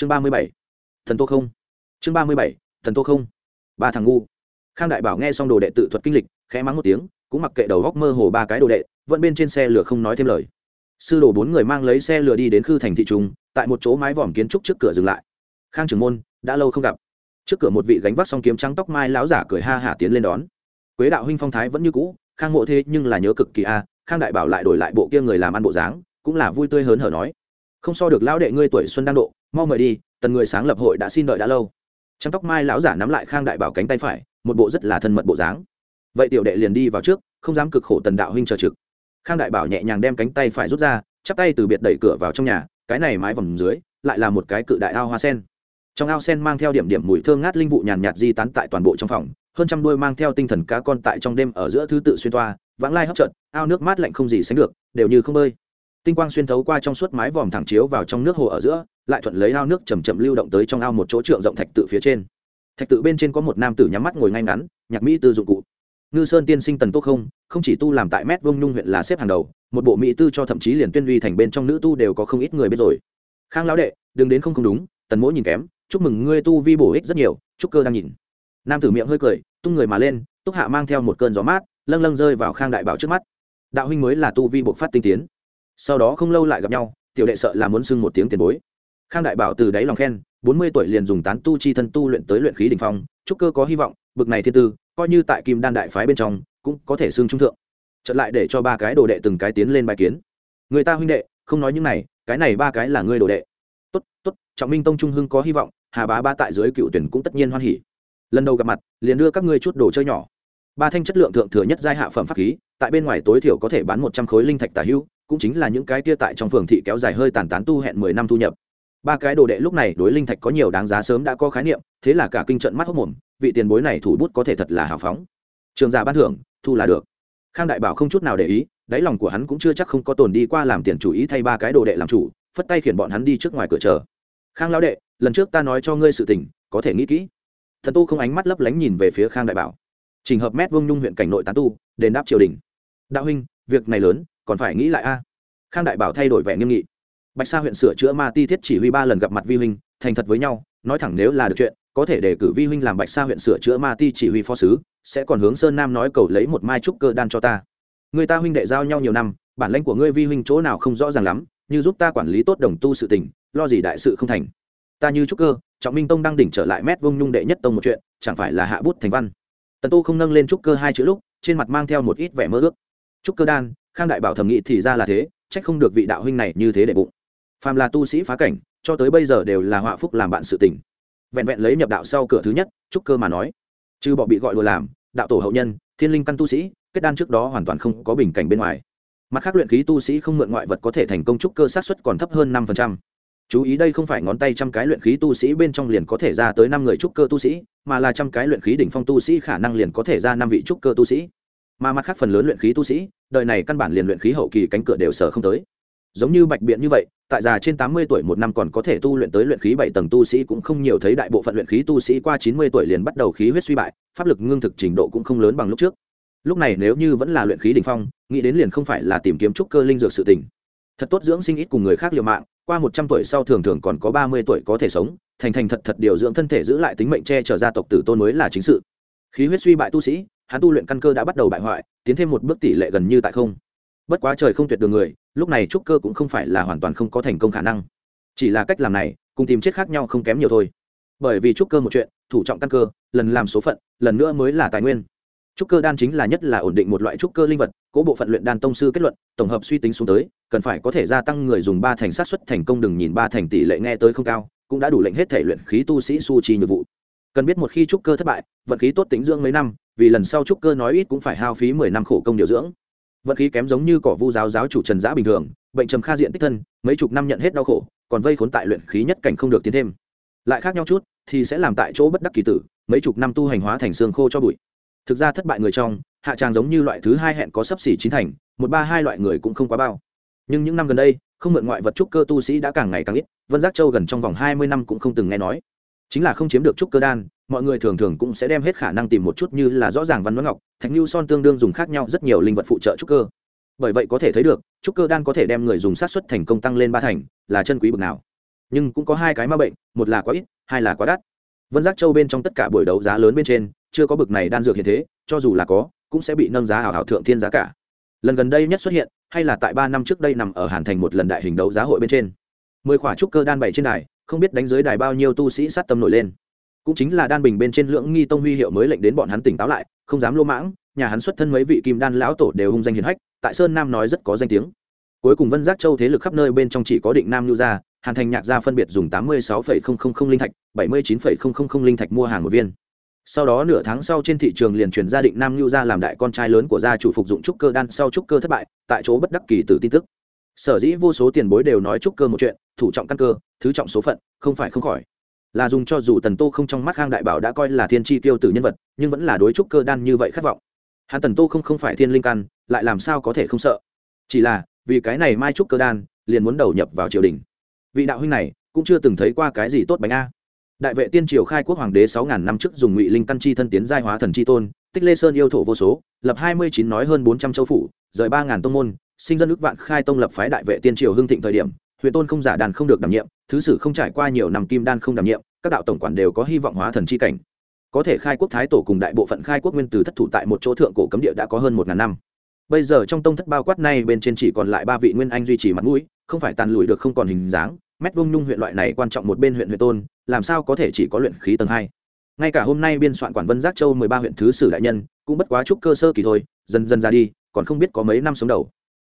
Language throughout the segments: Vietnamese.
chương ba mươi bảy. Thần tô không. Chương ba mươi bảy. Thần tô không. Ba thằng ngu. Khang đại bảo nghe xong đồ đệ tự thuật kinh lịch, khẽ mắng một tiếng, cũng mặc kệ đầu góc mơ hồ ba cái đồ đệ, vẫn bên trên xe lửa không nói thêm lời. Sư đồ bốn người mang lấy xe lửa đi đến khư thành thị trung, tại một chỗ mái vòm kiến trúc trước cửa dừng lại. Khang trưởng môn, đã lâu không gặp. Trước cửa một vị gánh vác song kiếm trắng tóc mai lão giả cười ha hả tiến lên đón. Quế đạo huynh phong thái vẫn như cũ, khang mộ thế nhưng là nhớ cực kỳ a, khang đại bảo lại đổi lại bộ kia người làm ăn bộ dáng, cũng là vui tươi hớn hở nói không so được lão đệ ngươi tuổi xuân đang độ, mau mời đi, tần người sáng lập hội đã xin đợi đã lâu. Trắng tóc mai lão giả nắm lại khang đại bảo cánh tay phải, một bộ rất là thân mật bộ dáng. Vậy tiểu đệ liền đi vào trước, không dám cực khổ tần đạo huynh chờ trực. Khang đại bảo nhẹ nhàng đem cánh tay phải rút ra, chắp tay từ biệt đẩy cửa vào trong nhà, cái này mái vòng dưới, lại là một cái cự đại ao hoa sen. Trong ao sen mang theo điểm điểm mùi thơm ngát linh vụ nhàn nhạt di tán tại toàn bộ trong phòng, hơn trăm đuôi mang theo tinh thần cá con tại trong đêm ở giữa thứ tự xuyên toa, vãng lai hấp trận ao nước mát lạnh không gì sánh được, đều như không bơi tinh quang xuyên thấu qua trong suốt mái vòm thẳng chiếu vào trong nước hồ ở giữa, lại thuận lấy ao nước chầm chậm lưu động tới trong ao một chỗ trượng rộng thạch tự phía trên. Thạch tự bên trên có một nam tử nhắm mắt ngồi ngay ngắn, nhạc mỹ tư dụng cụ. Ngư sơn tiên sinh tần tốt không không chỉ tu làm tại mét vông nhung huyện là xếp hàng đầu, một bộ mỹ tư cho thậm chí liền tuyên uy thành bên trong nữ tu đều có không ít người biết rồi. Khang lão đệ, đừng đến không không đúng, tần mỗi nhìn kém, chúc mừng ngươi tu vi bổ ích rất nhiều, chúc cơ đang nhìn. Nam tử miệng hơi cười, tung người mà lên, túc hạ mang theo một cơn gió mát, lâng lâng rơi vào khang đại bảo trước mắt. Đạo huynh mới là tu vi bộc phát tinh tiến sau đó không lâu lại gặp nhau, tiểu đệ sợ là muốn xưng một tiếng tiền bối. Khang đại bảo từ đáy lòng khen, bốn mươi tuổi liền dùng tán tu chi thân tu luyện tới luyện khí đ ỉ n h phong trúc cơ có hy vọng, bực này thiên tư, coi như tại kim đan đại phái bên trong, cũng có thể xưng trung thượng. Trận lại để cho ba cái đồ đệ từng cái tiến lên bài kiến. Người ta huynh đệ, không nói những này, cái này ba cái là ngươi đồ đệ. Tốt tốt, trọng minh tông trung hưng có hy vọng, hà bá ba tại dưới cựu tuyển cũng tất nhiên hoan hỉ. Lần đầu gặp mặt, liền đưa các ngươi chút đồ chơi nhỏ. Ba thanh chất lượng thượng thừa nhất giai hạ phẩm pháp khí, tại bên ngoài tối thiểu có thể bán một trăm khối linh thạch tả hữu cũng chính là những cái kia tại trong phường thị kéo dài hơi tàn tán tu hẹn mười năm thu nhập. Ba cái đồ đệ lúc này đối linh thạch có nhiều đáng giá sớm đã có khái niệm, thế là cả kinh trận mắt hốc mồm, vị tiền bối này thủ bút có thể thật là hào phóng. Trường giả ban thưởng, thu là được. Khang đại bảo không chút nào để ý, đáy lòng của hắn cũng chưa chắc không có tồn đi qua làm tiền chủ ý thay ba cái đồ đệ làm chủ, phất tay khiển bọn hắn đi trước ngoài cửa chờ. Khang lão đệ, lần trước ta nói cho ngươi sự tình, có thể nghĩ kỹ. Thần tu không ánh mắt lấp lánh nhìn về phía khang đại bảo. Trình hợp mét vương nhung huyện cảnh nội tán tu, đền đáp triều đình. Đạo huynh, việc này lớn còn phải nghĩ lại a. Khang đại bảo thay đổi vẻ nghiêm nghị. Bạch sa huyện sửa chữa ma ti thiết chỉ huy ba lần gặp mặt vi huynh, thành thật với nhau, nói thẳng nếu là được chuyện, có thể đề cử vi huynh làm bạch sa huyện sửa chữa ma ti chỉ huy phó sứ, sẽ còn hướng sơn nam nói cầu lấy một mai trúc cơ đan cho ta. Người ta huynh đệ giao nhau nhiều năm, bản lãnh của ngươi vi huynh chỗ nào không rõ ràng lắm, như giúp ta quản lý tốt đồng tu sự tình, lo gì đại sự không thành. Ta như trúc cơ, trọng minh tông đang đỉnh trở lại mét vông nhung đệ nhất tông một chuyện, chẳng phải là hạ bút thành văn. Tần tu không nâng lên trúc cơ hai chữ lúc, trên mặt mang theo một ít vẻ mơ ước. Trúc cơ đan khang đại bảo thầm nghĩ thì ra là thế trách không được vị đạo huynh này như thế để bụng. Phàm là tu sĩ phá cảnh, cho tới bây giờ đều là họa phúc làm bạn sự tình. Vẹn vẹn lấy nhập đạo sau cửa thứ nhất, trúc cơ mà nói. Trừ bọ bị gọi đùa làm, đạo tổ hậu nhân, thiên linh căn tu sĩ, kết đan trước đó hoàn toàn không có bình cảnh bên ngoài. Mặt khác luyện khí tu sĩ không mượn ngoại vật có thể thành công trúc cơ sát xuất còn thấp hơn năm chú ý đây không phải ngón tay trăm cái luyện khí tu sĩ bên trong liền có thể ra tới năm người trúc cơ tu sĩ, mà là trăm cái luyện khí đỉnh phong tu sĩ khả năng liền có thể ra năm vị trúc cơ tu sĩ mà mặt khác phần lớn luyện khí tu sĩ, đời này căn bản liền luyện khí hậu kỳ cánh cửa đều sở không tới. Giống như bạch biện như vậy, tại già trên tám mươi tuổi một năm còn có thể tu luyện tới luyện khí bảy tầng tu sĩ cũng không nhiều thấy đại bộ phận luyện khí tu sĩ qua chín mươi tuổi liền bắt đầu khí huyết suy bại, pháp lực ngưng thực trình độ cũng không lớn bằng lúc trước. Lúc này nếu như vẫn là luyện khí đ ỉ n h phong, nghĩ đến liền không phải là tìm kiếm trúc cơ linh dược sự tình. Thật tốt dưỡng sinh ít cùng người khác liều mạng, qua một trăm tuổi sau thường thường còn có ba mươi tuổi có thể sống, thành thành thật thật điều dưỡng thân thể giữ lại tính mệnh che chở gia tộc tử tôn mới là chính sự. Khí huyết suy bại tu sĩ hắn tu luyện căn cơ đã bắt đầu bại hoại, tiến thêm một bước tỷ lệ gần như tại không. Bất quá trời không tuyệt đường người, lúc này trúc cơ cũng không phải là hoàn toàn không có thành công khả năng. Chỉ là cách làm này, cùng tìm chết khác nhau không kém nhiều thôi. Bởi vì trúc cơ một chuyện, thủ trọng căn cơ, lần làm số phận, lần nữa mới là tài nguyên. Trúc cơ đan chính là nhất là ổn định một loại trúc cơ linh vật, cố bộ phận luyện đan tông sư kết luận, tổng hợp suy tính xuống tới, cần phải có thể gia tăng người dùng ba thành sát xuất thành công đừng nhìn ba thành tỷ lệ nghe tới không cao, cũng đã đủ lệnh hết thể luyện khí tu sĩ su chi nhiệm vụ. Cần biết một khi trúc cơ thất bại, vận khí tốt tính dưỡng mấy năm vì lần sau trúc cơ nói ít cũng phải hao phí mười năm khổ công điều dưỡng. Vận khí kém giống như cỏ vu giáo giáo chủ trần giã bình thường, bệnh trầm kha diện tích thân, mấy chục năm nhận hết đau khổ, còn vây khốn tại luyện khí nhất cảnh không được tiến thêm. Lại khác nhau chút, thì sẽ làm tại chỗ bất đắc kỳ tử, mấy chục năm tu hành hóa thành xương khô cho bụi. Thực ra thất bại người trong, hạ tràng giống như loại thứ hai hẹn có sấp xỉ chín thành, một ba hai loại người cũng không quá bao. Nhưng những năm gần đây, không mượn ngoại vật trúc cơ tu sĩ đã càng ngày càng ít, vân giác châu gần trong vòng hai mươi năm cũng không từng nghe nói. Chính là không chiếm được trúc cơ đan mọi người thường thường cũng sẽ đem hết khả năng tìm một chút như là rõ ràng văn văn ngọc, thạch lưu son tương đương dùng khác nhau rất nhiều linh vật phụ trợ trúc cơ. Bởi vậy có thể thấy được, trúc cơ đan có thể đem người dùng sát xuất thành công tăng lên ba thành, là chân quý bực nào. Nhưng cũng có hai cái ma bệnh, một là quá ít, hai là quá đắt. Vân giác châu bên trong tất cả buổi đấu giá lớn bên trên, chưa có bực này đan dược hiện thế, cho dù là có, cũng sẽ bị nâng giá ảo hảo thượng thiên giá cả. Lần gần đây nhất xuất hiện, hay là tại ba năm trước đây nằm ở hàn thành một lần đại hình đấu giá hội bên trên. Mười khỏa trúc cơ đan bày trên đài, không biết đánh giới đài bao nhiêu tu sĩ sát tâm nổi lên cũng chính là đan bình bên trên lưỡng nghi tông huy hiệu mới lệnh đến bọn hắn tỉnh táo lại, không dám lô mãng, nhà hắn xuất thân mấy vị kim đan lão tổ đều hung danh hiền hách, tại sơn nam nói rất có danh tiếng. Cuối cùng vân giác châu thế lực khắp nơi bên trong chỉ có định nam lưu gia, hàn thành nhạc gia phân biệt dùng tám mươi sáu linh thạch, bảy mươi chín linh thạch mua hàng một viên. Sau đó nửa tháng sau trên thị trường liền chuyển gia định nam lưu gia làm đại con trai lớn của gia chủ phục dụng trúc cơ đan sau trúc cơ thất bại, tại chỗ bất đắc kỳ từ tin tức. Sở dĩ vô số tiền bối đều nói trúc cơ một chuyện, thủ trọng căn cơ, thứ trọng số phận, không phải không khỏi là dùng cho dù tần tô không trong mắt khang đại bảo đã coi là thiên tri tiêu tử nhân vật, nhưng vẫn là đối trúc cơ đan như vậy khát vọng. Hắn tần tô không không phải thiên linh căn, lại làm sao có thể không sợ? Chỉ là, vì cái này mai trúc cơ đan, liền muốn đầu nhập vào triều đình. Vị đạo huynh này, cũng chưa từng thấy qua cái gì tốt bánh a. Đại vệ tiên triều khai quốc hoàng đế sáu ngàn năm trước dùng ngụy linh căn chi thân tiến giai hóa thần chi tôn, tích lê sơn yêu thổ vô số, lập hai mươi chín nói hơn bốn trăm châu phủ, rời ba ngàn tông môn, sinh dân ước vạn khai tông lập phái đại vệ tiên triều hưng thịnh thời điểm, huyện tôn không giả đàn không được đảm nhiệm, thứ sử không trải qua nhiều năm kim đan không đảm nhiệm các đạo tổng quản đều có hy vọng hóa thần chi cảnh. Có thể khai quốc thái tổ cùng đại bộ phận khai quốc nguyên từ thất thủ tại một chỗ thượng cổ cấm địa đã có hơn một ngàn năm. Bây giờ trong tông thất bao quát nay bên trên chỉ còn lại ba vị nguyên anh duy trì mặt mũi, không phải tàn lùi được không còn hình dáng, mét vuông nhung huyện loại này quan trọng một bên huyện huyện tôn, làm sao có thể chỉ có luyện khí tầng hai? Ngay cả hôm nay biên soạn quản vân giác châu mười ba huyện thứ sử đại nhân, cũng bất quá chút cơ sơ kỳ thôi, dần dần ra đi, còn không biết có mấy năm sống đầu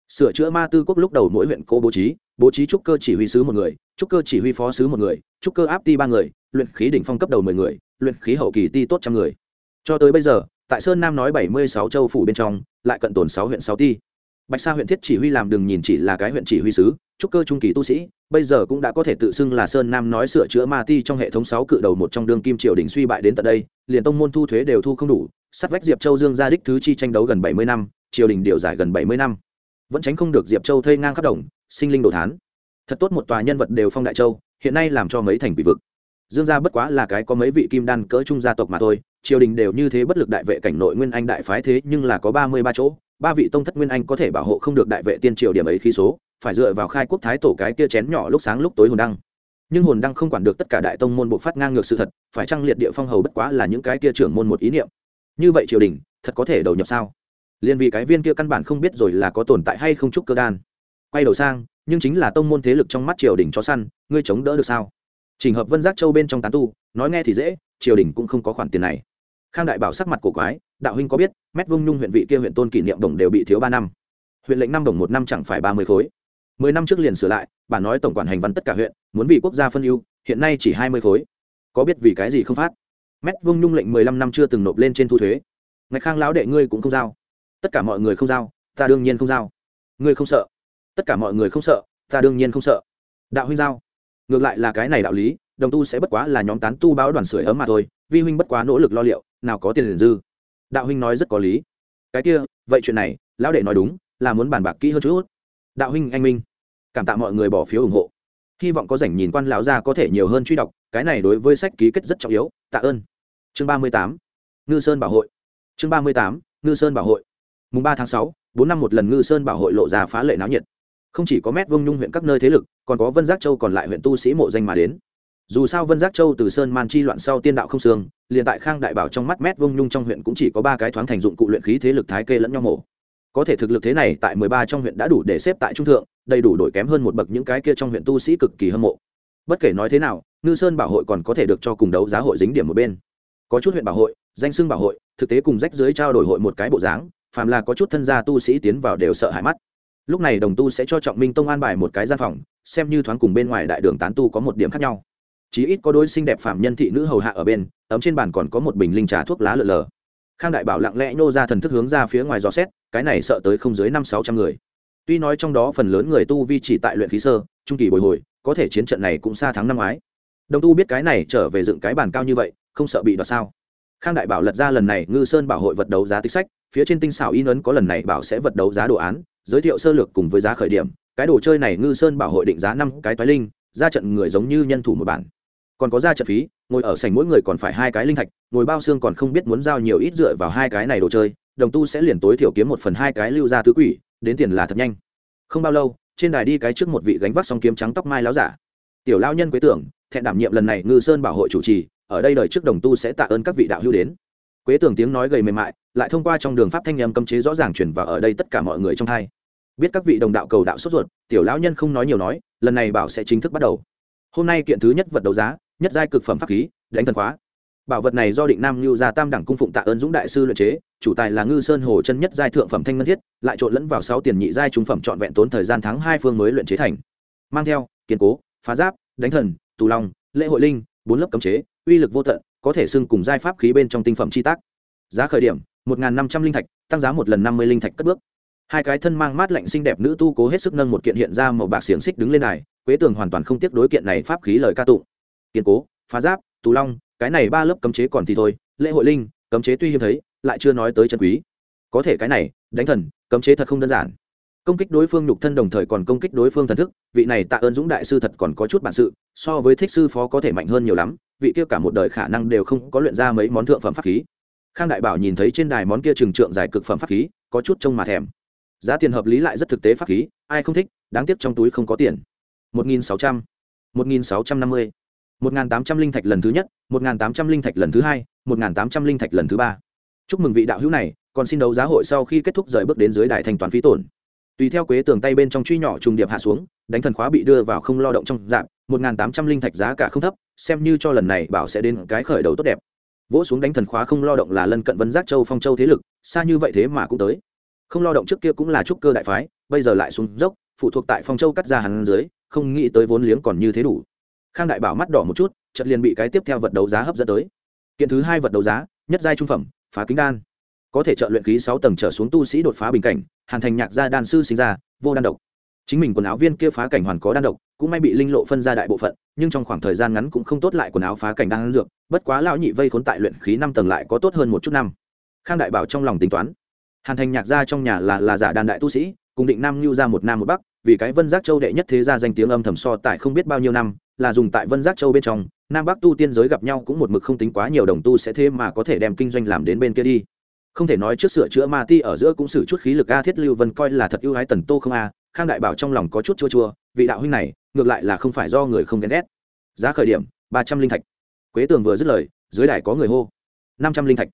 sửa chữa ma tư quốc lúc đầu mỗi huyện cố bố trí bố trí trúc cơ chỉ huy sứ một người, trúc cơ chỉ huy phó sứ một người, trúc cơ áp ti ba người, luyện khí đỉnh phong cấp đầu mười người, luyện khí hậu kỳ ti tốt trăm người. Cho tới bây giờ, tại sơn nam nói bảy mươi sáu châu phủ bên trong, lại cận tồn sáu huyện sáu ti. Bạch sa huyện thiết chỉ huy làm đừng nhìn chỉ là cái huyện chỉ huy sứ, trúc cơ trung kỳ tu sĩ, bây giờ cũng đã có thể tự xưng là sơn nam nói sửa chữa ma ti trong hệ thống sáu cự đầu một trong đương kim triều đình suy bại đến tận đây, liền tông môn thu thuế đều thu không đủ, sắt vách diệp châu dương gia đích thứ chi tranh đấu gần bảy mươi năm, triều đình điều giải gần bảy mươi năm vẫn tránh không được diệp châu thây ngang khắp đồng, sinh linh đồ thán. Thật tốt một tòa nhân vật đều phong đại châu, hiện nay làm cho mấy thành bị vực. Dương gia bất quá là cái có mấy vị kim đan cỡ trung gia tộc mà thôi, triều đình đều như thế bất lực đại vệ cảnh nội nguyên anh đại phái thế nhưng là có ba mươi ba chỗ, ba vị tông thất nguyên anh có thể bảo hộ không được đại vệ tiên triều điểm ấy khí số, phải dựa vào khai quốc thái tổ cái kia chén nhỏ lúc sáng lúc tối hồn đăng. Nhưng hồn đăng không quản được tất cả đại tông môn bộ phát ngang ngược sự thật, phải trang liệt địa phong hầu bất quá là những cái kia trưởng môn một ý niệm. Như vậy triều đình, thật có thể đầu nhập sao? Liên vì cái viên kia căn bản không biết rồi là có tồn tại hay không trúc cơ đan. Quay đầu sang, nhưng chính là tông môn thế lực trong mắt triều đình cho săn, ngươi chống đỡ được sao? Trình hợp vân giác châu bên trong tán tu, nói nghe thì dễ, triều đình cũng không có khoản tiền này. Khang đại bảo sắc mặt cổ quái, đạo huynh có biết, mét vông nhung huyện vị kia huyện tôn kỷ niệm đồng đều bị thiếu ba năm. Huyện lệnh năm đồng một năm chẳng phải ba mươi khối. Mười năm trước liền sửa lại bà nói tổng quản hành văn tất cả huyện, muốn vì quốc gia phân ưu, hiện nay chỉ hai mươi khối. Có biết vì cái gì không phát? Mét vông nhung lệnh mười lăm năm chưa từng nộp lên trên thu thuế. Ngạch khang lão đệ ngươi cũng không giao tất cả mọi người không giao, ta đương nhiên không giao. Ngươi không sợ. Tất cả mọi người không sợ, ta đương nhiên không sợ. Đạo huynh giao. Ngược lại là cái này đạo lý, đồng tu sẽ bất quá là nhóm tán tu báo đoàn sưởi ấm mà thôi, vi huynh bất quá nỗ lực lo liệu, nào có tiền liền dư. Đạo huynh nói rất có lý. Cái kia, vậy chuyện này, lão đệ nói đúng, là muốn bàn bạc kỹ hơn chút. Đạo huynh anh minh. Cảm tạ mọi người bỏ phiếu ủng hộ. Hy vọng có rảnh nhìn quan lão gia có thể nhiều hơn truy đọc, cái này đối với sách ký kết rất trọng yếu. Tạ ơn. Chương ba mươi tám. Ngư sơn bảo hội. Chương ba mươi tám. Ngư sơn bảo hội mùng ba tháng sáu, bốn năm một lần ngư sơn bảo hội lộ ra phá lệ náo nhiệt. Không chỉ có mét vông nhung huyện các nơi thế lực, còn có vân giác châu còn lại huyện tu sĩ mộ danh mà đến. Dù sao vân giác châu từ sơn man chi loạn sau tiên đạo không xương, liền tại khang đại bảo trong mắt mét vông nhung trong huyện cũng chỉ có ba cái thoáng thành dụng cụ luyện khí thế lực thái kê lẫn nhau mổ có thể thực lực thế này tại mười ba trong huyện đã đủ để xếp tại trung thượng, đầy đủ đổi kém hơn một bậc những cái kia trong huyện tu sĩ cực kỳ hâm mộ. Bất kể nói thế nào, ngư sơn bảo hội còn có thể được cho cùng đấu giá hội dính điểm một bên. Có chút huyện bảo hội, danh xưng bảo hội, thực tế cùng rách dưới trao đổi hội một cái bộ dáng phàm là có chút thân gia tu sĩ tiến vào đều sợ hãi mắt. Lúc này đồng tu sẽ cho trọng minh tông an bài một cái gian phòng, xem như thoáng cùng bên ngoài đại đường tán tu có một điểm khác nhau. Chí ít có đôi xinh đẹp phạm nhân thị nữ hầu hạ ở bên, ấm trên bàn còn có một bình linh trà thuốc lá lờ lờ. Khang đại bảo lặng lẽ nhô ra thần thức hướng ra phía ngoài gió xét, cái này sợ tới không dưới năm sáu trăm người. Tuy nói trong đó phần lớn người tu vi chỉ tại luyện khí sơ, trung kỳ bồi hồi, có thể chiến trận này cũng xa tháng năm ngoái. Đồng tu biết cái này trở về dựng cái bàn cao như vậy, không sợ bị đoạt sao? Khang đại bảo lật ra lần này ngư sơn bảo hội vật đấu giá tích sách, phía trên tinh xảo in ấn có lần này bảo sẽ vật đấu giá đồ án, giới thiệu sơ lược cùng với giá khởi điểm. Cái đồ chơi này ngư sơn bảo hội định giá năm cái toái linh, ra trận người giống như nhân thủ một bản. Còn có ra trận phí, ngồi ở sảnh mỗi người còn phải hai cái linh thạch, ngồi bao xương còn không biết muốn giao nhiều ít dựa vào hai cái này đồ chơi, đồng tu sẽ liền tối thiểu kiếm một phần hai cái lưu ra tứ quỷ, đến tiền là thật nhanh. Không bao lâu, trên đài đi cái trước một vị gánh vác song kiếm trắng tóc mai láo giả. Tiểu lao nhân quế tưởng, thẹn đảm nhiệm lần này ngư sơn bảo hội chủ trì ở đây đời trước đồng tu sẽ tạ ơn các vị đạo hữu đến. Quế tưởng tiếng nói gầy mềm mại, lại thông qua trong đường pháp thanh nhâm cấm chế rõ ràng chuyển vào ở đây tất cả mọi người trong hai. Biết các vị đồng đạo cầu đạo sốt ruột, tiểu lão nhân không nói nhiều nói, lần này bảo sẽ chính thức bắt đầu. Hôm nay kiện thứ nhất vật đấu giá, nhất giai cực phẩm pháp khí, đánh thần khóa. Bảo vật này do định nam lưu gia tam đẳng cung phụng tạ ơn dũng đại sư luyện chế, chủ tài là ngư sơn hồ chân nhất giai thượng phẩm thanh ngân thiết, lại trộn lẫn vào sáu tiền nhị giai trung phẩm trọn vẹn tốn thời gian tháng hai phương mới luyện chế thành. Mang theo, kiên cố, phá giáp, đánh thần, tù long, lễ hội linh bốn lớp cấm chế, uy lực vô tận, có thể xưng cùng giai pháp khí bên trong tinh phẩm chi tác. Giá khởi điểm, một năm trăm linh thạch, tăng giá một lần năm mươi linh thạch cất bước. Hai cái thân mang mát lạnh xinh đẹp nữ tu cố hết sức nâng một kiện hiện ra màu bạc xiềng xích đứng lên này quế tường hoàn toàn không tiếc đối kiện này pháp khí lời ca tụng. Kiên cố, phá giáp, tù long, cái này ba lớp cấm chế còn thì thôi, lễ hội linh, cấm chế tuy hiếm thấy, lại chưa nói tới chân quý. Có thể cái này, đánh thần, cấm chế thật không đơn giản công kích đối phương nhục thân đồng thời còn công kích đối phương thần thức, vị này tạ ơn dũng đại sư thật còn có chút bản sự, so với thích sư phó có thể mạnh hơn nhiều lắm, vị kia cả một đời khả năng đều không có luyện ra mấy món thượng phẩm pháp khí. Khang đại bảo nhìn thấy trên đài món kia trừng trượng dài cực phẩm pháp khí, có chút trông mà thèm. Giá tiền hợp lý lại rất thực tế pháp khí, ai không thích, đáng tiếc trong túi không có tiền. Một nghìn sáu trăm, một nghìn sáu trăm năm mươi, một nghìn tám trăm linh thạch lần thứ nhất, một nghìn tám trăm linh thạch lần thứ hai, một nghìn tám trăm linh thạch lần thứ ba. Chúc mừng vị đạo hữu này, còn xin đấu giá hội sau khi kết thúc rời bước đến dưới đài thanh toán phí tổn tùy theo quế tường tay bên trong truy nhỏ trùng điệp hạ xuống, đánh thần khóa bị đưa vào không lo động trong dạng, một n tám trăm linh thạch giá cả không thấp, xem như cho lần này bảo sẽ đến cái khởi đầu tốt đẹp. Vỗ xuống đánh thần khóa không lo động là lân cận vân giác châu phong châu thế lực, xa như vậy thế mà cũng tới. Không lo động trước kia cũng là trúc cơ đại phái, bây giờ lại xuống dốc, phụ thuộc tại phong châu cắt ra hắn dưới, không nghĩ tới vốn liếng còn như thế đủ. Khang đại bảo mắt đỏ một chút chật liền bị cái tiếp theo vật đấu giá hấp dẫn tới. Kiện thứ hai vật đấu giá, nhất giai trung phẩm, phá kính đan có thể trợ luyện khí sáu tầng trở xuống tu sĩ đột phá bình cảnh, hàn thành nhạc gia đan sư sinh ra, vô đan độc. Chính mình quần áo viên kia phá cảnh hoàn có đan độc, cũng may bị linh lộ phân ra đại bộ phận, nhưng trong khoảng thời gian ngắn cũng không tốt lại quần áo phá cảnh đan dược, bất quá lão nhị vây khốn tại luyện khí năm tầng lại có tốt hơn một chút năm. Khang đại bảo trong lòng tính toán, hàn thành nhạc gia trong nhà là là giả đan đại tu sĩ, cùng định nam lưu ra một nam một bắc, vì cái vân giác châu đệ nhất thế gia danh tiếng âm thầm so tại không biết bao nhiêu năm, là dùng tại vân giác châu bên trong, nam bắc tu tiên giới gặp nhau cũng một mực không tính quá nhiều đồng tu sẽ thế mà có thể đem kinh doanh làm đến bên kia đi không thể nói trước sửa chữa ma ti ở giữa cũng xử chút khí lực a thiết lưu vân coi là thật ưu ái tần tô không a, khang đại bảo trong lòng có chút chua chua, vị đạo huynh này, ngược lại là không phải do người không ghen ghét. Giá khởi điểm, ba trăm linh thạch. Quế tường vừa dứt lời, dưới đài có người hô. Năm trăm linh thạch.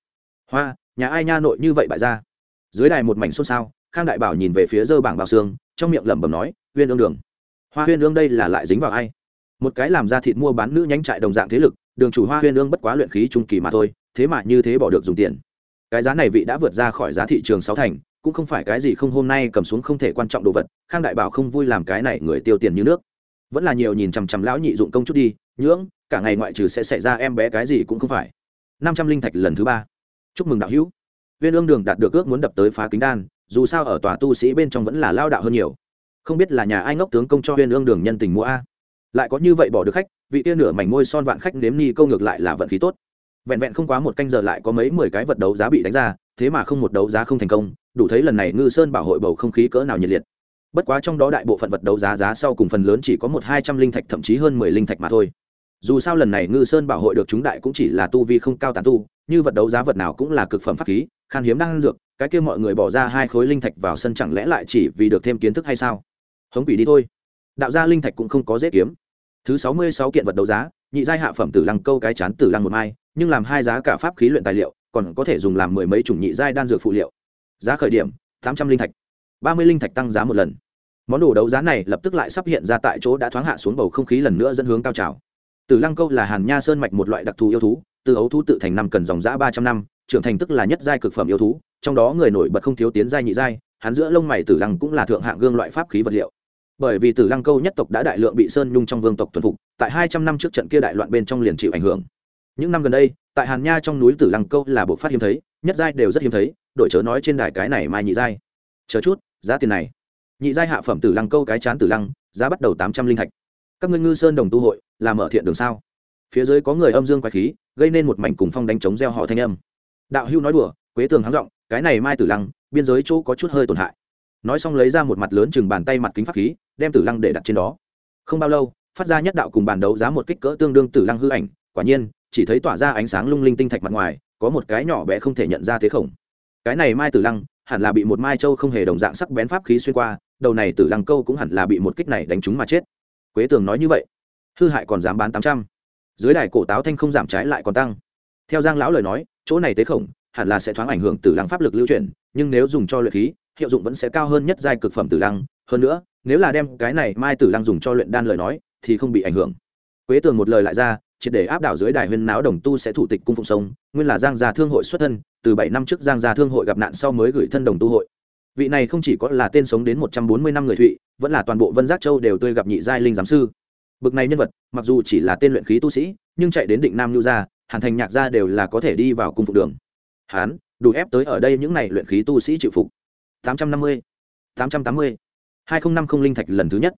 Hoa, nhà ai nha nội như vậy bại ra? Dưới đài một mảnh xôn xao, khang đại bảo nhìn về phía dơ bảng bao xương, trong miệng lẩm bẩm nói, huyên ương đường. Hoa huyên ương đây là lại dính vào ai? Một cái làm ra thịt mua bán nữ nhánh trại đồng dạng thế lực, đường chủ hoa huyên ương bất quá luyện khí trung kỳ mà thôi, thế mà như thế bỏ được dùng tiền cái giá này vị đã vượt ra khỏi giá thị trường sáu thành, cũng không phải cái gì không hôm nay cầm xuống không thể quan trọng đồ vật, khang đại bảo không vui làm cái này người tiêu tiền như nước. Vẫn là nhiều nhìn chằm chằm lão nhị dụng công chút đi nhưỡng cả ngày ngoại trừ sẽ xảy ra em bé cái gì cũng không phải. Năm trăm linh thạch lần thứ ba. Chúc mừng đạo hữu. Viên ương đường đạt được ước muốn đập tới phá kính đan, dù sao ở tòa tu sĩ bên trong vẫn là lao đạo hơn nhiều. Không biết là nhà ai ngốc tướng công cho viên ương đường nhân tình mua a. Lại có như vậy bỏ được khách, vị tia nửa mảnh môi son vạn khách nếm ni câu ngược lại là vận khí tốt vẹn vẹn không quá một canh giờ lại có mấy mười cái vật đấu giá bị đánh ra, thế mà không một đấu giá không thành công, đủ thấy lần này ngư sơn bảo hội bầu không khí cỡ nào nhiệt liệt. Bất quá trong đó đại bộ phận vật đấu giá giá sau cùng phần lớn chỉ có một hai trăm linh thạch, thậm chí hơn mười linh thạch mà thôi. Dù sao lần này ngư sơn bảo hội được chúng đại cũng chỉ là tu vi không cao tàn tu, như vật đấu giá vật nào cũng là cực phẩm pháp khí, khan hiếm đang dược, cái kia mọi người bỏ ra hai khối linh thạch vào sân chẳng lẽ lại chỉ vì được thêm kiến thức hay sao? Hống quỷ đi thôi. Đạo gia linh thạch cũng không có dễ kiếm. Thứ sáu mươi sáu kiện vật đấu giá, nhị giai hạ phẩm tử lăng câu cái chán tử lăng một mai nhưng làm hai giá cả pháp khí luyện tài liệu, còn có thể dùng làm mười mấy chủng nhị giai đan dược phụ liệu. Giá khởi điểm, tám trăm linh thạch. Ba mươi linh thạch tăng giá một lần. Món đồ đấu giá này lập tức lại sắp hiện ra tại chỗ đã thoáng hạ xuống bầu không khí lần nữa dẫn hướng cao trào. Tử lăng câu là hàn nha sơn mạch một loại đặc thù yêu thú, từ ấu thú tự thành năm cần dòng giã ba trăm năm, trưởng thành tức là nhất giai cực phẩm yêu thú, trong đó người nổi bật không thiếu tiến giai nhị giai, hắn giữa lông mày tử lăng cũng là thượng hạng gương loại pháp khí vật liệu. Bởi vì tử lăng câu nhất tộc đã đại lượng bị sơn nhung trong vương tộc tuần phục, tại hai trăm năm trước trận kia đại loạn bên trong liền chịu ảnh hưởng những năm gần đây, tại hàn nha trong núi tử lăng câu là bộ phát hiếm thấy, nhất giai đều rất hiếm thấy đội chớ nói trên đài cái này mai nhị giai. Chờ chút, giá tiền này. Nhị giai hạ phẩm tử lăng câu cái chán tử lăng, giá bắt đầu tám trăm linh thạch các ngươi ngư sơn đồng tu hội làm mở thiện đường sao? Phía dưới có người âm dương quái khí, gây nên một mảnh cùng phong đánh chống gieo họ thanh âm. Đạo hưu nói đùa, quế tường hắng giọng, cái này mai tử lăng, biên giới chỗ có chút hơi tổn hại. Nói xong lấy ra một mặt lớn chừng bàn tay mặt kính pháp khí, đem tử lăng để đặt trên đó. Không bao lâu, phát ra nhất đạo cùng bàn đấu giá một kích cỡ tương đương tử lăng hư ảnh, quả nhiên chỉ thấy tỏa ra ánh sáng lung linh tinh thạch mặt ngoài, có một cái nhỏ bé không thể nhận ra thế khổng. Cái này mai tử lăng, hẳn là bị một mai châu không hề đồng dạng sắc bén pháp khí xuyên qua, đầu này tử lăng câu cũng hẳn là bị một kích này đánh trúng mà chết. Quế tường nói như vậy, hư hại còn dám bán tám trăm. Dưới đài cổ táo thanh không giảm trái lại còn tăng. Theo giang lão lời nói, chỗ này tế khổng, hẳn là sẽ thoáng ảnh hưởng tử lăng pháp lực lưu chuyển, nhưng nếu dùng cho luyện khí, hiệu dụng vẫn sẽ cao hơn nhất giai cực phẩm tử lăng. Hơn nữa, nếu là đem cái này mai tử lăng dùng cho luyện đan lời nói, thì không bị ảnh hưởng. Quế tường một lời lại ra triệt để áp đảo dưới đài huyên náo đồng tu sẽ thủ tịch cung phụng sông, nguyên là giang gia thương hội xuất thân, từ bảy năm trước giang gia thương hội gặp nạn sau mới gửi thân đồng tu hội. Vị này không chỉ có là tên sống đến một trăm bốn mươi năm người thụy, vẫn là toàn bộ vân giác châu đều tươi gặp nhị giai linh giám sư. Bực này nhân vật, mặc dù chỉ là tên luyện khí tu sĩ, nhưng chạy đến định nam nhu gia, hàn thành nhạc gia đều là có thể đi vào cung phục đường. Hán, đủ ép tới ở đây những này luyện khí tu sĩ chịu phục. tám trăm năm mươi, tám trăm tám mươi. hai nghìn năm không linh thạch lần thứ nhất.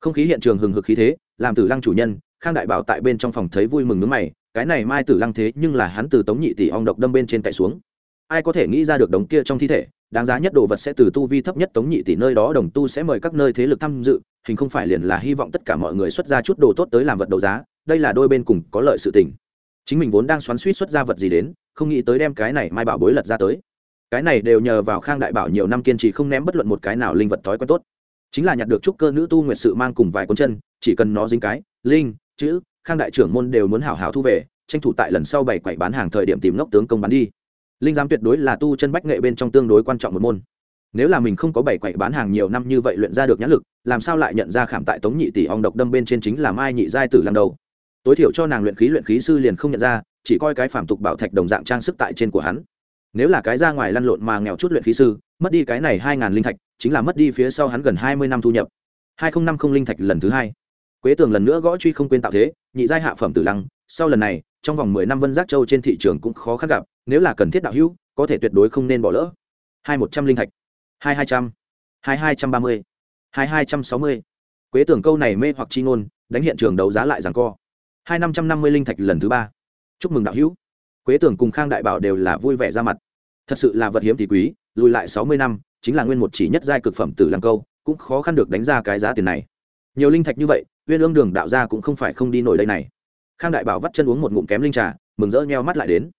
Không khí hiện trường hừng hực khí thế, làm tử lăng chủ nhân khang đại bảo tại bên trong phòng thấy vui mừng nước mày, cái này mai tử lăng thế nhưng là hắn từ tống nhị tỷ ong độc đâm bên trên cậy xuống. Ai có thể nghĩ ra được đống kia trong thi thể, đáng giá nhất đồ vật sẽ từ tu vi thấp nhất tống nhị tỷ nơi đó đồng tu sẽ mời các nơi thế lực tham dự, hình không phải liền là hy vọng tất cả mọi người xuất ra chút đồ tốt tới làm vật đấu giá, đây là đôi bên cùng có lợi sự tình. Chính mình vốn đang xoắn suýt xuất ra vật gì đến, không nghĩ tới đem cái này mai bảo bối lật ra tới. Cái này đều nhờ vào khang đại bảo nhiều năm kiên trì không ném bất luận một cái nào linh vật thói quen tốt. Chính là nhặt được trúc cơ nữ tu nguyệt sự mang cùng vài con chân, chỉ cần nó dính cái, linh chữ, khang đại trưởng môn đều muốn hảo hảo thu về, tranh thủ tại lần sau bảy quậy bán hàng thời điểm tìm ngốc tướng công bán đi. Linh giám tuyệt đối là tu chân bách nghệ bên trong tương đối quan trọng một môn. Nếu là mình không có bảy quậy bán hàng nhiều năm như vậy luyện ra được nhãn lực, làm sao lại nhận ra khảm tại tống nhị tỷ ong độc đâm bên trên chính là mai nhị giai tử lần đầu? Tối thiểu cho nàng luyện khí luyện khí sư liền không nhận ra, chỉ coi cái phản tục bảo thạch đồng dạng trang sức tại trên của hắn. Nếu là cái ra ngoài lăn lộn mà nghèo chút luyện khí sư, mất đi cái này hai ngàn linh thạch, chính là mất đi phía sau hắn gần hai mươi năm thu nhập. Hai n năm không linh thạch lần thứ hai quế tường lần nữa gõ truy không quên tạo thế, nhị giai hạ phẩm tử lăng, sau lần này, trong vòng mười năm vân giác châu trên thị trường cũng khó khăn gặp, nếu là cần thiết đạo hữu, có thể tuyệt đối không nên bỏ lỡ. Hai một trăm linh thạch. Hai hai trăm. Hai hai trăm ba mươi. Hai hai trăm sáu mươi. Quế Tường câu này mê hoặc chi ngôn, đánh hiện trường đấu giá lại rằng co. Hai năm trăm năm mươi linh thạch lần thứ ba. Chúc mừng đạo hữu. Quế Tường cùng khang đại bảo đều là vui vẻ ra mặt. Thật sự là vật hiếm thì quý, lùi lại sáu mươi năm, chính là nguyên một chỉ nhất giai cực phẩm tử lăng câu, cũng khó khăn được đánh ra cái giá tiền này. Nhiều linh thạch như vậy uyên ương đường đạo gia cũng không phải không đi nổi đây này. Khang đại bảo vắt chân uống một ngụm kém linh trà, mừng rỡ nheo mắt lại đến.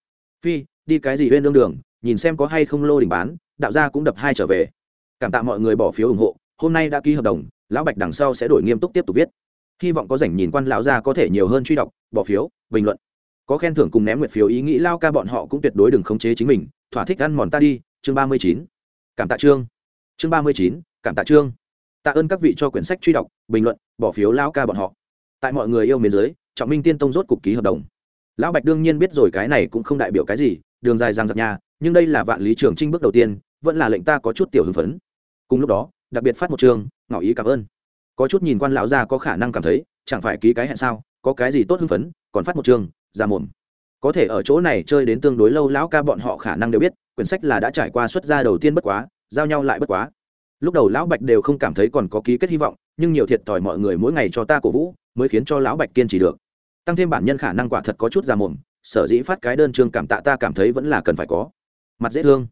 Phi, đi cái gì uyên ương đường, nhìn xem có hay không lô đỉnh bán, đạo gia cũng đập hai trở về. Cảm tạ mọi người bỏ phiếu ủng hộ, hôm nay đã ký hợp đồng, lão bạch đằng sau sẽ đổi nghiêm túc tiếp tục viết. Hy vọng có rảnh nhìn quan lão gia có thể nhiều hơn truy đọc, bỏ phiếu, bình luận. Có khen thưởng cùng ném nguyệt phiếu ý nghĩ lao ca bọn họ cũng tuyệt đối đừng khống chế chính mình. Thỏa thích ăn mòn ta đi, chương ba mươi chín. Cảm tạ trương. Chương ba mươi chín, cảm tạ trương tạ ơn các vị cho quyển sách truy đọc, bình luận, bỏ phiếu lao ca bọn họ. Tại mọi người yêu miền giới trọng minh tiên tông rốt cục ký hợp đồng. Lão bạch đương nhiên biết rồi cái này cũng không đại biểu cái gì, đường dài giang giặc nhà, nhưng đây là vạn lý trường trinh bước đầu tiên, vẫn là lệnh ta có chút tiểu hưng phấn. Cùng lúc đó, đặc biệt phát một trường, ngỏ ý cảm ơn. Có chút nhìn quan lão gia có khả năng cảm thấy, chẳng phải ký cái hẹn sao, có cái gì tốt hưng phấn, còn phát một trường ra mồm có thể ở chỗ này chơi đến tương đối lâu, lão ca bọn họ khả năng đều biết, quyển sách là đã trải qua xuất gia đầu tiên bất quá, giao nhau lại bất quá lúc đầu lão bạch đều không cảm thấy còn có ký kết hy vọng, nhưng nhiều thiệt thòi mọi người mỗi ngày cho ta cổ vũ, mới khiến cho lão bạch kiên trì được. Tăng thêm bản nhân khả năng quả thật có chút ra mồm, sở dĩ phát cái đơn chương cảm tạ ta cảm thấy vẫn là cần phải có. Mặt dễ thương.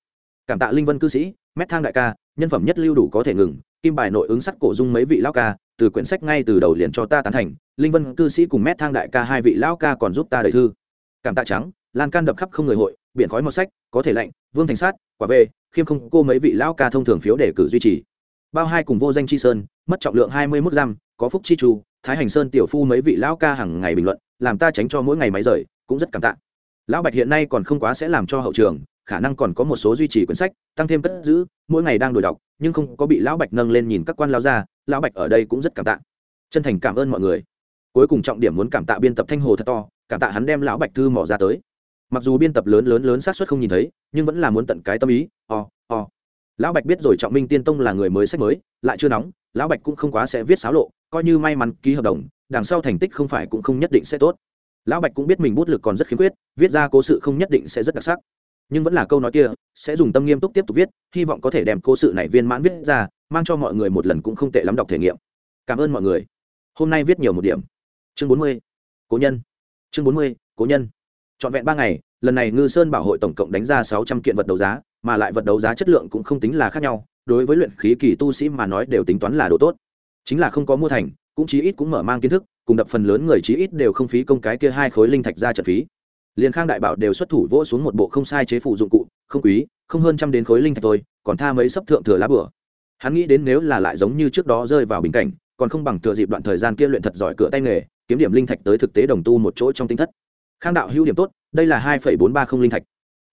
Cảm tạ linh vân cư sĩ, mét thang đại ca, nhân phẩm nhất lưu đủ có thể ngừng, kim bài nội ứng sắt cổ dung mấy vị lão ca, từ quyển sách ngay từ đầu liền cho ta tán thành, linh vân cư sĩ cùng mét thang đại ca hai vị lão ca còn giúp ta đầy thư. Cảm tạ trắng, lan can đập khắp không người hội, biển khói một sách, có thể lạnh, vương thành sát quả về, khiêm không cô mấy vị lão ca thông thường phiếu để cử duy trì. Bao hai cùng vô danh chi sơn, mất trọng lượng hai mươi mốt giam có phúc chi chu, thái hành sơn tiểu phu mấy vị lão ca hàng ngày bình luận, làm ta tránh cho mỗi ngày máy rời, cũng rất cảm tạ. Lão bạch hiện nay còn không quá sẽ làm cho hậu trường, khả năng còn có một số duy trì quyển sách, tăng thêm cất giữ, mỗi ngày đang đổi đọc, nhưng không có bị lão bạch nâng lên nhìn các quan lao ra lão bạch ở đây cũng rất cảm tạ. Chân thành cảm ơn mọi người. Cuối cùng trọng điểm muốn cảm tạ biên tập thanh hồ thật to, cảm tạ hắn đem lão bạch thư mỏ ra tới mặc dù biên tập lớn lớn lớn xác suất không nhìn thấy nhưng vẫn là muốn tận cái tâm ý ò、oh, ò、oh. lão bạch biết rồi trọng minh tiên tông là người mới sách mới lại chưa nóng lão bạch cũng không quá sẽ viết xáo lộ coi như may mắn ký hợp đồng đằng sau thành tích không phải cũng không nhất định sẽ tốt. Lão bạch cũng biết mình bút lực còn rất khiếm khuyết viết ra cố sự không nhất định sẽ rất đặc sắc. Nhưng vẫn là câu nói kia sẽ dùng tâm nghiêm túc tiếp tục viết hy vọng có thể đem cố sự này viên mãn viết ra mang cho mọi người một lần cũng không tệ lắm đọc thể nghiệm. Cảm ơn mọi người. Hôm nay viết nhiều một điểm. Chương bốn mươi cố nhân. Chương bốn mươi cố nhân trọn vẹn ba ngày, lần này ngư sơn bảo hội tổng cộng đánh ra sáu trăm kiện vật đấu giá, mà lại vật đấu giá chất lượng cũng không tính là khác nhau, đối với luyện khí kỳ tu sĩ mà nói đều tính toán là đồ tốt. Chính là không có mua thành, cũng chí ít cũng mở mang kiến thức, cùng đập phần lớn người chí ít đều không phí công cái kia hai khối linh thạch ra trận phí. Liền khang đại bảo đều xuất thủ vỗ xuống một bộ không sai chế phụ dụng cụ, không quý, không hơn trăm đến khối linh thạch thôi, còn tha mấy sấp thượng thừa lá bửa. Hắn nghĩ đến nếu là lại giống như trước đó rơi vào bình cảnh, còn không bằng thừa dịp đoạn thời gian kia luyện thật giỏi cửa tay nghề, kiếm điểm linh thạch tới thực tế đồng tu một chỗ trong tinh thất khang đạo hữu điểm tốt, đây là hai bốn ba không linh thạch.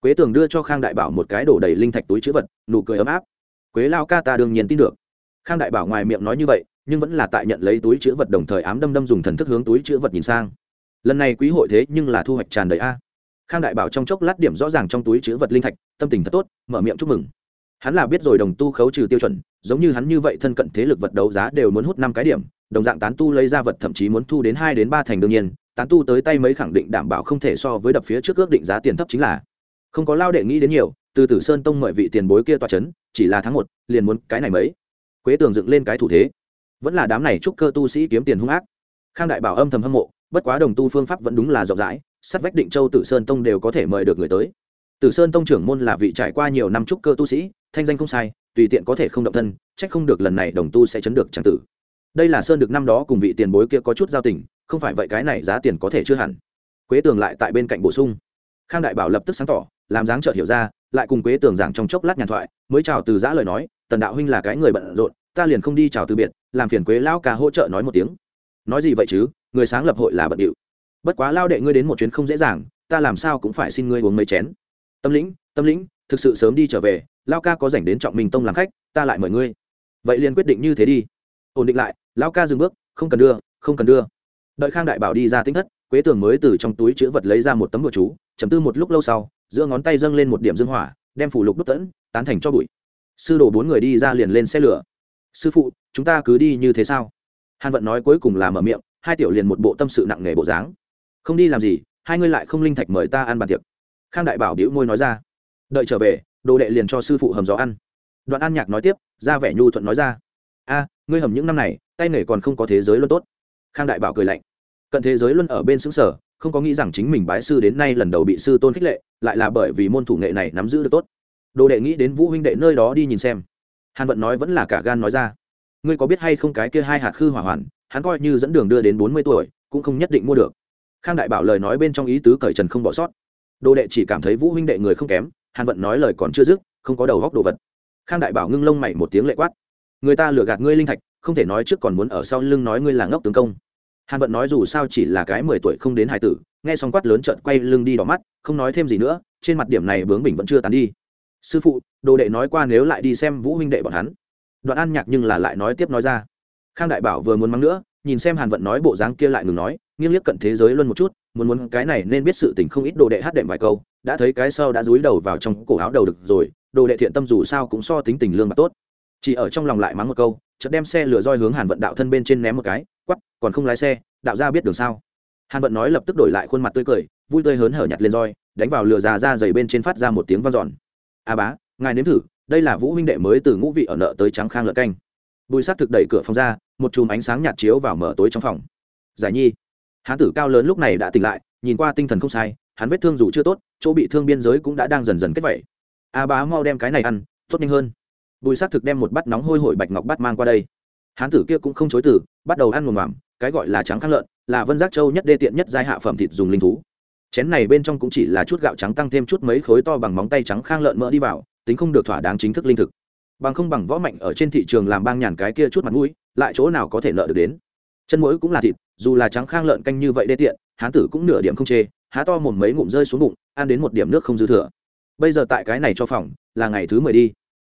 Quế tường đưa cho khang đại bảo một cái đổ đầy linh thạch túi chữ vật, nụ cười ấm áp. Quế lao ca ta đương nhiên tin được. Khang đại bảo ngoài miệng nói như vậy, nhưng vẫn là tại nhận lấy túi chữ vật đồng thời ám đâm đâm dùng thần thức hướng túi chữ vật nhìn sang. Lần này quý hội thế nhưng là thu hoạch tràn đầy a. Khang đại bảo trong chốc lát điểm rõ ràng trong túi chữ vật linh thạch, tâm tình thật tốt, mở miệng chúc mừng. Hắn là biết rồi đồng tu khấu trừ tiêu chuẩn, giống như hắn như vậy thân cận thế lực vật đấu giá đều muốn hút năm cái điểm, đồng dạng tán tu lấy ra vật thậm chí muốn thu đến hai đến ba thành đương nhiên tán tu tới tay mấy khẳng định đảm bảo không thể so với đập phía trước ước định giá tiền thấp chính là. Không có lao đệ nghĩ đến nhiều, từ tử sơn tông mời vị tiền bối kia tòa c h ấ n chỉ là tháng một, liền muốn cái này mấy. Quế tường dựng lên cái thủ thế. Vẫn là đám này chúc cơ tu sĩ kiếm tiền hung ác. Khang đại bảo âm thầm hâm mộ, bất quá đồng tu phương pháp vẫn đúng là rộng rãi, sắt vách định châu tử sơn tông đều có thể mời được người tới. Tử sơn tông trưởng môn là vị trải qua nhiều năm chúc cơ tu sĩ, thanh danh không sai, tùy tiện có thể không động thân trách không được lần này đồng tu sẽ chấn được tràng tử. Đây là sơn được năm đó cùng vị tiền bối kia có chút giao tình không phải vậy cái này giá tiền có thể chưa hẳn. Quế tường lại tại bên cạnh bổ sung. Khang đại bảo lập tức sáng tỏ, làm dáng chợt hiểu ra, lại cùng quế tường giảng trong chốc lát nhàn thoại, mới chào từ giã lời nói, tần đạo huynh là cái người bận rộn, ta liền không đi chào từ biệt, làm phiền quế Lão ca hỗ trợ nói một tiếng. Nói gì vậy chứ, người sáng lập hội là bận điệu. Bất quá lao đệ ngươi đến một chuyến không dễ dàng, ta làm sao cũng phải xin ngươi uống mấy chén. Tâm lĩnh tâm lĩnh, thực sự sớm đi trở về lao ca có dành đến trọng mình tông làm khách, ta lại mời ngươi. Vậy liền quyết định như thế đi. Ổn định lại lao ca dừng bước, không cần đưa, không cần đưa đợi khang đại bảo đi ra tính thất, quế tường mới từ trong túi chữ vật lấy ra một tấm bùa chú chấm tư một lúc lâu sau, giữa ngón tay dâng lên một điểm dương hỏa, đem phủ lục đốt tẫn, tán thành cho bụi. Sư đồ bốn người đi ra liền lên xe lửa. Sư phụ, chúng ta cứ đi như thế sao? Hàn vận nói cuối cùng là mở miệng, hai tiểu liền một bộ tâm sự nặng nề bộ dáng. Không đi làm gì, hai ngươi lại không linh thạch mời ta ăn bàn tiệc. Khang đại bảo đĩu môi nói ra. Đợi trở về, đồ đệ liền cho sư phụ hầm gió ăn. Đoạn an nhạc nói tiếp, ra vẻ nhu thuận nói ra. A, ngươi hầm những năm này, tay nghề còn không có thế giới luôn tốt khang đại bảo cười lạnh. Cận thế giới luôn ở bên xứng sở không có nghĩ rằng chính mình bái sư đến nay lần đầu bị sư tôn khích lệ, lại là bởi vì môn thủ nghệ này nắm giữ được tốt. Đồ đệ nghĩ đến vũ huynh đệ nơi đó đi nhìn xem. Hàn vận nói vẫn là cả gan nói ra. Ngươi có biết hay không cái kia hai hạt khư hỏa hoàn, hắn coi như dẫn đường đưa đến bốn mươi tuổi, cũng không nhất định mua được. Khang đại bảo lời nói bên trong ý tứ cởi trần không bỏ sót. Đồ đệ chỉ cảm thấy vũ huynh đệ người không kém, hàn vận nói lời còn chưa dứt, không có đầu góc đồ vật. Khang đại bảo ngưng lông mày một tiếng lệ quát. Người ta lừa gạt ngươi linh thạch không thể nói trước còn muốn ở sau lưng nói ngươi là ngốc tướng công. Hàn vận nói dù sao chỉ là cái mười tuổi không đến hai tử, nghe xong quát lớn trợn quay lưng đi đỏ mắt, không nói thêm gì nữa, trên mặt điểm này bướng bình vẫn chưa tán đi. Sư phụ, đồ đệ nói qua nếu lại đi xem vũ huynh đệ bọn hắn. Đoạn an nhạc nhưng là lại nói tiếp nói ra. Khang đại bảo vừa muốn mắng nữa, nhìn xem hàn vận nói bộ dáng kia lại ngừng nói, nghiêng liếc cận thế giới luôn một chút, muốn muốn cái này nên biết sự tình không ít đồ đệ hát đệm vài câu, đã thấy cái sau đã dúi đầu vào trong cổ áo đầu được rồi, đồ đệ thiện tâm dù sao cũng so tính tình lương mà tốt. Chỉ ở trong lòng lại mắng một câu chợt đem xe lửa roi hướng hàn vận đạo thân bên trên ném một cái quắp còn không lái xe, đạo ra biết đường sao? Hàn vận nói lập tức đổi lại khuôn mặt tươi cười, vui tươi hớn hở nhặt lên roi, đánh vào lửa già ra dày bên trên phát ra một tiếng v a n giòn a bá, ngài nếm thử, đây là vũ huynh đệ mới từ ngũ vị ở nợ tới trắng khang lợn canh. Bùi s á t thực đẩy cửa phòng ra, một chùm ánh sáng nhạt chiếu vào mở tối trong phòng. Giải nhi. Hán tử cao lớn lúc này đã tỉnh lại, nhìn qua tinh thần không sai, hắn vết thương dù chưa tốt, chỗ bị thương biên giới cũng đã đang dần dần kết vẩy a bá mau đem cái này ăn, tốt nhanh hơn bùi s á thực đem một bát nóng hôi hổi bạch ngọc bát mang qua đây. Hán tử kia cũng không chối từ, bắt đầu ăn mồm mòm cái gọi là trắng khang lợn, là vân giác châu nhất đê tiện nhất giai hạ phẩm thịt dùng linh thú. Chén này bên trong cũng chỉ là chút gạo trắng tăng thêm chút mấy khối to bằng móng tay trắng khang lợn mỡ đi vào, tính không được thỏa đáng chính thức linh thực. Bằng không bằng võ mạnh ở trên thị trường làm bang nhàn cái kia chút mặt mũi, lại chỗ nào có thể nợ được đến. Chân mũi cũng là thịt, dù là trắng khang lợn canh như vậy đê tiện, hán tử cũng nửa điểm không chê, há to mồm mấy ngụm rơi xuống bụng, ăn đến một điểm nước không dư thừa. Bây giờ tại cái này cho phòng, là ngày thứ mười đi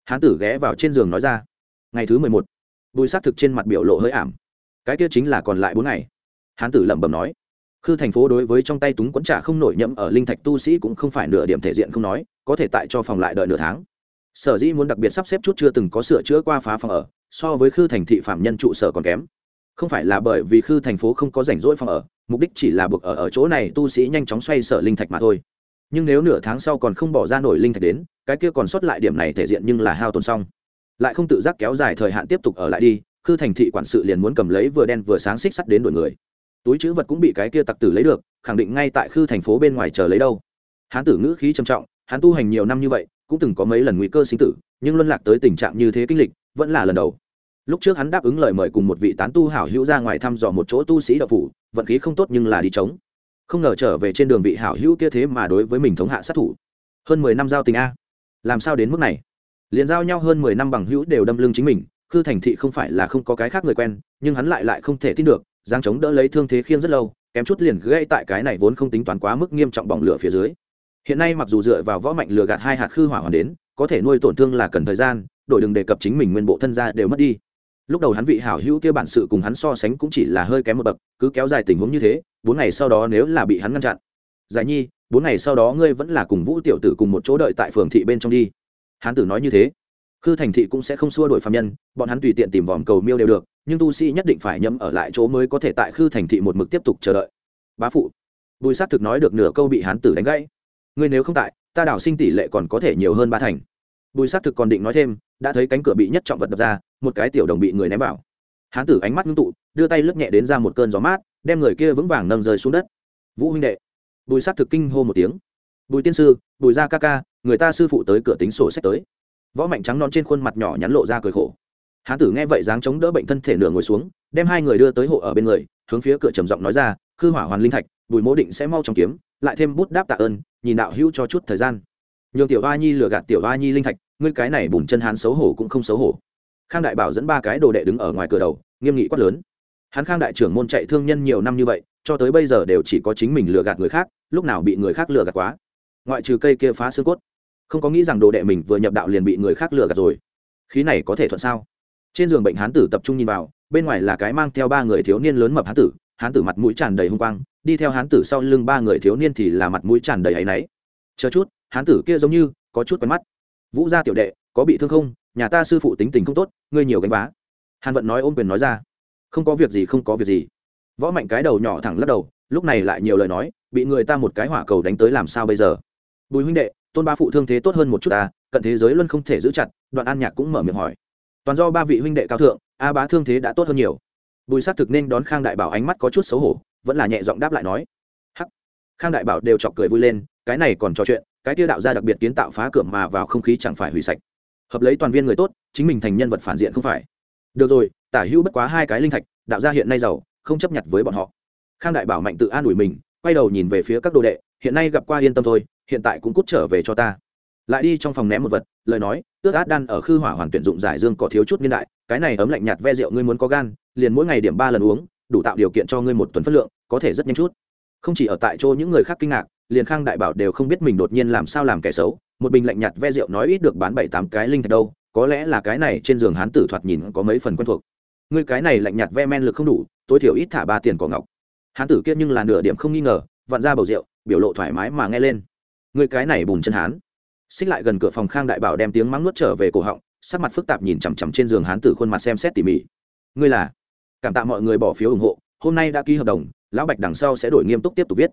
hán tử ghé vào trên giường nói ra, ngày thứ mười một, bùi s á c thực trên mặt biểu lộ hơi ảm. Cái kia chính là còn lại bốn ngày. Hán tử lẩm bẩm nói. Khư thành phố đối với trong tay túng quẫn trả không nổi nhậm ở linh thạch tu sĩ cũng không phải nửa điểm thể diện không nói, có thể tại cho phòng lại đợi nửa tháng. Sở dĩ muốn đặc biệt sắp xếp chút chưa từng có sửa chữa qua phá phòng ở, so với khư thành thị phạm nhân trụ sở còn kém. Không phải là bởi vì khư thành phố không có rảnh rỗi phòng ở, mục đích chỉ là buộc ở ở chỗ này tu sĩ nhanh chóng xoay sở linh thạch mà thôi nhưng nếu nửa tháng sau còn không bỏ ra nổi linh thạch đến, cái kia còn sót lại điểm này thể diện nhưng là hao tồn xong. Lại không tự giác kéo dài thời hạn tiếp tục ở lại đi, khư thành thị quản sự liền muốn cầm lấy vừa đen vừa sáng xích sắt đến đuổi người. Túi chữ vật cũng bị cái kia tặc tử lấy được, khẳng định ngay tại khư thành phố bên ngoài chờ lấy đâu. Hán tử ngữ khí trầm trọng, hắn tu hành nhiều năm như vậy, cũng từng có mấy lần nguy cơ sinh tử, nhưng luân lạc tới tình trạng như thế kinh lịch, vẫn là lần đầu. Lúc trước hắn đáp ứng lời mời cùng một vị tán tu hảo hữu ra ngoài thăm dò một chỗ tu sĩ đạo phủ, vận khí không tốt nhưng là đi trống không ngờ trở về trên đường vị hảo hữu kia thế mà đối với mình thống hạ sát thủ. Hơn mười năm giao tình a. Làm sao đến mức này? Liền giao nhau hơn mười năm bằng hữu đều đâm lưng chính mình, khư thành thị không phải là không có cái khác người quen, nhưng hắn lại lại không thể tin được giang chống đỡ lấy thương thế khiêng rất lâu, kém chút liền gây tại cái này vốn không tính toán quá mức nghiêm trọng bỏng lửa phía dưới. Hiện nay mặc dù dựa vào võ mạnh lừa gạt hai hạt khư hỏa hoàn đến, có thể nuôi tổn thương là cần thời gian, đổi đừng đề cập chính mình nguyên bộ thân gia đều mất đi. Lúc đầu hắn vị hảo hữu kia bản sự cùng hắn so sánh cũng chỉ là hơi kém một bậc, cứ kéo dài tình huống như thế bốn ngày sau đó nếu là bị hắn ngăn chặn. Giải nhi, bốn ngày sau đó ngươi vẫn là cùng vũ tiểu tử cùng một chỗ đợi tại phường thị bên trong đi. Hán tử nói như thế. Khư thành thị cũng sẽ không xua đổi phạm nhân, bọn hắn tùy tiện tìm vòm cầu miêu đều được, nhưng tu sĩ nhất định phải nhẫm ở lại chỗ mới có thể tại khư thành thị một mực tiếp tục chờ đợi. Bá phụ, bùi s á t thực nói được nửa câu bị hán tử đánh gãy. Ngươi nếu không tại, ta đảo sinh tỷ lệ còn có thể nhiều hơn ba thành. Bùi s á t thực còn định nói thêm, đã thấy cánh cửa bị nhất trọng vật đập ra, một cái tiểu đồng bị người ném vào. Hán tử ánh mắt ngưng tụ, đưa tay lướt nhẹ đến ra một cơn gió mát đem người kia vững vàng nâng rơi xuống đất. Vũ huynh đệ. Bùi s á t thực kinh hô một tiếng. Bùi tiên sư, bùi gia ca ca, người ta sư phụ tới cửa tính sổ sách tới. Võ mạnh trắng non trên khuôn mặt nhỏ nhắn lộ ra cười khổ. Hán tử nghe vậy dáng chống đỡ bệnh thân thể nửa ngồi xuống, đem hai người đưa tới hộ ở bên người, hướng phía cửa trầm giọng nói ra, khư hỏa hoàn linh thạch, bùi mỗ định sẽ mau trong kiếm, lại thêm bút đáp tạ ơn, nhìn đạo hữu cho chút thời gian. Nhường tiểu ba nhi lừa gạt tiểu ba nhi linh thạch, ngươi cái này bùn chân hán xấu hổ cũng không xấu hổ. Khang đại bảo dẫn ba cái đồ đệ đứng ở ngoài cửa đầu, nghiêm nghị quát lớn hắn khang đại trưởng môn chạy thương nhân nhiều năm như vậy, cho tới bây giờ đều chỉ có chính mình lừa gạt người khác, lúc nào bị người khác lừa gạt quá. Ngoại trừ cây kia phá xương cốt. Không có nghĩ rằng đồ đệ mình vừa nhập đạo liền bị người khác lừa gạt rồi. Khí này có thể thuận sao? Trên giường bệnh hán tử tập trung nhìn vào, bên ngoài là cái mang theo ba người thiếu niên lớn mập hán tử hán tử mặt mũi tràn đầy hung quang, đi theo hán tử sau lưng ba người thiếu niên thì là mặt mũi tràn đầy áy náy. Chờ chút, hán tử kia giống như có chút quen mắt. Vũ gia tiểu đệ, có bị thương không? Nhà ta sư phụ tính tình không tốt, ngươi nhiều gánh vá. Hàn vận nói ôm quyền nói ra không có việc gì, không có việc gì. Võ mạnh cái đầu nhỏ thẳng lắc đầu, lúc này lại nhiều lời nói, bị người ta một cái hỏa cầu đánh tới làm sao bây giờ? Bùi huynh đệ, tôn ba phụ thương thế tốt hơn một chút ta cận thế giới luôn không thể giữ chặt, đoạn an nhạc cũng mở miệng hỏi. Toàn do ba vị huynh đệ cao thượng, a bá thương thế đã tốt hơn nhiều. Bùi s á thực nên đón khang đại bảo ánh mắt có chút xấu hổ, vẫn là nhẹ giọng đáp lại nói. Hắc. Khang đại bảo đều chọc cười vui lên, cái này còn trò chuyện, cái tiêu đạo ra đặc biệt kiến tạo phá cửa mà vào không khí chẳng phải hủy sạch. Hợp lấy toàn viên người tốt, chính mình thành nhân vật phản diện không phải. Được rồi tả hữu bất quá hai cái linh thạch, đạo gia hiện nay giàu, không chấp nhận với bọn họ. Khang đại bảo mạnh tự an ủi mình, quay đầu nhìn về phía các đồ đệ, hiện nay gặp qua yên tâm thôi, hiện tại cũng cút trở về cho ta. Lại đi trong phòng ném một vật, lời nói ước át đan ở khư hỏa hoàn tuyển dụng giải dương có thiếu chút niên đại, cái này ấm lạnh nhạt ve rượu ngươi muốn có gan, liền mỗi ngày điểm ba lần uống, đủ tạo điều kiện cho ngươi một tuần phất lượng, có thể rất nhanh chút. Không chỉ ở tại chỗ những người khác kinh ngạc, liền khang đại bảo đều không biết mình đột nhiên làm sao làm kẻ xấu, một bình lạnh nhạt ve rượu nói ít được bán bảy tám cái linh thạch đâu, có lẽ là cái này trên giường hán tử thoạt nhìn có mấy phần quen thuộc ngươi cái này lạnh nhạt ve men lực không đủ, tối thiểu ít thả ba tiền cỏ ngọc. Hán tử kia nhưng là nửa điểm không nghi ngờ, vặn ra bầu rượu, biểu lộ thoải mái mà nghe lên. Ngươi cái này bùn chân hán. Xích lại gần cửa phòng khang đại bảo đem tiếng mắng nuốt trở về cổ họng, sắc mặt phức tạp nhìn chằm chằm trên giường hán tử khuôn mặt xem xét tỉ mỉ. Ngươi là? Cảm tạ mọi người bỏ phiếu ủng hộ, hôm nay đã ký hợp đồng, lão bạch đằng sau sẽ đổi nghiêm túc tiếp tục viết.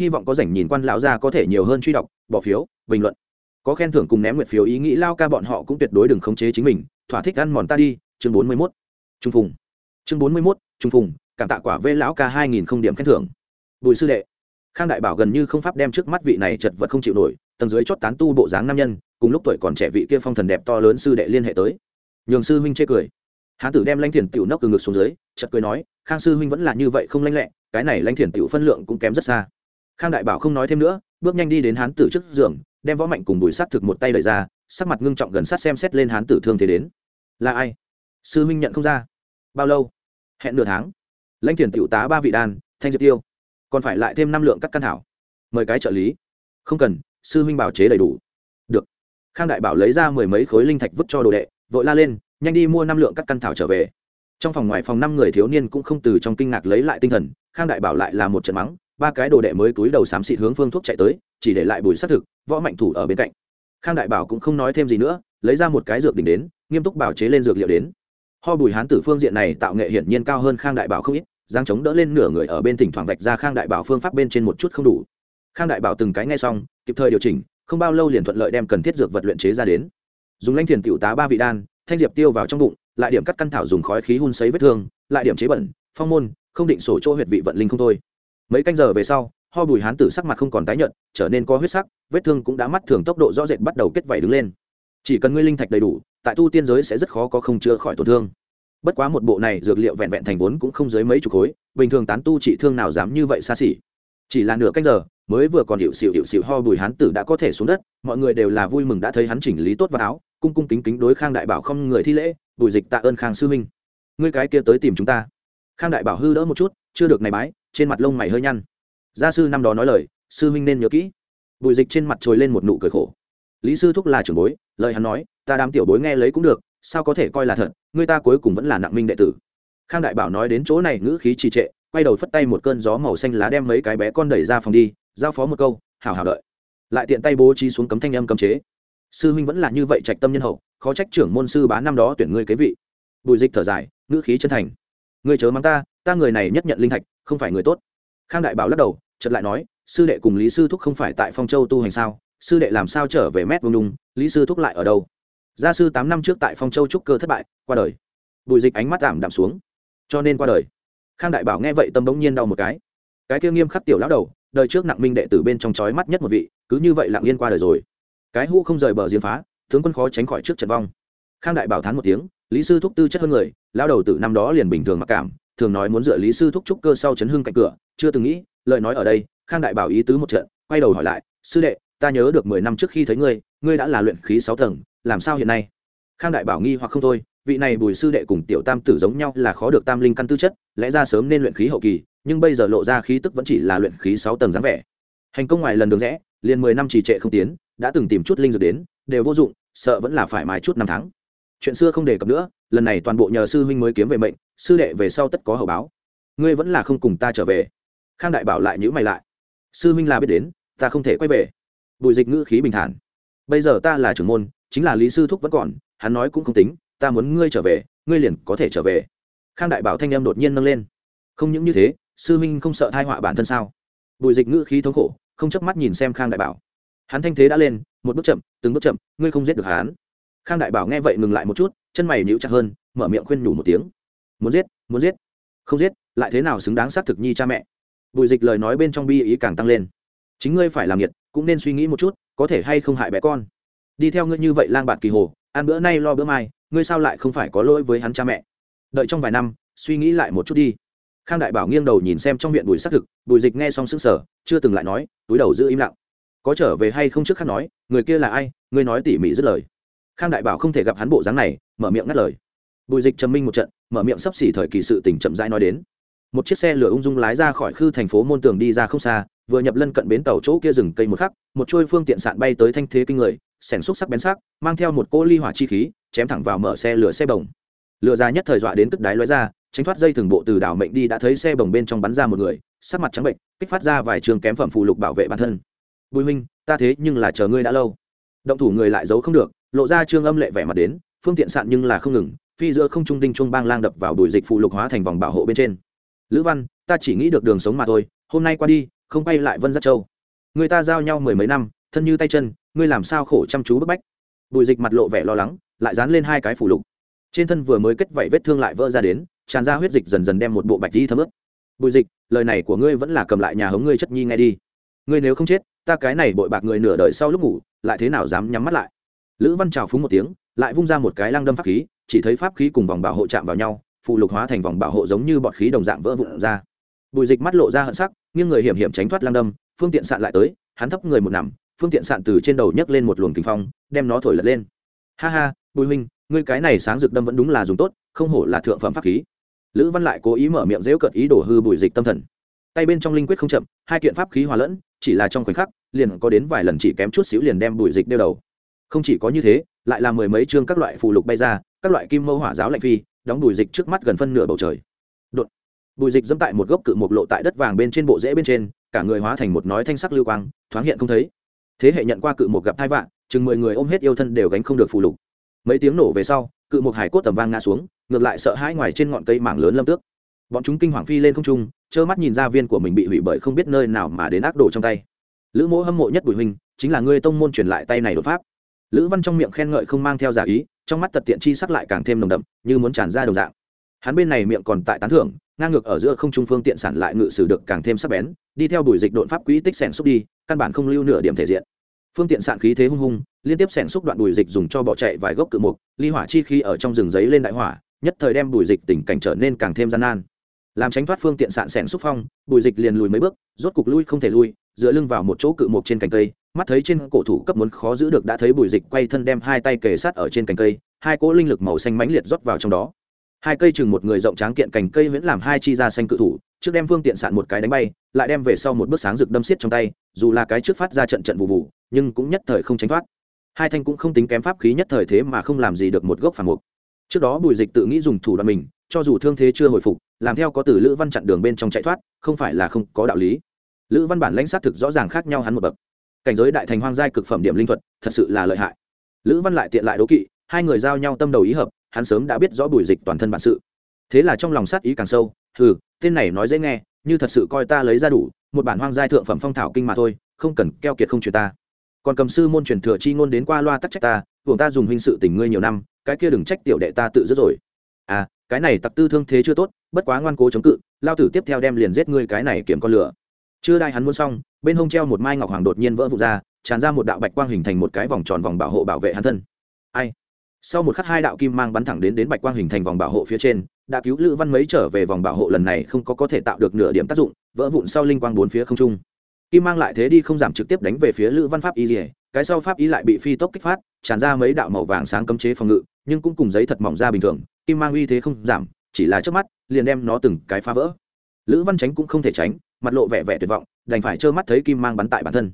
Hy vọng có rảnh nhìn quan lão gia có thể nhiều hơn truy đọc, bỏ phiếu, bình luận. Có khen thưởng cùng ném nguyệt phiếu ý nghĩ lao ca bọn họ cũng tuyệt đối đừng khống chế chính mình, thỏa thích ăn mòn ta đi, chương bốn mươi mốt trung phùng. Chương bốn mươi mốt, trung phùng, cảm tạ quả vê lão ca hai nghìn không điểm khen thưởng. Bùi sư đệ, khang đại bảo gần như không pháp đem trước mắt vị này chật vật không chịu nổi, tầng dưới chót tán tu bộ dáng nam nhân, cùng lúc tuổi còn trẻ vị kia phong thần đẹp to lớn sư đệ liên hệ tới. Nhường sư huynh chê cười. Hán tử đem lanh thiền tiểu nốc từ ngực xuống dưới chật cười nói, khang sư huynh vẫn là như vậy không lanh lẹ, cái này lanh thiền tiểu phân lượng cũng kém rất xa. Khang đại bảo không nói thêm nữa, bước nhanh đi đến hán tử trước giường, đem võ mạnh cùng bùi sát thực một tay đẩy ra, sắc mặt ngưng trọng gần sát xem xét lên hán tử thương thế đến. Là ai? Sư huynh nhận không ra bao lâu? Hẹn nửa tháng. Lãnh thiền tiểu tá ba vị đan, thanh diệp tiêu. Còn phải lại thêm năm lượng các căn thảo. Mời cái trợ lý. Không cần, sư huynh bảo chế đầy đủ. Được. Khang đại bảo lấy ra mười mấy khối linh thạch vứt cho đồ đệ, vội la lên, nhanh đi mua năm lượng các căn thảo trở về. Trong phòng ngoài phòng năm người thiếu niên cũng không từ trong kinh ngạc lấy lại tinh thần, khang đại bảo lại là một trận mắng, ba cái đồ đệ mới túi đầu xám xịt hướng phương thuốc chạy tới, chỉ để lại bùi xác thực, võ mạnh thủ ở bên cạnh. Khang đại bảo cũng không nói thêm gì nữa, lấy ra một cái dược đỉnh đến, nghiêm túc bảo chế lên dược liệu đến ho bùi hán tử phương diện này tạo nghệ hiển nhiên cao hơn khang đại bảo không ít giang chống đỡ lên nửa người ở bên thỉnh thoảng vạch ra khang đại bảo phương pháp bên trên một chút không đủ. Khang đại bảo từng cái ngay xong, kịp thời điều chỉnh, không bao lâu liền thuận lợi đem cần thiết dược vật luyện chế ra đến. Dùng lanh thiền tiểu tá ba vị đan, thanh diệp tiêu vào trong bụng, lại điểm cắt căn thảo dùng khói khí hun sấy vết thương, lại điểm chế bẩn, phong môn, không định sổ chỗ huyệt vị vận linh không thôi. Mấy canh giờ về sau, ho bùi hán tử sắc mặt không còn tái nhợt, trở nên có huyết sắc, vết thương cũng đã mắt thường tốc độ rõ rệt bắt đầu kết vảy đứng lên. Chỉ cần ngươi linh thạch đầy đủ tại tu tiên giới sẽ rất khó có không chữa khỏi tổn thương. Bất quá một bộ này dược liệu vẹn vẹn thành vốn cũng không dưới mấy chục khối, bình thường tán tu trị thương nào dám như vậy xa xỉ. Chỉ là nửa canh giờ, mới vừa còn hiệu xịu hiệu xịu ho bùi hán tử đã có thể xuống đất, mọi người đều là vui mừng đã thấy hắn chỉnh lý tốt vào áo, cung cung kính kính đối khang đại bảo không người thi lễ, bùi dịch tạ ơn khang sư huynh ngươi cái kia tới tìm chúng ta. Khang đại bảo hư đỡ một chút, chưa được này bái, trên mặt lông mày hơi nhăn. Gia sư năm đó nói lời, sư huynh nên nhớ kỹ. Bùi dịch trên mặt trồi lên một nụ cười khổ. Lý sư thúc là trưởng bối lời hắn nói, ta đám tiểu bối nghe lấy cũng được, sao có thể coi là thật, người ta cuối cùng vẫn là nặng minh đệ tử. Khang đại bảo nói đến chỗ này ngữ khí trì trệ, quay đầu phất tay một cơn gió màu xanh lá đem mấy cái bé con đẩy ra phòng đi, giao phó một câu hào hào đợi. Lại tiện tay bố trí xuống cấm thanh âm cấm chế. Sư huynh vẫn là như vậy trạch tâm nhân hậu, khó trách trưởng môn sư bá năm đó tuyển ngươi kế vị. Bùi dịch thở dài, ngữ khí chân thành. Ngươi chớ mắng ta ta người này nhất nhận linh thạch, không phải người tốt. Khang đại bảo lắc đầu, chợt lại nói, sư đệ cùng lý sư thúc không phải tại phong châu tu hành sao? Sư đệ làm sao trở về mét vương đung, lý sư thúc lại ở đâu? Gia sư tám năm trước tại phong châu trúc cơ thất bại, qua đời. Bùi dịch ánh mắt giảm đạm xuống. Cho nên qua đời. Khang đại bảo nghe vậy tâm bỗng nhiên đau một cái. Cái kia nghiêm khắc tiểu lão đầu, đời trước nặng minh đệ tử bên trong chói mắt nhất một vị, cứ như vậy lặng yên qua đời rồi. Cái hũ không rời bờ giếng phá, tướng quân khó tránh khỏi trước trận vong. Khang đại bảo thán một tiếng, lý sư thúc tư chất hơn người, lão đầu từ năm đó liền bình thường mặc cảm, thường nói muốn dựa lý sư thúc trúc cơ sau chấn hưng cạnh cửa, chưa từng nghĩ, lời nói ở đây, khang đại bảo ý tứ một trận, quay đầu hỏi lại, sư đệ ta nhớ được mười năm trước khi thấy ngươi ngươi đã là luyện khí sáu tầng, làm sao hiện nay? Khang đại bảo nghi hoặc không thôi, vị này bùi sư đệ cùng tiểu tam tử giống nhau là khó được tam linh căn tư chất, lẽ ra sớm nên luyện khí hậu kỳ, nhưng bây giờ lộ ra khí tức vẫn chỉ là luyện khí sáu tầng dáng vẻ. Hành công ngoài lần đường rẽ, liền mười năm trì trệ không tiến, đã từng tìm chút linh dược đến, đều vô dụng, sợ vẫn là phải mài chút năm tháng. Chuyện xưa không đề cập nữa, lần này toàn bộ nhờ sư huynh mới kiếm về mệnh, sư đệ về sau tất có hậu báo. Ngươi vẫn là không cùng ta trở về. Khang đại bảo lại nhữ mày lại. Sư huynh là biết đến, ta không thể quay về bùi dịch ngữ khí bình thản. Bây giờ ta là trưởng môn, chính là lý sư thúc vẫn còn, hắn nói cũng không tính, ta muốn ngươi trở về, ngươi liền có thể trở về. Khang đại bảo thanh em đột nhiên nâng lên. Không những như thế, sư Minh không sợ thai họa bản thân sao? Bùi dịch ngữ khí thống khổ, không chớp mắt nhìn xem khang đại bảo. Hắn thanh thế đã lên, một bước chậm, từng bước chậm, ngươi không giết được hắn. Khang đại bảo nghe vậy ngừng lại một chút, chân mày nhíu chặt hơn, mở miệng khuyên nhủ một tiếng. Muốn giết muốn giết. Không giết, lại thế nào xứng đáng xác thực nhi cha mẹ? Bùi dịch lời nói bên trong bi ý càng tăng lên chính ngươi phải làm nhiệt, cũng nên suy nghĩ một chút, có thể hay không hại bé con. Đi theo ngươi như vậy lang bạt kỳ hồ, ăn bữa nay lo bữa mai, ngươi sao lại không phải có lỗi với hắn cha mẹ? Đợi trong vài năm, suy nghĩ lại một chút đi. Khang đại bảo nghiêng đầu nhìn xem trong viện bùi xác thực, bùi dịch nghe xong s ứ n g sở chưa từng lại nói, túi đầu giữ im lặng. Có trở về hay không trước khắc nói, người kia là ai, ngươi nói tỉ mỉ dứt lời. Khang đại bảo không thể gặp hắn bộ dáng này, mở miệng ngắt lời. Bùi dịch trầm minh một trận, mở miệng sắp xỉ thời kỳ sự tỉnh chậm rãi nói đến một chiếc xe lửa ung dung lái ra khỏi khư thành phố môn tường đi ra không xa, vừa nhập lân cận bến tàu chỗ kia rừng cây một khắc, một trôi phương tiện sạn bay tới thanh thế kinh người, sẻn xúc sắc bén sắc, mang theo một cô ly hỏa chi khí, chém thẳng vào mở xe lửa xe bồng. Lửa ra nhất thời dọa đến cất đáy lóe ra, tránh thoát dây thường bộ từ đảo mệnh đi đã thấy xe bồng bên trong bắn ra một người, sắc mặt trắng bệnh, kích phát ra vài trường kém phẩm phù lục bảo vệ bản thân. Bùi minh ta thế nhưng là chờ ngươi đã lâu. Động thủ người lại giấu không được, lộ ra trương âm lệ vẻ mặt đến, phương tiện sạn nhưng là không ngừng, phi giữa không trung đinh chuông bang lang đập vào đùi dịch phụ lục hóa thành vòng bảo hộ bên trên lữ văn, ta chỉ nghĩ được đường sống mà thôi, hôm nay qua đi, không quay lại vân giác châu. Người ta giao nhau mười mấy năm, thân như tay chân, ngươi làm sao khổ chăm chú bức bách? Bùi dịch mặt lộ vẻ lo lắng, lại dán lên hai cái phủ lục. Trên thân vừa mới kết vảy vết thương lại vỡ ra đến, tràn ra huyết dịch dần dần đem một bộ bạch đi thấm ướt. Bùi dịch, lời này của ngươi vẫn là cầm lại nhà hống ngươi chất nhi nghe đi. Ngươi nếu không chết, ta cái này bội bạc người nửa đời sau lúc ngủ, lại thế nào dám nhắm mắt lại? Lữ văn trào phúng một tiếng, lại vung ra một cái lăng đâm pháp khí, chỉ thấy pháp khí cùng vòng bảo hộ chạm vào nhau phụ lục hóa thành vòng bảo hộ giống như bọt khí đồng dạng vỡ vụn ra. Bùi dịch mắt lộ ra hận sắc, nghiêng người hiểm hiểm tránh thoát lăng đâm, phương tiện sạn lại tới, hắn thấp người một nằm, phương tiện sạn từ trên đầu nhấc lên một luồng kinh phong, đem nó thổi lật lên. Ha ha, bùi huynh, ngươi cái này sáng rực đâm vẫn đúng là dùng tốt, không hổ là thượng phẩm pháp khí. Lữ văn lại cố ý mở miệng dễu cợt ý đổ hư bùi dịch tâm thần. Tay bên trong linh quyết không chậm, hai kiện pháp khí hòa lẫn, chỉ là trong khoảnh khắc, liền có đến vài lần chỉ kém chút xíu liền đem bùi dịch đeo đầu. Không chỉ có như thế, lại là mười mấy chương các loại phù lục bay ra, các loại kim mâu hỏa giáo lạnh phi đóng bùi dịch trước mắt gần phân nửa bầu trời. Đột. bùi dịch dẫm tại một gốc cự mục lộ tại đất vàng bên trên bộ rễ bên trên, cả người hóa thành một nói thanh sắc lưu quang, thoáng hiện không thấy. Thế hệ nhận qua cự một gặp thai vạn, chừng mười người ôm hết yêu thân đều gánh không được phù lục. Mấy tiếng nổ về sau, cự một hải cốt tầm vang ngã xuống, ngược lại sợ hãi ngoài trên ngọn cây mảng lớn lâm tước. Bọn chúng kinh hoàng phi lên không trung, trơ mắt nhìn ra viên của mình bị hủy bởi không biết nơi nào mà đến ác đồ trong tay. Lữ mỗ hâm mộ nhất bùi huynh, chính là ngươi tông môn truyền lại tay này đột pháp. Lữ văn trong miệng khen ngợi không mang theo giả ý trong mắt tật tiện chi sắc lại càng thêm nồng đậm, như muốn tràn ra đồng dạng. Hắn bên này miệng còn tại tán thưởng, ngang ngược ở giữa không trung phương tiện sản lại ngự sử được càng thêm sắc bén, đi theo đuổi dịch đột pháp quỹ tích sẻn xúc đi, căn bản không lưu nửa điểm thể diện. Phương tiện sản khí thế hung hung, liên tiếp sẻn xúc đoạn đuổi dịch dùng cho bỏ chạy vài gốc cự mục, ly hỏa chi khi ở trong rừng giấy lên đại hỏa, nhất thời đem đuổi dịch tình cảnh trở nên càng thêm gian nan. Làm tránh thoát phương tiện sạn sẻn xúc phong bùi dịch liền lùi mấy bước, rốt cục lui không thể lui, dựa lưng vào một chỗ cự mục trên cành cây mắt thấy trên cổ thủ cấp muốn khó giữ được đã thấy bùi dịch quay thân đem hai tay kề sát ở trên cành cây, hai cỗ linh lực màu xanh mãnh liệt rót vào trong đó. Hai cây chừng một người rộng tráng kiện cành cây vẫn làm hai chi ra xanh cự thủ, trước đem phương tiện sạn một cái đánh bay, lại đem về sau một bước sáng rực đâm xiết trong tay, dù là cái trước phát ra trận trận vụ vụ, nhưng cũng nhất thời không tránh thoát. Hai thanh cũng không tính kém pháp khí nhất thời thế mà không làm gì được một gốc phản mục. Trước đó bùi dịch tự nghĩ dùng thủ đoạn mình, cho dù thương thế chưa hồi phục, làm theo có từ lữ văn chặn đường bên trong chạy thoát, không phải là không có đạo lý. Lữ văn bản lãnh sát thực rõ ràng khác nhau hắn một bậc cảnh giới đại thành hoang giai cực phẩm điểm linh thuật, thật sự là lợi hại. Lữ văn lại tiện lại đố kỵ, hai người giao nhau tâm đầu ý hợp, hắn sớm đã biết rõ bùi dịch toàn thân bản sự. Thế là trong lòng sát ý càng sâu, hừ, tên này nói dễ nghe, như thật sự coi ta lấy ra đủ, một bản hoang giai thượng phẩm phong thảo kinh mà thôi, không cần keo kiệt không truyền ta. Còn cầm sư môn truyền thừa chi ngôn đến qua loa tắc trách ta buộc ta dùng hình sự tình ngươi nhiều năm, cái kia đừng trách tiểu đệ ta tự dứt rồi. À cái này tặc tư thương thế chưa tốt, bất quá ngoan cố chống cự, lao tử tiếp theo đem liền giết ngươi cái này kiếm con lửa chưa đai hắn muốn xong, bên hông treo một mai ngọc hoàng đột nhiên vỡ vụt ra, tràn ra một đạo bạch quang hình thành một cái vòng tròn vòng bảo hộ bảo vệ hắn thân. Ai? Sau một khắc hai đạo kim mang bắn thẳng đến đến bạch quang hình thành vòng bảo hộ phía trên, đã cứu lữ văn mấy trở về vòng bảo hộ lần này không có có thể tạo được nửa điểm tác dụng, vỡ vụn sau linh quang bốn phía không trung. Kim mang lại thế đi không giảm trực tiếp đánh về phía lữ văn pháp y rỉa cái sau pháp y lại bị phi tốc kích phát, tràn ra mấy đạo màu vàng sáng cấm chế phòng ngự, nhưng cũng cùng giấy thật mỏng ra bình thường, kim mang uy thế không giảm, chỉ là trước mắt, liền đem nó từng cái phá vỡ. Lữ văn tránh cũng không thể tránh mặt lộ vẻ vẻ tuyệt vọng, đành phải trơ mắt thấy kim mang bắn tại bản thân.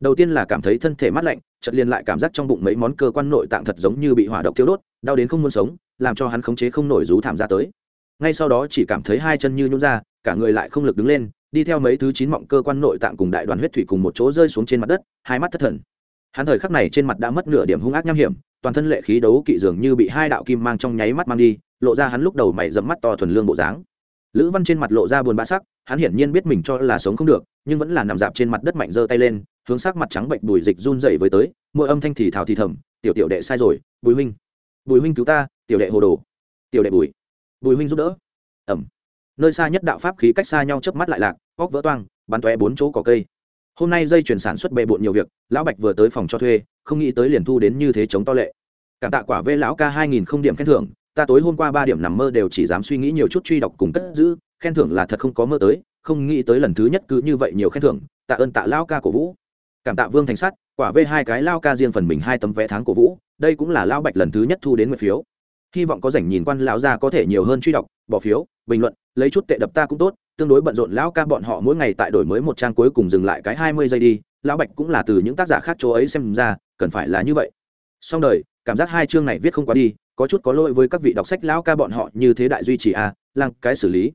Đầu tiên là cảm thấy thân thể mát lạnh, chợt liền lại cảm giác trong bụng mấy món cơ quan nội tạng thật giống như bị hỏa độc thiêu đốt, đau đến không muốn sống, làm cho hắn khống chế không nổi rú thảm ra tới. Ngay sau đó chỉ cảm thấy hai chân như nhún ra, cả người lại không lực đứng lên, đi theo mấy thứ chín mọng cơ quan nội tạng cùng đại đoàn huyết thủy cùng một chỗ rơi xuống trên mặt đất, hai mắt thất thần. Hắn thời khắc này trên mặt đã mất nửa điểm hung ác nham hiểm, toàn thân lệ khí đấu kỵ dường như bị hai đạo kim mang trong nháy mắt mang đi, lộ ra hắn lúc đầu mày dẫm mắt to thuần lương bộ dáng lữ văn trên mặt lộ ra buồn bã sắc, hắn hiển nhiên biết mình cho là sống không được, nhưng vẫn là nằm dạp trên mặt đất mạnh giơ tay lên, hướng sắc mặt trắng bệnh bùi dịch run dậy với tới mỗi âm thanh thì thào thì thầm, tiểu tiểu đệ sai rồi, bùi huynh bùi huynh cứu ta, tiểu đệ hồ đồ, tiểu đệ bùi bùi huynh giúp đỡ. Ẩm. Nơi xa nhất đạo pháp khí cách xa nhau chớp mắt lại lạc góc vỡ toang, bắn tóe bốn chỗ cỏ cây. Hôm nay dây chuyển sản xuất bề bộn nhiều việc, lão bạch vừa tới phòng cho thuê, không nghĩ tới liền thu đến như thế chống to lệ. Cảm tạ quả vê lão ca hai nghìn không điểm khen thưởng ta tối hôm qua ba điểm nằm mơ đều chỉ dám suy nghĩ nhiều chút truy đọc cùng cất giữ, khen thưởng là thật không có mơ tới, không nghĩ tới lần thứ nhất cứ như vậy nhiều khen thưởng, tạ ơn tạ lao ca cổ vũ. Cảm tạ vương thành sắt quả vê hai cái lao ca riêng phần mình hai tấm vé tháng cổ vũ, đây cũng là lao bạch lần thứ nhất thu đến nguyện phiếu. Hy vọng có rảnh nhìn quan lão gia có thể nhiều hơn truy đọc, bỏ phiếu, bình luận, lấy chút tệ đập ta cũng tốt, tương đối bận rộn lão ca bọn họ mỗi ngày tại đổi mới một trang cuối cùng dừng lại cái hai mươi giây đi, lão bạch cũng là từ những tác giả khác chỗ ấy xem ra, cần phải là như vậy. Xong đời, cảm giác hai chương này viết không quá đi có chút có lỗi với các vị đọc sách lão ca bọn họ như thế đại duy trì a à, lăng cái xử lý.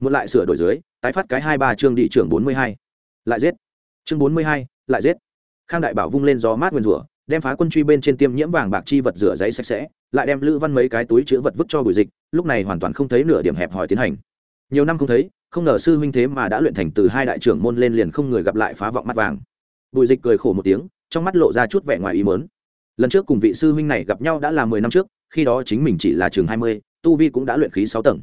Một lại sửa đổi dưới tái phát cái hai ba chương đi trưởng bốn mươi hai. Lại giết. Chương bốn mươi hai lại giết. Khang đại bảo vung lên gió mát nguyên rủa đem phá quân truy bên trên tiêm nhiễm vàng bạc chi vật rửa giấy sạch sẽ lại đem lữ văn mấy cái túi chứa vật vứt cho bùi dịch lúc này hoàn toàn không thấy nửa điểm hẹp hòi tiến hành. Nhiều năm không thấy không ngờ sư huynh thế mà đã luyện thành từ hai đại trưởng môn lên liền không người gặp lại phá vọng mắt vàng. Bùi dịch cười khổ một tiếng trong mắt lộ ra chút vẻ ngoài ý mớn lần trước cùng vị sư huynh này gặp nhau đã là mười năm trước khi đó chính mình chỉ là trường hai mươi, tu vi cũng đã luyện khí sáu tầng.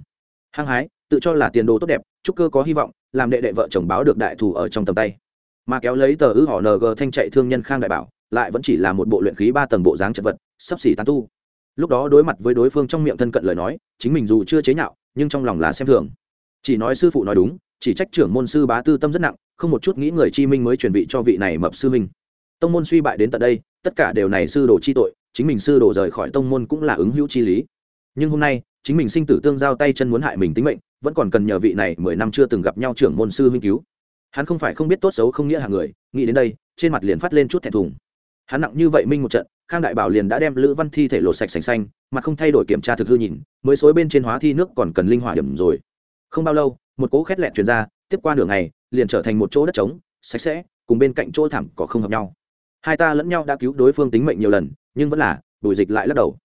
Hăng hái, tự cho là tiền đồ tốt đẹp, chúc cơ có hy vọng, làm đệ đệ vợ chồng báo được đại thù ở trong tầm tay. Mà kéo lấy tờ ư họ ng thanh chạy thương nhân khang đại bảo, lại vẫn chỉ là một bộ luyện khí ba tầng bộ dáng chật vật, sắp xỉ tán tu. Lúc đó đối mặt với đối phương trong miệng thân cận lời nói, chính mình dù chưa chế nhạo, nhưng trong lòng là xem thường. Chỉ nói sư phụ nói đúng, chỉ trách trưởng môn sư bá tư tâm rất nặng, không một chút nghĩ người chi minh mới truyền vị cho vị này mập sư minh. Tông môn suy bại đến tận đây, tất cả đều này sư đồ chi tội chính mình sư đồ rời khỏi tông môn cũng là ứng hữu chi lý. Nhưng hôm nay, chính mình sinh tử tương giao tay chân muốn hại mình tính mệnh, vẫn còn cần nhờ vị này mười năm chưa từng gặp nhau trưởng môn sư huynh cứu. Hắn không phải không biết tốt xấu không nghĩa hàng người, nghĩ đến đây, trên mặt liền phát lên chút thẹn thùng. Hắn nặng như vậy minh một trận, khang đại bảo liền đã đem lữ văn thi thể lột sạch sành xanh, mà không thay đổi kiểm tra thực hư nhìn, mới xối bên trên hóa thi nước còn cần linh hỏa điểm rồi. Không bao lâu, một cỗ khét lẹn truyền ra, tiếp qua nửa ngày, liền trở thành một chỗ đất trống, sạch sẽ, cùng bên cạnh chỗ thảm có không hợp nhau hai ta lẫn nhau đã cứu đối phương tính mệnh nhiều lần, nhưng vẫn là, bùi dịch lại lắc đầu.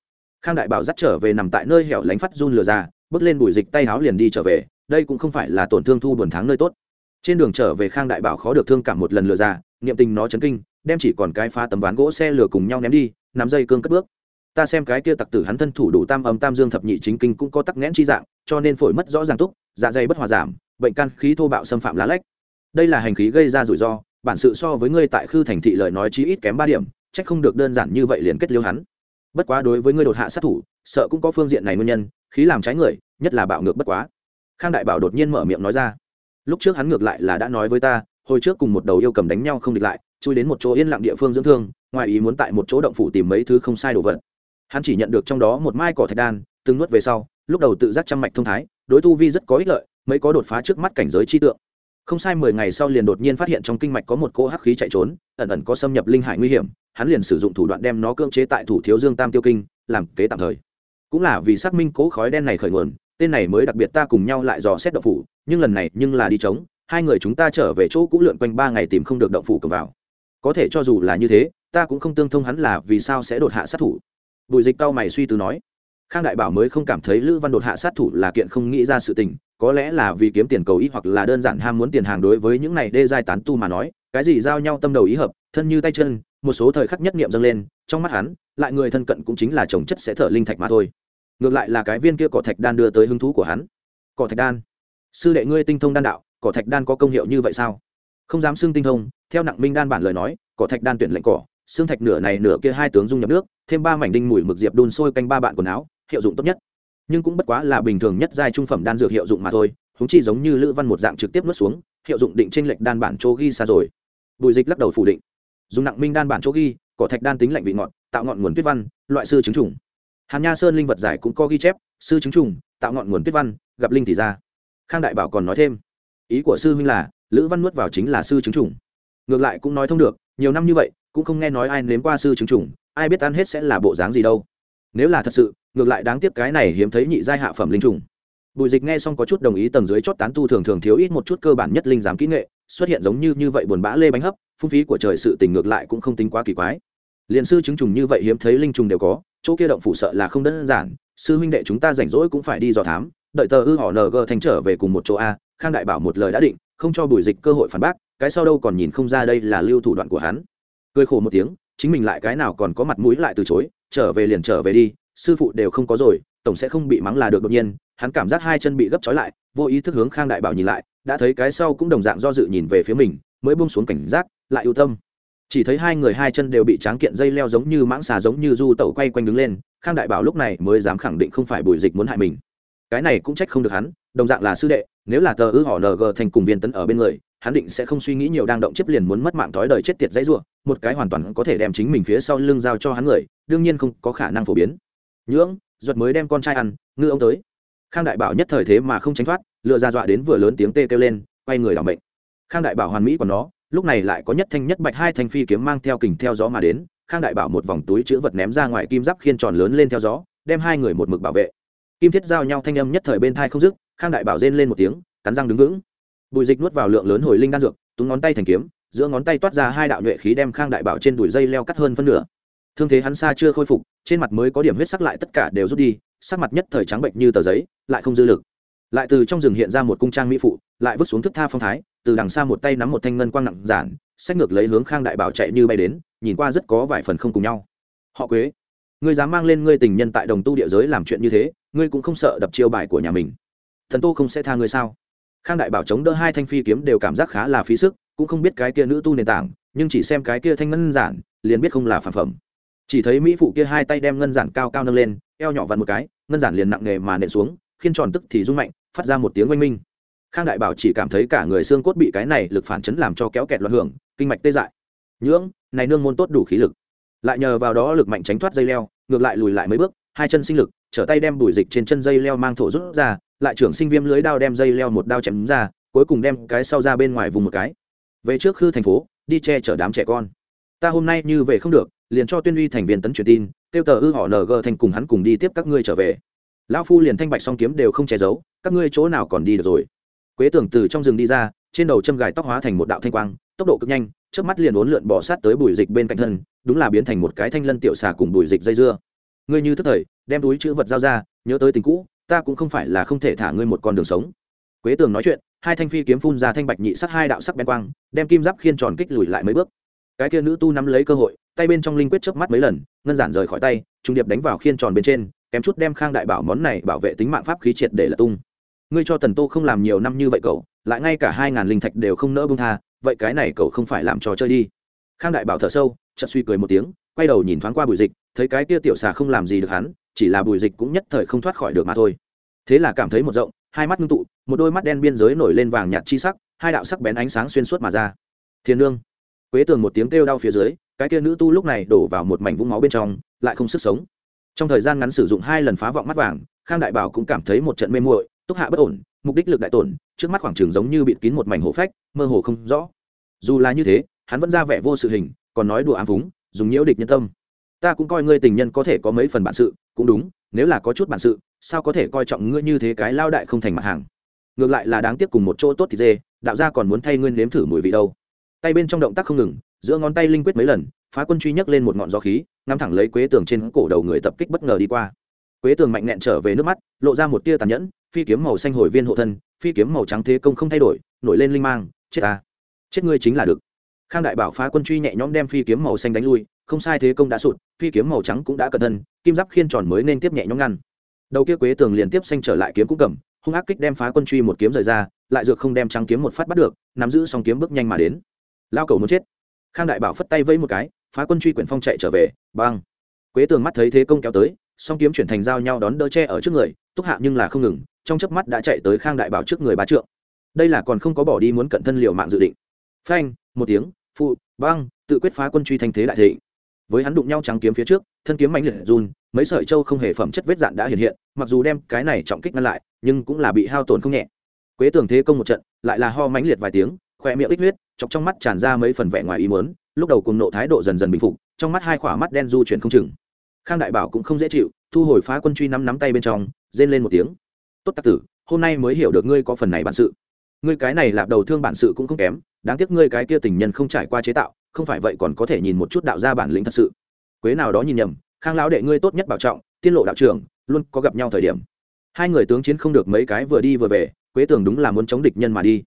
Khang đại bảo dắt trở về nằm tại nơi hẻo lánh phát run lừa ra, bước lên bùi dịch tay háo liền đi trở về, đây cũng không phải là tổn thương thu buồn tháng nơi tốt. Trên đường trở về khang đại bảo khó được thương cảm một lần lừa ra, niệm tình nó chấn kinh, đem chỉ còn cái phá tấm ván gỗ xe lửa cùng nhau ném đi, nắm dây cương cất bước. Ta xem cái kia tặc tử hắn thân thủ đủ tam âm tam dương thập nhị chính kinh cũng có tắc nghẽn chi dạng, cho nên phổi mất rõ ràng túc dạ dày bất hòa giảm, bệnh căn khí thô bạo xâm phạm lá lách. Đây là hành khí gây ra rủi ro bản sự so với ngươi tại khư thành thị lời nói chí ít kém ba điểm trách không được đơn giản như vậy liền kết liêu hắn. Bất quá đối với ngươi đột hạ sát thủ, sợ cũng có phương diện này nguyên nhân, khí làm trái người, nhất là bạo ngược bất quá. Khang đại bảo đột nhiên mở miệng nói ra. Lúc trước hắn ngược lại là đã nói với ta, hồi trước cùng một đầu yêu cầm đánh nhau không địch lại, chui đến một chỗ yên lặng địa phương dưỡng thương, ngoài ý muốn tại một chỗ động phủ tìm mấy thứ không sai đồ vật. Hắn chỉ nhận được trong đó một mai cỏ thạch đan, từng nuốt về sau, lúc đầu tự giác trăm mạch thông thái, đối tu vi rất có ích lợi mới có đột phá trước mắt cảnh giới chi tượng không sai, mười ngày sau liền đột nhiên phát hiện trong kinh mạch có một cỗ hắc khí chạy trốn, ẩn ẩn có xâm nhập linh hải nguy hiểm, hắn liền sử dụng thủ đoạn đem nó cưỡng chế tại thủ thiếu dương tam tiêu kinh, làm kế tạm thời. Cũng là vì xác minh cỗ khói đen này khởi nguồn, tên này mới đặc biệt ta cùng nhau lại dò xét động phủ, nhưng lần này nhưng là đi chống hai người chúng ta trở về chỗ cũ lượn quanh ba ngày tìm không được động phủ cầm vào. Có thể cho dù là như thế, ta cũng không tương thông hắn là vì sao sẽ đột hạ sát thủ. Bùi dịch cao mày suy tư nói, khang đại bảo mới không cảm thấy lữ văn đột hạ sát thủ là kiện không nghĩ ra sự tình có lẽ là vì kiếm tiền cầu ý hoặc là đơn giản ham muốn tiền hàng đối với những này đê giai tán tu mà nói, cái gì giao nhau tâm đầu ý hợp, thân như tay chân, một số thời khắc nhất niệm dâng lên, trong mắt hắn, lại người thân cận cũng chính là trồng chất sẽ thở linh thạch mà thôi. Ngược lại là cái viên kia cỏ thạch đan đưa tới hứng thú của hắn. Cỏ thạch đan? Sư đệ ngươi tinh thông đan đạo, cỏ thạch đan có công hiệu như vậy sao? Không dám xưng tinh thông, theo nặng minh đan bản lời nói, cỏ thạch đan tuyển lệnh cỏ, xương thạch nửa này nửa kia hai tướng dung nhập nước, thêm ba mảnh đinh mùi mực diệp đun sôi canh ba bạn quần áo, hiệu dụng tốt nhất nhưng cũng bất quá là bình thường nhất giai trung phẩm đan dược hiệu dụng mà thôi húng chi giống như lữ văn một dạng trực tiếp nuốt xuống, hiệu dụng định trên lệch đan bản chỗ ghi xa rồi. Bùi dịch lắc đầu phủ định. Dùng nặng minh đan bản chỗ ghi, cỏ thạch đan tính lạnh vị ngọt, tạo ngọn nguồn tuyết văn, loại sư chứng trùng. Hàn nha sơn linh vật giải cũng có ghi chép, sư chứng trùng, tạo ngọn nguồn tuyết văn, gặp linh thì ra. Khang đại bảo còn nói thêm. Ý của sư huynh là, lữ văn nuốt vào chính là sư chứng trùng. Ngược lại cũng nói thông được, nhiều năm như vậy, cũng không nghe nói ai nếm qua sư chứng trùng, ai biết ăn hết sẽ là bộ dáng gì đâu nếu là thật sự, ngược lại đáng tiếc cái này hiếm thấy nhị giai hạ phẩm linh trùng. Bùi dịch nghe xong có chút đồng ý, tầng dưới chót tán tu thường thường thiếu ít một chút cơ bản nhất linh giám kỹ nghệ, xuất hiện giống như như vậy buồn bã lê bánh hấp, phung phí của trời sự tình ngược lại cũng không tính quá kỳ quái. Liền sư chứng trùng như vậy hiếm thấy linh trùng đều có, chỗ kia động phủ sợ là không đơn giản, sư huynh đệ chúng ta rảnh rỗi cũng phải đi dò thám, đợi tờ ư họ ng thành trở về cùng một chỗ a, khang đại bảo một lời đã định, không cho bùi dịch cơ hội phản bác, cái sau đâu còn nhìn không ra đây là lưu thủ đoạn của hắn. Cười khổ một tiếng chính mình lại cái nào còn có mặt mũi lại từ chối, trở về liền trở về đi, sư phụ đều không có rồi, tổng sẽ không bị mắng là được đột nhiên, hắn cảm giác hai chân bị gấp trói lại, vô ý thức hướng khang đại bảo nhìn lại, đã thấy cái sau cũng đồng dạng do dự nhìn về phía mình, mới buông xuống cảnh giác, lại ưu tâm. Chỉ thấy hai người hai chân đều bị tráng kiện dây leo giống như mãng xà giống như du tẩu quay quanh đứng lên, khang đại bảo lúc này mới dám khẳng định không phải bùi dịch muốn hại mình. Cái này cũng trách không được hắn, đồng dạng là sư đệ, nếu là tờ ư họ ng thành cùng viên tấn ở bên người hắn định sẽ không suy nghĩ nhiều đang động chiếc liền muốn mất mạng thói đời chết tiệt dãy rủa, một cái hoàn toàn có thể đem chính mình phía sau lưng giao cho hắn người đương nhiên không có khả năng phổ biến. Nhưỡng ruột mới đem con trai ăn ngư ông tới. Khang đại bảo nhất thời thế mà không tránh thoát lựa ra dọa đến vừa lớn tiếng tê kêu lên quay người đảm bệnh khang đại bảo hoàn mỹ của nó lúc này lại có nhất thanh nhất bạch hai thanh phi kiếm mang theo kình theo gió mà đến khang đại bảo một vòng túi chứa vật ném ra ngoài kim giáp khiên tròn lớn lên theo gió đem hai người một mực bảo vệ. Kim thiết giao nhau thanh âm nhất thời bên tai không dứt khang đại bảo rên lên một tiếng cắn răng đứng vững bùi dịch nuốt vào lượng lớn hồi linh đan dược túng ngón tay thành kiếm, giữa ngón tay toát ra hai đạo nhuệ khí đem khang đại bảo trên đùi dây leo cắt hơn phân nửa. Thương thế hắn xa chưa khôi phục, trên mặt mới có điểm huyết sắc lại tất cả đều rút đi, sắc mặt nhất thời trắng bệnh như tờ giấy, lại không dư lực. Lại từ trong rừng hiện ra một cung trang mỹ phụ, lại vứt xuống thức tha phong thái, từ đằng xa một tay nắm một thanh ngân quang nặng giản sách ngược lấy hướng khang đại bảo chạy như bay đến, nhìn qua rất có vài phần không cùng nhau. Họ quế, ngươi dám mang lên ngươi tình nhân tại đồng tu địa giới làm chuyện như thế, ngươi cũng không sợ đập chiêu bài của nhà mình. Thần tô không sẽ tha ngươi sao? Khang đại bảo chống đỡ hai thanh phi kiếm đều cảm giác khá là phí sức, cũng không biết cái kia nữ tu nền tảng, nhưng chỉ xem cái kia thanh ngân giản, liền biết không là phản phẩm. Chỉ thấy mỹ phụ kia hai tay đem ngân giản cao cao nâng lên, eo nhỏ vặn một cái, ngân giản liền nặng nghề mà nện xuống, khiên tròn tức thì rung mạnh, phát ra một tiếng oanh minh. Khang đại bảo chỉ cảm thấy cả người xương cốt bị cái này lực phản chấn làm cho kéo kẹt loạn hưởng, kinh mạch tê dại. Nhưỡng, này nương môn tốt đủ khí lực. Lại nhờ vào đó lực mạnh tránh thoát dây leo, ngược lại lùi lại mấy bước, hai chân sinh lực, trở tay đem bùi dịch trên chân dây leo mang thổ rút ra lại trưởng sinh viêm lưới đao đem dây leo một đao chém ra, cuối cùng đem cái sau ra bên ngoài vùng một cái. Về trước khư thành phố, đi che chở đám trẻ con. Ta hôm nay như về không được, liền cho tuyên uy thành viên tấn truyền tin, kêu tờ ư họ ng thành cùng hắn cùng đi tiếp các ngươi trở về. Lão phu liền thanh bạch song kiếm đều không che giấu, các ngươi chỗ nào còn đi được rồi? Quế tưởng từ trong rừng đi ra, trên đầu châm gài tóc hóa thành một đạo thanh quang, tốc độ cực nhanh trước mắt liền uốn lượn bỏ sát tới bùi dịch bên cạnh thân, đúng là biến thành một cái thanh lân tiểu xà cùng bùi dịch dây dưa. Ngươi như thức thời, đem túi chữ vật giao ra, nhớ tới tình cũ ta cũng không phải là không thể thả ngươi một con đường sống. Quế tường nói chuyện, hai thanh phi kiếm phun ra thanh bạch nhị sắc hai đạo sắc bén quang, đem kim giáp khiên tròn kích lùi lại mấy bước. Cái kia nữ tu nắm lấy cơ hội, tay bên trong linh quyết chớp mắt mấy lần, ngân giản rời khỏi tay, trung điệp đánh vào khiên tròn bên trên, kém chút đem khang đại bảo món này bảo vệ tính mạng pháp khí triệt để là tung. Ngươi cho tần tô không làm nhiều năm như vậy cậu, lại ngay cả hai ngàn linh thạch đều không nỡ bông tha, vậy cái này cậu không phải làm trò chơi đi. Khang đại bảo thở sâu, chợt suy cười một tiếng, quay đầu nhìn thoáng qua bụi dịch, thấy cái kia tiểu xà không làm gì được hắn chỉ là bùi dịch cũng nhất thời không thoát khỏi được mà thôi. Thế là cảm thấy một rộng, hai mắt ngưng tụ, một đôi mắt đen biên giới nổi lên vàng nhạt chi sắc, hai đạo sắc bén ánh sáng xuyên suốt mà ra. Thiên lương quế tường một tiếng kêu đau phía dưới, cái kia nữ tu lúc này đổ vào một mảnh vũng máu bên trong, lại không sức sống. Trong thời gian ngắn sử dụng hai lần phá vọng mắt vàng, khang đại bảo cũng cảm thấy một trận mê muội, túc hạ bất ổn, mục đích lực đại tổn, trước mắt khoảng trường giống như bịt kín một mảnh hổ phách, mơ hồ không rõ. Dù là như thế, hắn vẫn ra vẻ vô sự hình, còn nói đùa ám vúng dùng nhiễu địch nhân tâm. Ta cũng coi ngươi tình nhân có thể có mấy phần bản sự cũng đúng, nếu là có chút bản sự, sao có thể coi trọng ngươi như thế cái lao đại không thành mặt hàng? Ngược lại là đáng tiếc cùng một chỗ tốt thì dê, đạo gia còn muốn thay ngươi nếm thử mùi vị đâu. Tay bên trong động tác không ngừng, giữa ngón tay linh quyết mấy lần, phá quân truy nhấc lên một ngọn gió khí, ngắm thẳng lấy quế tường trên cổ đầu người tập kích bất ngờ đi qua. Quế tường mạnh nẹn trở về nước mắt, lộ ra một tia tàn nhẫn, phi kiếm màu xanh hồi viên hộ thân, phi kiếm màu trắng thế công không thay đổi, nổi lên linh mang, chết ta. Chết ngươi chính là được. Khang đại bảo phá quân truy nhẹ nhõm đem phi kiếm màu xanh đánh lui không sai thế công đã sụt, phi kiếm màu trắng cũng đã cẩn thân, kim giáp khiên tròn mới nên tiếp nhẹ nhõm ngăn. Đầu kia quế tường liền tiếp xanh trở lại kiếm cũng cầm, hung ác kích đem phá quân truy một kiếm rời ra, lại dược không đem trắng kiếm một phát bắt được, nắm giữ xong kiếm bước nhanh mà đến. Lao cầu muốn chết. Khang đại bảo phất tay vẫy một cái, phá quân truy quyển phong chạy trở về băng quế tường mắt thấy thế công kéo tới, song kiếm chuyển thành dao nhau đón đỡ che ở trước người, túc hạ nhưng là không ngừng, trong chớp mắt đã chạy tới khang đại bảo trước người bá trượng. Đây là còn không có bỏ đi muốn cận thân liều mạng dự định. Phanh, một tiếng, phụ băng tự quyết phá quân truy thành thế đại thịnh với hắn đụng nhau trắng kiếm phía trước, thân kiếm mạnh liệt run, mấy sợi trâu không hề phẩm chất vết dạn đã hiện hiện, mặc dù đem cái này trọng kích ngăn lại, nhưng cũng là bị hao tổn không nhẹ. Quế tường thế công một trận, lại là ho mãnh liệt vài tiếng, khoe miệng ít huyết, chọc trong mắt tràn ra mấy phần vẻ ngoài ý muốn, lúc đầu cùng nộ thái độ dần dần bình phục, trong mắt hai khỏa mắt đen du chuyển không chừng. Khang đại bảo cũng không dễ chịu, thu hồi phá quân truy nắm nắm tay bên trong, rên lên một tiếng. Tốt tạc tử, hôm nay mới hiểu được ngươi có phần này bản sự. Ngươi cái này lạp đầu thương bản sự cũng không kém, đáng tiếc ngươi cái kia tình nhân không trải qua chế tạo không phải vậy còn có thể nhìn một chút đạo ra bản lĩnh thật sự. Quế nào đó nhìn nhầm, khang lão đệ ngươi tốt nhất bảo trọng, tiên lộ đạo trưởng, luôn có gặp nhau thời điểm. Hai người tướng chiến không được mấy cái vừa đi vừa về, quế tường đúng là muốn chống địch nhân mà đi.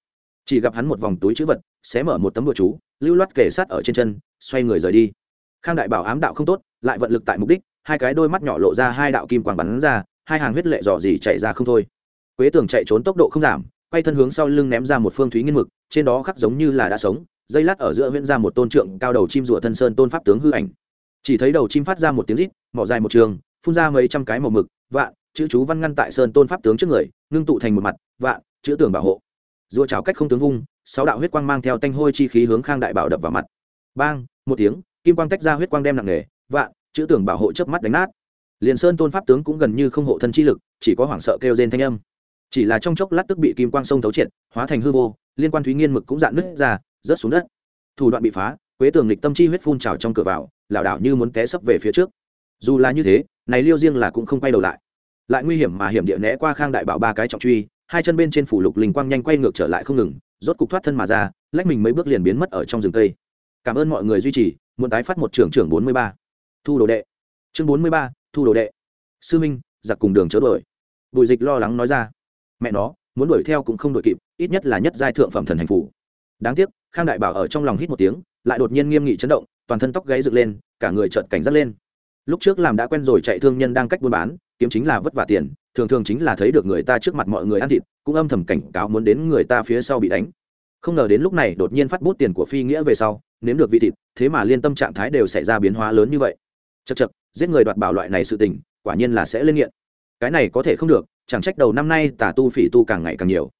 Chỉ gặp hắn một vòng túi chữ vật, xé mở một tấm bùa chú, lưu loát kể sát ở trên chân, xoay người rời đi. Khang đại bảo ám đạo không tốt, lại vận lực tại mục đích, hai cái đôi mắt nhỏ lộ ra hai đạo kim quang bắn ra, hai hàng huyết lệ dò dỉ chạy ra không thôi. Quế tường chạy trốn tốc độ không giảm, quay thân hướng sau lưng ném ra một phương thúy nghiên mực, trên đó khắc giống như là đã sống dây lát ở giữa huyễn ra một tôn trượng cao đầu chim rùa thân sơn tôn pháp tướng hư ảnh. Chỉ thấy đầu chim phát ra một tiếng rít, mỏ dài một trường, phun ra mấy trăm cái màu mực, vạn, chữ chú văn ngăn tại sơn tôn pháp tướng trước người, ngưng tụ thành một mặt, vạn, chữ tưởng bảo hộ. Rùa trào cách không tướng vung, sáu đạo huyết quang mang theo tanh hôi chi khí hướng khang đại bảo đập vào mặt. Bang, một tiếng, kim quang tách ra huyết quang đem nặng nề, vạn, chữ tưởng bảo hộ chớp mắt đánh nát. Liền sơn tôn pháp tướng cũng gần như không hộ thân chi lực, chỉ có hoảng sợ kêu rên thanh âm. Chỉ là trong chốc lát tức bị kim quang sông thấu triệt, hóa thành hư vô, liên quan thúy nghiên mực cũng dạn nứt ra rớt xuống đất. Thủ đoạn bị phá, quế tường lịch tâm chi huyết phun trào trong cửa vào, lảo đảo như muốn té sấp về phía trước. Dù là như thế, này liêu riêng là cũng không quay đầu lại. Lại nguy hiểm mà hiểm địa né qua khang đại bảo ba cái trọng truy, hai chân bên trên phủ lục linh quang nhanh quay ngược trở lại không ngừng, rốt cục thoát thân mà ra, lách mình mấy bước liền biến mất ở trong rừng cây. Cảm ơn mọi người duy trì, muốn tái phát một trưởng trưởng bốn mươi ba. Thu đồ đệ. Chương bốn mươi ba, thu đồ đệ. Sư minh, giặc cùng đường chớ đuổi. Bùi dịch lo lắng nói ra. Mẹ nó, muốn đuổi theo cũng không đuổi kịp, ít nhất là nhất giai thượng phẩm thần hành phủ đáng tiếc, khang đại bảo ở trong lòng hít một tiếng, lại đột nhiên nghiêm nghị chấn động, toàn thân tóc gáy dựng lên, cả người trợn cảnh giác lên. Lúc trước làm đã quen rồi chạy thương nhân đang cách buôn bán, kiếm chính là vất vả tiền, thường thường chính là thấy được người ta trước mặt mọi người ăn thịt, cũng âm thầm cảnh cáo muốn đến người ta phía sau bị đánh. Không ngờ đến lúc này đột nhiên phát bút tiền của phi nghĩa về sau, nếm được vị thịt, thế mà liên tâm trạng thái đều xảy ra biến hóa lớn như vậy. Chật chật giết người đoạt bảo loại này sự tình, quả nhiên là sẽ lên nghiện. Cái này có thể không được, chẳng trách đầu năm nay tà tu phỉ tu càng ngày càng nhiều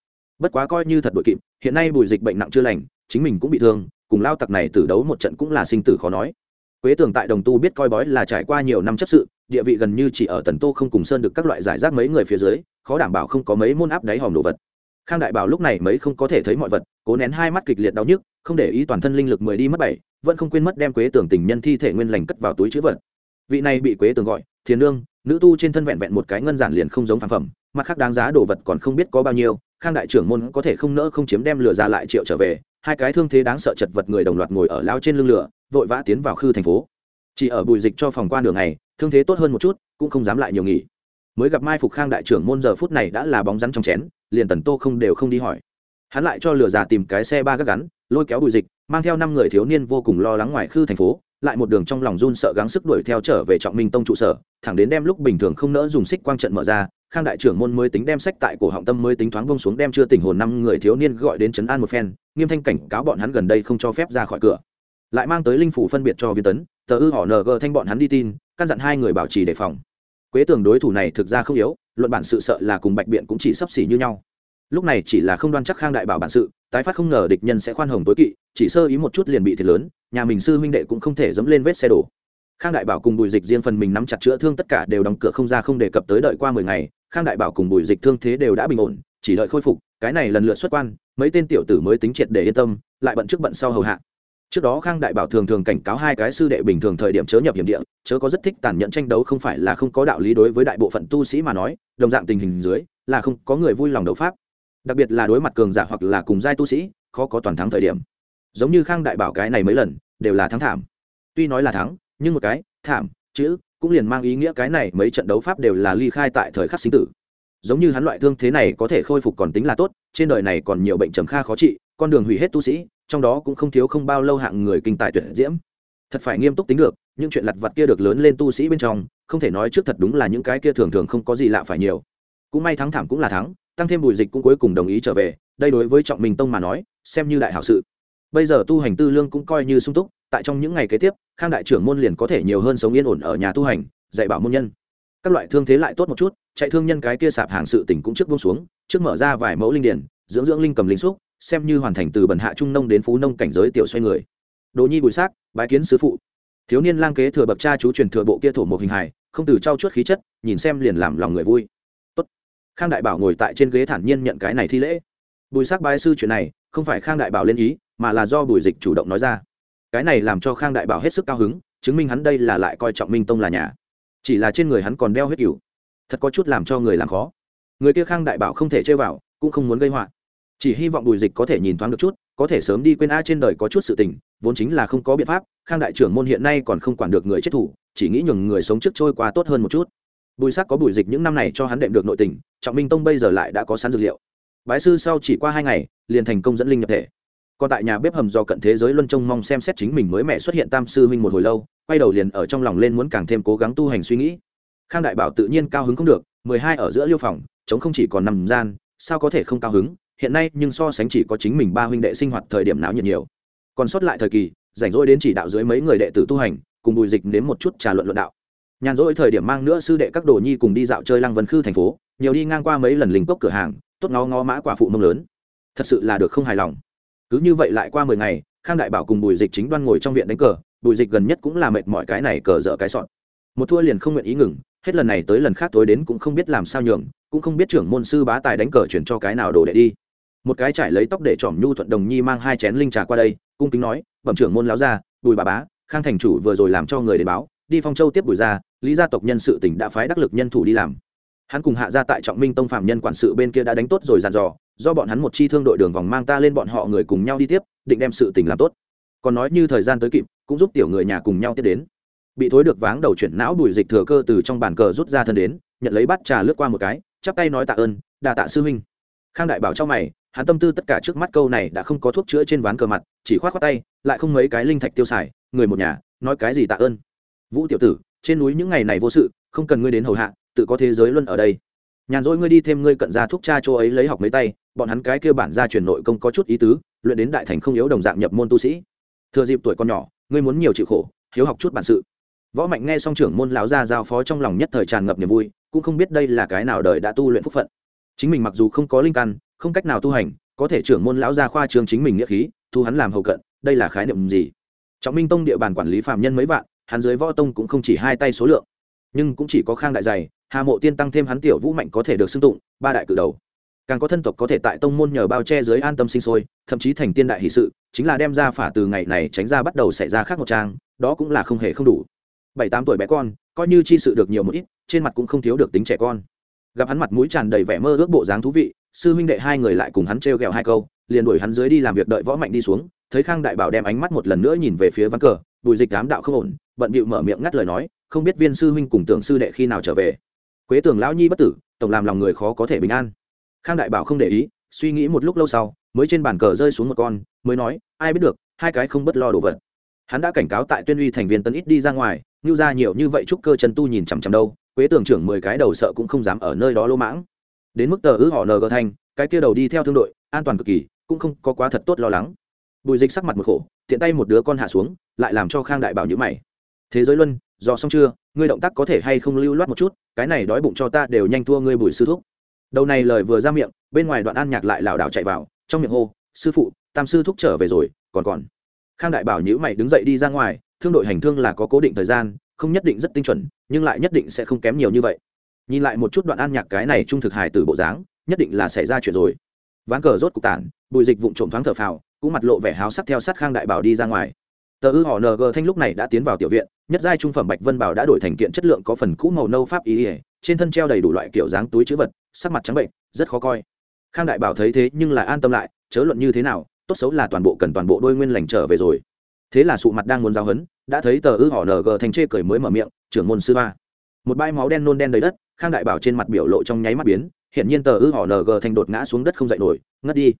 bất quá coi như thật đội kịp, hiện nay bùi dịch bệnh nặng chưa lành, chính mình cũng bị thương, cùng lao tặc này tử đấu một trận cũng là sinh tử khó nói. Quế tường tại đồng tu biết coi bói là trải qua nhiều năm chấp sự, địa vị gần như chỉ ở tần tô không cùng sơn được các loại giải rác mấy người phía dưới, khó đảm bảo không có mấy môn áp đáy hòm đồ vật. Khang đại bảo lúc này mấy không có thể thấy mọi vật, cố nén hai mắt kịch liệt đau nhức, không để ý toàn thân linh lực mười đi mất bảy, vẫn không quên mất đem quế tường tình nhân thi thể nguyên lành cất vào túi chữ vật. Vị này bị quế tường gọi, thiền nương, nữ tu trên thân vẹn vẹn một cái ngân giản liền không giống phản phẩm, mặt khác đáng giá đồ vật còn không biết có bao nhiêu khang đại trưởng môn có thể không nỡ không chiếm đem lừa ra lại triệu trở về, hai cái thương thế đáng sợ chật vật người đồng loạt ngồi ở lao trên lưng lửa, vội vã tiến vào khư thành phố. Chỉ ở bùi dịch cho phòng qua đường này thương thế tốt hơn một chút, cũng không dám lại nhiều nghỉ. Mới gặp mai phục khang đại trưởng môn giờ phút này đã là bóng rắn trong chén, liền tần tô không đều không đi hỏi. Hắn lại cho lừa già tìm cái xe ba gác gắn, lôi kéo bùi dịch, mang theo năm người thiếu niên vô cùng lo lắng ngoài khư thành phố, lại một đường trong lòng run sợ gắng sức đuổi theo trở về trọng minh tông trụ sở, thẳng đến đem lúc bình thường không nỡ dùng xích quang trận mở ra khang đại trưởng môn mới tính đem sách tại cổ họng tâm mới tính thoáng bông xuống, đem chưa tình hồn năm người thiếu niên gọi đến trấn an một phen, nghiêm thanh cảnh cáo bọn hắn gần đây không cho phép ra khỏi cửa. Lại mang tới linh phủ phân biệt cho viên tấn, tờ ư họ ng thanh bọn hắn đi tin, căn dặn hai người bảo trì đề phòng. Quế tường đối thủ này thực ra không yếu, luận bản sự sợ là cùng bạch biện cũng chỉ sắp xỉ như nhau. Lúc này chỉ là không đoan chắc khang đại bảo bản sự, tái phát không ngờ địch nhân sẽ khoan hồng tối kỵ, chỉ sơ ý một chút liền bị thiệt lớn, nhà mình sư huynh đệ cũng không thể dẫm lên vết xe đổ. Khang đại bảo cùng bùi dịch riêng phần mình nắm chặt chữa thương tất cả đều đóng cửa không ra không đề cập tới đợi qua mười ngày khang đại bảo cùng bùi dịch thương thế đều đã bình ổn, chỉ đợi khôi phục, cái này lần lượt xuất quan, mấy tên tiểu tử mới tính triệt để yên tâm, lại bận trước bận sau hầu hạ. Trước đó khang đại bảo thường thường cảnh cáo hai cái sư đệ bình thường thời điểm chớ nhập hiểm địa, chớ có rất thích tàn nhẫn tranh đấu không phải là không có đạo lý đối với đại bộ phận tu sĩ mà nói, đồng dạng tình hình dưới, là không có người vui lòng đấu pháp. Đặc biệt là đối mặt cường giả hoặc là cùng giai tu sĩ, khó có toàn thắng thời điểm. Giống như khang đại bảo cái này mấy lần, đều là thắng thảm. Tuy nói là thắng, nhưng một cái, thảm, chữ cũng liền mang ý nghĩa cái này mấy trận đấu pháp đều là ly khai tại thời khắc sinh tử. Giống như hắn loại thương thế này có thể khôi phục còn tính là tốt, trên đời này còn nhiều bệnh trầm kha khó trị, con đường hủy hết tu sĩ, trong đó cũng không thiếu không bao lâu hạng người kinh tài tuyển diễm. Thật phải nghiêm túc tính được, những chuyện lặt vặt kia được lớn lên tu sĩ bên trong, không thể nói trước thật đúng là những cái kia thường thường không có gì lạ phải nhiều. Cũng may thắng thảm cũng là thắng, tăng thêm bùi dịch cũng cuối cùng đồng ý trở về, đây đối với trọng minh tông mà nói, xem như đại hảo sự. Bây giờ tu hành tư lương cũng coi như sung túc, tại trong những ngày kế tiếp khang đại trưởng môn liền có thể nhiều hơn sống yên ổn ở nhà tu hành, dạy bảo môn nhân. Các loại thương thế lại tốt một chút, chạy thương nhân cái kia sạp hàng sự tỉnh cũng trước buông xuống, trước mở ra vài mẫu linh điển, dưỡng dưỡng linh cầm linh xúc, xem như hoàn thành từ bần hạ trung nông đến phú nông cảnh giới tiểu xoay người. Đồ nhi bùi xác, bái kiến sứ phụ. Thiếu niên lang kế thừa bậc cha chú truyền thừa bộ kia thổ một hình hài, không từ trau chuốt khí chất, nhìn xem liền làm lòng người vui. Tốt. khang đại bảo ngồi tại trên ghế thản nhiên nhận cái này thi lễ. Bùi xác bái sư chuyện này, không phải khang đại bảo lên ý, mà là do bùi dịch chủ động nói ra cái này làm cho khang đại bảo hết sức cao hứng chứng minh hắn đây là lại coi trọng minh tông là nhà chỉ là trên người hắn còn đeo huyết cửu thật có chút làm cho người làm khó người kia khang đại bảo không thể chơi vào cũng không muốn gây họa chỉ hy vọng bùi dịch có thể nhìn thoáng được chút có thể sớm đi quên a trên đời có chút sự tình vốn chính là không có biện pháp khang đại trưởng môn hiện nay còn không quản được người chết thủ chỉ nghĩ nhường người sống trước trôi qua tốt hơn một chút bùi sắc có bùi dịch những năm này cho hắn đệm được nội tình trọng minh tông bây giờ lại đã có sẵn dược liệu bái sư sau chỉ qua hai ngày liền thành công dẫn linh nhập thể còn tại nhà bếp hầm do cận thế giới luân trông mong xem xét chính mình mới mẹ xuất hiện tam sư huynh một hồi lâu, quay đầu liền ở trong lòng lên muốn càng thêm cố gắng tu hành suy nghĩ. Khang đại bảo tự nhiên cao hứng không được, mười hai ở giữa liêu phòng chống không chỉ còn nằm gian, sao có thể không cao hứng? Hiện nay nhưng so sánh chỉ có chính mình ba huynh đệ sinh hoạt thời điểm náo nhiệt nhiều. Còn sót lại thời kỳ, rảnh rỗi đến chỉ đạo dưới mấy người đệ tử tu hành, cùng bùi dịch đến một chút trà luận luận đạo. Nhàn rỗi thời điểm mang nữa sư đệ các đồ nhi cùng đi dạo chơi lăng vân khư thành phố, nhiều đi ngang qua mấy lần linh cốc cửa hàng, tốt ngó ngó mã quả phụ mông lớn. Thật sự là được không hài lòng cứ như vậy lại qua mười ngày, khang đại bảo cùng bùi dịch chính đoan ngồi trong viện đánh cờ, bùi dịch gần nhất cũng là mệt mỏi cái này cờ dở cái sọn. Một thua liền không nguyện ý ngừng, hết lần này tới lần khác tối đến cũng không biết làm sao nhường, cũng không biết trưởng môn sư bá tài đánh cờ chuyển cho cái nào đồ đệ đi. Một cái trải lấy tóc để trỏm nhu thuận đồng nhi mang hai chén linh trà qua đây, cung kính nói, bẩm trưởng môn láo ra bùi bà bá, khang thành chủ vừa rồi làm cho người đến báo, đi phong châu tiếp bùi ra lý gia tộc nhân sự tỉnh đã phái đắc lực nhân thủ đi làm hắn cùng hạ ra tại trọng minh tông phạm nhân quản sự bên kia đã đánh tốt rồi dàn dò, do bọn hắn một chi thương đội đường vòng mang ta lên bọn họ người cùng nhau đi tiếp, định đem sự tình làm tốt. Còn nói như thời gian tới kịp, cũng giúp tiểu người nhà cùng nhau tiếp đến. Bị thối được váng đầu chuyển não bùi dịch thừa cơ từ trong bàn cờ rút ra thân đến, nhận lấy bát trà lướt qua một cái, chắp tay nói tạ ơn, đà tạ sư huynh. Khang đại bảo cho mày, hắn tâm tư tất cả trước mắt câu này đã không có thuốc chữa trên ván cờ mặt, chỉ khoát khoát tay, lại không mấy cái linh thạch tiêu xài, người một nhà, nói cái gì tạ ơn. Vũ tiểu tử, trên núi những ngày này vô sự, không cần ngươi đến hầu hạ tự có thế giới luân ở đây. Nhàn rỗi ngươi đi thêm ngươi cận ra thúc cha chỗ ấy lấy học mấy tay, bọn hắn cái kia bản ra truyền nội công có chút ý tứ, luyện đến đại thành không yếu đồng dạng nhập môn tu sĩ. Thừa dịp tuổi con nhỏ, ngươi muốn nhiều chịu khổ, hiếu học chút bản sự. Võ mạnh nghe xong trưởng môn lão gia giao phó trong lòng nhất thời tràn ngập niềm vui, cũng không biết đây là cái nào đời đã tu luyện phúc phận. Chính mình mặc dù không có linh căn, không cách nào tu hành, có thể trưởng môn lão gia khoa trường chính mình nghĩa khí, thu hắn làm hầu cận, đây là khái niệm gì? Trọng minh tông địa bàn quản lý phạm nhân mấy vạn, hắn dưới võ tông cũng không chỉ hai tay số lượng, nhưng cũng chỉ có khang đại dày hà mộ tiên tăng thêm hắn tiểu vũ mạnh có thể được xưng tụng, ba đại cử đầu. Càng có thân tộc có thể tại tông môn nhờ bao che dưới an tâm sinh sôi, thậm chí thành tiên đại hỷ sự, chính là đem ra phả từ ngày này tránh ra bắt đầu xảy ra khác một trang, đó cũng là không hề không đủ. Bảy tám tuổi bé con, coi như chi sự được nhiều một ít, trên mặt cũng không thiếu được tính trẻ con. Gặp hắn mặt mũi tràn đầy vẻ mơ ước bộ dáng thú vị, sư huynh đệ hai người lại cùng hắn trêu ghẹo hai câu, liền đuổi hắn dưới đi làm việc đợi võ mạnh đi xuống, thấy khang đại bảo đem ánh mắt một lần nữa nhìn về phía ván cờ, bùi dịch đám đạo không ổn, bận bịu mở miệng ngắt lời nói, không biết viên sư huynh cùng tưởng sư đệ khi nào trở về quế Tường lão nhi bất tử, tổng làm lòng người khó có thể bình an. Khang đại bảo không để ý, suy nghĩ một lúc lâu sau, mới trên bàn cờ rơi xuống một con, mới nói, ai biết được, hai cái không bất lo đồ vật. Hắn đã cảnh cáo tại tuyên uy thành viên tân ít đi ra ngoài như ra nhiều như vậy chúc cơ chân tu nhìn chằm chằm đâu, quế Tường trưởng mười cái đầu sợ cũng không dám ở nơi đó lỗ mãng. Đến mức tờ ư họ ng thanh cái kia đầu đi theo thương đội, an toàn cực kỳ, cũng không có quá thật tốt lo lắng. Bùi dịch sắc mặt một khổ, tiện tay một đứa con hạ xuống, lại làm cho khang đại bảo nhữ mày. Thế giới luân, do xong chưa? Ngươi động tác có thể hay không lưu loát một chút, cái này đói bụng cho ta đều nhanh thua ngươi bùi sư thúc. Đầu này lời vừa ra miệng, bên ngoài đoạn an nhạc lại lảo đảo chạy vào, trong miệng hô, sư phụ, tam sư thúc trở về rồi, còn còn. Khang đại bảo nhữ mày đứng dậy đi ra ngoài, thương đội hành thương là có cố định thời gian, không nhất định rất tinh chuẩn, nhưng lại nhất định sẽ không kém nhiều như vậy. Nhìn lại một chút đoạn an nhạc cái này trung thực hài từ bộ dáng, nhất định là xảy ra chuyện rồi. Ván cờ rốt cục tản, bùi dịch vụng trộm thoáng thở phào, cũng mặt lộ vẻ háo sắc theo sát khang đại bảo đi ra ngoài tờ ư họ ng thanh lúc này đã tiến vào tiểu viện, nhất giai trung phẩm bạch vân bảo đã đổi thành kiện chất lượng có phần cũ màu nâu pháp ý ỉa trên thân treo đầy đủ loại kiểu dáng túi chữ vật, sắc mặt trắng bệnh, rất khó coi. Khang đại bảo thấy thế nhưng lại an tâm lại, chớ luận như thế nào, tốt xấu là toàn bộ cần toàn bộ đôi nguyên lành trở về rồi. Thế là sụ mặt đang muốn giao hấn, đã thấy tờ ư họ ng Thanh chê cười mới mở miệng, trưởng môn sư ba. Một bãi máu đen nôn đen đầy đất, khang đại bảo trên mặt biểu lộ trong nháy mắt biến hiện nhiên tờ ư họ ng Thanh đột ngã xuống đất không dậy nổi, ngất đi.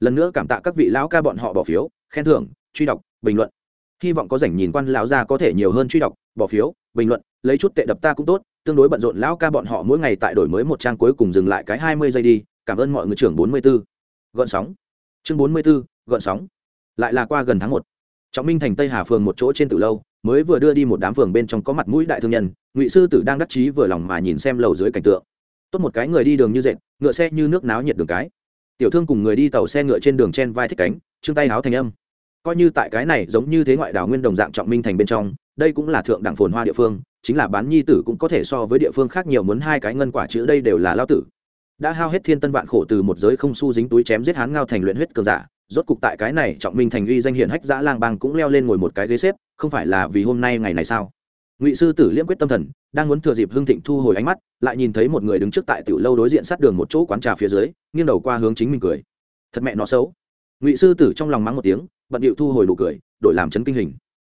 Lần nữa cảm tạ các vị lão ca bọn họ bỏ phiếu, khen thưởng, truy đọc, bình luận hy vọng có rảnh nhìn quan lão gia có thể nhiều hơn truy đọc bỏ phiếu bình luận lấy chút tệ đập ta cũng tốt tương đối bận rộn lão ca bọn họ mỗi ngày tại đổi mới một trang cuối cùng dừng lại cái hai mươi giây đi cảm ơn mọi người trưởng bốn mươi 44. gợn sóng. Chương bốn mươi 44, gợn sóng. Lại là qua gần tháng một. Trọng minh thành tây hà phường một chỗ trên từ lâu mới vừa đưa đi một đám phường bên trong có mặt mũi đại thương nhân ngụy sư tử đang đắc chí vừa lòng mà nhìn xem lầu dưới cảnh tượng. Tốt một cái người đi đường như dệt ngựa xe như nước náo nhiệt đường cái. Tiểu thương cùng người đi tàu xe ngựa trên đường chen vai thích cánh chương tay háo thành âm coi như tại cái này giống như thế ngoại đảo nguyên đồng dạng trọng minh thành bên trong, đây cũng là thượng đẳng phồn hoa địa phương, chính là bán nhi tử cũng có thể so với địa phương khác nhiều muốn hai cái ngân quả chữ đây đều là lao tử. Đã hao hết thiên tân vạn khổ từ một giới không su dính túi chém giết hán ngao thành luyện huyết cường giả, rốt cục tại cái này trọng minh thành uy danh hiển hách dã lang bang cũng leo lên ngồi một cái ghế xếp, không phải là vì hôm nay ngày này sao? Ngụy sư tử liễm quyết tâm thần, đang muốn thừa dịp hương thịnh thu hồi ánh mắt, lại nhìn thấy một người đứng trước tại tiểu lâu đối diện sát đường một chỗ quán trà phía dưới, nghiêng đầu qua hướng chính mình cười. Thật mẹ nó xấu ngụy sư tử trong lòng mắng một tiếng, bận điệu thu hồi nụ cười, đổi làm chấn kinh hình.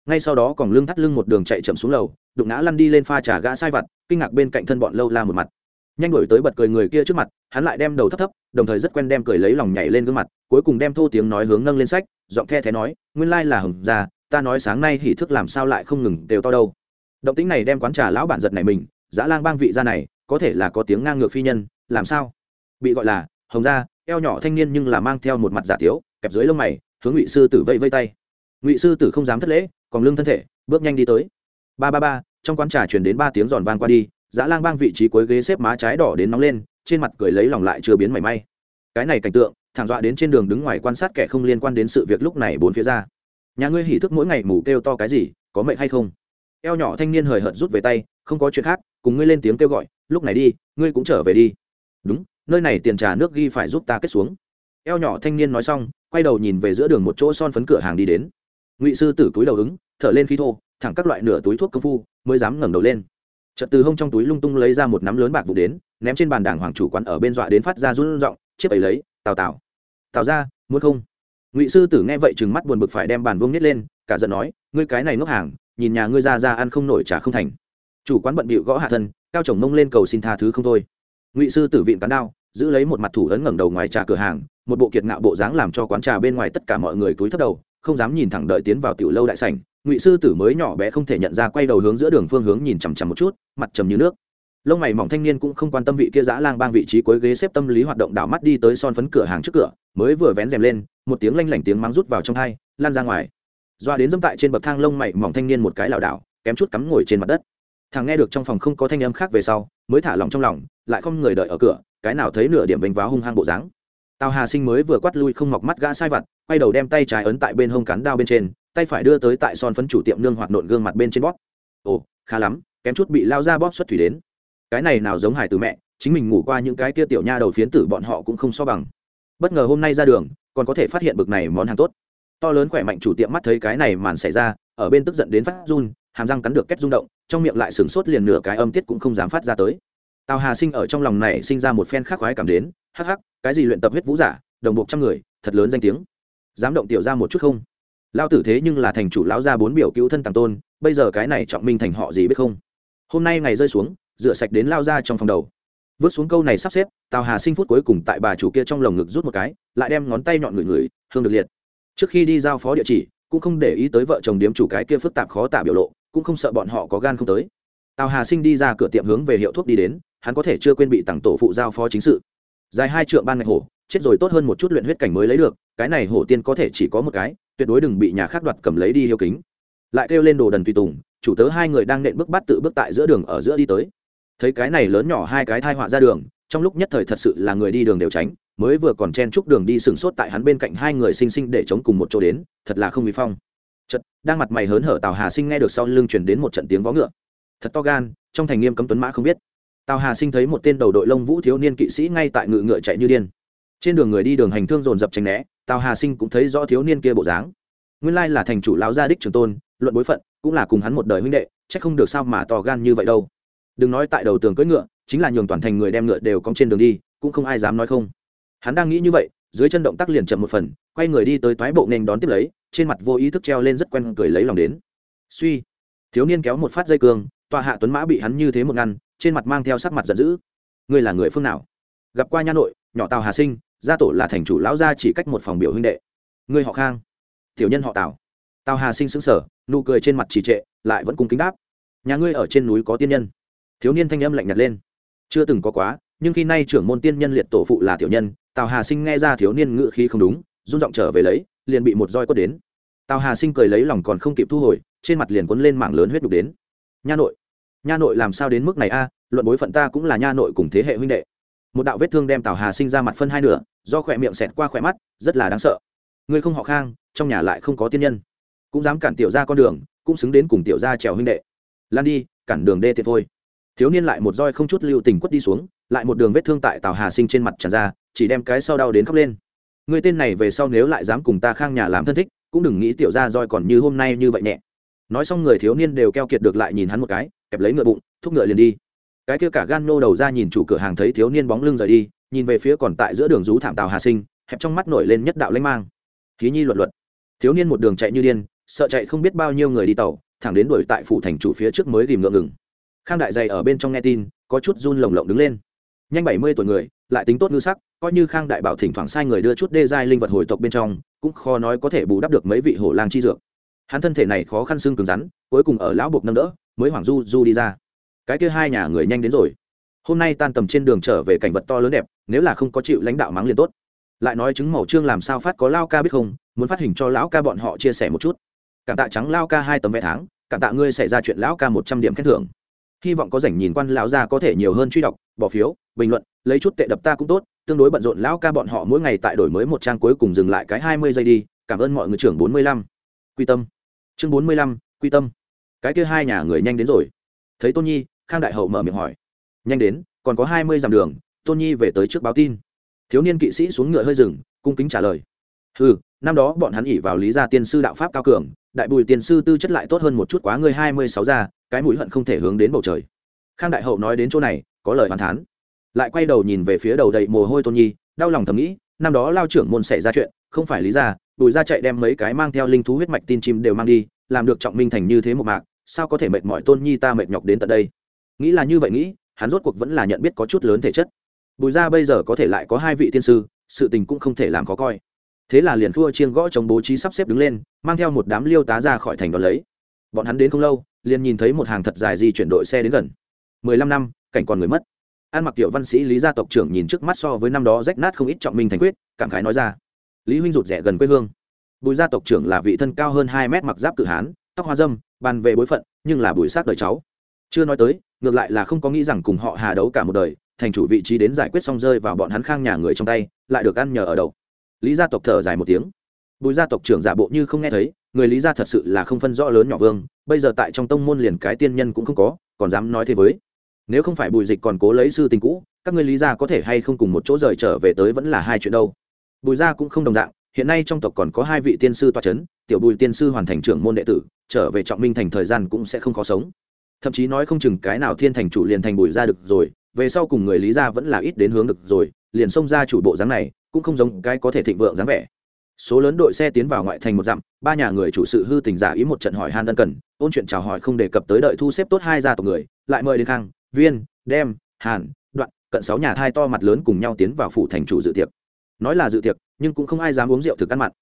Ngay sau đó còn lưng thắt lưng một đường chạy chậm xuống lầu, đụng ngã lăn đi lên pha trà gã sai vặt, kinh ngạc bên cạnh thân bọn lâu la một mặt. Nhanh đổi tới bật cười người kia trước mặt, hắn lại đem đầu thấp thấp, đồng thời rất quen đem cười lấy lòng nhảy lên gương mặt, cuối cùng đem thô tiếng nói hướng nâng lên sách, giọng the thé nói, nguyên lai là hồng gia, ta nói sáng nay hỉ thức làm sao lại không ngừng đều to đâu. Động tính này đem quán trà lão bản giật này mình, dã lang bang vị gia này, có thể là có tiếng ngang ngược phi nhân, làm sao? Bị gọi là, hồng gia, eo nhỏ thanh niên nhưng là mang theo một mặt giả thiếu kẹp dưới lông mày, hướng ngụy sư tử vây vây tay. Ngụy sư tử không dám thất lễ, còn lưng thân thể, bước nhanh đi tới. Ba ba ba, trong quán trà chuyển đến ba tiếng giòn vang qua đi, dã lang bang vị trí cuối ghế xếp má trái đỏ đến nóng lên, trên mặt cười lấy lòng lại chưa biến mảy may. Cái này cảnh tượng thẳng dọa đến trên đường đứng ngoài quan sát kẻ không liên quan đến sự việc lúc này bốn phía ra. Nhà ngươi hỉ thức mỗi ngày mủ kêu to cái gì, có mệnh hay không? Eo nhỏ thanh niên hời hợt rút về tay, không có chuyện khác, cùng ngươi lên tiếng kêu gọi, lúc này đi, ngươi cũng trở về đi. Đúng, nơi này tiền trà nước ghi phải giúp ta kết xuống. Eo nhỏ thanh niên nói xong quay đầu nhìn về giữa đường một chỗ son phấn cửa hàng đi đến. Ngụy sư tử túi đầu ứng, thở lên khí thô, thẳng các loại nửa túi thuốc công phu, mới dám ngẩng đầu lên. Chợt từ hông trong túi lung tung lấy ra một nắm lớn bạc vụ đến, ném trên bàn đảng hoàng chủ quán ở bên dọa đến phát ra run r chiếc ấy lấy, tào tào. Tào ra, muốn không? Ngụy sư tử nghe vậy chừng mắt buồn bực phải đem bàn vông nhét lên, cả giận nói, ngươi cái này ngốc hàng, nhìn nhà ngươi ra ra ăn không nổi trả không thành. Chủ quán bận bịu gõ hạ thân, cao chồng mông lên cầu xin tha thứ không thôi. Ngụy sư tử vịn cán đao giữ lấy một mặt thủ ấn ngẩng đầu ngoài trà cửa hàng một bộ kiệt ngạo bộ dáng làm cho quán trà bên ngoài tất cả mọi người túi thấp đầu, không dám nhìn thẳng đợi tiến vào tiểu lâu đại sảnh. Ngụy sư tử mới nhỏ bé không thể nhận ra quay đầu hướng giữa đường phương hướng nhìn chằm chằm một chút, mặt trầm như nước. Lông mày mỏng thanh niên cũng không quan tâm vị kia giã lang bang vị trí cuối ghế xếp tâm lý hoạt động đảo mắt đi tới son phấn cửa hàng trước cửa, mới vừa vén rèm lên, một tiếng lanh lảnh tiếng mắng rút vào trong hai, lan ra ngoài. Doa đến dâm tại trên bậc thang lông mày mỏng thanh niên một cái lảo đảo, kém chút cắm ngồi trên mặt đất. Thằng nghe được trong phòng không có thanh âm khác về sau, mới thả lòng trong lòng, lại không người đợi ở cửa, cái nào thấy nửa điểm vênh váo hung hăng bộ dáng tào hà sinh mới vừa quát lui không mọc mắt gã sai vặt, quay đầu đem tay trái ấn tại bên hông cán đao bên trên, tay phải đưa tới tại son phấn chủ tiệm nương hoạt nộn gương mặt bên trên bóp. Ồ, khá lắm, kém chút bị lao ra bóp xuất thủy đến. Cái này nào giống hải từ mẹ, chính mình ngủ qua những cái kia tiểu nha đầu phiến tử bọn họ cũng không so bằng. Bất ngờ hôm nay ra đường, còn có thể phát hiện bực này món hàng tốt. To lớn khỏe mạnh chủ tiệm mắt thấy cái này màn xảy ra, ở bên tức giận đến phát run, hàm răng cắn được kết rung động, trong miệng lại sửng sốt liền nửa cái âm tiết cũng không dám phát ra tới. Tào hà sinh ở trong lòng này sinh ra một phen khắc khoái cảm đến, hắc hắc cái gì luyện tập huyết vũ giả, đồng buộc trăm người, thật lớn danh tiếng. Dám động tiểu ra một chút không? Lao tử thế nhưng là thành chủ lão gia bốn biểu cứu thân tàng tôn, bây giờ cái này trọng minh thành họ gì biết không? Hôm nay ngày rơi xuống, rửa sạch đến lao ra trong phòng đầu. Vớt xuống câu này sắp xếp, tào hà sinh phút cuối cùng tại bà chủ kia trong lồng ngực rút một cái, lại đem ngón tay nhọn người người, hương được liệt. Trước khi đi giao phó địa chỉ, cũng không để ý tới vợ chồng điếm chủ cái kia phức tạp khó tả biểu lộ, cũng không sợ bọn họ có gan không tới. Tào hà sinh đi ra cửa tiệm hướng về hiệu thuốc đi đến, hắn có thể chưa quên bị tặng tổ phụ giao phó chính sự dài hai trượng ban ngạch hổ, chết rồi tốt hơn một chút luyện huyết cảnh mới lấy được, cái này hổ tiên có thể chỉ có một cái, tuyệt đối đừng bị nhà khác đoạt cầm lấy đi hiếu kính. Lại kêu lên đồ đần tùy tùng, chủ tớ hai người đang nện bước bắt tự bước tại giữa đường ở giữa đi tới. Thấy cái này lớn nhỏ hai cái thai họa ra đường, trong lúc nhất thời thật sự là người đi đường đều tránh, mới vừa còn chen chúc đường đi sừng sốt tại hắn bên cạnh hai người sinh sinh để chống cùng một chỗ đến, thật là không bị phong. Chật đang mặt mày hớn hở tào hà sinh nghe được sau lưng chuyển đến một trận tiếng vó ngựa. Thật to gan, trong thành nghiêm cấm tuấn mã không biết tào hà sinh thấy một tên đầu đội lông vũ thiếu niên kỵ sĩ ngay tại ngự ngựa chạy như điên. Trên đường người đi đường hành thương dồn dập tránh né, tào hà sinh cũng thấy rõ thiếu niên kia bộ dáng. Nguyên lai là thành chủ lão gia đích trường tôn, luận bối phận, cũng là cùng hắn một đời huynh đệ, chắc không được sao mà to gan như vậy đâu. Đừng nói tại đầu tường cưỡi ngựa, chính là nhường toàn thành người đem ngựa đều cong trên đường đi, cũng không ai dám nói không. Hắn đang nghĩ như vậy, dưới chân động tác liền chậm một phần, quay người đi tới toái bộ nên đón tiếp lấy, trên mặt vô ý thức treo lên rất quen cười lấy lòng đến. Suy, thiếu niên kéo một phát dây cương, tọa hạ tuấn mã bị hắn như thế một ngăn trên mặt mang theo sắc mặt giận dữ. Ngươi là người phương nào? Gặp qua nha nội, nhỏ tào hà sinh, gia tổ là thành chủ lão gia chỉ cách một phòng biểu huynh đệ. Ngươi họ khang. Tiểu nhân họ tào. Tào hà sinh sững sờ, nụ cười trên mặt trì trệ, lại vẫn cung kính đáp. Nhà ngươi ở trên núi có tiên nhân. Thiếu niên thanh âm lạnh nhạt lên. Chưa từng có quá, nhưng khi nay trưởng môn tiên nhân liệt tổ phụ là tiểu nhân, tào hà sinh nghe ra thiếu niên ngự khí không đúng, run giọng trở về lấy, liền bị một roi quất đến. Tào hà sinh cười lấy lòng còn không kịp thu hồi, trên mặt liền quấn lên mảng lớn huyết đục đến. Nha nội nha nội làm sao đến mức này a, luận bối phận ta cũng là nha nội cùng thế hệ huynh đệ. Một đạo vết thương đem tào hà sinh ra mặt phân hai nửa, do khỏe miệng xẹt qua khỏe mắt, rất là đáng sợ. Ngươi không họ khang, trong nhà lại không có tiên nhân. Cũng dám cản tiểu ra con đường, cũng xứng đến cùng tiểu ra trèo huynh đệ. Lan đi, cản đường đê thiệt thôi. Thiếu niên lại một roi không chút lưu tình quất đi xuống, lại một đường vết thương tại tào hà sinh trên mặt tràn ra, chỉ đem cái sau đau đến khóc lên. Người tên này về sau nếu lại dám cùng ta khang nhà làm thân thích, cũng đừng nghĩ tiểu ra roi còn như hôm nay như vậy nhẹ. Nói xong người thiếu niên đều keo kiệt được lại nhìn hắn một cái kẹp lấy ngựa bụng, thúc ngựa liền đi. Cái kia cả gan nô đầu ra nhìn chủ cửa hàng thấy thiếu niên bóng lưng rời đi, nhìn về phía còn tại giữa đường rú thảm tào hà sinh, hẹp trong mắt nổi lên nhất đạo lanh mang. Khí nhi luật luật thiếu niên một đường chạy như điên, sợ chạy không biết bao nhiêu người đi tàu, thẳng đến đuổi tại phủ thành chủ phía trước mới ghìm ngượng ngừng. Khang đại dày ở bên trong nghe tin, có chút run lồng lộng đứng lên. Nhanh bảy mươi tuổi người, lại tính tốt ngư sắc, coi như khang đại bảo thỉnh thoảng sai người đưa chút đê giai linh vật hồi tộc bên trong, cũng khó nói có thể bù đắp được mấy vị hổ lang chi dược. Hắn thân thể này khó khăn xương cứng rắn, cuối cùng ở lão buộc nâng đỡ mới hoảng du du đi ra. Cái kia hai nhà người nhanh đến rồi. Hôm nay tan tầm trên đường trở về cảnh vật to lớn đẹp, nếu là không có chịu lãnh đạo mắng liền tốt. Lại nói chứng màu trương làm sao phát có lao ca biết không, muốn phát hình cho lão ca bọn họ chia sẻ một chút. Cảm tạ trắng lao ca hai tấm vé tháng, cảm tạ ngươi xảy ra chuyện lão ca một trăm điểm khen thưởng. Hy vọng có rảnh nhìn quan lão gia có thể nhiều hơn truy đọc, bỏ phiếu, bình luận, lấy chút tệ đập ta cũng tốt, tương đối bận rộn lão ca bọn họ mỗi ngày tại đổi mới một trang cuối cùng dừng lại cái hai mươi giây đi, cảm ơn mọi người trưởng bốn mươi lăm. Quy tâm. Chương bốn mươi lăm, quy tâm cái kia hai nhà người nhanh đến rồi. Thấy tôn nhi, khang đại hậu mở miệng hỏi. Nhanh đến, còn có hai mươi dặm đường, tôn nhi về tới trước báo tin. Thiếu niên kỵ sĩ xuống ngựa hơi rừng cung kính trả lời. Ừ năm đó bọn hắn ỉ vào lý gia tiên sư đạo pháp cao cường, đại bùi tiên sư tư chất lại tốt hơn một chút quá ngươi hai mươi sáu ra cái mũi hận không thể hướng đến bầu trời. Khang đại hậu nói đến chỗ này, có lời hoàn thán. Lại quay đầu nhìn về phía đầu đầy mồ hôi tôn nhi, đau lòng thầm nghĩ, năm đó lao trưởng môn xảy ra chuyện, không phải lý gia, bùi gia chạy đem mấy cái mang theo linh thú huyết mạch tin chim đều mang đi, làm được trọng minh thành như thế một mạc sao có thể mệt mỏi tôn nhi ta mệt nhọc đến tận đây? Nghĩ là như vậy nghĩ, hắn rốt cuộc vẫn là nhận biết có chút lớn thể chất. Bùi gia bây giờ có thể lại có hai vị thiên sư, sự tình cũng không thể làm khó coi. Thế là liền thua chiêng gõ chống bố trí sắp xếp đứng lên, mang theo một đám liêu tá ra khỏi thành đón lấy. Bọn hắn đến không lâu, liền nhìn thấy một hàng thật dài di chuyển đội xe đến gần. Mười lăm năm, cảnh còn người mất. An mặc tiểu văn sĩ lý gia tộc trưởng nhìn trước mắt so với năm đó rách nát không ít trọng minh thành quyết, cảm khái nói ra. Lý huynh rụt rẻ gần quê hương. Bùi gia tộc trưởng là vị thân cao hơn hai mét mặc giáp cự hán, tóc hoa dâm bàn về bối phận, nhưng là bùi sát đời cháu. Chưa nói tới, ngược lại là không có nghĩ rằng cùng họ hà đấu cả một đời, thành chủ vị trí đến giải quyết xong rơi vào bọn hắn khang nhà người trong tay, lại được ăn nhờ ở đầu. Lý gia tộc thở dài một tiếng. Bùi gia tộc trưởng giả bộ như không nghe thấy, người lý gia thật sự là không phân rõ lớn nhỏ vương, bây giờ tại trong tông môn liền cái tiên nhân cũng không có, còn dám nói thế với. Nếu không phải bùi dịch còn cố lấy sư tình cũ, các người lý gia có thể hay không cùng một chỗ rời trở về tới vẫn là hai chuyện đâu. Bùi gia cũng không đồng dạng, hiện nay trong tộc còn có hai vị tiên sư toa c h ấ n tiểu bùi tiên sư hoàn thành trưởng môn đệ tử, trở về trọng minh thành thời gian cũng sẽ không khó sống. Thậm chí nói không chừng cái nào thiên thành chủ liền thành bùi ra được rồi, về sau cùng người lý gia vẫn là ít đến hướng được rồi, liền xông ra chủ bộ dáng này, cũng không giống cái có thể thịnh vượng dáng vẻ. Số lớn đội xe tiến vào ngoại thành một dặm, ba nhà người chủ sự hư tình giả ý một trận hỏi han ân cần, ôn chuyện chào hỏi không đề cập tới đợi thu xếp tốt hai gia tộc người, lại mời đến khang, viên, đem, hàn, đoạn, cận sáu nhà thai to mặt lớn cùng nhau tiến vào phủ thành chủ dự tiệc. Nói là dự tiệc, nhưng cũng không ai dám uống rượu thực ăn mặn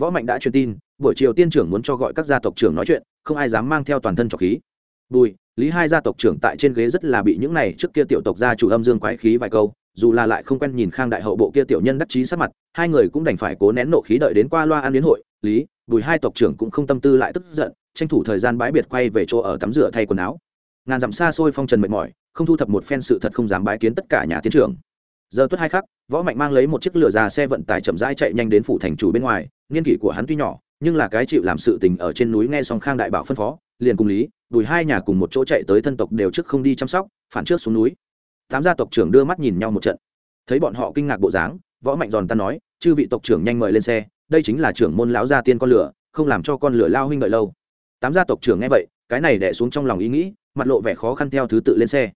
võ mạnh đã truyền tin, buổi chiều tiên trưởng muốn cho gọi các gia tộc trưởng nói chuyện, không ai dám mang theo toàn thân trọc khí. Bùi, lý hai gia tộc trưởng tại trên ghế rất là bị những này trước kia tiểu tộc gia chủ âm dương quái khí vài câu, dù là lại không quen nhìn khang đại hậu bộ kia tiểu nhân đắc chí sát mặt, hai người cũng đành phải cố nén nộ khí đợi đến qua loa ăn đến hội. Lý, bùi hai tộc trưởng cũng không tâm tư lại tức giận, tranh thủ thời gian bãi biệt quay về chỗ ở tắm rửa thay quần áo. Ngàn dặm xa xôi phong trần mệt mỏi, không thu thập một phen sự thật không dám bái kiến tất cả nhà tiến trưởng giờ tuất hai khắc, võ mạnh mang lấy một chiếc lửa già xe vận tải chậm rãi chạy nhanh đến phủ thành chủ bên ngoài niên kỷ của hắn tuy nhỏ, nhưng là cái chịu làm sự tình ở trên núi nghe xong khang đại bảo phân phó, liền cùng lý, đùi hai nhà cùng một chỗ chạy tới thân tộc đều trước không đi chăm sóc, phản trước xuống núi. Tám gia tộc trưởng đưa mắt nhìn nhau một trận. Thấy bọn họ kinh ngạc bộ dáng, võ mạnh giòn ta nói, chư vị tộc trưởng nhanh mời lên xe, đây chính là trưởng môn lão gia tiên con lửa, không làm cho con lửa lao huynh đợi lâu. Tám gia tộc trưởng nghe vậy, cái này đẻ xuống trong lòng ý nghĩ, mặt lộ vẻ khó khăn theo thứ tự lên xe.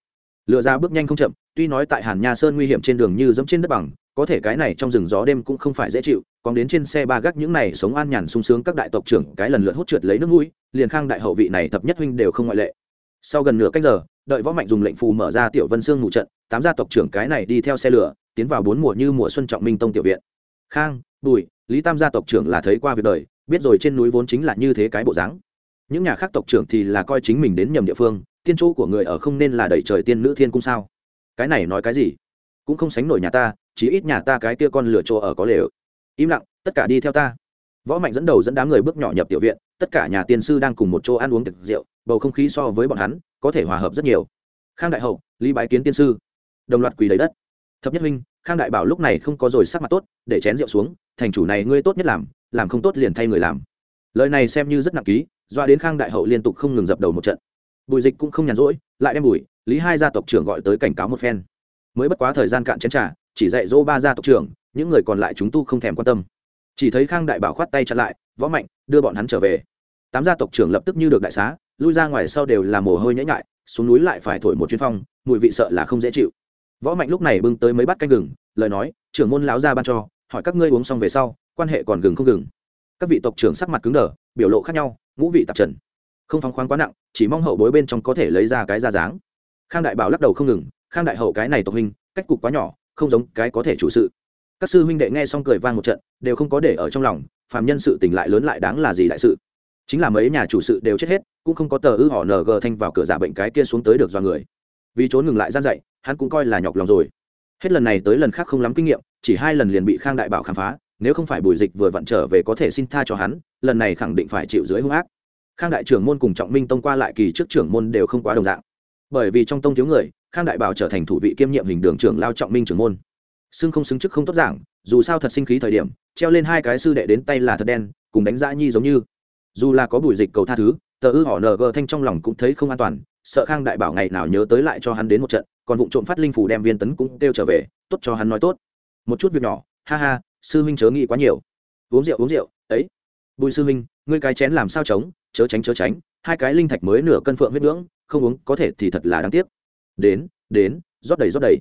Lựa ra bước nhanh không chậm tuy nói tại hàn nha sơn nguy hiểm trên đường như dẫm trên đất bằng, có thể cái này trong rừng gió đêm cũng không phải dễ chịu, còn đến trên xe ba gác những này sống an nhàn sung sướng các đại tộc trưởng cái lần lượt hút trượt lấy nước mũi, liền khang đại hậu vị này thập nhất huynh đều không ngoại lệ. Sau gần nửa cách giờ, đợi võ mạnh dùng lệnh phù mở ra tiểu vân sương ngủ trận, tám gia tộc trưởng cái này đi theo xe lửa, tiến vào bốn mùa như mùa xuân trọng minh tông tiểu viện. Khang, bùi, lý tam gia tộc trưởng là thấy qua việc đời, biết rồi trên núi vốn chính là như thế cái bộ dáng. Những nhà khác tộc trưởng thì là coi chính mình đến nhầm địa phương, tiên chỗ của người ở không nên là đẩy trời tiên nữ thiên cung sao? Cái này nói cái gì? Cũng không sánh nổi nhà ta chỉ ít nhà ta cái kia con lửa chỗ ở có lề im lặng, tất cả đi theo ta. Võ mạnh dẫn đầu dẫn đám người bước nhỏ nhập tiểu viện, tất cả nhà tiên sư đang cùng một chỗ ăn uống thực rượu, bầu không khí so với bọn hắn, có thể hòa hợp rất nhiều. Khang đại hậu, lý bái kiến tiên sư. Đồng loạt quỳ đầy đất. Thập nhất huynh, khang đại bảo lúc này không có rồi sắc mặt tốt, để chén rượu xuống, thành chủ này ngươi tốt nhất làm làm không tốt liền thay người làm. Lời này xem như rất nặng ký, doa đến khang đại hậu liên tục không ngừng dập đầu một trận. Bùi dịch cũng không nhàn rỗi, lại đem bùi lý hai gia tộc trưởng gọi tới cảnh cáo một phen. Mới bất quá thời gian cạn chén t r à chỉ dạy dỗ ba gia tộc trưởng, những người còn lại chúng tu không thèm quan tâm. Chỉ thấy khang đại bảo khoát tay chặn lại, võ mạnh, đưa bọn hắn trở về. Tám gia tộc trưởng lập tức như được đại xá, lui ra ngoài sau đều là mồ hôi nhễ nhại, xuống núi lại phải thổi một chuyến phong, mùi vị sợ là không dễ chịu. Võ mạnh lúc này bưng tới mấy bát canh gừng, lời nói, trưởng môn láo ra ban cho, hỏi các ngươi uống xong về sau, quan hệ còn gừng không gừng? Các vị tộc trưởng sắc mặt cứng đờ, biểu lộ khác nhau, ngũ vị tạp trần. Không phóng khoáng quá nặng, chỉ mong hậu bối bên trong có thể lấy ra cái ra dáng khang đại bảo lắc đầu không ngừng, khang đại hậu, cái này tộc huynh, cách cục quá nhỏ, không giống cái có thể chủ sự. Các sư huynh đệ nghe xong cười vang một trận, đều không có để ở trong lòng, phàm nhân sự tỉnh lại lớn lại đáng là gì đại sự. Chính là mấy nhà chủ sự đều chết hết, cũng không có tờ ư họ ng thanh vào cửa giả bệnh cái kia xuống tới được do người. Vì trốn ngừng lại gian dạy, hắn cũng coi là nhọc lòng rồi. Hết lần này tới lần khác không lắm kinh nghiệm, chỉ hai lần liền bị khang đại bảo khám phá, nếu không phải bùi dịch vừa vặn trở về có thể xin tha cho hắn, lần này khẳng định phải chịu dưới hung ác. Khang đại trưởng môn cùng trọng minh tông qua lại kỳ trước trưởng môn đều không quá đồng dạng bởi vì trong tông thiếu người, khang đại bảo trở thành thủ vị kiêm nhiệm hình đường trưởng lao trọng minh trưởng môn. Xưng không xứng chức không tốt giảng dù sao thật sinh khí thời điểm, treo lên hai cái sư đệ đến tay là thật đen, cùng đánh giá nhi giống như. Dù là có bùi dịch cầu tha thứ, tờ ư họ ng thanh trong lòng cũng thấy không an toàn, sợ khang đại bảo ngày nào nhớ tới lại cho hắn đến một trận, còn vụ trộm phát linh phủ đem viên tấn cũng kêu trở về, tốt cho hắn nói tốt. Một chút việc nhỏ, ha ha, sư huynh chớ nghĩ quá nhiều. Uống rượu uống rượu, ấy. Bùi sư huynh, ngươi cái chén làm sao trống? Chớ tránh chớ tránh, hai cái linh thạch mới nửa cân phượng huyết ngưỡng, không uống, có thể thì thật là đáng tiếc. Đến đến, rót đầy rót đầy.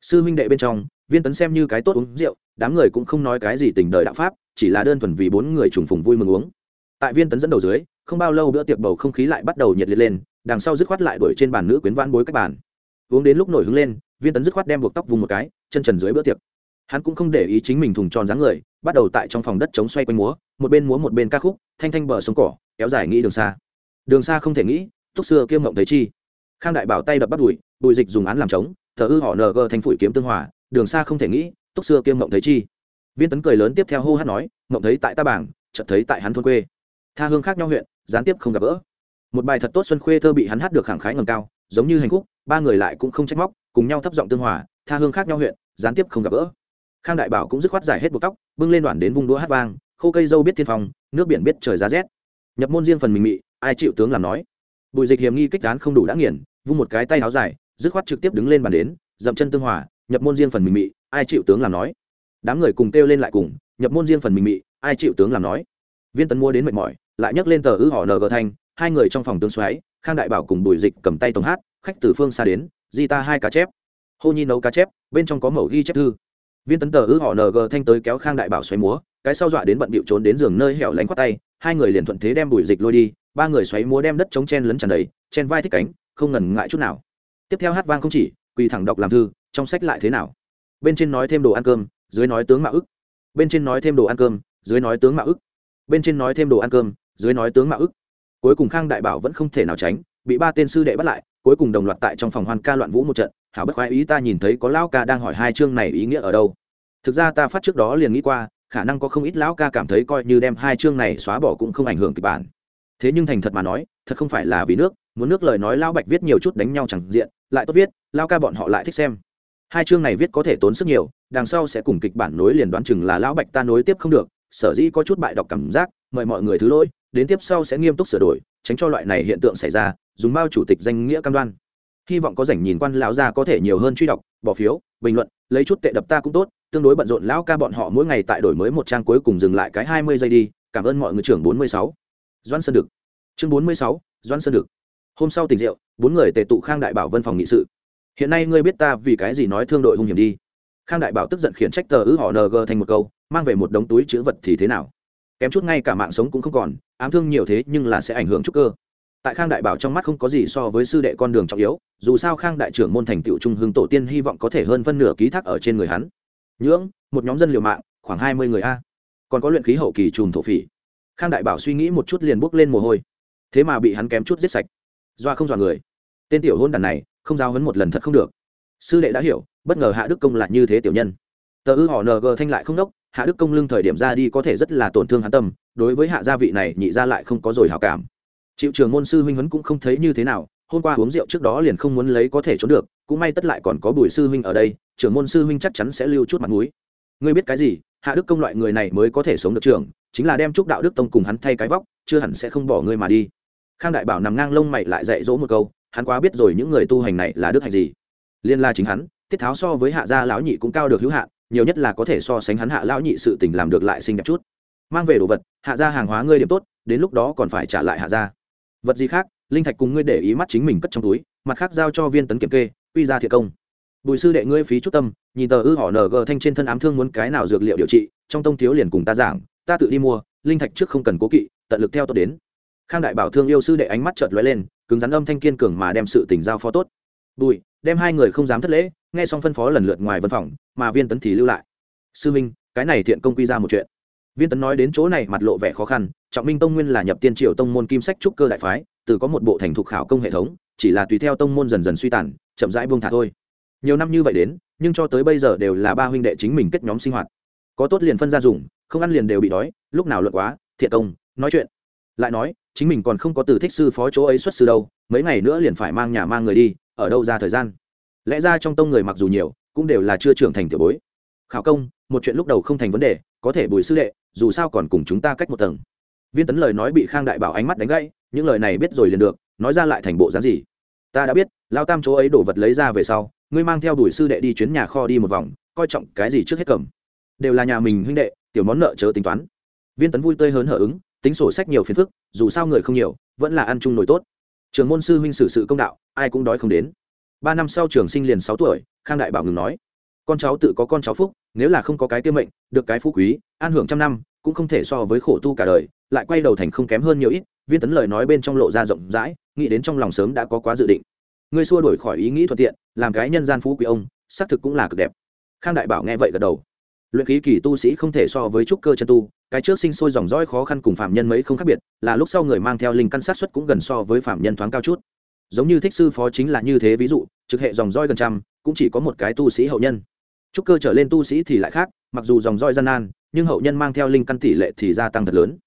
Sư huynh đệ bên trong, viên tấn xem như cái tốt uống rượu, đám người cũng không nói cái gì tình đời đạo pháp, chỉ là đơn thuần vì bốn người trùng phùng vui mừng uống. Tại viên tấn dẫn đầu dưới, không bao lâu bữa tiệc bầu không khí lại bắt đầu nhiệt liệt lên, đằng sau dứt khoát lại đuổi trên bàn nữ quyến vãn bối các bàn. Uống đến lúc nổi hứng lên, viên tấn dứt khoát đem buộc tóc vùng một cái, chân trần dưới bữa tiệc. Hắn cũng không để ý chính mình thùng tròn dáng người, bắt đầu tại trong phòng đất chống xoay quanh múa, một bên múa một bên ca khúc, thanh thanh bờ sông cỏ kéo dài nghĩ đường xa. Đường xa không thể nghĩ, túc xưa kiêm mộng thấy chi. Khang đại bảo tay đập bắt đùi, bùi dịch dùng án làm trống, thờ ư họ ng thanh phủi kiếm tương hòa, đường xa không thể nghĩ, túc xưa kiêm mộng thấy chi. Viên tấn cười lớn tiếp theo hô hát nói, mộng thấy tại ta bảng, chợt thấy tại hắn thôn quê. Tha hương khác nhau huyện, gián tiếp không gặp gỡ. Một bài thật tốt xuân khuê thơ bị hắn hát được khẳng khái ngầm cao, giống như hành khúc, ba người lại cũng không trách móc, cùng nhau thấp giọng tương hòa, tha hương khác nhau huyện, gián tiếp không gặp gỡ. Khang đại bảo cũng dứt khoát giải hết buộc tóc, bưng lên đoạn đến vùng đũa hát vang, khô cây dâu biết thiên phong, nước biển biết trời giá rét nhập môn riêng phần mình mị, ai chịu tướng làm nói. Bùi dịch hiểm nghi kích án không đủ đã nghiền, vung một cái tay áo dài, dứt khoát trực tiếp đứng lên bàn đến, dậm chân tương hòa, nhập môn riêng phần mình mị, ai chịu tướng làm nói. Đám người cùng kêu lên lại cùng, nhập môn riêng phần mình mị, ai chịu tướng làm nói. Viên tấn mua đến mệt mỏi, lại nhấc lên tờ ư họ ng thanh, hai người trong phòng tương xoáy, khang đại bảo cùng bùi dịch cầm tay tổng hát, khách từ phương xa đến, di ta hai cá chép. Hô nhi nấu cá chép, bên trong có mẫu ghi chép thư viên tấn tờ ư họ ng thanh tới kéo khang đại bảo xoáy múa, cái sau dọa đến bận bịu trốn đến giường nơi hẻo lánh khoác tay, hai người liền thuận thế đem bùi dịch lôi đi, ba người xoáy múa đem đất chống chen lấn tràn đầy, chen vai thích cánh, không ngần ngại chút nào. Tiếp theo hát vang không chỉ, quỳ thẳng đọc làm thư, trong sách lại thế nào? Bên trên nói thêm đồ ăn cơm, dưới nói tướng mạo ức. Bên trên nói thêm đồ ăn cơm, dưới nói tướng mạo ức. Bên trên nói thêm đồ ăn cơm, dưới nói tướng mạo ức. Cuối cùng khang đại bảo vẫn không thể nào tránh, bị ba tên sư đệ bắt lại, cuối cùng đồng loạt tại trong phòng hoan ca loạn vũ một trận hảo bất khoái ý ta nhìn thấy có lão ca đang hỏi hai chương này ý nghĩa ở đâu. Thực ra ta phát trước đó liền nghĩ qua, khả năng có không ít lão ca cảm thấy coi như đem hai chương này xóa bỏ cũng không ảnh hưởng kịch bản. Thế nhưng thành thật mà nói, thật không phải là vì nước, muốn nước lời nói lão bạch viết nhiều chút đánh nhau chẳng diện, lại tốt viết, lão ca bọn họ lại thích xem. Hai chương này viết có thể tốn sức nhiều, đằng sau sẽ cùng kịch bản nối liền đoán chừng là lão bạch ta nối tiếp không được, sở dĩ có chút bại đọc cảm giác, mời mọi người thứ lỗi, đến tiếp sau sẽ nghiêm túc sửa đổi, tránh cho loại này hiện tượng xảy ra, dùng bao chủ tịch danh nghĩa cam đoan hy vọng có rảnh nhìn quan lão gia có thể nhiều hơn truy đọc, bỏ phiếu, bình luận, lấy chút tệ đập ta cũng tốt, tương đối bận rộn lão ca bọn họ mỗi ngày tại đổi mới một trang cuối cùng dừng lại cái hai mươi giây đi, cảm ơn mọi người trưởng bốn mươi sáu. Doan sơn được chương bốn mươi sáu doan sơn được hôm sau tỉnh rượu, bốn người tề tụ khang đại bảo văn phòng nghị sự. Hiện nay ngươi biết ta vì cái gì nói thương đội hung hiểm đi? Khang đại bảo tức giận khiển trách tờ ư họ ng thành một câu, mang về một đống túi chữ vật thì thế nào? Kém chút ngay cả mạng sống cũng không còn, ám thương nhiều thế nhưng là sẽ ảnh hưởng chút cơ tại khang đại bảo trong mắt không có gì so với sư đệ con đường trọng yếu, dù sao khang đại trưởng môn thành tựu trung hưng tổ tiên hy vọng có thể hơn phân nửa ký thác ở trên người hắn. Nhưỡng, một nhóm dân liều mạng, khoảng hai mươi người a. Còn có luyện khí hậu kỳ trùm thổ phỉ. Khang đại bảo suy nghĩ một chút liền bốc lên mồ hôi. Thế mà bị hắn kém chút giết sạch. Doa không dọa người. Tên tiểu hôn đàn này, không giao hấn một lần thật không được. Sư đệ đã hiểu, bất ngờ hạ đức công lại như thế tiểu nhân. Tờ ư họ ng thanh lại không đốc, hạ đức công lưng thời điểm ra đi có thể rất là tổn thương hắn tâm, đối với hạ gia vị này nhị ra lại không có rồi hảo cảm chịu trường môn sư huynh huấn cũng không thấy như thế nào, hôm qua uống rượu trước đó liền không muốn lấy có thể trốn được, cũng may tất lại còn có bùi sư huynh ở đây trưởng môn sư huynh chắc chắn sẽ lưu chút mặt mũi. Ngươi biết cái gì, hạ đức công loại người này mới có thể sống được trường chính là đem chúc đạo đức tông cùng hắn thay cái vóc, chưa hẳn sẽ không bỏ ngươi mà đi. Khang đại bảo nằm ngang lông mày lại dạy dỗ một câu, hắn quá biết rồi những người tu hành này là đức hành gì. Liên la chính hắn, tiết tháo so với hạ gia lão nhị cũng cao được hữu hạn, nhiều nhất là có thể so sánh hắn hạ lão nhị sự tình làm được lại xinh đẹp chút. Mang về đồ vật, hạ gia hàng hóa ngươi điểm tốt, đến lúc đó còn phải trả lại hạ gia vật gì khác, linh thạch cùng ngươi để ý mắt chính mình cất trong túi, mặt khác giao cho viên tấn kiểm kê, quy ra thiệt công. Bùi sư đệ ngươi phí chút tâm, nhìn tờ ư họ ng thanh trên thân ám thương muốn cái nào dược liệu điều trị, trong tông thiếu liền cùng ta giảng, ta tự đi mua, linh thạch trước không cần cố kỵ, tận lực theo tốt đến. Khang đại bảo thương yêu sư đệ ánh mắt chợt lóe lên, cứng rắn âm thanh kiên cường mà đem sự tình giao phó tốt. Bùi, đem hai người không dám thất lễ, nghe xong phân phó lần lượt ngoài văn phòng, mà viên tấn thì lưu lại. Sư minh, cái này thiện công quy ra một chuyện. Viên tấn nói đến chỗ này mặt lộ vẻ khó khăn trọng minh tông nguyên là nhập tiên triều tông môn kim sách trúc cơ đại phái, từ có một bộ thành thục khảo công hệ thống, chỉ là tùy theo tông môn dần dần suy tàn, chậm rãi buông thả thôi. Nhiều năm như vậy đến, nhưng cho tới bây giờ đều là ba huynh đệ chính mình kết nhóm sinh hoạt. Có tốt liền phân ra dùng, không ăn liền đều bị đói, lúc nào luận quá, thiện công, nói chuyện. Lại nói, chính mình còn không có từ thích sư phó chỗ ấy xuất sư đâu, mấy ngày nữa liền phải mang nhà mang người đi, ở đâu ra thời gian? Lẽ ra trong tông người mặc dù nhiều, cũng đều là chưa trưởng thành tiểu bối. Khảo công, một chuyện lúc đầu không thành vấn đề, có thể bùi sư đệ, dù sao còn cùng chúng ta cách một tầng viên tấn lời nói bị khang đại bảo ánh mắt đánh gãy, những lời này biết rồi liền được, nói ra lại thành bộ dáng gì? Ta đã biết lao tam chỗ ấy đổ vật lấy ra về sau, ngươi mang theo đuổi sư đệ đi chuyến nhà kho đi một vòng, coi trọng cái gì trước hết cầm. Đều là nhà mình huynh đệ, tiểu món nợ chớ tính toán. Viên tấn vui tươi hớn hở ứng, tính sổ sách nhiều phiền phức, dù sao người không nhiều, vẫn là ăn chung nổi tốt. Trường môn sư huynh xử sự công đạo, ai cũng đói không đến. Ba năm sau trường sinh liền sáu tuổi, khang đại bảo ngừng nói. Con cháu tự có con cháu phúc, nếu là không có cái tiêu mệnh, được cái phú quý, an hưởng trăm năm, cũng không thể so với khổ tu cả đời lại quay đầu thành không kém hơn nhiều ít, viên tấn lời nói bên trong lộ ra rộng rãi, nghĩ đến trong lòng sớm đã có quá dự định. Ngươi xua đổi khỏi ý nghĩ thuận tiện, làm cái nhân gian phú quý ông, xác thực cũng là cực đẹp. Khang đại bảo nghe vậy gật đầu. Luyện khí kỳ tu sĩ không thể so với trúc cơ chân tu, cái trước sinh sôi dòng dõi khó khăn cùng phạm nhân mấy không khác biệt, là lúc sau người mang theo linh căn sát xuất cũng gần so với phạm nhân thoáng cao chút. Giống như thích sư phó chính là như thế ví dụ, trực hệ dòng roi gần trăm, cũng chỉ có một cái tu sĩ hậu nhân. Trúc cơ trở lên tu sĩ thì lại khác, mặc dù dòng roi gian nan, nhưng hậu nhân mang theo linh căn tỷ lệ thì gia tăng thật lớn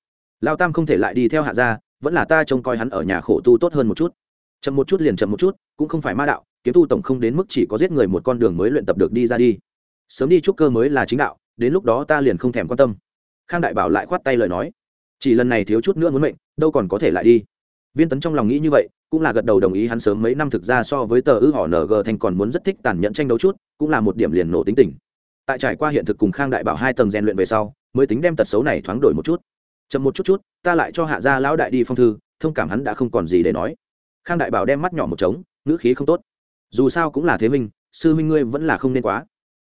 lao tam không thể lại đi theo hạ gia, vẫn là ta trông coi hắn ở nhà khổ tu tốt hơn một chút. Chậm một chút liền chậm một chút, cũng không phải ma đạo, kiếm tu tổng không đến mức chỉ có giết người một con đường mới luyện tập được đi ra đi. Sớm đi trúc cơ mới là chính đạo, đến lúc đó ta liền không thèm quan tâm. Khang đại bảo lại khoát tay lời nói. Chỉ lần này thiếu chút nữa muốn mệnh, đâu còn có thể lại đi. Viên tấn trong lòng nghĩ như vậy, cũng là gật đầu đồng ý hắn sớm mấy năm thực ra so với tờ ư họ ng thành còn muốn rất thích tàn nhẫn tranh đấu chút, cũng là một điểm liền nổ tính tình. Tại trải qua hiện thực cùng khang đại bảo hai tầng rèn luyện về sau, mới tính đem tật xấu này thoáng đổi một chút chậm một chút chút, ta lại cho hạ gia lão đại đi phong thư, thông cảm hắn đã không còn gì để nói. Khang đại bảo đem mắt nhỏ một trống, ngữ khí không tốt. Dù sao cũng là thế minh sư minh ngươi vẫn là không nên quá.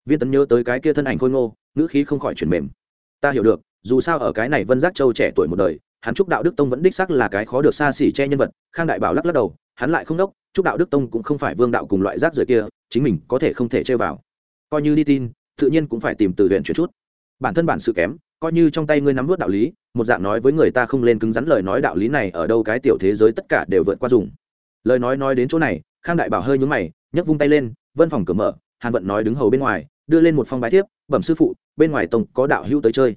Viên tấn nhớ tới cái kia thân ảnh khôi ngô, ngữ khí không khỏi chuyển mềm. Ta hiểu được, dù sao ở cái này vân giác châu trẻ tuổi một đời, hắn trúc đạo đức tông vẫn đích sắc là cái khó được xa xỉ che nhân vật, khang đại bảo lắc lắc đầu, hắn lại không đốc, trúc đạo đức tông cũng không phải vương đạo cùng loại rác rưởi kia, chính mình có thể không thể chơi vào. Coi như đi tin, tự nhiên cũng phải tìm từ huyện chuyển chút. Bản thân bản sự kém coi như trong tay ngươi nắm vớt đạo lý, một dạng nói với người ta không lên cứng rắn lời nói đạo lý này ở đâu cái tiểu thế giới tất cả đều vượt qua dùng. Lời nói nói đến chỗ này, khang đại bảo hơi nhúng mày, nhấc vung tay lên, vân phòng cửa mở, hàn vận nói đứng hầu bên ngoài, đưa lên một phong bái thiếp, bẩm sư phụ, bên ngoài tông có đạo hữu tới chơi.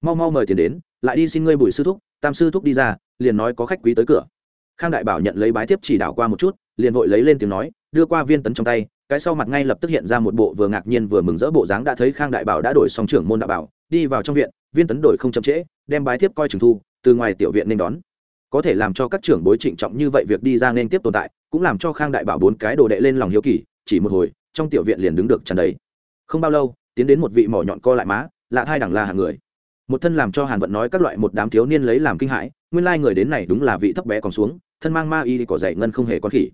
Mau mau mời tiền đến, lại đi xin ngươi bùi sư thúc, tam sư thúc đi ra, liền nói có khách quý tới cửa. Khang đại bảo nhận lấy bái thiếp chỉ đảo qua một chút, liền vội lấy lên tiếng nói, đưa qua viên tấn trong tay cái sau mặt ngay lập tức hiện ra một bộ vừa ngạc nhiên vừa mừng rỡ bộ dáng đã thấy khang đại bảo đã đổi xong trưởng môn đạo bảo, đi vào trong viện, viên tấn đổi không chậm trễ, đem bái thiếp coi trường thu, từ ngoài tiểu viện nên đón. Có thể làm cho các trưởng bối trịnh trọng như vậy việc đi ra nên tiếp tồn tại, cũng làm cho khang đại bảo bốn cái đồ đệ lên lòng hiếu kỳ, chỉ một hồi, trong tiểu viện liền đứng được tràn đầy. Không bao lâu, tiến đến một vị mỏ nhọn co lại má, lạ thai đẳng là hàng người. Một thân làm cho hàn vận nói các loại một đám thiếu niên lấy làm kinh hãi, nguyên lai người đến này đúng là vị thấp bé còn xuống, thân mang ma y cỏ dậy ngân không hề có khỉ.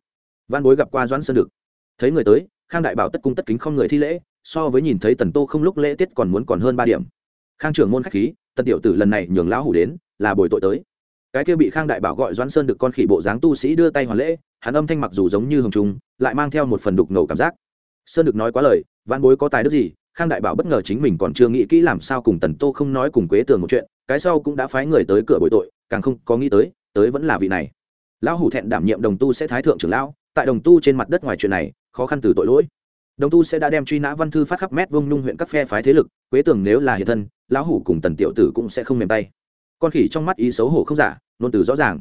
Văn bối gặp qua doãn sơn được thấy người tới, khang đại bảo tất cung tất kính không người thi lễ, so với nhìn thấy tần tô không lúc lễ tiết còn muốn còn hơn ba điểm. Khang trưởng môn khách khí, tần tiểu tử lần này nhường lão hủ đến, là bồi tội tới. Cái kia bị khang đại bảo gọi doãn sơn được con khỉ bộ dáng tu sĩ đưa tay hoàn lễ, hắn âm thanh mặc dù giống như hồng trung lại mang theo một phần đục ngầu cảm giác. Sơn được nói quá lời văn bối có tài đức gì, khang đại bảo bất ngờ chính mình còn chưa nghĩ kỹ làm sao cùng tần tô không nói cùng quế tường một chuyện, cái sau cũng đã phái người tới cửa bồi tội, càng không có nghĩ tới tới vẫn là vị này. Lão hủ thẹn đảm nhiệm đồng tu sẽ thái thượng trưởng lão, tại đồng tu trên mặt đất ngoài chuyện này khó khăn từ tội lỗi. Đồng tu sẽ đã đem truy nã văn thư phát khắp mét vông nung huyện các phe phái thế lực, quế tường nếu là hiện thân, lão hủ cùng tần tiểu tử cũng sẽ không mềm tay. Con khỉ trong mắt ý xấu hổ không giả nôn từ rõ ràng.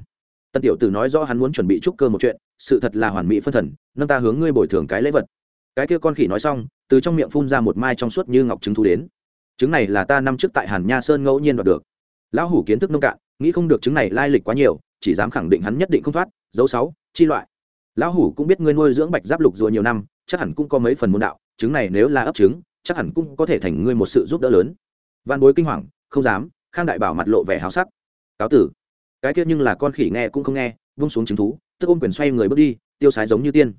Tần tiểu tử nói rõ hắn muốn chuẩn bị trúc cơ một chuyện, sự thật là hoàn mỹ phân thần, nâng ta hướng ngươi bồi thường cái lễ vật. Cái kia con khỉ nói xong, từ trong miệng phun ra một mai trong suốt như ngọc trứng thu đến. Trứng này là ta năm trước tại hàn nha sơn ngẫu nhiên đoạt được. Lão hủ kiến thức nông cạn, nghĩ không được trứng này lai lịch quá nhiều, chỉ dám khẳng định hắn nhất định không thoát, dấu sáu, chi loại lão hủ cũng biết ngươi nuôi dưỡng bạch giáp lục rùa nhiều năm, chắc hẳn cũng có mấy phần môn đạo trứng này nếu là ấp trứng chắc hẳn cũng có thể thành ngươi một sự giúp đỡ lớn. Văn bối kinh hoàng, không dám, khang đại bảo mặt lộ vẻ háo sắc. Cáo tử. Cái kia nhưng là con khỉ nghe cũng không nghe, vung xuống trứng thú, tức ôm quyền xoay người bước đi, tiêu sái giống như tiên.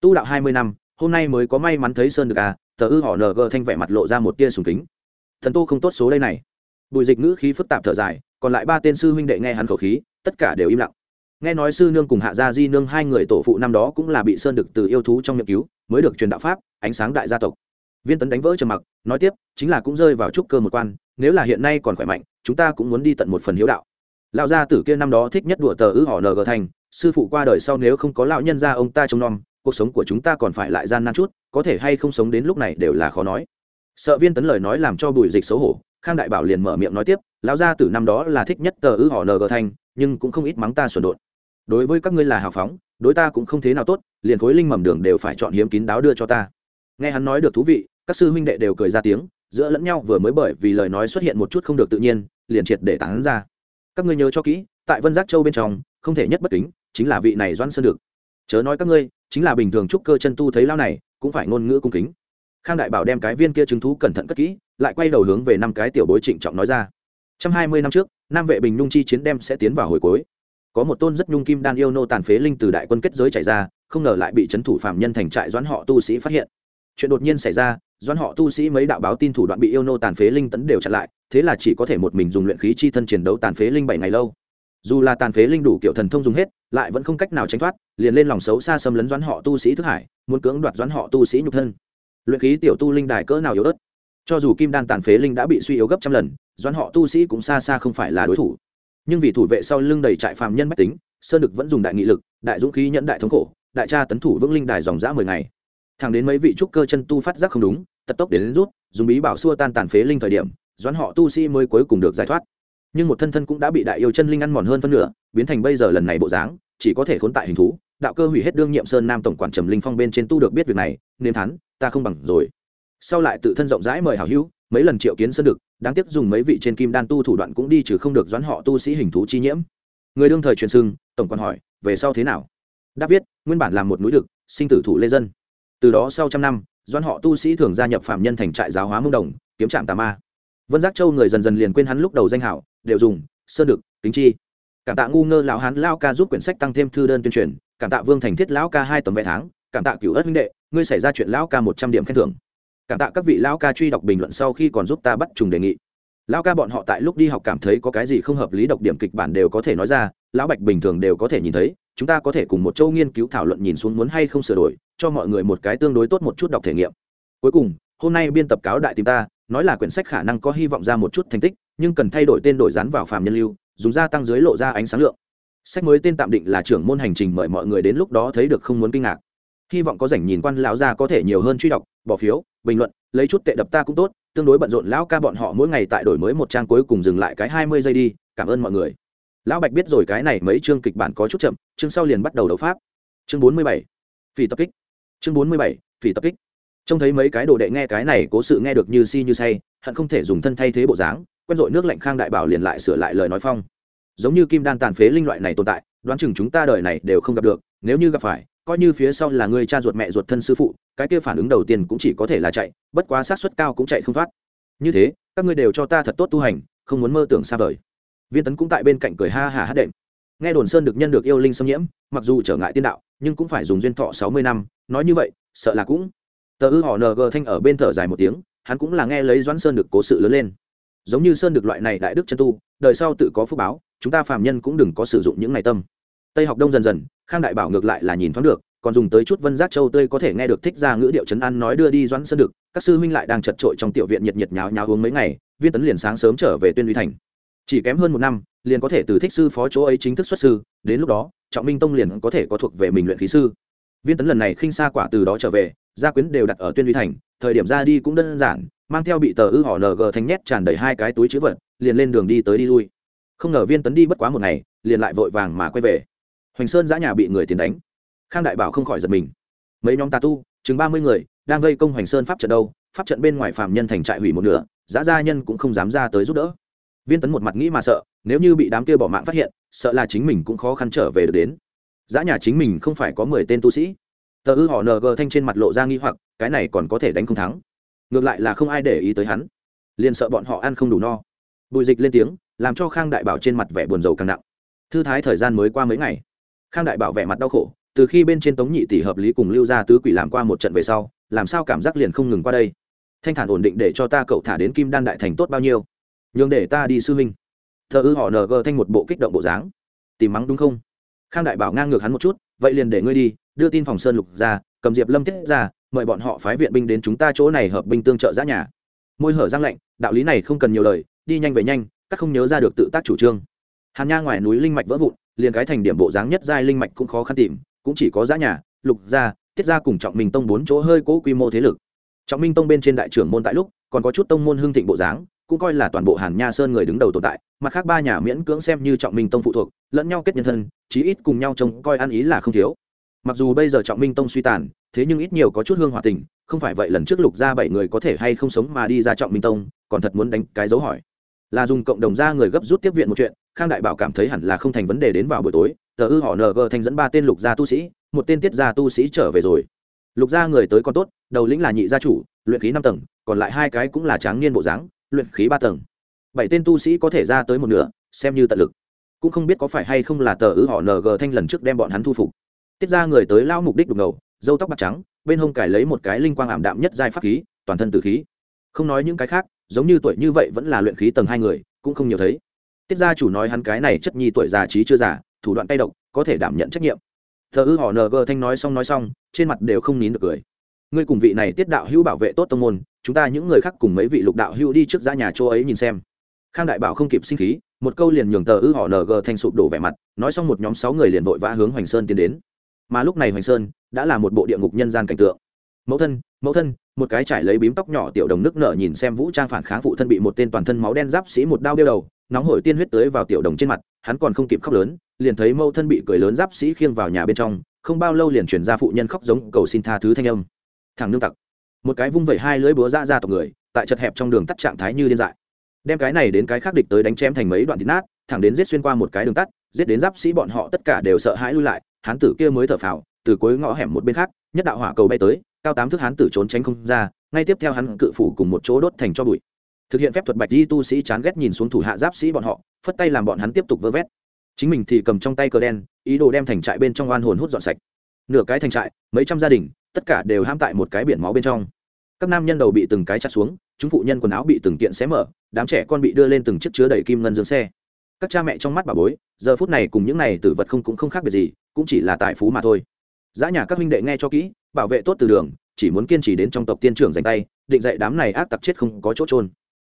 Tu đạo hai mươi năm, hôm nay mới có may mắn thấy sơn được à tờ ư họ ng thanh vẻ mặt lộ ra một tia sùng kính. Thần tô không tốt số đây này. Bùi dịch ngữ khí phức tạp thở dài, còn lại ba tên sư huynh đệ nghe hắn khẩu khí, tất cả đều im lặng nghe nói sư nương cùng hạ gia di nương hai người tổ phụ năm đó cũng là bị sơn được từ yêu thú trong miệng cứu, mới được truyền đạo pháp, ánh sáng đại gia tộc. Viên tấn đánh vỡ trầm mặc, nói tiếp, chính là cũng rơi vào trúc cơ một quan, nếu là hiện nay còn khỏe mạnh, chúng ta cũng muốn đi tận một phần hiếu đạo. Lão gia tử kia năm đó thích nhất đùa tờ ư họ ng thành, sư phụ qua đời sau nếu không có lão nhân gia ông ta trông nom, cuộc sống của chúng ta còn phải lại gian nan chút, có thể hay không sống đến lúc này đều là khó nói. Sợ viên tấn lời nói làm cho bùi dịch xấu hổ, khang đại bảo liền mở miệng nói tiếp, lão gia tử năm đó là thích nhất tờ ư họ ng thành, nhưng cũng không ít mắng ta xuẩn đột đối với các ngươi là hào phóng, đối ta cũng không thế nào tốt, liền khối linh mầm đường đều phải chọn hiếm kín đáo đưa cho ta. Nghe hắn nói được thú vị, các sư huynh đệ đều cười ra tiếng, giữa lẫn nhau vừa mới bởi vì lời nói xuất hiện một chút không được tự nhiên, liền triệt để tán ra. Các ngươi nhớ cho kỹ, tại vân giác châu bên trong, không thể nhất bất kính, chính là vị này doan sơn được. Chớ nói các ngươi, chính là bình thường trúc cơ chân tu thấy lao này, cũng phải ngôn ngữ cung kính. Khang đại bảo đem cái viên kia chứng thú cẩn thận cất kỹ, lại quay đầu hướng về năm cái tiểu bối trịnh trọng nói ra. Trăm hai mươi năm trước, nam vệ bình nhung chi chiến đem sẽ tiến vào hồi cuối có một tôn rất nhung kim đan yêu nô tàn phế linh từ đại quân kết giới chạy ra, không ngờ lại bị trấn thủ phạm nhân thành trại doãn họ tu sĩ phát hiện. Chuyện đột nhiên xảy ra, doãn họ tu sĩ mấy đạo báo tin thủ đoạn bị yêu nô tàn phế linh tấn đều chặn lại, thế là chỉ có thể một mình dùng luyện khí chi thân chiến đấu tàn phế linh bảy ngày lâu. Dù là tàn phế linh đủ kiểu thần thông dùng hết, lại vẫn không cách nào tránh thoát, liền lên lòng xấu xa xâm lấn doãn họ tu sĩ thức hải, muốn cưỡng đoạt doãn họ tu sĩ nhục thân. Luyện khí tiểu tu linh đài cỡ nào yếu ớt. Cho dù kim đan tàn phế linh đã bị suy yếu gấp trăm lần, doãn họ tu sĩ cũng xa xa không phải là đối thủ nhưng vì thủ vệ sau lưng đầy trại phàm nhân mách tính sơn đực vẫn dùng đại nghị lực đại dũng khí nhẫn đại thống khổ đại tra tấn thủ vững linh đài dòng dã mười ngày. Thẳng đến mấy vị trúc cơ chân tu phát giác không đúng tật tốc đến, đến rút dùng bí bảo xua tan tàn phế linh thời điểm doãn họ tu sĩ mới cuối cùng được giải thoát. Nhưng một thân thân cũng đã bị đại yêu chân linh ăn mòn hơn phân nửa biến thành bây giờ lần này bộ dáng chỉ có thể khốn tại hình thú đạo cơ hủy hết đương nhiệm sơn nam tổng quản trầm linh phong bên trên tu được biết việc này nên thắn ta không bằng rồi. Sau lại tự thân rộng rãi mời hảo hữu mấy lần triệu kiến sơn được đáng tiếc dùng mấy vị trên kim đan tu thủ đoạn cũng đi trừ không được doãn họ tu sĩ hình thú chi nhiễm. Người đương thời truyền sưng, tổng quan hỏi, về sau thế nào? Đáp viết, nguyên bản làm một núi đực, sinh tử thủ lê dân. Từ đó sau trăm năm, doãn họ tu sĩ thường gia nhập phạm nhân thành trại giáo hóa mông đồng, kiếm trạm tà ma. Vân giác châu người dần dần liền quên hắn lúc đầu danh hảo, đều dùng, sơn đực, kính chi. Cảm tạ ngu ngơ lão hán lao ca giúp quyển sách tăng thêm thư đơn tuyên truyền, cảm tạ vương thành thiết lão ca hai tấm vé tháng, cảm tạ cửu ất huynh đệ, ngươi xảy ra chuyện lão ca một trăm điểm khen thưởng cảm tạ các vị lão ca truy đọc bình luận sau khi còn giúp ta bắt trùng đề nghị. Lão ca bọn họ tại lúc đi học cảm thấy có cái gì không hợp lý độc điểm kịch bản đều có thể nói ra, lão bạch bình thường đều có thể nhìn thấy, chúng ta có thể cùng một châu nghiên cứu thảo luận nhìn xuống muốn hay không sửa đổi, cho mọi người một cái tương đối tốt một chút đọc thể nghiệm. Cuối cùng, hôm nay biên tập cáo đại tìm ta, nói là quyển sách khả năng có hy vọng ra một chút thành tích, nhưng cần thay đổi tên đổi dán vào phàm nhân lưu, dùng gia tăng dưới lộ ra ánh sáng lượng. Sách mới tên tạm định là trưởng môn hành trình mời mọi người đến lúc đó thấy được không muốn kinh ngạc hy vọng có rảnh nhìn quan lão gia có thể nhiều hơn truy đọc, bỏ phiếu, bình luận, lấy chút tệ đập ta cũng tốt, tương đối bận rộn lão ca bọn họ mỗi ngày tại đổi mới một trang cuối cùng dừng lại cái hai mươi giây đi, cảm ơn mọi người. Lão bạch biết rồi cái này mấy chương kịch bản có chút chậm, chương sau liền bắt đầu đấu pháp. Chương bốn mươi bảy, phỉ tập kích. Chương bốn mươi bảy, phỉ tập kích. Trông thấy mấy cái đồ đệ nghe cái này cố sự nghe được như si như say, hận không thể dùng thân thay thế bộ dáng, quen dội nước lạnh khang đại bảo liền lại sửa lại lời nói phong. Giống như kim đan tàn phế linh loại này tồn tại, đoán chừng chúng ta đời này đều không gặp được, nếu như gặp phải coi như phía sau là người cha ruột mẹ ruột thân sư phụ, cái kia phản ứng đầu tiên cũng chỉ có thể là chạy, bất quá sát suất cao cũng chạy không thoát. Như thế, các ngươi đều cho ta thật tốt tu hành, không muốn mơ tưởng xa vời. Viên tấn cũng tại bên cạnh cười ha hả hát đệm. Nghe đồn sơn được nhân được yêu linh xâm nhiễm, mặc dù trở ngại tiên đạo, nhưng cũng phải dùng duyên thọ sáu mươi năm, nói như vậy, sợ là cũng. Tờ ư họ ng thanh ở bên thở dài một tiếng, hắn cũng là nghe lấy doãn sơn được cố sự lớn lên. Giống như sơn được loại này đại đức chân tu, đời sau tự có phúc báo, chúng ta phàm nhân cũng đừng có sử dụng những này tâm tây học đông dần dần, khang đại bảo ngược lại là nhìn thoáng được, còn dùng tới chút vân giác châu tươi có thể nghe được thích ra ngữ điệu trấn an nói đưa đi doãn sơn được các sư huynh lại đang chật trội trong tiểu viện nhiệt nhiệt nháo nháo uống mấy ngày, viên tấn liền sáng sớm trở về tuyên uy thành. Chỉ kém hơn một năm, liền có thể từ thích sư phó chỗ ấy chính thức xuất sư, đến lúc đó, trọng minh tông liền có thể có thuộc về mình luyện khí sư. Viên tấn lần này khinh xa quả từ đó trở về, gia quyến đều đặt ở tuyên uy thành, thời điểm ra đi cũng đơn giản, mang theo bị tờ ư họ ng thành nhét tràn đầy hai cái túi chữ vật, liền lên đường đi tới đi lui. Không ngờ viên tấn đi bất quá một ngày, liền lại vội vàng mà quay về hoành sơn giã nhà bị người tiền đánh. Khang đại bảo không khỏi giật mình. Mấy nhóm tà tu, chừng ba mươi người, đang vây công hoành sơn pháp trận đâu, pháp trận bên ngoài phạm nhân thành trại hủy một nửa, giã gia nhân cũng không dám ra tới giúp đỡ. Viên tấn một mặt nghĩ mà sợ, nếu như bị đám kia bỏ mạng phát hiện, sợ là chính mình cũng khó khăn trở về được đến. Giã nhà chính mình không phải có mười tên tu sĩ. Tờ ư họ ng thanh trên mặt lộ ra nghi hoặc, cái này còn có thể đánh không thắng. Ngược lại là không ai để ý tới hắn. Liền sợ bọn họ ăn không đủ no. Bùi dịch lên tiếng, làm cho khang đại bảo trên mặt vẻ buồn rầu càng nặng. Thư thái thời gian mới qua mấy ngày khang đại bảo vẻ mặt đau khổ, từ khi bên trên tống nhị tỷ hợp lý cùng lưu gia tứ quỷ làm qua một trận về sau, làm sao cảm giác liền không ngừng qua đây? Thanh thản ổn định để cho ta cậu thả đến kim đan đại thành tốt bao nhiêu? Nhường để ta đi sư huynh. Thợ ư họ ng thanh một bộ kích động bộ dáng. Tìm mắng đúng không? Khang đại bảo ngang ngược hắn một chút, vậy liền để ngươi đi, đưa tin phòng sơn lục ra, cầm diệp lâm tiết ra, mời bọn họ phái viện binh đến chúng ta chỗ này hợp binh tương trợ giã nhà. Môi hở giang lạnh, đạo lý này không cần nhiều lời, đi nhanh về nhanh, các không nhớ ra được tự tác chủ trương. Hàn nha ngoài núi linh mạch vỡ vụn liền cái thành điểm bộ dáng nhất giai linh mạch cũng khó khăn tìm, cũng chỉ có giã nhà, lục gia, tiết gia cùng trọng minh tông bốn chỗ hơi cố quy mô thế lực. Trọng minh tông bên trên đại trưởng môn tại lúc, còn có chút tông môn hương thịnh bộ dáng, cũng coi là toàn bộ hàn nha sơn người đứng đầu tồn tại, mặt khác ba nhà miễn cưỡng xem như trọng minh tông phụ thuộc, lẫn nhau kết nhân thân, chí ít cùng nhau trông coi ăn ý là không thiếu. Mặc dù bây giờ trọng minh tông suy tàn, thế nhưng ít nhiều có chút hương hòa tình, không phải vậy lần trước lục ra bảy người có thể hay không sống mà đi ra trọng minh tông, còn thật muốn đánh cái dấu hỏi. Là dùng cộng đồng ra người gấp rút tiếp viện một chuyện khang đại bảo cảm thấy hẳn là không thành vấn đề đến vào buổi tối, tờ ư họ ng thành dẫn ba tên lục gia tu sĩ, một tên tiết gia tu sĩ trở về rồi. Lục gia người tới còn tốt, đầu lĩnh là nhị gia chủ, luyện khí năm tầng, còn lại hai cái cũng là tráng niên bộ dáng, luyện khí ba tầng. Bảy tên tu sĩ có thể ra tới một nửa, xem như tận lực. Cũng không biết có phải hay không là tờ ư họ ng thanh lần trước đem bọn hắn thu phục. Tiết ra người tới lao mục đích đục ngầu dâu tóc bạc trắng, bên hông cải lấy một cái linh quang ảm đạm nhất giai pháp khí, toàn thân từ khí. Không nói những cái khác, giống như tuổi như vậy vẫn là luyện khí tầng hai người, cũng không nhiều thấy tiết gia chủ nói hắn cái này chất nhi tuổi già trí chưa già, thủ đoạn tay độc, có thể đảm nhận trách nhiệm. Thờ ư họ ng thanh nói xong nói xong, trên mặt đều không nín được cười. Ngươi cùng vị này tiết đạo hữu bảo vệ tốt tông môn, chúng ta những người khác cùng mấy vị lục đạo hữu đi trước ra nhà chỗ ấy nhìn xem. Khang đại bảo không kịp sinh khí, một câu liền nhường tờ ư họ ng thanh sụp đổ vẻ mặt, nói xong một nhóm sáu người liền vội vã hướng hoành sơn tiến đến. Mà lúc này hoành sơn đã là một bộ địa ngục nhân gian cảnh tượng. Mẫu thân mẫu thân, một cái trải lấy bím tóc nhỏ tiểu đồng nước nở nhìn xem vũ trang phản kháng phụ thân bị một tên toàn thân máu đen giáp sĩ một đao đeo đầu nóng hổi tiên huyết tới vào tiểu đồng trên mặt, hắn còn không kịp khóc lớn, liền thấy mâu thân bị cười lớn giáp sĩ khiêng vào nhà bên trong, không bao lâu liền chuyển ra phụ nhân khóc giống cầu xin tha thứ thanh âm. Thằng nương tặc. Một cái vung vẩy hai lưỡi búa ra ra tộc người, tại chật hẹp trong đường tắt trạng thái như điên dại. Đem cái này đến cái khác địch tới đánh chém thành mấy đoạn thịt nát, thẳng đến giết xuyên qua một cái đường tắt, giết đến giáp sĩ bọn họ tất cả đều sợ hãi lui lại, hán tử kia mới thở phào, từ cuối ngõ hẻm một bên khác, nhất đạo hỏa cầu bay tới, cao tám thước hán tử trốn tránh không ra, ngay tiếp theo hắn cự phủ cùng một chỗ đốt thành cho bụi thực hiện phép thuật bạch di tu sĩ chán ghét nhìn xuống thủ hạ giáp sĩ bọn họ, phất tay làm bọn hắn tiếp tục vơ vét. Chính mình thì cầm trong tay cờ đen, ý đồ đem thành trại bên trong oan hồn hút dọn sạch. Nửa cái thành trại, mấy trăm gia đình, tất cả đều ham tại một cái biển máu bên trong. Các nam nhân đầu bị từng cái chặt xuống, chúng phụ nhân quần áo bị từng kiện xé mở, đám trẻ con bị đưa lên từng chiếc chứa đầy kim ngân dương xe. Các cha mẹ trong mắt bà bối, giờ phút này cùng những này tử vật không cũng không khác biệt gì, cũng chỉ là tài phú mà thôi. Giá nhà các huynh đệ nghe cho kỹ, bảo vệ tốt từ đường, chỉ muốn kiên trì đến trong tộc tiên trưởng dành tay, định dạy đám này ác tặc chết không có chỗ trôn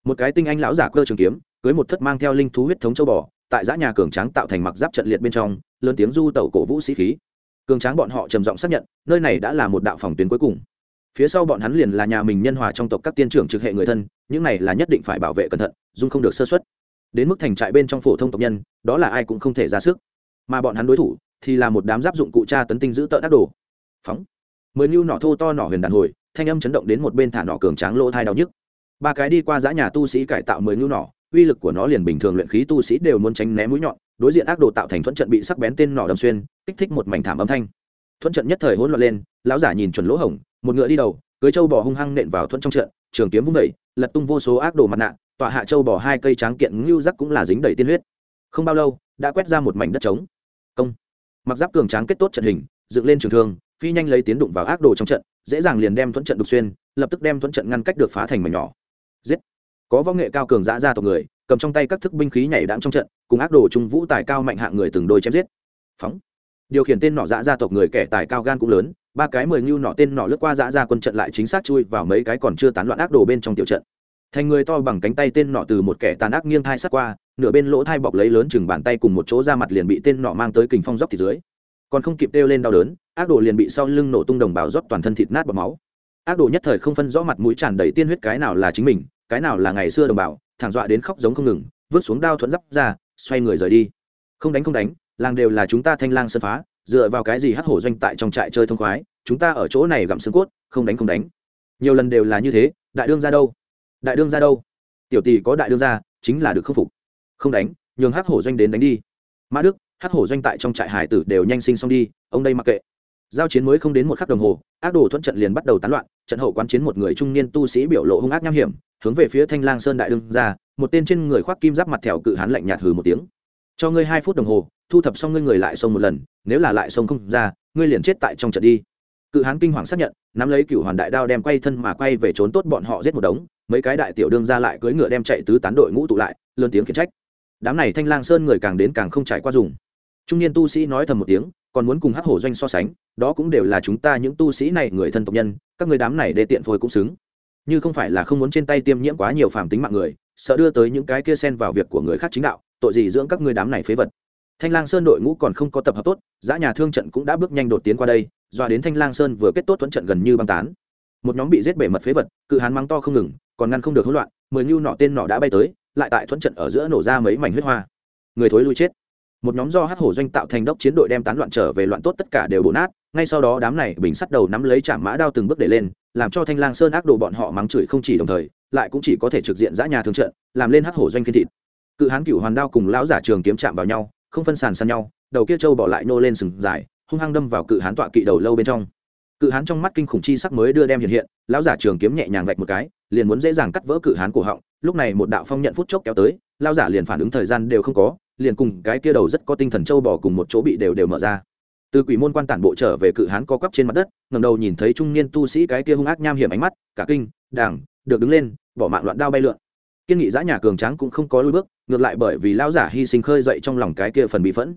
một cái tinh anh lão giả cơ trường kiếm, cưới một thất mang theo linh thú huyết thống châu bò, tại giã nhà cường tráng tạo thành mặc giáp trận liệt bên trong, lớn tiếng du tẩu cổ vũ sĩ khí. Cường tráng bọn họ trầm giọng xác nhận, nơi này đã là một đạo phòng tuyến cuối cùng. Phía sau bọn hắn liền là nhà mình nhân hòa trong tộc các tiên trưởng trực hệ người thân, những này là nhất định phải bảo vệ cẩn thận dung không được sơ xuất đến mức thành trại bên trong phổ thông tộc nhân, đó là ai cũng không thể ra sức. Mà bọn hắn đối thủ thì là một đám giáp dụng cụ tra tấn tinh giữ tợn ác đồ. Phóng. Mười nhu nỏ thô to nỏ huyền đàn hồi, thanh âm chấn động đến một bên thả nỏ cường tráng lỗ thai đau nhức ba cái đi qua giã nhà tu sĩ cải tạo mười ngưu nỏ, uy lực của nó liền bình thường luyện khí tu sĩ đều muốn tránh né mũi nhọn, đối diện ác đồ tạo thành thuận trận bị sắc bén tên nỏ đâm xuyên, kích thích một mảnh thảm âm thanh. Thuận trận nhất thời hỗn loạn lên, lão giả nhìn chuẩn lỗ hổng, một ngựa đi đầu, cưới châu bò hung hăng nện vào thuận trong trận, trường kiếm vung vẩy lật tung vô số ác đồ mặt nạ, tọa hạ châu bò hai cây tráng kiện ngưu rắc cũng là dính đầy tiên huyết. Không bao lâu, đã quét ra một mảnh đất trống. Công. Mặc giáp cường tráng kết tốt trận hình, dựng lên trường thương, phi nhanh lấy tiến đụng vào ác đồ trong trận, dễ dàng liền đem thuận trận đục xuyên, lập tức đem thuận trận ngăn cách được phá thành mảnh nhỏ giết. Có võ nghệ cao cường dã ra tộc người, cầm trong tay các thức binh khí nhảy đãng trong trận, cùng ác đồ trung vũ tài cao mạnh hạng người từng đôi chém giết. Phóng. Điều khiển tên nọ dã ra tộc người kẻ tài cao gan cũng lớn, ba cái mười ngưu nọ tên nọ lướt qua dã ra quân trận lại chính xác chui vào mấy cái còn chưa tán loạn ác đồ bên trong tiểu trận. Thành người to bằng cánh tay tên nọ từ một kẻ tàn ác nghiêng thai sát qua, nửa bên lỗ thai bọc lấy lớn chừng bàn tay cùng một chỗ ra mặt liền bị tên nọ mang tới kình phong dốc thịt dưới. Còn không kịp đeo lên đau đớn, ác đồ liền bị sau lưng nổ tung đồng bào rót toàn thân thịt nát bọt máu. Ác đồ nhất thời không phân rõ mặt mũi tràn đầy tiên huyết cái nào là chính mình cái nào là ngày xưa đồng bào, thẳng dọa đến khóc giống không ngừng, vứt xuống đao thuẫn giáp ra, xoay người rời đi. Không đánh không đánh, làng đều là chúng ta thanh lang sân phá, dựa vào cái gì hắc hổ doanh tại trong trại chơi thông khoái, chúng ta ở chỗ này gặm xương cốt, không đánh không đánh. Nhiều lần đều là như thế, đại đương ra đâu? Đại đương ra đâu? Tiểu tỷ có đại đương ra, chính là được khâm phục. Không đánh, nhường hắc hổ doanh đến đánh đi. Mã đức, hắc hổ doanh tại trong trại hải tử đều nhanh sinh xong đi, ông đây mặc kệ giao chiến mới không đến một khắc đồng hồ, ác đồ thuận trận liền bắt đầu tán loạn, trận hậu quán chiến một người trung niên tu sĩ biểu lộ hung ác nham hiểm, hướng về phía thanh lang sơn đại đương ra, một tên trên người khoác kim giáp mặt thẹo cự hán lạnh nhạt hừ một tiếng. Cho ngươi hai phút đồng hồ, thu thập xong ngươi người lại xông một lần, nếu là lại xông không ra, ngươi liền chết tại trong trận đi. Cự hán kinh hoàng xác nhận, nắm lấy cựu hoàn đại đao đem quay thân mà quay về trốn tốt bọn họ giết một đống, mấy cái đại tiểu đương ra lại cưỡi ngựa đem chạy tứ tán đội ngũ tụ lại, lớn tiếng khiển trách. Đám này thanh lang sơn người càng đến càng không trải qua dùng. Trung niên tu sĩ nói thầm một tiếng còn muốn cùng hắc hổ doanh so sánh, đó cũng đều là chúng ta những tu sĩ này người thân tộc nhân, các người đám này để tiện phôi cũng xứng. Như không phải là không muốn trên tay tiêm nhiễm quá nhiều phàm tính mạng người, sợ đưa tới những cái kia xen vào việc của người khác chính đạo, tội gì dưỡng các ngươi đám này phế vật. Thanh lang sơn đội ngũ còn không có tập hợp tốt, giã nhà thương trận cũng đã bước nhanh đột tiến qua đây, doa đến thanh lang sơn vừa kết tốt thuẫn trận gần như băng tán. Một nhóm bị giết bể mật phế vật, cự hán mắng to không ngừng, còn ngăn không được hỗn loạn, mười ngưu nọ tên nọ đã bay tới, lại tại thuẫn trận ở giữa nổ ra mấy mảnh huyết hoa. Người thối lui chết một nhóm do hát hổ doanh tạo thành đốc chiến đội đem tán loạn trở về loạn tốt tất cả đều bổ nát, ngay sau đó đám này bình sắt đầu nắm lấy chạm mã đao từng bước để lên, làm cho thanh lang sơn ác đồ bọn họ mắng chửi không chỉ đồng thời, lại cũng chỉ có thể trực diện giã nhà thương trận, làm lên hát hổ doanh kiên thịt. Cự hán cửu hoàn đao cùng lão giả trường kiếm chạm vào nhau, không phân sàn sàn nhau, đầu kia trâu bỏ lại nô lên sừng dài, hung hăng đâm vào cự hán tọa kỵ đầu lâu bên trong. Cự hán trong mắt kinh khủng chi sắc mới đưa đem hiện hiện, lão giả trường kiếm nhẹ nhàng vạch một cái, liền muốn dễ dàng cắt vỡ cự hán cổ họng, lúc này một đạo phong nhận phút chốc kéo tới, lão giả liền phản ứng thời gian đều không có liền cùng cái kia đầu rất có tinh thần châu bò cùng một chỗ bị đều đều mở ra. Từ quỷ môn quan tản bộ trở về cự hán co quắp trên mặt đất ngầm đầu nhìn thấy trung niên tu sĩ cái kia hung ác nham hiểm ánh mắt, cả kinh, đảng, được đứng lên, bỏ mạng loạn đao bay lượn. Kiên nghị giã nhà cường tráng cũng không có lùi bước, ngược lại bởi vì lão giả hy sinh khơi dậy trong lòng cái kia phần bị phẫn.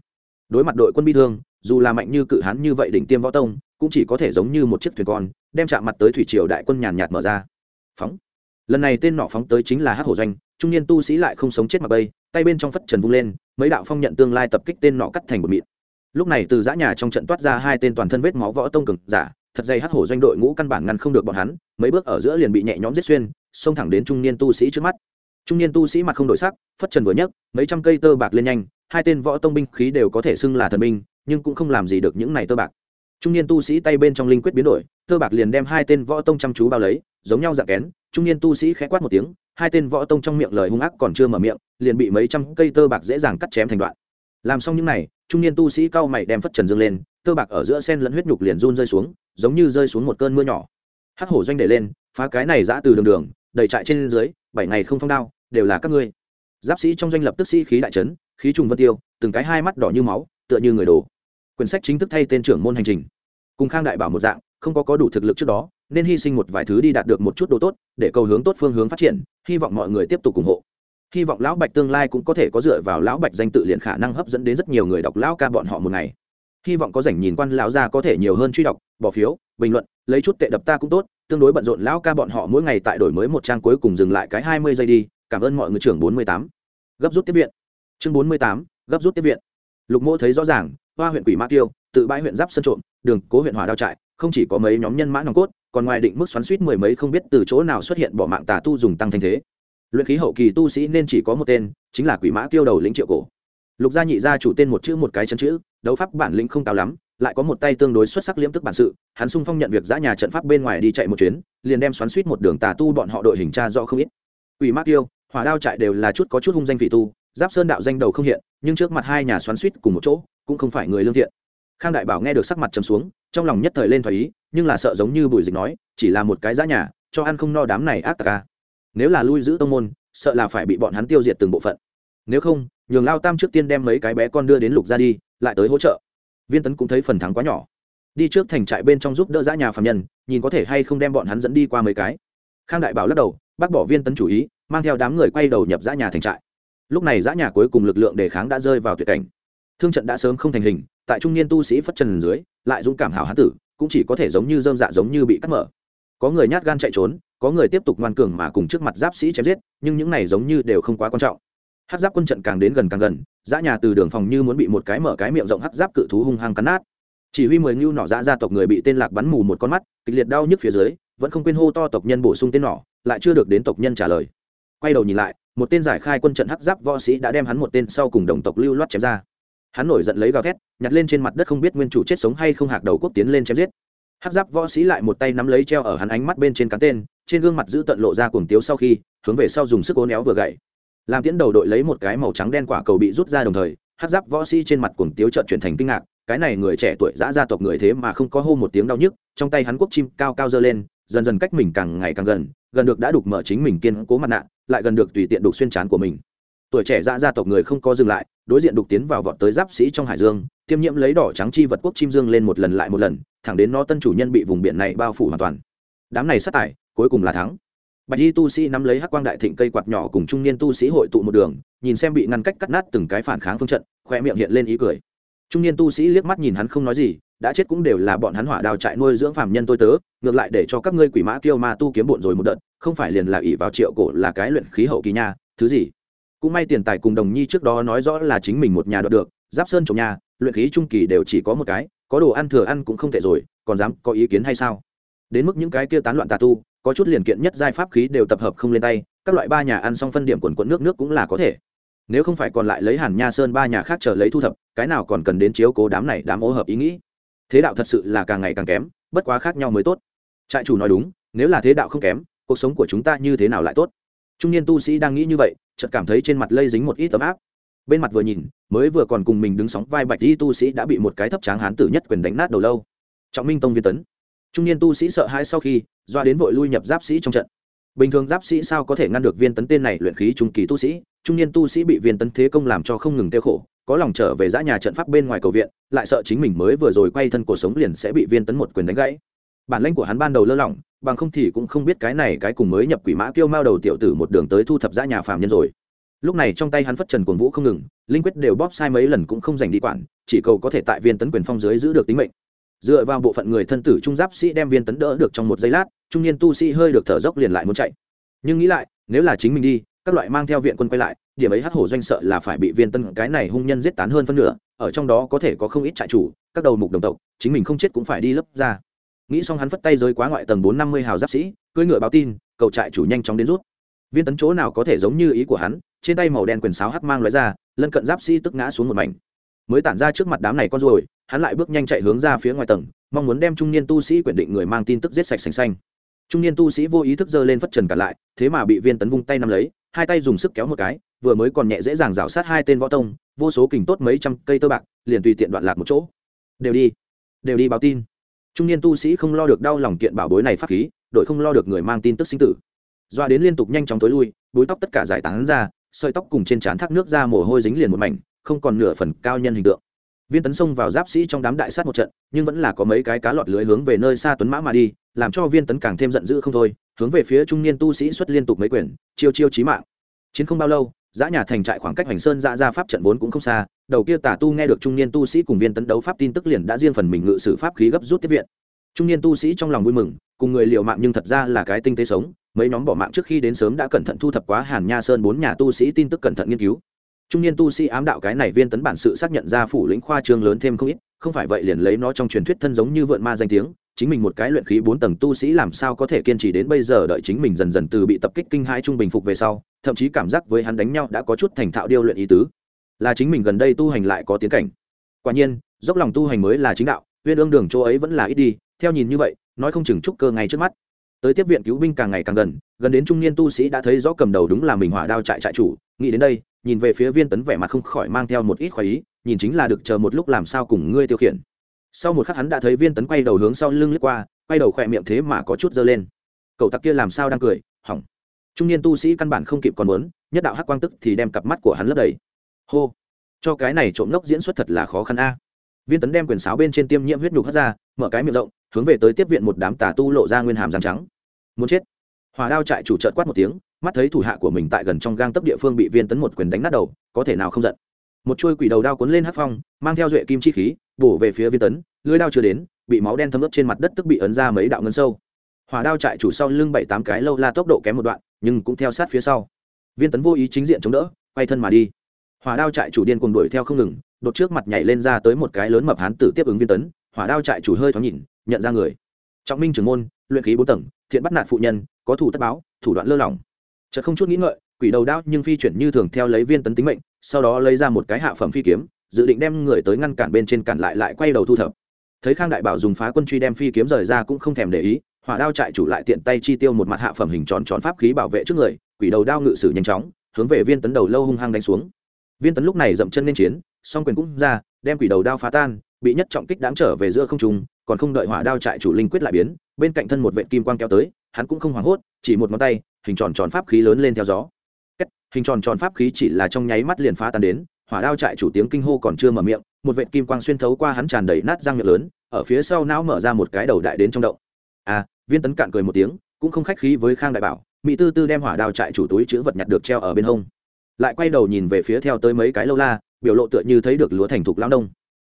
Đối mặt đội quân bi thương, dù là mạnh như cự hán như vậy đỉnh tiêm võ tông, cũng chỉ có thể giống như một chiếc thuyền con, đem chạm mặt tới thủy triều đại quân nhàn nhạt mở ra. Phóng. Lần này tên nọ phóng tới chính là hắc hổ doanh, trung niên tu sĩ lại không sống chết mà bay tay bên trong phất trần vung lên, mấy đạo phong nhận tương lai tập kích tên nọ cắt thành một mịn. Lúc này từ giã nhà trong trận toát ra hai tên toàn thân vết máu võ tông cực giả, thật dây hắc hổ doanh đội ngũ căn bản ngăn không được bọn hắn, mấy bước ở giữa liền bị nhẹ nhõm giết xuyên, xông thẳng đến trung niên tu sĩ trước mắt. Trung niên tu sĩ mặt không đổi sắc, phất trần vừa nhấc, mấy trăm cây tơ bạc lên nhanh, hai tên võ tông binh khí đều có thể xưng là thần binh, nhưng cũng không làm gì được những này tơ bạc trung niên tu sĩ tay bên trong linh quyết biến đổi tơ bạc liền đem hai tên võ tông chăm chú bao lấy, giống nhau dạng kén. Trung niên tu sĩ khẽ quát một tiếng, hai tên võ tông trong miệng lời hung ác còn chưa mở miệng, liền bị mấy trăm cây tơ bạc dễ dàng cắt chém thành đoạn. Làm xong những này, trung niên tu sĩ cao mày đem phất trần dương lên tơ bạc ở giữa sen lẫn huyết nhục liền run rơi xuống, giống như rơi xuống một cơn mưa nhỏ. Hắc hổ doanh để lên, phá cái này giã từ đường đường, đầy trại trên dưới, bảy ngày không phong đao, đều là các ngươi. Giáp sĩ trong doanh lập tức sĩ khí đại trấn khí trùng vân tiêu, từng cái hai mắt đỏ như máu, tựa như người đồ quyển sách chính thức thay tên trưởng môn hành trình. Cùng khang đại bảo một dạng, không có có đủ thực lực trước đó, nên hy sinh một vài thứ đi đạt được một chút đồ tốt, để cầu hướng tốt phương hướng phát triển, hy vọng mọi người tiếp tục ủng hộ. Hy vọng lão bạch tương lai cũng có thể có dựa vào lão bạch danh tự liền khả năng hấp dẫn đến rất nhiều người đọc lão ca bọn họ một ngày. Hy vọng có rảnh nhìn quan lão gia có thể nhiều hơn truy đọc, bỏ phiếu, bình luận, lấy chút tệ đập ta cũng tốt, tương đối bận rộn lão ca bọn họ mỗi ngày tại đổi mới một trang cuối cùng dừng lại cái hai mươi giây đi, cảm ơn mọi người trưởng bốn mươi tám. Gấp rút tiếp viện. Chương bốn mươi tám, gấp rút tiếp viện. Lục mô thấy rõ ràng hoa huyện quỷ ma tiêu, tự bãi huyện giáp sân trộm, đường cố huyện hòa đao trại, không chỉ có mấy nhóm nhân mã nòng cốt, còn ngoài định mức xoắn suýt mười mấy không biết từ chỗ nào xuất hiện bỏ mạng tà tu dùng tăng thanh thế. Luyện khí hậu kỳ tu sĩ nên chỉ có một tên, chính là quỷ mã tiêu đầu lĩnh triệu cổ. Lục gia nhị gia chủ tên một chữ một cái chân chữ, đấu pháp bản lĩnh không cao lắm, lại có một tay tương đối xuất sắc liễm tức bản sự, hắn sung phong nhận việc giã nhà trận pháp bên ngoài đi chạy một chuyến, liền đem xoắn suýt một đường tà tu bọn họ đội hình tra rõ không ít. Quỷ mã tiêu hỏa đao trại đều là chút có chút hung danh vị tu, giáp sơn đạo danh đầu không hiện, nhưng trước mặt hai nhà xoắn suýt cùng một chỗ cũng không phải người lương thiện. Khang đại bảo nghe được sắc mặt trầm xuống, trong lòng nhất thời lên thoải ý, nhưng là sợ giống như bùi dịch nói, chỉ là một cái giã nhà, cho ăn không no đám này ác tặc a nếu là lui giữ tông môn, sợ là phải bị bọn hắn tiêu diệt từng bộ phận. Nếu không, nhường lao tam trước tiên đem mấy cái bé con đưa đến lục ra đi, lại tới hỗ trợ. Viên tấn cũng thấy phần thắng quá nhỏ. Đi trước thành trại bên trong giúp đỡ giã nhà phạm nhân, nhìn có thể hay không đem bọn hắn dẫn đi qua mấy cái. Khang đại bảo lắc đầu, bác bỏ viên tấn chủ ý, mang theo đám người quay đầu nhập giã nhà thành trại. Lúc này giã nhà cuối cùng lực lượng đề kháng đã rơi vào tuyệt cảnh thương trận đã sớm không thành hình tại trung niên tu sĩ phất trần dưới lại dũng cảm hảo hán tử cũng chỉ có thể giống như dơm dạ giống như bị cắt mở. Có người nhát gan chạy trốn có người tiếp tục ngoan cường mà cùng trước mặt giáp sĩ chém giết nhưng những này giống như đều không quá quan trọng. Hát giáp quân trận càng đến gần càng gần dã nhà từ đường phòng như muốn bị một cái mở cái miệng rộng hát giáp cự thú hung hăng cắn nát. Chỉ huy mười ngưu nỏ dã gia tộc người bị tên lạc bắn mù một con mắt kịch liệt đau nhức phía dưới vẫn không quên hô to tộc nhân bổ sung tên nỏ, lại chưa được đến tộc nhân trả lời. Quay đầu nhìn lại một tên giải khai quân trận hắc giáp võ sĩ đã đem hắn một tên sau cùng đồng tộc lưu loát chém ra hắn nổi giận lấy gào thét, nhặt lên trên mặt đất không biết nguyên chủ chết sống hay không hạc đầu quốc tiến lên chém giết. Hắc giáp võ sĩ lại một tay nắm lấy treo ở hắn ánh mắt bên trên cán tên, trên gương mặt giữ tận lộ ra cuồng tiếu sau khi, hướng về sau dùng sức ố néo vừa gậy. Làm tiến đầu đội lấy một cái màu trắng đen quả cầu bị rút ra đồng thời, hắc giáp võ sĩ trên mặt cuồng tiếu trợn chuyển thành kinh ngạc, cái này người trẻ tuổi giã gia tộc người thế mà không có hô một tiếng đau nhức, trong tay hắn quốc chim cao cao dơ lên, dần dần cách mình càng ngày càng gần gần được đã đục mở chính mình kiên cố mặt nạ, lại gần được tùy tiện đục xuyên chán của mình tuổi trẻ dạ gia tộc người không có dừng lại, đối diện đục tiến vào vọt tới giáp sĩ trong hải dương tiêm nhiễm lấy đỏ trắng chi vật quốc chim dương lên một lần lại một lần, thẳng đến nó tân chủ nhân bị vùng biển này bao phủ hoàn toàn. Đám này sát tải cuối cùng là thắng. Bạch y tu sĩ nắm lấy hắc quang đại thịnh cây quạt nhỏ cùng trung niên tu sĩ hội tụ một đường, nhìn xem bị ngăn cách cắt nát từng cái phản kháng phương trận, khoe miệng hiện lên ý cười. Trung niên tu sĩ liếc mắt nhìn hắn không nói gì, đã chết cũng đều là bọn hắn hỏa đào trại nuôi dưỡng phàm nhân tôi tớ, ngược lại để cho các ngươi quỷ mã kiêu ma tu kiếm bộn rồi một đợt, không phải liền là ỷ vào triệu cổ là cái luyện khí hậu kỳ nha, thứ gì? Cũng may tiền tài cùng đồng nhi trước đó nói rõ là chính mình một nhà đoạt được, giáp sơn trồng nhà, luyện khí trung kỳ đều chỉ có một cái, có đồ ăn thừa ăn cũng không thể rồi, còn dám có ý kiến hay sao? Đến mức những cái kia tán loạn tà tu, có chút liền kiện nhất giai pháp khí đều tập hợp không lên tay, các loại ba nhà ăn xong phân điểm quần quận nước nước cũng là có thể. Nếu không phải còn lại lấy hàn nha sơn ba nhà khác chờ lấy thu thập, cái nào còn cần đến chiếu cố đám này đám ô hợp ý nghĩ. Thế đạo thật sự là càng ngày càng kém, bất quá khác nhau mới tốt. Trại chủ nói đúng, nếu là thế đạo không kém, cuộc sống của chúng ta như thế nào lại tốt? Trung niên tu sĩ đang nghĩ như vậy chợt cảm thấy trên mặt lây dính một ít tấm áp. Bên mặt vừa nhìn, mới vừa còn cùng mình đứng sóng vai bạch di tu sĩ đã bị một cái thấp tráng hán tử nhất quyền đánh nát đầu lâu. Trọng minh tông viên tấn. Trung niên tu sĩ sợ hãi sau khi, doa đến vội lui nhập giáp sĩ trong trận. Bình thường giáp sĩ sao có thể ngăn được viên tấn tên này luyện khí trung kỳ tu sĩ? Trung niên tu sĩ bị viên tấn thế công làm cho không ngừng tiêu khổ, có lòng trở về giã nhà trận pháp bên ngoài cầu viện, lại sợ chính mình mới vừa rồi quay thân cuộc sống liền sẽ bị viên tấn một quyền đánh gãy. Bản lãnh của hắn ban đầu lơ lỏng bằng không thì cũng không biết cái này cái cùng mới nhập quỷ mã kêu mao đầu tiểu tử một đường tới thu thập giã nhà phàm nhân rồi. Lúc này trong tay hắn phất trần cuồng vũ không ngừng, linh quyết đều bóp sai mấy lần cũng không giành đi quản, chỉ cầu có thể tại viên tấn quyền phong dưới giữ được tính mệnh. Dựa vào bộ phận người thân tử trung giáp sĩ đem viên tấn đỡ được trong một giây lát, trung niên tu sĩ hơi được thở dốc liền lại muốn chạy. Nhưng nghĩ lại, nếu là chính mình đi, các loại mang theo viện quân quay lại, điểm ấy hắc hổ doanh sợ là phải bị viên tân cái này hung nhân giết tán hơn phân nửa, ở trong đó có thể có không ít trại chủ, các đầu mục đồng tộc, chính mình không chết cũng phải đi lấp ra nghĩ xong hắn phất tay rơi quá ngoại tầng bốn năm mươi hào giáp sĩ, cưỡi ngựa báo tin cầu trại chủ nhanh chóng đến rút. Viên tấn chỗ nào có thể giống như ý của hắn, trên tay màu đen quyền sáo hắc mang loại ra, lân cận giáp sĩ tức ngã xuống một mảnh. Mới tản ra trước mặt đám này con ruồi, hắn lại bước nhanh chạy hướng ra phía ngoài tầng, mong muốn đem trung niên tu sĩ quyển định người mang tin tức giết sạch sành xanh trung niên tu sĩ vô ý thức giơ lên phất trần cả lại, thế mà bị viên tấn vung tay nắm lấy, hai tay dùng sức kéo một cái, vừa mới còn nhẹ dễ dàng rào sát hai tên võ tông, vô số kình tốt mấy trăm cây tơ bạc, liền tùy tiện đoạn lạc một chỗ. Đều đi đều đi báo tin trung niên tu sĩ không lo được đau lòng kiện bảo bối này pháp khí đội không lo được người mang tin tức sinh tử. Doa đến liên tục nhanh chóng tối lui, búi tóc tất cả giải tán ra, sợi tóc cùng trên trán thác nước ra mồ hôi dính liền một mảnh, không còn nửa phần cao nhân hình tượng. Viên tấn xông vào giáp sĩ trong đám đại sát một trận, nhưng vẫn là có mấy cái cá lọt lưới hướng về nơi xa tuấn mã mà đi, làm cho viên tấn càng thêm giận dữ không thôi, hướng về phía trung niên tu sĩ xuất liên tục mấy quyền, chiêu chiêu chí mạng. Chiến không bao lâu giã nhà thành trại khoảng cách hoành sơn ra ra pháp trận vốn cũng không xa, đầu kia tả tu nghe được trung niên tu sĩ cùng viên tấn đấu pháp tin tức liền đã riêng phần mình ngự sử pháp khí gấp rút tiếp viện. Trung niên tu sĩ trong lòng vui mừng, cùng người liều mạng nhưng thật ra là cái tinh tế sống, mấy nhóm bỏ mạng trước khi đến sớm đã cẩn thận thu thập quá hàn nha sơn bốn nhà tu sĩ tin tức cẩn thận nghiên cứu. Trung niên tu sĩ ám đạo cái này viên tấn bản sự xác nhận ra phủ lĩnh khoa trương lớn thêm không ít, không phải vậy liền lấy nó trong truyền thuyết thân giống như vượn ma danh tiếng chính mình một cái luyện khí bốn tầng tu sĩ làm sao có thể kiên trì đến bây giờ đợi chính mình dần dần từ bị tập kích kinh hãi trung bình phục về sau, thậm chí cảm giác với hắn đánh nhau đã có chút thành thạo điêu luyện ý tứ. Là chính mình gần đây tu hành lại có tiến cảnh. Quả nhiên, dốc lòng tu hành mới là chính đạo viên ương đường chỗ ấy vẫn là ít đi, theo nhìn như vậy, nói không chừng trúc cơ ngay trước mắt. Tới tiếp viện cứu binh càng ngày càng gần gần đến trung niên tu sĩ đã thấy rõ cầm đầu đúng là mình hỏa đao trại trại chủ, nghĩ đến đây, nhìn về phía viên tấn vẻ mặt không khỏi mang theo một ít khoái ý, nhìn chính là được chờ một lúc làm sao cùng ngươi tiêu khiển sau một khắc hắn đã thấy viên tấn quay đầu hướng sau lưng lướt qua, quay đầu khỏe miệng thế mà có chút dơ lên. Cậu tặc kia làm sao đang cười, hỏng. Trung niên tu sĩ căn bản không kịp còn muốn, nhất đạo hắc quang tức thì đem cặp mắt của hắn lấp đầy. Hô, cho cái này trộm lốc diễn xuất thật là khó khăn a. Viên tấn đem quyền sáo bên trên tiêm nhiễm huyết nhục hất ra, mở cái miệng rộng, hướng về tới tiếp viện một đám tà tu lộ ra nguyên hàm răng trắng. Muốn chết. Hòa đao trại chủ trợt quát một tiếng, mắt thấy thủ hạ của mình tại gần trong gang tấp địa phương bị viên tấn một quyền đánh nát đầu, có thể nào không giận? Một chuôi quỷ đầu đao cuốn lên hát phong, mang theo duệ kim chi khí, bổ về phía viên tấn, lưới đao chưa đến, bị máu đen thấm ướt trên mặt đất tức bị ấn ra mấy đạo ngân sâu. Hỏa đao trại chủ sau lưng bảy tám cái lâu la tốc độ kém một đoạn, nhưng cũng theo sát phía sau. Viên tấn vô ý chính diện chống đỡ, quay thân mà đi. Hỏa đao trại chủ điên cùng đuổi theo không ngừng, đột trước mặt nhảy lên ra tới một cái lớn mập hán tử tiếp ứng viên tấn, hỏa đao trại chủ hơi thoáng nhìn, nhận ra người. Trọng minh trưởng môn, luyện khí bốn tầng, thiện bắt nạt phụ nhân, có thủ tất báo, thủ đoạn lơ lỏng. Chợt không chút nghĩ ngợi, quỷ đầu đao nhưng phi chuyển như thường theo lấy viên tấn tính mệnh sau đó lấy ra một cái hạ phẩm phi kiếm, dự định đem người tới ngăn cản bên trên cản lại lại quay đầu thu thập. Thấy khang đại bảo dùng phá quân truy đem phi kiếm rời ra cũng không thèm để ý, hỏa đao trại chủ lại tiện tay chi tiêu một mặt hạ phẩm hình tròn tròn pháp khí bảo vệ trước người, quỷ đầu đao ngự sử nhanh chóng, hướng về viên tấn đầu lâu hung hăng đánh xuống. Viên tấn lúc này dậm chân lên chiến, song quyền cũng ra, đem quỷ đầu đao phá tan, bị nhất trọng kích đáng trở về giữa không trung, còn không đợi hỏa đao trại chủ linh quyết lại biến, bên cạnh thân một vệ kim quang kéo tới, hắn cũng không hoảng hốt, chỉ một ngón tay, hình tròn tròn pháp khí lớn lên theo gió hình tròn tròn pháp khí chỉ là trong nháy mắt liền phá tan đến, hỏa đao trại chủ tiếng kinh hô còn chưa mở miệng, một vệ kim quang xuyên thấu qua hắn tràn đầy nát răng miệng lớn, ở phía sau não mở ra một cái đầu đại đến trong động. À viên tấn cạn cười một tiếng, cũng không khách khí với khang đại bảo mỹ tư tư đem hỏa đao trại chủ túi chữ vật nhặt được treo ở bên hông. Lại quay đầu nhìn về phía theo tới mấy cái lâu la, biểu lộ tựa như thấy được lúa thành thục lao đông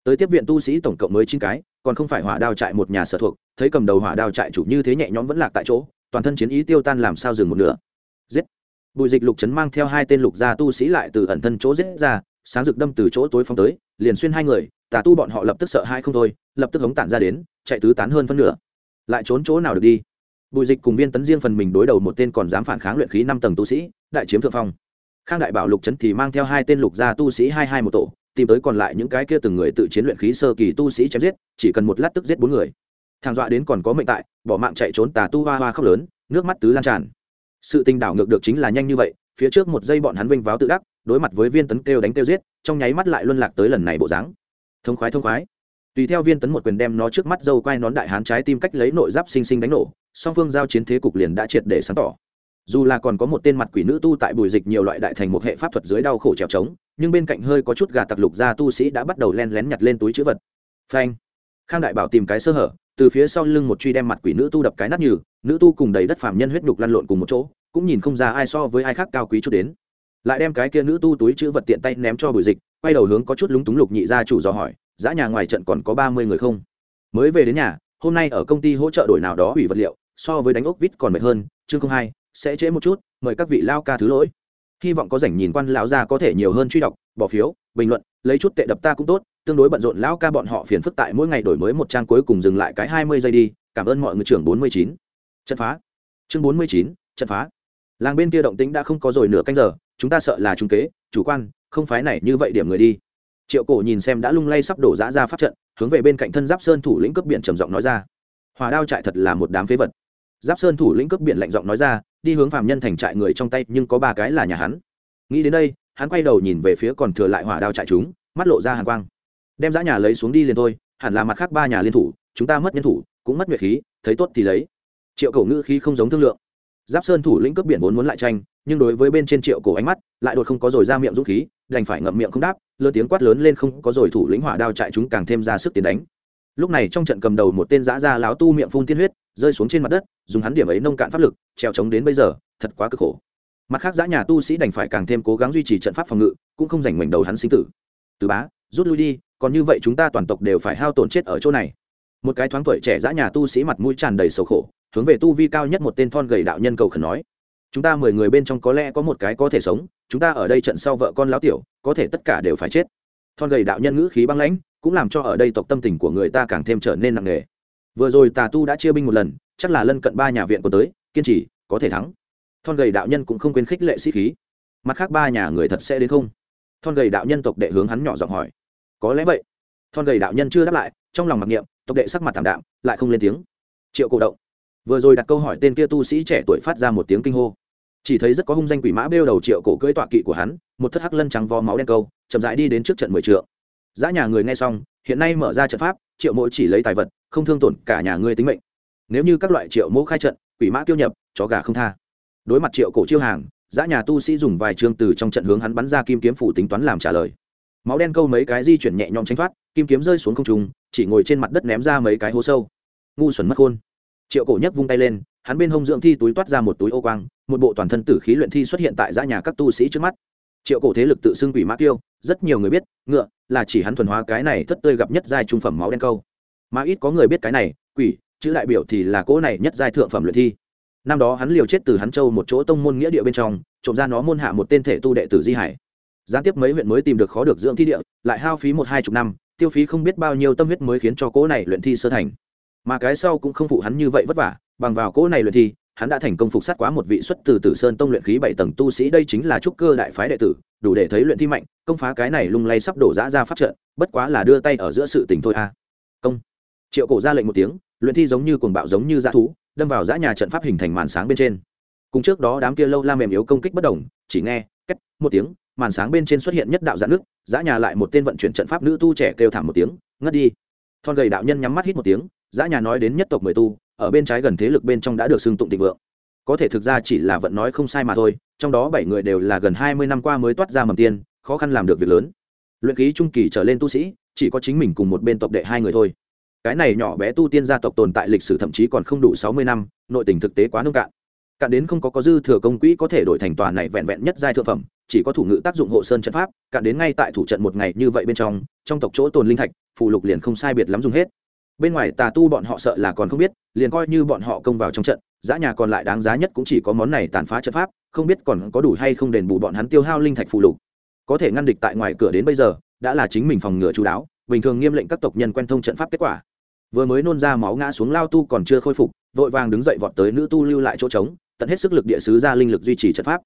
tới tiếp viện tu sĩ tổng cộng mới chín cái, còn không phải hỏa đao trại một nhà sở thuộc, thấy cầm đầu hỏa đao trại chủ như thế nhẹ nhõm vẫn lạc tại chỗ, toàn thân chiến ý tiêu tan làm sao dừng một nửa. Giết! Bùi dịch lục trấn mang theo hai tên lục gia tu sĩ lại từ ẩn thân chỗ giết ra, sáng rực đâm từ chỗ tối phong tới, liền xuyên hai người, tà tu bọn họ lập tức sợ hai không thôi, lập tức hống tản ra đến, chạy tứ tán hơn phân nửa. Lại trốn chỗ nào được đi? Bùi dịch cùng viên tấn riêng phần mình đối đầu một tên còn dám phản kháng luyện khí năm tầng tu sĩ, đại chiếm thượng phong. Khang đại bảo lục trấn thì mang theo hai tên lục gia tu sĩ hai hai một tổ, tìm tới còn lại những cái kia từng người tự chiến luyện khí sơ kỳ tu sĩ chém giết, chỉ cần một lát tức giết bốn người. Thang dọa đến còn có mệnh tại, bỏ mạng chạy trốn tà tu hoa hoa khóc lớn, nước mắt tứ lan tràn sự tình đảo ngược được chính là nhanh như vậy, phía trước một giây bọn hắn vinh váo tự đắc, đối mặt với viên tấn kêu đánh kêu giết, trong nháy mắt lại luân lạc tới lần này bộ dáng. Thông khoái thông khoái. Tùy theo viên tấn một quyền đem nó trước mắt dâu quai nón đại hán trái tim cách lấy nội giáp sinh sinh đánh nổ, song phương giao chiến thế cục liền đã triệt để sáng tỏ. Dù là còn có một tên mặt quỷ nữ tu tại bùi dịch nhiều loại đại thành một hệ pháp thuật dưới đau khổ trèo trống, nhưng bên cạnh hơi có chút gà tặc lục ra tu sĩ đã bắt đầu len lén nhặt lên túi chữ vật. Phanh. Khang đại bảo tìm cái sơ hở, từ phía sau lưng một truy đem mặt quỷ nữ tu đập cái nát như nữ tu cùng đầy đất phạm nhân huyết nhục lăn lộn cùng một chỗ, cũng nhìn không ra ai so với ai khác cao quý chút đến. Lại đem cái kia nữ tu túi chữ vật tiện tay ném cho bùi dịch, quay đầu hướng có chút lúng túng lục nhị gia chủ dò hỏi giã nhà ngoài trận còn có ba mươi người không? Mới về đến nhà, hôm nay ở công ty hỗ trợ đổi nào đó hủy vật liệu, so với đánh ốc vít còn mệt hơn, chương không hai, sẽ trễ một chút, mời các vị lao ca thứ lỗi. Hy vọng có rảnh nhìn quan lão gia có thể nhiều hơn truy đọc, bỏ phiếu, bình luận, lấy chút tệ đập ta cũng tốt, tương đối bận rộn lão ca bọn họ phiền phức tại mỗi ngày đổi mới một trang cuối cùng dừng lại cái hai mươi giây đi, cảm ơn mọi người trưởng bốn mươi chín trận phá. Chương bốn mươi chín, trận phá. Làng bên kia động tĩnh đã không có rồi nửa canh giờ, chúng ta sợ là trung kế, chủ quan, không phái này như vậy điểm người đi. Triệu cổ nhìn xem đã lung lay sắp đổ dã ra pháp trận, hướng về bên cạnh thân giáp sơn thủ lĩnh cướp biển trầm giọng nói ra. Hòa đao trại thật là một đám phế vật. Giáp sơn thủ lĩnh cướp biển lạnh giọng nói ra, đi hướng phạm nhân thành trại người trong tay, nhưng có ba cái là nhà hắn. Nghĩ đến đây, hắn quay đầu nhìn về phía còn thừa lại hỏa đao trại chúng, mắt lộ ra hàn quang. Đem giã nhà lấy xuống đi liền thôi, hẳn là mặt khác ba nhà liên thủ, chúng ta mất nhân thủ, cũng mất nguyệt khí, thấy tốt thì lấy triệu cổ ngữ khí không giống thương lượng. Giáp sơn thủ lĩnh cướp biển vốn muốn lại tranh, nhưng đối với bên trên triệu cổ ánh mắt, lại đột không có rồi ra miệng dũng khí, đành phải ngậm miệng không đáp lơ tiếng quát lớn lên không có rồi thủ lĩnh hỏa đao chạy chúng càng thêm ra sức tiến đánh. Lúc này trong trận cầm đầu một tên giã ra láo tu miệng phun tiên huyết, rơi xuống trên mặt đất, dùng hắn điểm ấy nông cạn pháp lực treo chống đến bây giờ, thật quá cực khổ. Mặt khác giã nhà tu sĩ đành phải càng thêm cố gắng duy trì trận pháp phòng ngự, cũng không giành mảnh đầu hắn sinh tử. Từ bá, rút lui đi, còn như vậy chúng ta toàn tộc đều phải hao tổn chết ở chỗ này. Một cái thoáng tuổi trẻ giã nhà tu sĩ mặt mũi tràn đầy sầu khổ hướng về tu vi cao nhất một tên thon gầy đạo nhân cầu khẩn nói, chúng ta mười người bên trong có lẽ có một cái có thể sống, chúng ta ở đây trận sau vợ con lão tiểu, có thể tất cả đều phải chết. Thon gầy đạo nhân ngữ khí băng lãnh, cũng làm cho ở đây tộc tâm tình của người ta càng thêm trở nên nặng nề. Vừa rồi tà tu đã chia binh một lần, chắc là lân cận ba nhà viện còn tới, kiên trì, có thể thắng. Thon gầy đạo nhân cũng không quên khích lệ sĩ khí. Mặt khác ba nhà người thật sẽ đến không? Thon gầy đạo nhân tộc đệ hướng hắn nhỏ giọng hỏi. Có lẽ vậy. Thon gầy đạo nhân chưa đáp lại, trong lòng mặc niệm, tộc đệ sắc mặt thảm đạm, lại không lên tiếng. Triệu cổ động vừa rồi đặt câu hỏi tên kia tu sĩ trẻ tuổi phát ra một tiếng kinh hô. Chỉ thấy rất có hung danh quỷ mã bêu đầu triệu cổ cưỡi tọa kỵ của hắn, một thất hắc lân trắng vò máu đen câu, chậm rãi đi đến trước trận mười trượng. Dã nhà người nghe xong, hiện nay mở ra trận pháp, triệu mỗi chỉ lấy tài vật, không thương tổn cả nhà ngươi tính mệnh. Nếu như các loại triệu mẫu khai trận, quỷ mã tiêu nhập, chó gà không tha. Đối mặt triệu cổ chiêu hàng, giã nhà tu sĩ dùng vài chương từ trong trận hướng hắn bắn ra kim kiếm phủ tính toán làm trả lời. Máu đen câu mấy cái di chuyển nhẹ nhõm tránh thoát, kim kiếm rơi xuống không trung, chỉ ngồi trên mặt đất ném ra mấy cái hố sâu. Ngu xuẩn mất khôn triệu cổ nhất vung tay lên, hắn bên hông dưỡng thi túi toát ra một túi ô quang, một bộ toàn thân tử khí luyện thi xuất hiện tại giã nhà các tu sĩ trước mắt. Triệu cổ thế lực tự xưng quỷ mã tiêu rất nhiều người biết, ngựa là chỉ hắn thuần hóa cái này thất tươi gặp nhất giai trung phẩm máu đen câu. Mà ít có người biết cái này, quỷ, chữ đại biểu thì là cỗ này nhất giai thượng phẩm luyện thi. Năm đó hắn liều chết từ hắn châu một chỗ tông môn nghĩa địa bên trong, trộm ra nó môn hạ một tên thể tu đệ tử di hải. Gián tiếp mấy huyện mới tìm được khó được dưỡng thi địa, lại hao phí một hai chục năm, tiêu phí không biết bao nhiêu tâm huyết mới khiến cho cỗ này luyện thi sơ thành mà cái sau cũng không phụ hắn như vậy vất vả, bằng vào cỗ này luyện thi, hắn đã thành công phục sát quá một vị xuất từ tử sơn tông luyện khí bảy tầng tu sĩ, đây chính là trúc cơ đại phái đệ tử, đủ để thấy luyện thi mạnh, công phá cái này lung lay sắp đổ giã ra pháp trận, bất quá là đưa tay ở giữa sự tình thôi a công. Triệu cổ ra lệnh một tiếng, luyện thi giống như cuồng bạo giống như dã thú, đâm vào dã nhà trận pháp hình thành màn sáng bên trên. Cùng trước đó đám kia lâu la mềm yếu công kích bất đồng, chỉ nghe cách một tiếng, màn sáng bên trên xuất hiện nhất đạo giãn nước, dã nhà lại một tên vận chuyển trận pháp nữ tu trẻ kêu thảm một tiếng, ngất đi. Thon gầy đạo nhân nhắm mắt hít một tiếng Giã nhà nói đến nhất tộc mười tu, ở bên trái gần thế lực bên trong đã được xưng tụng tịnh vượng. Có thể thực ra chỉ là vận nói không sai mà thôi, trong đó bảy người đều là gần hai mươi năm qua mới toát ra mầm tiên, khó khăn làm được việc lớn. Luyện ký trung kỳ trở lên tu sĩ, chỉ có chính mình cùng một bên tộc đệ hai người thôi. Cái này nhỏ bé tu tiên gia tộc tồn tại lịch sử thậm chí còn không đủ sáu mươi năm, nội tình thực tế quá nông cạn. Cạn đến không có có dư thừa công quỹ có thể đổi thành tòa này vẹn vẹn nhất giai thượng phẩm, chỉ có thủ ngữ tác dụng hộ sơn trận pháp, cạn đến ngay tại thủ trận một ngày như vậy bên trong trong tộc chỗ tồn linh thạch, phù lục liền không sai biệt lắm dùng hết bên ngoài tà tu bọn họ sợ là còn không biết, liền coi như bọn họ công vào trong trận giá nhà còn lại đáng giá nhất cũng chỉ có món này tàn phá trận pháp, không biết còn có đủ hay không đền bù bọn hắn tiêu hao linh thạch phụ lục. Có thể ngăn địch tại ngoài cửa đến bây giờ, đã là chính mình phòng ngừa chú đáo, bình thường nghiêm lệnh các tộc nhân quen thông trận pháp kết quả. Vừa mới nôn ra máu ngã xuống lao tu còn chưa khôi phục, vội vàng đứng dậy vọt tới nữ tu lưu lại chỗ trống, tận hết sức lực địa sứ ra linh lực duy trì trận pháp.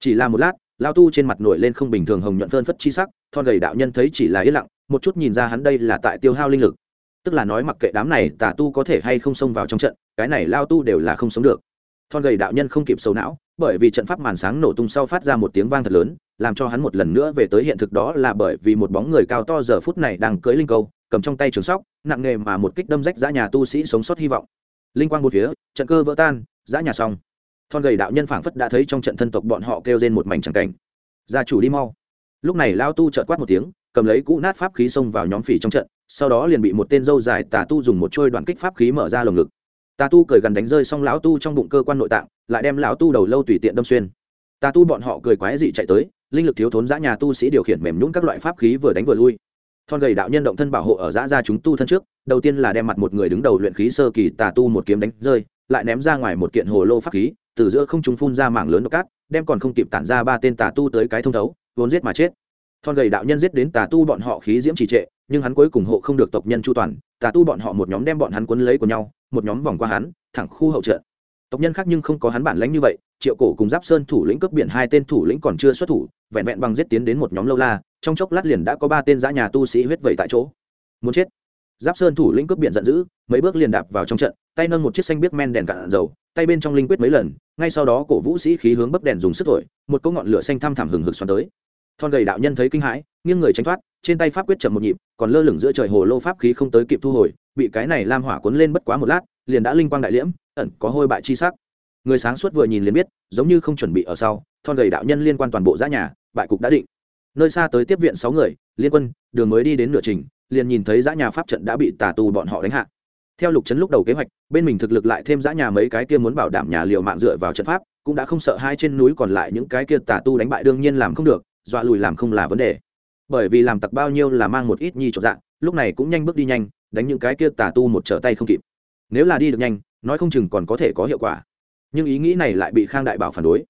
Chỉ là một lát, lao tu trên mặt nổi lên không bình thường hồng nhuận phơn phất chi sắc, thon gầy đạo nhân thấy chỉ là yên lặng, một chút nhìn ra hắn đây là tại tiêu hao linh lực tức là nói mặc kệ đám này tà tu có thể hay không xông vào trong trận, cái này lao tu đều là không sống được. Thon gầy đạo nhân không kịp sầu não, bởi vì trận pháp màn sáng nổ tung sau phát ra một tiếng vang thật lớn, làm cho hắn một lần nữa về tới hiện thực đó là bởi vì một bóng người cao to giờ phút này đang cưới linh câu, cầm trong tay trường sóc, nặng nghề mà một kích đâm rách giã nhà tu sĩ sống sót hy vọng. Linh quang một phía, trận cơ vỡ tan giã nhà xong. Thon gầy đạo nhân phảng phất đã thấy trong trận thân tộc bọn họ kêu trên một mảnh tràng cảnh. Gia chủ đi mau. Lúc này lao tu trợt quát một tiếng cầm lấy cũ nát pháp khí xông vào nhóm phỉ trong trận, sau đó liền bị một tên dâu dài tà tu dùng một trôi đoạn kích pháp khí mở ra lồng ngực. Tà tu cười gần đánh rơi xong lão tu trong bụng cơ quan nội tạng, lại đem lão tu đầu lâu tùy tiện đâm xuyên. Tà tu bọn họ cười quái dị chạy tới, linh lực thiếu thốn giã nhà tu sĩ điều khiển mềm nhũng các loại pháp khí vừa đánh vừa lui. Thon gầy đạo nhân động thân bảo hộ ở giã ra chúng tu thân trước, đầu tiên là đem mặt một người đứng đầu luyện khí sơ kỳ tà tu một kiếm đánh rơi, lại ném ra ngoài một kiện hồ lô pháp khí, từ giữa không chúng phun ra mảng lớn độc cát, đem còn không kịp tản ra ba tên tà tu tới cái thông thấu, vốn giết mà chết thon gầy đạo nhân giết đến tà tu bọn họ khí diễm trì trệ, nhưng hắn cuối cùng hộ không được tộc nhân chu toàn, tà tu bọn họ một nhóm đem bọn hắn quấn lấy của nhau, một nhóm vòng qua hắn, thẳng khu hậu trận. Tộc nhân khác nhưng không có hắn bản lãnh như vậy, triệu cổ cùng giáp sơn thủ lĩnh cướp biển hai tên thủ lĩnh còn chưa xuất thủ, vẹn vẹn bằng giết tiến đến một nhóm lâu la, trong chốc lát liền đã có ba tên giã nhà tu sĩ huyết vẩy tại chỗ. Muốn chết. Giáp sơn thủ lĩnh cướp biển giận dữ, mấy bước liền đạp vào trong trận, tay nâng một chiếc xanh biếc men đèn cạn dầu, tay bên trong linh quyết mấy lần, ngay sau đó cổ vũ sĩ khí hướng bấc đèn dùng sức thổi, một cỗ ngọn lửa xanh thăm thẳm hừng hực xoắn tới thon gầy đạo nhân thấy kinh hãi, nghiêng người tránh thoát, trên tay pháp quyết chậm một nhịp, còn lơ lửng giữa trời hồ lô pháp khí không tới kịp thu hồi, bị cái này lam hỏa cuốn lên bất quá một lát, liền đã linh quang đại liễm, ẩn có hôi bại chi sắc. Người sáng suốt vừa nhìn liền biết, giống như không chuẩn bị ở sau, thon gầy đạo nhân liên quan toàn bộ giã nhà, bại cục đã định. Nơi xa tới tiếp viện sáu người, liên quân, đường mới đi đến nửa trình, liền nhìn thấy giã nhà pháp trận đã bị tà tu bọn họ đánh hạ. Theo lục trấn lúc đầu kế hoạch, bên mình thực lực lại thêm giã nhà mấy cái kia muốn bảo đảm nhà liệu mạng dựa vào trận pháp, cũng đã không sợ hai trên núi còn lại những cái kia tà tu đánh bại đương nhiên làm không được dọa lùi làm không là vấn đề. Bởi vì làm tặc bao nhiêu là mang một ít nhi trọn dạng lúc này cũng nhanh bước đi nhanh, đánh những cái kia tà tu một trở tay không kịp. Nếu là đi được nhanh, nói không chừng còn có thể có hiệu quả. Nhưng ý nghĩ này lại bị khang đại bảo phản đối.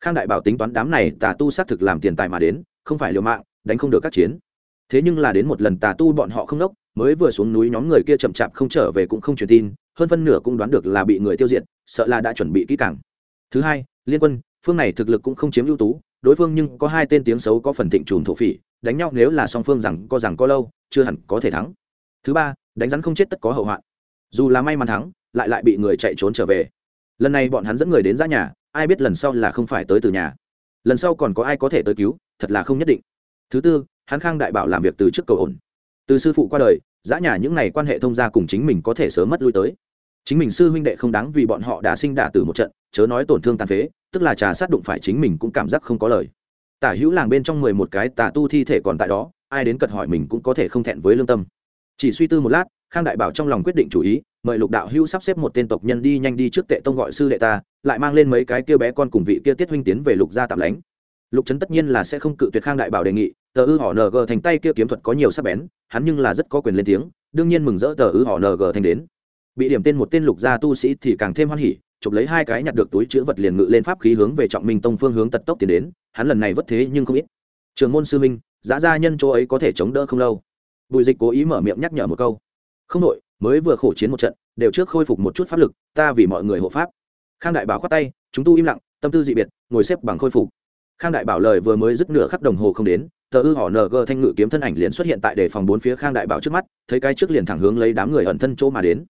Khang đại bảo tính toán đám này tà tu xác thực làm tiền tài mà đến, không phải liều mạng, đánh không được các chiến. Thế nhưng là đến một lần tà tu bọn họ không đốc, mới vừa xuống núi nhóm người kia chậm chạp không trở về cũng không truyền tin, hơn phân nửa cũng đoán được là bị người tiêu diệt, sợ là đã chuẩn bị kỹ càng. Thứ hai, liên quân, phương này thực lực cũng không chiếm ưu tú đối phương nhưng có hai tên tiếng xấu có phần thịnh trùn thổ phỉ, đánh nhau nếu là song phương rằng có rằng có lâu, chưa hẳn có thể thắng. Thứ ba, đánh rắn không chết tất có hậu hoạn. Dù là may mắn thắng, lại lại bị người chạy trốn trở về. Lần này bọn hắn dẫn người đến ra nhà, ai biết lần sau là không phải tới từ nhà. Lần sau còn có ai có thể tới cứu, thật là không nhất định. Thứ tư, hắn khang đại bảo làm việc từ trước cầu ổn. Từ sư phụ qua đời giã nhà những ngày quan hệ thông gia cùng chính mình có thể sớm mất lui tới. Chính mình sư huynh đệ không đáng vì bọn họ đã sinh đả từ một trận, chớ nói tổn thương tàn phế tức là trà sát đụng phải chính mình cũng cảm giác không có lời. Tả hữu làng bên trong mười một cái tà tu thi thể còn tại đó, ai đến cật hỏi mình cũng có thể không thẹn với lương tâm. Chỉ suy tư một lát, khang đại bảo trong lòng quyết định chủ ý, mời lục đạo hữu sắp xếp một tên tộc nhân đi nhanh đi trước tệ tông gọi sư đệ ta, lại mang lên mấy cái kia bé con cùng vị kia tiết huynh tiến về lục gia tạm lánh. Lục trấn tất nhiên là sẽ không cự tuyệt khang đại bảo đề nghị, tờ ư họ ng thành tay kia kiếm thuật có nhiều sắc bén, hắn nhưng là rất có quyền lên tiếng, đương nhiên mừng rỡ tờ ư họ ng thành đến. Bị điểm tên một tên lục gia tu sĩ thì càng thêm hoan hỉ chụp lấy hai cái nhặt được túi chữ vật liền ngự lên pháp khí hướng về trọng minh tông phương hướng tật tốc tiến đến, hắn lần này vất thế nhưng không ít. Trường môn sư minh, giá gia nhân chỗ ấy có thể chống đỡ không lâu. Bùi dịch cố ý mở miệng nhắc nhở một câu. Không đội mới vừa khổ chiến một trận, đều trước khôi phục một chút pháp lực, ta vì mọi người hộ pháp. Khang đại bảo khoát tay, chúng tu im lặng, tâm tư dị biệt, ngồi xếp bằng khôi phục. Khang đại bảo lời vừa mới dứt nửa khắc đồng hồ không đến, tờ ư họ ng thanh ngự kiếm thân ảnh liền xuất hiện tại đề phòng bốn phía khang đại bảo trước mắt, thấy cái trước liền thẳng hướng lấy đám người ẩn thân chỗ mà đến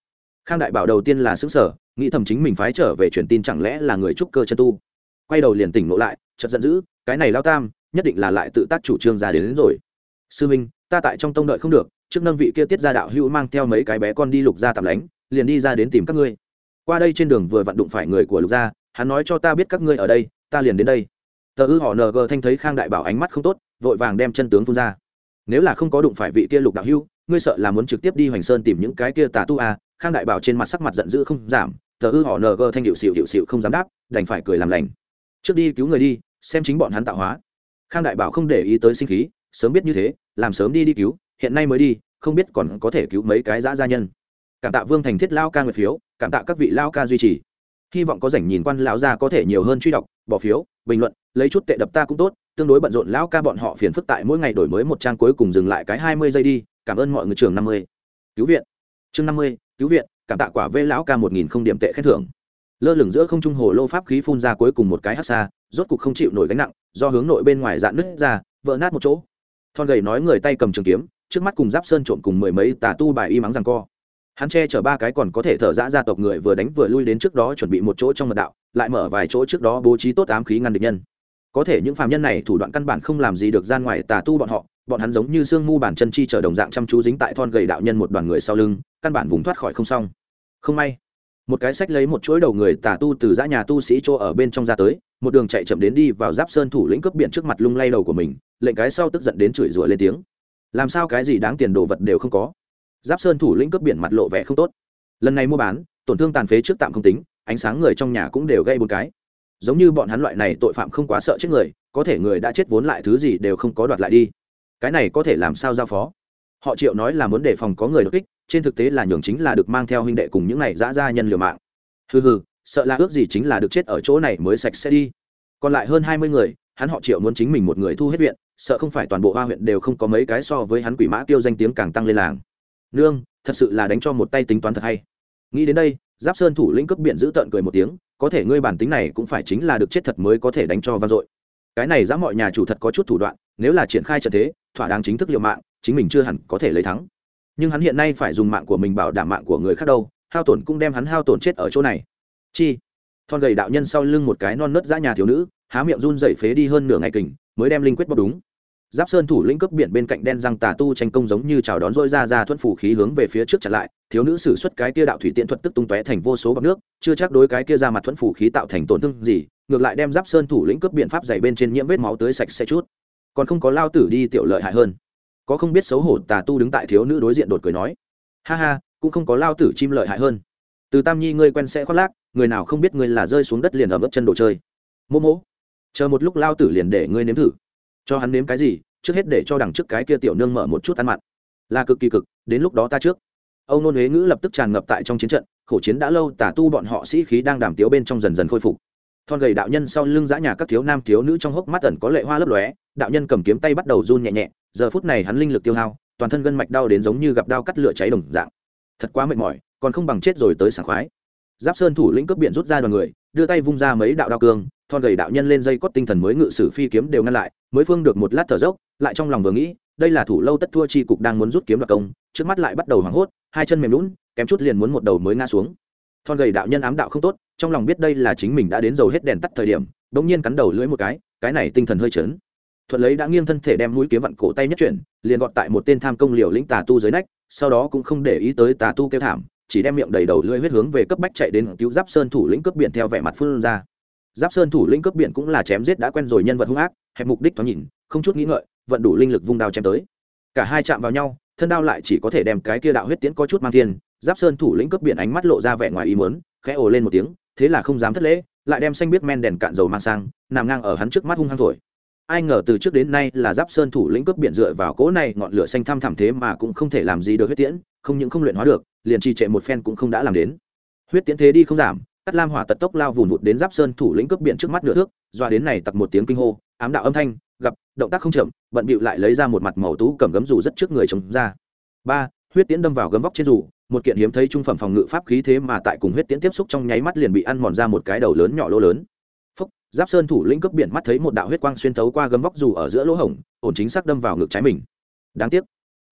khang đại bảo đầu tiên là xứng sở nghĩ thầm chính mình phái trở về truyền tin chẳng lẽ là người trúc cơ chân tu. Quay đầu liền tỉnh ngộ lại chợt giận dữ cái này lao tam nhất định là lại tự tác chủ trương ra đến, đến rồi. Sư minh ta tại trong tông đợi không được trước nâng vị kia tiết ra đạo hữu mang theo mấy cái bé con đi lục gia tạm lánh liền đi ra đến tìm các ngươi. Qua đây trên đường vừa vặn đụng phải người của lục gia hắn nói cho ta biết các ngươi ở đây ta liền đến đây. Tờ ư họ ng thanh thấy khang đại bảo ánh mắt không tốt vội vàng đem chân tướng phun ra. Nếu là không có đụng phải vị kia lục đạo hữu ngươi sợ là muốn trực tiếp đi hoành sơn tìm những cái kia tà tu à, khang đại bảo trên mặt sắc mặt giận dữ không giảm, tờ ư họ ng thanh hiệu xịu hiệu xịu không dám đáp, đành phải cười làm lành. Trước đi cứu người đi, xem chính bọn hắn tạo hóa. Khang đại bảo không để ý tới sinh khí, sớm biết như thế, làm sớm đi đi cứu, hiện nay mới đi, không biết còn có thể cứu mấy cái giã gia nhân. Cảm tạ vương thành thiết lao ca nguyệt phiếu, cảm tạ các vị lao ca duy trì. Hy vọng có rảnh nhìn quan lão gia có thể nhiều hơn truy đọc, bỏ phiếu, bình luận, lấy chút tệ đập ta cũng tốt, tương đối bận rộn lão ca bọn họ phiền phức tại mỗi ngày đổi mới một trang cuối cùng dừng lại cái hai mươi giây đi, cảm ơn mọi người, trường năm mươi. Cứu viện. Chương năm mươi cứu viện, cảm tạ quả vê lão ca một nghìn không điểm tệ khen thưởng. Lơ lửng giữa không trung hồ lô pháp khí phun ra cuối cùng một cái hát xa rốt cục không chịu nổi gánh nặng, do hướng nội bên ngoài dạn nứt ra, vỡ nát một chỗ. Thon gầy nói người tay cầm trường kiếm, trước mắt cùng giáp sơn trộm cùng mười mấy tà tu bài y mắng rằng co. Hắn che chở ba cái còn có thể thở ra gia tộc người vừa đánh vừa lui đến trước đó chuẩn bị một chỗ trong mật đạo, lại mở vài chỗ trước đó bố trí tốt ám khí ngăn địch nhân. Có thể những phạm nhân này thủ đoạn căn bản không làm gì được gian ngoài tà tu bọn họ, bọn hắn giống như xương mu bản chân chi chở đồng dạng chăm chú dính tại thon gầy đạo nhân một đoàn người sau lưng căn bản vùng thoát khỏi không xong. Không may, một cái sách lấy một chuỗi đầu người tà tu từ dã nhà tu sĩ chỗ ở bên trong ra tới, một đường chạy chậm đến đi vào giáp sơn thủ lĩnh cướp biển trước mặt lung lay đầu của mình, lệnh cái sau tức giận đến chửi rủa lên tiếng. Làm sao cái gì đáng tiền đồ vật đều không có. Giáp sơn thủ lĩnh cướp biển mặt lộ vẻ không tốt. Lần này mua bán, tổn thương tàn phế trước tạm không tính, ánh sáng người trong nhà cũng đều gây một cái. Giống như bọn hắn loại này tội phạm không quá sợ chết người, có thể người đã chết vốn lại thứ gì đều không có đoạt lại đi. Cái này có thể làm sao giao phó? Họ triệu nói là muốn đề phòng có người đột kích, trên thực tế là nhường chính là được mang theo huynh đệ cùng những này dã ra nhân liều mạng. Hừ hừ, sợ là ước gì chính là được chết ở chỗ này mới sạch sẽ đi. Còn lại hơn hai mươi người, hắn họ triệu muốn chính mình một người thu hết viện, sợ không phải toàn bộ hoa huyện đều không có mấy cái so với hắn quỷ mã tiêu danh tiếng càng tăng lên làng. Nương, thật sự là đánh cho một tay tính toán thật hay. Nghĩ đến đây, giáp sơn thủ lĩnh cướp biển giữ tợn cười một tiếng, có thể ngươi bản tính này cũng phải chính là được chết thật mới có thể đánh cho vang dội. Cái này giá mọi nhà chủ thật có chút thủ đoạn, nếu là triển khai trận thế, thỏa đáng chính thức liệu mạng chính mình chưa hẳn có thể lấy thắng. Nhưng hắn hiện nay phải dùng mạng của mình bảo đảm mạng của người khác đâu, hao tổn cũng đem hắn hao tổn chết ở chỗ này. Chi? Thon gầy đạo nhân sau lưng một cái non nớt dã nhà thiếu nữ, há miệng run dậy phế đi hơn nửa ngày kình, mới đem linh quyết bóc đúng. Giáp sơn thủ lĩnh cướp biển bên cạnh đen răng tà tu tranh công giống như chào đón dôi ra ra thuận phủ khí hướng về phía trước chặn lại, thiếu nữ xử suất cái kia đạo thủy tiện thuật tức tung tóe thành vô số bọc nước, chưa chắc đối cái kia ra mặt thuận phủ khí tạo thành tổn thương gì, ngược lại đem giáp sơn thủ lĩnh cướp biện pháp dày bên trên nhiễm vết máu tới sạch sẽ chút. Còn không có lao tử đi tiểu lợi hại hơn có không biết xấu hổ tà tu đứng tại thiếu nữ đối diện đột cười nói, ha ha, cũng không có lao tử chim lợi hại hơn. Từ tam nhi ngươi quen sẽ khoác lác, người nào không biết ngươi là rơi xuống đất liền ở ướp chân đồ chơi. Mô mô chờ một lúc lao tử liền để ngươi nếm thử. Cho hắn nếm cái gì, trước hết để cho đằng trước cái kia tiểu nương mở một chút ăn mặn. Là cực kỳ cực, đến lúc đó ta trước. Âu nôn huế ngữ lập tức tràn ngập tại trong chiến trận, khổ chiến đã lâu tả tu bọn họ sĩ khí đang đàm tiếu bên trong dần dần khôi phục thon gầy đạo nhân sau lưng giã nhà các thiếu nam thiếu nữ trong hốc mắt ẩn có lệ hoa lấp lóe, đạo nhân cầm kiếm tay bắt đầu run nhẹ nhẹ, giờ phút này hắn linh lực tiêu hao, toàn thân gân mạch đau đến giống như gặp đau cắt lửa cháy đồng dạng. Thật quá mệt mỏi, còn không bằng chết rồi tới sảng khoái. Giáp sơn thủ lĩnh cướp biển rút ra đoàn người, đưa tay vung ra mấy đạo đao cương, thon gầy đạo nhân lên dây cót tinh thần mới ngự sử phi kiếm đều ngăn lại, mới phương được một lát thở dốc, lại trong lòng vừa nghĩ, đây là thủ lâu tất thua chi cục đang muốn rút kiếm đoạt công, trước mắt lại bắt đầu hoảng hốt, hai chân mềm lún kém chút liền muốn một đầu mới ngã xuống. Thon gầy đạo nhân ám đạo không tốt trong lòng biết đây là chính mình đã đến dầu hết đèn tắt thời điểm bỗng nhiên cắn đầu lưỡi một cái cái này tinh thần hơi chấn. Thuận lấy đã nghiêng thân thể đem mũi kiếm vặn cổ tay nhất chuyển, liền gọt tại một tên tham công liều lĩnh tà tu dưới nách, sau đó cũng không để ý tới tà tu kêu thảm, chỉ đem miệng đầy đầu lưỡi huyết hướng về cấp bách chạy đến cứu giáp sơn thủ lĩnh cướp biển theo vẻ mặt phương ra. Giáp sơn thủ lĩnh cướp biển cũng là chém giết đã quen rồi nhân vật hung ác, hẹp mục đích thoáng nhìn, không chút nghĩ ngợi, vận đủ linh lực vung đao chém tới. Cả hai chạm vào nhau, thân đao lại chỉ có thể đem cái kia đạo huyết tiễn có chút mang thiên, giáp sơn thủ lĩnh cướp biển ánh mắt lộ ra vẻ ngoài ý muốn, khẽ ồ lên một tiếng thế là không dám thất lễ, lại đem xanh biết men đèn cạn dầu mang sang, nằm ngang ở hắn trước mắt hung hăng thổi. Ai ngờ từ trước đến nay là giáp sơn thủ lĩnh cướp biển dựa vào cỗ này ngọn lửa xanh thăm thẳm thế mà cũng không thể làm gì được huyết tiễn, không những không luyện hóa được, liền trì trệ một phen cũng không đã làm đến. Huyết tiễn thế đi không giảm, cắt lam hỏa tật tốc lao vùn vụt đến giáp sơn thủ lĩnh cướp biển trước mắt nửa thước, doa đến này tặc một tiếng kinh hô, ám đạo âm thanh, gặp, động tác không chậm, bận bịu lại lấy ra một mặt màu tú cầm gấm dù rất trước người chống ra. Ba, huyết tiễn đâm vào gấm vóc trên dù một kiện hiếm thấy trung phẩm phòng ngự pháp khí thế mà tại cùng huyết tiễn tiếp xúc trong nháy mắt liền bị ăn mòn ra một cái đầu lớn nhỏ lỗ lớn. Phúc, giáp sơn thủ lĩnh cướp biển mắt thấy một đạo huyết quang xuyên thấu qua gấm vóc dù ở giữa lỗ hổng, ổn chính xác đâm vào ngực trái mình. Đáng tiếc.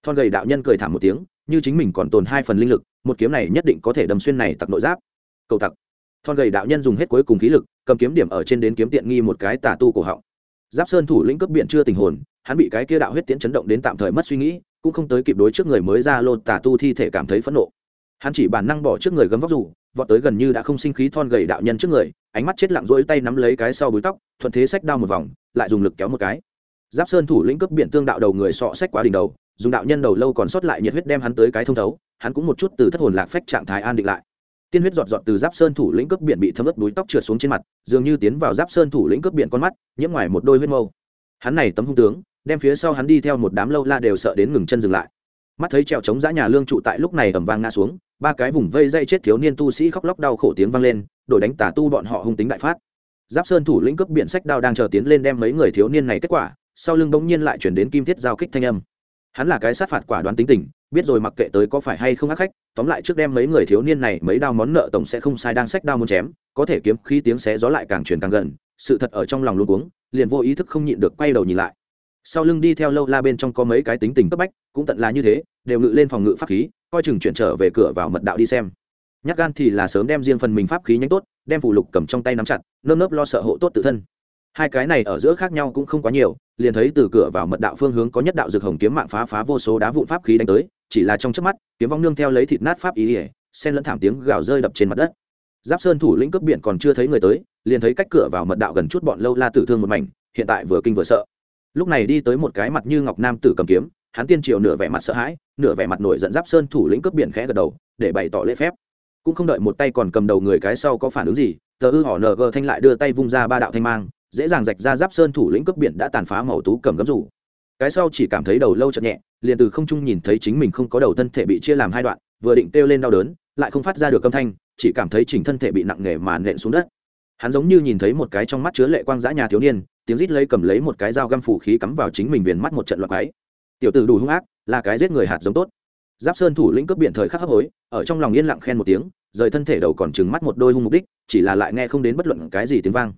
Thon gầy đạo nhân cười thảm một tiếng, như chính mình còn tồn hai phần linh lực, một kiếm này nhất định có thể đâm xuyên này tặc nội giáp. Cầu tặc. Thon gầy đạo nhân dùng hết cuối cùng khí lực, cầm kiếm điểm ở trên đến kiếm tiện nghi một cái tà tu cổ họng. Giáp sơn thủ lĩnh cướp biển chưa tình hồn hắn bị cái kia đạo huyết tiễn chấn động đến tạm thời mất suy nghĩ, cũng không tới kịp đối trước người mới ra lô tà tu thi thể cảm thấy phẫn nộ. Hắn chỉ bản năng bỏ trước người gấm vóc dù, vọt tới gần như đã không sinh khí thon gầy đạo nhân trước người, ánh mắt chết lặng rỗi tay nắm lấy cái sau búi tóc, thuận thế sách đao một vòng, lại dùng lực kéo một cái. Giáp sơn thủ lĩnh cướp biển tương đạo đầu người sọ sách quá đỉnh đầu, dùng đạo nhân đầu lâu còn sót lại nhiệt huyết đem hắn tới cái thông thấu, hắn cũng một chút từ thất hồn lạc phách trạng thái an định lại. Tiên huyết giọt giọt từ giáp sơn thủ lĩnh cướp biển bị thấm ướt đuối tóc trượt xuống trên mặt, dường như tiến vào giáp sơn thủ lĩnh cướp biển con mắt, nhiễm ngoài một đôi huyết mâu. Hắn này tấm hung tướng đem phía sau hắn đi theo một đám lâu la đều sợ đến ngừng chân dừng lại. Mắt thấy trèo chống giã nhà lương trụ tại lúc này ẩm vang ngã xuống, ba cái vùng vây dây chết thiếu niên tu sĩ khóc lóc đau khổ tiếng vang lên đổi đánh tả tu bọn họ hung tính đại phát. Giáp sơn thủ lĩnh cướp biển sách đao đang chờ tiến lên đem mấy người thiếu niên này kết quả, sau lưng bỗng nhiên lại chuyển đến kim thiết giao kích thanh âm. Hắn là cái sát phạt quả đoán tính tình, biết rồi mặc kệ tới có phải hay không ác khách, tóm lại trước đem mấy người thiếu niên này mấy đao món nợ tổng sẽ không sai đang sách đao muốn chém, có thể kiếm khi tiếng xé gió lại càng truyền càng gần, sự thật ở trong lòng luôn cuống, liền vô ý thức không nhịn được quay đầu nhìn lại sau lưng đi theo lâu la bên trong có mấy cái tính tình cấp bách, cũng tận là như thế, đều ngự lên phòng ngự pháp khí, coi chừng chuyển trở về cửa vào mật đạo đi xem. Nhắc gan thì là sớm đem riêng phần mình pháp khí nhanh tốt, đem phủ lục cầm trong tay nắm chặt, nơm nớp lo sợ hộ tốt tự thân. Hai cái này ở giữa khác nhau cũng không quá nhiều, liền thấy từ cửa vào mật đạo phương hướng có nhất đạo rực hồng kiếm mạng phá phá vô số đá vụn pháp khí đánh tới, chỉ là trong chớp mắt, kiếm vong nương theo lấy thịt nát pháp ý ỉa sen lẫn thảm tiếng gào rơi đập trên mặt đất. Giáp sơn thủ lĩnh cướp biển còn chưa thấy người tới, liền thấy cách cửa vào mật đạo gần chút bọn lâu la tử thương một mảnh, hiện tại vừa kinh vừa sợ lúc này đi tới một cái mặt như ngọc nam tử cầm kiếm, hắn tiên triều nửa vẻ mặt sợ hãi, nửa vẻ mặt nổi giận giáp sơn thủ lĩnh cướp biển khẽ gật đầu, để bày tỏ lễ phép. Cũng không đợi một tay còn cầm đầu người cái sau có phản ứng gì, tờ ư họ ng thanh lại đưa tay vung ra ba đạo thanh mang, dễ dàng rạch ra giáp sơn thủ lĩnh cướp biển đã tàn phá màu tú cầm gấm rủ. Cái sau chỉ cảm thấy đầu lâu chật nhẹ, liền từ không trung nhìn thấy chính mình không có đầu thân thể bị chia làm hai đoạn, vừa định kêu lên đau đớn, lại không phát ra được âm thanh, chỉ cảm thấy chỉnh thân thể bị nặng nề mà nện xuống đất. Hắn giống như nhìn thấy một cái trong mắt chứa lệ quang dã nhà thiếu niên tiếng rít lấy cầm lấy một cái dao găm phủ khí cắm vào chính mình viền mắt một trận loạt quái. Tiểu tử đủ hung ác, là cái giết người hạt giống tốt. Giáp sơn thủ lĩnh cướp biển thời khắc hấp hối, ở trong lòng yên lặng khen một tiếng, rời thân thể đầu còn trừng mắt một đôi hung mục đích, chỉ là lại nghe không đến bất luận cái gì tiếng vang.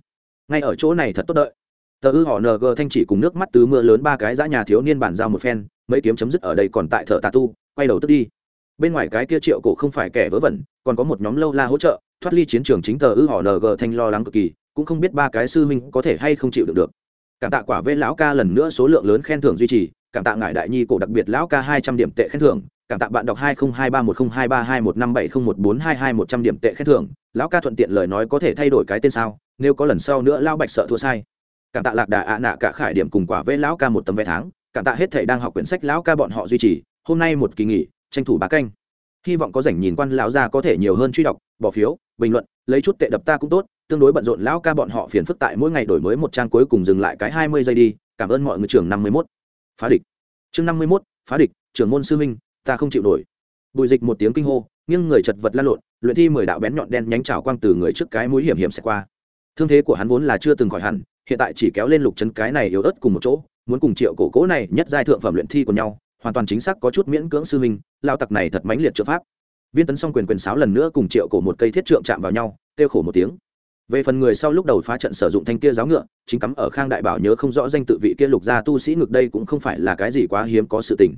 Ngay ở chỗ này thật tốt đợi. Tờ ư họ ng thanh chỉ cùng nước mắt tứ mưa lớn ba cái dã nhà thiếu niên bản giao một phen, mấy kiếm chấm dứt ở đây còn tại thợ tà tu, quay đầu tức đi. Bên ngoài cái kia triệu cổ không phải kẻ vớ vẩn, còn có một nhóm lâu la hỗ trợ, thoát ly chiến trường chính tờ ư họ ng thanh lo lắng cực kỳ cũng không biết ba cái sư huynh có thể hay không chịu được được. Cảm tạ quả vê lão ca lần nữa số lượng lớn khen thưởng duy trì, cảm tạ ngải đại nhi cổ đặc biệt lão ca hai trăm điểm tệ khen thưởng, cảm tạ bạn đọc hai nghìn hai ba một nghìn hai ba hai một năm bảy không một bốn hai hai một trăm điểm tệ khen thưởng, lão ca thuận tiện lời nói có thể thay đổi cái tên sao, nếu có lần sau nữa lao bạch sợ thua sai. Cảm tạ lạc đà ạ nạ cả khải điểm cùng quả vê lão ca một tấm vé tháng, cảm tạ hết thầy đang học quyển sách lão ca bọn họ duy trì, hôm nay một kỳ nghỉ, tranh thủ bá canh. Hy vọng có rảnh nhìn quan lão gia có thể nhiều hơn truy đọc, bỏ phiếu, bình luận, lấy chút tệ đập ta cũng tốt tương đối bận rộn lão ca bọn họ phiền phức tại mỗi ngày đổi mới một trang cuối cùng dừng lại cái hai mươi giây đi. Cảm ơn mọi người trưởng năm mươi mốt. Phá địch. Chương năm mươi mốt, phá địch, trưởng môn sư huynh, ta không chịu nổi. Bùi dịch một tiếng kinh hô, nghiêng người chật vật lan lộn, luyện thi mười đạo bén nhọn đen nhánh trào quang từ người trước cái mũi hiểm hiểm sẽ qua. Thương thế của hắn vốn là chưa từng khỏi hẳn, hiện tại chỉ kéo lên lục chân cái này yếu ớt cùng một chỗ, muốn cùng triệu cổ cố này nhất giai thượng phẩm luyện thi của nhau, hoàn toàn chính xác có chút miễn cưỡng sư huynh lao tặc này thật mãnh liệt trợ pháp. Viên tấn song quyền quyền sáo lần nữa cùng triệu cổ một cây thiết trượng chạm vào nhau, kêu khổ một tiếng về phần người sau lúc đầu phá trận sử dụng thanh kia giáo ngựa, chính cắm ở khang đại bảo nhớ không rõ danh tự vị kia lục gia tu sĩ ngược đây cũng không phải là cái gì quá hiếm có sự tình.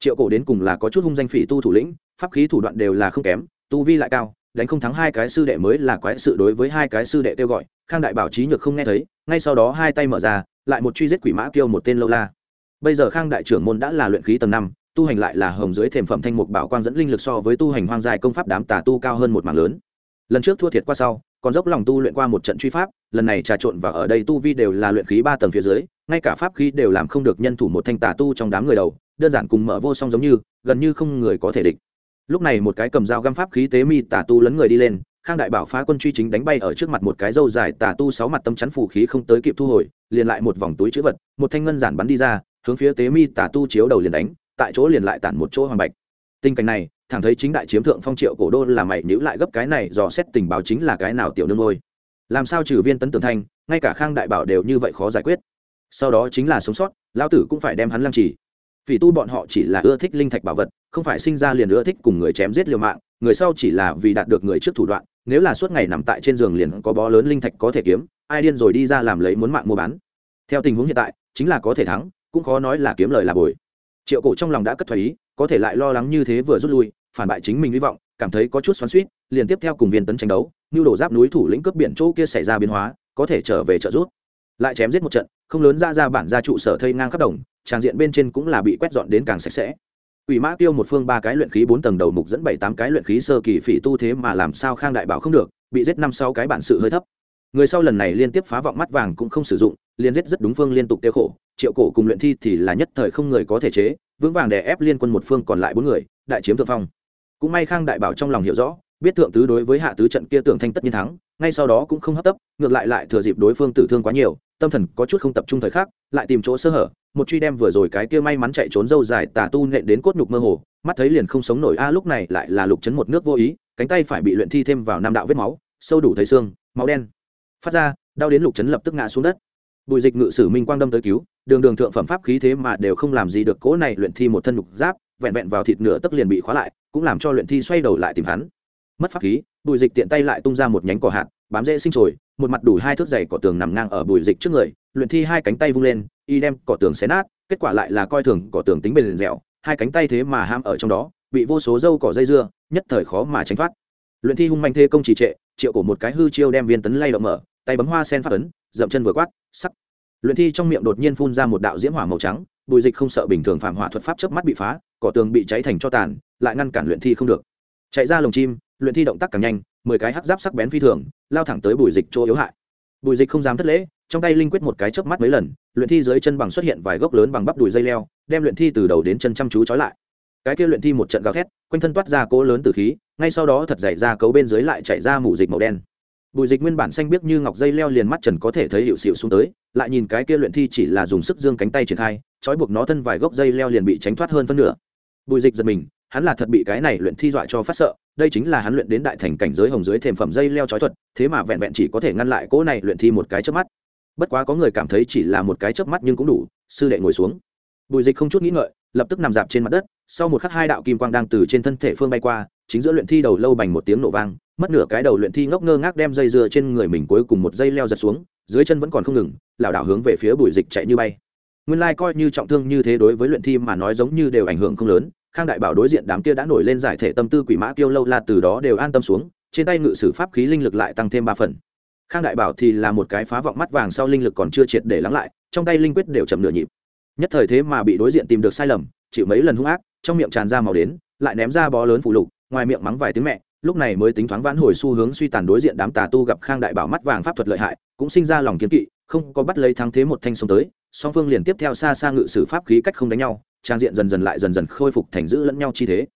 Triệu cổ đến cùng là có chút hung danh phỉ tu thủ lĩnh, pháp khí thủ đoạn đều là không kém, tu vi lại cao, đánh không thắng hai cái sư đệ mới là quái sự đối với hai cái sư đệ kêu gọi, khang đại bảo trí nhược không nghe thấy, ngay sau đó hai tay mở ra, lại một truy giết quỷ mã kêu một tên lâu la. Bây giờ khang đại trưởng môn đã là luyện khí tầng năm, tu hành lại là hồng dưới thềm phẩm thanh mục bảo quang dẫn linh lực so với tu hành hoang dài công pháp đám tà tu cao hơn một mảng lớn. Lần trước thua thiệt qua sau còn dốc lòng tu luyện qua một trận truy pháp, lần này trà trộn và ở đây tu vi đều là luyện khí ba tầng phía dưới, ngay cả pháp khí đều làm không được nhân thủ một thanh tà tu trong đám người đầu, đơn giản cùng mở vô song giống như, gần như không người có thể địch. Lúc này một cái cầm dao găm pháp khí tế mi tà tu lấn người đi lên, khang đại bảo phá quân truy chính đánh bay ở trước mặt một cái dâu dài tà tu sáu mặt tâm chắn phủ khí không tới kịp thu hồi, liền lại một vòng túi chữ vật, một thanh ngân giản bắn đi ra, hướng phía tế mi tà tu chiếu đầu liền đánh, tại chỗ liền lại tản một chỗ hoàng bạch. Tình cảnh này thẳng thấy chính đại chiếm thượng phong triệu cổ đô là mày nhữ lại gấp cái này, dò xét tình báo chính là cái nào tiểu nương ngôi làm sao trừ viên tấn tường thanh, ngay cả khang đại bảo đều như vậy khó giải quyết. Sau đó chính là sống sót, lão tử cũng phải đem hắn lăng trì. Vì tu bọn họ chỉ là ưa thích linh thạch bảo vật, không phải sinh ra liền ưa thích cùng người chém giết liều mạng, người sau chỉ là vì đạt được người trước thủ đoạn, nếu là suốt ngày nằm tại trên giường liền có bó lớn linh thạch có thể kiếm, ai điên rồi đi ra làm lấy muốn mạng mua bán. Theo tình huống hiện tại, chính là có thể thắng, cũng khó nói là kiếm lời là bồi. Triệu cổ trong lòng đã cất thoái ý có thể lại lo lắng như thế vừa rút lui phản bại chính mình hy vọng cảm thấy có chút xoắn suýt liền tiếp theo cùng viên tấn tranh đấu như đổ giáp núi thủ lĩnh cướp biển chỗ kia xảy ra biến hóa có thể trở về trợ rút lại chém giết một trận không lớn ra ra bản ra trụ sở thây ngang khắp đồng tràng diện bên trên cũng là bị quét dọn đến càng sạch sẽ Quỷ Mã Tiêu một phương ba cái luyện khí bốn tầng đầu mục dẫn bảy tám cái luyện khí sơ kỳ phỉ tu thế mà làm sao Khang Đại Bảo không được, bị giết năm sáu cái bản sự hơi thấp. Người sau lần này liên tiếp phá vọng mắt vàng cũng không sử dụng, liên giết rất đúng phương liên tục tiêu khổ, Triệu Cổ cùng luyện thi thì là nhất thời không người có thể chế, vững vàng đè ép liên quân một phương còn lại bốn người, đại chiếm thượng phong. Cũng may Khang Đại Bảo trong lòng hiểu rõ, biết thượng tứ đối với hạ tứ trận kia tưởng thanh tất nhiên thắng, ngay sau đó cũng không hấp tấp, ngược lại lại thừa dịp đối phương tử thương quá nhiều, tâm thần có chút không tập trung thời khắc, lại tìm chỗ sơ hở, một truy đem vừa rồi cái kia may mắn chạy trốn dâu dài tà tu nện đến cốt nhục mơ hồ, mắt thấy liền không sống nổi a lúc này lại là lục chấn một nước vô ý, cánh tay phải bị luyện thi thêm vào nam đạo vết máu, sâu đủ thấy xương, máu đen. Phát ra, đau đến lục chấn lập tức ngã xuống đất. Bùi Dịch ngự sử minh quang đâm tới cứu, đường đường thượng phẩm pháp khí thế mà đều không làm gì được cố này luyện thi một thân nhục giáp, vẹn vẹn vào thịt nửa tức liền bị khóa lại, cũng làm cho luyện thi xoay đầu lại tìm hắn. Mất pháp khí, Bùi Dịch tiện tay lại tung ra một nhánh cỏ hạt, bám dễ sinh trồi, một mặt đủ hai thước dày cỏ tường nằm ngang ở Bùi Dịch trước người, luyện thi hai cánh tay vung lên, y đem cỏ tường xé nát, kết quả lại là coi thường cỏ tường tính bền dẻo, hai cánh tay thế mà ham ở trong đó, bị vô số dâu cỏ dây dưa, nhất thời khó mà tránh thoát. Luyện thi hung manh thê công trì trệ, triệu cổ một cái hư chiêu đem viên tấn lay động mở, tay bấm hoa sen phát ấn, dậm chân vừa quát, sắc. Luyện thi trong miệng đột nhiên phun ra một đạo diễm hỏa màu trắng, bùi dịch không sợ bình thường phạm hỏa thuật pháp chớp mắt bị phá, cỏ tường bị cháy thành cho tàn, lại ngăn cản luyện thi không được. Chạy ra lồng chim, luyện thi động tác càng nhanh, mười cái hắc giáp sắc bén phi thường, lao thẳng tới bùi dịch chỗ yếu hại. Bùi dịch không dám thất lễ, trong tay linh quyết một cái chớp mắt mấy lần, luyện thi dưới chân bằng xuất hiện vài gốc lớn bằng bắp đùi dây leo, đem luyện thi từ đầu đến chân chăm chú trói lại. Cái kia luyện thi một trận gào thét, quanh thân toát ra cỗ lớn tử khí, ngay sau đó thật dày ra cấu bên dưới lại chạy ra mù dịch màu đen bùi dịch nguyên bản xanh biếc như ngọc dây leo liền mắt trần có thể thấy hiệu xịu xuống tới, lại nhìn cái kia luyện thi chỉ là dùng sức dương cánh tay triển khai, trói buộc nó thân vài gốc dây leo liền bị tránh thoát hơn phân nửa. Bùi dịch giật mình, hắn là thật bị cái này luyện thi dọa cho phát sợ, đây chính là hắn luyện đến đại thành cảnh giới hồng dưới thềm phẩm dây leo trói thuật, thế mà vẹn vẹn chỉ có thể ngăn lại cỗ này luyện thi một cái chớp mắt. Bất quá có người cảm thấy chỉ là một cái chớp mắt nhưng cũng đủ, sư đệ ngồi xuống. Bùi dịch không chút nghĩ ngợi, lập tức nằm dạp trên mặt đất, sau một khắc hai đạo kim quang đang từ trên thân thể phương bay qua, chính giữa luyện thi đầu lâu bành một tiếng nổ vang mất nửa cái đầu luyện thi ngốc ngơ ngác đem dây dưa trên người mình cuối cùng một dây leo giật xuống, dưới chân vẫn còn không ngừng, lảo đảo hướng về phía bùi dịch chạy như bay. Nguyên lai coi như trọng thương như thế đối với luyện thi mà nói giống như đều ảnh hưởng không lớn, khang đại bảo đối diện đám kia đã nổi lên giải thể tâm tư quỷ mã kiêu lâu la từ đó đều an tâm xuống, trên tay ngự sử pháp khí linh lực lại tăng thêm ba phần. Khang đại bảo thì là một cái phá vọng mắt vàng sau linh lực còn chưa triệt để lắng lại, trong tay linh quyết đều chậm nửa nhịp. Nhất thời thế mà bị đối diện tìm được sai lầm, chịu mấy lần hung ác, trong miệng tràn ra màu đến, lại ném ra bó lớn phụ lục, ngoài miệng mắng vài tiếng mẹ lúc này mới tính thoáng vãn hồi xu hướng suy tàn đối diện đám tà tu gặp khang đại bảo mắt vàng pháp thuật lợi hại, cũng sinh ra lòng kiến kỵ, không có bắt lấy thắng thế một thanh sông tới, song phương liền tiếp theo xa xa ngự sử pháp khí cách không đánh nhau, trang diện dần dần lại dần dần khôi phục thành giữ lẫn nhau chi thế.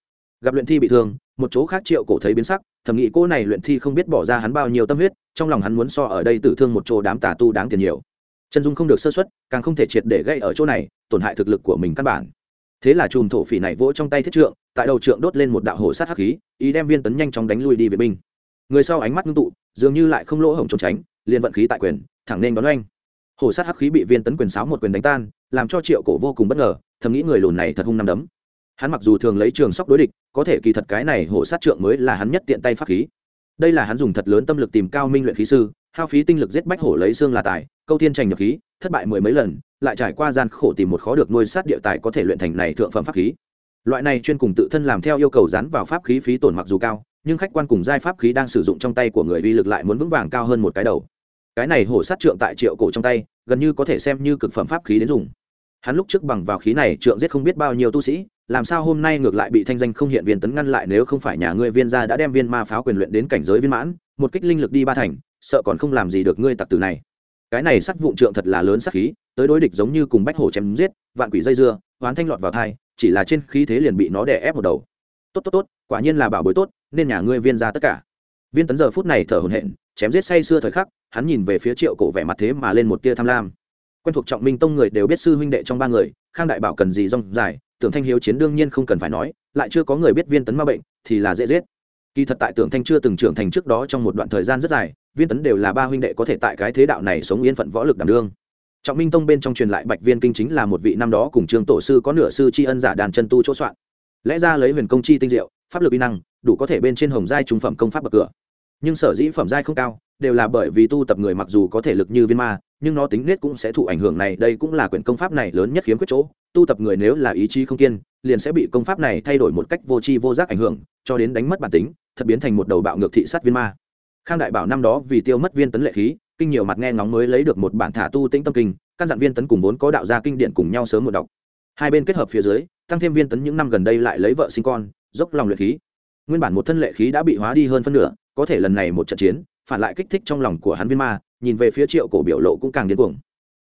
Gặp luyện thi bị thương, một chỗ khác triệu cổ thấy biến sắc, thầm nghĩ cô này luyện thi không biết bỏ ra hắn bao nhiêu tâm huyết, trong lòng hắn muốn so ở đây tử thương một chỗ đám tà tu đáng tiền nhiều. Chân dung không được sơ xuất càng không thể triệt để gây ở chỗ này, tổn hại thực lực của mình căn bản thế là chùm thổ phỉ này vỗ trong tay thiết trượng, tại đầu trượng đốt lên một đạo hổ sát hắc khí, ý đem viên tấn nhanh chóng đánh lui đi vệ binh. Người sau ánh mắt ngưng tụ, dường như lại không lỗ hổng trốn tránh, liền vận khí tại quyền, thẳng nên đón oanh. Hổ sát hắc khí bị viên tấn quyền sáo một quyền đánh tan, làm cho triệu cổ vô cùng bất ngờ, thầm nghĩ người lùn này thật hung năm đấm. Hắn mặc dù thường lấy trường sóc đối địch, có thể kỳ thật cái này hổ sát trượng mới là hắn nhất tiện tay pháp khí. Đây là hắn dùng thật lớn tâm lực tìm cao minh luyện khí sư, hao phí tinh lực giết bách hổ lấy xương là tài, câu thiên trành nhập khí, thất bại mười mấy lần lại trải qua gian khổ tìm một khó được nuôi sát địa tài có thể luyện thành này thượng phẩm pháp khí. Loại này chuyên cùng tự thân làm theo yêu cầu dán vào pháp khí phí tổn mặc dù cao, nhưng khách quan cùng giai pháp khí đang sử dụng trong tay của người uy lực lại muốn vững vàng cao hơn một cái đầu. Cái này hổ sát trượng tại triệu cổ trong tay, gần như có thể xem như cực phẩm pháp khí đến dùng. Hắn lúc trước bằng vào khí này trượng giết không biết bao nhiêu tu sĩ, làm sao hôm nay ngược lại bị thanh danh không hiện viên tấn ngăn lại nếu không phải nhà ngươi viên gia đã đem viên ma pháo quyền luyện đến cảnh giới viên mãn, một kích linh lực đi ba thành, sợ còn không làm gì được ngươi tặc tử này cái này sắt vụn trượng thật là lớn sắc khí, tới đối địch giống như cùng bách hổ chém giết, vạn quỷ dây dưa, hoán thanh lọt vào thai, chỉ là trên khí thế liền bị nó đè ép một đầu. Tốt tốt tốt, quả nhiên là bảo bối tốt, nên nhà ngươi viên ra tất cả. Viên tấn giờ phút này thở hổn hển, chém giết say xưa thời khắc, hắn nhìn về phía triệu cổ vẻ mặt thế mà lên một tia tham lam. Quen thuộc trọng minh tông người đều biết sư huynh đệ trong ba người, khang đại bảo cần gì rong dài, tưởng thanh hiếu chiến đương nhiên không cần phải nói, lại chưa có người biết viên tấn ma bệnh, thì là dễ giết. Kỳ thật tại tưởng thanh chưa từng trưởng thành trước đó trong một đoạn thời gian rất dài viên tấn đều là ba huynh đệ có thể tại cái thế đạo này sống yên phận võ lực đảm đương. Trọng minh tông bên trong truyền lại bạch viên kinh chính là một vị năm đó cùng trương tổ sư có nửa sư tri ân giả đàn chân tu chỗ soạn. Lẽ ra lấy huyền công chi tinh diệu, pháp lực uy năng, đủ có thể bên trên hồng giai trung phẩm công pháp bậc cửa. Nhưng sở dĩ phẩm giai không cao, đều là bởi vì tu tập người mặc dù có thể lực như viên ma, nhưng nó tính nết cũng sẽ thụ ảnh hưởng này, đây cũng là quyển công pháp này lớn nhất khiếm khuyết chỗ. Tu tập người nếu là ý chí không kiên, liền sẽ bị công pháp này thay đổi một cách vô tri vô giác ảnh hưởng, cho đến đánh mất bản tính, thật biến thành một đầu bạo ngược thị sát viên ma khang đại bảo năm đó vì tiêu mất viên tấn lệ khí, kinh nhiều mặt nghe ngóng mới lấy được một bản thả tu tĩnh tâm kinh, căn dặn viên tấn cùng vốn có đạo gia kinh điển cùng nhau sớm một đọc. Hai bên kết hợp phía dưới, tăng thêm viên tấn những năm gần đây lại lấy vợ sinh con, dốc lòng luyện khí. Nguyên bản một thân lệ khí đã bị hóa đi hơn phân nửa, có thể lần này một trận chiến, phản lại kích thích trong lòng của hắn viên ma, nhìn về phía triệu cổ biểu lộ cũng càng điên cuồng.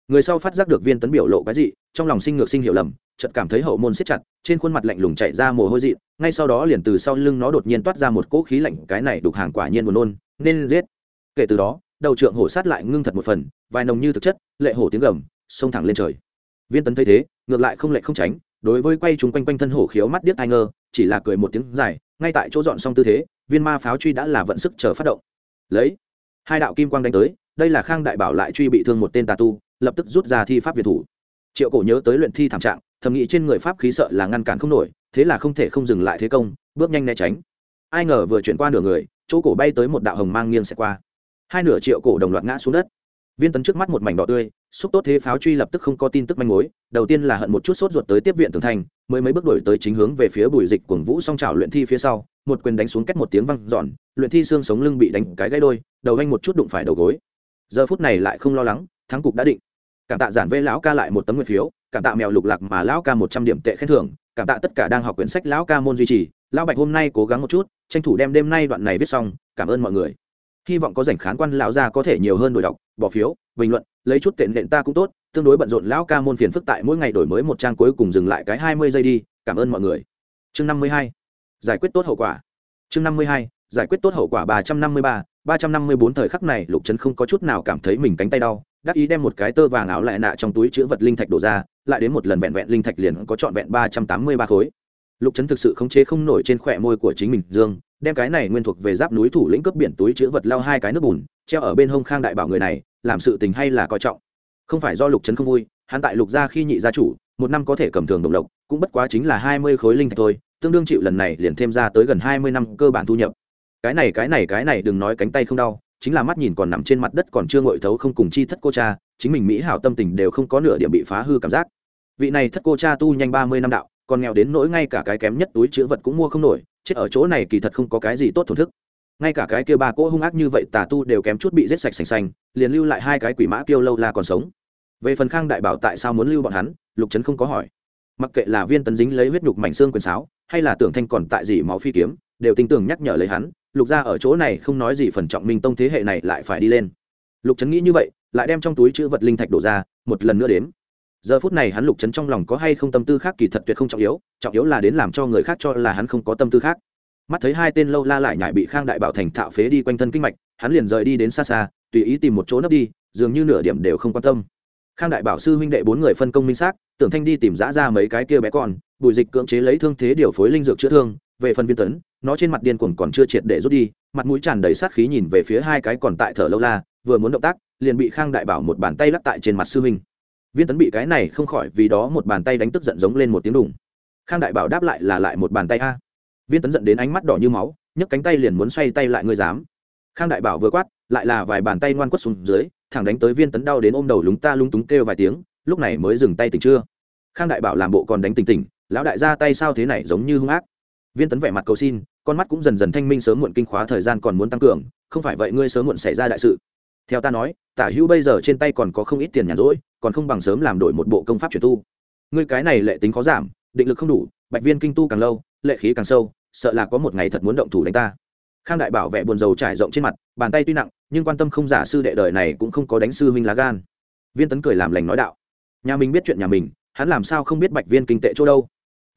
Người sau phát giác được viên tấn biểu lộ cái gì trong lòng sinh ngược sinh hiểu lầm chợt cảm thấy hậu môn siết chặt, trên khuôn mặt lạnh lùng chạy ra mồ hôi dị, ngay sau đó liền từ sau lưng nó đột nhiên toát ra một cỗ khí lạnh, cái này đục hàng quả nhiên buồn nôn, nên giết. Kể từ đó, đầu trượng hổ sát lại ngưng thật một phần, vài nồng như thực chất, lệ hổ tiếng gầm, xông thẳng lên trời. Viên tấn thấy thế, ngược lại không lệ không tránh, đối với quay chúng quanh quanh thân hổ khiếu mắt điếc ai ngơ, chỉ là cười một tiếng dài, ngay tại chỗ dọn xong tư thế, viên ma pháo truy đã là vận sức chờ phát động. Lấy, hai đạo kim quang đánh tới, đây là khang đại bảo lại truy bị thương một tên tà tu, lập tức rút ra thi pháp việt thủ. Triệu cổ nhớ tới luyện thi thảm trạng thầm nghĩ trên người pháp khí sợ là ngăn cản không nổi, thế là không thể không dừng lại thế công, bước nhanh né tránh. Ai ngờ vừa chuyển qua nửa người, chỗ cổ bay tới một đạo hồng mang nghiêng sẽ qua. Hai nửa triệu cổ đồng loạt ngã xuống đất. Viên tấn trước mắt một mảnh đỏ tươi, xúc tốt thế pháo truy lập tức không có tin tức manh mối, đầu tiên là hận một chút sốt ruột tới tiếp viện tường thành, mới mấy bước đổi tới chính hướng về phía bùi dịch cuồng vũ song trào luyện thi phía sau, một quyền đánh xuống cách một tiếng văng giòn luyện thi xương sống lưng bị đánh cái gãy đôi, đầu anh một chút đụng phải đầu gối. Giờ phút này lại không lo lắng, thắng cục đã định. Cảm tạ giản vê lão ca lại một tấm nguyện phiếu cảm tạ mèo lục lạc mà lão ca một trăm điểm tệ khen thưởng, cảm tạ tất cả đang học quyển sách lão ca môn duy trì. Lão bạch hôm nay cố gắng một chút, tranh thủ đem đêm nay đoạn này viết xong, cảm ơn mọi người. Hy vọng có rảnh khán quan lão gia có thể nhiều hơn đổi đọc, bỏ phiếu, bình luận, lấy chút tiện nện ta cũng tốt, tương đối bận rộn lão ca môn phiền phức tại mỗi ngày đổi mới một trang cuối cùng dừng lại cái hai mươi giây đi, cảm ơn mọi người. Chương năm mươi hai, giải quyết tốt hậu quả. Chương năm mươi hai, giải quyết tốt hậu quả ba trăm năm mươi ba ba trăm năm mươi bốn thời khắc này lục trấn không có chút nào cảm thấy mình cánh tay đau đắc ý đem một cái tơ vàng áo lại nạ trong túi chữ vật linh thạch đổ ra, lại đến một lần vẹn vẹn linh thạch liền có trọn vẹn ba trăm tám mươi ba khối. Lục trấn thực sự khống chế không nổi trên khỏe môi của chính mình, dương, đem cái này nguyên thuộc về giáp núi thủ lĩnh cướp biển túi chữ vật lao hai cái nước bùn, treo ở bên hông khang đại bảo người này, làm sự tình hay là coi trọng. Không phải do lục trấn không vui, hắn tại lục gia khi nhị gia chủ, một năm có thể cầm thường đồng lộc, cũng bất quá chính là hai mươi khối linh thạch thôi, tương đương chịu lần này liền thêm ra tới gần hai mươi năm cơ bản thu nhập. Cái này cái này cái này, đừng nói cánh tay không đau chính là mắt nhìn còn nằm trên mặt đất còn chưa ngội thấu không cùng chi thất cô cha, chính mình mỹ hảo tâm tình đều không có nửa điểm bị phá hư cảm giác. Vị này thất cô cha tu nhanh ba mươi năm đạo, còn nghèo đến nỗi ngay cả cái kém nhất túi chữ vật cũng mua không nổi, chết ở chỗ này kỳ thật không có cái gì tốt thổn thức. Ngay cả cái kia ba cỗ hung ác như vậy tà tu đều kém chút bị giết sạch sành xanh liền lưu lại hai cái quỷ mã tiêu lâu là còn sống. Về phần khang đại bảo tại sao muốn lưu bọn hắn, lục trấn không có hỏi. Mặc kệ là viên tấn dính lấy huyết nhục mảnh xương quyền sáo, hay là tưởng thanh còn tại gì máu phi kiếm, đều tin tưởng nhắc nhở lấy hắn lục gia ở chỗ này không nói gì phần trọng minh tông thế hệ này lại phải đi lên. Lục trấn nghĩ như vậy, lại đem trong túi chữ vật linh thạch đổ ra, một lần nữa đếm. Giờ phút này hắn lục trấn trong lòng có hay không tâm tư khác kỳ thật tuyệt không trọng yếu trọng yếu là đến làm cho người khác cho là hắn không có tâm tư khác. Mắt thấy hai tên lâu la lại nhại bị khang đại bảo thành thạo phế đi quanh thân kinh mạch, hắn liền rời đi đến xa xa, tùy ý tìm một chỗ nấp đi, dường như nửa điểm đều không quan tâm. Khang đại bảo sư huynh đệ bốn người phân công minh xác, tưởng thanh đi tìm giã ra mấy cái kia bé con, bùi dịch cưỡng chế lấy thương thế điều phối linh dược chữa thương, về phần viên tấn nó trên mặt điên cuồng còn chưa triệt để rút đi, mặt mũi tràn đầy sát khí nhìn về phía hai cái còn tại thở lâu la, vừa muốn động tác, liền bị khang đại bảo một bàn tay lắc tại trên mặt sư huynh. Viên tấn bị cái này không khỏi vì đó một bàn tay đánh tức giận giống lên một tiếng đùng. Khang đại bảo đáp lại là lại một bàn tay a. Viên tấn giận đến ánh mắt đỏ như máu, nhấc cánh tay liền muốn xoay tay lại ngươi dám. Khang đại bảo vừa quát, lại là vài bàn tay ngoan quất xuống dưới, thẳng đánh tới viên tấn đau đến ôm đầu lúng ta lung túng kêu vài tiếng, lúc này mới dừng tay tỉnh chưa. Khang đại bảo làm bộ còn đánh tỉnh tỉnh, lão đại ra tay sao thế này giống như hung ác viên tấn vẻ mặt cầu xin, con mắt cũng dần dần thanh minh sớm muộn kinh khóa thời gian còn muốn tăng cường, không phải vậy ngươi sớm muộn xảy ra đại sự. Theo ta nói, tả hữu bây giờ trên tay còn có không ít tiền nhàn rỗi, còn không bằng sớm làm đổi một bộ công pháp truyền tu. Ngươi cái này lệ tính khó giảm, định lực không đủ, bạch viên kinh tu càng lâu, lệ khí càng sâu, sợ là có một ngày thật muốn động thủ đánh ta. Khang đại bảo vệ buồn rầu trải rộng trên mặt, bàn tay tuy nặng, nhưng quan tâm không giả sư đệ đời này cũng không có đánh sư huynh lá gan. Viên tấn cười làm lành nói đạo. Nhà mình biết chuyện nhà mình, hắn làm sao không biết bạch viên kinh tệ chỗ đâu?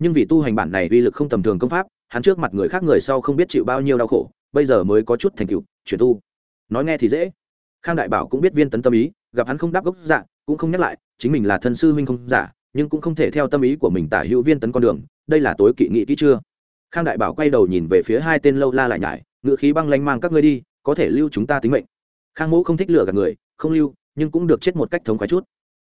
Nhưng vì tu hành bản này uy lực không tầm thường công pháp, hắn trước mặt người khác người sau không biết chịu bao nhiêu đau khổ, bây giờ mới có chút thành tựu, chuyển tu. Nói nghe thì dễ. Khang đại bảo cũng biết viên tấn tâm ý, gặp hắn không đáp gốc dạ cũng không nhắc lại, chính mình là thân sư huynh không giả, nhưng cũng không thể theo tâm ý của mình tả hữu viên tấn con đường, đây là tối kỵ nghị kỹ chưa. Khang đại bảo quay đầu nhìn về phía hai tên lâu la lại nhải, ngựa khí băng lanh mang các ngươi đi, có thể lưu chúng ta tính mệnh. Khang mũ không thích lừa gạt người, không lưu, nhưng cũng được chết một cách thống khoái chút.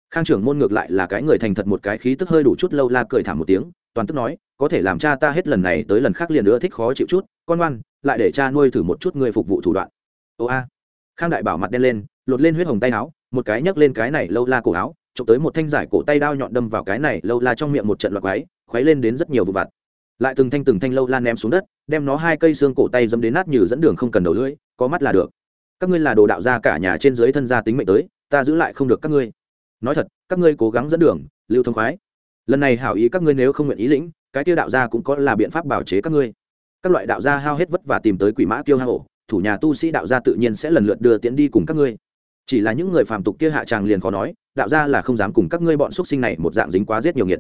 Khang trưởng môn ngược lại là cái người thành thật một cái khí tức hơi đủ chút lâu la cười thảm một tiếng toàn tức nói, có thể làm cha ta hết lần này tới lần khác liền nữa thích khó chịu chút, con ngoan, lại để cha nuôi thử một chút người phục vụ thủ đoạn. Ô a. Khang đại bảo mặt đen lên, lột lên huyết hồng tay áo, một cái nhấc lên cái này lâu la cổ áo, chụp tới một thanh giải cổ tay đao nhọn đâm vào cái này lâu la trong miệng một trận loạt quái, khuấy lên đến rất nhiều vụ vặt. Lại từng thanh từng thanh lâu la ném xuống đất, đem nó hai cây xương cổ tay dâm đến nát như dẫn đường không cần đầu lưỡi, có mắt là được. Các ngươi là đồ đạo gia cả nhà trên dưới thân gia tính mệnh tới, ta giữ lại không được các ngươi. Nói thật, các ngươi cố gắng dẫn đường, lưu thông khoái lần này hảo ý các ngươi nếu không nguyện ý lĩnh, cái tiêu đạo gia cũng có là biện pháp bảo chế các ngươi. Các loại đạo gia hao hết vất và tìm tới quỷ mã tiêu hao ổ thủ nhà tu sĩ đạo gia tự nhiên sẽ lần lượt đưa tiễn đi cùng các ngươi. Chỉ là những người phàm tục kia hạ tràng liền khó nói, đạo gia là không dám cùng các ngươi bọn xuất sinh này một dạng dính quá giết nhiều nghiệt.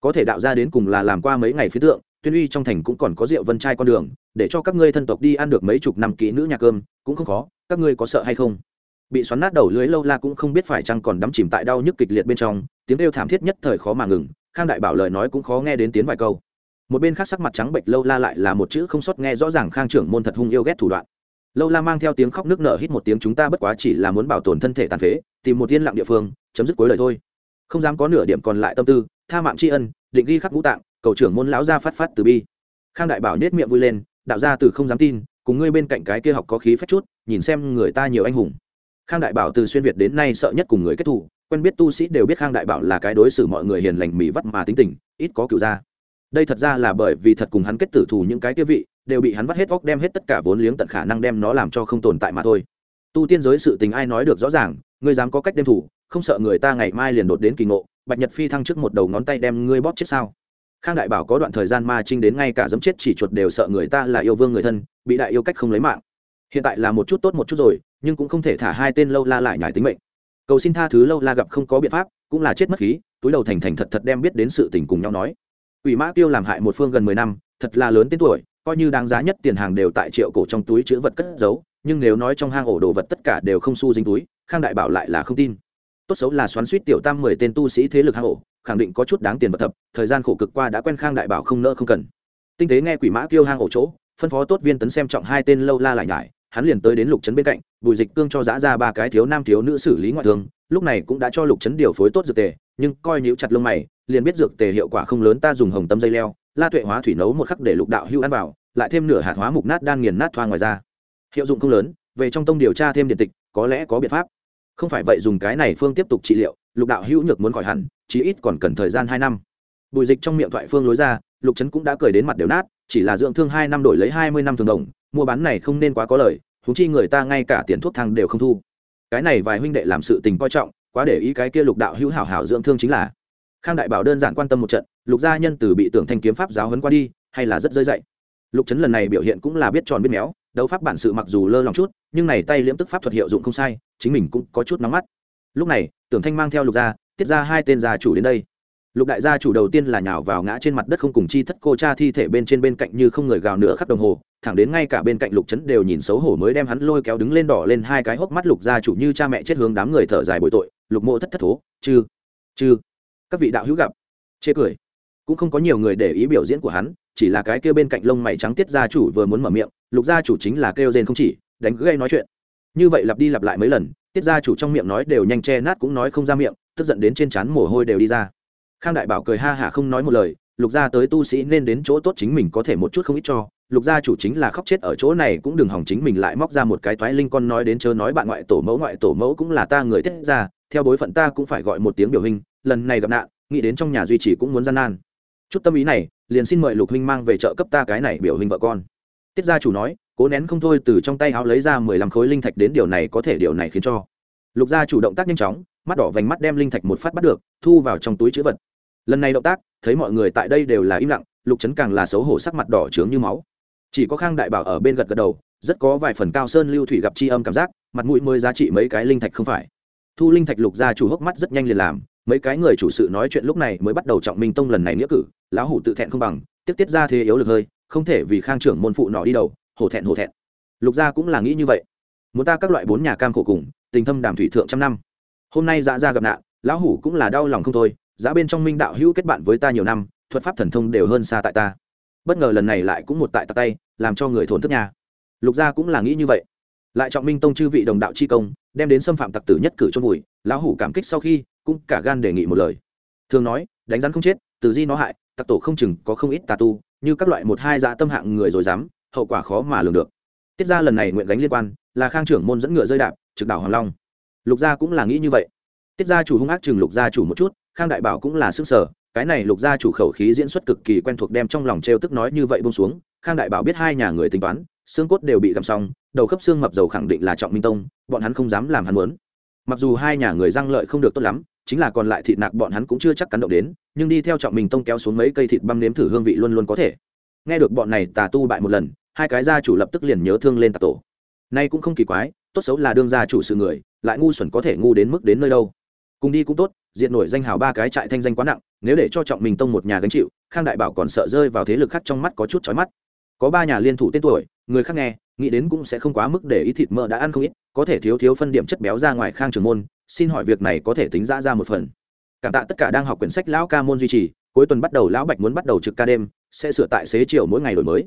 Có thể đạo gia đến cùng là làm qua mấy ngày phía tượng, tuyên uy trong thành cũng còn có rượu vân trai con đường, để cho các ngươi thân tộc đi ăn được mấy chục năm kỹ nữ nhà cơm, cũng không khó, các ngươi có sợ hay không? Bị xoắn nát đầu lưới lâu la cũng không biết phải chăng còn đắm chìm tại đau nhức kịch liệt bên trong, tiếng kêu thảm thiết nhất thời khó mà ngừng khang đại bảo lời nói cũng khó nghe đến tiếng vài câu. Một bên khác sắc mặt trắng bệch lâu la lại là một chữ không sót nghe rõ ràng khang trưởng môn thật hung yêu ghét thủ đoạn. Lâu la mang theo tiếng khóc nước nở hít một tiếng chúng ta bất quá chỉ là muốn bảo tồn thân thể tàn phế, tìm một yên lặng địa phương, chấm dứt cuối lời thôi. Không dám có nửa điểm còn lại tâm tư, tha mạng tri ân, định ghi khắc ngũ tạng, cầu trưởng môn lão gia phát phát từ bi. Khang đại bảo nết miệng vui lên, đạo gia từ không dám tin, cùng ngươi bên cạnh cái kia học có khí phách chút, nhìn xem người ta nhiều anh hùng. Khang đại bảo từ xuyên việt đến nay sợ nhất cùng người kết thù quen biết tu sĩ đều biết khang đại bảo là cái đối xử mọi người hiền lành mỹ vắt mà tính tình, ít có cựu gia. Đây thật ra là bởi vì thật cùng hắn kết tử thù những cái kia vị, đều bị hắn vắt hết vóc đem hết tất cả vốn liếng tận khả năng đem nó làm cho không tồn tại mà thôi. Tu tiên giới sự tình ai nói được rõ ràng, ngươi dám có cách đem thủ, không sợ người ta ngày mai liền đột đến kỳ ngộ, bạch nhật phi thăng trước một đầu ngón tay đem ngươi bóp chết sao? Khang đại bảo có đoạn thời gian ma trinh đến ngay cả dấm chết chỉ chuột đều sợ người ta là yêu vương người thân, bị đại yêu cách không lấy mạng. Hiện tại là một chút tốt một chút rồi, nhưng cũng không thể thả hai tên lâu la lại nhải tính mệnh cầu xin tha thứ lâu la gặp không có biện pháp, cũng là chết mất khí, túi đầu thành thành thật thật đem biết đến sự tình cùng nhau nói. Ủy mã tiêu làm hại một phương gần mười năm, thật là lớn tên tuổi, coi như đáng giá nhất tiền hàng đều tại triệu cổ trong túi chữ vật cất giấu, nhưng nếu nói trong hang ổ đồ vật tất cả đều không su dính túi, khang đại bảo lại là không tin. Tốt xấu là xoắn suýt tiểu tam mười tên tu sĩ thế lực hang ổ, khẳng định có chút đáng tiền vật thập, thời gian khổ cực qua đã quen khang đại bảo không nỡ không cần. Tinh tế nghe quỷ mã tiêu hang ổ chỗ, phân phó tốt viên tấn xem trọng hai tên lâu la lại nhải hắn liền tới đến lục trấn bên cạnh, bùi dịch cương cho giã ra ba cái thiếu nam thiếu nữ xử lý ngoại thương, lúc này cũng đã cho lục trấn điều phối tốt dược tề, nhưng coi nhíu chặt lông mày, liền biết dược tề hiệu quả không lớn ta dùng hồng tâm dây leo, la tuệ hóa thủy nấu một khắc để lục đạo hưu ăn vào, lại thêm nửa hạt hóa mục nát đan nghiền nát thoa ngoài ra hiệu dụng không lớn, về trong tông điều tra thêm điện tịch, có lẽ có biện pháp. Không phải vậy dùng cái này phương tiếp tục trị liệu, lục đạo hữu nhược muốn khỏi hẳn, chí ít còn cần thời gian hai năm. Bùi dịch trong miệng thoại phương lối ra, lục trấn cũng đã cười đến mặt đều nát, chỉ là dưỡng thương hai năm đổi lấy hai mươi năm thường đồng mua bán này không nên quá có lời thú chi người ta ngay cả tiền thuốc thang đều không thu. Cái này vài huynh đệ làm sự tình coi trọng, quá để ý cái kia lục đạo hữu hảo hảo dưỡng thương chính là. Khang đại bảo đơn giản quan tâm một trận, lục gia nhân từ bị tưởng thanh kiếm pháp giáo hấn qua đi, hay là rất rơi dậy lục trấn lần này biểu hiện cũng là biết tròn biết méo, đấu pháp bản sự mặc dù lơ lòng chút, nhưng này tay liễm tức pháp thuật hiệu dụng không sai, chính mình cũng có chút nóng mắt. Lúc này, tưởng thanh mang theo lục gia, tiết ra hai tên gia chủ đến đây lục đại gia chủ đầu tiên là nhào vào ngã trên mặt đất không cùng chi thất cô cha thi thể bên trên bên cạnh như không người gào nửa khắp đồng hồ, thẳng đến ngay cả bên cạnh lục trấn đều nhìn xấu hổ mới đem hắn lôi kéo đứng lên đỏ lên hai cái hốc mắt lục gia chủ như cha mẹ chết hướng đám người thở dài bội tội, lục mộ thất thất thố, chư chư, các vị đạo hữu gặp. Chê cười. Cũng không có nhiều người để ý biểu diễn của hắn, chỉ là cái kêu bên cạnh lông mày trắng tiết gia chủ vừa muốn mở miệng, lục gia chủ chính là kêu rên không chỉ, đánh gây nói chuyện. Như vậy lặp đi lặp lại mấy lần, tiết gia chủ trong miệng nói đều nhanh che nát cũng nói không ra miệng, tức giận đến trên trán mồ hôi đều đi ra khang đại bảo cười ha hả không nói một lời, lục gia tới tu sĩ nên đến chỗ tốt chính mình có thể một chút không ít cho, lục gia chủ chính là khóc chết ở chỗ này cũng đừng hỏng chính mình lại móc ra một cái toái linh con nói đến chớ nói bạn ngoại tổ mẫu, ngoại tổ mẫu cũng là ta người tiết ra, theo bối phận ta cũng phải gọi một tiếng biểu hình, lần này gặp nạn, nghĩ đến trong nhà duy trì cũng muốn gian nan. Chút tâm ý này, liền xin mời lục huynh mang về chợ cấp ta cái này biểu hình vợ con. Tiết gia chủ nói, cố nén không thôi từ trong tay áo lấy ra mười lăm khối linh thạch đến điều này có thể điều này khiến cho. Lục gia chủ động tác nhanh chóng, mắt đỏ vành mắt đem linh thạch một phát bắt được, thu vào trong túi chữ vật lần này động tác, thấy mọi người tại đây đều là im lặng, lục trấn càng là xấu hổ sắc mặt đỏ trướng như máu. Chỉ có khang đại bảo ở bên gật gật đầu, rất có vài phần cao sơn lưu thủy gặp c h i âm cảm giác, mặt mũi mới giá trị mấy cái linh thạch không phải. Thu linh thạch lục gia chủ hốc mắt rất nhanh liền làm, mấy cái người chủ sự nói chuyện lúc này mới bắt đầu trọng minh tông lần này nghĩa cử, lão hủ tự thẹn không bằng, tiếp tiết ra thế yếu lực hơi, không thể vì khang trưởng môn phụ nọ đi đầu, hổ thẹn hổ thẹn. Lục gia cũng là nghĩ như vậy. Muốn ta các loại bốn nhà cam khổ cùng, tình thâm đàm thủy thượng trăm năm. Hôm nay dạ ra gặp nạn, lão hủ cũng là đau lòng không thôi giá bên trong minh đạo hữu kết bạn với ta nhiều năm, thuật pháp thần thông đều hơn xa tại ta. Bất ngờ lần này lại cũng một tại tạc tay, làm cho người thổn thức nhà lục gia cũng là nghĩ như vậy. Lại trọng minh tông chư vị đồng đạo chi công, đem đến xâm phạm tặc tử nhất cử chôn vùi, lão hủ cảm kích sau khi, cũng cả gan đề nghị một lời. Thường nói, đánh rắn không chết, từ di nó hại, tặc tổ không chừng có không ít tà tu, như các loại một hai dạ tâm hạng người rồi dám, hậu quả khó mà lường được. Tiết ra lần này nguyện gánh liên quan, là khang trưởng môn dẫn ngựa rơi đạp, trực đảo hoàng long. Lục gia cũng là nghĩ như vậy. Tiết gia chủ hung ác chừng lục gia chủ một chút khang đại bảo cũng là sức sở cái này lục gia chủ khẩu khí diễn xuất cực kỳ quen thuộc đem trong lòng t r e o tức nói như vậy bông xuống, khang đại bảo biết hai nhà người tính toán, xương cốt đều bị gặm xong, đầu khớp xương mập dầu khẳng định là trọng minh tông, bọn hắn không dám làm hắn muốn. Mặc dù hai nhà người răng lợi không được tốt lắm, chính là còn lại thịt nạc bọn hắn cũng chưa chắc cắn động đến, nhưng đi theo trọng minh tông kéo xuống mấy cây thịt băm nếm thử hương vị luôn luôn có thể. Nghe được bọn này tà tu bại một lần, hai cái gia chủ lập tức liền nhớ thương lên tà tổ. Nay cũng không kỳ quái, tốt xấu là đương gia chủ sự người, lại ngu xuẩn có thể ngu đến mức đến nơi đâu. Cùng đi cũng tốt diện nổi danh hào ba cái trại thanh danh quá nặng, nếu để cho trọng mình tông một nhà gánh chịu, khang đại bảo còn sợ rơi vào thế lực khác trong mắt có chút chói mắt. Có ba nhà liên thủ tên tuổi, người khác nghe, nghĩ đến cũng sẽ không quá mức để ý thịt mỡ đã ăn không ít, có thể thiếu thiếu phân điểm chất béo ra ngoài khang trường môn, xin hỏi việc này có thể tính ra ra một phần. Cảm tạ tất cả đang học quyển sách lão ca môn duy trì, cuối tuần bắt đầu lão bạch muốn bắt đầu trực ca đêm, sẽ sửa tại xế chiều mỗi ngày đổi mới.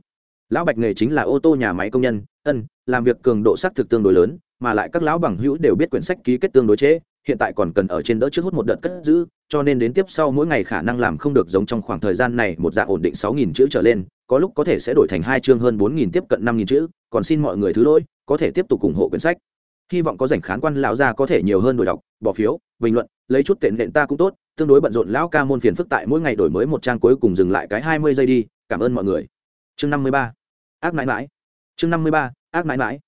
Lão bạch nghề chính là ô tô nhà máy công nhân, ân, làm việc cường độ xác thực tương đối lớn, mà lại các lão bằng hữu đều biết quyển sách ký kết tương đối chế hiện tại còn cần ở trên đỡ trước hút một đợt cất giữ, cho nên đến tiếp sau mỗi ngày khả năng làm không được giống trong khoảng thời gian này một dạng ổn định sáu nghìn chữ trở lên, có lúc có thể sẽ đổi thành hai chương hơn bốn nghìn tiếp cận năm nghìn chữ, còn xin mọi người thứ lỗi, có thể tiếp tục ủng hộ quyển sách. Hy vọng có rảnh khán quan lão gia có thể nhiều hơn đổi đọc, bỏ phiếu, bình luận, lấy chút tiện nện ta cũng tốt, tương đối bận rộn lão ca môn phiền phức tại mỗi ngày đổi mới một trang cuối cùng dừng lại cái hai mươi giây đi, cảm ơn mọi người. Chương năm mươi ba. Ác mãi mãi. Chương năm mươi ba. Ác mãi mãi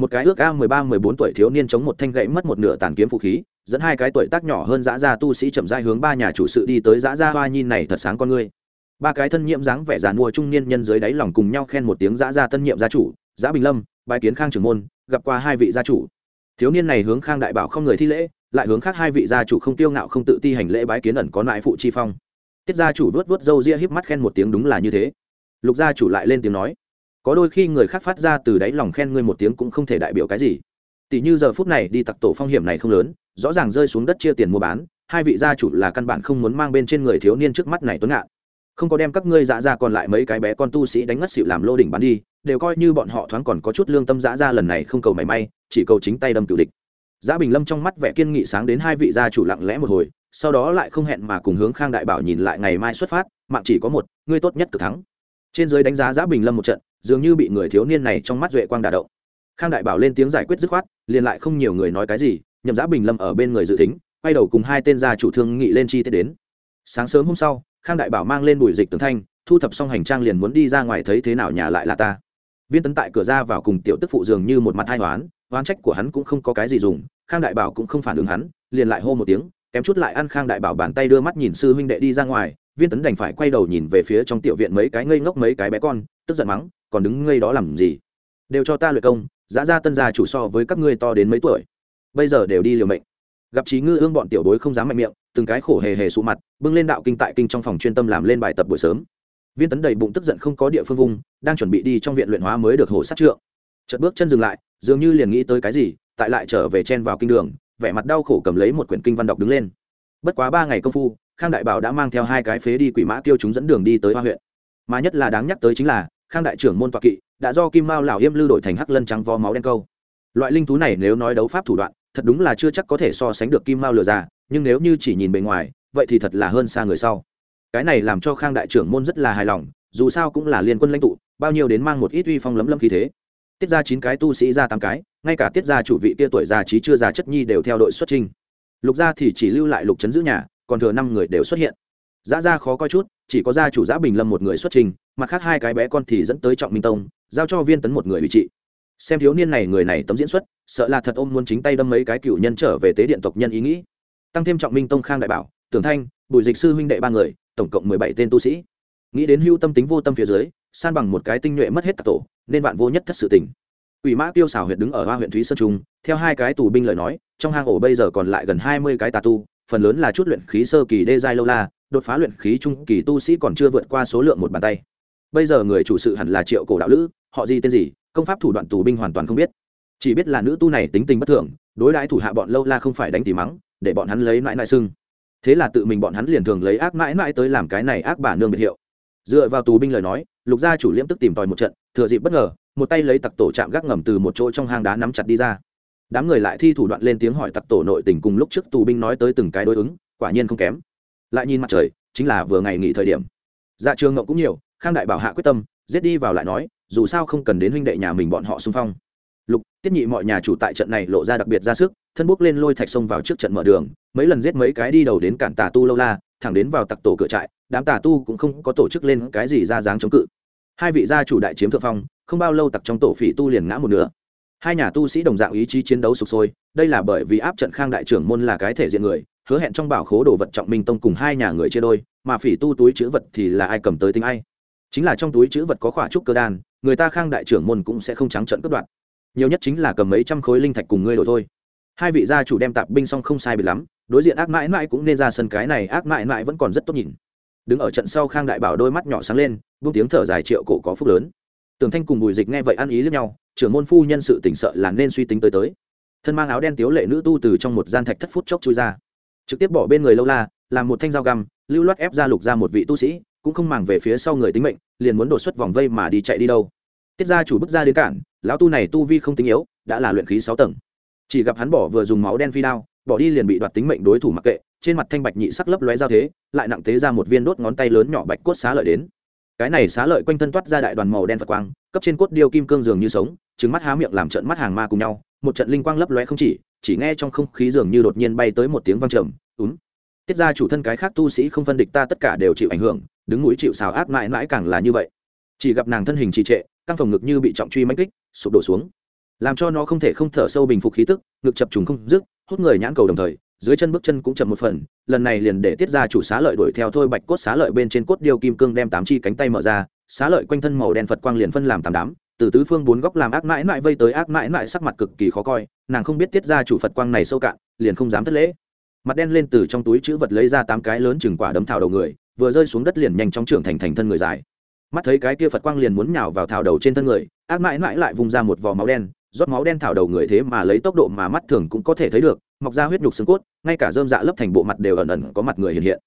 một cái ước a mười ba, mười bốn tuổi thiếu niên chống một thanh gậy mất một nửa tàn kiếm vũ khí, dẫn hai cái tuổi tác nhỏ hơn dã gia tu sĩ chậm rãi hướng ba nhà chủ sự đi tới dã gia hoa nhìn này thật sáng con ngươi. Ba cái thân nhiệm dáng vẻ giàn mua trung niên nhân dưới đáy lòng cùng nhau khen một tiếng dã gia tân nhiệm gia chủ, dã bình lâm bài kiến khang trưởng môn, gặp qua hai vị gia chủ. Thiếu niên này hướng khang đại bảo không người thi lễ, lại hướng khác hai vị gia chủ không tiêu ngạo không tự ti hành lễ bái kiến ẩn có nại phụ chi phong. Tiết gia chủ vớt vớt râu ria híp mắt khen một tiếng đúng là như thế. Lục gia chủ lại lên tiếng nói có đôi khi người khác phát ra từ đáy lòng khen ngươi một tiếng cũng không thể đại biểu cái gì. Tỷ như giờ phút này đi tặc tổ phong hiểm này không lớn, rõ ràng rơi xuống đất chia tiền mua bán, hai vị gia chủ là căn bản không muốn mang bên trên người thiếu niên trước mắt này tuấn ngạn. Không có đem các ngươi dã ra còn lại mấy cái bé con tu sĩ đánh ngất xịu làm lô đỉnh bán đi, đều coi như bọn họ thoáng còn có chút lương tâm dã ra lần này không cầu mảy may, chỉ cầu chính tay đâm cựu địch. Giá bình lâm trong mắt vẻ kiên nghị sáng đến hai vị gia chủ lặng lẽ một hồi, sau đó lại không hẹn mà cùng hướng khang đại bảo nhìn lại ngày mai xuất phát, mạng chỉ có một, ngươi tốt nhất cử thắng. Trên dưới đánh giá giá bình lâm một trận dường như bị người thiếu niên này trong mắt duệ quang đả động. Khang đại bảo lên tiếng giải quyết dứt khoát, liền lại không nhiều người nói cái gì, nhậm giá bình lâm ở bên người dự tính, quay đầu cùng hai tên gia chủ thương nghị lên chi tiết đến. Sáng sớm hôm sau, khang đại bảo mang lên bùi dịch tường thanh, thu thập xong hành trang liền muốn đi ra ngoài thấy thế nào nhà lại là ta. Viên tấn tại cửa ra vào cùng tiểu tức phụ dường như một mặt hai hoán, oán trách của hắn cũng không có cái gì dùng, khang đại bảo cũng không phản ứng hắn, liền lại hô một tiếng, kém chút lại ăn khang đại bảo bàn tay đưa mắt nhìn sư huynh đệ đi ra ngoài, viên tấn đành phải quay đầu nhìn về phía trong tiểu viện mấy cái ngây ngốc mấy cái bé con, tức giận mắng còn đứng ngây đó làm gì? Đều cho ta luyện công giã ra tân gia chủ so với các ngươi to đến mấy tuổi. Bây giờ đều đi liều mệnh. Gặp trí ngư ương bọn tiểu bối không dám mạnh miệng, từng cái khổ hề hề sụ mặt, bưng lên đạo kinh tại kinh trong phòng chuyên tâm làm lên bài tập buổi sớm. Viên tấn đầy bụng tức giận không có địa phương vùng đang chuẩn bị đi trong viện luyện hóa mới được hổ sát trượng. Chợt bước chân dừng lại, dường như liền nghĩ tới cái gì, tại lại trở về chen vào kinh đường, vẻ mặt đau khổ cầm lấy một quyển kinh văn đọc đứng lên. Bất quá ba ngày công phu, khang đại bảo đã mang theo hai cái phế đi quỷ mã tiêu chúng dẫn đường đi tới hoa huyện. Mà nhất là đáng nhắc tới chính là khang đại trưởng môn toạc kỵ đã do kim mao lào yêm lưu đổi thành hắc lân trắng vo máu đen câu. Loại linh thú này nếu nói đấu pháp thủ đoạn, thật đúng là chưa chắc có thể so sánh được kim mao lừa già, nhưng nếu như chỉ nhìn bề ngoài, vậy thì thật là hơn xa người sau. Cái này làm cho khang đại trưởng môn rất là hài lòng, dù sao cũng là liên quân lãnh tụ, bao nhiêu đến mang một ít uy phong lấm lấm khí thế. Tiết ra chín cái, tu sĩ ra tám cái, ngay cả tiết gia chủ vị kia tuổi già trí chưa già chất nhi đều theo đội xuất trình lục gia thì chỉ lưu lại lục trấn giữ nhà, còn thừa năm người đều xuất hiện. Giá ra khó coi chút chỉ có gia chủ giã bình lâm một người xuất trình mặt khác hai cái bé con thì dẫn tới trọng minh tông giao cho viên tấn một người ủy trị. Xem thiếu niên này người này tấm diễn xuất sợ là thật ôm muốn chính tay đâm mấy cái cựu nhân trở về tế điện tộc nhân ý nghĩ. Tăng thêm trọng minh tông khang đại bảo tưởng thanh bùi dịch sư huynh đệ ba người tổng cộng mười bảy tên tu sĩ. Nghĩ đến hưu tâm tính vô tâm phía dưới san bằng một cái tinh nhuệ mất hết tạc tổ nên vạn vô nhất thất sự tình. Ủy mã tiêu xảo huyện đứng ở hoa huyện Thúy Sơn Trung, theo hai cái tù binh lời nói, trong hang ổ bây giờ còn lại gần hai mươi cái tà tu, phần lớn là chút luyện khí sơ kỳ đê giai lâu la, đột phá luyện khí trung kỳ tu sĩ còn chưa vượt qua số lượng một bàn tay. Bây giờ người chủ sự hẳn là Triệu Cổ đạo lữ, họ gì tên gì, công pháp thủ đoạn tù binh hoàn toàn không biết. Chỉ biết là nữ tu này tính tình bất thường, đối đãi thủ hạ bọn lâu la không phải đánh tỉ mắng, để bọn hắn lấy mãi mãi sưng. Thế là tự mình bọn hắn liền thường lấy ác mãi mãi tới làm cái này ác bà nương biệt hiệu. Dựa vào tù binh lời nói, Lục gia chủ liễm tức tìm tòi một trận, thừa dịp bất ngờ, một tay lấy tặc tổ chạm gác ngầm từ một chỗ trong hang đá nắm chặt đi ra đám người lại thi thủ đoạn lên tiếng hỏi tặc tổ nội tình cùng lúc trước tù binh nói tới từng cái đối ứng quả nhiên không kém lại nhìn mặt trời, chính là vừa ngày nghỉ thời điểm. Dạ trường ngậu cũng nhiều, khang đại bảo hạ quyết tâm, giết đi vào lại nói, dù sao không cần đến huynh đệ nhà mình bọn họ xung phong. Lục, tiết nhị mọi nhà chủ tại trận này lộ ra đặc biệt ra sức, thân bốc lên lôi thạch sông vào trước trận mở đường, mấy lần giết mấy cái đi đầu đến cản tà tu lâu la, thẳng đến vào tặc tổ cửa trại, đám tà tu cũng không có tổ chức lên cái gì ra dáng chống cự. Hai vị gia chủ đại chiếm thượng phong, không bao lâu tặc trong tổ phỉ tu liền ngã một nửa. Hai nhà tu sĩ đồng dạng ý chí chiến đấu sụp sôi, đây là bởi vì áp trận khang đại trưởng môn là cái thể diện người hứa hẹn trong bảo khố đồ vật trọng minh tông cùng hai nhà người chia đôi, mà phỉ tu túi chữ vật thì là ai cầm tới tính ai. Chính là trong túi chữ vật có khỏa trúc cơ đan, người ta khang đại trưởng môn cũng sẽ không trắng trận cướp đoạt. Nhiều nhất chính là cầm mấy trăm khối linh thạch cùng ngươi đổi thôi. Hai vị gia chủ đem tạp binh xong không sai biệt lắm, đối diện ác mãi mãi cũng nên ra sân cái này, ác mãi mãi vẫn còn rất tốt nhìn. Đứng ở trận sau khang đại bảo đôi mắt nhỏ sáng lên, buông tiếng thở dài triệu cổ có phúc lớn. Tường thanh cùng bùi dịch nghe vậy ăn ý lẫn nhau, trưởng môn phu nhân sự tỉnh sợ là nên suy tính tới tới. Thân mang áo đen tiếu lệ nữ tu từ trong một gian thạch thất phút chốc chui ra trực tiếp bỏ bên người lâu la, làm một thanh dao găm, lưu loát ép ra lục ra một vị tu sĩ, cũng không màng về phía sau người tính mệnh, liền muốn đột xuất vòng vây mà đi chạy đi đâu. Tiết ra chủ bước ra đến cản, lão tu này tu vi không tính yếu, đã là luyện khí sáu tầng. Chỉ gặp hắn bỏ vừa dùng máu đen phi đao, bỏ đi liền bị đoạt tính mệnh đối thủ mặc kệ, trên mặt thanh bạch nhị sắc lấp lóe giao thế, lại nặng tế ra một viên đốt ngón tay lớn nhỏ bạch cốt xá lợi đến. Cái này xá lợi quanh thân toát ra đại đoàn màu đen phật quang, cấp trên cốt điêu kim cương dường như sống trứng mắt há miệng làm trận mắt hàng ma cùng nhau, một trận linh quang lấp lóe không chỉ chỉ nghe trong không khí dường như đột nhiên bay tới một tiếng vang trầm úm tiết ra chủ thân cái khác tu sĩ không phân địch ta tất cả đều chịu ảnh hưởng, đứng mũi chịu xào ác mãi mãi càng là như vậy. Chỉ gặp nàng thân hình trì trệ, căng phòng ngực như bị trọng truy mãnh kích, sụp đổ xuống. Làm cho nó không thể không thở sâu bình phục khí tức, ngực chập trùng không dứt, hút người nhãn cầu đồng thời, dưới chân bước chân cũng chậm một phần, lần này liền để tiết ra chủ xá lợi đuổi theo thôi, bạch cốt xá lợi bên trên cốt điêu kim cương đem tám chi cánh tay mở ra, xá lợi quanh thân màu đen phật quang liền phân làm tám đám, từ tứ phương bốn góc làm ác mãi mãi vây tới ác mãi mãi sắc mặt cực kỳ khó coi, nàng không biết tiết ra chủ phật quang này sâu cạn, liền không dám thất lễ mặt đen lên từ trong túi chữ vật lấy ra tám cái lớn chừng quả đấm thảo đầu người, vừa rơi xuống đất liền nhanh chóng trưởng thành thành thân người dài. Mắt thấy cái kia phật quang liền muốn nhào vào thảo đầu trên thân người, ác mãi mãi lại vung ra một vò máu đen, rót máu đen thảo đầu người thế mà lấy tốc độ mà mắt thường cũng có thể thấy được, mọc ra huyết nhục xương cốt, ngay cả dơm dạ lấp thành bộ mặt đều ẩn ẩn có mặt người hiện hiện.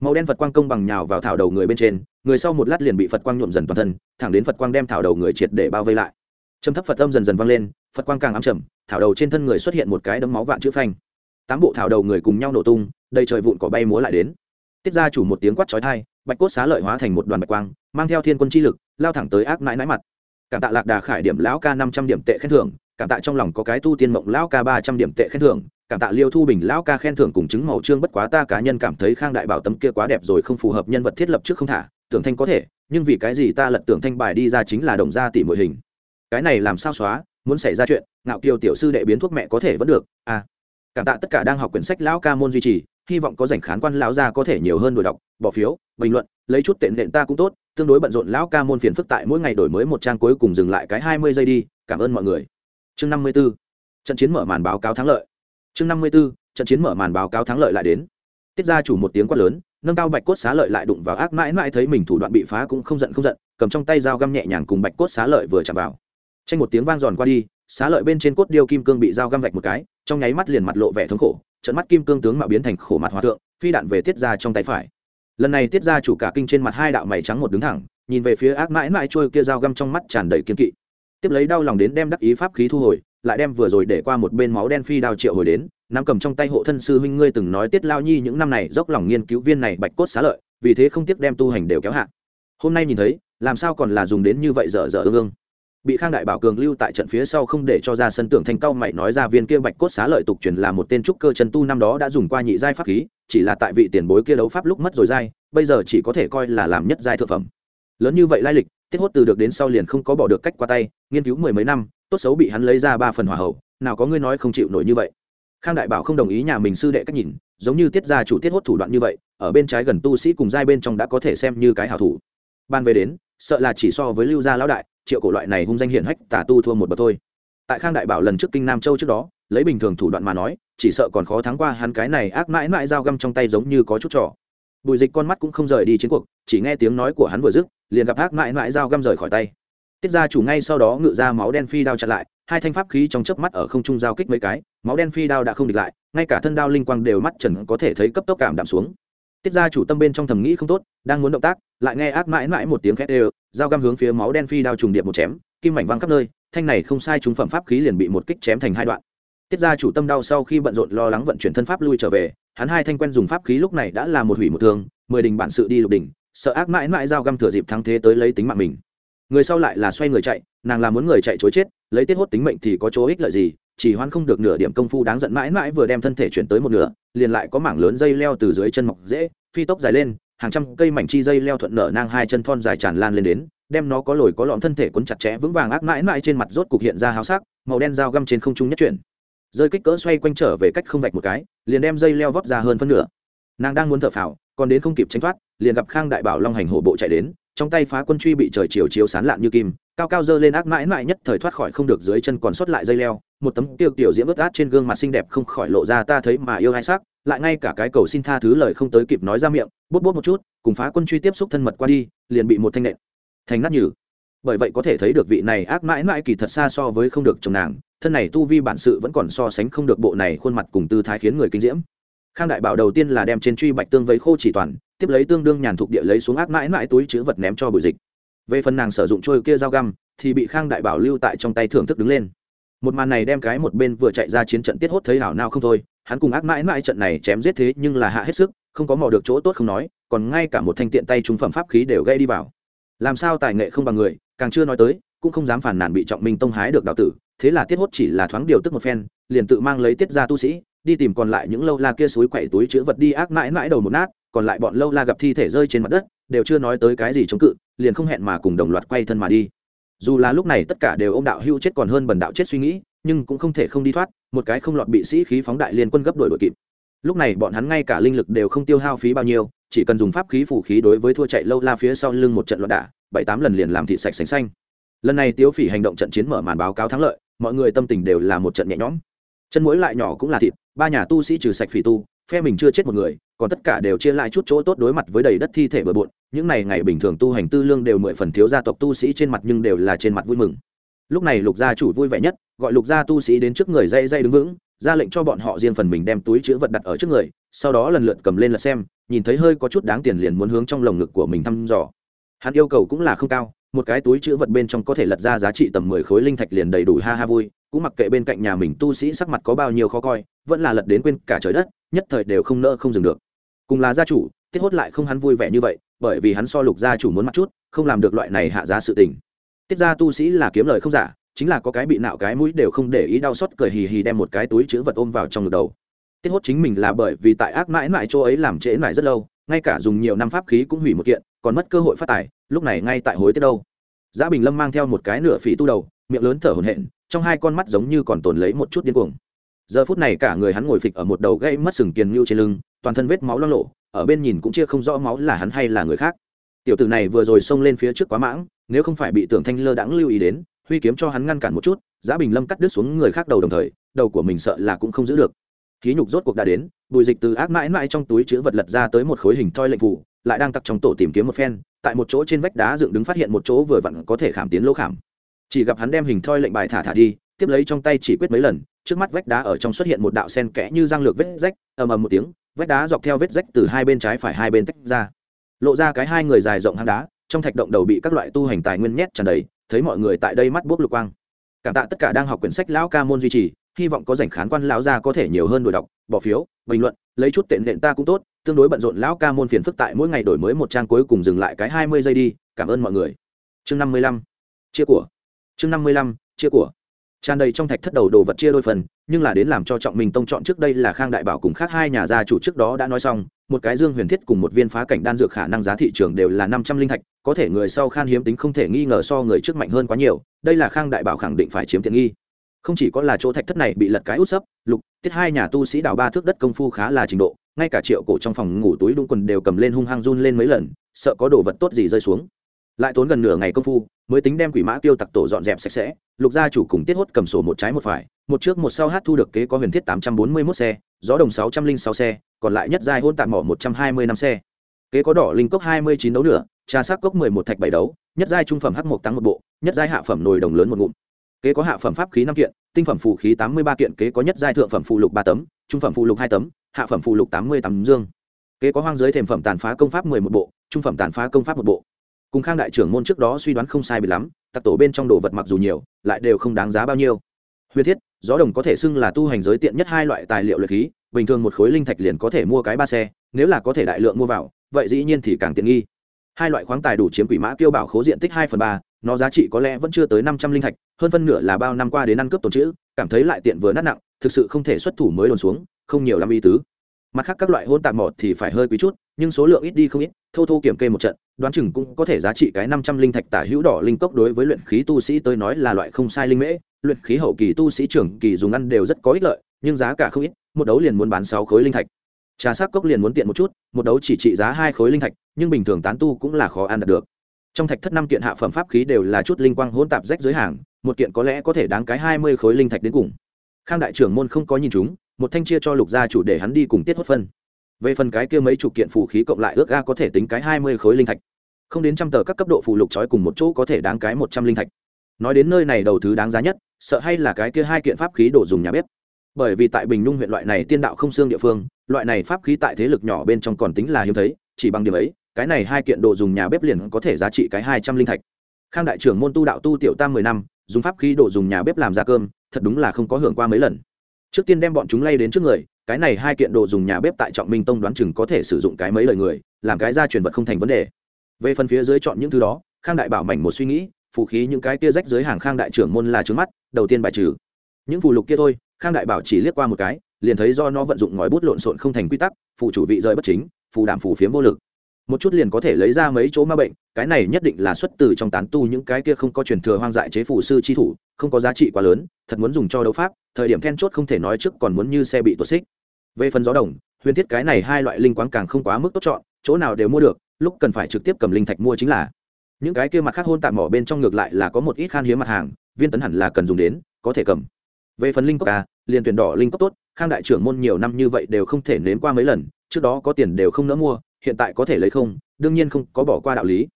Màu đen phật quang công bằng nhào vào thảo đầu người bên trên, người sau một lát liền bị phật quang nhuộm dần toàn thân, thẳng đến phật quang đem thảo đầu người triệt để bao vây lại. Trầm thấp phật âm dần dần vang lên, phật quang càng ám trầm, thảo đầu trên thân người xuất hiện một cái đấm máu vạn chữ phanh tám bộ thảo đầu người cùng nhau nổ tung, đầy trời vụn cỏ bay múa lại đến. Tiết ra chủ một tiếng quát chói thai bạch cốt xá lợi hóa thành một đoàn bạch quang, mang theo thiên quân chi lực, lao thẳng tới ác mãi mãi mặt. Cảm tạ lạc đà khải điểm lão ca năm trăm điểm tệ khen thưởng, cảm tạ trong lòng có cái tu tiên mộng lão ca ba trăm điểm tệ khen thưởng, cảm tạ liêu thu bình lão ca khen thưởng cùng chứng màu trương bất quá ta cá nhân cảm thấy khang đại bảo tấm kia quá đẹp rồi không phù hợp nhân vật thiết lập trước không thả, tưởng thanh có thể, nhưng vì cái gì ta lật tưởng thanh bài đi ra chính là đồng gia tỷ mội hình. Cái này làm sao xóa, muốn xảy ra chuyện, ngạo kiều tiểu sư đệ biến thuốc mẹ có thể vẫn được à cảm tạ tất cả đang học quyển sách lão ca môn duy trì, hy vọng có dành khán quan lão gia có thể nhiều hơn đổi đọc, bỏ phiếu, bình luận, lấy chút tiện nện ta cũng tốt, tương đối bận rộn lão ca môn phiền phức tại mỗi ngày đổi mới một trang cuối cùng dừng lại cái hai mươi giây đi, cảm ơn mọi người chương năm mươi 54. trận chiến mở màn báo cáo thắng lợi chương năm mươi 54. trận chiến mở màn báo cáo thắng lợi lại đến tiết ra chủ một tiếng quát lớn, nâng cao bạch cốt xá lợi lại đụng vào ác mãi mãi thấy mình thủ đoạn bị phá cũng không giận không giận, cầm trong tay dao găm nhẹ nhàng cùng bạch cốt xá lợi vừa chạm vào tranh một tiếng vang giòn qua đi, xá lợi bên trên cốt điêu kim cương bị dao găm vạch một cái trong nháy mắt liền mặt lộ vẻ thống khổ, trận mắt kim cương tướng mạo biến thành khổ mặt hòa thượng, phi đạn về tiết ra trong tay phải. Lần này tiết ra chủ cả kinh trên mặt hai đạo mày trắng một đứng thẳng, nhìn về phía ác mãi mãi trôi kia dao găm trong mắt tràn đầy kiên kỵ. Tiếp lấy đau lòng đến đem đắc ý pháp khí thu hồi, lại đem vừa rồi để qua một bên máu đen phi đao triệu hồi đến, nắm cầm trong tay hộ thân sư huynh ngươi từng nói tiết lao nhi những năm này dốc lòng nghiên cứu viên này bạch cốt xá lợi, vì thế không tiếc đem tu hành đều kéo hạ. Hôm nay nhìn thấy, làm sao còn là dùng đến như vậy dở dở ương ương bị khang đại bảo cường lưu tại trận phía sau không để cho ra sân tưởng thành cao mày nói ra viên kia bạch cốt xá lợi tục truyền là một tên trúc cơ chân tu năm đó đã dùng qua nhị giai pháp khí, chỉ là tại vị tiền bối kia đấu pháp lúc mất rồi giai, bây giờ chỉ có thể coi là làm nhất giai thượng phẩm. Lớn như vậy lai lịch, tiết hốt từ được đến sau liền không có bỏ được cách qua tay, nghiên cứu mười mấy năm, tốt xấu bị hắn lấy ra ba phần hỏa hậu, nào có ngươi nói không chịu nổi như vậy. Khang đại bảo không đồng ý nhà mình sư đệ cách nhìn, giống như tiết gia chủ tiết hốt thủ đoạn như vậy, ở bên trái gần tu sĩ cùng giai bên trong đã có thể xem như cái hảo thủ. Ban về đến, sợ là chỉ so với lưu gia lão đại triệu cổ loại này hung danh hiển hách tà tu thua một bậc thôi. Tại khang đại bảo lần trước kinh nam châu trước đó, lấy bình thường thủ đoạn mà nói, chỉ sợ còn khó thắng qua hắn cái này ác mãi mãi dao găm trong tay giống như có chút trò. Bùi dịch con mắt cũng không rời đi chiến cuộc, chỉ nghe tiếng nói của hắn vừa dứt, liền gặp ác mãi mãi dao găm rời khỏi tay. Tiết gia chủ ngay sau đó ngự ra máu đen phi đao chặn lại, hai thanh pháp khí trong chớp mắt ở không trung giao kích mấy cái, máu đen phi đao đã không địch lại, ngay cả thân đao linh quang đều mắt trần có thể thấy cấp tốc cảm đạm xuống. Tiết gia chủ tâm bên trong thầm nghĩ không tốt, đang muốn động tác, lại nghe ác mãi mãi một tiếng khét đều dao găm hướng phía máu đen phi đao trùng điệp một chém, kim mảnh văng khắp nơi, thanh này không sai trúng phẩm pháp khí liền bị một kích chém thành hai đoạn. Tiết gia chủ tâm đau sau khi bận rộn lo lắng vận chuyển thân pháp lui trở về, hắn hai thanh quen dùng pháp khí lúc này đã là một hủy một thương, mười đình bản sự đi lục đỉnh, sợ ác mãi mãi dao găm thừa dịp thắng thế tới lấy tính mạng mình. Người sau lại là xoay người chạy, nàng là muốn người chạy chối chết, lấy tiết hốt tính mệnh thì có chỗ ích lợi gì, chỉ hoan không được nửa điểm công phu đáng giận mãi mãi vừa đem thân thể chuyển tới một nửa, liền lại có mảng lớn dây leo từ dưới chân mọc dễ, phi tốc dài lên hàng trăm cây mảnh chi dây leo thuận nở nang hai chân thon dài tràn lan lên đến, đem nó có lồi có lõm thân thể cuốn chặt chẽ vững vàng ác mãi mãi trên mặt rốt cục hiện ra háo sắc, màu đen dao găm trên không trung nhất chuyển. Rơi kích cỡ xoay quanh trở về cách không vạch một cái, liền đem dây leo vót ra hơn phân nửa. Nàng đang muốn thở phào, còn đến không kịp tránh thoát, liền gặp khang đại bảo long hành hổ bộ chạy đến, trong tay phá quân truy bị trời chiều chiếu sán lạn như kim, cao cao dơ lên ác mãi mãi nhất thời thoát khỏi không được dưới chân còn sót lại dây leo, một tấm tiêu tiểu diễm ướt át trên gương mặt xinh đẹp không khỏi lộ ra ta thấy mà yêu hai sắc lại ngay cả cái cầu xin tha thứ lời không tới kịp nói ra miệng bút bút một chút, cùng phá quân truy tiếp xúc thân mật qua đi, liền bị một thanh nện. Thành nát nhừ. Bởi vậy có thể thấy được vị này ác mãi mãi kỳ thật xa so với không được chồng nàng, thân này tu vi bản sự vẫn còn so sánh không được bộ này khuôn mặt cùng tư thái khiến người kinh diễm. Khang đại bảo đầu tiên là đem trên truy bạch tương vấy khô chỉ toàn, tiếp lấy tương đương nhàn thục địa lấy xuống ác mãi mãi túi chữ vật ném cho bụi dịch. Về phần nàng sử dụng trôi kia dao găm, thì bị khang đại bảo lưu tại trong tay thưởng thức đứng lên. Một màn này đem cái một bên vừa chạy ra chiến trận tiết hốt thấy hảo nào không thôi hắn cùng ác mãi mãi trận này chém giết thế nhưng là hạ hết sức, không có mò được chỗ tốt không nói, còn ngay cả một thanh tiện tay trung phẩm pháp khí đều gây đi vào. Làm sao tài nghệ không bằng người, càng chưa nói tới, cũng không dám phản nàn bị trọng minh tông hái được đạo tử, thế là tiết hốt chỉ là thoáng điều tức một phen, liền tự mang lấy tiết ra tu sĩ, đi tìm còn lại những lâu la kia suối quậy túi chữ vật đi ác mãi mãi đầu một nát, còn lại bọn lâu la gặp thi thể rơi trên mặt đất, đều chưa nói tới cái gì chống cự, liền không hẹn mà cùng đồng loạt quay thân mà đi. Dù là lúc này tất cả đều ông đạo hưu chết còn hơn bần đạo chết suy nghĩ nhưng cũng không thể không đi thoát, một cái không lọt bị sĩ khí phóng đại liên quân gấp đội đội kịp. Lúc này bọn hắn ngay cả linh lực đều không tiêu hao phí bao nhiêu, chỉ cần dùng pháp khí phủ khí đối với thua chạy lâu la phía sau lưng một trận loạn đả, bảy tám lần liền làm thịt sạch sành xanh. Lần này tiếu phỉ hành động trận chiến mở màn báo cáo thắng lợi, mọi người tâm tình đều là một trận nhẹ nhõm. Chân mũi lại nhỏ cũng là thịt, ba nhà tu sĩ trừ sạch phỉ tu, phe mình chưa chết một người, còn tất cả đều chia lại chút chỗ tốt đối mặt với đầy đất thi thể bừa bộn, những này ngày bình thường tu hành tư lương đều mười phần thiếu gia tộc tu sĩ trên mặt nhưng đều là trên mặt vui mừng lúc này lục gia chủ vui vẻ nhất, gọi lục gia tu sĩ đến trước người dây dây đứng vững, ra lệnh cho bọn họ riêng phần mình đem túi chữ vật đặt ở trước người, sau đó lần lượt cầm lên là xem, nhìn thấy hơi có chút đáng tiền liền muốn hướng trong lồng ngực của mình thăm dò. Hắn yêu cầu cũng là không cao, một cái túi chữ vật bên trong có thể lật ra giá trị tầm mười khối linh thạch liền đầy đủ ha ha vui, cũng mặc kệ bên cạnh nhà mình tu sĩ sắc mặt có bao nhiêu khó coi, vẫn là lật đến quên cả trời đất, nhất thời đều không nỡ không dừng được. Cùng là gia chủ, tiết hốt lại không hắn vui vẻ như vậy, bởi vì hắn so lục gia chủ muốn mặc chút, không làm được loại này hạ giá sự tình tiết gia tu sĩ là kiếm lời không giả, chính là có cái bị nạo cái mũi đều không để ý đau xót cười hì hì đem một cái túi chữ vật ôm vào trong ngực đầu. Tiết hốt chính mình là bởi vì tại ác mãi mãi chỗ ấy làm trễ mãi rất lâu, ngay cả dùng nhiều năm pháp khí cũng hủy một kiện, còn mất cơ hội phát tài, lúc này ngay tại hối tiết đâu. Giá bình lâm mang theo một cái nửa phỉ tu đầu, miệng lớn thở hổn hển, trong hai con mắt giống như còn tồn lấy một chút điên cuồng. Giờ phút này cả người hắn ngồi phịch ở một đầu gây mất sừng kiền ngưu trên lưng, toàn thân vết máu lo lộ ở bên nhìn cũng chia không rõ máu là hắn hay là người khác. Tiểu tử này vừa rồi xông lên phía trước quá mãng nếu không phải bị tưởng thanh lơ đãng lưu ý đến, huy kiếm cho hắn ngăn cản một chút, giá bình lâm cắt đứt xuống người khác đầu đồng thời, đầu của mình sợ là cũng không giữ được. Khí nhục rốt cuộc đã đến, bùi dịch từ ác mãi mãi trong túi chữ vật lật ra tới một khối hình thoi lệnh phủ lại đang tặc trong tổ tìm kiếm một phen, tại một chỗ trên vách đá dựng đứng phát hiện một chỗ vừa vặn có thể khảm tiến lỗ khảm. Chỉ gặp hắn đem hình thoi lệnh bài thả thả đi, tiếp lấy trong tay chỉ quyết mấy lần, trước mắt vách đá ở trong xuất hiện một đạo sen kẽ như răng lược vết rách, ầm ầm một tiếng, vách đá dọc theo vết rách từ hai bên trái phải hai bên tách ra. Lộ ra cái hai người dài rộng hang đá trong thạch động đầu bị các loại tu hành tài nguyên nhét tràn đầy, thấy mọi người tại đây mắt bốc lục quang. Cảm tạ tất cả đang học quyển sách lão ca môn duy trì, hy vọng có rảnh khán quan lão gia có thể nhiều hơn đổi đọc, bỏ phiếu, bình luận, lấy chút tệ nện ta cũng tốt, tương đối bận rộn lão ca môn phiền phức tại mỗi ngày đổi mới một trang cuối cùng dừng lại cái hai mươi giây đi, cảm ơn mọi người. Chương năm mươi lăm, chia của. Chương năm mươi lăm, chia của. Tràn đầy trong thạch thất đầu đồ vật chia đôi phần, nhưng là đến làm cho trọng mình tông chọn trước đây là khang đại bảo cùng khác hai nhà gia chủ trước đó đã nói xong, một cái dương huyền thiết cùng một viên phá cảnh đan dược khả năng giá thị trường đều là năm trăm linh thạch có thể người sau khan hiếm tính không thể nghi ngờ so người trước mạnh hơn quá nhiều, đây là khang đại bảo khẳng định phải chiếm tiện nghi. Không chỉ có là chỗ thạch thất này bị lật cái út sấp, lục, tiết hai nhà tu sĩ đào ba thước đất công phu khá là trình độ, ngay cả triệu cổ trong phòng ngủ túi đũng quần đều cầm lên hung hăng run lên mấy lần, sợ có đồ vật tốt gì rơi xuống. Lại tốn gần nửa ngày công phu, mới tính đem quỷ mã tiêu tặc tổ dọn dẹp sạch sẽ, lục gia chủ cùng tiết hốt cầm sổ một trái một phải, một trước một sau hát thu được kế có huyền thiết tám trăm bốn mươi mốt xe, gió đồng sáu trăm linh sáu xe, còn lại nhất giai hôn tạm mỏ một trăm hai mươi năm xe. Kế có đỏ linh cốc hai mươi chín đấu nửa trà sắc cốc mười một thạch bảy đấu, nhất giai trung phẩm hắc một tăng một bộ, nhất giai hạ phẩm nồi đồng lớn một ngụm. Kế có hạ phẩm pháp khí năm kiện, tinh phẩm phù khí tám mươi ba kiện, kế có nhất giai thượng phẩm phụ lục ba tấm, trung phẩm phụ lục hai tấm, hạ phẩm phụ lục tám mươi tám dương. Kế có hoang giới thềm phẩm tàn phá công pháp mười một bộ, trung phẩm tàn phá công pháp một bộ. Cùng khang đại trưởng môn trước đó suy đoán không sai bị lắm, tặc tổ bên trong đồ vật mặc dù nhiều, lại đều không đáng giá bao nhiêu. Huyền thiết, gió đồng có thể xưng là tu hành giới tiện nhất hai loại tài liệu luyện khí, bình thường một khối linh thạch liền có thể mua cái ba xe, nếu là có thể đại lượng mua vào, vậy dĩ nhiên thì càng tiện nghi hai loại khoáng tài đủ chiếm quỷ mã tiêu bảo khố diện tích hai phần ba, nó giá trị có lẽ vẫn chưa tới năm trăm linh thạch, hơn phân nửa là bao năm qua đến ăn cướp tồn chữ cảm thấy lại tiện vừa nát nặng, thực sự không thể xuất thủ mới đồn xuống, không nhiều lắm ý tứ. Mặt khác các loại hôn tạm mọt thì phải hơi quý chút, nhưng số lượng ít đi không ít, thô thô kiểm kê một trận, đoán chừng cũng có thể giá trị cái năm trăm linh thạch tả hữu đỏ linh cốc đối với luyện khí tu sĩ tới nói là loại không sai linh mễ. Luyện khí hậu kỳ tu sĩ trưởng kỳ dùng ăn đều rất có ích lợi, nhưng giá cả không ít, một đấu liền muốn bán sáu khối linh thạch trà sắc cốc liền muốn tiện một chút, một đấu chỉ trị giá hai khối linh thạch, nhưng bình thường tán tu cũng là khó ăn đạt được. Trong thạch thất năm kiện hạ phẩm pháp khí đều là chút linh quang hỗn tạp rách giới hàng, một kiện có lẽ có thể đáng cái hai mươi khối linh thạch đến cùng. Khang đại trưởng môn không có nhìn chúng, một thanh chia cho lục gia chủ để hắn đi cùng tiết hốt phân. Về phần cái kia mấy chục kiện phù khí cộng lại ước ga có thể tính cái hai mươi khối linh thạch. Không đến trăm tờ các cấp độ phù lục trói cùng một chỗ có thể đáng cái một trăm linh thạch. Nói đến nơi này đầu thứ đáng giá nhất, sợ hay là cái kia hai kiện pháp khí đồ dùng nhà bếp bởi vì tại bình nhung huyện loại này tiên đạo không xương địa phương, loại này pháp khí tại thế lực nhỏ bên trong còn tính là hiếm thấy, chỉ bằng điểm ấy, cái này hai kiện đồ dùng nhà bếp liền có thể giá trị cái hai trăm linh thạch. Khang đại trưởng môn tu đạo tu tiểu tam mười năm, dùng pháp khí đồ dùng nhà bếp làm ra cơm, thật đúng là không có hưởng qua mấy lần. Trước tiên đem bọn chúng lay đến trước người, cái này hai kiện đồ dùng nhà bếp tại trọng minh tông đoán chừng có thể sử dụng cái mấy lời người, làm cái ra truyền vật không thành vấn đề. Về phần phía dưới chọn những thứ đó, khang đại bảo mảnh một suy nghĩ phụ khí những cái kia rách dưới hàng khang đại trưởng môn là trướng mắt, đầu tiên bài trừ. Những phù lục kia thôi khang đại bảo chỉ liếc qua một cái, liền thấy do nó vận dụng ngòi bút lộn xộn không thành quy tắc phụ chủ vị rơi bất chính, phù đảm phù phiếm vô lực. Một chút liền có thể lấy ra mấy chỗ ma bệnh, cái này nhất định là xuất từ trong tán tu những cái kia không có truyền thừa hoang dại chế phủ sư chi thủ, không có giá trị quá lớn, thật muốn dùng cho đấu pháp, thời điểm then chốt không thể nói trước còn muốn như xe bị tuột xích. Về phần gió đồng, huyền thiết cái này hai loại linh quáng càng không quá mức tốt chọn, chỗ nào đều mua được, lúc cần phải trực tiếp cầm linh thạch mua chính là. Những cái kia mặt khác hôn tạm mỏ bên trong ngược lại là có một ít khan hiếm mặt hàng, viên tấn hẳn là cần dùng đến, có thể cầm. Về phần linh cốc ca liền tuyển đỏ linh cốc tốt, khang đại trưởng môn nhiều năm như vậy đều không thể nếm qua mấy lần, trước đó có tiền đều không nỡ mua, hiện tại có thể lấy không, đương nhiên không có bỏ qua đạo lý.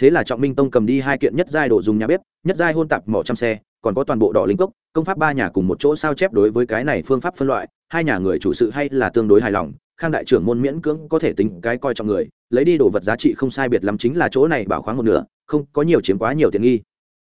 Thế là trọng minh tông cầm đi hai kiện nhất giai đồ dùng nhà bếp, nhất giai hôn tạp mỏ trăm xe, còn có toàn bộ đỏ linh cốc, công pháp ba nhà cùng một chỗ sao chép đối với cái này phương pháp phân loại, hai nhà người chủ sự hay là tương đối hài lòng, khang đại trưởng môn miễn cưỡng có thể tính cái coi trọng người, lấy đi đồ vật giá trị không sai biệt lắm chính là chỗ này bảo khoáng một nửa, không có nhiều chiếm quá nhiều tiện nghi.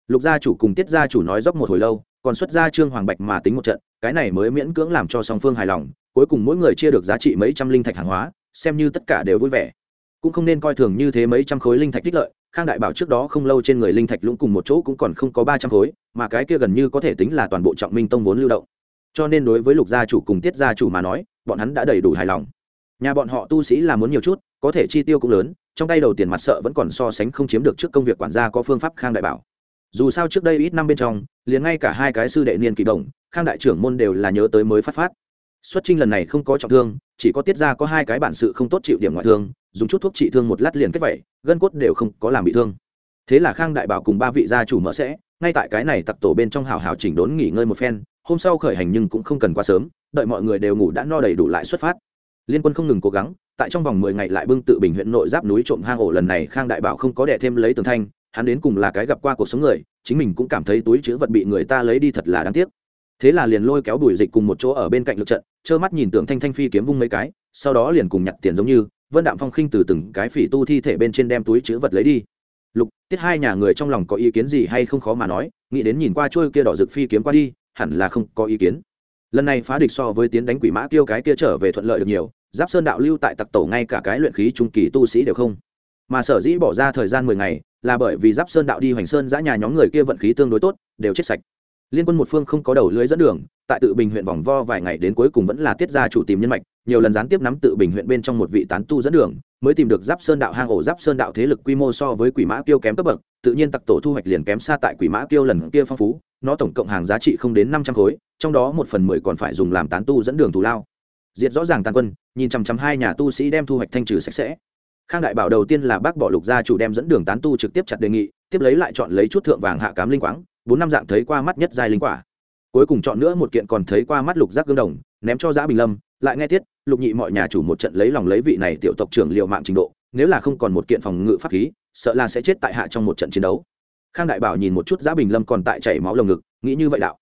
Lục gia chủ cùng tiết gia chủ nói dốc một hồi lâu còn xuất ra trương hoàng bạch mà tính một trận, cái này mới miễn cưỡng làm cho song phương hài lòng, cuối cùng mỗi người chia được giá trị mấy trăm linh thạch hàng hóa, xem như tất cả đều vui vẻ. Cũng không nên coi thường như thế mấy trăm khối linh thạch tích lợi, khang đại bảo trước đó không lâu trên người linh thạch lũng cùng một chỗ cũng còn không có ba trăm khối, mà cái kia gần như có thể tính là toàn bộ trọng minh tông vốn lưu động. Cho nên đối với lục gia chủ cùng tiết gia chủ mà nói, bọn hắn đã đầy đủ hài lòng. Nhà bọn họ tu sĩ là muốn nhiều chút, có thể chi tiêu cũng lớn, trong tay đầu tiền mặt sợ vẫn còn so sánh không chiếm được trước công việc quản gia có phương pháp khang đại bảo dù sao trước đây ít năm bên trong, liền ngay cả hai cái sư đệ niên kỳ đồng, khang đại trưởng môn đều là nhớ tới mới phát phát. Xuất trinh lần này không có trọng thương, chỉ có tiết ra có hai cái bản sự không tốt chịu điểm ngoại thương, dùng chút thuốc trị thương một lát liền kết vẩy gân cốt đều không có làm bị thương. Thế là khang đại bảo cùng ba vị gia chủ mở sẽ, ngay tại cái này tặc tổ bên trong hào hào chỉnh đốn nghỉ ngơi một phen, hôm sau khởi hành nhưng cũng không cần quá sớm, đợi mọi người đều ngủ đã no đầy đủ lại xuất phát. Liên quân không ngừng cố gắng, tại trong vòng mười ngày lại bưng tự bình huyện nội giáp núi trộm hang ổ lần này khang đại bảo không có đẻ thêm lấy tường thanh hắn đến cùng là cái gặp qua cuộc sống người, chính mình cũng cảm thấy túi chữ vật bị người ta lấy đi thật là đáng tiếc. Thế là liền lôi kéo bùi dịch cùng một chỗ ở bên cạnh lực trận, trơ mắt nhìn tưởng thanh thanh phi kiếm vung mấy cái, sau đó liền cùng nhặt tiền giống như, vân đạm phong khinh từ từng cái phỉ tu thi thể bên trên đem túi chữ vật lấy đi. Lục, tiết hai nhà người trong lòng có ý kiến gì hay không khó mà nói, nghĩ đến nhìn qua trôi kia đỏ rực phi kiếm qua đi, hẳn là không có ý kiến. Lần này phá địch so với tiến đánh quỷ mã tiêu cái kia trở về thuận lợi được nhiều, giáp sơn đạo lưu tại tặc tổ ngay cả cái luyện khí trung kỳ tu sĩ đều không mà sở dĩ bỏ ra thời gian mười ngày là bởi vì giáp sơn đạo đi hoành sơn giã nhà nhóm người kia vận khí tương đối tốt, đều chết sạch. Liên quân một phương không có đầu lưới dẫn đường, tại tự bình huyện vòng vo vài ngày đến cuối cùng vẫn là tiết ra chủ tìm nhân mạch, nhiều lần gián tiếp nắm tự bình huyện bên trong một vị tán tu dẫn đường, mới tìm được giáp sơn đạo hang ổ giáp sơn đạo thế lực quy mô so với quỷ mã tiêu kém cấp bậc, tự nhiên tặc tổ thu hoạch liền kém xa tại quỷ mã tiêu lần kia phong phú, nó tổng cộng hàng giá trị không đến năm trăm khối, trong đó một phần mười còn phải dùng làm tán tu dẫn đường thù lao. Diệt rõ ràng tàn quân, nhìn chằm chằm hai nhà tu sĩ đem thu hoạch thanh trừ sạch sẽ khang đại bảo đầu tiên là bác bỏ lục gia chủ đem dẫn đường tán tu trực tiếp chặt đề nghị, tiếp lấy lại chọn lấy chút thượng vàng hạ cám linh quáng, bốn năm dạng thấy qua mắt nhất giai linh quả. Cuối cùng chọn nữa một kiện còn thấy qua mắt lục giác gương đồng, ném cho giã bình lâm, lại nghe tiết, lục nhị mọi nhà chủ một trận lấy lòng lấy vị này tiểu tộc trưởng liệu mạng trình độ, nếu là không còn một kiện phòng ngự pháp khí, sợ là sẽ chết tại hạ trong một trận chiến đấu. Khang đại bảo nhìn một chút giã bình lâm còn tại chảy máu lồng ngực, nghĩ như vậy đạo.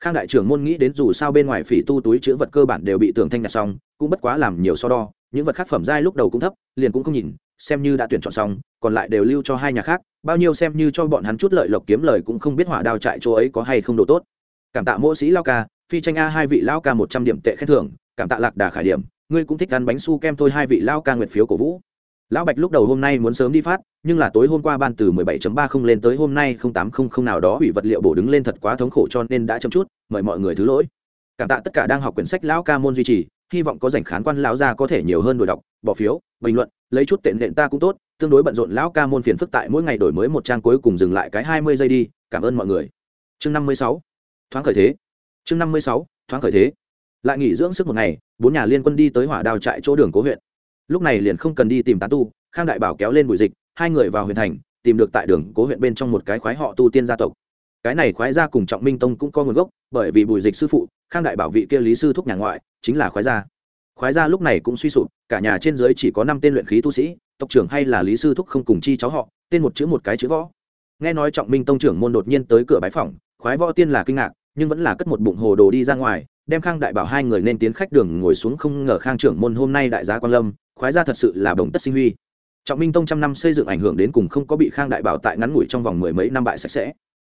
Khang đại trưởng môn nghĩ đến dù sao bên ngoài phỉ tu túi chữ vật cơ bản đều bị tường thanh nhặt xong, cũng bất quá làm nhiều so đo những vật khác phẩm giai lúc đầu cũng thấp, liền cũng không nhìn, xem như đã tuyển chọn xong, còn lại đều lưu cho hai nhà khác, bao nhiêu xem như cho bọn hắn chút lợi lộc kiếm lời cũng không biết hỏa đao trại chỗ ấy có hay không đồ tốt. Cảm tạ mỗ sĩ lao ca, phi tranh a hai vị lao ca một trăm điểm tệ khen thưởng, cảm tạ lạc đà khải điểm, ngươi cũng thích ăn bánh su kem thôi hai vị lao ca nguyệt phiếu cổ vũ. Lão bạch lúc đầu hôm nay muốn sớm đi phát, nhưng là tối hôm qua ban từ 17.30 lên tới hôm nay 0800 nào đó hủy vật liệu bổ đứng lên thật quá thống khổ cho nên đã chậm chút, mời mọi người thứ lỗi. Cảm tạ tất cả đang học quyển sách lão ca môn duy trì hy vọng có rảnh khán quan lão gia có thể nhiều hơn đổi đọc, bỏ phiếu, bình luận, lấy chút tệ nện ta cũng tốt, tương đối bận rộn lão ca môn phiền phức tại mỗi ngày đổi mới một trang cuối cùng dừng lại cái 20 giây đi, cảm ơn mọi người. Chương 56 thoáng khởi thế. Chương 56 thoáng khởi thế. Lại nghỉ dưỡng sức một ngày, bốn nhà liên quân đi tới hỏa đào trại chỗ đường cố huyện. Lúc này liền không cần đi tìm tán tu, khang đại bảo kéo lên bùi dịch, hai người vào huyện thành, tìm được tại đường cố huyện bên trong một cái khoái họ tu tiên gia tộc cái này khoái gia cùng trọng minh tông cũng có nguồn gốc, bởi vì bùi dịch sư phụ, khang đại bảo vị kia lý sư thúc nhà ngoại, chính là khoái gia. Khoái gia lúc này cũng suy sụp, cả nhà trên dưới chỉ có năm tên luyện khí tu sĩ, tộc trưởng hay là lý sư thúc không cùng chi cháu họ, tên một chữ một cái chữ võ. Nghe nói trọng minh tông trưởng môn đột nhiên tới cửa bái phòng khoái võ tiên là kinh ngạc, nhưng vẫn là cất một bụng hồ đồ đi ra ngoài, đem khang đại bảo hai người nên tiến khách đường ngồi xuống không ngờ khang trưởng môn hôm nay đại gia quan lâm, khoái gia thật sự là đồng tất sinh huy. Trọng minh tông trăm năm xây dựng ảnh hưởng đến cùng không có bị khang đại bảo tại ngắn ngủi trong vòng mười mấy năm bại sạch sẽ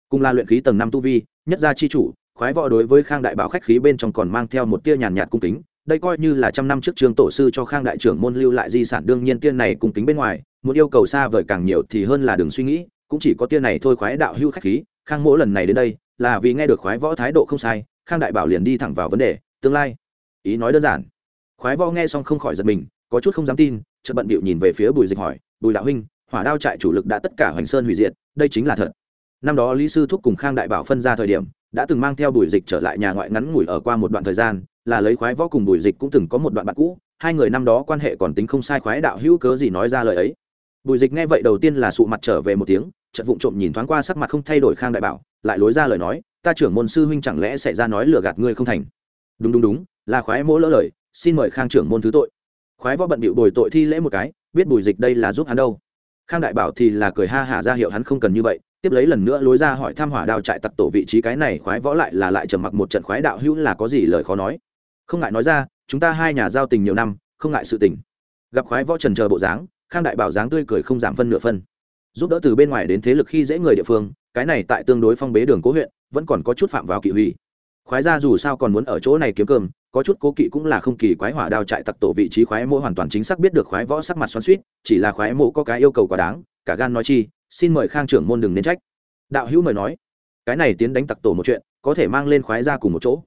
cùng là luyện khí tầng năm tu vi, nhất gia chi chủ, khoái võ đối với khang đại bảo khách khí bên trong còn mang theo một tia nhàn nhạt cung kính, đây coi như là trăm năm trước trường tổ sư cho khang đại trưởng môn lưu lại di sản, đương nhiên tiên này cung kính bên ngoài, muốn yêu cầu xa vời càng nhiều thì hơn là đừng suy nghĩ, cũng chỉ có tiên này thôi khoái đạo hưu khách khí, khang mỗi lần này đến đây, là vì nghe được khoái võ thái độ không sai, khang đại bảo liền đi thẳng vào vấn đề, tương lai. Ý nói đơn giản. Khoái võ nghe xong không khỏi giật mình, có chút không dám tin, chợt bận bịu nhìn về phía bùi dịch hỏi, bùi đạo huynh, hỏa đao trại chủ lực đã tất cả hoành sơn hủy diệt, đây chính là thật năm đó lý sư thúc cùng khang đại bảo phân ra thời điểm, đã từng mang theo bùi dịch trở lại nhà ngoại ngắn ngủi ở qua một đoạn thời gian, là lấy khoái võ cùng bùi dịch cũng từng có một đoạn bạn cũ, hai người năm đó quan hệ còn tính không sai khoái đạo hữu cớ gì nói ra lời ấy. Bùi dịch nghe vậy đầu tiên là sụ mặt trở về một tiếng trận vụng trộm nhìn thoáng qua sắc mặt không thay đổi khang đại bảo, lại lối ra lời nói, ta trưởng môn sư huynh chẳng lẽ sẽ ra nói lừa gạt ngươi không thành? Đúng đúng đúng, là khoái mỗ lỡ lời, xin mời khang trưởng môn thứ tội. Khoái võ bận bịu bồi tội thi lễ một cái, biết bùi dịch đây là giúp hắn đâu. Khang đại bảo thì là cười ha hả ra hiệu hắn không cần như vậy tiếp lấy lần nữa lối ra hỏi tham hỏa đao trại tặc tổ vị trí cái này khoái võ lại là lại trầm mặc một trận khoái đạo hữu là có gì lời khó nói. Không ngại nói ra, chúng ta hai nhà giao tình nhiều năm, không ngại sự tình. Gặp khoái võ trần chờ bộ dáng, khang đại bảo dáng tươi cười không giảm phân nửa phân. Giúp đỡ từ bên ngoài đến thế lực khi dễ người địa phương, cái này tại tương đối phong bế đường cố huyện, vẫn còn có chút phạm vào kỵ huy. Khoái ra dù sao còn muốn ở chỗ này kiếm cơm, có chút cố kỵ cũng là không kỳ quái hỏa đao trại tặc tổ vị trí khoái mộ hoàn toàn chính xác biết được khoái võ sắc mặt xoắn suýt chỉ là khoái mộ có cái yêu cầu quá đáng, cả gan nói chi xin mời khang trưởng môn đừng nên trách. Đạo hữu mời nói. Cái này tiến đánh tặc tổ một chuyện có thể mang lên khoái ra cùng một chỗ.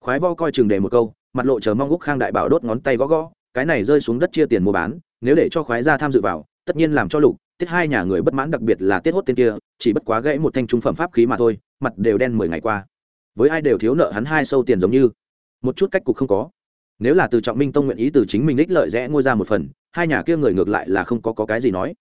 Khoái vo coi chừng đề một câu mặt lộ chờ mong úc khang đại bảo đốt ngón tay gõ gõ cái này rơi xuống đất chia tiền mua bán nếu để cho khoái ra tham dự vào tất nhiên làm cho lục tiết hai nhà người bất mãn đặc biệt là tiết hốt tên kia chỉ bất quá gãy một thanh trung phẩm pháp khí mà thôi mặt đều đen mười ngày qua. Với ai đều thiếu nợ hắn hai sâu tiền giống như. Một chút cách cục không có. Nếu là từ trọng minh tông nguyện ý từ chính mình đích lợi rẽ ngôi ra một phần hai nhà kia người ngược lại là không có, có cái gì nói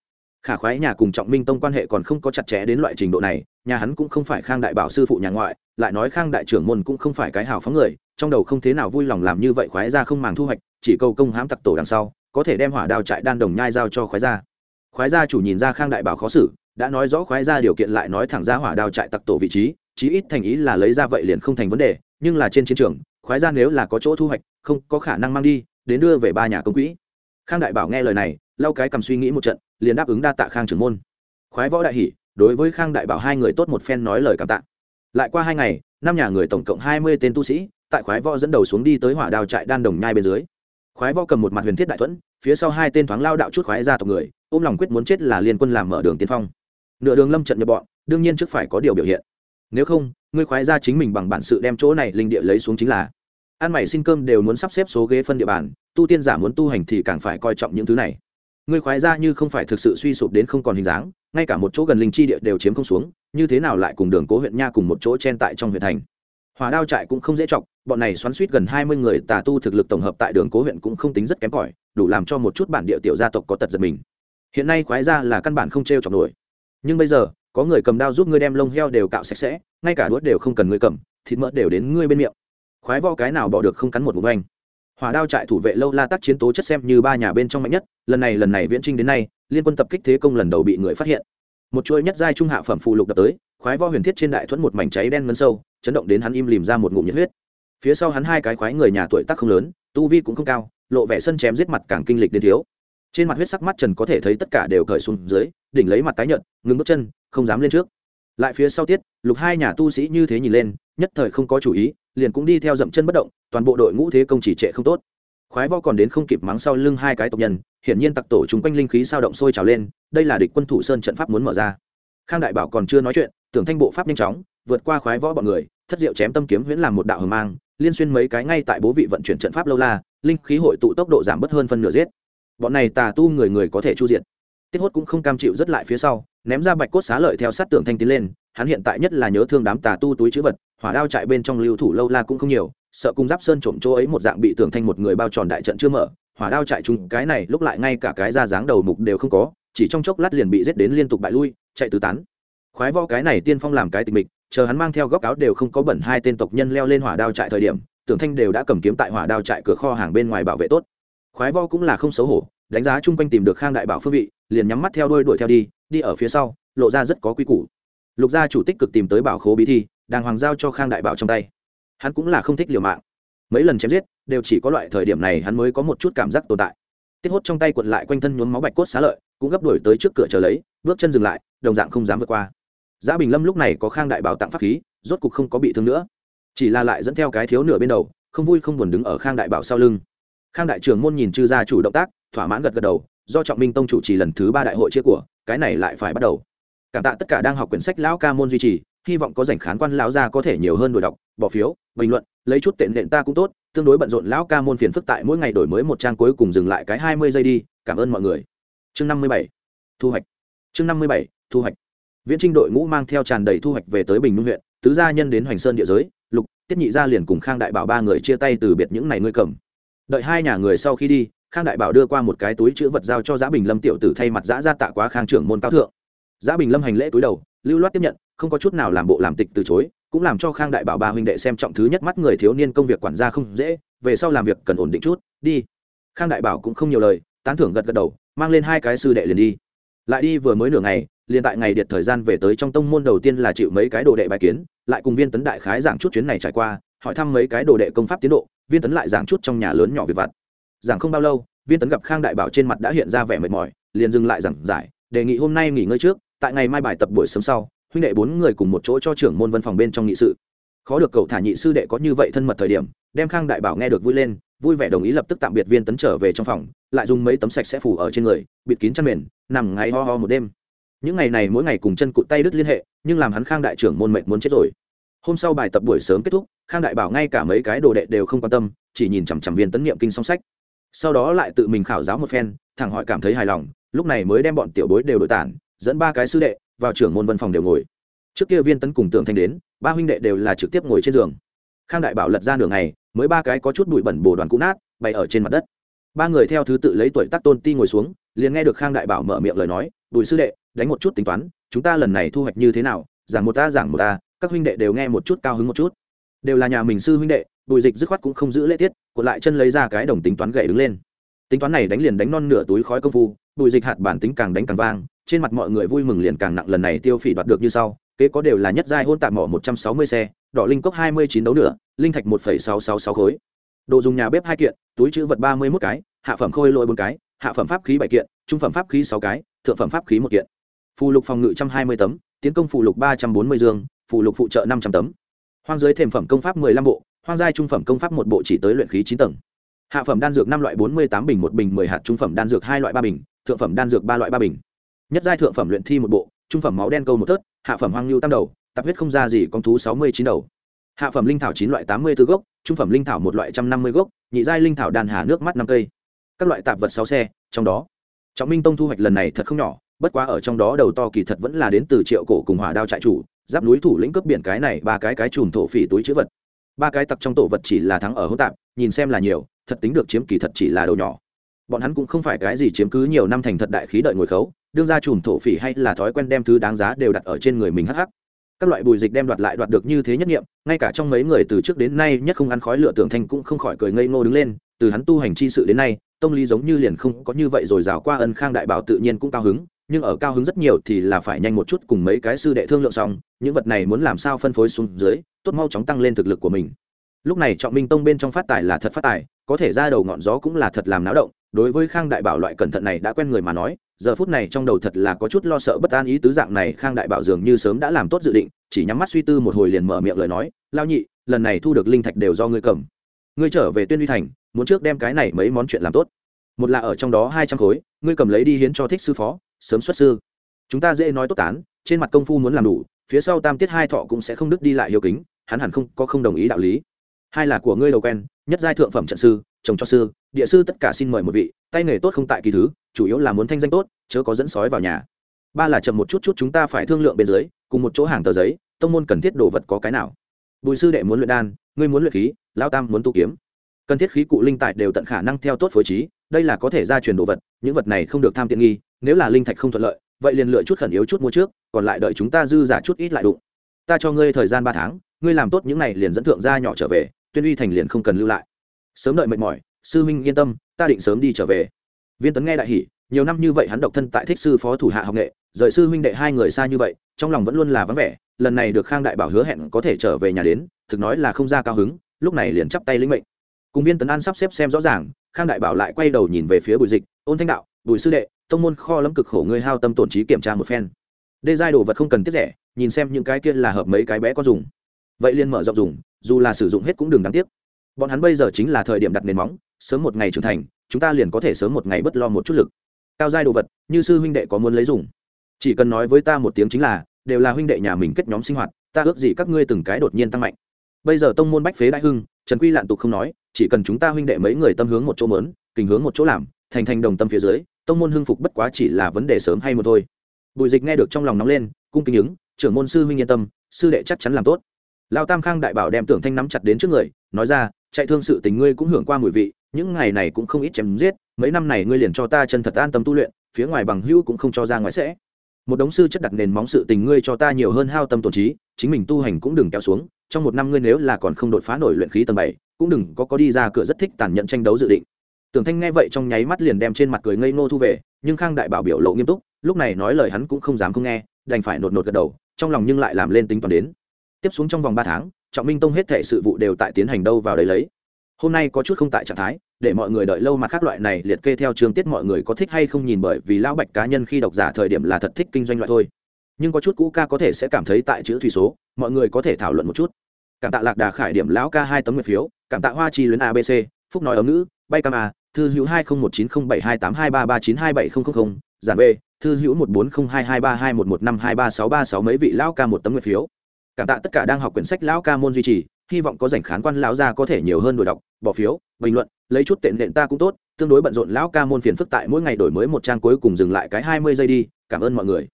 khả khoái nhà cùng trọng minh tông quan hệ còn không có chặt chẽ đến loại trình độ này, nhà hắn cũng không phải khang đại bảo sư phụ nhà ngoại, lại nói khang đại trưởng môn cũng không phải cái hào phóng người, trong đầu không thế nào vui lòng làm như vậy khoái ra không màng thu hoạch, chỉ cầu công hãm tặc tổ đằng sau, có thể đem hỏa đao trại đan đồng nhai giao cho khoái ra khoái gia chủ nhìn ra khang đại bảo khó xử, đã nói rõ khoái gia điều kiện lại nói thẳng ra hỏa đao trại tặc tổ vị trí, chí ít thành ý là lấy ra vậy liền không thành vấn đề, nhưng là trên chiến trường, khoái gia nếu là có chỗ thu hoạch, không có khả năng mang đi, đến đưa về ba nhà công quỹ khang đại bảo nghe lời này, lau cái cầm suy nghĩ một trận, liền đáp ứng đa tạ khang trưởng môn. Khoái võ đại hỷ đối với khang đại bảo hai người tốt một phen nói lời cảm tạ. Lại qua hai ngày, năm nhà người tổng cộng hai mươi tên tu sĩ, tại khoái võ dẫn đầu xuống đi tới hỏa đào trại đan đồng nhai bên dưới. Khoái võ cầm một mặt huyền thiết đại thuẫn, phía sau hai tên thoáng lao đạo chút khoái ra tộc người, ôm lòng quyết muốn chết là liên quân làm mở đường tiên phong. Nửa đường lâm trận nhập bọn, đương nhiên trước phải có điều biểu hiện. Nếu không, ngươi khoái ra chính mình bằng bản sự đem chỗ này linh địa lấy xuống chính là. Ăn mày xin cơm đều muốn sắp xếp số ghế phân địa bàn tu tiên giả muốn tu hành thì càng phải coi trọng những thứ này. Ngươi khoái ra như không phải thực sự suy sụp đến không còn hình dáng, ngay cả một chỗ gần linh chi địa đều chiếm không xuống, như thế nào lại cùng đường cố huyện nha cùng một chỗ chen tại trong huyện thành? Hòa đao trại cũng không dễ chọc, bọn này xoắn suýt gần hai mươi người tà tu thực lực tổng hợp tại đường cố huyện cũng không tính rất kém cỏi, đủ làm cho một chút bản địa tiểu gia tộc có tật giật mình. Hiện nay khoái ra là căn bản không t r e o chọc nổi. Nhưng bây giờ, có người cầm đao giúp ngươi đem lông heo đều cạo sạch sẽ, ngay cả đuốt đều không cần ngươi cầm, thịt mỡ đều đến ngươi bên miệng. Khoái vo cái nào bỏ được không cắn một mục anh hỏa đao trại thủ vệ lâu la tác chiến tố chất xem như ba nhà bên trong mạnh nhất, lần này lần này viễn trinh đến nay, liên quân tập kích thế công lần đầu bị người phát hiện. Một chuỗi nhất giai trung hạ phẩm phụ lục đập tới, khoái vo huyền thiết trên đại thuẫn một mảnh cháy đen ngân sâu, chấn động đến hắn im lìm ra một ngụm nhiệt huyết. Phía sau hắn hai cái khoái người nhà tuổi tác không lớn, tu vi cũng không cao, lộ vẻ sân chém giết mặt càng kinh lịch đến thiếu. Trên mặt huyết sắc mắt trần có thể thấy tất cả đều cởi xuống dưới, đỉnh lấy mặt tái nhợt, ngừng bước chân, không dám lên trước. Lại phía sau tiết, lục hai nhà tu sĩ như thế nhìn lên, nhất thời không có chủ ý, liền cũng đi theo dậm chân bất động toàn bộ đội ngũ thế công chỉ trệ không tốt. Khoái vo còn đến không kịp mắng sau lưng hai cái tộc nhân, hiển nhiên tặc tổ chúng quanh linh khí sao động sôi trào lên, đây là địch quân thủ sơn trận pháp muốn mở ra. Khang đại bảo còn chưa nói chuyện, tưởng thanh bộ pháp nhanh chóng, vượt qua khoái võ bọn người, thất diệu chém tâm kiếm huyễn làm một đạo hờ mang, liên xuyên mấy cái ngay tại bố vị vận chuyển trận pháp lâu la, linh khí hội tụ tốc độ giảm bớt hơn phân nửa giết. Bọn này tà tu người người có thể chu diện tiết hốt cũng không cam chịu rất lại phía sau, ném ra bạch cốt xá lợi theo sát tưởng thanh tiến lên, hắn hiện tại nhất là nhớ thương đám tà tu túi chữ vật, hỏa đao chạy bên trong lưu thủ lâu la cũng không nhiều sợ cung giáp sơn trộm chỗ ấy một dạng bị tưởng thanh một người bao tròn đại trận chưa mở, hỏa đao chạy chúng cái này lúc lại ngay cả cái ra dáng đầu mục đều không có, chỉ trong chốc lát liền bị giết đến liên tục bại lui, chạy tứ tán. Khoái vo cái này tiên phong làm cái tịch mịch, chờ hắn mang theo góc áo đều không có bẩn hai tên tộc nhân leo lên hỏa đao trại thời điểm tưởng thanh đều đã cầm kiếm tại hỏa đao trại cửa kho hàng bên ngoài bảo vệ tốt. Khoái vo cũng là không xấu hổ, đánh giá chung quanh tìm được khang đại bảo phương vị, liền nhắm mắt theo đuôi đuổi theo đi đi ở phía sau, lộ ra rất có quy củ. Lục gia chủ tích cực tìm tới bảo khố bí thi, đàng hoàng giao cho khang đại bảo trong tay hắn cũng là không thích liều mạng mấy lần chém giết đều chỉ có loại thời điểm này hắn mới có một chút cảm giác tồn tại tiết hốt trong tay quật lại quanh thân nhuốm máu bạch cốt xá lợi cũng gấp đuổi tới trước cửa chờ lấy bước chân dừng lại đồng dạng không dám vượt qua Giá Bình Lâm lúc này có Khang đại bảo tặng pháp khí, rốt cục không có bị thương nữa. Chỉ là lại dẫn theo cái thiếu nửa bên đầu, không vui không buồn đứng ở Khang đại bảo sau lưng. Khang đại trưởng môn nhìn chư gia chủ động tác, thỏa mãn gật gật đầu, do Trọng Minh tông chủ trì lần thứ ba đại hội chia của, cái này lại phải bắt đầu. Cảm tạ tất cả đang học quyển sách lão ca môn duy trì, hy vọng có rảnh khán quan lão gia có thể nhiều hơn đổi đọc, bỏ phiếu, bình luận, lấy chút tiện nện ta cũng tốt, tương đối bận rộn lão ca môn phiền phức tại mỗi ngày đổi mới một trang cuối cùng dừng lại cái hai mươi giây đi, cảm ơn mọi người. Chương năm mươi bảy thu hoạch. Chương năm mươi bảy thu hoạch viễn trinh đội ngũ mang theo tràn đầy thu hoạch về tới bình nông huyện tứ gia nhân đến hoành sơn địa giới lục tiết nhị gia liền cùng khang đại bảo ba người chia tay từ biệt những này ngươi cầm đợi hai nhà người sau khi đi khang đại bảo đưa qua một cái túi chữ vật giao cho giá bình lâm tiểu tử thay mặt giã ra tạ quá khang trưởng môn cao thượng giá bình lâm hành lễ túi đầu lưu loát tiếp nhận, không có chút nào làm bộ làm tịch từ chối, cũng làm cho khang đại bảo ba huynh đệ xem trọng thứ nhất mắt người thiếu niên công việc quản gia không dễ, về sau làm việc cần ổn định chút, đi. Khang đại bảo cũng không nhiều lời, tán thưởng gật gật đầu, mang lên hai cái sư đệ liền đi. Lại đi vừa mới nửa ngày, liền tại ngày điệt thời gian về tới trong tông môn đầu tiên là chịu mấy cái đồ đệ bài kiến, lại cùng viên tấn đại khái giảng chút chuyến này trải qua, hỏi thăm mấy cái đồ đệ công pháp tiến độ, viên tấn lại giảng chút trong nhà lớn nhỏ việc vặt. Giảng không bao lâu, viên tấn gặp khang đại bảo trên mặt đã hiện ra vẻ mệt mỏi, liền dừng lại giảng giải, đề nghị hôm nay nghỉ ngơi trước tại ngày mai bài tập buổi sớm sau, huynh đệ bốn người cùng một chỗ cho trưởng môn văn phòng bên trong nghị sự. Khó được cậu thả nhị sư đệ có như vậy thân mật thời điểm, đem khang đại bảo nghe được vui lên, vui vẻ đồng ý lập tức tạm biệt viên tấn trở về trong phòng, lại dùng mấy tấm sạch sẽ phủ ở trên người, bịt kín chăn mền, nằm ngay ho ho một đêm. Những ngày này mỗi ngày cùng chân cụt tay đứt liên hệ, nhưng làm hắn khang đại trưởng môn mệnh muốn chết rồi. Hôm sau bài tập buổi sớm kết thúc, khang đại bảo ngay cả mấy cái đồ đệ đều không quan tâm, chỉ nhìn chằm chằm viên tấn niệm kinh song sách. Sau đó lại tự mình khảo giáo một phen thằng hỏi cảm thấy hài lòng, lúc này mới đem bọn tiểu bối đều đổi tản dẫn ba cái sư đệ vào trưởng môn văn phòng đều ngồi. Trước kia viên tấn cùng tượng thanh đến, ba huynh đệ đều là trực tiếp ngồi trên giường. Khang đại bảo lật ra nửa ngày, mới ba cái có chút bụi bẩn bồ đoàn cũ nát, bày ở trên mặt đất. Ba người theo thứ tự lấy tuổi tác tôn ti ngồi xuống, liền nghe được khang đại bảo mở miệng lời nói, bùi sư đệ, đánh một chút tính toán, chúng ta lần này thu hoạch như thế nào? Giảng một ta, giảng một ta, các huynh đệ đều nghe một chút cao hứng một chút. Đều là nhà mình sư huynh đệ, bùi dịch dứt khoát cũng không giữ lễ tiết, cuộn lại chân lấy ra cái đồng tính toán gậy đứng lên. Tính toán này đánh liền đánh non nửa túi khói công phu, bùi dịch hạt bản tính càng đánh càng vang trên mặt mọi người vui mừng liền càng nặng lần này tiêu phỉ đoạt được như sau, kế có đều là nhất giai hôn tạm mỏ một trăm sáu mươi xe, đỏ linh cốc hai mươi chín đấu nửa, linh thạch một phẩy sáu sáu sáu khối. Đồ dùng nhà bếp hai kiện, túi chữ vật ba mươi mốt cái, hạ phẩm khôi lội bốn cái, hạ phẩm pháp khí bảy kiện, trung phẩm pháp khí sáu cái, thượng phẩm pháp khí một kiện. Phù lục phòng ngự trăm hai mươi tấm, tiến công phù lục ba trăm bốn mươi dương, phù lục phụ trợ năm trăm tấm. Hoang giới thềm phẩm công pháp mười lăm bộ, hoang giai trung phẩm công pháp một bộ chỉ tới luyện khí chín tầng. Hạ phẩm đan dược năm loại bốn mươi tám bình một bình mười hạt trung phẩm đan dược hai loại ba bình, thượng phẩm đan dược ba loại ba bình nhất giai thượng phẩm luyện thi một bộ, trung phẩm máu đen câu một thớt, hạ phẩm hoang lưu tam đầu tạp huyết không ra gì con thú sáu mươi chín đầu. Hạ phẩm linh thảo chín loại tám mươi b ố gốc, trung phẩm linh thảo một loại trăm năm mươi gốc, nhị giai linh thảo đàn hà nước mắt năm cây. Các loại tạp vật sáu xe, trong đó, trọng minh tông thu hoạch lần này thật không nhỏ, bất quá ở trong đó đầu to kỳ thật vẫn là đến từ triệu cổ cùng hỏa đao trại chủ, giáp núi thủ lĩnh cướp biển cái này ba cái cái chùm thổ phỉ túi chữ vật. Ba cái tặc trong tổ vật chỉ là thắng ở hỗn tạp, nhìn xem là nhiều, thật tính được chiếm kỳ thật chỉ là đầu nhỏ. Bọn hắn cũng không phải cái gì chiếm cứ nhiều năm thành thật đại khí đợi ngồi khấu đương ra chùm thổ phỉ hay là thói quen đem thứ đáng giá đều đặt ở trên người mình hắc hắc. Các loại bùi dịch đem đoạt lại đoạt được như thế nhất nghiệm, ngay cả trong mấy người từ trước đến nay nhất không ăn khói lửa tưởng thanh cũng không khỏi cười ngây ngô đứng lên, từ hắn tu hành chi sự đến nay, tông lý giống như liền không có như vậy rồi rào qua ân khang đại bảo tự nhiên cũng cao hứng, nhưng ở cao hứng rất nhiều thì là phải nhanh một chút cùng mấy cái sư đệ thương lượng xong, những vật này muốn làm sao phân phối xuống dưới, tốt mau chóng tăng lên thực lực của mình. Lúc này trọng minh tông bên trong phát tài là thật phát tài, có thể ra đầu ngọn gió cũng là thật làm náo động, đối với khang đại bảo loại cẩn thận này đã quen người mà nói giờ phút này trong đầu thật là có chút lo sợ bất an ý tứ dạng này, khang đại bảo dường như sớm đã làm tốt dự định, chỉ nhắm mắt suy tư một hồi liền mở miệng lời nói lao nhị, lần này thu được linh thạch đều do ngươi cầm. Ngươi trở về tuyên uy thành, muốn trước đem cái này mấy món chuyện làm tốt. Một là ở trong đó hai trăm khối, ngươi cầm lấy đi hiến cho thích sư phó, sớm xuất sư. Chúng ta dễ nói tốt tán, trên mặt công phu muốn làm đủ, phía sau tam tiết hai thọ cũng sẽ không đứt đi lại hiếu kính, hắn hẳn không có không đồng ý đạo lý. Hai là của ngươi đầu quen, nhất giai thượng phẩm trận sư, chồng cho sư, địa sư tất cả xin mời một vị, tay nghề tốt không tại kỳ thứ chủ yếu là muốn thanh danh tốt, chớ có dẫn sói vào nhà. Ba là chậm một chút chút chúng ta phải thương lượng bên dưới, cùng một chỗ hàng tờ giấy, tông môn cần thiết đồ vật có cái nào. Bùi sư đệ muốn luyện đan, ngươi muốn luyện khí lao tam muốn tu kiếm. Cần thiết khí cụ linh tài đều tận khả năng theo tốt phối trí, đây là có thể gia truyền đồ vật, những vật này không được tham tiện nghi, nếu là linh thạch không thuận lợi, vậy liền lựa chút khẩn yếu chút mua trước, còn lại đợi chúng ta dư giả chút ít lại đụng. Ta cho ngươi thời gian ba tháng, ngươi làm tốt những này liền dẫn thượng gia nhỏ trở về, tuyên uy thành liền không cần lưu lại. Sớm đợi mệt mỏi, sư minh yên tâm, ta định sớm đi trở về viên tấn nghe đại hỉ, nhiều năm như vậy hắn độc thân tại thích sư phó thủ hạ học nghệ, rời sư huynh đệ hai người xa như vậy, trong lòng vẫn luôn là vắng vẻ, lần này được khang đại bảo hứa hẹn có thể trở về nhà đến, thực nói là không ra cao hứng, lúc này liền chắp tay lĩnh mệnh. Cùng viên tấn an sắp xếp xem rõ ràng, khang đại bảo lại quay đầu nhìn về phía bùi dịch, ôn thanh đạo, bùi sư đệ, tông môn kho lắm cực khổ ngươi hao tâm tổn trí kiểm tra một phen. Đê giai đồ vật không cần tiết rẻ, nhìn xem những cái kia là hợp mấy cái bé có dùng. Vậy liền mở rộng dùng, dù là sử dụng hết cũng đừng đáng tiếc. Bọn hắn bây giờ chính là thời điểm đặt nền móng, sớm một ngày trưởng thành chúng ta liền có thể sớm một ngày bất lo một chút lực. Cao giai đồ vật, như sư huynh đệ có muốn lấy dùng. Chỉ cần nói với ta một tiếng chính là, đều là huynh đệ nhà mình kết nhóm sinh hoạt, ta ước gì các ngươi từng cái đột nhiên tăng mạnh. Bây giờ tông môn bách phế đại hưng, trần quy lạn tục không nói, chỉ cần chúng ta huynh đệ mấy người tâm hướng một chỗ mớn kình hướng một chỗ làm, thành thành đồng tâm phía dưới, tông môn hưng phục bất quá chỉ là vấn đề sớm hay một thôi. Bùi dịch nghe được trong lòng nóng lên, cung kính ứng, trưởng môn sư huynh yên tâm, sư đệ chắc chắn làm tốt. Lao tam khang đại bảo đem tưởng thanh nắm chặt đến trước người, nói ra, chạy thương sự tình ngươi cũng hưởng qua mùi vị những ngày này cũng không ít chém giết, mấy năm này ngươi liền cho ta chân thật an tâm tu luyện, phía ngoài bằng hữu cũng không cho ra ngoài sẽ. Một đống sư chất đặt nền móng sự tình ngươi cho ta nhiều hơn hao tâm tổn trí, chính mình tu hành cũng đừng kéo xuống, trong một năm ngươi nếu là còn không đột phá nổi luyện khí tầng bảy, cũng đừng có có đi ra cửa rất thích tàn nhẫn tranh đấu dự định. Tưởng thanh nghe vậy trong nháy mắt liền đem trên mặt cười ngây ngô thu về, nhưng khang đại bảo biểu lộ nghiêm túc, lúc này nói lời hắn cũng không dám không nghe, đành phải nột nột gật đầu, trong lòng nhưng lại làm lên tính toán đến. Tiếp xuống trong vòng ba tháng, trọng minh tông hết thể sự vụ đều tại tiến hành đâu vào đấy lấy hôm nay có chút không tại trạng thái, để mọi người đợi lâu mà các loại này liệt kê theo chương tiết mọi người có thích hay không nhìn bởi vì lão bạch cá nhân khi độc giả thời điểm là thật thích kinh doanh loại thôi. Nhưng có chút cũ ca có thể sẽ cảm thấy tại chữ thủy số, mọi người có thể thảo luận một chút. Cảm tạ lạc đà khải điểm lão ca hai tấm nguyện phiếu, cảm tạ hoa chi luyến abc phúc nói ấm ngữ, bay cam a, thư hữu hai nghìn một chín không bảy hai tám hai ba ba chín hai bảy không không không, giản b thư hữu một bốn không hai hai ba hai một một năm hai ba sáu ba sáu mấy vị lão ca một tấm nguyện phiếu. Cảm tạ tất cả đang học quyển sách lão ca môn duy trì hy vọng có rảnh khán quan lão gia có thể nhiều hơn đổi đọc, bỏ phiếu, bình luận, lấy chút tiện nện ta cũng tốt, tương đối bận rộn lão ca môn phiền phức tại mỗi ngày đổi mới một trang cuối cùng dừng lại cái hai mươi giây đi, cảm ơn mọi người.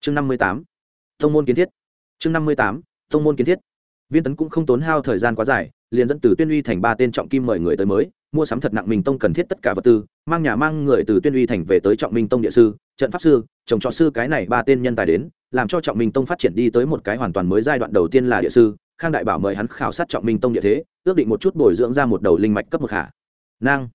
Chương năm mươi tám, thông môn kiến thiết. Chương năm mươi tám, thông môn kiến thiết. Viên tấn cũng không tốn hao thời gian quá dài, liền dẫn từ tuyên uy thành ba tên trọng kim mời người tới mới, mua sắm thật nặng mình tông cần thiết tất cả vật tư, mang nhà mang người từ tuyên uy thành về tới trọng minh tông địa sư, trận pháp sư, trồng trọt sư cái này ba tên nhân tài đến, làm cho trọng minh tông phát triển đi tới một cái hoàn toàn mới giai đoạn đầu tiên là địa sư khang đại bảo mời hắn khảo sát trọng minh tông địa thế, ước định một chút bồi dưỡng ra một đầu linh mạch cấp một khả năng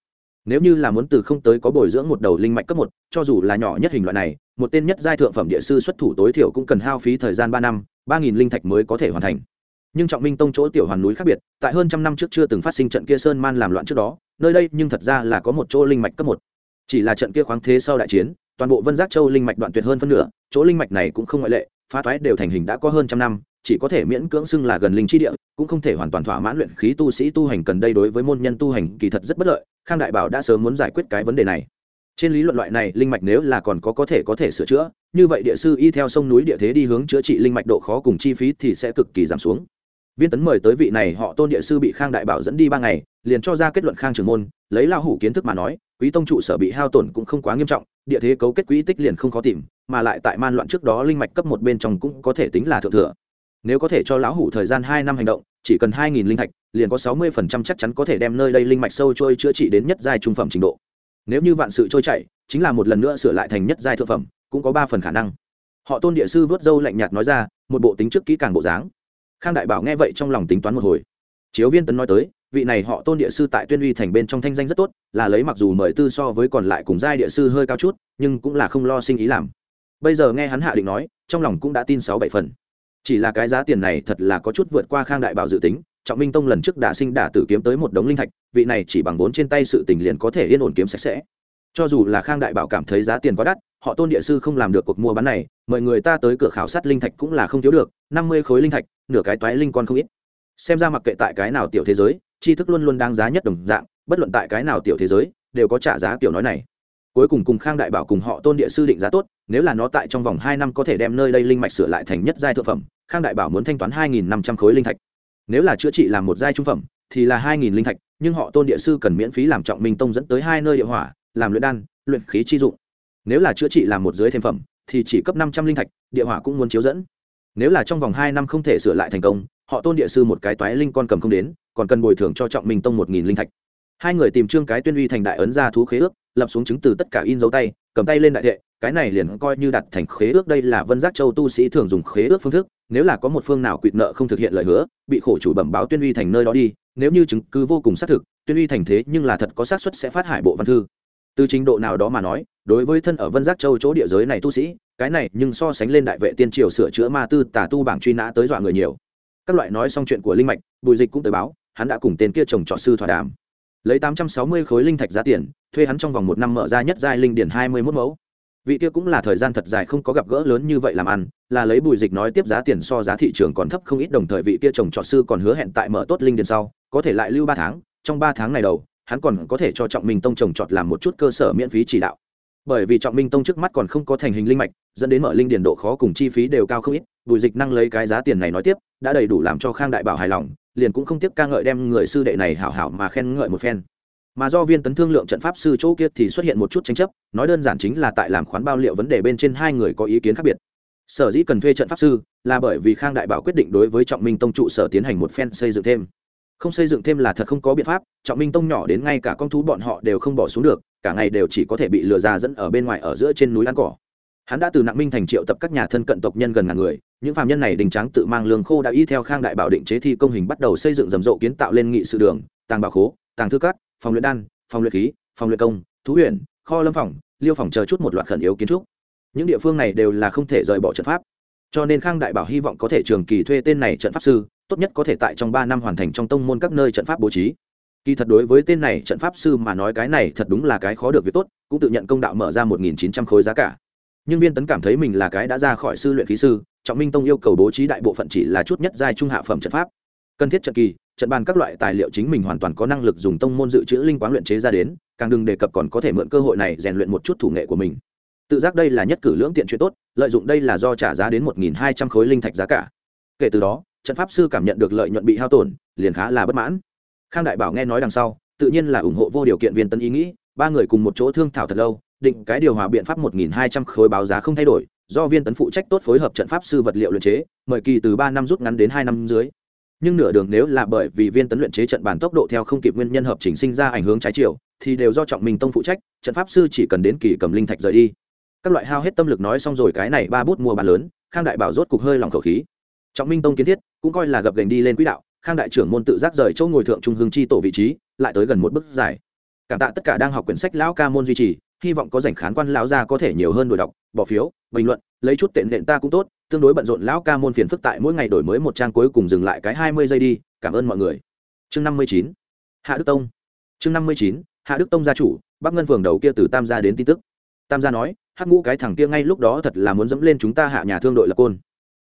nếu như là muốn từ không tới có bồi dưỡng một đầu linh mạch cấp một, cho dù là nhỏ nhất hình loại này, một tên nhất giai thượng phẩm địa sư xuất thủ tối thiểu cũng cần hao phí thời gian ba năm, ba nghìn linh thạch mới có thể hoàn thành. Nhưng trọng minh tông chỗ tiểu hoàn núi khác biệt, tại hơn trăm năm trước chưa từng phát sinh trận kia sơn man làm loạn trước đó, nơi đây nhưng thật ra là có một chỗ linh mạch cấp một. Chỉ là trận kia khoáng thế sau đại chiến, toàn bộ vân giác châu linh mạch đoạn tuyệt hơn phân nửa, chỗ linh mạch này cũng không ngoại lệ, phá toái đều thành hình đã có hơn trăm năm chỉ có thể miễn cưỡng xưng là gần linh chi địa, cũng không thể hoàn toàn thỏa mãn luyện khí tu sĩ tu hành cần đây đối với môn nhân tu hành kỳ thật rất bất lợi, khang đại bảo đã sớm muốn giải quyết cái vấn đề này. Trên lý luận loại này, linh mạch nếu là còn có có thể có thể sửa chữa, như vậy địa sư y theo sông núi địa thế đi hướng chữa trị linh mạch độ khó cùng chi phí thì sẽ cực kỳ giảm xuống. Viên tấn mời tới vị này họ tôn địa sư bị khang đại bảo dẫn đi ba ngày, liền cho ra kết luận khang trường môn, lấy lao hủ kiến thức mà nói, quý tông trụ sở bị hao tổn cũng không quá nghiêm trọng, địa thế cấu kết quỹ tích liền không khó tìm, mà lại tại man loạn trước đó linh mạch cấp một bên trong cũng có thể tính là thượng thừa nếu có thể cho lão hủ thời gian hai năm hành động, chỉ cần hai nghìn linh thạch, liền có sáu mươi phần trăm chắc chắn có thể đem nơi đây linh mạch sâu trôi chữa trị đến nhất giai trung phẩm trình độ. Nếu như vạn sự trôi chảy, chính là một lần nữa sửa lại thành nhất giai thượng phẩm, cũng có ba phần khả năng. Họ tôn địa sư vớt dâu lạnh nhạt nói ra, một bộ tính trước kỹ càng bộ dáng. Khang đại bảo nghe vậy trong lòng tính toán một hồi. Chiếu viên tấn nói tới, vị này họ tôn địa sư tại tuyên uy thành bên trong thanh danh rất tốt, là lấy mặc dù mời tư so với còn lại cùng giai địa sư hơi cao chút, nhưng cũng là không lo sinh ý làm. Bây giờ nghe hắn hạ định nói, trong lòng cũng đã tin sáu bảy phần chỉ là cái giá tiền này thật là có chút vượt qua khang đại bảo dự tính, trọng minh tông lần trước đả sinh đả tử kiếm tới một đống linh thạch, vị này chỉ bằng vốn trên tay sự tình liền có thể yên ổn kiếm sạch sẽ. Cho dù là khang đại bảo cảm thấy giá tiền quá đắt, họ tôn địa sư không làm được cuộc mua bán này, mời người ta tới cửa khảo sát linh thạch cũng là không thiếu được, năm mươi khối linh thạch, nửa cái toái linh con không ít. Xem ra mặc kệ tại cái nào tiểu thế giới, tri thức luôn luôn đáng giá nhất đồng dạng, bất luận tại cái nào tiểu thế giới, đều có trả giá kiểu nói này cuối cùng cùng khang đại bảo cùng họ tôn địa sư định giá tốt, nếu là nó tại trong vòng hai năm có thể đem nơi đây linh mạch sửa lại thành nhất giai thượng phẩm, khang đại bảo muốn thanh toán hai nghìn năm trăm khối linh thạch. Nếu là chữa trị làm một giai trung phẩm, thì là hai nghìn linh thạch, nhưng họ tôn địa sư cần miễn phí làm trọng minh tông dẫn tới hai nơi địa hỏa, làm luyện đan, luyện khí chi dụng. Nếu là chữa trị làm một dưới thêm phẩm, thì chỉ cấp năm trăm linh thạch, địa hỏa cũng muốn chiếu dẫn. Nếu là trong vòng hai năm không thể sửa lại thành công, họ tôn địa sư một cái toái linh con cầm không đến, còn cần bồi thường cho trọng minh tông một nghìn linh thạch hai người tìm trương cái tuyên uy thành đại ấn ra thú khế ước, lập xuống chứng từ tất cả in dấu tay, cầm tay lên đại thệ, cái này liền coi như đặt thành khế ước đây là vân giác châu tu sĩ thường dùng khế ước phương thức, nếu là có một phương nào quỵt nợ không thực hiện lời hứa, bị khổ chủ bẩm báo tuyên uy thành nơi đó đi, nếu như chứng cứ vô cùng xác thực, tuyên uy thành thế nhưng là thật có xác suất sẽ phát hải bộ văn thư. Từ trình độ nào đó mà nói, đối với thân ở vân giác châu chỗ địa giới này tu sĩ, cái này nhưng so sánh lên đại vệ tiên triều sửa chữa ma tư tả tu bảng truy nã tới dọa người nhiều. Các loại nói xong chuyện của linh mạch, bùi dịch cũng tới báo, hắn đã cùng tên kia chồng trọ sư thỏa đàm lấy tám trăm sáu mươi khối linh thạch giá tiền, thuê hắn trong vòng một năm mở ra nhất giai linh điển hai mươi mốt mẫu. Vị kia cũng là thời gian thật dài không có gặp gỡ lớn như vậy làm ăn, là lấy bùi dịch nói tiếp giá tiền so giá thị trường còn thấp không ít đồng thời vị kia chồng trọt sư còn hứa hẹn tại mở tốt linh điển sau, có thể lại lưu ba tháng, trong ba tháng này đầu, hắn còn có thể cho trọng minh tông trồng trọt làm một chút cơ sở miễn phí chỉ đạo. Bởi vì trọng minh tông trước mắt còn không có thành hình linh mạch, dẫn đến mở linh điền độ khó cùng chi phí đều cao không ít bùi dịch năng lấy cái giá tiền này nói tiếp, đã đầy đủ làm cho khang đại bảo hài lòng, liền cũng không tiếp ca ngợi đem người sư đệ này hảo hảo mà khen ngợi một phen. Mà do viên tấn thương lượng trận pháp sư chỗ kia thì xuất hiện một chút tranh chấp, nói đơn giản chính là tại làm khoán bao liệu vấn đề bên trên hai người có ý kiến khác biệt. Sở dĩ cần thuê trận pháp sư, là bởi vì khang đại bảo quyết định đối với trọng minh tông trụ sở tiến hành một phen xây dựng thêm. Không xây dựng thêm là thật không có biện pháp, trọng minh tông nhỏ đến ngay cả con thú bọn họ đều không bỏ xuống được, cả ngày đều chỉ có thể bị lừa ra dẫn ở bên ngoài ở giữa trên núi ăn cỏ hắn đã từ nặng minh thành triệu tập các nhà thân cận tộc nhân gần ngàn người, những phạm nhân này đình tráng tự mang lương khô đã y theo khang đại bảo định chế thi công hình bắt đầu xây dựng rầm rộ kiến tạo lên nghị sự đường, tàng bảo khố, tàng thư cát phòng luyện đan, phòng luyện khí, phòng luyện công, thú huyện kho lâm phòng, liêu phòng chờ chút một loạt khẩn yếu kiến trúc. Những địa phương này đều là không thể rời bỏ trận pháp. Cho nên khang đại bảo hy vọng có thể trường kỳ thuê tên này trận pháp sư, tốt nhất có thể tại trong ba năm hoàn thành trong tông môn các nơi trận pháp bố trí. Kỳ thật đối với tên này trận pháp sư mà nói cái này thật đúng là cái khó được việc tốt, cũng tự nhận công đạo mở ra một nghìn chín trăm khối giá cả nhưng viên tấn cảm thấy mình là cái đã ra khỏi sư luyện khí sư, trọng minh tông yêu cầu bố trí đại bộ phận chỉ là chút nhất giai trung hạ phẩm trận pháp. Cần thiết trận kỳ, trận bàn các loại tài liệu chính mình hoàn toàn có năng lực dùng tông môn dự trữ linh quán luyện chế ra đến, càng đừng đề cập còn có thể mượn cơ hội này rèn luyện một chút thủ nghệ của mình. Tự giác đây là nhất cử lưỡng tiện chuyện tốt, lợi dụng đây là do trả giá đến một nghìn hai trăm khối linh thạch giá cả. Kể từ đó, trận pháp sư cảm nhận được lợi nhuận bị hao tổn, liền khá là bất mãn. Khang đại bảo nghe nói đằng sau, tự nhiên là ủng hộ vô điều kiện viên tân ý nghĩ, ba người cùng một chỗ thương thảo thật lâu định cái điều hòa biện pháp một nghìn hai trăm khối báo giá không thay đổi, do viên tấn phụ trách tốt phối hợp trận pháp sư vật liệu luyện chế, mời kỳ từ ba năm rút ngắn đến hai năm dưới. Nhưng nửa đường nếu là bởi vì viên tấn luyện chế trận bản tốc độ theo không kịp nguyên nhân hợp chỉnh sinh ra ảnh hưởng trái chiều, thì đều do trọng minh tông phụ trách, trận pháp sư chỉ cần đến kỳ cầm linh thạch rời đi. Các loại hao hết tâm lực nói xong rồi cái này ba bút mua bàn lớn, khang đại bảo rốt cục hơi lòng khẩu khí. Trọng minh tông kiến thiết, cũng coi là gập gành đi lên quỹ đạo, khang đại trưởng môn tự giác rời chỗ ngồi thượng trung hương chi tổ vị trí, lại tới gần một bức giải cảm tạ tất cả đang học quyển sách lão ca môn duy trì hy vọng có rảnh khán quan lão gia có thể nhiều hơn đổi đọc, bỏ phiếu, bình luận, lấy chút tệ nện ta cũng tốt, tương đối bận rộn lão ca môn phiền phức tại mỗi ngày đổi mới một trang cuối cùng dừng lại cái hai mươi giây đi, cảm ơn mọi người. Chương năm mươi chín, hạ đức tông. Chương năm mươi chín, hạ đức tông gia chủ, bắc ngân phường đầu kia từ tam gia đến tin tức. Tam gia nói, hắc ngũ cái thằng kia ngay lúc đó thật là muốn dẫm lên chúng ta hạ nhà thương đội lập côn.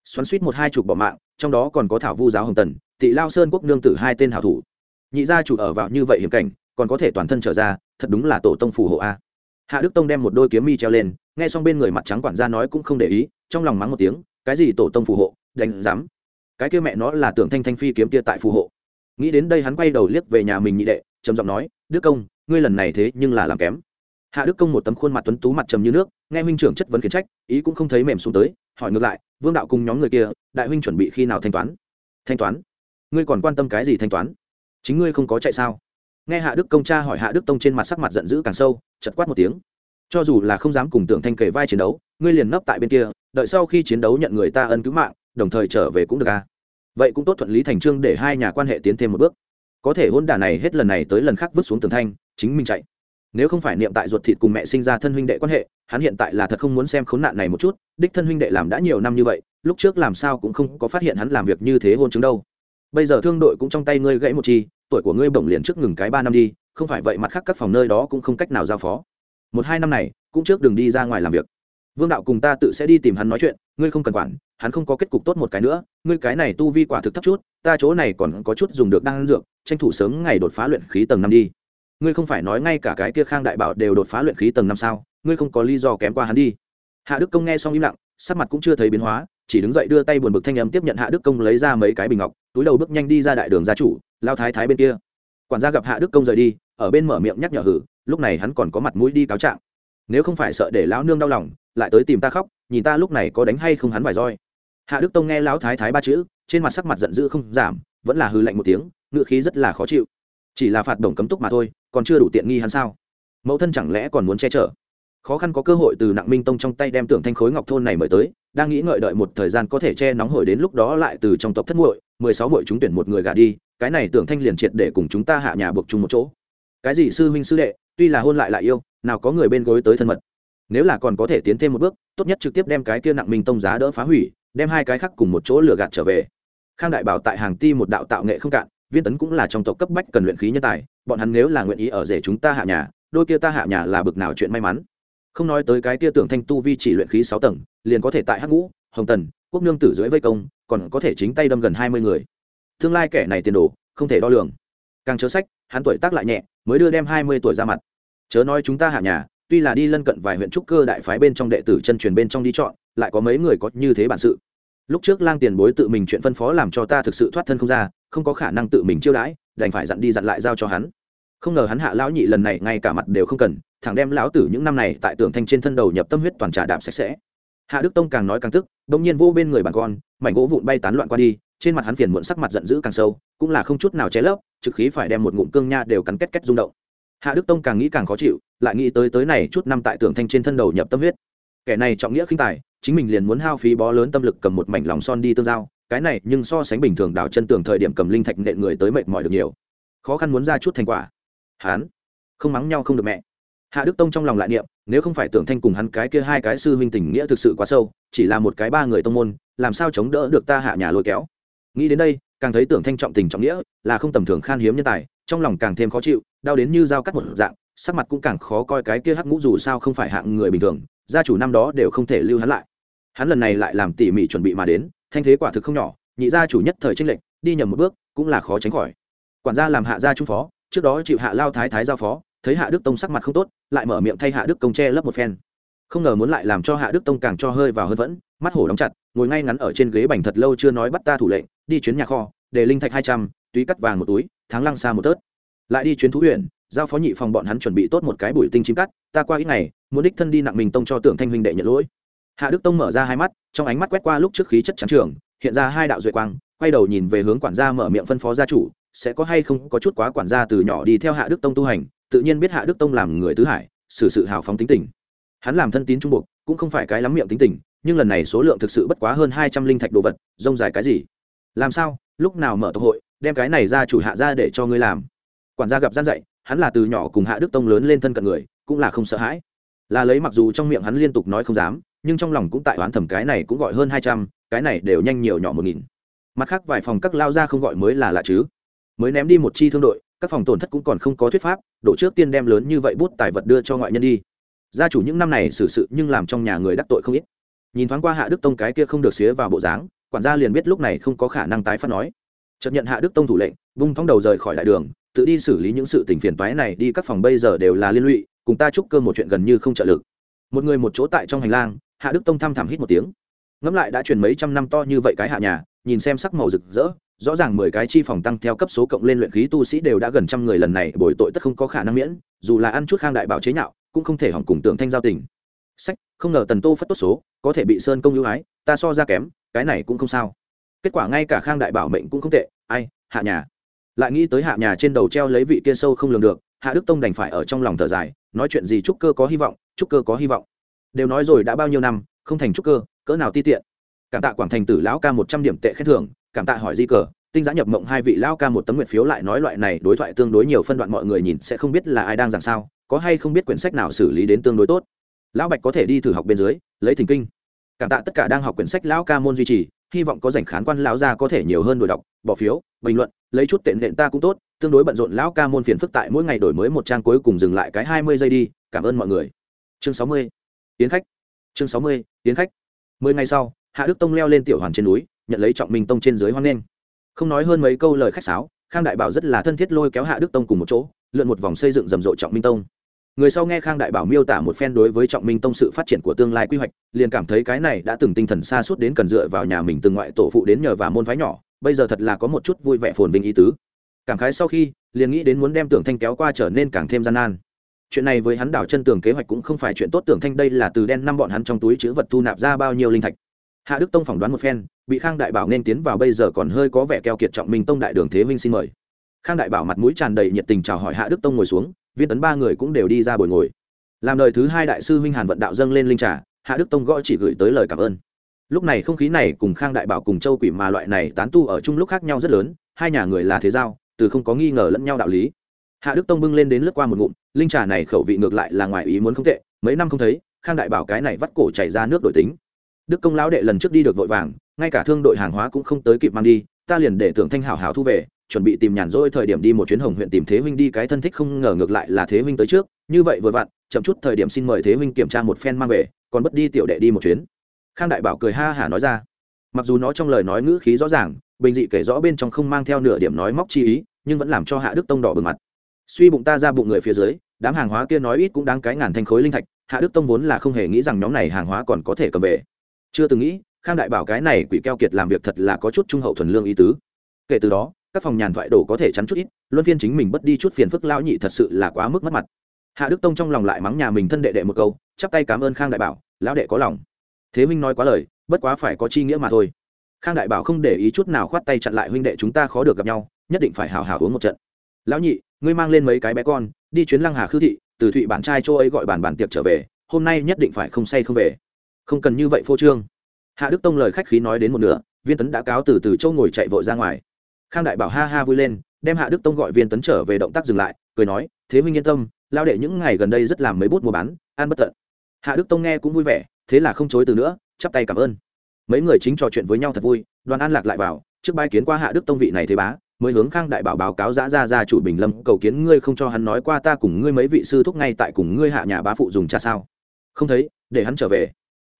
Xoắn suýt một hai chục bỏ mạng, trong đó còn có thảo vu giáo hồng tần, tị lao sơn quốc nương tử hai tên hảo thủ. Nhị gia chủ ở vào như vậy hiểm cảnh, còn có thể toàn thân trở ra, thật đúng là tổ tông phù hộ a hạ đức tông đem một đôi kiếm mi treo lên, nghe xong bên người mặt trắng quản gia nói cũng không để ý, trong lòng mắng một tiếng, cái gì tổ tông phù hộ, đánh dám cái kia mẹ nó là tưởng thanh thanh phi kiếm kia tại phù hộ. Nghĩ đến đây hắn quay đầu liếc về nhà mình nhị đệ, trầm giọng nói, đức công, ngươi lần này thế nhưng là làm kém. Hạ đức công một tấm khuôn mặt tuấn tú mặt trầm như nước, nghe huynh trưởng chất vấn khiển trách, ý cũng không thấy mềm xuống tới, hỏi ngược lại, vương đạo cùng nhóm người kia, đại huynh chuẩn bị khi nào thanh toán? Thanh toán? Ngươi còn quan tâm cái gì thanh toán? Chính ngươi không có chạy sao? Nghe hạ đức công cha hỏi hạ đức tông trên mặt sắc mặt giận dữ càng sâu chật quát một tiếng. Cho dù là không dám cùng tưởng thanh kể vai chiến đấu, ngươi liền nấp tại bên kia, đợi sau khi chiến đấu nhận người ta ân cứu mạng, đồng thời trở về cũng được à. Vậy cũng tốt thuận lý thành trương để hai nhà quan hệ tiến thêm một bước. Có thể hôn đả này hết lần này tới lần khác vứt xuống tường thanh, chính mình chạy. Nếu không phải niệm tại ruột thịt cùng mẹ sinh ra thân huynh đệ quan hệ, hắn hiện tại là thật không muốn xem khốn nạn này một chút, đích thân huynh đệ làm đã nhiều năm như vậy, lúc trước làm sao cũng không có phát hiện hắn làm việc như thế hôn chứng đâu. Bây giờ thương đội cũng trong tay ngươi gãy một chi, tuổi của ngươi bổng liền trước ngừng cái ba năm đi không phải vậy mặt khác các phòng nơi đó cũng không cách nào giao phó. Một hai năm này, cũng trước đừng đi ra ngoài làm việc. Vương đạo cùng ta tự sẽ đi tìm hắn nói chuyện, ngươi không cần quản, hắn không có kết cục tốt một cái nữa, ngươi cái này tu vi quả thực thấp chút, ta chỗ này còn có chút dùng được đang dược, tranh thủ sớm ngày đột phá luyện khí tầng năm đi. Ngươi không phải nói ngay cả cái kia khang đại bảo đều đột phá luyện khí tầng năm sao, ngươi không có lý do kém qua hắn đi. Hạ đức công nghe xong im lặng, sắc mặt cũng chưa thấy biến hóa, chỉ đứng dậy đưa tay buồn bực thanh âm tiếp nhận hạ đức công lấy ra mấy cái bình ngọc, túi đầu bước nhanh đi ra đại đường gia chủ, lao thái thái bên kia. Quản gia gặp hạ đức công rời đi ở bên mở miệng nhắc nhở hử, lúc này hắn còn có mặt mũi đi cáo trạng. Nếu không phải sợ để lão nương đau lòng, lại tới tìm ta khóc, nhìn ta lúc này có đánh hay không hắn vài roi. Hạ đức tông nghe lão thái thái ba chữ, trên mặt sắc mặt giận dữ không giảm, vẫn là hư lạnh một tiếng ngựa khí rất là khó chịu. Chỉ là phạt đồng cấm túc mà thôi, còn chưa đủ tiện nghi hắn sao? Mẫu thân chẳng lẽ còn muốn che chở? Khó khăn có cơ hội từ nặng minh tông trong tay đem tưởng thanh khối ngọc thôn này mời tới, đang nghĩ ngợi đợi một thời gian có thể che nóng hổi đến lúc đó lại từ trong tộc thất muội, mười sáu muội chúng tuyển một người gả đi, cái này tưởng thanh liền triệt để cùng chúng ta hạ nhà buộc chung một chỗ cái gì sư huynh sư đệ, tuy là hôn lại lại yêu, nào có người bên gối tới thân mật. Nếu là còn có thể tiến thêm một bước, tốt nhất trực tiếp đem cái kia nặng minh tông giá đỡ phá hủy, đem hai cái khác cùng một chỗ lừa gạt trở về. Khang đại bảo tại hàng ti một đạo tạo nghệ không cạn, viên tấn cũng là trong tộc cấp bách cần luyện khí nhân tài, bọn hắn nếu là nguyện ý ở rể chúng ta hạ nhà, đôi kia ta hạ nhà là bực nào chuyện may mắn. Không nói tới cái kia tưởng thanh tu vi chỉ luyện khí sáu tầng, liền có thể tại hắc ngũ, hồng tần, quốc nương tử dưới vây công, còn có thể chính tay đâm gần hai mươi người. Tương lai kẻ này tiền đồ, không thể đo lường càng chớ sách, hắn tuổi tác lại nhẹ, mới đưa đem hai mươi tuổi ra mặt. Chớ nói chúng ta hạ nhà, tuy là đi lân cận vài huyện trúc cơ đại phái bên trong đệ tử chân truyền bên trong đi chọn, lại có mấy người có như thế bản sự. Lúc trước lang tiền bối tự mình chuyện phân phó làm cho ta thực sự thoát thân không ra, không có khả năng tự mình chiêu đãi, đành phải dặn đi dặn lại giao cho hắn. Không ngờ hắn hạ lão nhị lần này ngay cả mặt đều không cần, thẳng đem lão tử những năm này tại tường thanh trên thân đầu nhập tâm huyết toàn trà đạp sạch sẽ. Hạ đức tông càng nói càng tức bỗng nhiên vô bên người bàn con, mảnh gỗ vụn bay tán loạn qua đi trên mặt hắn phiền muộn sắc mặt giận dữ càng sâu, cũng là không chút nào che lấp, trực khí phải đem một ngụm cương nha đều cắn két két rung động. Hạ đức tông càng nghĩ càng khó chịu, lại nghĩ tới tới này chút năm tại Tưởng thanh trên thân đầu nhập tâm huyết. Kẻ này trọng nghĩa khinh tài, chính mình liền muốn hao phí bó lớn tâm lực cầm một mảnh lòng son đi tương giao, cái này nhưng so sánh bình thường đào chân tường thời điểm cầm linh thạch nện người tới mệt mỏi được nhiều. Khó khăn muốn ra chút thành quả. Hán, không mắng nhau không được mẹ. Hạ đức tông trong lòng lại niệm, nếu không phải tưởng thanh cùng hắn cái kia hai cái sư huynh tình nghĩa thực sự quá sâu, chỉ là một cái ba người tông môn, làm sao chống đỡ được ta hạ nhà lôi kéo? Nghĩ đến đây, càng thấy tưởng thanh trọng tình trọng nghĩa, là không tầm thường khan hiếm nhân tài, trong lòng càng thêm khó chịu, đau đến như dao cắt một dạng, sắc mặt cũng càng khó coi cái kia hắc ngũ dù sao không phải hạng người bình thường, gia chủ năm đó đều không thể lưu hắn lại. Hắn lần này lại làm tỉ mỉ chuẩn bị mà đến, thanh thế quả thực không nhỏ, nhị gia chủ nhất thời tranh lệnh đi nhầm một bước, cũng là khó tránh khỏi. Quản gia làm hạ gia trung phó, trước đó chịu hạ lao thái thái giao phó, thấy hạ đức tông sắc mặt không tốt, lại mở miệng thay hạ đức công che lấp một phen. Không ngờ muốn lại làm cho hạ đức tông càng cho hơi vào hơn vẫn, mắt hổ đóng chặt ngồi ngay ngắn ở trên ghế bành thật lâu chưa nói bắt ta thủ lệnh, đi chuyến nhà kho, để linh thạch hai trăm, túy cắt vàng một túi, tháng lăng xa một tớt. Lại đi chuyến thú huyện, giao phó nhị phòng bọn hắn chuẩn bị tốt một cái bụi tinh chim cắt, ta qua ít ngày, muốn đích thân đi nặng mình tông cho tưởng thanh huynh đệ nhận lỗi. Hạ đức tông mở ra hai mắt, trong ánh mắt quét qua lúc trước khí chất trắng trường, hiện ra hai đạo duệ quang, quay đầu nhìn về hướng quản gia mở miệng phân phó gia chủ, sẽ có hay không có chút quá quản gia từ nhỏ đi theo hạ đức tông tu hành, tự nhiên biết hạ đức tông làm người tứ hải, xử sự hào phóng tính tình. Hắn làm thân tín trung buộc cũng không phải cái lắm miệng tính tình nhưng lần này số lượng thực sự bất quá hơn hai trăm linh thạch đồ vật, rông dài cái gì? Làm sao? Lúc nào mở tộc hội, đem cái này ra chủ hạ ra để cho ngươi làm? Quản gia gặp gian dạy, hắn là từ nhỏ cùng hạ đức tông lớn lên thân cận người, cũng là không sợ hãi. Là lấy mặc dù trong miệng hắn liên tục nói không dám, nhưng trong lòng cũng tại oán thầm cái này cũng gọi hơn hai trăm, cái này đều nhanh nhiều nhỏ một nghìn. Mặt khác vài phòng các lao ra không gọi mới là lạ chứ. Mới ném đi một chi thương đội, các phòng tổn thất cũng còn không có thuyết pháp, đổ trước tiên đem lớn như vậy bút tài vật đưa cho ngoại nhân đi. Gia chủ những năm này xử sự nhưng làm trong nhà người đắc tội không ít nhìn thoáng qua hạ đức tông cái kia không được xía vào bộ dáng, quản gia liền biết lúc này không có khả năng tái phát nói. Chấp nhận hạ đức tông thủ lệnh, vung thong đầu rời khỏi đại đường, tự đi xử lý những sự tình phiền toái này đi, các phòng bây giờ đều là liên lụy, cùng ta chúc cơ một chuyện gần như không trợ lực. Một người một chỗ tại trong hành lang, hạ đức tông thăm thẳm hít một tiếng. Ngẫm lại đã truyền mấy trăm năm to như vậy cái hạ nhà, nhìn xem sắc màu rực rỡ, rõ ràng mười cái chi phòng tăng theo cấp số cộng lên luyện khí tu sĩ đều đã gần trăm người lần này, bồi tội tất không có khả năng miễn, dù là ăn chút khang đại bảo chế nhạo, cũng không thể hỏng cùng tưởng thanh giao tình sách, không ngờ tần tô phất tốt số, có thể bị sơn công ưu ái, ta so ra kém, cái này cũng không sao. Kết quả ngay cả khang đại bảo mệnh cũng không tệ, ai, hạ nhà. Lại nghĩ tới hạ nhà trên đầu treo lấy vị kia sâu không lường được, hạ đức tông đành phải ở trong lòng thở dài, nói chuyện gì trúc cơ có hy vọng, trúc cơ có hy vọng. Đều nói rồi đã bao nhiêu năm, không thành trúc cơ, cỡ nào ti tiện. Cảm tạ quảng thành tử lão ca một trăm điểm tệ khen thưởng, cảm tạ hỏi di cờ, tinh giã nhập mộng hai vị lão ca một tấm nguyện phiếu lại nói loại này đối thoại tương đối nhiều phân đoạn mọi người nhìn sẽ không biết là ai đang giảng sao, có hay không biết quyển sách nào xử lý đến tương đối tốt lão bạch có thể đi thử học bên dưới lấy thình kinh. Cảm tạ tất cả đang học quyển sách lão ca môn duy trì hy vọng có dành khán quan lão gia có thể nhiều hơn đổi đọc bỏ phiếu bình luận lấy chút tệ nện ta cũng tốt tương đối bận rộn lão ca môn phiền phức tại mỗi ngày đổi mới một trang cuối cùng dừng lại cái hai mươi giây đi cảm ơn mọi người. Chương sáu mươi tiến khách. Chương sáu mươi tiến khách. Mười ngày sau hạ đức tông leo lên tiểu hoàn trên núi nhận lấy trọng minh tông trên dưới hoang lên, không nói hơn mấy câu lời khách sáo khang đại bảo rất là thân thiết lôi kéo hạ đức tông cùng một chỗ lượn một vòng xây dựng rầm rộ trọng minh tông người sau nghe khang đại bảo miêu tả một phen đối với trọng minh tông sự phát triển của tương lai quy hoạch, liền cảm thấy cái này đã từng tinh thần xa suốt đến cần dựa vào nhà mình từng ngoại tổ phụ đến nhờ và môn phái nhỏ, bây giờ thật là có một chút vui vẻ phồn vinh ý tứ. Cảm khái sau khi, liền nghĩ đến muốn đem tưởng thanh kéo qua trở nên càng thêm gian nan. Chuyện này với hắn đảo chân tường kế hoạch cũng không phải chuyện tốt, tưởng thanh đây là từ đen năm bọn hắn trong túi chữ vật thu nạp ra bao nhiêu linh thạch. Hạ đức tông phỏng đoán một phen, bị khang đại bảo nên tiến vào bây giờ còn hơi có vẻ keo kiệt trọng minh tông đại đường thế vinh xin mời. Khang đại bảo mặt mũi tràn đầy nhiệt tình chào hỏi hạ đức tông ngồi xuống viên tấn ba người cũng đều đi ra bồi ngồi. Làm đời thứ hai đại sư huynh hàn vận đạo dâng lên linh trà, hạ đức tông gõ chỉ gửi tới lời cảm ơn. Lúc này không khí này cùng khang đại bảo cùng châu quỷ mà loại này tán tu ở chung lúc khác nhau rất lớn, hai nhà người là thế giao, từ không có nghi ngờ lẫn nhau đạo lý. Hạ đức tông bưng lên đến lướt qua một ngụm, linh trà này khẩu vị ngược lại là ngoài ý muốn không tệ, mấy năm không thấy, khang đại bảo cái này vắt cổ chảy ra nước đổi tính. Đức công lão đệ lần trước đi được vội vàng, ngay cả thương đội hàng hóa cũng không tới kịp mang đi, ta liền để tưởng thanh hảo hảo thu về chuẩn bị tìm nhàn rỗi thời điểm đi một chuyến hồng huyện tìm thế huynh đi, cái thân thích không ngờ ngược lại là thế huynh tới trước. Như vậy vừa vặn, chậm chút thời điểm xin mời thế huynh kiểm tra một phen mang về, còn bất đi tiểu đệ đi một chuyến. Khang đại bảo cười ha hả nói ra. Mặc dù nó trong lời nói ngữ khí rõ ràng, bình dị kể rõ bên trong không mang theo nửa điểm nói móc chi ý, nhưng vẫn làm cho hạ đức tông đỏ bừng mặt. Suy bụng ta ra bụng người phía dưới, đám hàng hóa kia nói ít cũng đáng cái ngàn thanh khối linh thạch, hạ đức tông vốn là không hề nghĩ rằng nhóm này hàng hóa còn có thể cầm về. Chưa từng nghĩ, khang đại bảo cái này quỷ keo kiệt làm việc thật là có chút trung hậu thuần lương ý tứ. Kể từ đó các phòng nhàn thoại đồ có thể chắn chút ít, luân phiên chính mình bất đi chút phiền phức lão nhị thật sự là quá mức mất mặt. Hạ đức tông trong lòng lại mắng nhà mình thân đệ đệ một câu, chắp tay cảm ơn khang đại bảo, lão đệ có lòng. Thế minh nói quá lời, bất quá phải có chi nghĩa mà thôi. Khang đại bảo không để ý chút nào khoát tay chặn lại huynh đệ chúng ta khó được gặp nhau, nhất định phải hào hào uống một trận. Lão nhị, ngươi mang lên mấy cái bé con, đi chuyến lăng hà khư thị, từ thụy bản trai châu ấy gọi bản bản tiệc trở về, hôm nay nhất định phải không say không về. Không cần như vậy phô trương. Hạ đức tông lời khách khí nói đến một nửa, viên tấn đã cáo từ từ châu ngồi chạy vội ra ngoài khang đại bảo ha ha vui lên, đem hạ đức tông gọi viên tấn trở về động tác dừng lại, cười nói, thế huynh yên tâm lao đệ những ngày gần đây rất làm mấy bút mua bán, ăn bất tận. Hạ đức tông nghe cũng vui vẻ, thế là không chối từ nữa, chắp tay cảm ơn. Mấy người chính trò chuyện với nhau thật vui, đoàn an lạc lại vào, trước bãi kiến qua hạ đức tông vị này thế bá, mới hướng khang đại bảo báo cáo giã ra ra chủ bình lâm, cầu kiến ngươi không cho hắn nói qua ta cùng ngươi mấy vị sư thúc ngay tại cùng ngươi hạ nhà bá phụ dùng cha sao. Không thấy, để hắn trở về.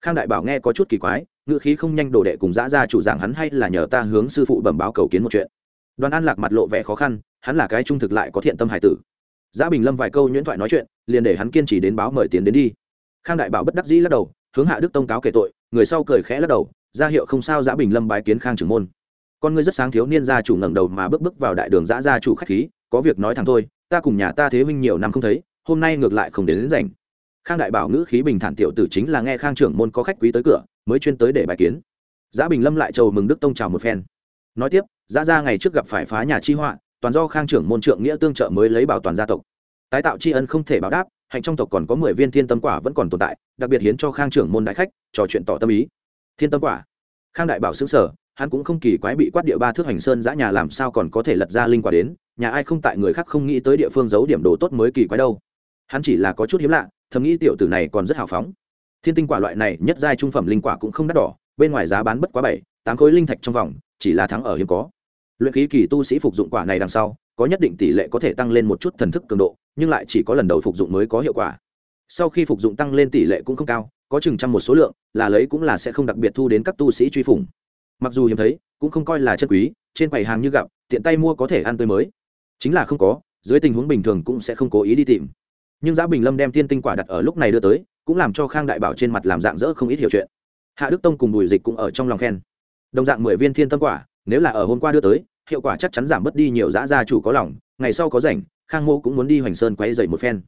Khang đại bảo nghe có chút kỳ quái ngựa khí không nhanh đồ đệ cùng giã ra chủ giảng hắn hay là nhờ ta hướng sư phụ bẩm báo cầu kiến một chuyện đoàn an lạc mặt lộ vẻ khó khăn hắn là cái trung thực lại có thiện tâm hải tử. Giã bình lâm vài câu nhuyễn thoại nói chuyện liền để hắn kiên trì đến báo mời tiến đến đi. Khang đại bảo bất đắc dĩ lắc đầu hướng hạ đức tông cáo kể tội người sau cười khẽ lắc đầu ra hiệu không sao giã bình lâm bái kiến khang trưởng môn. Con ngươi rất sáng thiếu niên gia chủ ngẩng đầu mà bước bước vào đại đường giã gia chủ khách khí có việc nói thẳng thôi ta cùng nhà ta thế huynh nhiều năm không thấy hôm nay ngược lại không đến, đến rảnh. Khang đại bảo ngữ khí bình thản tiểu tử chính là nghe khang trưởng môn có khách quý tới cửa mới chuyên tới để bài kiến. Giã bình lâm lại chầu mừng đức tông chào một phen nói tiếp giã gia ngày trước gặp phải phá nhà chi họa, toàn do khang trưởng môn trượng nghĩa tương trợ mới lấy bảo toàn gia tộc. Tái tạo tri ân không thể báo đáp, hạnh trong tộc còn có mười viên thiên tâm quả vẫn còn tồn tại, đặc biệt hiến cho khang trưởng môn đại khách, trò chuyện tỏ tâm ý. Thiên tâm quả. Khang đại bảo xứng sở hắn cũng không kỳ quái bị quát địa ba thước hành sơn giã nhà làm sao còn có thể lật ra linh quả đến, nhà ai không tại người khác không nghĩ tới địa phương giấu điểm đồ tốt mới kỳ quái đâu. Hắn chỉ là có chút hiếm lạ, thầm nghĩ tiểu tử này còn rất hào phóng. Thiên tinh quả loại này nhất giai trung phẩm linh quả cũng không đắt đỏ, bên ngoài giá bán bất quá bảy, tám khối linh thạch trong vòng chỉ là thắng ở hiếm có. Luyện khí kỳ tu sĩ phục dụng quả này đằng sau, có nhất định tỷ lệ có thể tăng lên một chút thần thức cường độ, nhưng lại chỉ có lần đầu phục dụng mới có hiệu quả. Sau khi phục dụng tăng lên tỷ lệ cũng không cao, có chừng trăm một số lượng, là lấy cũng là sẽ không đặc biệt thu đến các tu sĩ truy phủng. Mặc dù hiếm thấy, cũng không coi là chân quý, trên quầy hàng như gặp, tiện tay mua có thể ăn tươi mới. Chính là không có, dưới tình huống bình thường cũng sẽ không cố ý đi tìm. Nhưng giá bình lâm đem tiên tinh quả đặt ở lúc này đưa tới, cũng làm cho khang đại bảo trên mặt làm dạng dỡ không ít hiểu chuyện. Hạ đức tông cùng bùi dịch cũng ở trong lòng khen đồng dạng mười viên thiên tâm quả, nếu là ở hôm qua đưa tới, hiệu quả chắc chắn giảm bớt đi nhiều giã gia chủ có lòng, ngày sau có rảnh, khang mô cũng muốn đi hoành sơn quay dậy một phen.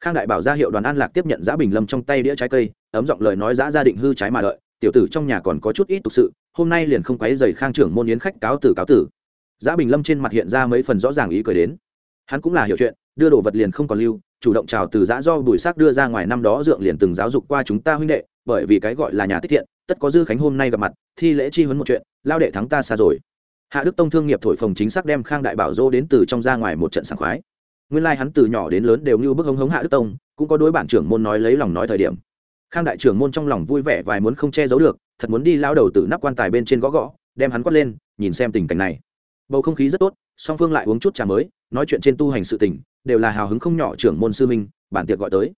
Khang đại bảo ra hiệu đoàn an lạc tiếp nhận giã bình lâm trong tay đĩa trái cây, ấm giọng lời nói giã gia định hư trái mà đợi, tiểu tử trong nhà còn có chút ít thực sự, hôm nay liền không quấy dày khang trưởng môn yến khách cáo tử cáo tử. Giã bình lâm trên mặt hiện ra mấy phần rõ ràng ý cười đến. Hắn cũng là hiểu chuyện, đưa đồ vật liền không còn lưu chủ động chào từ giã do bùi sắc đưa ra ngoài năm đó dượng liền từng giáo dục qua chúng ta huynh đệ, bởi vì cái gọi là nhà tiết thiện, tất có dư khánh hôm nay gặp mặt, thi lễ chi huấn một chuyện, lao đệ thắng ta xa rồi. Hạ đức tông thương nghiệp thổi phồng chính xác đem khang đại bảo dô đến từ trong ra ngoài một trận sảng khoái. Nguyên lai、like、hắn từ nhỏ đến lớn đều như bức hống hống hạ đức tông, cũng có đối bản trưởng môn nói lấy lòng nói thời điểm. Khang đại trưởng môn trong lòng vui vẻ vài muốn không che giấu được, thật muốn đi lao đầu từ nắp quan tài bên trên gõ gõ, đem hắn quát lên, nhìn xem tình cảnh này. Bầu không khí rất tốt, song phương lại uống chút trà mới, nói chuyện trên tu hành sự tình đều là hào hứng không nhỏ trưởng môn sư minh, bản tiệc gọi tới.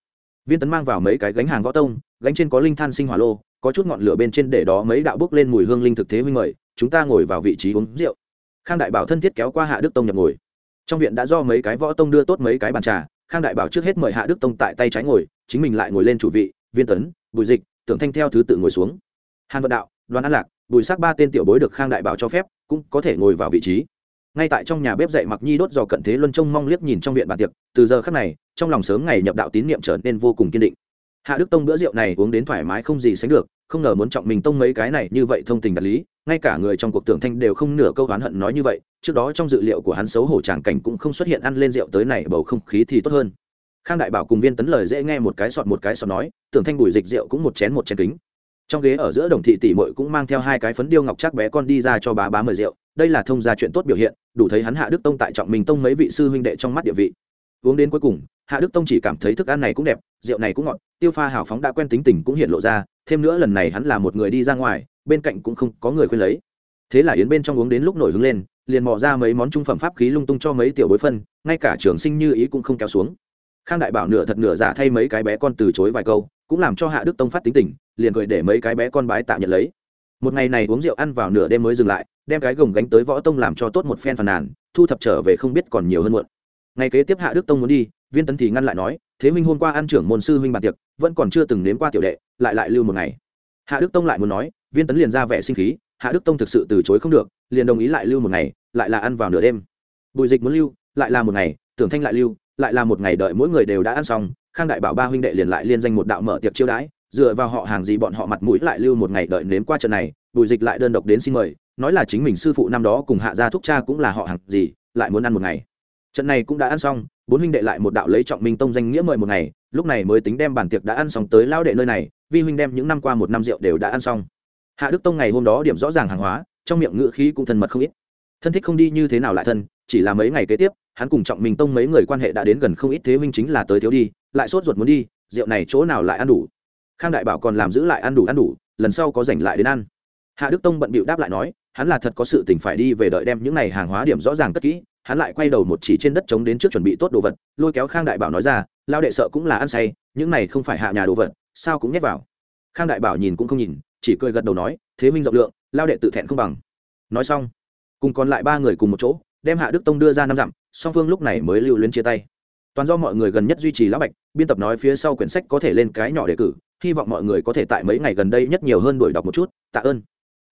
Viên tấn mang vào mấy cái gánh hàng võ tông, gánh trên có linh than sinh hỏa lô, có chút ngọn lửa bên trên để đó mấy đạo bước lên mùi hương linh thực thế huynh mời, chúng ta ngồi vào vị trí uống rượu. Khang đại bảo thân thiết kéo qua hạ đức tông nhập ngồi. Trong viện đã do mấy cái võ tông đưa tốt mấy cái bàn trà, khang đại bảo trước hết mời hạ đức tông tại tay trái ngồi, chính mình lại ngồi lên chủ vị, viên tấn, bùi dịch, tưởng thanh theo thứ tự ngồi xuống. Hàn vận đạo, đoàn an lạc, bùi sắc ba tên tiểu bối được khang đại bảo cho phép, cũng có thể ngồi vào vị trí ngay tại trong nhà bếp dậy mặc nhi đốt dò cận thế luân trông mong liếc nhìn trong viện bàn tiệc, từ giờ khắc này, trong lòng sớm ngày nhập đạo tín niệm trở nên vô cùng kiên định. Hạ đức tông bữa rượu này uống đến thoải mái không gì sánh được, không ngờ muốn trọng mình tông mấy cái này như vậy thông tình đạt lý, ngay cả người trong cuộc tưởng thanh đều không nửa câu oán hận nói như vậy, trước đó trong dự liệu của hắn xấu hổ tràng cảnh cũng không xuất hiện ăn lên rượu tới này bầu không khí thì tốt hơn. Khang đại bảo cùng viên tấn lời dễ nghe một cái sọt một cái sọt nói, tưởng thanh bùi dịch rượu cũng một chén một chén kính trong ghế ở giữa đồng thị tỷ mội cũng mang theo hai cái phấn điêu ngọc chắc bé con đi ra cho bá bá mời rượu. Đây là thông gia chuyện tốt biểu hiện, đủ thấy hắn hạ đức tông tại trọng minh tông mấy vị sư huynh đệ trong mắt địa vị. Uống đến cuối cùng, hạ đức tông chỉ cảm thấy thức ăn này cũng đẹp, rượu này cũng ngọt, tiêu pha hào phóng đã quen tính tình cũng hiện lộ ra, thêm nữa lần này hắn là một người đi ra ngoài, bên cạnh cũng không có người khuyên lấy. Thế là yến bên trong uống đến lúc nổi hứng lên, liền mò ra mấy món trung phẩm pháp khí lung tung cho mấy tiểu bối phân, ngay cả trường sinh như ý cũng không kéo xuống khang đại bảo nửa thật nửa giả thay mấy cái bé con từ chối vài câu, cũng làm cho hạ đức tông phát tính tình, liền gửi để mấy cái bé con bái tạ nhận lấy. Một ngày này uống rượu ăn vào nửa đêm mới dừng lại, đem cái gồng gánh tới võ tông làm cho tốt một phen phàn nàn, thu thập trở về không biết còn nhiều hơn muộn. Ngày kế tiếp hạ đức tông muốn đi, viên tấn thì ngăn lại nói, thế huynh hôm qua ăn trưởng môn sư huynh bàn tiệc, vẫn còn chưa từng nếm qua tiểu đệ, lại lại lưu một ngày. Hạ đức tông lại muốn nói, viên tấn liền ra vẻ sinh khí, hạ đức tông thực sự từ chối không được, liền đồng ý lại lưu một ngày, lại là ăn vào nửa đêm. Bùi dịch muốn lưu, lại là một ngày, tưởng thanh lại lưu lại là một ngày đợi mỗi người đều đã ăn xong, khang đại bảo ba huynh đệ liền lại liên danh một đạo mở tiệc chiêu đãi, dựa vào họ hàng gì bọn họ mặt mũi lại lưu một ngày đợi nếm qua trận này, bùi dịch lại đơn độc đến xin mời, nói là chính mình sư phụ năm đó cùng hạ gia thúc cha cũng là họ hàng gì, lại muốn ăn một ngày. Trận này cũng đã ăn xong, bốn huynh đệ lại một đạo lấy trọng minh tông danh nghĩa mời một ngày, lúc này mới tính đem bản tiệc đã ăn xong tới lao đệ nơi này, vi huynh đem những năm qua một năm rượu đều đã ăn xong. Hạ đức tông ngày hôm đó điểm rõ ràng hàng hóa, trong miệng ngựa khí cũng thân mật không ít thân thích không đi như thế nào lại thân, chỉ là mấy ngày kế tiếp, hắn cùng trọng minh tông mấy người quan hệ đã đến gần không ít thế huynh chính là tới thiếu đi, lại sốt ruột muốn đi, rượu này chỗ nào lại ăn đủ? Khang đại bảo còn làm giữ lại ăn đủ ăn đủ, lần sau có rảnh lại đến ăn. Hạ đức tông bận bịu đáp lại nói, hắn là thật có sự tỉnh phải đi về đợi đem những này hàng hóa điểm rõ ràng cất kỹ, hắn lại quay đầu một chỉ trên đất trống đến trước chuẩn bị tốt đồ vật, lôi kéo khang đại bảo nói ra lao đệ sợ cũng là ăn say, những này không phải hạ nhà đồ vật, sao cũng nhét vào. Khang đại bảo nhìn cũng không nhìn, chỉ cười gật đầu nói, thế minh rộng lượng lao đệ tự thẹn không bằng. Nói xong cùng còn lại ba người cùng một chỗ, đem hạ đức tông đưa ra năm dặm, song phương lúc này mới lưu luyến chia tay toàn do mọi người gần nhất duy trì lão bạch, biên tập nói phía sau quyển sách có thể lên cái nhỏ đề cử, hy vọng mọi người có thể tại mấy ngày gần đây nhất nhiều hơn đổi đọc một chút, tạ ơn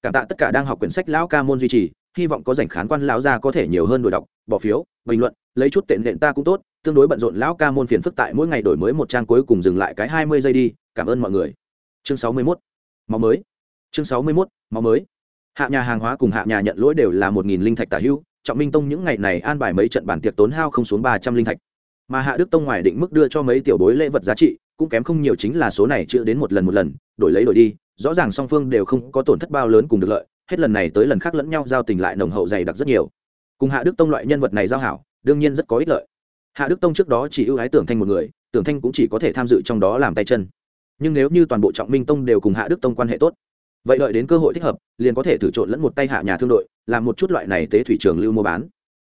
cảm tạ tất cả đang học quyển sách lão ca môn duy trì, hy vọng có dành khán quan lão gia có thể nhiều hơn đổi đọc, bỏ phiếu, bình luận, lấy chút tệ nện ta cũng tốt, tương đối bận rộn lão ca môn phiền phức tại mỗi ngày đổi mới một trang cuối cùng dừng lại cái hai mươi giây đi, cảm ơn mọi người chương sáu mươi 61. máu mới chương sáu mươi 61. máu mới hạ nhà hàng hóa cùng hạ nhà nhận lỗi đều là một nghìn linh thạch tả hữu, trọng minh tông những ngày này an bài mấy trận bản tiệc tốn hao không xuống ba trăm linh thạch. Mà hạ đức tông ngoài định mức đưa cho mấy tiểu bối lễ vật giá trị, cũng kém không nhiều chính là số này chưa đến một lần một lần, đổi lấy đổi đi, rõ ràng song phương đều không có tổn thất bao lớn cùng được lợi, hết lần này tới lần khác lẫn nhau giao tình lại nồng hậu dày đặc rất nhiều. Cùng hạ đức tông loại nhân vật này giao hảo, đương nhiên rất có ích lợi. Hạ đức tông trước đó chỉ ưu ái tưởng thanh một người, tưởng thanh cũng chỉ có thể tham dự trong đó làm tay chân. Nhưng nếu như toàn bộ trọng minh tông đều cùng hạ đức tông quan hệ tốt vậy đợi đến cơ hội thích hợp, liền có thể thử trộn lẫn một tay hạ nhà thương đội, làm một chút loại này tế thủy trường lưu mua bán.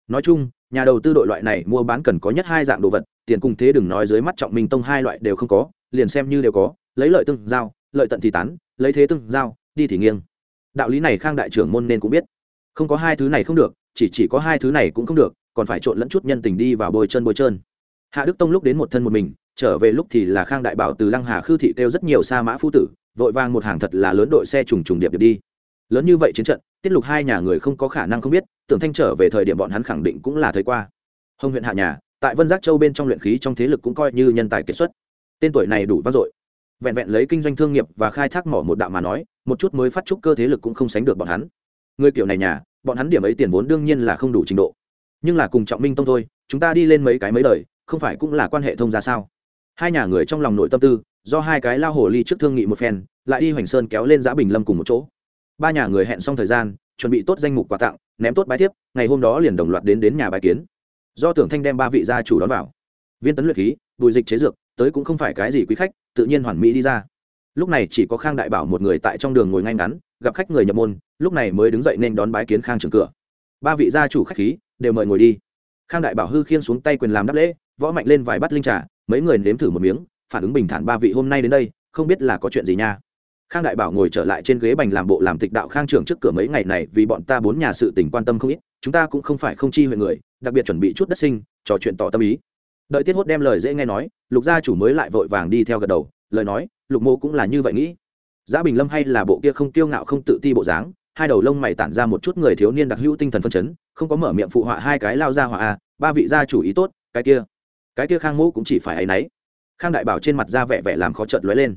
Nói chung, nhà đầu tư đội loại này mua bán cần có nhất hai dạng đồ vật, tiền cùng thế đừng nói dưới mắt trọng minh tông hai loại đều không có, liền xem như đều có, lấy lợi tương giao, lợi tận thì tán, lấy thế tương giao, đi thì nghiêng. Đạo lý này khang đại trưởng môn nên cũng biết. Không có hai thứ này không được, chỉ chỉ có hai thứ này cũng không được, còn phải trộn lẫn chút nhân tình đi vào bôi chân bôi trơn. Hạ đức tông lúc đến một thân một mình, trở về lúc thì là khang đại bảo từ lăng hà khư thị kêu rất nhiều sa mã phu tử vội vàng một hàng thật là lớn đội xe trùng trùng điệp điệp đi. Lớn như vậy chiến trận, tiết lục hai nhà người không có khả năng không biết, tưởng thanh trở về thời điểm bọn hắn khẳng định cũng là thời qua. Hồng huyện hạ nhà, tại vân giác châu bên trong luyện khí trong thế lực cũng coi như nhân tài kiệt xuất. Tên tuổi này đủ vang dội. Vẹn vẹn lấy kinh doanh thương nghiệp và khai thác mỏ một đạo mà nói, một chút mới phát trúc cơ thế lực cũng không sánh được bọn hắn. Người kiểu này nhà, bọn hắn điểm ấy tiền vốn đương nhiên là không đủ trình độ. Nhưng là cùng trọng minh tông thôi, chúng ta đi lên mấy cái mấy đời, không phải cũng là quan hệ thông ra sao? Hai nhà người trong lòng nội tâm tư, do hai cái lao hồ ly trước thương nghị một phen, lại đi hoành sơn kéo lên giã bình lâm cùng một chỗ. Ba nhà người hẹn xong thời gian, chuẩn bị tốt danh mục quà tặng, ném tốt bái tiếp ngày hôm đó liền đồng loạt đến đến nhà bài kiến. Do tưởng thanh đem ba vị gia chủ đón vào. Viên tấn luyện khí, bùi dịch chế dược, tới cũng không phải cái gì quý khách, tự nhiên hoàn mỹ đi ra. Lúc này chỉ có khang đại bảo một người tại trong đường ngồi ngay ngắn, gặp khách người nhập môn, lúc này mới đứng dậy nên đón bái kiến khang trường cửa. Ba vị gia chủ khách khí, đều mời ngồi đi. Khang đại bảo hư khiên xuống tay quyền làm đáp lễ, võ mạnh lên vài bát linh trà mấy người nếm thử một miếng, phản ứng bình thản ba vị hôm nay đến đây, không biết là có chuyện gì nha. Khang đại bảo ngồi trở lại trên ghế bành làm bộ làm tịch đạo khang trưởng trước cửa mấy ngày này, vì bọn ta bốn nhà sự tình quan tâm không ít, chúng ta cũng không phải không chi huyện người, đặc biệt chuẩn bị chút đất sinh, trò chuyện tỏ tâm ý. Đợi tiết hốt đem lời dễ nghe nói, lục gia chủ mới lại vội vàng đi theo gật đầu, lời nói, lục mô cũng là như vậy nghĩ. Giá bình lâm hay là bộ kia không kiêu ngạo không tự ti bộ dáng, hai đầu lông mày tản ra một chút người thiếu niên đặc hữu tinh thần phân chấn, không có mở miệng phụ họa hai cái lao ra họa à ba vị gia chủ ý tốt, cái kia cái kia khang mũ cũng chỉ phải áy náy. Khang đại bảo trên mặt ra vẻ vẻ làm khó trợt lóe lên.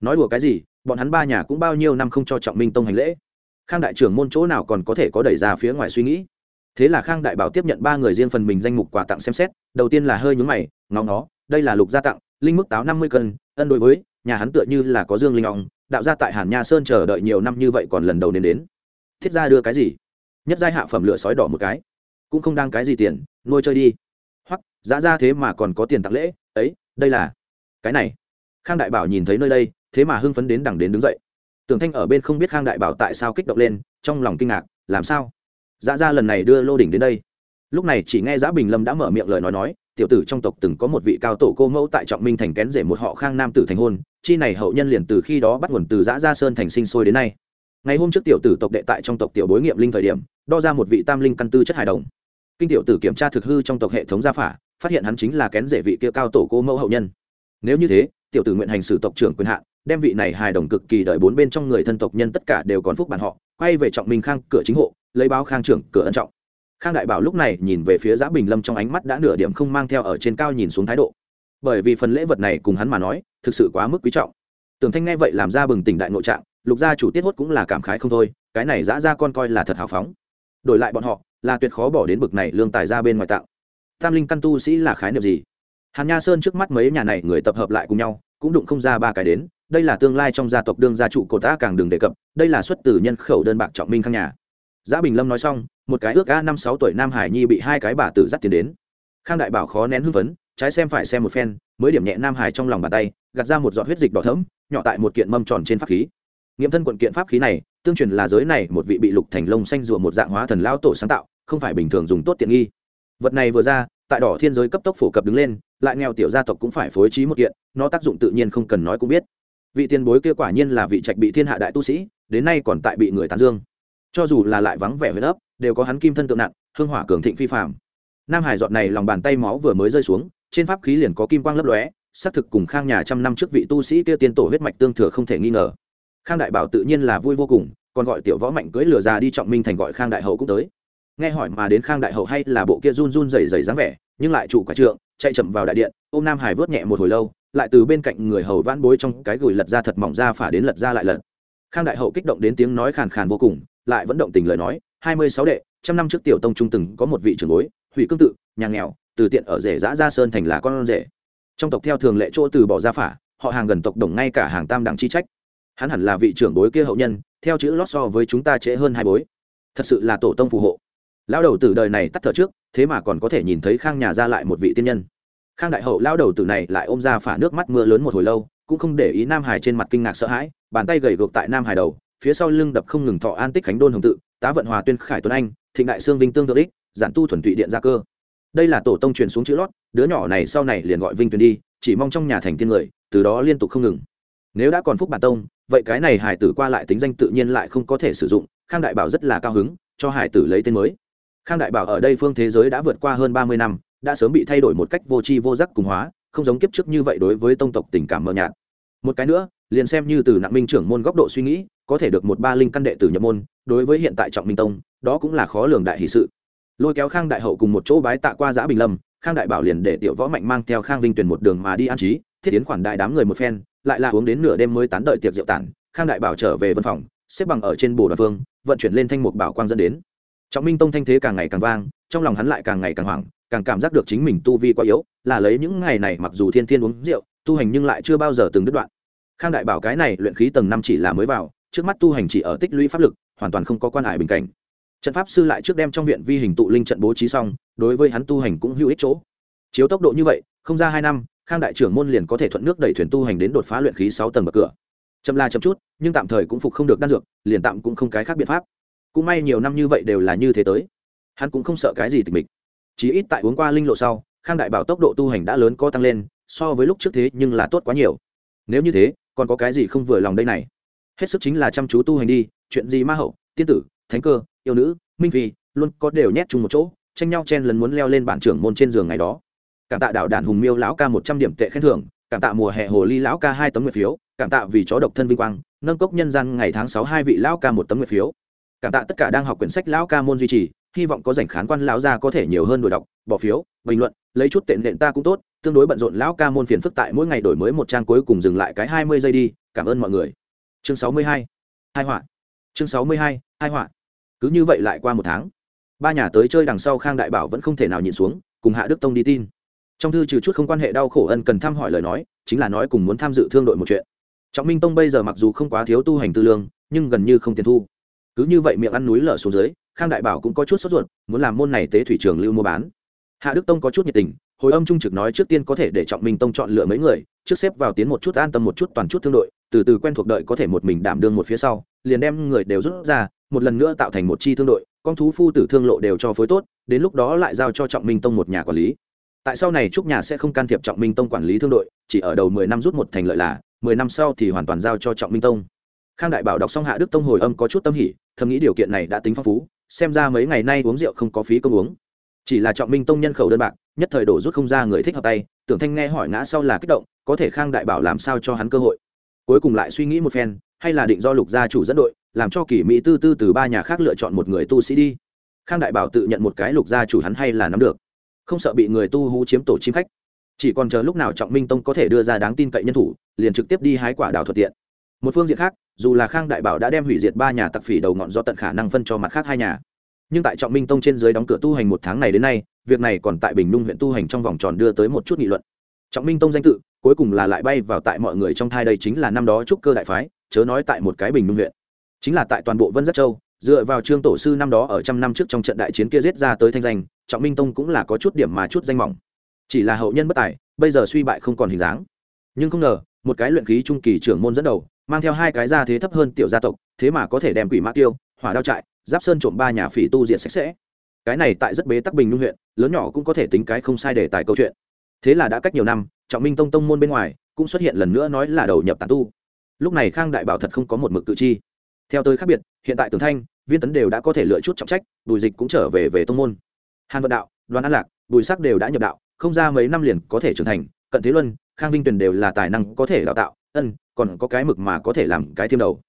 Nói đùa cái gì, bọn hắn ba nhà cũng bao nhiêu năm không cho trọng minh tông hành lễ. Khang đại trưởng môn chỗ nào còn có thể có đẩy ra phía ngoài suy nghĩ. Thế là khang đại bảo tiếp nhận ba người riêng phần mình danh mục quà tặng xem xét, đầu tiên là hơi nhúng mày ngóng nó đây là lục gia tặng, linh mức táo năm mươi cân, ân đối với, nhà hắn tựa như là có dương linh ong, đạo gia tại hàn nha sơn chờ đợi nhiều năm như vậy còn lần đầu nên đến. Thiết ra đưa cái gì? Nhất giai hạ phẩm lửa sói đỏ một cái. Cũng không đang cái gì tiền, nuôi chơi đi giá ra thế mà còn có tiền tặng lễ, ấy, đây là cái này. Khang đại bảo nhìn thấy nơi đây, thế mà hưng phấn đến đằng đến đứng dậy. Tưởng thanh ở bên không biết khang đại bảo tại sao kích động lên, trong lòng kinh ngạc, làm sao? Giá ra lần này đưa lô đỉnh đến đây. Lúc này chỉ nghe giá bình lâm đã mở miệng lời nói nói, tiểu tử trong tộc từng có một vị cao tổ cô mẫu tại trọng minh thành kén rể một họ khang nam tử thành hôn, chi này hậu nhân liền từ khi đó bắt nguồn từ giã gia sơn thành sinh sôi đến nay. Ngày hôm trước tiểu tử tộc đệ tại trong tộc tiểu bối nghiệm linh thời điểm, đo ra một vị tam linh căn tư chất hài đồng. Kinh tiểu tử kiểm tra thực hư trong tộc hệ thống gia phả phát hiện hắn chính là kén rể vị kia cao tổ cô mẫu hậu nhân. Nếu như thế, tiểu tử nguyện hành xử tộc trưởng quyền hạn, đem vị này hài đồng cực kỳ đợi bốn bên trong người thân tộc nhân tất cả đều còn phúc bản họ, quay về trọng minh khang cửa chính hộ, lấy báo khang trưởng cửa ân trọng. Khang đại bảo lúc này nhìn về phía giã bình lâm trong ánh mắt đã nửa điểm không mang theo ở trên cao nhìn xuống thái độ. Bởi vì phần lễ vật này cùng hắn mà nói, thực sự quá mức quý trọng. Tưởng thanh nghe vậy làm ra bừng tỉnh đại nội trạng, lục gia chủ tiết hốt cũng là cảm khái không thôi, cái này giã ra con coi là thật hào phóng. Đổi lại bọn họ, là tuyệt khó bỏ đến bực này lương tài ra bên ngoài tạo tam linh căn tu sĩ là khái niệm gì hàn nha sơn trước mắt mấy nhà này người tập hợp lại cùng nhau cũng đụng không ra ba cái đến đây là tương lai trong gia tộc đương gia trụ cột ta càng đừng đề cập đây là xuất từ nhân khẩu đơn bạc trọng minh khang nhà Giá Bình Lâm nói xong, một cái ước a năm sáu tuổi Nam Hải Nhi bị hai cái bà tử dắt tiền đến. Khang Đại Bảo khó nén hưng phấn, trái xem phải xem một phen, mới điểm nhẹ Nam Hải trong lòng bàn tay, gạt ra một giọt huyết dịch đỏ thẫm, nhỏ tại một kiện mâm tròn trên pháp khí. Nghiệm thân quận kiện pháp khí này, tương truyền là giới này một vị bị lục thành lông xanh rùa một dạng hóa thần lao tổ sáng tạo, không phải bình thường dùng tốt tiện nghi. Vật này vừa ra, tại đỏ thiên giới cấp tốc phổ cập đứng lên, lại nghèo tiểu gia tộc cũng phải phối trí một kiện, nó tác dụng tự nhiên không cần nói cũng biết. Vị tiền bối kia quả nhiên là vị trạch bị thiên hạ đại tu sĩ, đến nay còn tại bị người tán dương. Cho dù là lại vắng vẻ huyết ấp đều có hắn kim thân tượng nặng hương hỏa cường thịnh phi phạm nam hải dọn này lòng bàn tay máu vừa mới rơi xuống trên pháp khí liền có kim quang lấp lóe xác thực cùng khang nhà trăm năm trước vị tu sĩ kia tiên tổ huyết mạch tương thừa không thể nghi ngờ. Khang đại bảo tự nhiên là vui vô cùng còn gọi tiểu võ mạnh cưỡi lừa ra đi trọng minh thành gọi khang đại hậu cũng tới nghe hỏi mà đến khang đại hậu hay là bộ kia run run rẩy rẩy dáng vẻ, nhưng lại trụ quả trượng, chạy chậm vào đại điện, ôm nam hải vớt nhẹ một hồi lâu, lại từ bên cạnh người hầu vãn bối trong cái gửi lật ra thật mỏng ra phả đến lật ra lại lật. Khang đại hậu kích động đến tiếng nói khàn khàn vô cùng, lại vẫn động tình lời nói, hai mươi sáu đệ, trăm năm trước tiểu tông trung từng có một vị trưởng bối, hủy cương tự, nhà nghèo, từ tiện ở rể giã gia sơn thành là con rể. Trong tộc theo thường lệ chỗ từ bỏ ra phả, họ hàng gần tộc đồng ngay cả hàng tam đẳng chi trách. Hắn hẳn là vị trưởng bối kia hậu nhân, theo chữ lót so với chúng ta trễ hơn hai bối. Thật sự là tổ tông phù hộ lão đầu tử đời này tắt thở trước, thế mà còn có thể nhìn thấy khang nhà ra lại một vị tiên nhân. Khang đại hậu, lão đầu tử này lại ôm ra phả nước mắt mưa lớn một hồi lâu, cũng không để ý nam hải trên mặt kinh ngạc sợ hãi, bàn tay gầy gộc tại nam hải đầu, phía sau lưng đập không ngừng thọ an tích khánh đôn hồng tự, tá vận hòa tuyên khải tuấn anh, thịnh đại sương vinh tương tự ích giản tu thuần tụy điện gia cơ. Đây là tổ tông truyền xuống chữ lót, đứa nhỏ này sau này liền gọi vinh tuyền đi, chỉ mong trong nhà thành tiên người, từ đó liên tục không ngừng. Nếu đã còn phúc bản tông, vậy cái này hải tử qua lại tính danh tự nhiên lại không có thể sử dụng, khang đại bảo rất là cao hứng, cho hải tử lấy tên mới khang đại bảo ở đây phương thế giới đã vượt qua hơn ba mươi năm, đã sớm bị thay đổi một cách vô tri vô giác cùng hóa, không giống kiếp trước như vậy đối với tông tộc tình cảm mờ nhạt. Một cái nữa, liền xem như từ nặng minh trưởng môn góc độ suy nghĩ, có thể được một ba linh căn đệ tử nhập môn, đối với hiện tại trọng minh tông, đó cũng là khó lường đại hỷ sự. Lôi kéo khang đại hậu cùng một chỗ bái tạ qua giã bình lâm, khang đại bảo liền để tiểu võ mạnh mang theo khang vinh tuyển một đường mà đi an trí, thiết tiến khoản đại đám người một phen, lại là uống đến nửa đêm mới tán đợi tiệc rượu tản. Khang đại bảo trở về văn phòng, xếp bằng ở trên bồ đoàn phương, vận chuyển lên thanh mục bảo quang dẫn đến trọng minh tông thanh thế càng ngày càng vang, trong lòng hắn lại càng ngày càng hoảng, càng cảm giác được chính mình tu vi quá yếu, là lấy những ngày này mặc dù thiên thiên uống rượu, tu hành nhưng lại chưa bao giờ từng đứt đoạn. Khang đại bảo cái này luyện khí tầng năm chỉ là mới vào, trước mắt tu hành chỉ ở tích lũy pháp lực, hoàn toàn không có quan hải bình cảnh. Trận pháp sư lại trước đem trong viện vi hình tụ linh trận bố trí xong, đối với hắn tu hành cũng hữu ích chỗ. Chiếu tốc độ như vậy, không ra hai năm, khang đại trưởng môn liền có thể thuận nước đẩy thuyền tu hành đến đột phá luyện khí sáu tầng bậc cửa. Chậm la chậm chút, nhưng tạm thời cũng phục không được đan dược, liền tạm cũng không cái khác biện pháp cũng may nhiều năm như vậy đều là như thế tới. Hắn cũng không sợ cái gì tịch mịch. Chỉ ít tại uống qua linh lộ sau, khang đại bảo tốc độ tu hành đã lớn có tăng lên, so với lúc trước thế nhưng là tốt quá nhiều. Nếu như thế, còn có cái gì không vừa lòng đây này? Hết sức chính là chăm chú tu hành đi, chuyện gì ma hậu, tiên tử, thánh cơ, yêu nữ, minh phi, luôn có đều nhét chung một chỗ, tranh nhau chen lần muốn leo lên bản trưởng môn trên giường ngày đó. Cảm tạ đạo đản hùng miêu lão ca một trăm điểm tệ khen thưởng, cảm tạ mùa hè hồ ly lão ca hai tấm nguyệt phiếu, cảm tạ vì chó độc thân vinh quang, nâng cốc nhân gian ngày tháng sáu hai vị lão ca một tấm nguyệt phiếu cảm tạ tất cả đang học quyển sách lão ca môn duy trì, hy vọng có rảnh khán quan lão gia có thể nhiều hơn đổi đọc, bỏ phiếu, bình luận, lấy chút tệ nện ta cũng tốt, tương đối bận rộn lão ca môn phiền phức tại mỗi ngày đổi mới một trang cuối cùng dừng lại cái hai mươi giây đi, cảm ơn mọi người. Chương sáu mươi hai hai họa. Chương sáu mươi hai hai họa. Cứ như vậy lại qua một tháng, ba nhà tới chơi đằng sau khang đại bảo vẫn không thể nào nhịn xuống, cùng hạ đức tông đi tin. Trong thư trừ chút không quan hệ đau khổ ân cần thăm hỏi lời nói, chính là nói cùng muốn tham dự thương đội một chuyện. Trọng minh tông bây giờ mặc dù không quá thiếu tu hành tư lương, nhưng gần như không tiền thu cứ như vậy miệng ăn núi lở xuống dưới, khang đại bảo cũng có chút sốt ruột, muốn làm môn này tế thủy trường lưu mua bán. Hạ đức tông có chút nhiệt tình, hồi âm trung trực nói trước tiên có thể để trọng minh tông chọn lựa mấy người, trước xếp vào tiến một chút an tâm một chút toàn chút thương đội, từ từ quen thuộc đợi có thể một mình đảm đương một phía sau, liền đem người đều rút ra, một lần nữa tạo thành một chi thương đội, con thú phu tử thương lộ đều cho phối tốt, đến lúc đó lại giao cho trọng minh tông một nhà quản lý. Tại sau này trúc nhà sẽ không can thiệp trọng minh tông quản lý thương đội, chỉ ở đầu mười năm rút một thành lợi là, mười năm sau thì hoàn toàn giao cho trọng minh tông khang đại bảo đọc xong hạ đức tông hồi âm có chút tâm hỉ, thầm nghĩ điều kiện này đã tính phong phú, xem ra mấy ngày nay uống rượu không có phí công uống. Chỉ là trọng minh tông nhân khẩu đơn bạc, nhất thời đổ rút không ra người thích hợp tay, tưởng thanh nghe hỏi ngã sau là kích động, có thể khang đại bảo làm sao cho hắn cơ hội. Cuối cùng lại suy nghĩ một phen, hay là định do lục gia chủ dẫn đội, làm cho kỳ mỹ tư tư từ ba nhà khác lựa chọn một người tu sĩ đi. Khang đại bảo tự nhận một cái lục gia chủ hắn hay là nắm được. Không sợ bị người tu hú chiếm tổ chim khách. Chỉ còn chờ lúc nào trọng minh tông có thể đưa ra đáng tin cậy nhân thủ, liền trực tiếp đi hái quả đào thuận tiện một phương diện khác, dù là khang đại bảo đã đem hủy diệt ba nhà tặc phỉ đầu ngọn do tận khả năng phân cho mặt khác hai nhà. Nhưng tại trọng minh tông trên dưới đóng cửa tu hành một tháng này đến nay, việc này còn tại bình nhung huyện tu hành trong vòng tròn đưa tới một chút nghị luận. Trọng minh tông danh tự, cuối cùng là lại bay vào tại mọi người trong thai đây chính là năm đó trúc cơ đại phái, chớ nói tại một cái bình nhung huyện. Chính là tại toàn bộ vân giác châu, dựa vào trương tổ sư năm đó ở trăm năm trước trong trận đại chiến kia giết ra tới thanh danh, trọng minh tông cũng là có chút điểm mà chút danh mỏng. Chỉ là hậu nhân bất tài, bây giờ suy bại không còn hình dáng. Nhưng không ngờ, một cái luyện khí trung kỳ trưởng môn dẫn đầu mang theo hai cái gia thế thấp hơn tiểu gia tộc, thế mà có thể đem quỷ mã tiêu, hỏa đao trại, giáp sơn trộm ba nhà phỉ tu diệt sạch sẽ. Cái này tại rất bế tắc bình nhung huyện, lớn nhỏ cũng có thể tính cái không sai để tài câu chuyện. Thế là đã cách nhiều năm, trọng minh tông tông môn bên ngoài cũng xuất hiện lần nữa nói là đầu nhập tàn tu. Lúc này khang đại bảo thật không có một mực cự chi theo tôi khác biệt, hiện tại tường thanh, viên tấn đều đã có thể lựa chút trọng trách, bùi dịch cũng trở về về tông môn. Hàn vận đạo, đoàn an lạc, bùi sắc đều đã nhập đạo, không ra mấy năm liền có thể trưởng thành, cận thế luân, khang vinh tuyền đều là tài năng có thể đào tạo, ân còn có cái mực mà có thể làm cái thêm đầu.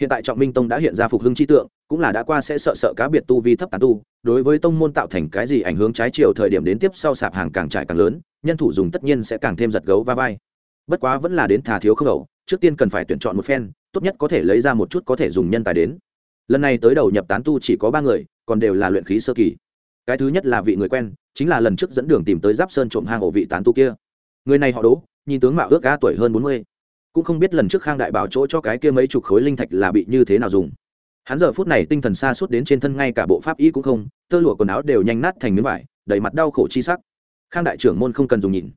Hiện tại trọng minh tông đã hiện ra phục hưng chi tượng, cũng là đã qua sẽ sợ sợ cá biệt tu vi thấp tán tu, đối với tông môn tạo thành cái gì ảnh hướng trái chiều thời điểm đến tiếp sau sạp hàng càng trải càng lớn, nhân thủ dùng tất nhiên sẽ càng thêm giật gấu va vai. Bất quá vẫn là đến thà thiếu không đầu, trước tiên cần phải tuyển chọn một phen, tốt nhất có thể lấy ra một chút có thể dùng nhân tài đến. Lần này tới đầu nhập tán tu chỉ có ba người, còn đều là luyện khí sơ kỳ. Cái thứ nhất là vị người quen, chính là lần trước dẫn đường tìm tới giáp sơn trộm hang ổ vị tán tu kia. Người này họ đỗ, nhìn tướng mạo ước cá tuổi hơn bốn mươi cũng không biết lần trước khang đại bảo chỗ cho cái kia mấy chục khối linh thạch là bị như thế nào dùng. Hắn giờ phút này tinh thần xa suốt đến trên thân ngay cả bộ pháp y cũng không, tơ lụa quần áo đều nhanh nát thành miếng vải, đầy mặt đau khổ chi sắc. Khang đại trưởng môn không cần dùng nhìn.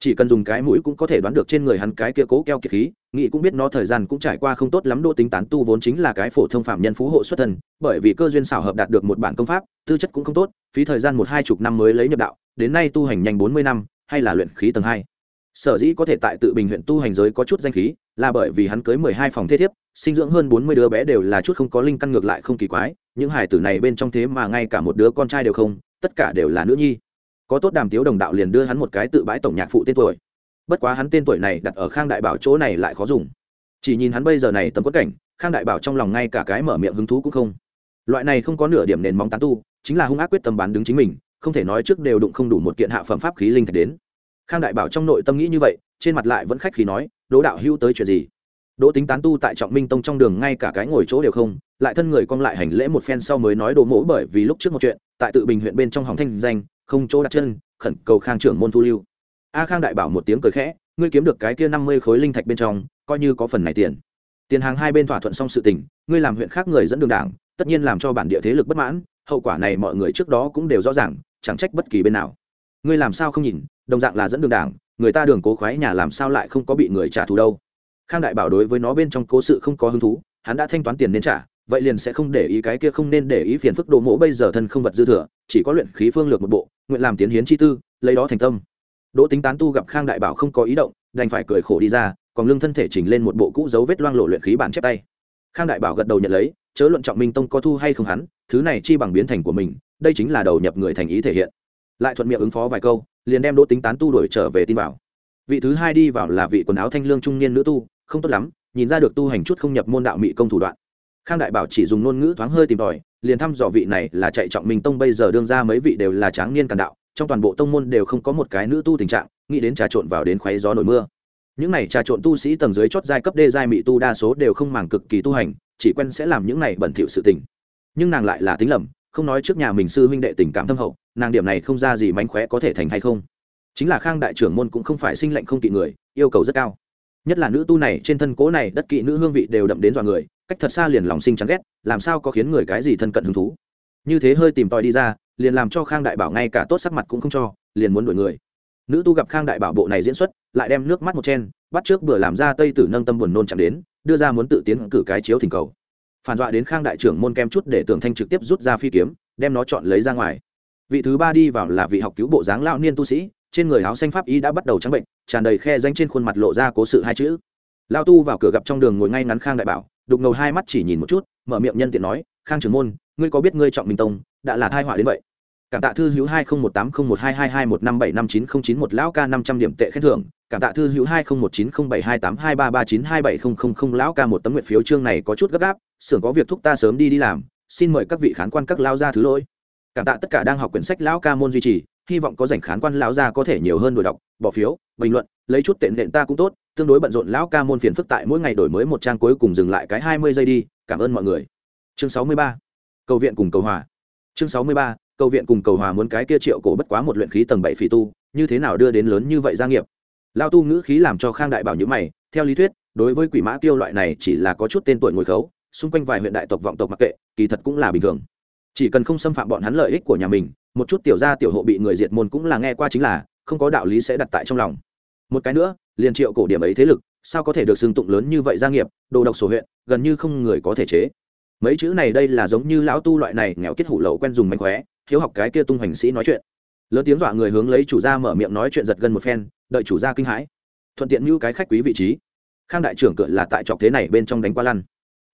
Chỉ cần dùng cái mũi cũng có thể đoán được trên người hắn cái kia cố keo kiệt khí nghị cũng biết nó thời gian cũng trải qua không tốt lắm, đô tính tán tu vốn chính là cái phổ thông phạm nhân phú hộ xuất thân bởi vì cơ duyên xảo hợp đạt được một bản công pháp, tư chất cũng không tốt, phí thời gian một hai chục năm mới lấy nhập đạo, đến nay tu hành nhanh bốn mươi năm, hay là luyện khí tầng hai sở dĩ có thể tại tự bình huyện tu hành giới có chút danh khí, là bởi vì hắn cưới mười hai phòng thế thiếp, sinh dưỡng hơn bốn mươi đứa bé đều là chút không có linh căn ngược lại không kỳ quái, những hải tử này bên trong thế mà ngay cả một đứa con trai đều không, tất cả đều là nữ nhi. Có tốt đàm tiếu đồng đạo liền đưa hắn một cái tự bãi tổng nhạc phụ tên tuổi. Bất quá hắn tên tuổi này đặt ở khang đại bảo chỗ này lại khó dùng. Chỉ nhìn hắn bây giờ này tầm quất cảnh, khang đại bảo trong lòng ngay cả cái mở miệng hứng thú cũng không. Loại này không có nửa điểm nền móng tán tu, chính là hung ác quyết tâm bán đứng chính mình, không thể nói trước đều đụng không đủ một kiện hạ phẩm pháp khí linh thạch đến khang đại bảo trong nội tâm nghĩ như vậy, trên mặt lại vẫn khách khí nói, đỗ đạo hữu tới chuyện gì? Đỗ tính tán tu tại trọng minh tông trong đường ngay cả cái ngồi chỗ đều không, lại thân người cong lại hành lễ một phen sau mới nói đồ mỗ bởi vì lúc trước một chuyện, tại tự bình huyện bên trong hòng thanh danh, không chỗ đặt chân, khẩn cầu khang trưởng môn thu lưu. A khang đại bảo một tiếng cười khẽ, ngươi kiếm được cái kia năm mươi khối linh thạch bên trong, coi như có phần này tiền. Tiền hàng hai bên thỏa thuận xong sự tình, ngươi làm huyện khác người dẫn đường đảng, tất nhiên làm cho bản địa thế lực bất mãn, hậu quả này mọi người trước đó cũng đều rõ ràng, chẳng trách bất kỳ bên nào. Ngươi làm sao không nhìn đồng dạng là dẫn đường đảng, người ta đường cố khoái nhà làm sao lại không có bị người trả thù đâu. Khang đại bảo đối với nó bên trong cố sự không có hứng thú, hắn đã thanh toán tiền nên trả, vậy liền sẽ không để ý cái kia không nên để ý phiền phức đồ mỗ bây giờ thân không vật dư thừa, chỉ có luyện khí phương lược một bộ, nguyện làm tiến hiến chi tư, lấy đó thành tâm. Đỗ tính tán tu gặp khang đại bảo không có ý động, đành phải cười khổ đi ra, còn lưng thân thể chỉnh lên một bộ cũ dấu vết loang lộ luyện khí bản chép tay. Khang đại bảo gật đầu nhận lấy, chớ luận trọng minh tông có thu hay không hắn, thứ này chi bằng biến thành của mình, đây chính là đầu nhập người thành ý thể hiện. Lại thuận miệng ứng phó vài câu liền đem đỗ tính tán tu đuổi trở về tin vào. Vị thứ hai đi vào là vị quần áo thanh lương trung niên nữ tu, không tốt lắm, nhìn ra được tu hành chút không nhập môn đạo mị công thủ đoạn. Khang đại bảo chỉ dùng ngôn ngữ thoáng hơi tìm tòi, liền thăm dò vị này là chạy trọng minh tông bây giờ đương ra mấy vị đều là tráng niên càn đạo, trong toàn bộ tông môn đều không có một cái nữ tu tình trạng, nghĩ đến trà trộn vào đến khoáy gió nổi mưa. Những này trà trộn tu sĩ tầng dưới chót giai cấp đê giai mị tu đa số đều không màng cực kỳ tu hành, chỉ quen sẽ làm những này bẩn thỉu sự tình. Nhưng nàng lại là tính lầm, không nói trước nhà mình sư huynh đệ tình cảm thâm hậu nàng điểm này không ra gì mánh khóe có thể thành hay không. Chính là khang đại trưởng môn cũng không phải sinh lệnh không kỵ người, yêu cầu rất cao. Nhất là nữ tu này, trên thân cố này, đất kỵ nữ hương vị đều đậm đến dọa người, cách thật xa liền lòng sinh chán ghét, làm sao có khiến người cái gì thân cận hứng thú. Như thế hơi tìm tòi đi ra, liền làm cho khang đại bảo ngay cả tốt sắc mặt cũng không cho, liền muốn đuổi người. Nữ tu gặp khang đại bảo bộ này diễn xuất, lại đem nước mắt một chen, bắt trước vừa làm ra tây tử nâng tâm buồn nôn chạm đến, đưa ra muốn tự tiến cử cái chiếu thỉnh cầu. Phản dọa đến khang đại trưởng môn kem chút để tưởng thanh trực tiếp rút ra phi kiếm, đem nó chọn lấy ra ngoài vị thứ ba đi vào là vị học cứu bộ dáng lão niên tu sĩ, trên người áo xanh pháp y đã bắt đầu trắng bệnh, tràn đầy khe danh trên khuôn mặt lộ ra cố sự hai chữ. Lao tu vào cửa gặp trong đường ngồi ngay ngắn khang đại bảo, đục ngầu hai mắt chỉ nhìn một chút, mở miệng nhân tiện nói, khang trưởng môn, ngươi có biết ngươi trọng minh tông, đã là thai họa đến vậy? Cảm tạ thư hữu hai nghìn một tám không một hai hai hai một năm bảy năm chín không chín một, lão ca năm trăm điểm tệ khen thưởng. Cảm tạ thư hữu hai nghìn một chín không bảy hai tám hai ba ba chín hai bảy không không không, lão ca một tấm nguyện phiếu chương này có chút gấp gáp, xưởng có việc thúc ta sớm đi đi làm, xin mời các vị khán quan các lao ra thứ lỗi cảm tạ tất cả đang học quyển sách lão ca môn duy trì, hy vọng có dành khán quan lão gia có thể nhiều hơn đổi đọc, bỏ phiếu, bình luận, lấy chút tệ nện ta cũng tốt, tương đối bận rộn lão ca môn phiền phức tại mỗi ngày đổi mới một trang cuối cùng dừng lại cái hai mươi giây đi, cảm ơn mọi người. Chương sáu mươi ba, cầu viện cùng cầu hòa. Chương sáu mươi ba, cầu viện cùng cầu hòa muốn cái kia triệu cổ bất quá một luyện khí tầng bảy phỉ tu, như thế nào đưa đến lớn như vậy gia nghiệp? Lao tu ngữ khí làm cho khang đại bảo nhữ mày, theo lý thuyết, đối với quỷ mã tiêu loại này chỉ là có chút tên tuổi ngồi khấu, xung quanh vài huyện đại tộc vọng tộc mặc kệ, kỳ thật cũng là bình thường chỉ cần không xâm phạm bọn hắn lợi ích của nhà mình, một chút tiểu gia tiểu hộ bị người diệt môn cũng là nghe qua chính là, không có đạo lý sẽ đặt tại trong lòng. Một cái nữa, liền triệu cổ điểm ấy thế lực, sao có thể được xưng tụng lớn như vậy gia nghiệp, đồ độc sổ huyện, gần như không người có thể chế. Mấy chữ này đây là giống như lão tu loại này nghèo kết hủ lậu quen dùng mánh khóe, hiếu học cái kia tung hoành sĩ nói chuyện. Lớn tiếng dọa người hướng lấy chủ gia mở miệng nói chuyện giật gần một phen, đợi chủ gia kinh hãi. Thuận tiện như cái khách quý vị trí. Khang đại trưởng cửa là tại trọc thế này bên trong đánh qua lăn.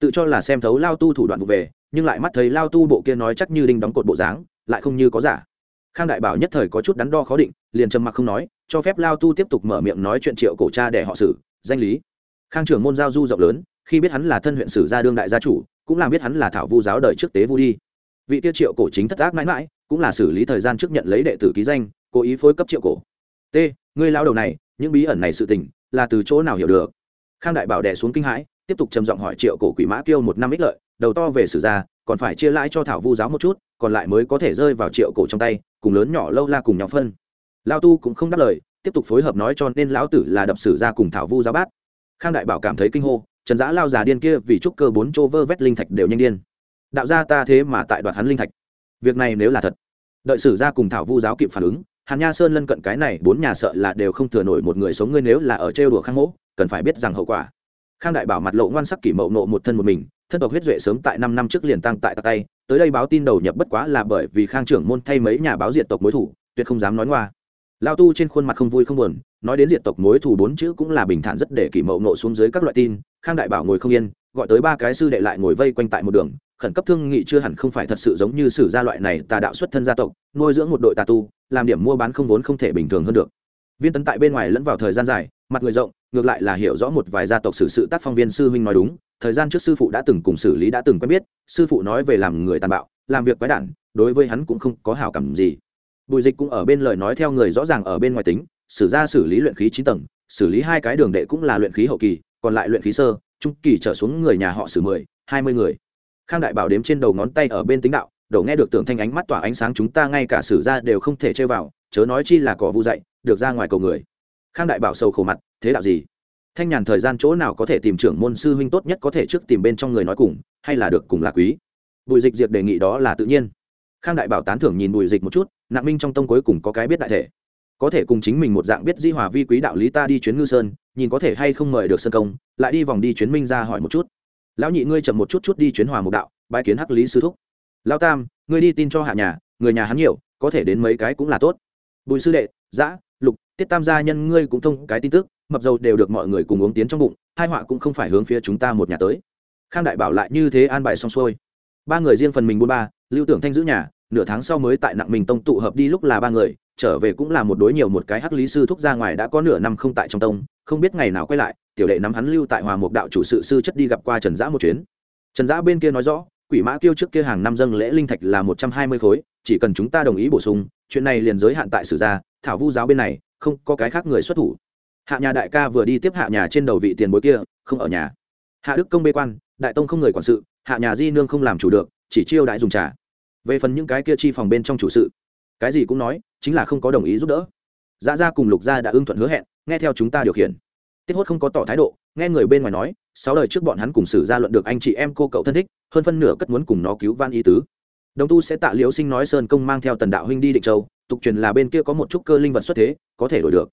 Tự cho là xem thấu lao tu thủ đoạn vụ về nhưng lại mắt thấy lao tu bộ kia nói chắc như đinh đóng cột bộ dáng, lại không như có giả. Khang đại bảo nhất thời có chút đắn đo khó định, liền trầm mặc không nói, cho phép lao tu tiếp tục mở miệng nói chuyện triệu cổ cha để họ xử, danh lý. Khang trưởng môn giao du rộng lớn, khi biết hắn là thân huyện sử gia đương đại gia chủ, cũng làm biết hắn là thảo vu giáo đời trước tế vu đi. Vị tiêu triệu cổ chính thất ác mãi mãi, cũng là xử lý thời gian trước nhận lấy đệ tử ký danh, cố ý phối cấp triệu cổ. T, ngươi lao đầu này, những bí ẩn này sự tình, là từ chỗ nào hiểu được? Khang đại bảo đẻ xuống kinh hãi, tiếp tục trầm giọng hỏi triệu cổ quỷ mã kêu một năm ích lợi đầu to về sử gia còn phải chia lãi cho thảo vu giáo một chút, còn lại mới có thể rơi vào triệu cổ trong tay, cùng lớn nhỏ lâu la cùng nhau phân. Lao tu cũng không đáp lời, tiếp tục phối hợp nói cho nên lão tử là đập sử gia cùng thảo vu giáo bát. Khang đại bảo cảm thấy kinh hô, trần giã lao già điên kia vì trúc cơ bốn chỗ vơ vét linh thạch đều nhanh điên. Đạo gia ta thế mà tại đoạt hắn linh thạch. Việc này nếu là thật, đợi sử gia cùng thảo vu giáo kịp phản ứng, hàn nha sơn lân cận cái này bốn nhà sợ là đều không thừa nổi một người sống ngươi nếu là ở trêu đùa khang mỗ, cần phải biết rằng hậu quả. Khang đại bảo mặt lộ ngoan sắc kỷ mậu nộ một thân một mình thân tộc huyết duệ sớm tại năm năm trước liền tăng tại tạc tay, tới đây báo tin đầu nhập bất quá là bởi vì khang trưởng môn thay mấy nhà báo diệt tộc mối thủ, tuyệt không dám nói ngoa. Lao tu trên khuôn mặt không vui không buồn, nói đến diệt tộc mối thủ bốn chữ cũng là bình thản rất để kỷ mậu nộ xuống dưới các loại tin, khang đại bảo ngồi không yên, gọi tới ba cái sư đệ lại ngồi vây quanh tại một đường, khẩn cấp thương nghị chưa hẳn không phải thật sự giống như sử gia loại này tà đạo xuất thân gia tộc, nuôi dưỡng một đội tà tu, làm điểm mua bán không vốn không thể bình thường hơn được. Viên tấn tại bên ngoài lẫn vào thời gian dài mặt người rộng, ngược lại là hiểu rõ một vài gia tộc xử sự tác phong viên sư huynh nói đúng, thời gian trước sư phụ đã từng cùng xử lý đã từng quen biết, sư phụ nói về làm người tàn bạo, làm việc quái đản, đối với hắn cũng không có hảo cảm gì. Bùi dịch cũng ở bên lời nói theo người rõ ràng ở bên ngoài tính, xử ra xử lý luyện khí chín tầng, xử lý hai cái đường đệ cũng là luyện khí hậu kỳ, còn lại luyện khí sơ, trung kỳ trở xuống người nhà họ xử mười, hai mươi người. Khang đại bảo đếm trên đầu ngón tay ở bên tính đạo đầu nghe được tưởng thanh ánh mắt tỏa ánh sáng chúng ta ngay cả xử ra đều không thể chơi vào, chớ nói chi là cỏ vu dậy được ra ngoài cầu người khang đại bảo sầu khổ mặt, thế đạo gì? Thanh nhàn thời gian chỗ nào có thể tìm trưởng môn sư huynh tốt nhất có thể trước tìm bên trong người nói cùng, hay là được cùng là quý? Bùi dịch diệt đề nghị đó là tự nhiên. Khang đại bảo tán thưởng nhìn bùi dịch một chút, nặng minh trong tông cuối cùng có cái biết đại thể. Có thể cùng chính mình một dạng biết di hòa vi quý đạo lý ta đi chuyến ngư sơn, nhìn có thể hay không mời được sân công, lại đi vòng đi chuyến minh ra hỏi một chút. Lão nhị ngươi chậm một chút chút đi chuyến hòa một đạo bãi kiến hắc lý sư thúc. Lao tam, ngươi đi tin cho hạ nhà, người nhà hắn nhiều, có thể đến mấy cái cũng là tốt. Bùi sư đệ giã tiết tam gia nhân ngươi cũng thông cái tin tức, mập dầu đều được mọi người cùng uống tiến trong bụng, hai họa cũng không phải hướng phía chúng ta một nhà tới. Khang đại bảo lại như thế an bài xong xuôi. Ba người riêng phần mình buôn ba, lưu tưởng thanh giữ nhà, nửa tháng sau mới tại nặng mình tông tụ hợp đi lúc là ba người, trở về cũng là một đối nhiều một cái hắc lý sư thúc ra ngoài đã có nửa năm không tại trong tông, không biết ngày nào quay lại, tiểu đệ nắm hắn lưu tại hòa mục đạo chủ sự sư chất đi gặp qua trần giã một chuyến. Trần giã bên kia nói rõ, quỷ mã kêu trước kia hàng năm dâng lễ linh thạch là một trăm hai mươi khối, chỉ cần chúng ta đồng ý bổ sung, chuyện này liền giới hạn tại sử gia, thảo vu giáo bên này không có cái khác người xuất thủ. Hạ nhà đại ca vừa đi tiếp hạ nhà trên đầu vị tiền bối kia, không ở nhà. Hạ đức công bê quan, đại tông không người quản sự, hạ nhà di nương không làm chủ được, chỉ chiêu đại dùng trà. Về phần những cái kia chi phòng bên trong chủ sự, cái gì cũng nói, chính là không có đồng ý giúp đỡ. Dạ gia cùng lục gia đã ưng thuận hứa hẹn, nghe theo chúng ta điều khiển. Tiết hốt không có tỏ thái độ, nghe người bên ngoài nói, sáu đời trước bọn hắn cùng xử ra luận được anh chị em cô cậu thân thích, hơn phân nửa cất muốn cùng nó cứu van ý tứ. Đồng tu sẽ tạ liễu sinh nói sơn công mang theo tần đạo huynh đi định châu tục truyền là bên kia có một chút cơ linh vật xuất thế, có thể đổi được.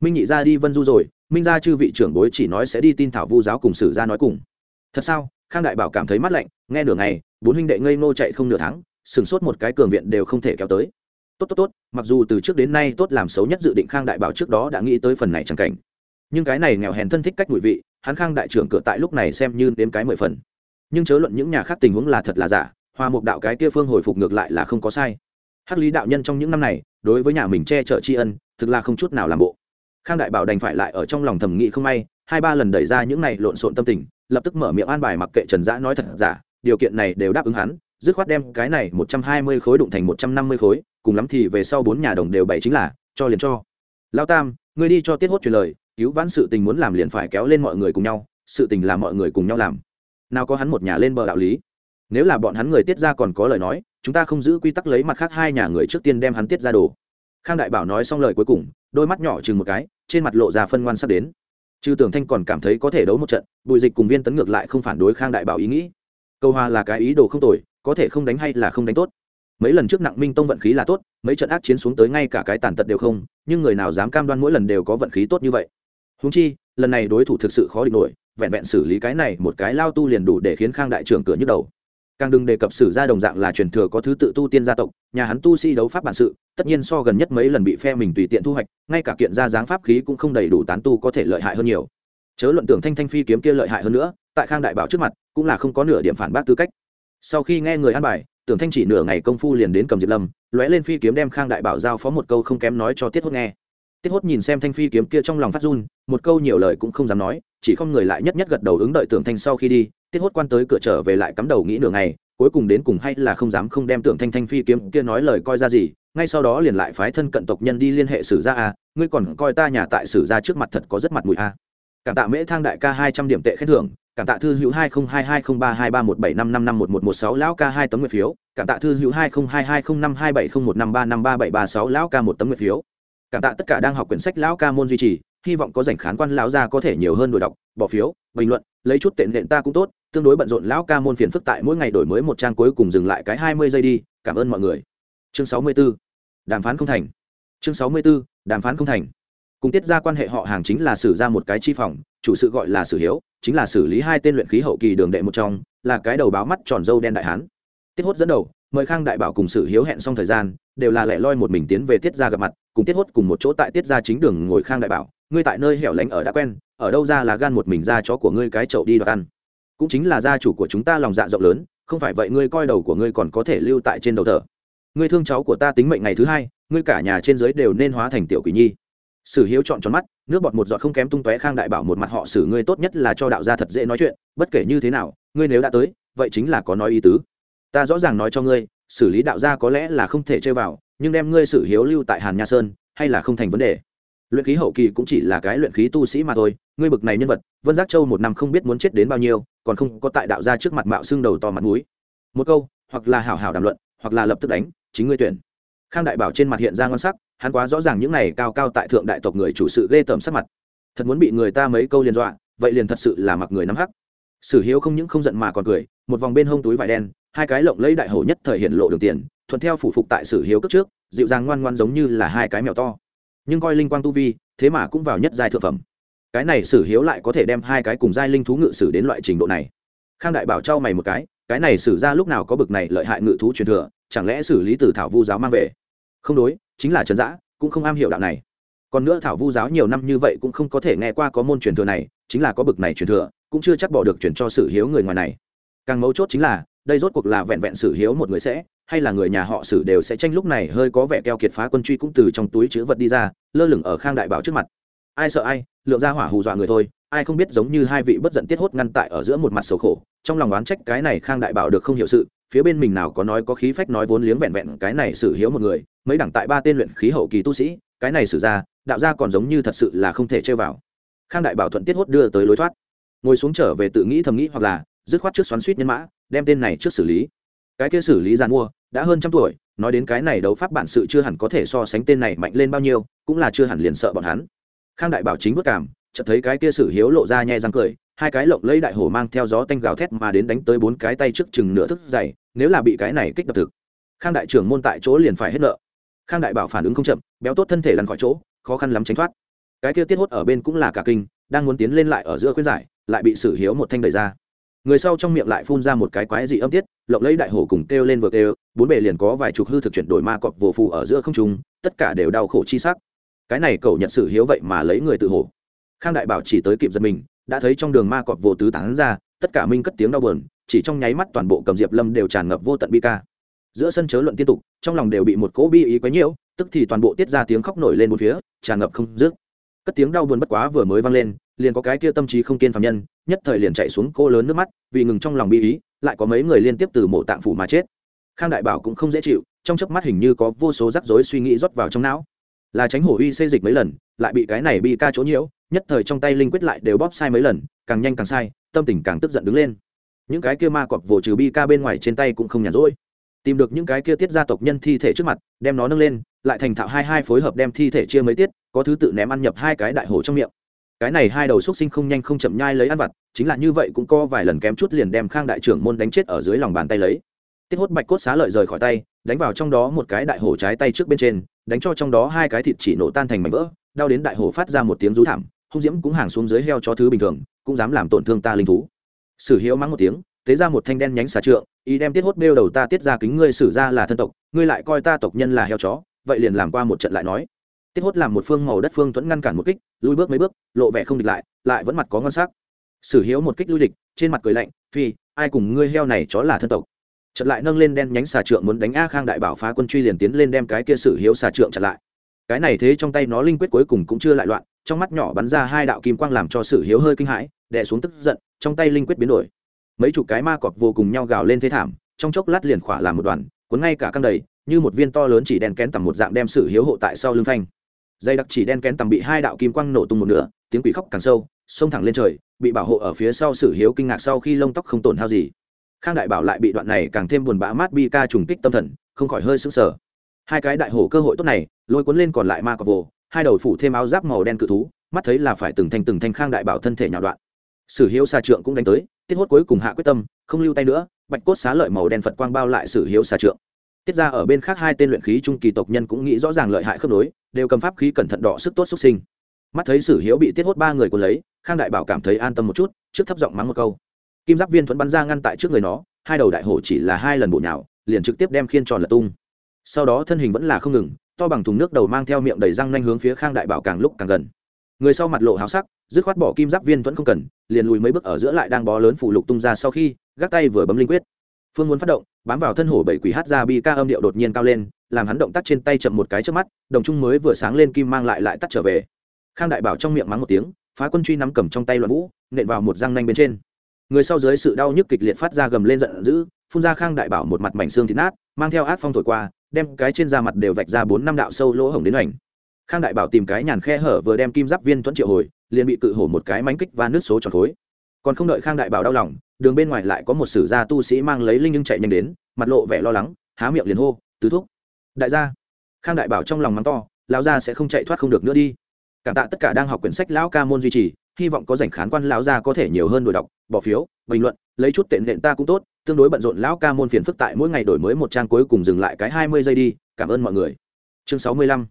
Minh nhị ra đi vân du rồi, minh ra chư vị trưởng bối chỉ nói sẽ đi tin thảo vu giáo cùng sử ra nói cùng. Thật sao? Khang đại bảo cảm thấy mát lạnh, nghe nửa ngày, bốn huynh đệ ngây ngô chạy không nửa tháng sửng sốt một cái cường viện đều không thể kéo tới. Tốt tốt tốt, mặc dù từ trước đến nay tốt làm xấu nhất dự định khang đại bảo trước đó đã nghĩ tới phần này chẳng cảnh. Nhưng cái này nghèo hèn thân thích cách mùi vị, hắn khang đại trưởng cửa tại lúc này xem như đếm cái mười phần. Nhưng chớ luận những nhà khác tình huống là thật là giả, hoa mục đạo cái kia phương hồi phục ngược lại là không có sai hắc lý đạo nhân trong những năm này, đối với nhà mình che chở tri ân, thực là không chút nào làm bộ. Khang đại bảo đành phải lại ở trong lòng thầm nghĩ không may, hai ba lần đẩy ra những này lộn xộn tâm tình, lập tức mở miệng an bài mặc kệ trần giã nói thật giả, điều kiện này đều đáp ứng hắn, dứt khoát đem cái này một trăm hai mươi khối đụng thành một trăm năm mươi khối, cùng lắm thì về sau bốn nhà đồng đều bảy chính là, cho liền cho. Lao tam, ngươi đi cho tiết hốt truyền lời, cứu vãn sự tình muốn làm liền phải kéo lên mọi người cùng nhau, sự tình là mọi người cùng nhau làm. Nào có hắn một nhà lên bờ đạo lý. Nếu là bọn hắn người tiết ra còn có lời nói chúng ta không giữ quy tắc lấy mặt khác hai nhà người trước tiên đem hắn tiết ra đồ. Khang đại bảo nói xong lời cuối cùng, đôi mắt nhỏ chừng một cái, trên mặt lộ ra phân ngoan sắp đến. Chư tưởng thanh còn cảm thấy có thể đấu một trận, bùi dịch cùng viên tấn ngược lại không phản đối khang đại bảo ý nghĩ. Câu hoa là cái ý đồ không tồi, có thể không đánh hay là không đánh tốt. Mấy lần trước nặng minh tông vận khí là tốt, mấy trận ác chiến xuống tới ngay cả cái tàn tật đều không, nhưng người nào dám cam đoan mỗi lần đều có vận khí tốt như vậy. Húng chi, lần này đối thủ thực sự khó địch nổi, vẹn vẹn xử lý cái này một cái lao tu liền đủ để khiến khang đại trưởng cửa nhức đầu càng đừng đề cập sử gia đồng dạng là truyền thừa có thứ tự tu tiên gia tộc, nhà hắn tu sĩ đấu pháp bản sự, tất nhiên so gần nhất mấy lần bị phe mình tùy tiện thu hoạch, ngay cả kiện ra dáng pháp khí cũng không đầy đủ tán tu có thể lợi hại hơn nhiều. Chớ luận tưởng thanh thanh phi kiếm kia lợi hại hơn nữa, tại khang đại bảo trước mặt, cũng là không có nửa điểm phản bác tư cách. Sau khi nghe người an bài, tưởng thanh chỉ nửa ngày công phu liền đến cầm diệp lâm, lóe lên phi kiếm đem khang đại bảo giao phó một câu không kém nói cho tiết hốt nghe. Tiết hốt nhìn xem thanh phi kiếm kia trong lòng phát run, một câu nhiều lời cũng không dám nói, chỉ không người lại nhất nhất gật đầu ứng đợi tưởng thanh sau khi đi tiết hốt quan tới cửa trở về lại cắm đầu nghĩ nửa ngày, cuối cùng đến cùng hay là không dám không đem tưởng thanh thanh phi kiếm kia nói lời coi ra gì, ngay sau đó liền lại phái thân cận tộc nhân đi liên hệ sử gia a, ngươi còn coi ta nhà tại sử gia trước mặt thật có rất mặt mũi a. Cảm tạ mễ thang đại ca hai trăm điểm tệ khen thưởng, cảm tạ thư hữu hai không hai hai không ba hai ba một bảy năm năm năm một một một sáu lão ca hai tấm nguyệt phiếu, cảm tạ thư hữu hai không hai hai không năm hai bảy không một năm ba năm ba bảy ba sáu lão ca một tấm nguyệt phiếu. Cảm tạ tất cả đang học quyển sách lão ca môn duy trì hy vọng có rảnh khán quan lão gia có thể nhiều hơn đổi đọc, bỏ phiếu, bình luận, lấy chút tệ nện ta cũng tốt, tương đối bận rộn lão ca môn phiền phức tại mỗi ngày đổi mới một trang cuối cùng dừng lại cái hai mươi giây đi, cảm ơn mọi người chương sáu mươi 64. đàm phán không thành chương sáu mươi 64. đàm phán không thành cùng tiết ra quan hệ họ hàng chính là xử ra một cái chi phòng, chủ sự gọi là sử hiếu, chính là xử lý hai tên luyện khí hậu kỳ đường đệ một trong, là cái đầu báo mắt tròn dâu đen đại hán tiết hốt dẫn đầu, mời khang đại bảo cùng sử hiếu hẹn xong thời gian, đều là lẻ loi một mình tiến về tiết ra gặp mặt, cùng tiết hốt cùng một chỗ tại tiết ra chính đường ngồi khang đại bảo ngươi tại nơi hẻo lánh ở đã quen, ở đâu ra là gan một mình ra chó của ngươi cái chậu đi đoạt ăn. Cũng chính là gia chủ của chúng ta lòng dạ rộng lớn, không phải vậy ngươi coi đầu của ngươi còn có thể lưu tại trên đầu thờ. Ngươi thương cháu của ta tính mệnh ngày thứ hai, ngươi cả nhà trên dưới đều nên hóa thành tiểu quỷ nhi. Sử hiếu chọn tròn mắt, nước bọt một giọt không kém tung tóe khang đại bảo một mặt họ xử ngươi tốt nhất là cho đạo gia thật dễ nói chuyện, bất kể như thế nào, ngươi nếu đã tới, vậy chính là có nói ý tứ. Ta rõ ràng nói cho ngươi, xử lý đạo gia có lẽ là không thể chơi vào, nhưng đem ngươi xử hiếu lưu tại hàn nha sơn, hay là không thành vấn đề luyện khí hậu kỳ cũng chỉ là cái luyện khí tu sĩ mà thôi, ngươi bực này nhân vật, vân giác châu một năm không biết muốn chết đến bao nhiêu, còn không có tại đạo gia trước mặt mạo xương đầu to mặt mũi. Một câu, hoặc là hảo hảo đàm luận, hoặc là lập tức đánh, chính ngươi tuyển. Khang đại bảo trên mặt hiện ra ngon sắc, hắn quá rõ ràng những này cao cao tại thượng đại tộc người chủ sự ghê tởm sắc mặt. Thật muốn bị người ta mấy câu liền dọa, vậy liền thật sự là mặc người nắm hắc. Sử hiếu không những không giận mà còn cười, một vòng bên hông túi vải đen, hai cái lộng lấy đại hổ nhất thời hiện lộ đường tiền, thuận theo phủ phục tại sử hiếu cất trước, dịu dàng ngoan ngoan giống như là hai cái mèo to nhưng coi linh quang tu vi, thế mà cũng vào nhất giai thượng phẩm. Cái này sử hiếu lại có thể đem hai cái cùng giai linh thú ngự sử đến loại trình độ này. Khang đại bảo trao mày một cái cái này sử ra lúc nào có bực này lợi hại ngự thú truyền thừa, chẳng lẽ xử lý từ thảo vu giáo mang về? Không đối, chính là trần giã cũng không am hiểu đạo này. Còn nữa thảo vu giáo nhiều năm như vậy cũng không có thể nghe qua có môn truyền thừa này, chính là có bực này truyền thừa, cũng chưa chắc bỏ được chuyển cho sử hiếu người ngoài này. Càng mấu chốt chính là, đây rốt cuộc là vẹn vẹn sử hiếu một người sẽ hay là người nhà họ sử đều sẽ tranh lúc này hơi có vẻ keo kiệt phá quân truy cũng từ trong túi chữ vật đi ra, lơ lửng ở khang đại bảo trước mặt. Ai sợ ai, lượng ra hỏa hù dọa người thôi, ai không biết giống như hai vị bất giận tiết hốt ngăn tại ở giữa một mặt sầu khổ, trong lòng oán trách cái này khang đại bảo được không hiểu sự, phía bên mình nào có nói có khí phách nói vốn liếng vẹn vẹn cái này sử hiếu một người, mấy đẳng tại ba tên luyện khí hậu kỳ tu sĩ, cái này sử ra, đạo ra còn giống như thật sự là không thể chơi vào. Khang đại bảo thuận tiết hốt đưa tới lối thoát. Ngồi xuống trở về tự nghĩ thầm nghĩ hoặc là, dứt khoát trước xoắn suýt nhân mã, đem tên này trước xử lý cái kia xử lý giàn mua, đã hơn trăm tuổi, nói đến cái này đấu pháp bản sự chưa hẳn có thể so sánh tên này mạnh lên bao nhiêu, cũng là chưa hẳn liền sợ bọn hắn. Khang đại bảo chính vất cảm, chợt thấy cái kia sử hiếu lộ ra nhẹ răng cười, hai cái lộng lấy đại hổ mang theo gió tanh gào thét mà đến đánh tới bốn cái tay trước chừng nửa thức dày nếu là bị cái này kích đập thực, khang đại trưởng môn tại chỗ liền phải hết nợ. Khang đại bảo phản ứng không chậm, béo tốt thân thể lăn khỏi chỗ, khó khăn lắm tránh thoát. Cái kia tiết hốt ở bên cũng là cả kinh, đang muốn tiến lên lại ở giữa khuyên giải, lại bị sử hiếu một thanh đẩy ra người sau trong miệng lại phun ra một cái quái dị âm tiết, lộng lấy đại hổ cùng kêu lên vừa kêu, bốn bề liền có vài chục hư thực chuyển đổi ma cọp vồ phù ở giữa không trung, tất cả đều đau khổ chi sắc. Cái này cậu nhận sự hiếu vậy mà lấy người tự hổ. Khang đại bảo chỉ tới kịp giật mình, đã thấy trong đường ma cọp vồ tứ tán ra, tất cả minh cất tiếng đau buồn, chỉ trong nháy mắt toàn bộ cầm diệp lâm đều tràn ngập vô tận bi ca. Giữa sân chớ luận tiên tục, trong lòng đều bị một cỗ bi ý quấy nhiễu, tức thì toàn bộ tiết ra tiếng khóc nổi lên một phía, tràn ngập không dứt. Cất tiếng đau buồn bất quá vừa mới vang lên liền có cái kia tâm trí không kiên phạm nhân, nhất thời liền chạy xuống cô lớn nước mắt, vì ngừng trong lòng bi ý, lại có mấy người liên tiếp từ mộ tạng phủ mà chết. Khang đại bảo cũng không dễ chịu, trong chớp mắt hình như có vô số rắc rối suy nghĩ rót vào trong não. Là tránh hổ uy xây dịch mấy lần, lại bị cái này bi ca chỗ nhiễu, nhất thời trong tay linh quyết lại đều bóp sai mấy lần, càng nhanh càng sai, tâm tình càng tức giận đứng lên. Những cái kia ma cọp vồ trừ bi ca bên ngoài trên tay cũng không nhàn rỗi. Tìm được những cái kia tiết gia tộc nhân thi thể trước mặt, đem nó nâng lên, lại thành thạo hai hai phối hợp đem thi thể chia mấy tiết, có thứ tự ném ăn nhập hai cái đại hổ trong miệng cái này hai đầu xúc sinh không nhanh không chậm nhai lấy ăn vặt, chính là như vậy cũng có vài lần kém chút liền đem khang đại trưởng môn đánh chết ở dưới lòng bàn tay lấy. Tiết hốt bạch cốt xá lợi rời khỏi tay, đánh vào trong đó một cái đại hổ trái tay trước bên trên, đánh cho trong đó hai cái thịt chỉ nổ tan thành mảnh vỡ, đau đến đại hổ phát ra một tiếng rú thảm, hung diễm cũng hàng xuống dưới heo cho thứ bình thường, cũng dám làm tổn thương ta linh thú. Sử hiếu mắng một tiếng, tế ra một thanh đen nhánh xà trượng ý đem tiết hốt bêu đầu ta tiết ra kính ngươi xử ra là thân tộc, ngươi lại coi ta tộc nhân là heo chó, vậy liền làm qua một trận lại nói tiết hốt làm một phương màu đất phương tuấn ngăn cản một kích lui bước mấy bước, lộ vẻ không địch lại lại vẫn mặt có ngon sắc. Sử hiếu một kích lui địch, trên mặt cười lạnh, phi, ai cùng ngươi heo này chó là thân tộc? Chật lại nâng lên đen nhánh xà trượng muốn đánh a khang đại bảo phá quân truy liền tiến lên đem cái kia sử hiếu xà trượng chặn lại. Cái này thế trong tay nó linh quyết cuối cùng cũng chưa lại loạn, trong mắt nhỏ bắn ra hai đạo kim quang làm cho sử hiếu hơi kinh hãi, đè xuống tức giận, trong tay linh quyết biến đổi. Mấy chục cái ma cọp vô cùng nhau gào lên thế thảm, trong chốc lát liền khỏa làm một đoàn, cuốn ngay cả căng đầy, như một viên to lớn chỉ đen kén tầm một dạng đem sử hiếu hộ tại sau lưng phanh dây đặc chỉ đen kén tầm bị hai đạo kim quang nổ tung một nửa, tiếng quỷ khóc càng sâu, xông thẳng lên trời, bị bảo hộ ở phía sau sử hiếu kinh ngạc sau khi lông tóc không tổn hao gì. Khang đại bảo lại bị đoạn này càng thêm buồn bã mát bi ca trùng kích tâm thần, không khỏi hơi sững sờ. Hai cái đại hổ cơ hội tốt này, lôi cuốn lên còn lại ma cọc vồ, hai đầu phủ thêm áo giáp màu đen cự thú, mắt thấy là phải từng thanh từng thanh khang đại bảo thân thể nhào đoạn. Sử hiếu xà trượng cũng đánh tới, tiết hốt cuối cùng hạ quyết tâm, không lưu tay nữa, bạch cốt xá lợi màu đen phật quang bao lại sử hiếu xà trượng tiết ra ở bên khác hai tên luyện khí trung kỳ tộc nhân cũng nghĩ rõ ràng lợi hại khớp nối, đều cầm pháp khí cẩn thận đỏ sức tốt xuất sinh. Mắt thấy sử hiếu bị tiết hốt ba người cuốn lấy, khang đại bảo cảm thấy an tâm một chút, trước thấp giọng mắng một câu. Kim giáp viên thuẫn bắn ra ngăn tại trước người nó, hai đầu đại hổ chỉ là hai lần bộ nhào, liền trực tiếp đem khiên tròn lật tung. Sau đó thân hình vẫn là không ngừng, to bằng thùng nước đầu mang theo miệng đầy răng nanh hướng phía khang đại bảo càng lúc càng gần. Người sau mặt lộ háo sắc, dứt khoát bỏ kim giáp viên thuẫn không cần, liền lùi mấy bước ở giữa lại đang bó lớn phủ lục tung ra sau khi, gác tay vừa bấm linh quyết phương muốn phát động, bám vào thân hổ bảy quỷ hát ra bi ca âm điệu đột nhiên cao lên, làm hắn động tác trên tay chậm một cái trước mắt, đồng trung mới vừa sáng lên kim mang lại lại tắt trở về. Khang đại bảo trong miệng mắng một tiếng, phá quân truy nắm cầm trong tay loạn vũ, nện vào một răng nanh bên trên. Người sau dưới sự đau nhức kịch liệt phát ra gầm lên giận dữ, phun ra khang đại bảo một mặt mảnh xương thịt nát, mang theo ác phong thổi qua, đem cái trên da mặt đều vạch ra bốn năm đạo sâu lỗ hổng đến ảnh. Khang đại bảo tìm cái nhàn khe hở vừa đem kim giáp viên thuẫn triệu hồi, liền bị cự hổ một cái mánh kích và nước số tròn khối. Còn không đợi khang đại bảo đau lòng đường bên ngoài lại có một sử gia tu sĩ mang lấy linh nhưng chạy nhanh đến, mặt lộ vẻ lo lắng, há miệng liền hô, tứ thúc, đại gia. Khang đại bảo trong lòng mắng to, lão gia sẽ không chạy thoát không được nữa đi. Cảm tạ tất cả đang học quyển sách lão ca môn duy trì, hy vọng có rảnh khán quan lão gia có thể nhiều hơn đổi đọc, bỏ phiếu, bình luận, lấy chút tiện nện ta cũng tốt, tương đối bận rộn lão ca môn phiền phức tại mỗi ngày đổi mới một trang cuối cùng dừng lại cái hai mươi giây đi, cảm ơn mọi người. Chương sáu mươi lăm,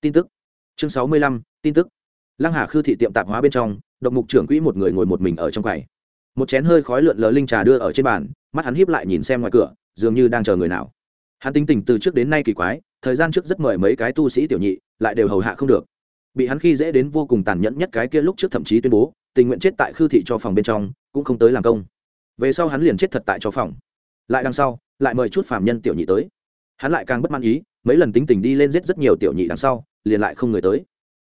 tin tức. Chương sáu mươi lăm, tin tức. Lăng hà khư thị tiệm tạp hóa bên trong, độc mục trưởng quỹ một người ngồi một mình ở trong quầy một chén hơi khói lượn lờ linh trà đưa ở trên bàn, mắt hắn híp lại nhìn xem ngoài cửa, dường như đang chờ người nào. Hắn tính tình từ trước đến nay kỳ quái, thời gian trước rất mời mấy cái tu sĩ tiểu nhị, lại đều hầu hạ không được. Bị hắn khi dễ đến vô cùng tàn nhẫn nhất cái kia lúc trước thậm chí tuyên bố, tình nguyện chết tại khư thị cho phòng bên trong, cũng không tới làm công. Về sau hắn liền chết thật tại cho phòng. Lại đằng sau, lại mời chút phạm nhân tiểu nhị tới. Hắn lại càng bất mãn ý, mấy lần tính tình đi lên giết rất nhiều tiểu nhị đằng sau, liền lại không người tới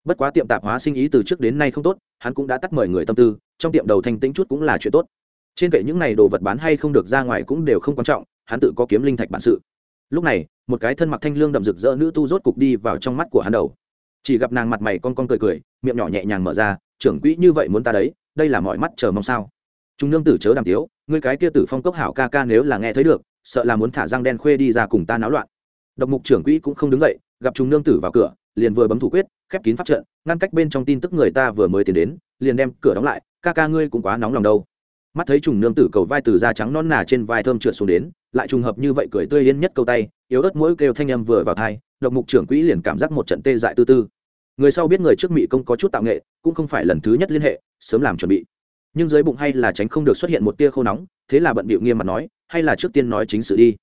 bất quá tiệm tạp hóa sinh ý từ trước đến nay không tốt, hắn cũng đã tắt mời người tâm tư, trong tiệm đầu thanh tĩnh chút cũng là chuyện tốt. Trên kệ những này đồ vật bán hay không được ra ngoài cũng đều không quan trọng, hắn tự có kiếm linh thạch bản sự. Lúc này, một cái thân mặc thanh lương đậm rực rỡ nữ tu rốt cục đi vào trong mắt của hắn đầu. Chỉ gặp nàng mặt mày con con cười cười, miệng nhỏ nhẹ nhàng mở ra, trưởng quỹ như vậy muốn ta đấy, đây là mọi mắt chờ mong sao? Chúng nương tử chớ đàm tiếu, ngươi cái kia tử phong cốc hảo ca ca nếu là nghe thấy được, sợ là muốn thả răng đen khuê đi ra cùng ta náo loạn. Độc mục trưởng quỹ cũng không đứng dậy, gặp chúng nương tử vào cửa liền vừa bấm thủ quyết, khép kín pháp trận, ngăn cách bên trong tin tức người ta vừa mới tiến đến, liền đem cửa đóng lại, ca ca ngươi cũng quá nóng lòng đâu. Mắt thấy trùng nương tử cầu vai từ da trắng non nà trên vai thơm trượt xuống đến, lại trùng hợp như vậy cười tươi yên nhất câu tay, yếu ớt mỗi kêu thanh âm vừa vào thai độc mục trưởng quỹ liền cảm giác một trận tê dại tư tư. Người sau biết người trước mỹ công có chút tạo nghệ, cũng không phải lần thứ nhất liên hệ, sớm làm chuẩn bị. Nhưng dưới bụng hay là tránh không được xuất hiện một tia khô nóng, thế là bận bịu nghiêm mặt nói, hay là trước tiên nói chính sự đi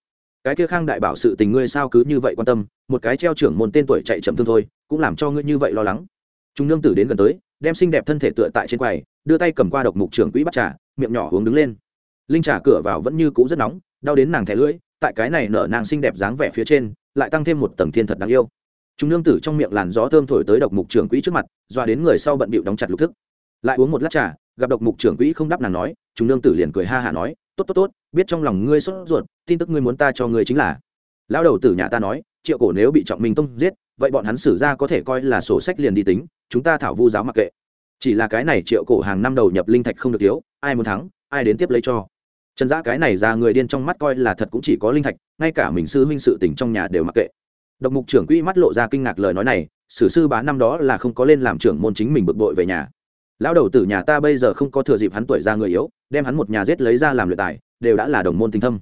cái kia khang đại bảo sự tình ngươi sao cứ như vậy quan tâm, một cái treo trưởng môn tên tuổi chạy chậm thương thôi, cũng làm cho ngươi như vậy lo lắng. Chúng nương tử đến gần tới, đem xinh đẹp thân thể tựa tại trên quầy, đưa tay cầm qua độc mục trưởng quỹ bắt trà, miệng nhỏ uống đứng lên. Linh trà cửa vào vẫn như cũ rất nóng, đau đến nàng thẻ lưỡi, tại cái này nở nàng xinh đẹp dáng vẻ phía trên, lại tăng thêm một tầng thiên thật đáng yêu. Chúng nương tử trong miệng làn gió thơm thổi tới độc mục trưởng quỹ trước mặt doa đến người sau bận bịu đóng chặt lục thức. Lại uống một lát trà, gặp độc mục trưởng quỹ không đáp nàng nói chúng nương tử liền cười ha hả nói tốt tốt tốt, biết trong lòng ngươi sốt ruột, tin tức ngươi muốn ta cho ngươi chính là. Lão đầu tử nhà ta nói, triệu cổ nếu bị trọng minh tông giết, vậy bọn hắn xử ra có thể coi là sổ sách liền đi tính, chúng ta thảo vu giáo mặc kệ. Chỉ là cái này triệu cổ hàng năm đầu nhập linh thạch không được thiếu, ai muốn thắng, ai đến tiếp lấy cho. Trần giã cái này ra người điên trong mắt coi là thật cũng chỉ có linh thạch, ngay cả mình sư huynh sự tỉnh trong nhà đều mặc kệ. Độc mục trưởng quỹ mắt lộ ra kinh ngạc lời nói này, sử sư bá năm đó là không có lên làm trưởng môn chính mình bực bội về nhà lão đầu tử nhà ta bây giờ không có thừa dịp hắn tuổi ra người yếu, đem hắn một nhà giết lấy ra làm luyện tài, đều đã là đồng môn tinh thâm.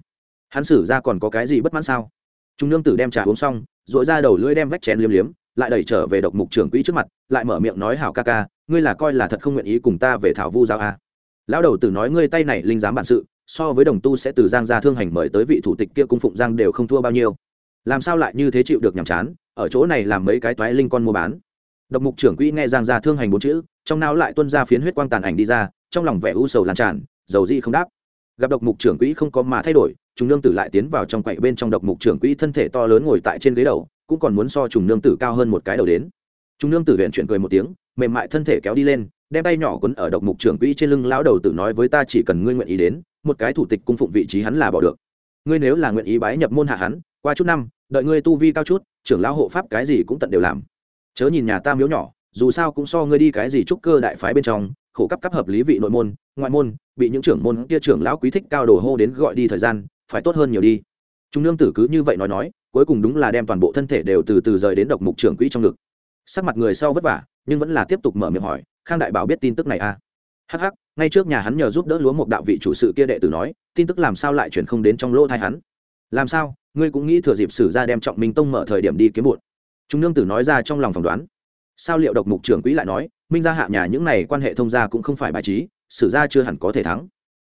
Hắn xử ra còn có cái gì bất mãn sao? Chúng nương tử đem trà uống xong dội ra đầu lưỡi đem vách chén liếm liếm, lại đẩy trở về độc mục trưởng quỹ trước mặt, lại mở miệng nói, hảo ca ca, ngươi là coi là thật không nguyện ý cùng ta về thảo vu giao a à? lão đầu tử nói, ngươi tay này linh giám bản sự, so với đồng tu sẽ từ giang ra thương hành mời tới vị thủ tịch kia cung phụng giang đều không thua bao nhiêu. Làm sao lại như thế chịu được nhàm chán, ở chỗ này làm mấy cái toái linh con mua bán? Độc mục trưởng quỹ nghe giang ra thương hành bốn chữ, trong não lại tuân ra phiến huyết quang tàn ảnh đi ra, trong lòng vẻ u sầu lan tràn, dầu di không đáp. Gặp độc mục trưởng quỹ không có mà thay đổi chúng nương tử lại tiến vào trong quậy bên trong độc mục trưởng quỹ thân thể to lớn ngồi tại trên ghế đầu, cũng còn muốn so trùng nương tử cao hơn một cái đầu đến. Chúng nương tử huyện chuyển cười một tiếng, mềm mại thân thể kéo đi lên, đem tay nhỏ quấn ở độc mục trưởng quỹ trên lưng, lão đầu tử nói với ta chỉ cần ngươi nguyện ý đến, một cái thủ tịch cung phụng vị trí hắn là bỏ được. Ngươi nếu là nguyện ý bái nhập môn hạ hắn, qua chút năm, đợi ngươi tu vi cao chút, trưởng lão hộ pháp cái gì cũng tận đều làm chớ nhìn nhà ta miếu nhỏ, dù sao cũng so ngươi đi cái gì trúc cơ đại phái bên trong, khổ cấp cấp hợp lý vị nội môn, ngoại môn, bị những trưởng môn kia trưởng lão quý thích cao đồ hô đến gọi đi thời gian, phải tốt hơn nhiều đi. Chúng nương tử cứ như vậy nói nói, cuối cùng đúng là đem toàn bộ thân thể đều từ từ rời đến độc mục trưởng quỹ trong ngực. Sắc mặt người sau vất vả, nhưng vẫn là tiếp tục mở miệng hỏi, khang đại bảo biết tin tức này à? Hắc hắc, ngay trước nhà hắn nhờ giúp đỡ lúa một đạo vị chủ sự kia đệ tử nói, tin tức làm sao lại chuyển không đến trong lỗ thai hắn? Làm sao? Ngươi cũng nghĩ thừa dịp sử ra đem trọng minh tông mở thời điểm đi kiếm bụt chúng nương tử nói ra trong lòng phỏng đoán. Sao liệu độc mục trưởng quỹ lại nói, minh gia hạ nhà những này quan hệ thông gia cũng không phải bài trí, sử gia chưa hẳn có thể thắng.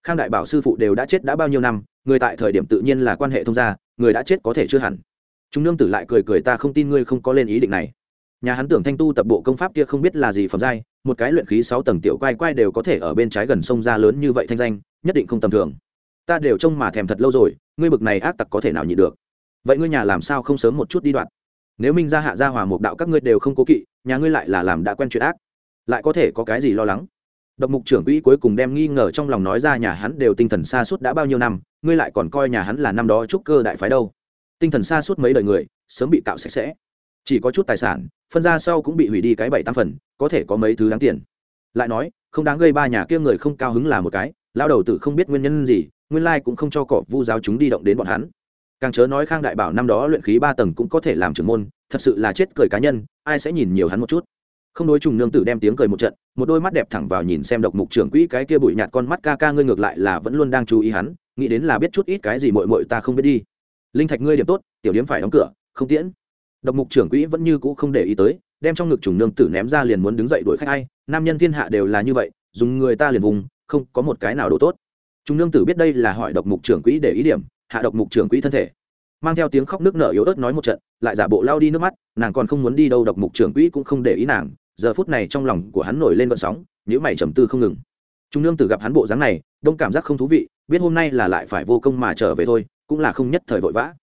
Khang đại bảo sư phụ đều đã chết đã bao nhiêu năm, người tại thời điểm tự nhiên là quan hệ thông gia, người đã chết có thể chưa hẳn. Chúng nương tử lại cười cười ta không tin ngươi không có lên ý định này. Nhà hắn tưởng thanh tu tập bộ công pháp kia không biết là gì phẩm giai, một cái luyện khí sáu tầng tiểu quay quay đều có thể ở bên trái gần sông ra lớn như vậy thanh danh, nhất định không tầm thường. Ta đều trông mà thèm thật lâu rồi, ngươi bực này ác tặc có thể nào nhịn được? Vậy ngươi nhà làm sao không sớm một chút đi đoạn? Nếu minh ra hạ gia hòa một đạo các ngươi đều không cố kỵ, nhà ngươi lại là làm đã quen chuyện ác, lại có thể có cái gì lo lắng? Độc mục trưởng quỹ cuối cùng đem nghi ngờ trong lòng nói ra nhà hắn đều tinh thần xa suốt đã bao nhiêu năm, ngươi lại còn coi nhà hắn là năm đó trúc cơ đại phái đâu? Tinh thần xa suốt mấy đời người, sớm bị cạo sạch sẽ. Chỉ có chút tài sản, phân ra sau cũng bị hủy đi cái bảy tam phần, có thể có mấy thứ đáng tiền. Lại nói, không đáng gây ba nhà kia người không cao hứng là một cái lao đầu tử không biết nguyên nhân gì, nguyên lai cũng không cho cỏ vu giáo chúng đi động đến bọn hắn càng chớ nói khang đại bảo năm đó luyện khí ba tầng cũng có thể làm trưởng môn, thật sự là chết cười cá nhân, ai sẽ nhìn nhiều hắn một chút. Không đối trùng nương tử đem tiếng cười một trận, một đôi mắt đẹp thẳng vào nhìn xem độc mục trưởng quỹ cái kia bụi nhạt con mắt ca ca ngươi ngược lại là vẫn luôn đang chú ý hắn, nghĩ đến là biết chút ít cái gì mội mội ta không biết đi. Linh thạch ngươi điểm tốt, tiểu điếm phải đóng cửa, không tiễn. Độc mục trưởng quỹ vẫn như cũ không để ý tới, đem trong ngực trùng nương tử ném ra liền muốn đứng dậy đuổi khách ai, nam nhân thiên hạ đều là như vậy, dùng người ta liền vùng, không có một cái nào đồ tốt. Trùng nương tử biết đây là hỏi độc mục trưởng quỹ để ý điểm hạ độc mục trưởng quỹ thân thể. Mang theo tiếng khóc nước nở yếu ớt nói một trận, lại giả bộ lao đi nước mắt, nàng còn không muốn đi đâu, độc mục trưởng quỹ cũng không để ý nàng. Giờ phút này trong lòng của hắn nổi lên vận sóng nhữ mày trầm tư không ngừng. Trung nương tử gặp hắn bộ dáng này, đông cảm giác không thú vị, biết hôm nay là lại phải vô công mà trở về thôi, cũng là không nhất thời vội vã.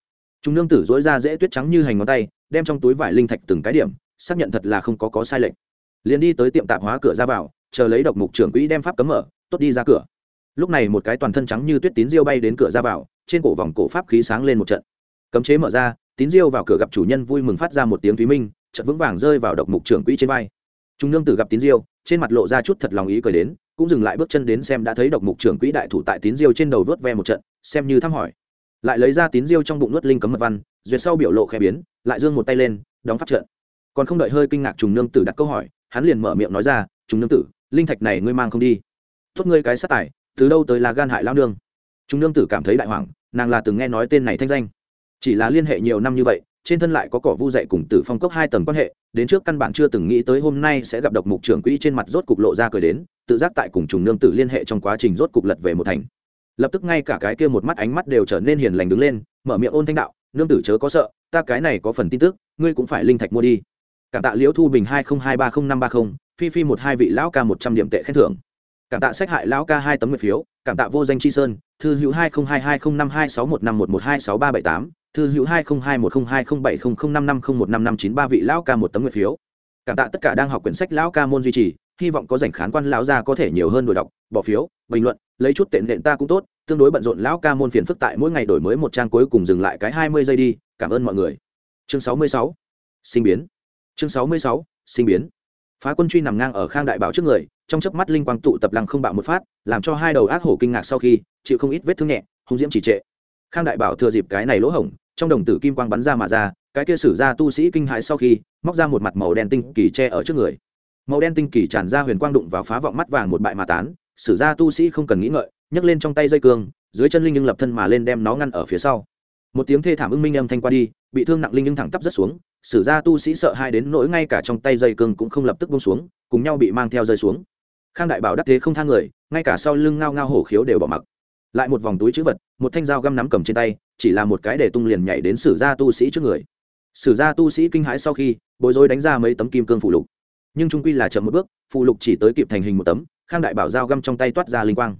Trung nương tử dối ra dễ tuyết trắng như hành ngón tay, đem trong túi vải linh thạch từng cái điểm, xác nhận thật là không có có sai lệch. Liền đi tới tiệm tạp hóa cửa ra vào, chờ lấy độc mục trưởng quỹ đem pháp cấm mở, tốt đi ra cửa lúc này một cái toàn thân trắng như tuyết tín diêu bay đến cửa ra vào, trên cổ vòng cổ pháp khí sáng lên một trận. Cấm chế mở ra, tín diêu vào cửa gặp chủ nhân vui mừng phát ra một tiếng thúy minh, chợt vững vàng rơi vào độc mục trưởng quỹ trên vai. Trung nương tử gặp tín diêu, trên mặt lộ ra chút thật lòng ý cười đến, cũng dừng lại bước chân đến xem đã thấy độc mục trưởng quỹ đại thủ tại tín diêu trên đầu vớt ve một trận, xem như thăm hỏi. Lại lấy ra tín diêu trong bụng nuốt linh cấm mật văn, duyệt sau biểu lộ khẽ biến, lại giương một tay lên, đóng phát trận. Còn không đợi hơi kinh ngạc trùng nương tử đặt câu hỏi, hắn liền mở miệng nói ra trùng nương tử, linh thạch này ngươi mang không đi. Tốt ngươi cái sát tài từ đâu tới là gan hại lao nương? Chúng nương tử cảm thấy đại hoàng nàng là từng nghe nói tên này thanh danh. Chỉ là liên hệ nhiều năm như vậy, trên thân lại có cỏ vu dậy cùng tử phong cốc hai tầng quan hệ, đến trước căn bản chưa từng nghĩ tới hôm nay sẽ gặp độc mục trưởng quỹ trên mặt rốt cục lộ ra cười đến, tự giác tại cùng trùng nương tử liên hệ trong quá trình rốt cục lật về một thành. Lập tức ngay cả cái kia một mắt ánh mắt đều trở nên hiền lành đứng lên, mở miệng ôn thanh đạo, nương tử chớ có sợ, ta cái này có phần tin tức, ngươi cũng phải linh thạch mua đi. Cảm tạ liễu thu bình hai không hai ba không năm ba không, phi phi một hai vị lão ca một trăm điểm tệ khen thưởng cảm tạ sách hại lão ca hai tấm nguyệt phiếu, cảm tạ vô danh chi sơn, thư hữu hai nghìn hai hai không năm hai sáu một năm một một hai sáu ba bảy tám, thư hữu hai nghìn hai một không hai không bảy không không năm năm không một năm năm chín ba vị lão ca một tấm nguyệt phiếu. Cảm tạ tất cả đang học quyển sách lão ca môn duy trì, hy vọng có dành khán quan lão gia có thể nhiều hơn đổi đọc, bỏ phiếu, bình luận, lấy chút tệ nện ta cũng tốt, tương đối bận rộn lão ca môn phiền phức tại mỗi ngày đổi mới một trang cuối cùng dừng lại cái hai mươi giây đi, cảm ơn mọi người. Chương sáu mươi sáu, sinh biến. Chương sáu mươi sáu, sinh biến phá quân truy nằm ngang ở khang đại bảo trước người, trong chớp mắt linh quang tụ tập lăng không bạo một phát, làm cho hai đầu ác hổ kinh ngạc sau khi, chịu không ít vết thương nhẹ, hung diễm chỉ trệ. Khang đại bảo thừa dịp cái này lỗ hổng, trong đồng tử kim quang bắn ra mà ra, cái kia sử ra tu sĩ kinh hãi sau khi, móc ra một mặt màu đen tinh kỳ che ở trước người. Màu đen tinh kỳ tràn ra huyền quang đụng vào phá vọng mắt vàng một bại mà tán, sử ra tu sĩ không cần nghĩ ngợi, nhấc lên trong tay dây cương, dưới chân linh nhưng lập thân mà lên đem nó ngăn ở phía sau. Một tiếng thê thảm ưng minh âm thanh qua đi, bị thương nặng linh nhưng thẳng tắp rất xuống sử gia tu sĩ sợ hai đến nỗi ngay cả trong tay dây cương cũng không lập tức bông xuống, cùng nhau bị mang theo rơi xuống. Khang đại bảo đắc thế không thang người, ngay cả sau lưng ngao ngao hổ khiếu đều bỏ mặc. Lại một vòng túi chữ vật, một thanh dao găm nắm cầm trên tay, chỉ là một cái để tung liền nhảy đến sử gia tu sĩ trước người. Sử gia tu sĩ kinh hãi sau khi, bối rối đánh ra mấy tấm kim cương phụ lục. Nhưng trung quy là chậm một bước, phụ lục chỉ tới kịp thành hình một tấm, khang đại bảo dao găm trong tay toát ra linh quang.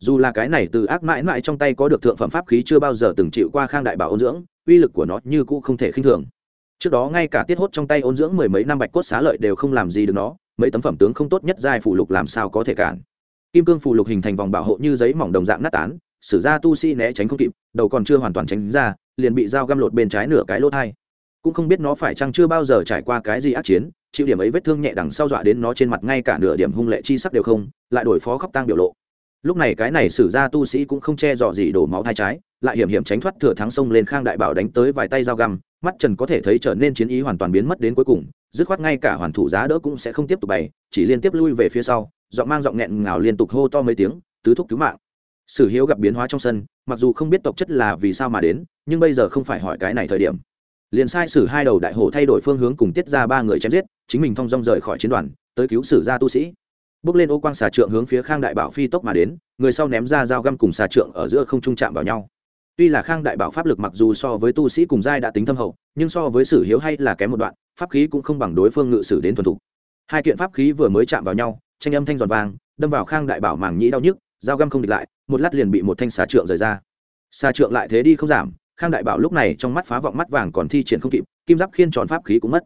Dù là cái này từ ác mãi mãi trong tay có được thượng phẩm pháp khí chưa bao giờ từng chịu qua khang đại bảo ôn dưỡng, uy lực của nó như cũ không thể khinh thường trước đó ngay cả tiết hốt trong tay ôn dưỡng mười mấy năm bạch cốt xá lợi đều không làm gì được nó, mấy tấm phẩm tướng không tốt nhất giai phụ lục làm sao có thể cản. Kim cương phụ lục hình thành vòng bảo hộ như giấy mỏng đồng dạng nát tán, sử ra tu sĩ né tránh không kịp, đầu còn chưa hoàn toàn tránh ra, liền bị dao găm lột bên trái nửa cái lỗ thai. Cũng không biết nó phải chăng chưa bao giờ trải qua cái gì ác chiến, chịu điểm ấy vết thương nhẹ đằng sau dọa đến nó trên mặt ngay cả nửa điểm hung lệ chi sắc đều không, lại đổi phó khóc tang biểu lộ. Lúc này cái này sử ra tu sĩ cũng không che dọ gì đổ máu thai trái, lại hiểm hiểm tránh thoát thừa thắng sông lên khang đại bảo đánh tới vài tay dao găm mắt trần có thể thấy trở nên chiến ý hoàn toàn biến mất đến cuối cùng, dứt khoát ngay cả hoàn thủ giá đỡ cũng sẽ không tiếp tục bày, chỉ liên tiếp lui về phía sau, giọng mang giọng nghẹn ngào liên tục hô to mấy tiếng, tứ thúc cứu mạng. Sử hiếu gặp biến hóa trong sân, mặc dù không biết tộc chất là vì sao mà đến, nhưng bây giờ không phải hỏi cái này thời điểm. Liền sai sử hai đầu đại hổ thay đổi phương hướng cùng tiết ra ba người chém giết, chính mình thong dong rời khỏi chiến đoàn, tới cứu sử gia tu sĩ. Bước lên ô quang xà trượng hướng phía khang đại bảo phi tốc mà đến, người sau ném ra dao găm cùng xà trượng ở giữa không trung chạm vào nhau tuy là khang đại bảo pháp lực mặc dù so với tu sĩ cùng giai đã tính thâm hậu, nhưng so với sử hiếu hay là kém một đoạn, pháp khí cũng không bằng đối phương ngự sử đến thuần thục. Hai kiện pháp khí vừa mới chạm vào nhau, tranh âm thanh giòn vàng đâm vào khang đại bảo màng nhĩ đau nhức, dao găm không địch lại, một lát liền bị một thanh xà trượng rời ra. Xà trượng lại thế đi không giảm, khang đại bảo lúc này trong mắt phá vọng mắt vàng còn thi triển không kịp, kim giáp khiên tròn pháp khí cũng mất.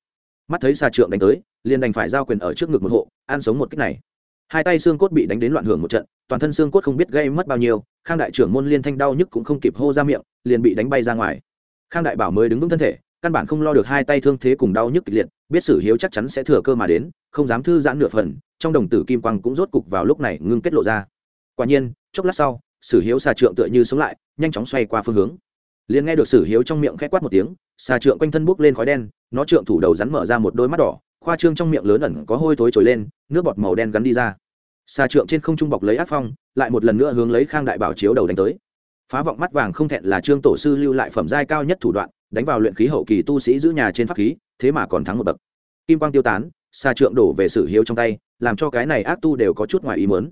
Mắt thấy xà trượng đánh tới, liền đành phải giao quyền ở trước ngực một hộ, ăn sống một cách này hai tay xương cốt bị đánh đến loạn hưởng một trận, toàn thân xương cốt không biết gây mất bao nhiêu, khang đại trưởng môn liên thanh đau nhức cũng không kịp hô ra miệng, liền bị đánh bay ra ngoài. Khang đại bảo mới đứng vững thân thể, căn bản không lo được hai tay thương thế cùng đau nhức kịch liệt, biết sử hiếu chắc chắn sẽ thừa cơ mà đến, không dám thư giãn nửa phần, trong đồng tử kim quang cũng rốt cục vào lúc này ngưng kết lộ ra. Quả nhiên, chốc lát sau, sử hiếu xà trượng tựa như sống lại, nhanh chóng xoay qua phương hướng. Liền nghe được sử hiếu trong miệng khẽ quát một tiếng, xà trượng quanh thân bốc lên khói đen, nó trượng thủ đầu rắn mở ra một đôi mắt đỏ khoa trương trong miệng lớn ẩn có hôi thối trồi lên, nước bọt màu đen gắn đi ra. Xà trượng trên không trung bọc lấy áp phong, lại một lần nữa hướng lấy khang đại bảo chiếu đầu đánh tới. Phá vọng mắt vàng không thẹn là trương tổ sư lưu lại phẩm giai cao nhất thủ đoạn, đánh vào luyện khí hậu kỳ tu sĩ giữ nhà trên pháp khí, thế mà còn thắng một bậc. Kim quang tiêu tán, xà trượng đổ về sử hiếu trong tay, làm cho cái này ác tu đều có chút ngoài ý mớn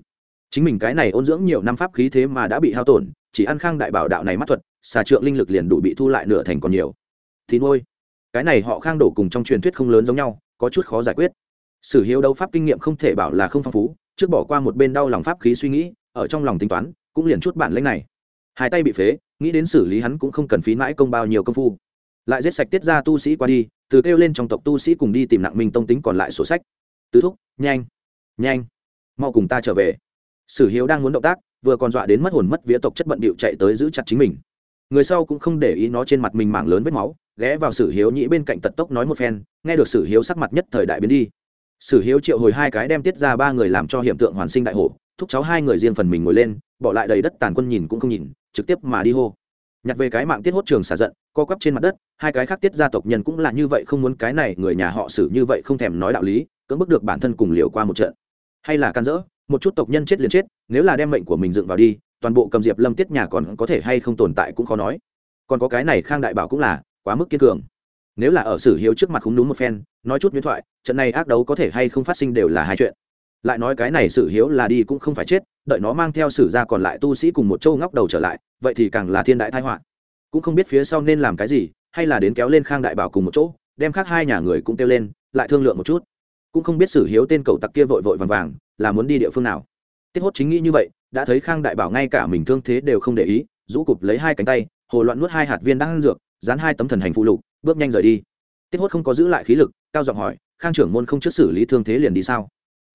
chính mình cái này ôn dưỡng nhiều năm pháp khí thế mà đã bị hao tổn, chỉ ăn khang đại bảo đạo này mắt thuật, xà trượng linh lực liền đủ bị thu lại nửa thành còn nhiều. Thì ngôi cái này họ khang đổ cùng trong truyền thuyết không lớn giống nhau có chút khó giải quyết. Sử hiếu đấu pháp kinh nghiệm không thể bảo là không phong phú, trước bỏ qua một bên đau lòng pháp khí suy nghĩ, ở trong lòng tính toán, cũng liền chút bản lãnh này. Hai tay bị phế, nghĩ đến xử lý hắn cũng không cần phí mãi công bao nhiêu công phu. Lại giết sạch tiết ra tu sĩ qua đi, từ kêu lên trong tộc tu sĩ cùng đi tìm nặng minh tông tính còn lại sổ sách. Tứ thúc, nhanh nhanh, mau cùng ta trở về. Sử hiếu đang muốn động tác, vừa còn dọa đến mất hồn mất vía tộc chất bận bịu chạy tới giữ chặt chính mình. Người sau cũng không để ý nó trên mặt mình mảng lớn vết máu ghé vào sử hiếu nhĩ bên cạnh tật tốc nói một phen, nghe được sử hiếu sắc mặt nhất thời đại biến đi. Sử hiếu triệu hồi hai cái đem tiết ra ba người làm cho hiện tượng hoàn sinh đại hổ, thúc cháu hai người riêng phần mình ngồi lên, bỏ lại đầy đất tàn quân nhìn cũng không nhìn, trực tiếp mà đi hô. Nhặt về cái mạng tiết hốt trường xả giận, co quắp trên mặt đất, hai cái khác tiết gia tộc nhân cũng là như vậy không muốn cái này, người nhà họ xử như vậy không thèm nói đạo lý, cưỡng bức được bản thân cùng liều qua một trận. Hay là can dỡ, một chút tộc nhân chết liền chết, nếu là đem mệnh của mình dựng vào đi, toàn bộ cầm diệp lâm tiết nhà còn có thể hay không tồn tại cũng khó nói. Còn có cái này khang đại bảo cũng là quá mức kiên cường. Nếu là ở sử hiếu trước mặt không đúng một phen, nói chút miễn thoại, trận này ác đấu có thể hay không phát sinh đều là hai chuyện. Lại nói cái này sử hiếu là đi cũng không phải chết, đợi nó mang theo sử ra còn lại tu sĩ cùng một châu ngóc đầu trở lại, vậy thì càng là thiên đại thái họa. Cũng không biết phía sau nên làm cái gì, hay là đến kéo lên khang đại bảo cùng một chỗ, đem khác hai nhà người cũng kêu lên, lại thương lượng một chút. Cũng không biết sử hiếu tên cầu tặc kia vội vội vàng vàng, là muốn đi địa phương nào. Tiết hốt chính nghĩ như vậy, đã thấy khang đại bảo ngay cả mình thương thế đều không để ý, rũ cụp lấy hai cánh tay, hồ loạn nuốt hai hạt viên đang ăn dược dán hai tấm thần hành phụ lục, bước nhanh rời đi. Tiết hốt không có giữ lại khí lực, cao giọng hỏi, khang trưởng môn không trước xử lý thương thế liền đi sao?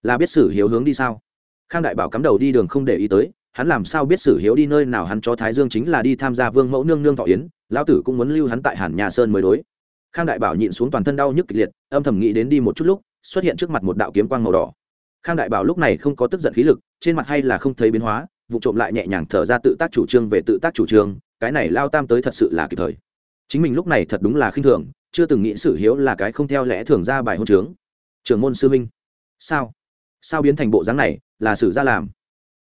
Là biết sử hiếu hướng đi sao? Khang đại bảo cắm đầu đi đường không để ý tới, hắn làm sao biết sử hiếu đi nơi nào hắn cho thái dương chính là đi tham gia vương mẫu nương nương thọ yến, lão tử cũng muốn lưu hắn tại hàn nhà sơn mới đối. Khang đại bảo nhịn xuống toàn thân đau nhức kịch liệt, âm thầm nghĩ đến đi một chút lúc, xuất hiện trước mặt một đạo kiếm quang màu đỏ. Khang đại bảo lúc này không có tức giận khí lực, trên mặt hay là không thấy biến hóa, vụ trộm lại nhẹ nhàng thở ra tự tác chủ trương về tự tác chủ trương, cái này lao tam tới thật sự là kịp thời chính mình lúc này thật đúng là khinh thường, chưa từng nghĩ sử hiếu là cái không theo lẽ thường ra bài hôn trướng. Trưởng môn sư minh sao? Sao biến thành bộ dáng này, là sử ra làm?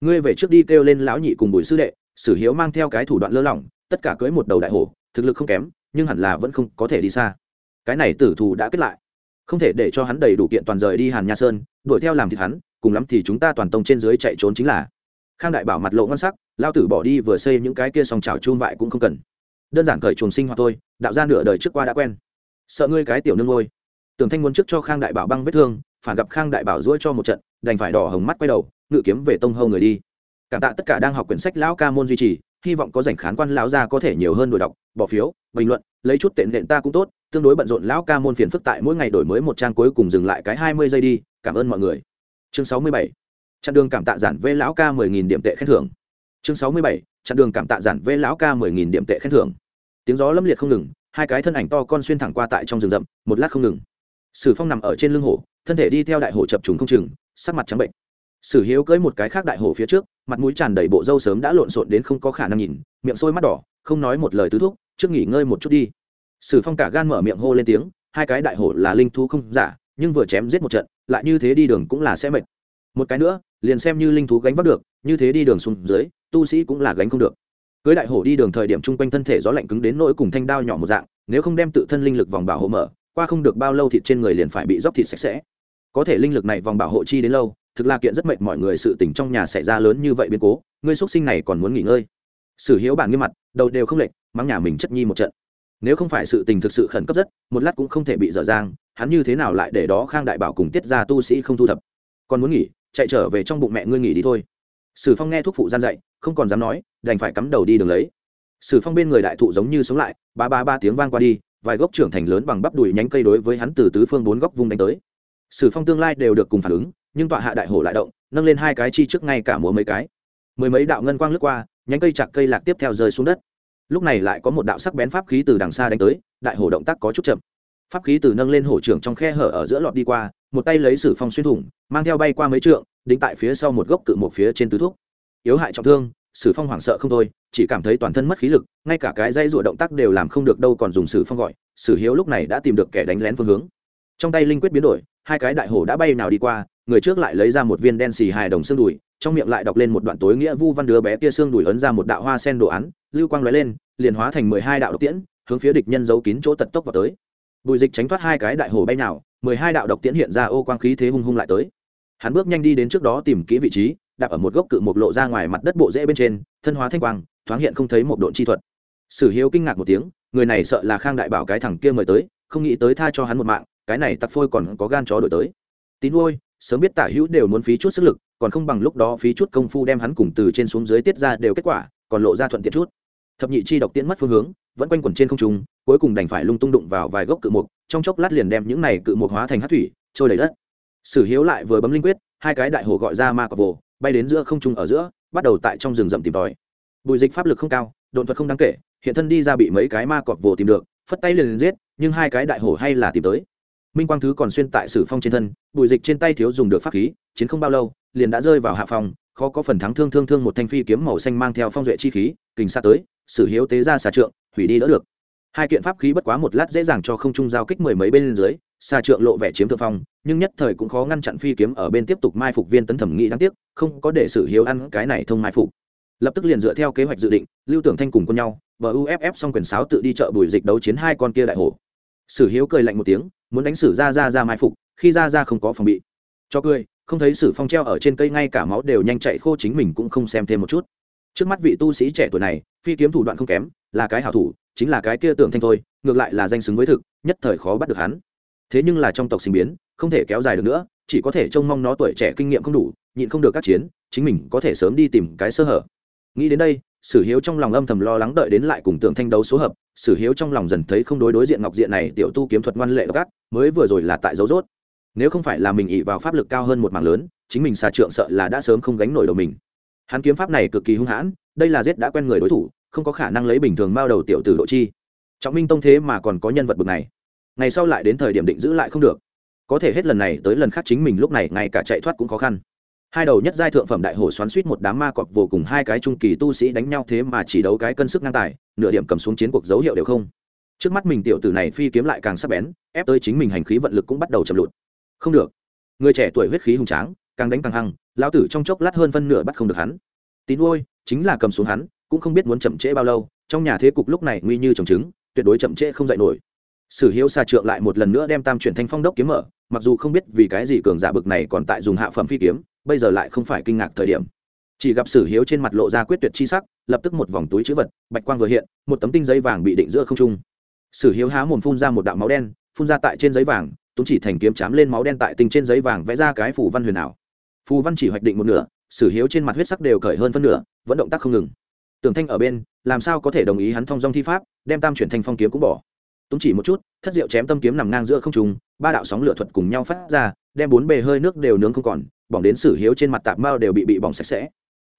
Ngươi về trước đi kêu lên lão nhị cùng bùi sư đệ, sử hiếu mang theo cái thủ đoạn lơ lỏng, tất cả cưới một đầu đại hổ, thực lực không kém, nhưng hẳn là vẫn không có thể đi xa. Cái này tử thù đã kết lại. Không thể để cho hắn đầy đủ kiện toàn rời đi hàn nha sơn, đuổi theo làm thịt hắn, cùng lắm thì chúng ta toàn tông trên dưới chạy trốn chính là. Khang đại bảo mặt lộ ngon sắc, lao tử bỏ đi vừa xây những cái kia xong trào chun vại cũng không cần đơn giản cởi chuồng sinh hoạt thôi, đạo ra nửa đời trước qua đã quen. Sợ ngươi cái tiểu nương ngôi. Tưởng thanh muốn trước cho khang đại bảo băng vết thương, phản gặp khang đại bảo dỗi cho một trận, đành phải đỏ hồng mắt quay đầu, ngự kiếm về tông hâu người đi. Cảm tạ tất cả đang học quyển sách lão ca môn duy trì, hy vọng có rảnh khán quan lão gia có thể nhiều hơn đổi đọc, bỏ phiếu, bình luận, lấy chút tệ nện ta cũng tốt, tương đối bận rộn lão ca môn phiền phức tại mỗi ngày đổi mới một trang cuối cùng dừng lại cái hai mươi giây đi, cảm ơn mọi người. Chương sáu mươi bảy, chặn đường cảm tạ giản vê lão ca mười nghìn điểm tệ khen thưởng. Chương sáu mươi bảy, chặn đường cảm tạ giản vê lão ca mười nghìn điểm tệ khen thưởng tiếng gió lâm liệt không ngừng hai cái thân ảnh to con xuyên thẳng qua tại trong rừng rậm một lát không ngừng. Sử phong nằm ở trên lưng hổ thân thể đi theo đại hổ chập trùng không chừng sắc mặt trắng bệnh. Sử hiếu cưỡi một cái khác đại hổ phía trước mặt mũi tràn đầy bộ râu sớm đã lộn xộn đến không có khả năng nhìn miệng sôi mắt đỏ không nói một lời tứ thúc, trước nghỉ ngơi một chút đi. Sử phong cả gan mở miệng hô lên tiếng hai cái đại hổ là linh thú không giả nhưng vừa chém giết một trận lại như thế đi đường cũng là sẽ mệt. Một cái nữa liền xem như linh thú gánh vác được như thế đi đường xuống dưới tu sĩ cũng là gánh không được cưới đại hổ đi đường thời điểm chung quanh thân thể gió lạnh cứng đến nỗi cùng thanh đao nhỏ một dạng, nếu không đem tự thân linh lực vòng bảo hộ mở, qua không được bao lâu thịt trên người liền phải bị dốc thịt sạch sẽ. Có thể linh lực này vòng bảo hộ chi đến lâu, thực là kiện rất mệt mọi người sự tỉnh trong nhà xảy ra lớn như vậy biến cố, ngươi xuất sinh này còn muốn nghỉ ngơi. Sử hiếu bản nghiêm mặt, đầu đều không lệch, mắng nhà mình chất nhi một trận. Nếu không phải sự tình thực sự khẩn cấp rất, một lát cũng không thể bị dở dang, hắn như thế nào lại để đó khang đại bảo cùng tiết ra tu sĩ không thu thập? Còn muốn nghỉ, chạy trở về trong bụng mẹ ngươi nghỉ đi thôi. Sử phong nghe thuốc phụ gian dạy, không còn dám nói đành phải cắm đầu đi đường lấy. Sử phong bên người đại thụ giống như sống lại, ba ba ba tiếng vang qua đi, vài gốc trưởng thành lớn bằng bắp đùi nhánh cây đối với hắn từ tứ phương bốn góc vung đánh tới. Sử phong tương lai đều được cùng phản ứng, nhưng tọa hạ đại hổ lại động, nâng lên hai cái chi trước ngay cả múa mấy cái. Mười mấy đạo ngân quang lướt qua, nhánh cây chặt cây lạc tiếp theo rơi xuống đất. Lúc này lại có một đạo sắc bén pháp khí từ đằng xa đánh tới, đại hổ động tác có chút chậm. Pháp khí từ nâng lên hổ trưởng trong khe hở ở giữa lọt đi qua, một tay lấy sử phong xuyên thủng, mang theo bay qua mấy trượng, đính tại phía sau một gốc cự một phía trên tứ thuốc yếu hại trọng thương sử phong hoảng sợ không thôi, chỉ cảm thấy toàn thân mất khí lực, ngay cả cái dây rụa động tác đều làm không được đâu còn dùng sử phong gọi, sử hiếu lúc này đã tìm được kẻ đánh lén phương hướng. Trong tay linh quyết biến đổi, hai cái đại hổ đã bay nào đi qua, người trước lại lấy ra một viên đen xì hài đồng xương đùi, trong miệng lại đọc lên một đoạn tối nghĩa vu văn đứa bé kia xương đùi ấn ra một đạo hoa sen đồ án, lưu quang lóe lên, liền hóa thành mười hai đạo độc tiễn, hướng phía địch nhân giấu kín chỗ tật tốc vào tới. Bùi dịch tránh thoát hai cái đại hổ bay nào, mười hai đạo độc tiễn hiện ra ô quang khí thế hung hung lại tới. Hắn bước nhanh đi đến trước đó tìm kỹ vị trí đạp ở một gốc cự mộc lộ ra ngoài mặt đất bộ rễ bên trên, thân hóa thanh quang, thoáng hiện không thấy một độn chi thuật. Sử hiếu kinh ngạc một tiếng, người này sợ là khang đại bảo cái thằng kia mời tới, không nghĩ tới tha cho hắn một mạng, cái này tặc phôi còn có gan chó đổi tới. Tín ôi sớm biết tả hữu đều muốn phí chút sức lực, còn không bằng lúc đó phí chút công phu đem hắn cùng từ trên xuống dưới tiết ra đều kết quả, còn lộ ra thuận tiện chút. Thập nhị chi độc tiễn mất phương hướng, vẫn quanh quẩn trên không trung, cuối cùng đành phải lung tung đụng vào vài gốc cự mục trong chốc lát liền đem những này cự mục hóa thành hát thủy, trôi đầy đất. Sử hiếu lại vừa bấm linh quyết, hai cái đại hồ gọi ra ma cọc vồ bay đến giữa không trung ở giữa bắt đầu tại trong rừng rậm tìm tòi. Bùi dịch pháp lực không cao độn thuật không đáng kể hiện thân đi ra bị mấy cái ma cọp vồ tìm được phất tay liền, liền giết nhưng hai cái đại hổ hay là tìm tới. Minh quang thứ còn xuyên tại sử phong trên thân bùi dịch trên tay thiếu dùng được pháp khí chiến không bao lâu liền đã rơi vào hạ phòng khó có phần thắng thương thương thương một thanh phi kiếm màu xanh mang theo phong duệ chi khí kình xa tới sử hiếu tế ra xà trượng hủy đi đỡ được. Hai kiện pháp khí bất quá một lát dễ dàng cho không trung giao kích mười mấy bên dưới xà trượng lộ vẻ chiếm thượng phong, nhưng nhất thời cũng khó ngăn chặn phi kiếm ở bên tiếp tục mai phục viên tấn thẩm nghĩ đáng tiếc, không có để sử hiếu ăn cái này thông mai phục. Lập tức liền dựa theo kế hoạch dự định, lưu tưởng thanh cùng con nhau, và uff xong quyền sáo tự đi chợ bùi dịch đấu chiến hai con kia đại hổ sử hiếu cười lạnh một tiếng, muốn đánh sử ra ra ra mai phục, khi ra ra không có phòng bị. Cho cười, không thấy sử phong treo ở trên cây ngay cả máu đều nhanh chạy khô chính mình cũng không xem thêm một chút. Trước mắt vị tu sĩ trẻ tuổi này, phi kiếm thủ đoạn không kém, là cái hảo thủ, chính là cái kia tưởng thanh thôi, ngược lại là danh xứng với thực, nhất thời khó bắt được hắn thế nhưng là trong tộc sinh biến, không thể kéo dài được nữa, chỉ có thể trông mong nó tuổi trẻ kinh nghiệm không đủ, nhịn không được các chiến, chính mình có thể sớm đi tìm cái sơ hở. Nghĩ đến đây, sử hiếu trong lòng âm thầm lo lắng đợi đến lại cùng tưởng thanh đấu số hợp, sử hiếu trong lòng dần thấy không đối đối diện ngọc diện này tiểu tu kiếm thuật ngoan lệ gác mới vừa rồi là tại dấu rốt nếu không phải là mình ỉ vào pháp lực cao hơn một mảng lớn, chính mình xà trượng sợ là đã sớm không gánh nổi đầu mình. Hắn kiếm pháp này cực kỳ hung hãn, đây là giết đã quen người đối thủ, không có khả năng lấy bình thường bao đầu tiểu tử độ chi. Trọng minh tông thế mà còn có nhân vật bực này ngày sau lại đến thời điểm định giữ lại không được. Có thể hết lần này tới lần khác chính mình lúc này ngay cả chạy thoát cũng khó khăn. Hai đầu nhất giai thượng phẩm đại hồ xoắn suýt một đám ma cọp vô cùng hai cái trung kỳ tu sĩ đánh nhau thế mà chỉ đấu cái cân sức ngang tài, nửa điểm cầm xuống chiến cuộc dấu hiệu đều không. Trước mắt mình tiểu tử này phi kiếm lại càng sắc bén, ép tới chính mình hành khí vận lực cũng bắt đầu chậm lụt. Không được. Người trẻ tuổi huyết khí hùng tráng, càng đánh càng hăng, lão tử trong chốc lát hơn phân nửa bắt không được hắn. Tín ôi chính là cầm xuống hắn, cũng không biết muốn chậm trễ bao lâu, trong nhà thế cục lúc này nguy như trồng trứng, tuyệt đối chậm trễ không dạy nổi sử hiếu xa trượng lại một lần nữa đem tam chuyển thanh phong đốc kiếm mở, mặc dù không biết vì cái gì cường giả bực này còn tại dùng hạ phẩm phi kiếm, bây giờ lại không phải kinh ngạc thời điểm. Chỉ gặp sử hiếu trên mặt lộ ra quyết tuyệt chi sắc, lập tức một vòng túi chữ vật, bạch quang vừa hiện, một tấm tinh giấy vàng bị định giữa không trung. Sử hiếu há mồm phun ra một đạo máu đen, phun ra tại trên giấy vàng túng chỉ thành kiếm chám lên máu đen tại tinh trên giấy vàng vẽ ra cái phù văn huyền ảo. Phù văn chỉ hoạch định một nửa, sử hiếu trên mặt huyết sắc đều cởi hơn phân nửa, vẫn động tác không ngừng. Tường thanh ở bên, làm sao có thể đồng ý hắn thông dong thi pháp, đem tam chuyển thanh phong kiếm cũng bỏ túng chỉ một chút, thất diệu chém tâm kiếm nằm ngang giữa không trùng ba đạo sóng lửa thuật cùng nhau phát ra, đem bốn bề hơi nước đều nướng không còn, bỏng đến sử hiếu trên mặt tạp mao đều bị bị bỏng sạch sẽ.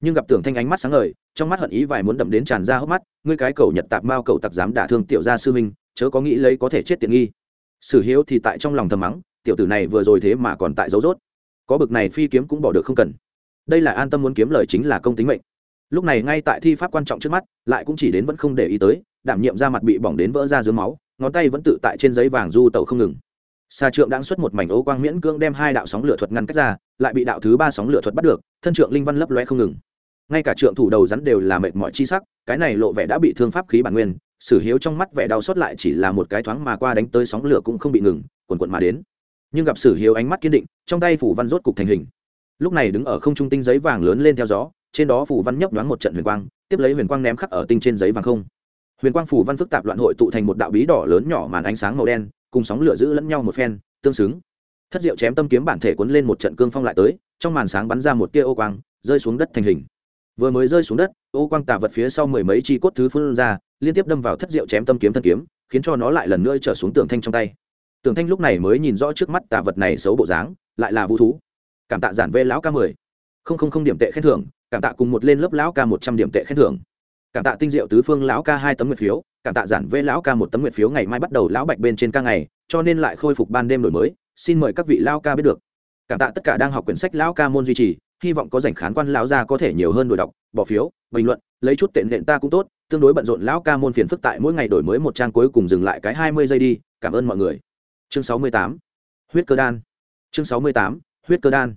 Nhưng gặp tưởng thanh ánh mắt sáng ngời, trong mắt hận ý vài muốn đậm đến tràn ra hốc mắt, ngươi cái cầu nhật tạp mao cầu tặc dám đả thương tiểu gia sư minh chớ có nghĩ lấy có thể chết tiện nghi. Sử hiếu thì tại trong lòng thầm mắng, tiểu tử này vừa rồi thế mà còn tại dấu rốt. Có bực này phi kiếm cũng bỏ được không cần. Đây là an tâm muốn kiếm lời chính là công tính mệnh. Lúc này ngay tại thi pháp quan trọng trước mắt, lại cũng chỉ đến vẫn không để ý tới, đảm nhiệm ra mặt bị bỏng đến vỡ ra dưới máu ngón tay vẫn tự tại trên giấy vàng du tẩu không ngừng. Xà trượng đang xuất một mảnh ấu quang miễn cưỡng đem hai đạo sóng lửa thuật ngăn cách ra, lại bị đạo thứ ba sóng lửa thuật bắt được, thân trượng linh văn lấp loe không ngừng. Ngay cả trượng thủ đầu rắn đều là mệt mỏi chi sắc, cái này lộ vẻ đã bị thương pháp khí bản nguyên, sử hiếu trong mắt vẻ đau xót lại chỉ là một cái thoáng mà qua đánh tới sóng lửa cũng không bị ngừng quần quận mà đến. Nhưng gặp sử hiếu ánh mắt kiên định, trong tay phủ văn rốt cục thành hình. Lúc này đứng ở không trung tinh giấy vàng lớn lên theo gió, trên đó phủ văn nhấp nhoáng một trận huyền quang, tiếp lấy huyền quang ném khắc ở tinh trên giấy vàng không huyền quang phủ văn phức tạp loạn hội tụ thành một đạo bí đỏ lớn nhỏ màn ánh sáng màu đen, cùng sóng lửa giữ lẫn nhau một phen, tương xứng. Thất diệu chém tâm kiếm bản thể cuốn lên một trận cương phong lại tới, trong màn sáng bắn ra một tia ô quang, rơi xuống đất thành hình. Vừa mới rơi xuống đất, ô quang tả vật phía sau mười mấy chi cốt thứ phun ra, liên tiếp đâm vào thất diệu chém tâm kiếm thân kiếm, khiến cho nó lại lần nữa trở xuống tường thanh trong tay. Tường thanh lúc này mới nhìn rõ trước mắt tà vật này xấu bộ dáng, lại là vũ thú. Cảm tạ giản vê lão ca mười. Không không không điểm tệ khen thưởng, cảm tạ cùng một lên lớp lão ca một trăm điểm tệ khen thưởng cảm tạ tinh diệu tứ phương lão ca hai tấm nguyệt phiếu, cảm tạ giản vê lão ca một tấm nguyệt phiếu ngày mai bắt đầu lão bạch bên trên ca ngày, cho nên lại khôi phục ban đêm đổi mới, xin mời các vị lão ca biết được. Cảm tạ tất cả đang học quyển sách lão ca môn duy trì, hy vọng có rảnh khán quan lão gia có thể nhiều hơn đổi đọc, bỏ phiếu, bình luận, lấy chút tệ nện ta cũng tốt, tương đối bận rộn lão ca môn phiền phức tại mỗi ngày đổi mới một trang cuối cùng dừng lại cái hai mươi giây đi, cảm ơn mọi người. Chương sáu mươi tám, huyết cơ đan. Chương sáu mươi tám, huyết cơ đan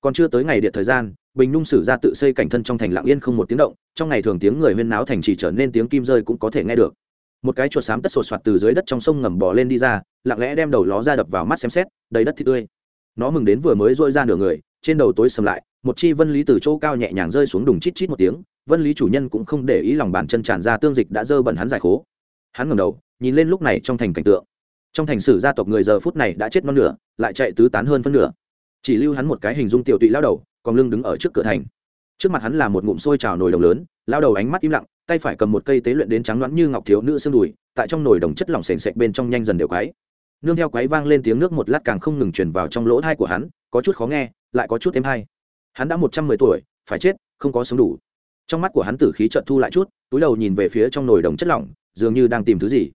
còn chưa tới ngày điện thời gian, bình nhung sử ra tự xây cảnh thân trong thành lạng yên không một tiếng động, trong ngày thường tiếng người huyên náo thành chỉ trở nên tiếng kim rơi cũng có thể nghe được. Một cái chuột xám tất sột soạt từ dưới đất trong sông ngầm bò lên đi ra, lặng lẽ đem đầu ló ra đập vào mắt xem xét, đầy đất thì tươi. Nó mừng đến vừa mới dội ra nửa người, trên đầu tối sầm lại, một chi vân lý từ chỗ cao nhẹ nhàng rơi xuống đùng chít chít một tiếng, vân lý chủ nhân cũng không để ý lòng bàn chân tràn ra tương dịch đã dơ bẩn hắn giải khố. Hắn ngầm đầu, nhìn lên lúc này trong thành cảnh tượng. Trong thành sử gia tộc người giờ phút này đã chết non nửa, lại chạy tứ tán hơn phân nửa chỉ lưu hắn một cái hình dung tiểu tụy lao đầu, còn lưng đứng ở trước cửa thành. Trước mặt hắn là một ngụm sôi trào nồi đồng lớn, lao đầu ánh mắt im lặng, tay phải cầm một cây tế luyện đến trắng loãng như ngọc thiếu nữ xương đùi, tại trong nồi đồng chất lỏng sền sệt bên trong nhanh dần đều quáy nương theo quáy vang lên tiếng nước một lát càng không ngừng truyền vào trong lỗ thai của hắn, có chút khó nghe, lại có chút thêm hay. Hắn đã một trăm mười tuổi, phải chết, không có sống đủ. Trong mắt của hắn tử khí trợn thu lại chút, túi đầu nhìn về phía trong nồi đồng chất lỏng, dường như đang tìm thứ gì.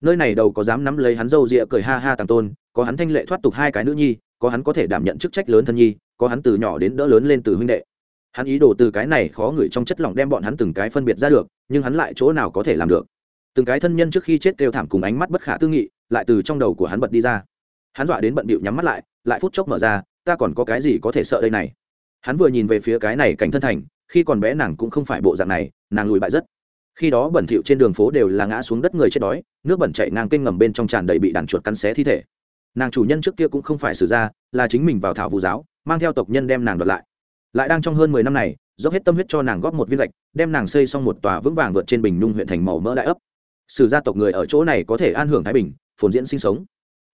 Nơi này đầu có dám nắm lấy hắn râu rịa cười ha ha tàng tôn, có hắn thanh lệ thoát tục hai cái nữ nhi có hắn có thể đảm nhận chức trách lớn thân nhi, có hắn từ nhỏ đến đỡ lớn lên từ huynh đệ. Hắn ý đồ từ cái này khó ngửi trong chất lỏng đem bọn hắn từng cái phân biệt ra được, nhưng hắn lại chỗ nào có thể làm được? Từng cái thân nhân trước khi chết kêu thảm cùng ánh mắt bất khả tư nghị, lại từ trong đầu của hắn bật đi ra. Hắn dọa đến bận bịu nhắm mắt lại lại phút chốc mở ra, ta còn có cái gì có thể sợ đây này? Hắn vừa nhìn về phía cái này cảnh thân thành, khi còn bé nàng cũng không phải bộ dạng này, nàng lùi bại rất. Khi đó bẩn thịu trên đường phố đều là ngã xuống đất người chết đói, nước bẩn chạy ngang kênh ngầm bên trong tràn đầy bị đàn chuột cắn xé thi thể nàng chủ nhân trước kia cũng không phải sử gia, là chính mình vào thảo vũ giáo mang theo tộc nhân đem nàng đoạt lại. Lại đang trong hơn mười năm này dốc hết tâm huyết cho nàng góp một viên lệch đem nàng xây xong một tòa vững vàng vượt trên bình nhung huyện thành màu mỡ đại ấp. Sử gia tộc người ở chỗ này có thể an hưởng thái bình phồn diễn sinh sống.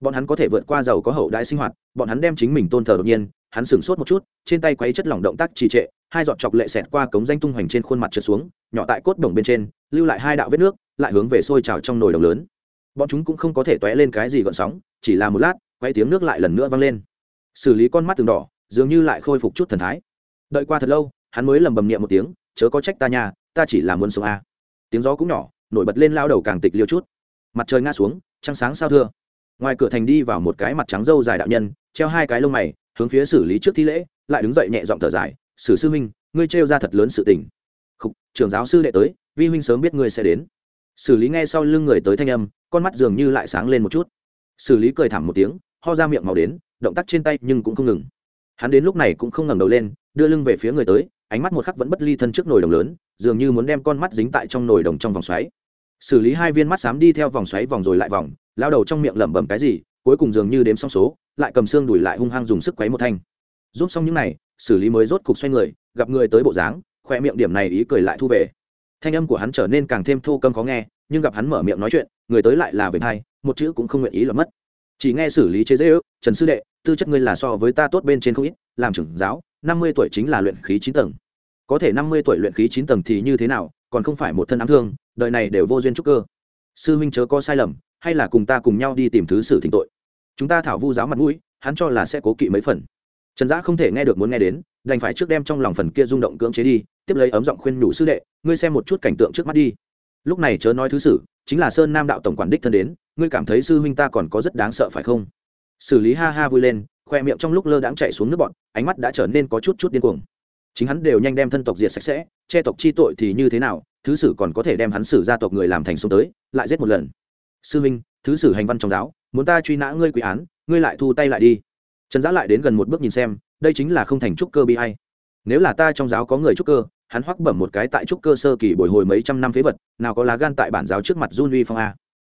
Bọn hắn có thể vượt qua giàu có hậu đại sinh hoạt bọn hắn đem chính mình tôn thờ đột nhiên hắn sửng sốt một chút trên tay quấy chất lỏng động tác trì trệ hai giọt chọc lệ xẹt qua cống danh tung hoành trên khuôn mặt trượt xuống nhỏ tại cốt đồng bên trên lưu lại hai đạo vết nước lại hướng về sôi trào trong nồi đồng lớn bọn chúng cũng không có thể t lên cái gì gọn sóng chỉ là một lát quay tiếng nước lại lần nữa vang lên. Xử lý con mắt từng đỏ dường như lại khôi phục chút thần thái. Đợi qua thật lâu hắn mới lầm bầm niệm một tiếng chớ có trách ta nhà ta chỉ là muốn sống a. Tiếng gió cũng nhỏ nổi bật lên lao đầu càng tịch liêu chút. Mặt trời ngã xuống trăng sáng sao thưa. Ngoài cửa thành đi vào một cái mặt trắng dâu dài đạo nhân treo hai cái lông mày hướng phía xử lý trước thi lễ lại đứng dậy nhẹ giọng thở dài sử sư huynh ngươi trêu ra thật lớn sự tình. Khục, trưởng giáo sư đệ tới vi huynh sớm biết ngươi sẽ đến. Xử lý nghe sau lưng người tới thanh âm con mắt dường như lại sáng lên một chút. Xử lý cười thảm một tiếng, ho ra miệng màu đến, động tác trên tay nhưng cũng không ngừng. Hắn đến lúc này cũng không ngẩng đầu lên, đưa lưng về phía người tới, ánh mắt một khắc vẫn bất ly thân trước nồi đồng lớn, dường như muốn đem con mắt dính tại trong nồi đồng trong vòng xoáy. Xử lý hai viên mắt xám đi theo vòng xoáy vòng rồi lại vòng, lao đầu trong miệng lẩm bẩm cái gì, cuối cùng dường như đếm xong số, lại cầm xương đùi lại hung hăng dùng sức quấy một thanh. Giúp xong những này xử lý mới rốt cục xoay người, gặp người tới bộ dáng, khoe miệng điểm này ý cười lại thu về. Thanh âm của hắn trở nên càng thêm thô câm khó nghe nhưng gặp hắn mở miệng nói chuyện, người tới lại là về hai, một chữ cũng không nguyện ý là mất. Chỉ nghe xử lý chế dễ ước, trần sư đệ, tư chất ngươi là so với ta tốt bên trên không ít, làm trưởng giáo, năm mươi tuổi chính là luyện khí chín tầng. Có thể năm mươi tuổi luyện khí chín tầng thì như thế nào, còn không phải một thân ám thương, đời này đều vô duyên trúc cơ. Sư huynh chớ có sai lầm, hay là cùng ta cùng nhau đi tìm thứ xử thỉnh tội. Chúng ta thảo vu giáo mặt mũi, hắn cho là sẽ cố kỵ mấy phần. Trần giã không thể nghe được muốn nghe đến, đành phải trước đem trong lòng phần kia rung động cưỡng chế đi, tiếp lấy ấm giọng khuyên nhủ sư đệ, ngươi xem một chút cảnh tượng trước mắt đi lúc này chớ nói thứ sử, chính là sơn nam đạo tổng quản đích thân đến, ngươi cảm thấy sư huynh ta còn có rất đáng sợ phải không? Xử lý ha ha vui lên, khoe miệng trong lúc lơ đãng chạy xuống nước bọn ánh mắt đã trở nên có chút chút điên cuồng. Chính hắn đều nhanh đem thân tộc diệt sạch sẽ, che tộc chi tội thì như thế nào, thứ sử còn có thể đem hắn xử gia tộc người làm thành xuống tới, lại giết một lần. Sư huynh, thứ sử hành văn trong giáo, muốn ta truy nã ngươi quỷ án, ngươi lại thu tay lại đi. Trần giã lại đến gần một bước nhìn xem, đây chính là không thành trúc cơ bi hay nếu là ta trong giáo có người trúc cơ hắn hoắc bẩm một cái tại trúc cơ sơ kỳ bồi hồi mấy trăm năm phế vật nào có lá gan tại bản giáo trước mặt Jun Uy Phong a.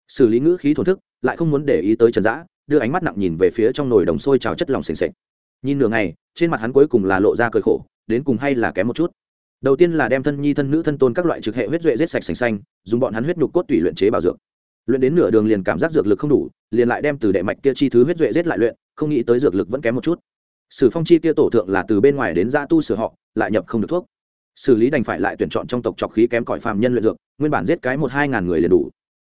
Xử lý ngữ khí thổn thức, lại không muốn để ý tới Trần Dã, đưa ánh mắt nặng nhìn về phía trong nồi đồng sôi trào chất lòng sền sệt. Nhìn nửa ngày, trên mặt hắn cuối cùng là lộ ra cởi khổ, đến cùng hay là kém một chút. Đầu tiên là đem thân nhi thân nữ thân tôn các loại trực hệ huyết duệ rết sạch sành xanh, dùng bọn hắn huyết nhục cốt tủy luyện chế bảo dược. Luyện đến nửa đường liền cảm giác dược lực không đủ, liền lại đem từ đệ mạch kia chi thứ huyết duệ rết lại luyện, không nghĩ tới dược lực vẫn kém một chút. Sử Phong chi kia tổ thượng là từ bên ngoài đến gia tu sửa họ, lại nhập không được thuốc xử lý đành phải lại tuyển chọn trong tộc trọc khí kém cỏi phàm nhân luyện dược, nguyên bản giết cái một hai ngàn người liền đủ.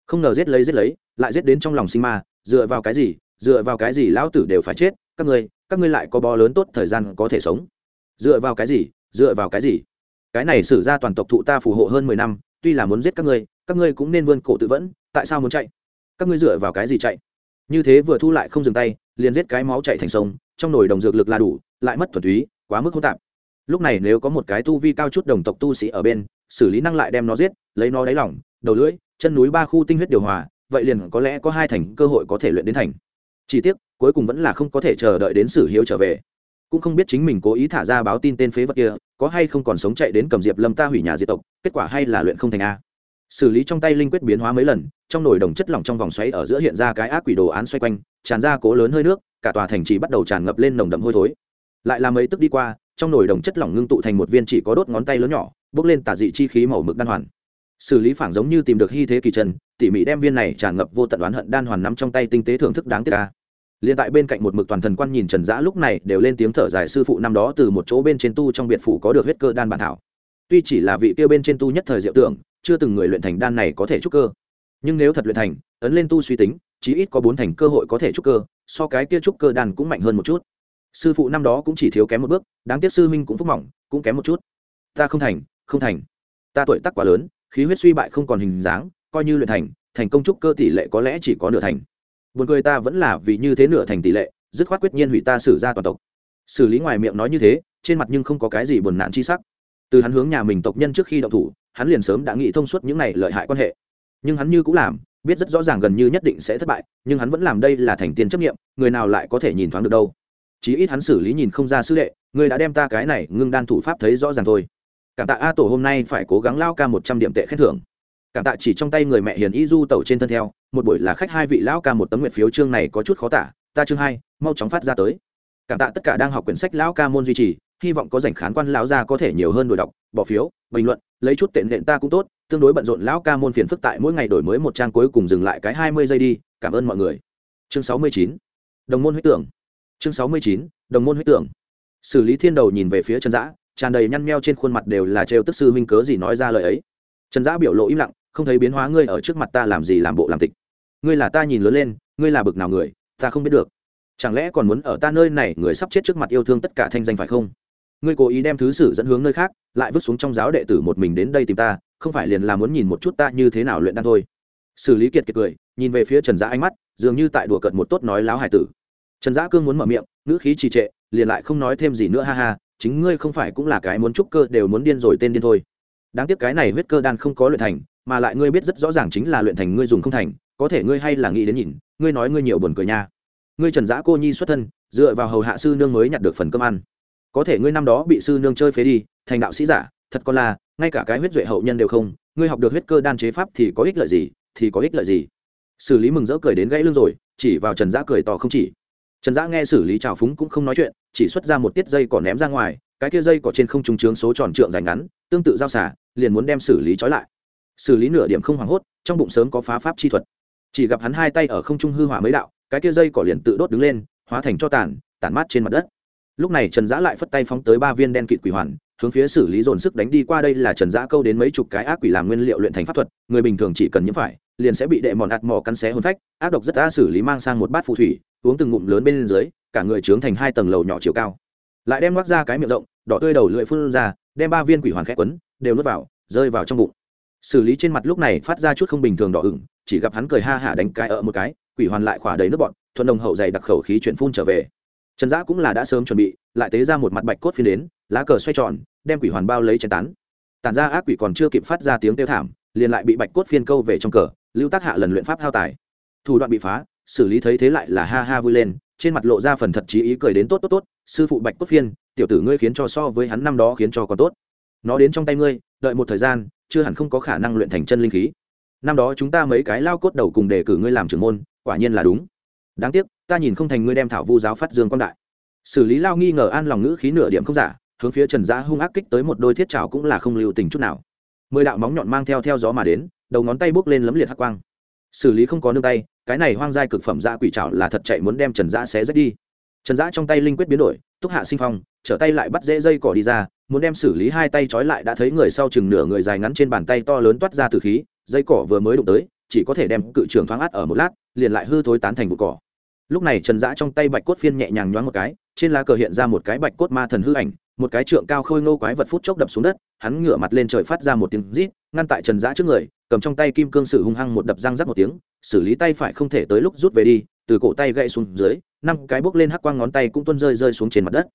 Không ngờ giết lấy giết lấy, lại giết đến trong lòng sinh ma, dựa vào cái gì, dựa vào cái gì lão tử đều phải chết, các ngươi các ngươi lại có bò lớn tốt thời gian có thể sống. Dựa vào cái gì, dựa vào cái gì? Cái này xử ra toàn tộc thụ ta phù hộ hơn mười năm, tuy là muốn giết các ngươi các ngươi cũng nên vươn cổ tự vẫn, tại sao muốn chạy? Các ngươi dựa vào cái gì chạy? Như thế vừa thu lại không dừng tay, liền giết cái máu chạy thành sông, trong nồi đồng dược lực là đủ, lại mất thuần túy, quá mức hỗn tạp lúc này nếu có một cái tu vi cao chút đồng tộc tu sĩ ở bên, xử lý năng lại đem nó giết, lấy nó đáy lỏng, đầu lưỡi, chân núi ba khu tinh huyết điều hòa, vậy liền có lẽ có hai thành cơ hội có thể luyện đến thành. Chỉ tiếc, cuối cùng vẫn là không có thể chờ đợi đến sử hiếu trở về. Cũng không biết chính mình cố ý thả ra báo tin tên phế vật kia, có hay không còn sống chạy đến cầm diệp lâm ta hủy nhà diệt tộc, kết quả hay là luyện không thành a. Xử lý trong tay linh quyết biến hóa mấy lần, trong nồi đồng chất lỏng trong vòng xoáy ở giữa hiện ra cái ác quỷ đồ án xoay quanh, tràn ra cố lớn hơi nước, cả tòa thành trì bắt đầu tràn ngập lên nồng đậm hôi thối. Lại làm mấy tức đi qua trong nồi đồng chất lỏng ngưng tụ thành một viên chỉ có đốt ngón tay lớn nhỏ, bốc lên tả dị chi khí màu mực đan hoàn. Xử lý phản giống như tìm được hy thế kỳ trần tỉ mỉ đem viên này tràn ngập vô tận đoán hận đan hoàn nắm trong tay tinh tế thưởng thức đáng tiếc ca liền tại bên cạnh một mực toàn thần quan nhìn trần giã lúc này đều lên tiếng thở dài sư phụ năm đó từ một chỗ bên trên tu trong biệt phủ có được huyết cơ đan bản thảo. Tuy chỉ là vị tiêu bên trên tu nhất thời diệu tưởng, chưa từng người luyện thành đan này có thể trúc cơ. Nhưng nếu thật luyện thành, ấn lên tu suy tính, chí ít có bốn thành cơ hội có thể trúc cơ, so cái kia trúc cơ đan cũng mạnh hơn một chút sư phụ năm đó cũng chỉ thiếu kém một bước, đáng tiếc sư huynh cũng phúc mỏng, cũng kém một chút. Ta không thành không thành. Ta tuổi tác quá lớn, khí huyết suy bại không còn hình dáng, coi như luyện thành thành công trúc cơ tỷ lệ có lẽ chỉ có nửa thành. Buồn cười ta vẫn là vì như thế nửa thành tỷ lệ, dứt khoát quyết nhiên hủy ta xử ra toàn tộc. Xử lý ngoài miệng nói như thế, trên mặt nhưng không có cái gì buồn nản chi sắc. Từ hắn hướng nhà mình tộc nhân trước khi động thủ, hắn liền sớm đã nghĩ thông suốt những này lợi hại quan hệ. Nhưng hắn như cũng làm, biết rất rõ ràng gần như nhất định sẽ thất bại, nhưng hắn vẫn làm đây là thành tiên chấp nghiệm người nào lại có thể nhìn thoáng được đâu chí ít hắn xử lý nhìn không ra sư đệ người đã đem ta cái này ngưng đan thủ pháp thấy rõ ràng thôi. Cảm tạ a tổ hôm nay phải cố gắng lao ca một trăm điểm tệ khen thưởng. Cảm tạ chỉ trong tay người mẹ hiền y du tẩu trên thân theo, một buổi là khách hai vị lão ca một tấm nguyện phiếu chương này có chút khó tả, ta chương hai, mau chóng phát ra tới. Cảm tạ tất cả đang học quyển sách lão ca môn duy trì, hy vọng có dành khán quan lão gia có thể nhiều hơn đổi đọc, bỏ phiếu, bình luận, lấy chút tệ nện ta cũng tốt, tương đối bận rộn lão ca môn phiền phức tại mỗi ngày đổi mới một trang cuối cùng dừng lại cái hai mươi giây đi, cảm ơn mọi người. Chương sáu mươi chín, đồng môn huyết tưởng chương sáu mươi chín, đồng môn huyết tưởng. Xử lý thiên đầu nhìn về phía trần giã tràn đầy nhăn meo trên khuôn mặt đều là trêu tức sư huynh cớ gì nói ra lời ấy. Trần giã biểu lộ im lặng, không thấy biến hóa ngươi ở trước mặt ta làm gì làm bộ làm tịch. Ngươi là ta nhìn lớn lên, ngươi là bực nào người, ta không biết được. Chẳng lẽ còn muốn ở ta nơi này, người sắp chết trước mặt yêu thương tất cả thanh danh phải không? Ngươi cố ý đem thứ sử dẫn hướng nơi khác, lại vứt xuống trong giáo đệ tử một mình đến đây tìm ta, không phải liền là muốn nhìn một chút ta như thế nào luyện đan thôi. Xử lý kiệt kiệt cười, nhìn về phía trần giã ánh mắt, dường như tại đùa cận một tốt nói láo hải tử trần giã cương muốn mở miệng, ngữ khí trì trệ, liền lại không nói thêm gì nữa, ha ha, chính ngươi không phải cũng là cái muốn trúc cơ đều muốn điên rồi tên điên thôi. Đáng tiếc cái này huyết cơ đan không có luyện thành, mà lại ngươi biết rất rõ ràng chính là luyện thành ngươi dùng không thành, có thể ngươi hay là nghĩ đến nhìn, ngươi nói ngươi nhiều buồn cười nha. Ngươi trần giã cô nhi xuất thân, dựa vào hầu hạ sư nương mới nhặt được phần cơm ăn. Có thể ngươi năm đó bị sư nương chơi phế đi, thành đạo sĩ giả, thật con là, ngay cả cái huyết duệ hậu nhân đều không, ngươi học được huyết cơ đan chế pháp thì có ích lợi gì, thì có ích lợi gì? Xử lý mừng rỡ cười đến gãy lưng rồi, chỉ vào trần giã cười to không chỉ trần giã nghe xử lý trào phúng cũng không nói chuyện, chỉ xuất ra một tiết dây cỏ ném ra ngoài, cái kia dây cỏ trên không trùng trướng số tròn trượng dài ngắn, tương tự giao xả, liền muốn đem xử lý trói lại. Xử lý nửa điểm không hoảng hốt, trong bụng sớm có phá pháp chi thuật. Chỉ gặp hắn hai tay ở không trung hư hỏa mấy đạo, cái kia dây cỏ liền tự đốt đứng lên, hóa thành cho tàn, tản mát trên mặt đất. Lúc này trần giã lại phất tay phóng tới ba viên đen kịt quỷ hoàn hướng phía xử lý dồn sức đánh đi qua đây là trần giã câu đến mấy chục cái ác quỷ làm nguyên liệu luyện thành pháp thuật, người bình thường chỉ cần nhiễm phải, liền sẽ bị đệ mòn ạt mò cắn xé hôn phách, ác độc rất đã xử lý mang sang một bát phù thủy, uống từng ngụm lớn bên dưới, cả người trướng thành hai tầng lầu nhỏ chiều cao. Lại đem ngoác ra cái miệng rộng, đỏ tươi đầu lưỡi phun ra, đem ba viên quỷ hoàn khét quấn, đều nuốt vào, rơi vào trong bụng. Xử lý trên mặt lúc này phát ra chút không bình thường đỏ ửng, chỉ gặp hắn cười ha hả đánh cái ở một cái, quỷ hoàn lại khỏa đầy nước bọn thuận đồng hậu dày đặc khẩu khí chuyển phun trở về trần giã cũng là đã sớm chuẩn bị, lại tế ra một mặt bạch cốt phiên đến, lá cờ xoay tròn, đem quỷ hoàn bao lấy chén tán. Tàn ra ác quỷ còn chưa kịp phát ra tiếng kêu thảm, liền lại bị bạch cốt phiên câu về trong cờ, lưu tác hạ lần luyện pháp hao tài. Thủ đoạn bị phá, xử lý thấy thế lại là ha ha vui lên, trên mặt lộ ra phần thật chí ý cười đến tốt tốt tốt, sư phụ bạch cốt phiên, tiểu tử ngươi khiến cho so với hắn năm đó khiến cho còn tốt. Nó đến trong tay ngươi, đợi một thời gian, chưa hẳn không có khả năng luyện thành chân linh khí. Năm đó chúng ta mấy cái lao cốt đầu cùng đề cử ngươi làm trưởng môn, quả nhiên là đúng. Đáng tiếc ta nhìn không thành ngươi đem thảo vu giáo phát dương quan đại. Xử lý lao nghi ngờ an lòng ngữ khí nửa điểm không giả, hướng phía trần giã hung ác kích tới một đôi thiết trào cũng là không lưu tình chút nào. Mười đạo móng nhọn mang theo theo gió mà đến, đầu ngón tay bốc lên lấm liệt hắc quang. Xử lý không có nương tay, cái này hoang dai cực phẩm ra quỷ trào là thật chạy muốn đem trần giã xé rách đi. Trần giã trong tay linh quyết biến đổi, túc hạ sinh phong, trở tay lại bắt dễ dây cỏ đi ra, muốn đem xử lý hai tay trói lại đã thấy người sau chừng nửa người dài ngắn trên bàn tay to lớn toát ra từ khí, dây cỏ vừa mới đụng tới, chỉ có thể đem cự trưởng thoáng át ở một lát, liền lại hư thối tán thành vụ cỏ lúc này trần giã trong tay bạch cốt phiên nhẹ nhàng nhoáng một cái, trên lá cờ hiện ra một cái bạch cốt ma thần hư ảnh, một cái trượng cao khôi ngô quái vật phút chốc đập xuống đất, hắn ngửa mặt lên trời phát ra một tiếng rít, ngăn tại trần giã trước người, cầm trong tay kim cương sử hung hăng một đập răng rắc một tiếng, xử lý tay phải không thể tới lúc rút về đi, từ cổ tay gậy xuống dưới, năm cái bốc lên hắc quang ngón tay cũng tuôn rơi rơi xuống trên mặt đất.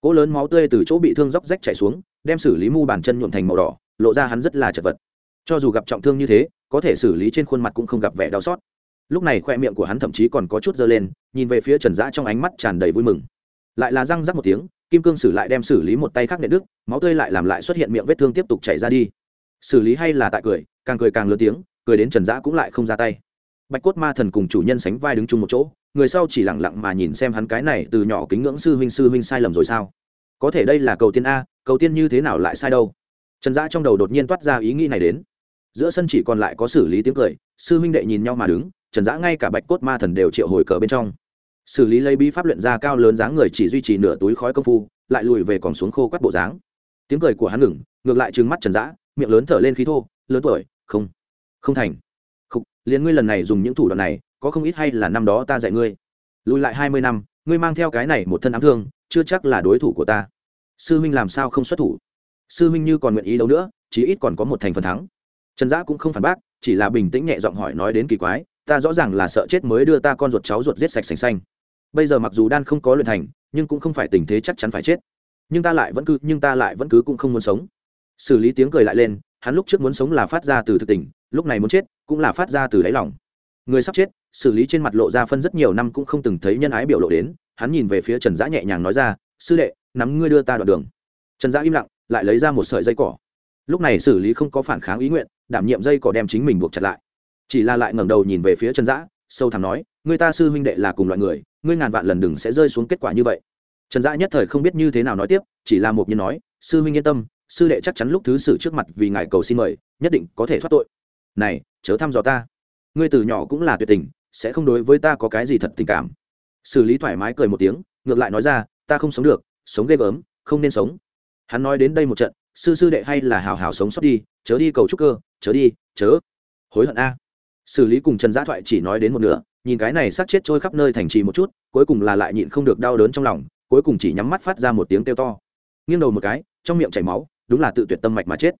Cỗ lớn máu tươi từ chỗ bị thương róc rách chảy xuống, đem xử lý mu bàn chân nhuộm thành màu đỏ, lộ ra hắn rất là chật vật. Cho dù gặp trọng thương như thế, có thể xử lý trên khuôn mặt cũng không gặp vẻ đau xót lúc này khoe miệng của hắn thậm chí còn có chút dơ lên, nhìn về phía trần giã trong ánh mắt tràn đầy vui mừng. Lại là răng rắc một tiếng, kim cương sử lại đem xử lý một tay khác nệ đức máu tươi lại làm lại xuất hiện miệng vết thương tiếp tục chảy ra đi. Xử lý hay là tại cười, càng cười càng lớn tiếng, cười đến trần giã cũng lại không ra tay. Bạch cốt ma thần cùng chủ nhân sánh vai đứng chung một chỗ, người sau chỉ lẳng lặng mà nhìn xem hắn cái này từ nhỏ kính ngưỡng sư huynh sư huynh sai lầm rồi sao? Có thể đây là cầu tiên a, cầu tiên như thế nào lại sai đâu? Trần giã trong đầu đột nhiên toát ra ý nghĩ này đến. Giữa sân chỉ còn lại có xử lý tiếng cười, sư huynh đệ nhìn nhau mà đứng trần giã ngay cả bạch cốt ma thần đều triệu hồi cờ bên trong. Xử lý lấy bí pháp luyện ra cao lớn dáng người chỉ duy trì nửa túi khói công phu, lại lùi về còn xuống khô quắt bộ dáng. Tiếng cười của hắn ngừng, ngược lại trừng mắt trần giã miệng lớn thở lên khí thô, lớn tuổi, không không thành. Không liền ngươi lần này dùng những thủ đoạn này, có không ít hay là năm đó ta dạy ngươi. Lùi lại hai mươi năm, ngươi mang theo cái này một thân ám thương, chưa chắc là đối thủ của ta. Sư huynh làm sao không xuất thủ? Sư huynh như còn nguyện ý đâu nữa, chí ít còn có một thành phần thắng. Trần giã cũng không phản bác, chỉ là bình tĩnh nhẹ giọng hỏi nói đến kỳ quái ta rõ ràng là sợ chết mới đưa ta con ruột cháu ruột giết sạch sành xanh. Bây giờ mặc dù đan không có luyện thành, nhưng cũng không phải tình thế chắc chắn phải chết. Nhưng ta lại vẫn cứ, nhưng ta lại vẫn cứ cũng không muốn sống. Xử lý tiếng cười lại lên, hắn lúc trước muốn sống là phát ra từ thực tình, lúc này muốn chết cũng là phát ra từ đáy lòng. Người sắp chết xử lý trên mặt lộ ra phân rất nhiều năm cũng không từng thấy nhân ái biểu lộ đến, hắn nhìn về phía trần giã nhẹ nhàng nói ra, sư đệ, nắm ngươi đưa ta đoạn đường. Trần giã im lặng, lại lấy ra một sợi dây cỏ. Lúc này xử lý không có phản kháng ý nguyện, đảm nhiệm dây cỏ đem chính mình buộc chặt lại chỉ là lại ngẩng đầu nhìn về phía trần Dã, sâu thẳm nói người ta sư huynh đệ là cùng loại người ngươi ngàn vạn lần đừng sẽ rơi xuống kết quả như vậy. Trần Dã nhất thời không biết như thế nào nói tiếp chỉ là một nhân nói sư huynh yên tâm sư đệ chắc chắn lúc thứ xử trước mặt vì ngài cầu xin mời nhất định có thể thoát tội. Này chớ thăm dò ta. Ngươi từ nhỏ cũng là tuyệt tình sẽ không đối với ta có cái gì thật tình cảm. Xử lý thoải mái cười một tiếng ngược lại nói ra ta không sống được sống ghê gớm không nên sống. Hắn nói đến đây một trận sư sư đệ hay là hào hào sống sót đi chớ đi cầu trúc cơ chớ đi chớ. Hối hận a xử lý cùng trần giã thoại chỉ nói đến một nửa, nhìn cái này sát chết trôi khắp nơi thành trì một chút, cuối cùng là lại nhịn không được đau đớn trong lòng, cuối cùng chỉ nhắm mắt phát ra một tiếng kêu to. Nghiêng đầu một cái, trong miệng chảy máu, đúng là tự tuyệt tâm mạch mà chết.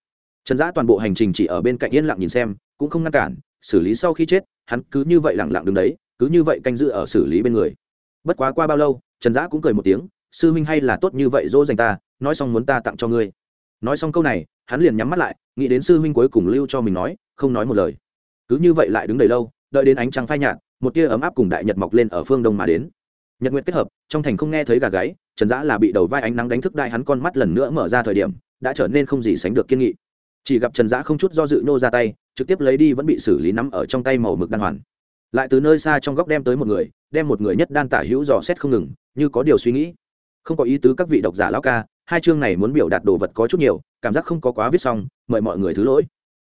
Trần giã toàn bộ hành trình chỉ ở bên cạnh yên lặng nhìn xem, cũng không ngăn cản, xử lý sau khi chết, hắn cứ như vậy lẳng lặng đứng đấy, cứ như vậy canh giữ ở xử lý bên người. Bất quá qua bao lâu, trần giã cũng cười một tiếng, sư huynh hay là tốt như vậy dỗ dành ta, nói xong muốn ta tặng cho ngươi. Nói xong câu này, hắn liền nhắm mắt lại, nghĩ đến sư huynh cuối cùng lưu cho mình nói, không nói một lời cứ như vậy lại đứng đầy lâu, đợi đến ánh trăng phai nhạt, một tia ấm áp cùng đại nhật mọc lên ở phương đông mà đến. Nhật nguyệt kết hợp, trong thành không nghe thấy gà gáy, trần giã là bị đầu vai ánh nắng đánh thức đại hắn con mắt lần nữa mở ra thời điểm, đã trở nên không gì sánh được kiên nghị. Chỉ gặp trần giã không chút do dự nô ra tay, trực tiếp lấy đi vẫn bị xử lý nắm ở trong tay màu mực đan hoàn. Lại từ nơi xa trong góc đem tới một người, đem một người nhất đan tả hữu dò xét không ngừng, như có điều suy nghĩ. Không có ý tứ các vị độc giả lão ca, hai chương này muốn biểu đạt đồ vật có chút nhiều, cảm giác không có quá viết xong, mời mọi người thứ lỗi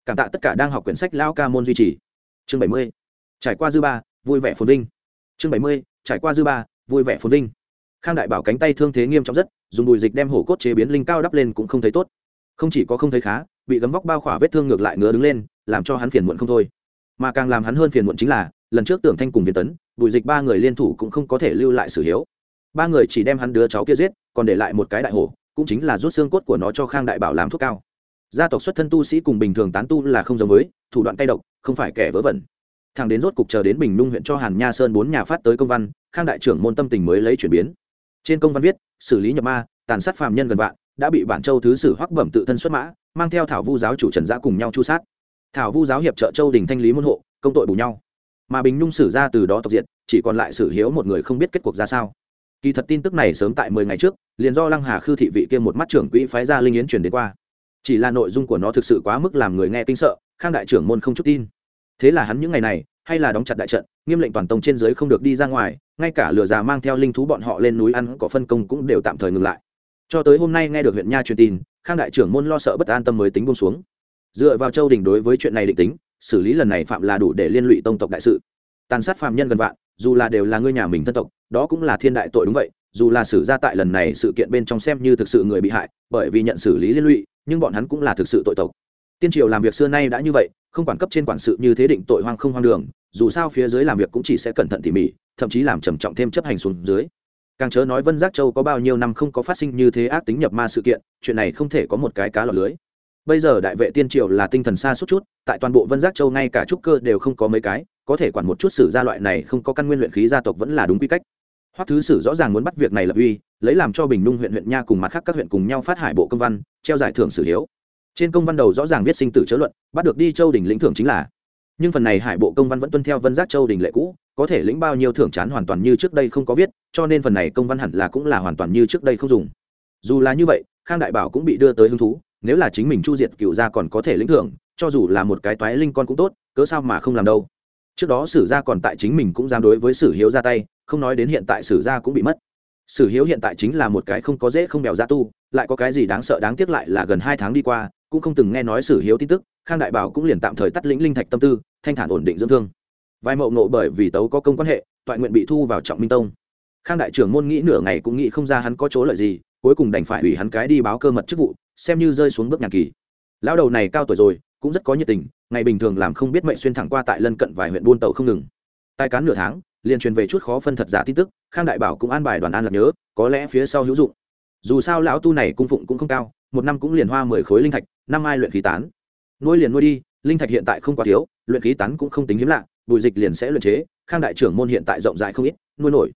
cảm tạ tất cả đang học quyển sách lão ca môn duy trì. Chương bảy mươi, trải qua dư ba, vui vẻ phồn vinh. Chương bảy mươi, trải qua dư ba, vui vẻ phồn vinh. Khang đại bảo cánh tay thương thế nghiêm trọng rất, dùng bùi dịch đem hổ cốt chế biến linh cao đắp lên cũng không thấy tốt. Không chỉ có không thấy khá, bị gấm vóc bao khỏa vết thương ngược lại ngứa đứng lên, làm cho hắn phiền muộn không thôi. Mà càng làm hắn hơn phiền muộn chính là, lần trước tưởng thanh cùng viên tấn bùi dịch ba người liên thủ cũng không có thể lưu lại sử hiếu. Ba người chỉ đem hắn đứa cháu kia giết, còn để lại một cái đại hổ, cũng chính là rút xương cốt của nó cho khang đại bảo làm thuốc cao gia tộc xuất thân tu sĩ cùng bình thường tán tu là không giống với, thủ đoạn tay độc, không phải kẻ vớ vẩn. Thằng đến rốt cục chờ đến bình nung huyện cho hàn nha sơn bốn nhà phát tới công văn, khang đại trưởng môn tâm tình mới lấy chuyển biến. Trên công văn viết, xử lý nhập ma, tàn sát phạm nhân gần vạn, đã bị bản châu thứ sử hoắc bẩm tự thân xuất mã, mang theo thảo vu giáo chủ trần giã cùng nhau chu sát. Thảo vu giáo hiệp trợ châu đình thanh lý môn hộ, công tội bù nhau. Mà bình nhung xử ra từ đó tộc diện chỉ còn lại sử hiếu một người không biết kết cuộc ra sao. Kỳ thật tin tức này sớm tại mười ngày trước, liền do lăng hà khư thị vị kia một mắt trưởng quỹ phái ra linh yến truyền đến qua chỉ là nội dung của nó thực sự quá mức làm người nghe kinh sợ, khang đại trưởng môn không chút tin. Thế là hắn những ngày này, hay là đóng chặt đại trận, nghiêm lệnh toàn tông trên giới không được đi ra ngoài, ngay cả lừa già mang theo linh thú bọn họ lên núi ăn có phân công cũng đều tạm thời ngừng lại. Cho tới hôm nay nghe được huyện nha truyền tin, khang đại trưởng môn lo sợ bất an tâm mới tính bông xuống. Dựa vào châu đình đối với chuyện này định tính, xử lý lần này phạm là đủ để liên lụy tông tộc đại sự. Tàn sát phạm nhân gần vạn, dù là đều là ngươi nhà mình thân tộc, đó cũng là thiên đại tội đúng vậy, dù là xử ra tại lần này sự kiện bên trong xem như thực sự người bị hại, bởi vì nhận xử lý liên lụy nhưng bọn hắn cũng là thực sự tội tộc. Tiên triều làm việc xưa nay đã như vậy, không quản cấp trên quản sự như thế định tội hoang không hoang đường, dù sao phía dưới làm việc cũng chỉ sẽ cẩn thận tỉ mỉ, thậm chí làm trầm trọng thêm chấp hành xuống dưới. Càng chớ nói vân giác châu có bao nhiêu năm không có phát sinh như thế ác tính nhập ma sự kiện, chuyện này không thể có một cái cá lọt lưới. Bây giờ đại vệ tiên triều là tinh thần xa suốt chút, tại toàn bộ vân giác châu ngay cả trúc cơ đều không có mấy cái, có thể quản một chút sử gia loại này không có căn nguyên luyện khí gia tộc vẫn là đúng quy cách. Hoắc thứ sử rõ ràng muốn bắt việc này lập uy lấy làm cho bình nung huyện huyện nha cùng mặt khác các huyện cùng nhau phát hải bộ công văn, treo giải thưởng sử hiếu. Trên công văn đầu rõ ràng viết sinh tử chớ luận, bắt được đi châu đình lĩnh thưởng chính là. Nhưng phần này hải bộ công văn vẫn tuân theo vân giác châu đình lệ cũ, có thể lĩnh bao nhiêu thưởng chán hoàn toàn như trước đây không có viết, cho nên phần này công văn hẳn là cũng là hoàn toàn như trước đây không dùng. Dù là như vậy, khang đại bảo cũng bị đưa tới hứng thú, nếu là chính mình chu diệt cựu gia còn có thể lĩnh thưởng, cho dù là một cái toái linh con cũng tốt, cớ sao mà không làm đâu. Trước đó sử gia còn tại chính mình cũng dám đối với sử hiếu ra tay, không nói đến hiện tại sử gia cũng bị mất sử hiếu hiện tại chính là một cái không có dễ không bèo ra tu, lại có cái gì đáng sợ đáng tiếc lại là gần hai tháng đi qua, cũng không từng nghe nói sử hiếu tin tức, khang đại bảo cũng liền tạm thời tắt lĩnh linh thạch tâm tư, thanh thản ổn định dưỡng thương. Vài mậu nộ bởi vì tấu có công quan hệ, toại nguyện bị thu vào trọng minh tông. Khang đại trưởng môn nghĩ nửa ngày cũng nghĩ không ra hắn có chỗ lợi gì, cuối cùng đành phải ủy hắn cái đi báo cơ mật chức vụ, xem như rơi xuống bước nhạc kỳ. Lão đầu này cao tuổi rồi, cũng rất có nhiệt tình, ngày bình thường làm không biết mệnh xuyên thẳng qua tại lân cận vài huyện buôn tàu không ngừng. Tài cán nửa tháng liền truyền về chút khó phân thật giả tin tức, khang đại bảo cũng an bài đoàn an lạc nhớ, có lẽ phía sau hữu dụng. Dù sao lão tu này cung phụng cũng không cao, một năm cũng liền hoa mười khối linh thạch, năm ai luyện khí tán. Nuôi liền nuôi đi, linh thạch hiện tại không quá thiếu, luyện khí tán cũng không tính hiếm lạ, bùi dịch liền sẽ luyện chế, khang đại trưởng môn hiện tại rộng rãi không ít, nuôi nổi.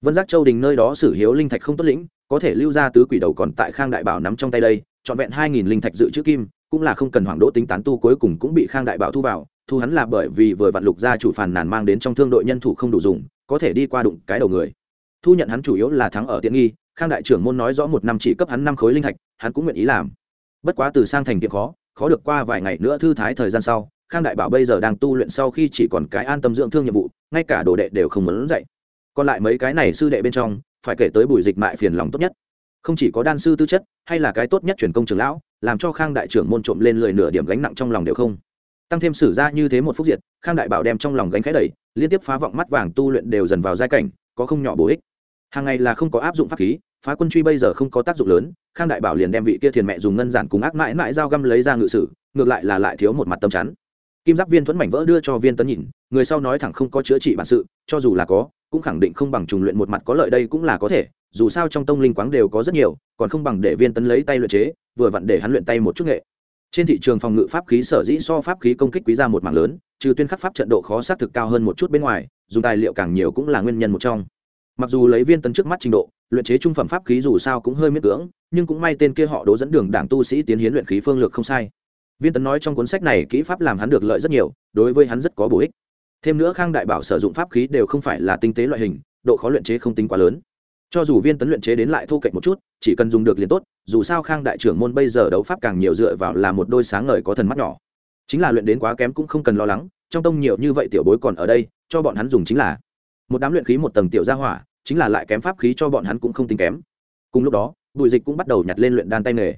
Vân giác châu đình nơi đó xử hiếu linh thạch không tốt lĩnh, có thể lưu ra tứ quỷ đầu còn tại khang đại bảo nắm trong tay đây, trọn vẹn hai nghìn linh thạch dự trữ kim cũng là không cần hoảng đỗ tính tán tu cuối cùng cũng bị khang đại bảo thu vào, thu hắn là bởi vì vừa vặn lục gia chủ phản nàn mang đến trong thương đội nhân thủ không đủ dùng, có thể đi qua đụng cái đầu người. Thu nhận hắn chủ yếu là thắng ở tiện nghi, khang đại trưởng môn nói rõ một năm chỉ cấp hắn năm khối linh thạch, hắn cũng nguyện ý làm. Bất quá từ sang thành tiệm khó khó được qua vài ngày nữa thư thái thời gian sau, khang đại bảo bây giờ đang tu luyện sau khi chỉ còn cái an tâm dưỡng thương nhiệm vụ, ngay cả đồ đệ đều không muốn dạy. Còn lại mấy cái này sư đệ bên trong, phải kể tới bùi dịch mại phiền lòng tốt nhất. Không chỉ có đan sư tư chất, hay là cái tốt nhất truyền công trường lão làm cho khang đại trưởng môn trộm lên lời nửa điểm gánh nặng trong lòng đều không. Tăng thêm sử ra như thế một phút diệt, khang đại bảo đem trong lòng gánh khẽ đẩy, liên tiếp phá vọng mắt vàng tu luyện đều dần vào giai cảnh, có không nhỏ bổ ích. Hàng ngày là không có áp dụng pháp khí, phá quân truy bây giờ không có tác dụng lớn, khang đại bảo liền đem vị kia thiền mẹ dùng ngân giản cùng ác mãi mãi dao găm lấy ra ngự sử, ngược lại là lại thiếu một mặt tâm chắn. Kim giáp viên thuẫn mảnh vỡ đưa cho viên tấn nhìn, người sau nói thẳng không có chữa trị bản sự, cho dù là có cũng khẳng định không bằng trùng luyện một mặt có lợi đây cũng là có thể, dù sao trong tông linh quáng đều có rất nhiều, còn không bằng để viên tấn lấy tay luyện chế, vừa vặn để hắn luyện tay một chút nghệ. Trên thị trường phòng ngự pháp khí sở dĩ so pháp khí công kích quý ra một mảng lớn, trừ tuyên khắc pháp trận độ khó xác thực cao hơn một chút bên ngoài, dùng tài liệu càng nhiều cũng là nguyên nhân một trong. Mặc dù lấy viên tấn trước mắt trình độ, luyện chế trung phẩm pháp khí dù sao cũng hơi miễn cưỡng, nhưng cũng may tên kia họ đố dẫn đường đảng tu sĩ tiến hiến luyện khí phương lược không sai. Viên tấn nói trong cuốn sách này kỹ pháp làm hắn được lợi rất nhiều, đối với hắn rất có bổ ích thêm nữa khang đại bảo sử dụng pháp khí đều không phải là tinh tế loại hình, độ khó luyện chế không tính quá lớn. Cho dù viên tấn luyện chế đến lại thô kệch một chút, chỉ cần dùng được liền tốt, dù sao khang đại trưởng môn bây giờ đấu pháp càng nhiều dựa vào là một đôi sáng ngời có thần mắt nhỏ. Chính là luyện đến quá kém cũng không cần lo lắng, trong tông nhiều như vậy tiểu bối còn ở đây, cho bọn hắn dùng chính là một đám luyện khí một tầng tiểu gia hỏa, chính là lại kém pháp khí cho bọn hắn cũng không tính kém. Cùng lúc đó, bùi dịch cũng bắt đầu nhặt lên luyện đan tay nghề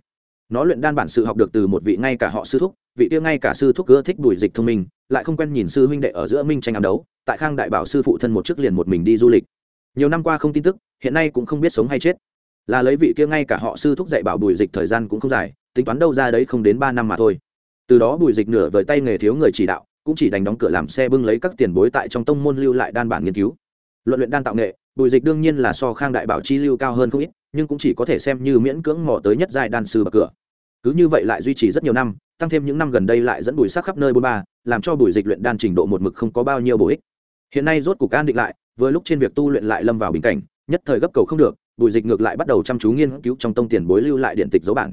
nó luyện đan bản sự học được từ một vị ngay cả họ sư thúc, vị kia ngay cả sư thúc ưa thích đùi dịch thông minh, lại không quen nhìn sư huynh đệ ở giữa minh tranh ám đấu, tại khang đại bảo sư phụ thân một chiếc liền một mình đi du lịch. Nhiều năm qua không tin tức, hiện nay cũng không biết sống hay chết. Là lấy vị kia ngay cả họ sư thúc dạy bảo bùi dịch thời gian cũng không dài, tính toán đâu ra đấy không đến ba năm mà thôi. Từ đó bùi dịch nửa vời tay nghề thiếu người chỉ đạo, cũng chỉ đành đóng cửa làm xe bưng lấy các tiền bối tại trong tông môn lưu lại đan bản nghiên cứu. Luận luyện đan tạo nghệ bùi dịch đương nhiên là so khang đại bảo chi lưu cao hơn không ít nhưng cũng chỉ có thể xem như miễn cưỡng mò tới nhất giai đan sư bậc cửa. Cứ như vậy lại duy trì rất nhiều năm, tăng thêm những năm gần đây lại dẫn bùi sắc khắp nơi bôn ba, làm cho bùi dịch luyện đan trình độ một mực không có bao nhiêu bổ ích. Hiện nay rốt cục an định lại, vừa lúc trên việc tu luyện lại lâm vào bình cảnh, nhất thời gấp cầu không được, bùi dịch ngược lại bắt đầu chăm chú nghiên cứu trong tông tiền bối lưu lại điện tịch dấu bản.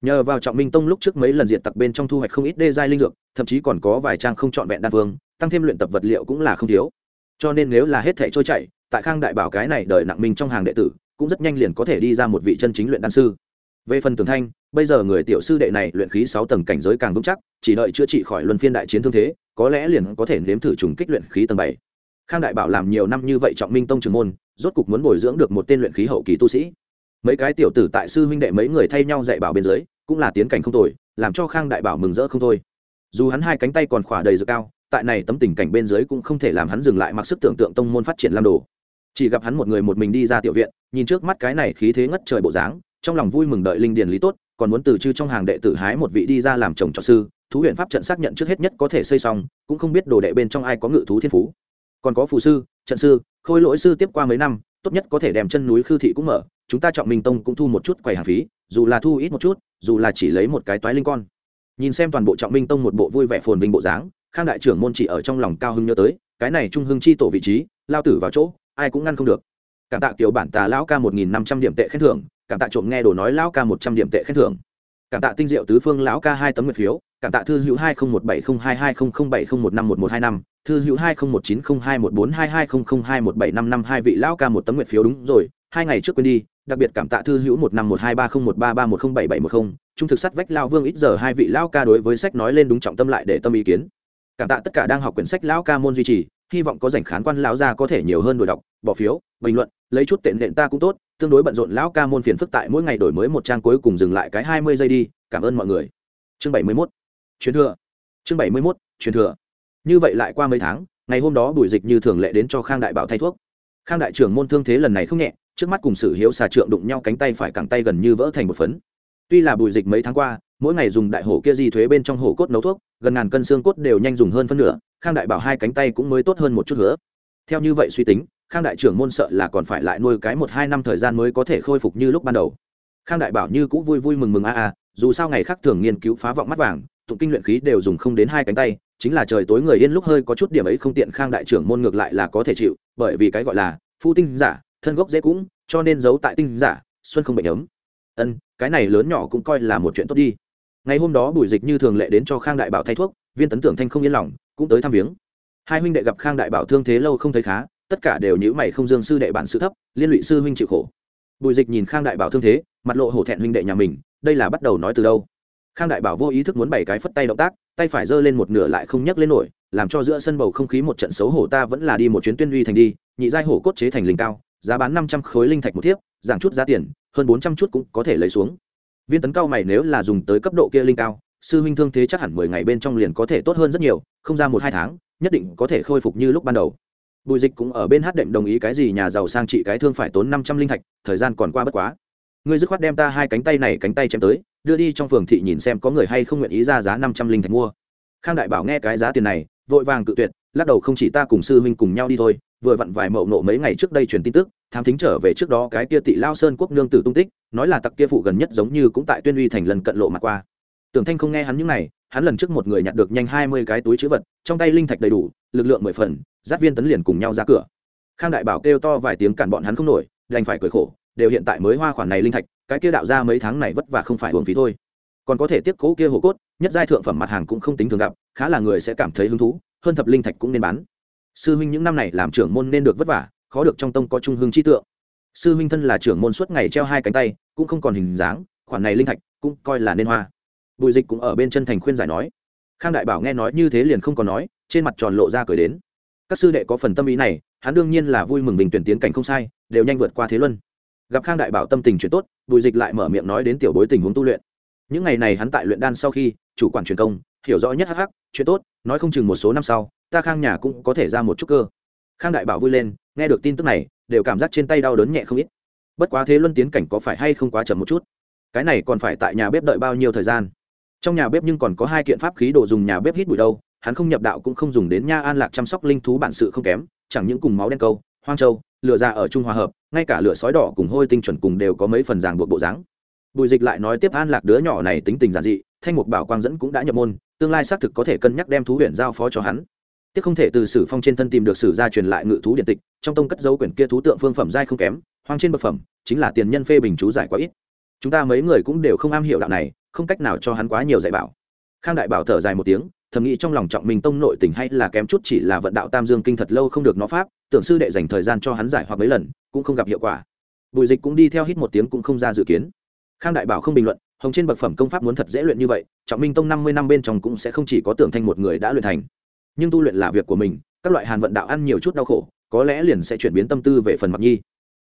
Nhờ vào trọng minh tông lúc trước mấy lần diện tặc bên trong thu hoạch không ít đê giai linh dược, thậm chí còn có vài trang không trọn vẹn đan phương tăng thêm luyện tập vật liệu cũng là không thiếu. Cho nên nếu là hết thể trôi chảy, tại khang đại bảo cái này đợi nặng minh trong hàng đệ tử cũng rất nhanh liền có thể đi ra một vị chân chính luyện đan sư. Về phần tường thanh, bây giờ người tiểu sư đệ này luyện khí sáu tầng cảnh giới càng vững chắc, chỉ đợi chữa trị khỏi luân phiên đại chiến thương thế, có lẽ liền có thể nếm thử trùng kích luyện khí tầng bảy. Khang đại bảo làm nhiều năm như vậy trọng minh tông trường môn, rốt cục muốn bồi dưỡng được một tên luyện khí hậu kỳ tu sĩ. Mấy cái tiểu tử tại sư huynh đệ mấy người thay nhau dạy bảo bên dưới, cũng là tiến cảnh không tồi, làm cho khang đại bảo mừng rỡ không thôi. Dù hắn hai cánh tay còn khỏa đầy dược cao, tại này tấm tình cảnh bên dưới cũng không thể làm hắn dừng lại mặc sức tưởng tượng tông môn phát triển làm đồ chỉ gặp hắn một người một mình đi ra tiểu viện, nhìn trước mắt cái này khí thế ngất trời bộ dáng, trong lòng vui mừng đợi linh điền lý tốt, còn muốn từ chư trong hàng đệ tử hái một vị đi ra làm chồng trọ sư, thú huyện pháp trận xác nhận trước hết nhất có thể xây xong, cũng không biết đồ đệ bên trong ai có ngự thú thiên phú. Còn có phù sư, trận sư, khôi lỗi sư tiếp qua mấy năm, tốt nhất có thể đem chân núi khư thị cũng mở, chúng ta trọng minh tông cũng thu một chút quầy hàng phí, dù là thu ít một chút, dù là chỉ lấy một cái toái linh con. Nhìn xem toàn bộ trọng minh tông một bộ vui vẻ phồn vinh bộ dáng, khang đại trưởng môn chỉ ở trong lòng cao hưng nhớ tới, cái này trung hưng chi tổ vị trí, lao tử vào chỗ ai cũng ngăn không được. Cảm tạ kiểu bản tà lão ca một nghìn năm trăm điểm tệ khen thưởng, cảm tạ trộm nghe đồ nói lão ca một trăm điểm tệ khen thưởng. Cảm tạ tinh diệu tứ phương lão ca hai tấm nguyệt phiếu, cảm tạ thư hữu hai không một bảy không hai hai không không bảy không một năm một một hai năm, thư hữu hai không một chín không hai một bốn hai hai không không hai một bảy năm năm hai vị lão ca một tấm nguyệt phiếu đúng rồi, hai ngày trước quên đi, đặc biệt cảm tạ thư hữu một năm một hai ba không một ba ba một không bảy bảy một không, trung thực sắt vách lao vương ít giờ hai vị lão ca đối với sách nói lên đúng trọng tâm lại để tâm ý kiến. Cảm tạ tất cả đang học quyển sách lão ca môn duy trì hy vọng có rảnh khán quan lão gia có thể nhiều hơn đổi đọc, bỏ phiếu, bình luận, lấy chút tệ nện ta cũng tốt, tương đối bận rộn lão ca môn phiền phức tại mỗi ngày đổi mới một trang cuối cùng dừng lại cái hai mươi giây đi, cảm ơn mọi người. Chương bảy mươi mốt. Truyền thừa. Chương bảy mươi mốt, truyền thừa. Như vậy lại qua mấy tháng, ngày hôm đó bùi dịch như thường lệ đến cho khang đại bảo thay thuốc. Khang đại trưởng môn thương thế lần này không nhẹ, trước mắt cùng sử hiếu xà trượng đụng nhau cánh tay phải cẳng tay gần như vỡ thành một phấn. Tuy là bùi dịch mấy tháng qua, mỗi ngày dùng đại hổ kia di thuế bên trong hổ cốt nấu thuốc, gần ngàn cân xương cốt đều nhanh dùng hơn phân nửa khang đại bảo hai cánh tay cũng mới tốt hơn một chút nữa theo như vậy suy tính, khang đại trưởng môn sợ là còn phải lại nuôi cái một hai năm thời gian mới có thể khôi phục như lúc ban đầu. Khang đại bảo như cũng vui vui mừng mừng a a, dù sao ngày khác thường nghiên cứu phá vọng mắt vàng, tụng kinh luyện khí đều dùng không đến hai cánh tay, chính là trời tối người yên lúc hơi có chút điểm ấy không tiện khang đại trưởng môn ngược lại là có thể chịu, bởi vì cái gọi là phu tinh giả, thân gốc dễ cũng, cho nên giấu tại tinh giả, xuân không bệnh ấm. Ân, cái này lớn nhỏ cũng coi là một chuyện tốt đi. Ngày hôm đó bùi dịch như thường lệ đến cho khang đại bảo thay thuốc, viên tấn tưởng thanh không yên lòng cũng tới thăm viếng. Hai huynh đệ gặp khang đại bảo thương thế lâu không thấy khá, tất cả đều nhữ mày không dương sư đệ bản sự thấp, liên lụy sư huynh chịu khổ. Bùi dịch nhìn khang đại bảo thương thế, mặt lộ hổ thẹn huynh đệ nhà mình, đây là bắt đầu nói từ đâu? Khang đại bảo vô ý thức muốn bày cái phất tay động tác, tay phải giơ lên một nửa lại không nhấc lên nổi, làm cho giữa sân bầu không khí một trận xấu hổ ta vẫn là đi một chuyến tuyên uy thành đi, nhị giai hổ cốt chế thành linh cao, giá bán năm trăm khối linh thạch một thiếp, giảm chút giá tiền, hơn bốn trăm chút cũng có thể lấy xuống. Viên tấn cao mày nếu là dùng tới cấp độ kia linh cao sư huynh thương thế chắc hẳn mười ngày bên trong liền có thể tốt hơn rất nhiều, không ra một hai tháng, nhất định có thể khôi phục như lúc ban đầu. Bùi dịch cũng ở bên hát đệm đồng ý cái gì nhà giàu sang trị cái thương phải tốn năm trăm linh thạch, thời gian còn qua bất quá. Ngươi dứt khoát đem ta hai cánh tay này cánh tay chém tới, đưa đi trong phường thị nhìn xem có người hay không nguyện ý ra giá năm trăm linh thạch mua. Khang đại bảo nghe cái giá tiền này, vội vàng cự tuyệt, lắc đầu không chỉ ta cùng sư huynh cùng nhau đi thôi, vừa vặn vài mậu nộ mấy ngày trước đây truyền tin tức, tham thính trở về trước đó cái kia tị lao sơn quốc nương tử tung tích, nói là tặc kia phụ gần nhất giống như cũng tại tuyên uy thành lần cận lộ mặt qua tưởng thanh không nghe hắn những này, hắn lần trước một người nhặt được nhanh hai mươi cái túi chữ vật, trong tay linh thạch đầy đủ, lực lượng mười phần, giáp viên tấn liền cùng nhau ra cửa. Khang đại bảo kêu to vài tiếng cản bọn hắn không nổi, đành phải cười khổ, đều hiện tại mới hoa khoản này linh thạch, cái kia đạo ra mấy tháng này vất vả không phải hưởng phí thôi. Còn có thể tiếp cố kia hồ cốt, nhất giai thượng phẩm mặt hàng cũng không tính thường gặp, khá là người sẽ cảm thấy hứng thú, hơn thập linh thạch cũng nên bán. Sư huynh những năm này làm trưởng môn nên được vất vả, khó được trong tông có trung hương chi tượng. Sư huynh thân là trưởng môn suốt ngày treo hai cánh tay, cũng không còn hình dáng, khoản này linh thạch cũng coi là nên hoa bùi dịch cũng ở bên chân thành khuyên giải nói. Khang đại bảo nghe nói như thế liền không còn nói, trên mặt tròn lộ ra cười đến. Các sư đệ có phần tâm ý này, hắn đương nhiên là vui mừng mình tuyển tiến cảnh không sai, đều nhanh vượt qua thế luân. Gặp khang đại bảo tâm tình chuyện tốt, bùi dịch lại mở miệng nói đến tiểu bối tình huống tu luyện. Những ngày này hắn tại luyện đan sau khi, chủ quản truyền công, hiểu rõ nhất hắc hắc, chuyện tốt, nói không chừng một số năm sau, ta khang nhà cũng có thể ra một chút cơ. Khang đại bảo vui lên, nghe được tin tức này, đều cảm giác trên tay đau đớn nhẹ không ít. Bất quá thế luân tiến cảnh có phải hay không quá chậm một chút? Cái này còn phải tại nhà bếp đợi bao nhiêu thời gian? Trong nhà bếp nhưng còn có hai kiện pháp khí đồ dùng nhà bếp hít bụi đâu, hắn không nhập đạo cũng không dùng đến nha an lạc chăm sóc linh thú bản sự không kém, chẳng những cùng máu đen câu, hoang châu, lửa ra ở trung hòa hợp, ngay cả lửa sói đỏ cùng hôi tinh chuẩn cùng đều có mấy phần ràng buộc bộ dáng. Bùi dịch lại nói tiếp an lạc đứa nhỏ này tính tình giản dị, thanh mục bảo quang dẫn cũng đã nhập môn, tương lai xác thực có thể cân nhắc đem thú huyện giao phó cho hắn. Tiếc không thể từ sử phong trên thân tìm được sử gia truyền lại ngự thú điện tịch, trong tông cất dấu quyển kia thú tượng phương phẩm giai không kém, hoang trên bậc phẩm, chính là tiền nhân phê bình chú giải quá ít. Chúng ta mấy người cũng đều không am hiểu đạo này không cách nào cho hắn quá nhiều dạy bảo. Khang đại bảo thở dài một tiếng, thầm nghĩ trong lòng trọng mình tông nội tình hay là kém chút chỉ là vận đạo tam dương kinh thật lâu không được nó pháp, tưởng sư đệ dành thời gian cho hắn giải hoặc mấy lần, cũng không gặp hiệu quả. Bùi dịch cũng đi theo hít một tiếng cũng không ra dự kiến. Khang đại bảo không bình luận, hồng trên bậc phẩm công pháp muốn thật dễ luyện như vậy, trọng minh tông năm mươi năm bên trong cũng sẽ không chỉ có tưởng thanh một người đã luyện thành. Nhưng tu luyện là việc của mình, các loại hàn vận đạo ăn nhiều chút đau khổ, có lẽ liền sẽ chuyển biến tâm tư về phần mặc nhi.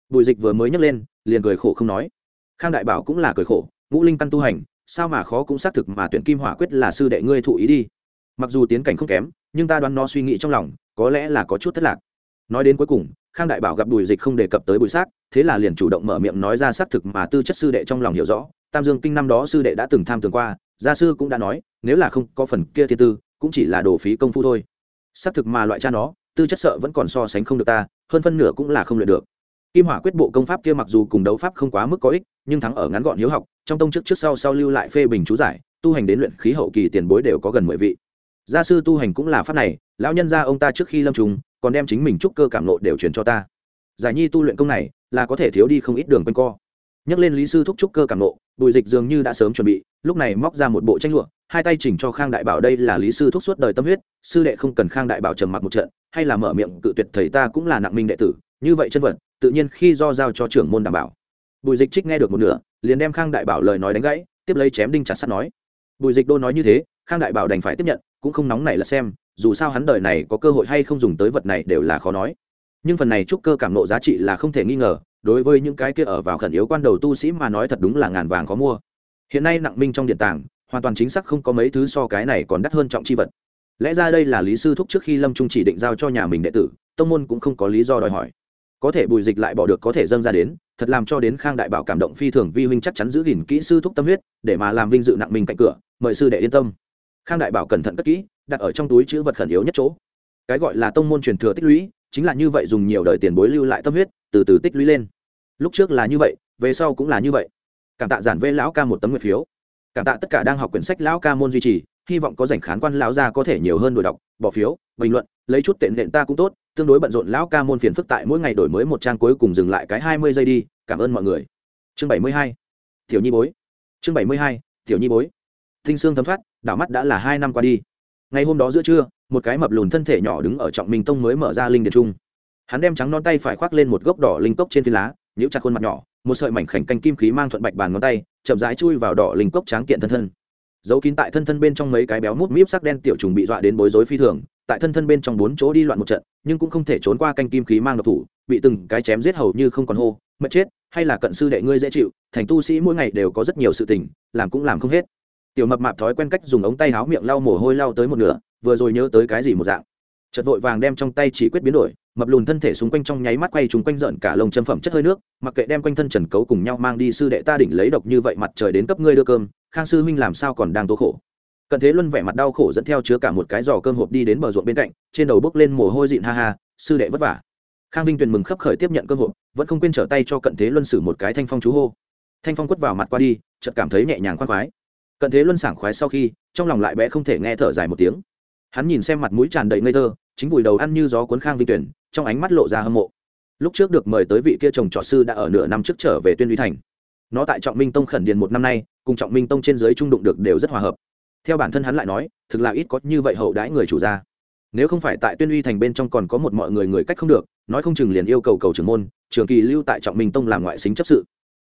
Bùi dịch vừa mới nhấc lên, liền cười khổ không nói. Khang đại bảo cũng là cười khổ, ngũ linh căn tu hành sao mà khó cũng xác thực mà tuyển kim hỏa quyết là sư đệ ngươi thụ ý đi. Mặc dù tiến cảnh không kém, nhưng ta đoán nó suy nghĩ trong lòng, có lẽ là có chút thất lạc. Nói đến cuối cùng, khang đại bảo gặp bùi dịch không đề cập tới bùi xác, thế là liền chủ động mở miệng nói ra xác thực mà tư chất sư đệ trong lòng hiểu rõ. Tam dương kinh năm đó sư đệ đã từng tham tường qua, gia sư cũng đã nói, nếu là không có phần kia thiên tư, cũng chỉ là đồ phí công phu thôi. Xác thực mà loại cha nó, tư chất sợ vẫn còn so sánh không được ta, hơn phân nửa cũng là không luyện được kim hỏa quyết bộ công pháp kia mặc dù cùng đấu pháp không quá mức có ích nhưng thắng ở ngắn gọn hiếu học trong tông trước trước sau sau lưu lại phê bình chú giải tu hành đến luyện khí hậu kỳ tiền bối đều có gần mười vị. Gia sư tu hành cũng là pháp này lão nhân gia ông ta trước khi lâm trùng còn đem chính mình trúc cơ cảm ngộ đều truyền cho ta. Giải nhi tu luyện công này là có thể thiếu đi không ít đường quanh co. Nhắc lên lý sư thúc trúc cơ cảm ngộ, bùi dịch dường như đã sớm chuẩn bị lúc này móc ra một bộ tranh lụa hai tay chỉnh cho khang đại bảo đây là lý sư thúc suốt đời tâm huyết sư đệ không cần khang đại bảo trầm mặc một trận hay là mở miệng cự tuyệt thầy ta cũng là nặng minh đệ tử như vậy chân vật tự nhiên khi do giao cho trưởng môn đảm bảo. Bùi dịch trích nghe được một nửa, liền đem khang đại bảo lời nói đánh gãy, tiếp lấy chém đinh chặt sắt nói. Bùi dịch đô nói như thế, khang đại bảo đành phải tiếp nhận, cũng không nóng này là xem, dù sao hắn đời này có cơ hội hay không dùng tới vật này đều là khó nói. Nhưng phần này trúc cơ cảm nộ giá trị là không thể nghi ngờ, đối với những cái kia ở vào khẩn yếu quan đầu tu sĩ mà nói thật đúng là ngàn vàng khó mua. Hiện nay nặng minh trong điện tàng, hoàn toàn chính xác không có mấy thứ so cái này còn đắt hơn trọng chi vật. Lẽ ra đây là lý sư thúc trước khi lâm trung chỉ định giao cho nhà mình đệ tử, tông môn cũng không có lý do đòi hỏi có thể bùi dịch lại bỏ được có thể dâng ra đến, thật làm cho đến khang đại bảo cảm động phi thường vi huynh chắc chắn giữ gìn kỹ sư thúc tâm huyết, để mà làm vinh dự nặng mình cạnh cửa, mời sư đệ yên tâm. Khang đại bảo cẩn thận cất kỹ, đặt ở trong túi chữ vật khẩn yếu nhất chỗ. Cái gọi là tông môn truyền thừa tích lũy, chính là như vậy dùng nhiều đời tiền bối lưu lại tâm huyết, từ từ tích lũy lên. Lúc trước là như vậy, về sau cũng là như vậy. Cảm tạ giản vê lão ca một tấm nguyện phiếu. Cảm tạ tất cả đang học quyển sách lão ca môn duy trì hy vọng có rảnh khán quan lão gia có thể nhiều hơn đổi đọc, bỏ phiếu, bình luận, lấy chút tệ nện ta cũng tốt, tương đối bận rộn lão ca môn phiền phức tại mỗi ngày đổi mới một trang cuối cùng dừng lại cái hai mươi giây đi, cảm ơn mọi người. Chương bảy mươi hai, tiểu nhi bối. Chương bảy mươi hai, tiểu nhi bối. Thinh xương thấm thoát, đảo mắt đã là hai năm qua đi. Ngày hôm đó giữa trưa, một cái mập lùn thân thể nhỏ đứng ở trọng minh tông mới mở ra linh điện trung. Hắn đem trắng non tay phải khoác lên một gốc đỏ linh cốc trên phi lá, nhíu chặt khuôn mặt nhỏ, một sợi mảnh khảnh canh kim khí mang thuận bạch bàn ngón tay, chậm rãi chui vào đỏ linh cốc tráng kiện thân thân dấu kín tại thân thân bên trong mấy cái béo mút míp sắc đen tiểu trùng bị dọa đến bối rối phi thường, tại thân thân bên trong bốn chỗ đi loạn một trận, nhưng cũng không thể trốn qua canh kim khí mang độc thủ, bị từng cái chém giết hầu như không còn hô mất chết, hay là cận sư đệ ngươi dễ chịu, thành tu sĩ mỗi ngày đều có rất nhiều sự tình, làm cũng làm không hết. Tiểu mập mạp thói quen cách dùng ống tay háo miệng lau mồ hôi lau tới một nửa, vừa rồi nhớ tới cái gì một dạng. Chật vội vàng đem trong tay chỉ quyết biến đổi mập lùn thân thể xung quanh trong nháy mắt quay chúng quanh giận cả lồng châm phẩm chất hơi nước, mặc kệ đem quanh thân trần cấu cùng nhau mang đi sư đệ ta đỉnh lấy độc như vậy mặt trời đến cấp ngươi đưa cơm, khang sư huynh làm sao còn đang tố khổ? Cận thế luân vẻ mặt đau khổ dẫn theo chứa cả một cái giò cơm hộp đi đến bờ ruộng bên cạnh, trên đầu bốc lên mồ hôi dịn ha ha, sư đệ vất vả. Khang vinh tuyền mừng khấp khởi tiếp nhận cơm hộp, vẫn không quên trở tay cho cận thế luân sử một cái thanh phong chú hô. Thanh phong quất vào mặt qua đi, chợt cảm thấy nhẹ nhàng khoan khoái. Cận thế luân sảng khoái sau khi, trong lòng lại bé không thể nghe thở dài một tiếng hắn nhìn xem mặt mũi tràn đầy ngây thơ, chính vùi đầu ăn như gió cuốn khang vinh tuyển, trong ánh mắt lộ ra hâm mộ. Lúc trước được mời tới vị kia chồng trọ sư đã ở nửa năm trước trở về tuyên uy thành. Nó tại trọng minh tông khẩn điền một năm nay, cùng trọng minh tông trên dưới trung đụng được đều rất hòa hợp. Theo bản thân hắn lại nói, thực là ít có như vậy hậu đãi người chủ gia. Nếu không phải tại tuyên uy thành bên trong còn có một mọi người người cách không được, nói không chừng liền yêu cầu cầu trưởng môn, trường kỳ lưu tại trọng minh tông làm ngoại xính chấp sự.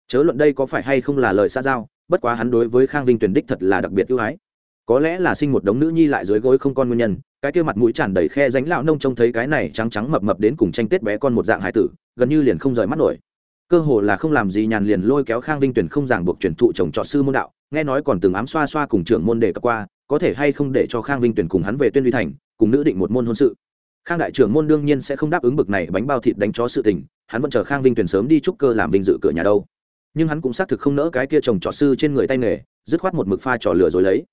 Chớ luận đây có phải hay không là lời xa giao, bất quá hắn đối với khang vinh tuyển đích thật là đặc biệt ưu ái có lẽ là sinh một đống nữ nhi lại dưới gối không con nguyên nhân, cái kia mặt mũi tràn đầy khe ránh lão nông trông thấy cái này trắng trắng mập mập đến cùng tranh tết bé con một dạng hải tử, gần như liền không rời mắt nổi. Cơ hồ là không làm gì nhàn liền lôi kéo khang vinh tuyển không giảng buộc truyền thụ chồng trọ sư môn đạo, nghe nói còn từng ám xoa xoa cùng trưởng môn đề cập qua, có thể hay không để cho khang vinh tuyển cùng hắn về tuyên uy thành, cùng nữ định một môn hôn sự. Khang đại trưởng môn đương nhiên sẽ không đáp ứng bực này bánh bao thịt đánh chó sự tình, hắn vẫn chờ khang vinh tuyển sớm đi chúc cơ làm vinh dự cửa nhà đâu. Nhưng hắn cũng xác thực không nỡ cái kia chồng trọ sư trên người tay nghề, dứt khoát một mực pha trò lửa rồi lấy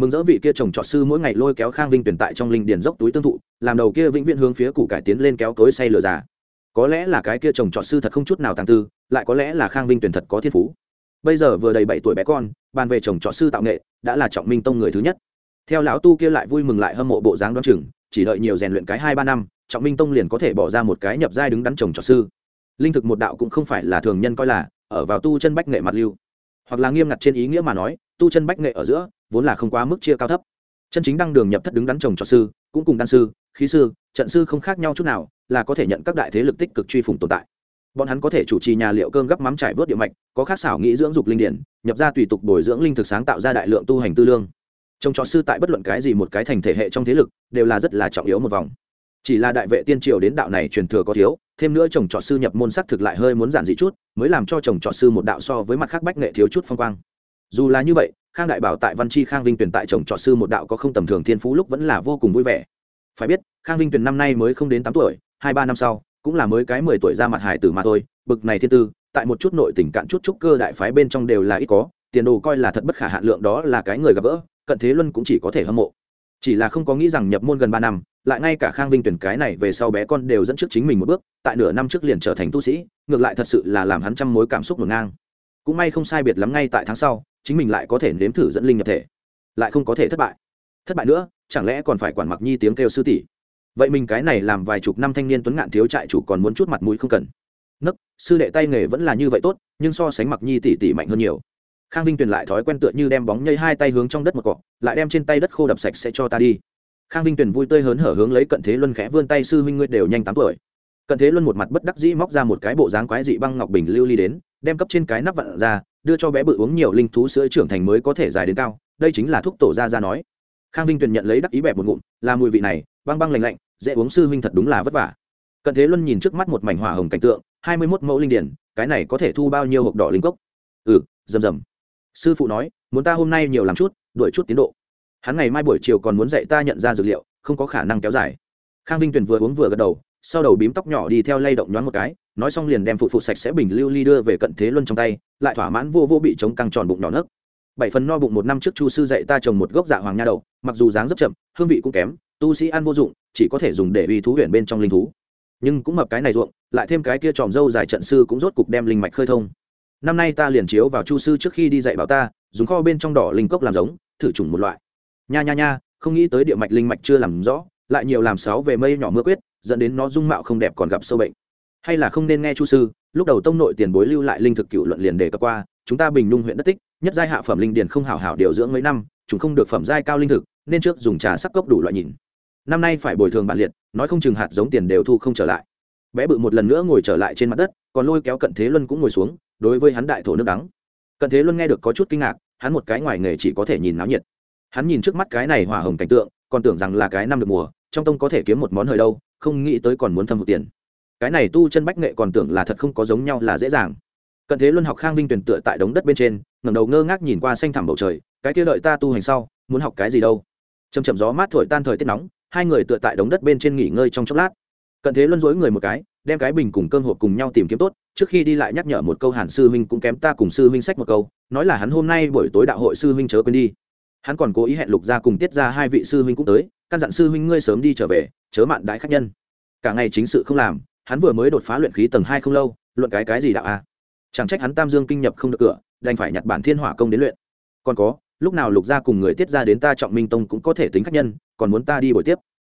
mừng rỡ vị kia chồng trọt sư mỗi ngày lôi kéo khang vinh tuyển tại trong linh điền dốc túi tương thụ, làm đầu kia vĩnh viễn hướng phía củ cải tiến lên kéo tối say lửa già. Có lẽ là cái kia chồng trọt sư thật không chút nào tàng tư, lại có lẽ là khang vinh tuyển thật có thiên phú. Bây giờ vừa đầy bảy tuổi bé con, bàn về chồng trọt sư tạo nghệ, đã là trọng minh tông người thứ nhất. Theo lão tu kia lại vui mừng lại hâm mộ bộ dáng đoan chừng, chỉ đợi nhiều rèn luyện cái hai ba năm, trọng minh tông liền có thể bỏ ra một cái nhập giai đứng đắn chồng trọt sư. Linh thực một đạo cũng không phải là thường nhân coi là, ở vào tu chân bách nghệ mặt lưu. Hoặc là nghiêm ngặt trên ý nghĩa mà nói, tu chân bách nghệ ở giữa vốn là không quá mức chia cao thấp. Chân chính đăng đường nhập thất đứng đắn chồng trọt sư, cũng cùng đan sư, khí sư, trận sư không khác nhau chút nào, là có thể nhận các đại thế lực tích cực truy phủng tồn tại. Bọn hắn có thể chủ trì nhà liệu cơm gấp mắm trải vớt địa mạch, có khác xảo nghĩ dưỡng dục linh điển, nhập ra tùy tục bồi dưỡng linh thực sáng tạo ra đại lượng tu hành tư lương. Trồng trọt sư tại bất luận cái gì một cái thành thể hệ trong thế lực, đều là rất là trọng yếu một vòng. Chỉ là đại vệ tiên triều đến đạo này truyền thừa có thiếu, thêm nữa trồng trọt sư nhập môn sắc thực lại hơi muốn giản dị chút, mới làm cho trồng trọt sư một đạo so với mặt khác bách nghệ thiếu chút phong quang. Dù là như vậy khang đại bảo tại văn chi khang vinh tuyển tại chồng trọt sư một đạo có không tầm thường thiên phú lúc vẫn là vô cùng vui vẻ. Phải biết, khang vinh tuyển năm nay mới không đến tám tuổi, hai ba năm sau, cũng là mới cái mười tuổi ra mặt hải tử mà thôi. Bực này thiên tư, tại một chút nội tình cạn chút trúc cơ đại phái bên trong đều là ít có. Tiền đồ coi là thật bất khả hạn lượng đó là cái người gặp gỡ, cận thế luân cũng chỉ có thể hâm mộ. Chỉ là không có nghĩ rằng nhập môn gần ba năm, lại ngay cả khang vinh tuyển cái này về sau bé con đều dẫn trước chính mình một bước, tại nửa năm trước liền trở thành tu sĩ, ngược lại thật sự là làm hắn trăm mối cảm xúc ngổn ngang. Cũng may không sai biệt lắm ngay tại tháng sau chính mình lại có thể nếm thử dẫn linh nhập thể, lại không có thể thất bại. Thất bại nữa, chẳng lẽ còn phải quản mặc nhi tiếng kêu sư tỷ? Vậy mình cái này làm vài chục năm thanh niên tuấn ngạn thiếu trại chủ còn muốn chút mặt mũi không cần. Nấc, sư đệ tay nghề vẫn là như vậy tốt, nhưng so sánh mặc nhi tỷ tỷ mạnh hơn nhiều. Khang vinh tuyền lại thói quen tựa như đem bóng nhây hai tay hướng trong đất một cọ, lại đem trên tay đất khô đập sạch sẽ cho ta đi. Khang vinh tuyền vui tươi hớn hở hướng lấy cận thế luân khẽ vươn tay, sư huynh ngươi đều nhanh tám tuổi. Cận thế luân một mặt bất đắc dĩ móc ra một cái bộ dáng quái dị băng ngọc bình lưu ly đến đem cấp trên cái nắp vặn ra, đưa cho bé bự uống nhiều linh thú sữa trưởng thành mới có thể dài đến cao, đây chính là thuốc tổ ra ra nói. Khang vinh tuyền nhận lấy đắc ý bẹp một ngụm, là mùi vị này, băng băng lạnh lạnh, dễ uống sư huynh thật đúng là vất vả. Cận thế luân nhìn trước mắt một mảnh hỏa hồng cảnh tượng, hai mươi mốt mẫu linh điển, cái này có thể thu bao nhiêu hộp đỏ linh cốc? Ừ rầm rầm. Sư phụ nói, muốn ta hôm nay nhiều làm chút, đuổi chút tiến độ. Hắn ngày mai buổi chiều còn muốn dạy ta nhận ra dược liệu, không có khả năng kéo dài. Khang vinh tuyền vừa uống vừa gật đầu sau đầu bím tóc nhỏ đi theo lay động nhoáng một cái nói xong liền đem phụ phụ sạch sẽ bình lưu ly đưa về cận thế luân trong tay lại thỏa mãn vô vô bị chống căng tròn bụng nhỏ nấc. Bảy phần no bụng một năm trước chu sư dạy ta trồng một gốc dạ hoàng nha đầu, mặc dù dáng rất chậm hương vị cũng kém tu sĩ ăn vô dụng chỉ có thể dùng để uy thú huyện bên trong linh thú. Nhưng cũng mập cái này ruộng lại thêm cái kia tròm dâu dài trận sư cũng rốt cục đem linh mạch khơi thông. Năm nay ta liền chiếu vào chu sư trước khi đi dạy bảo ta dùng kho bên trong đỏ linh cốc làm giống thử trùng một loại. Nha nha nha không nghĩ tới địa mạch linh mạch chưa làm rõ lại nhiều làm sáu về mây nhỏ mưa quyết dẫn đến nó dung mạo không đẹp còn gặp sâu bệnh. Hay là không nên nghe chu sư, lúc đầu tông nội tiền bối lưu lại linh thực cựu luận liền đề cập qua, chúng ta bình nhung huyện đất tích, nhất giai hạ phẩm linh điền không hảo hảo điều dưỡng mấy năm, chúng không được phẩm giai cao linh thực, nên trước dùng trà sắc cốc đủ loại nhìn. Năm nay phải bồi thường bản liệt, nói không chừng hạt giống tiền đều thu không trở lại. Bé bự một lần nữa ngồi trở lại trên mặt đất, còn lôi kéo cận thế luân cũng ngồi xuống, đối với hắn đại thổ nước đắng. Cận thế luân nghe được có chút kinh ngạc, hắn một cái ngoài nghề chỉ có thể nhìn náo nhiệt. Hắn nhìn trước mắt cái này hỏa hồng cảnh tượng, còn tưởng rằng là cái năm được mùa, trong tông có thể kiếm một món hời đâu không nghĩ tới còn muốn thâm hụt tiền. Cái này tu chân bách nghệ còn tưởng là thật không có giống nhau là dễ dàng. Cận thế luân học khang vinh tuyển tựa tại đống đất bên trên, ngẩng đầu ngơ ngác nhìn qua xanh thẳm bầu trời, cái kia đợi ta tu hành sau, muốn học cái gì đâu. Chầm chậm gió mát thổi tan thời tiết nóng, hai người tựa tại đống đất bên trên nghỉ ngơi trong chốc lát. Cận thế luân dối người một cái, đem cái bình cùng cơm hộp cùng nhau tìm kiếm tốt, trước khi đi lại nhắc nhở một câu hàn sư huynh cũng kém ta cùng sư huynh sách một câu, nói là hắn hôm nay buổi tối đạo hội sư huynh chớ quên đi. Hắn còn cố ý hẹn lục ra cùng tiết ra hai vị sư huynh cũng tới căn dặn sư huynh ngươi sớm đi trở về, chớ mạn đãi khách nhân. Cả ngày chính sự không làm, hắn vừa mới đột phá luyện khí tầng hai không lâu, luận cái cái gì đạo a? Chẳng trách hắn tam dương kinh nhập không được cửa, đành phải nhặt bản thiên hỏa công đến luyện. Còn có, lúc nào lục gia cùng người tiết ra đến ta trọng minh tông cũng có thể tính khách nhân, còn muốn ta đi buổi tiếp.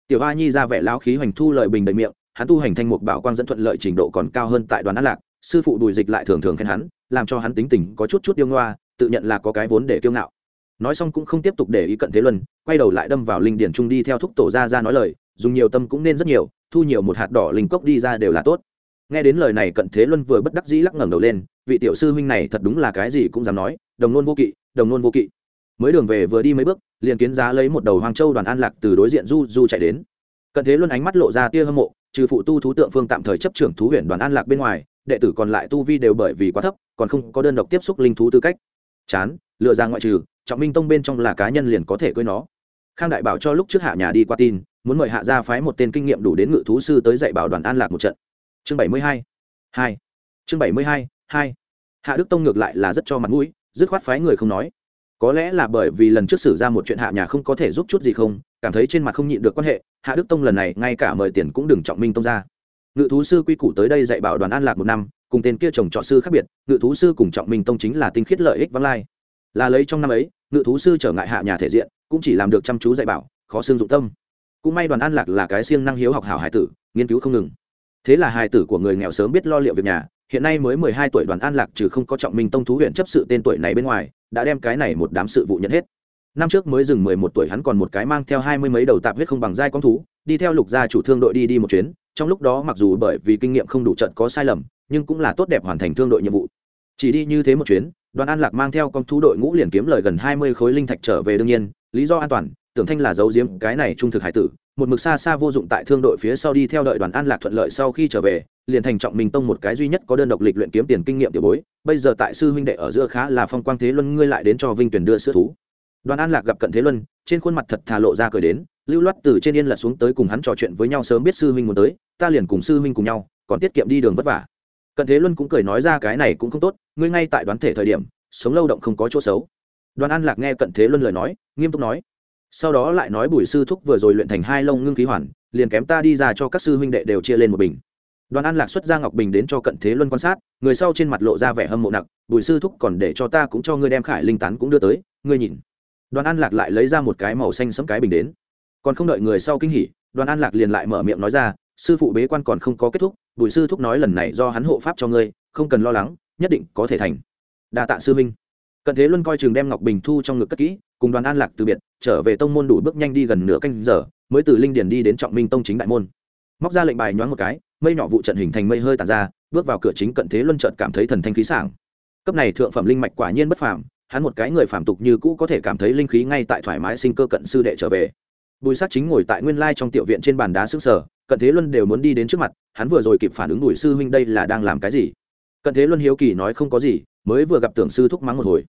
Tiểu a nhi ra vẻ lão khí hoành thu lợi bình đầy miệng, hắn tu hành thanh mục bảo quang dẫn thuận lợi trình độ còn cao hơn tại đoàn an lạc, sư phụ đùi dịch lại thường thường khen hắn, làm cho hắn tính tình có chút chút yêu ngoa, tự nhận là có cái vốn để kiêu ngạo nói xong cũng không tiếp tục để ý cận thế luân, quay đầu lại đâm vào linh điển trung đi theo thúc tổ ra ra nói lời, dùng nhiều tâm cũng nên rất nhiều, thu nhiều một hạt đỏ linh cốc đi ra đều là tốt. Nghe đến lời này cận thế luân vừa bất đắc dĩ lắc ngẩng đầu lên, vị tiểu sư huynh này thật đúng là cái gì cũng dám nói, đồng nôn vô kỵ, đồng nôn vô kỵ. Mới đường về vừa đi mấy bước, liền kiến giá lấy một đầu hoàng châu đoàn an lạc từ đối diện du du chạy đến. Cận thế luân ánh mắt lộ ra tia hâm mộ, trừ phụ tu thú tượng phương tạm thời chấp trưởng thú huyện đoàn an lạc bên ngoài, đệ tử còn lại tu vi đều bởi vì quá thấp, còn không có đơn độc tiếp xúc linh thú tư cách. Chán lựa ra ngoại trừ, trọng minh tông bên trong là cá nhân liền có thể cưới nó. Khang đại bảo cho lúc trước hạ nhà đi qua tin, muốn mời hạ gia phái một tên kinh nghiệm đủ đến ngự thú sư tới dạy bảo đoàn an lạc một trận. Chương bảy mươi hai hai. Chương bảy mươi hai hai. Hạ đức tông ngược lại là rất cho mặt mũi, dứt khoát phái người không nói. Có lẽ là bởi vì lần trước xử ra một chuyện hạ nhà không có thể giúp chút gì không, cảm thấy trên mặt không nhịn được quan hệ, hạ đức tông lần này ngay cả mời tiền cũng đừng trọng minh tông ra. Ngự thú sư quy củ tới đây dạy bảo đoàn an lạc một năm, cùng tên kia chồng trọ sư khác biệt, ngự thú sư cùng trọng minh tông chính là tinh khiết lợi ích vắng lai là lấy trong năm ấy, ngự thú sư trở ngại hạ nhà thể diện, cũng chỉ làm được chăm chú dạy bảo, khó xương dụng tâm. Cũng may đoàn an lạc là cái siêng năng hiếu học hảo hải tử, nghiên cứu không ngừng. Thế là hải tử của người nghèo sớm biết lo liệu việc nhà, hiện nay mới mười hai tuổi đoàn an lạc trừ không có trọng minh tông thú huyện chấp sự tên tuổi này bên ngoài, đã đem cái này một đám sự vụ nhận hết. Năm trước mới dừng mười một tuổi hắn còn một cái mang theo hai mươi mấy đầu tạp huyết không bằng dai con thú, đi theo lục gia chủ thương đội đi đi một chuyến, trong lúc đó mặc dù bởi vì kinh nghiệm không đủ trận có sai lầm, nhưng cũng là tốt đẹp hoàn thành thương đội nhiệm vụ. Chỉ đi như thế một chuyến đoàn an lạc mang theo con thú đội ngũ liền kiếm lời gần hai mươi khối linh thạch trở về đương nhiên, lý do an toàn, tưởng thanh là giấu giếm cái này trung thực hải tử, một mực xa xa vô dụng tại thương đội phía sau đi theo đợi đoàn an lạc thuận lợi sau khi trở về, liền thành trọng minh tông một cái duy nhất có đơn độc lịch luyện kiếm tiền kinh nghiệm tiểu bối, bây giờ tại sư huynh đệ ở giữa khá là phong quang thế luân ngươi lại đến cho vinh tuyển đưa sữa thú. Đoàn an lạc gặp cận thế luân, trên khuôn mặt thật thà lộ ra cười đến, lưu loát từ trên yên lật xuống tới cùng hắn trò chuyện với nhau sớm biết sư huynh muốn tới, ta liền cùng sư huynh cùng nhau, còn tiết kiệm đi đường vất vả cận thế luân cũng cười nói ra cái này cũng không tốt, ngươi ngay tại đoán thể thời điểm, sống lâu động không có chỗ xấu. Đoàn an lạc nghe cận thế luân lời nói, nghiêm túc nói. Sau đó lại nói bùi sư thúc vừa rồi luyện thành hai lông ngưng khí hoàn, liền kém ta đi ra cho các sư huynh đệ đều chia lên một bình. Đoàn an lạc xuất ra ngọc bình đến cho cận thế luân quan sát, người sau trên mặt lộ ra vẻ hâm mộ nặng, bùi sư thúc còn để cho ta cũng cho ngươi đem khải linh tán cũng đưa tới, ngươi nhìn. Đoàn an lạc lại lấy ra một cái màu xanh sẫm cái bình đến. Còn không đợi người sau kinh hỉ, đoàn an lạc liền lại mở miệng nói ra sư phụ bế quan còn không có kết thúc, bùi sư thúc nói lần này do hắn hộ pháp cho ngươi, không cần lo lắng, nhất định có thể thành. Đa tạ sư minh cận thế luân coi chừng đem ngọc bình thu trong ngực cất kỹ, cùng đoàn an lạc từ biệt, trở về tông môn đủ bước nhanh đi gần nửa canh giờ, mới từ linh điền đi đến trọng minh tông chính đại môn. Móc ra lệnh bài nhoáng một cái, mây nhỏ vụ trận hình thành mây hơi tàn ra, bước vào cửa chính cận thế luân trợt cảm thấy thần thanh khí sảng. Cấp này thượng phẩm linh mạch quả nhiên bất phàm, hắn một cái người phàm tục như cũ có thể cảm thấy linh khí ngay tại thoải mái sinh cơ cận sư đệ trở về. Bùi sát chính ngồi tại nguyên lai trong tiểu viện trên bàn đá xứ sở cận thế luân đều muốn đi đến trước mặt, hắn vừa rồi kịp phản ứng bùi sư huynh đây là đang làm cái gì? Cận thế luân hiếu kỳ nói không có gì, mới vừa gặp tưởng sư thúc mắng một hồi.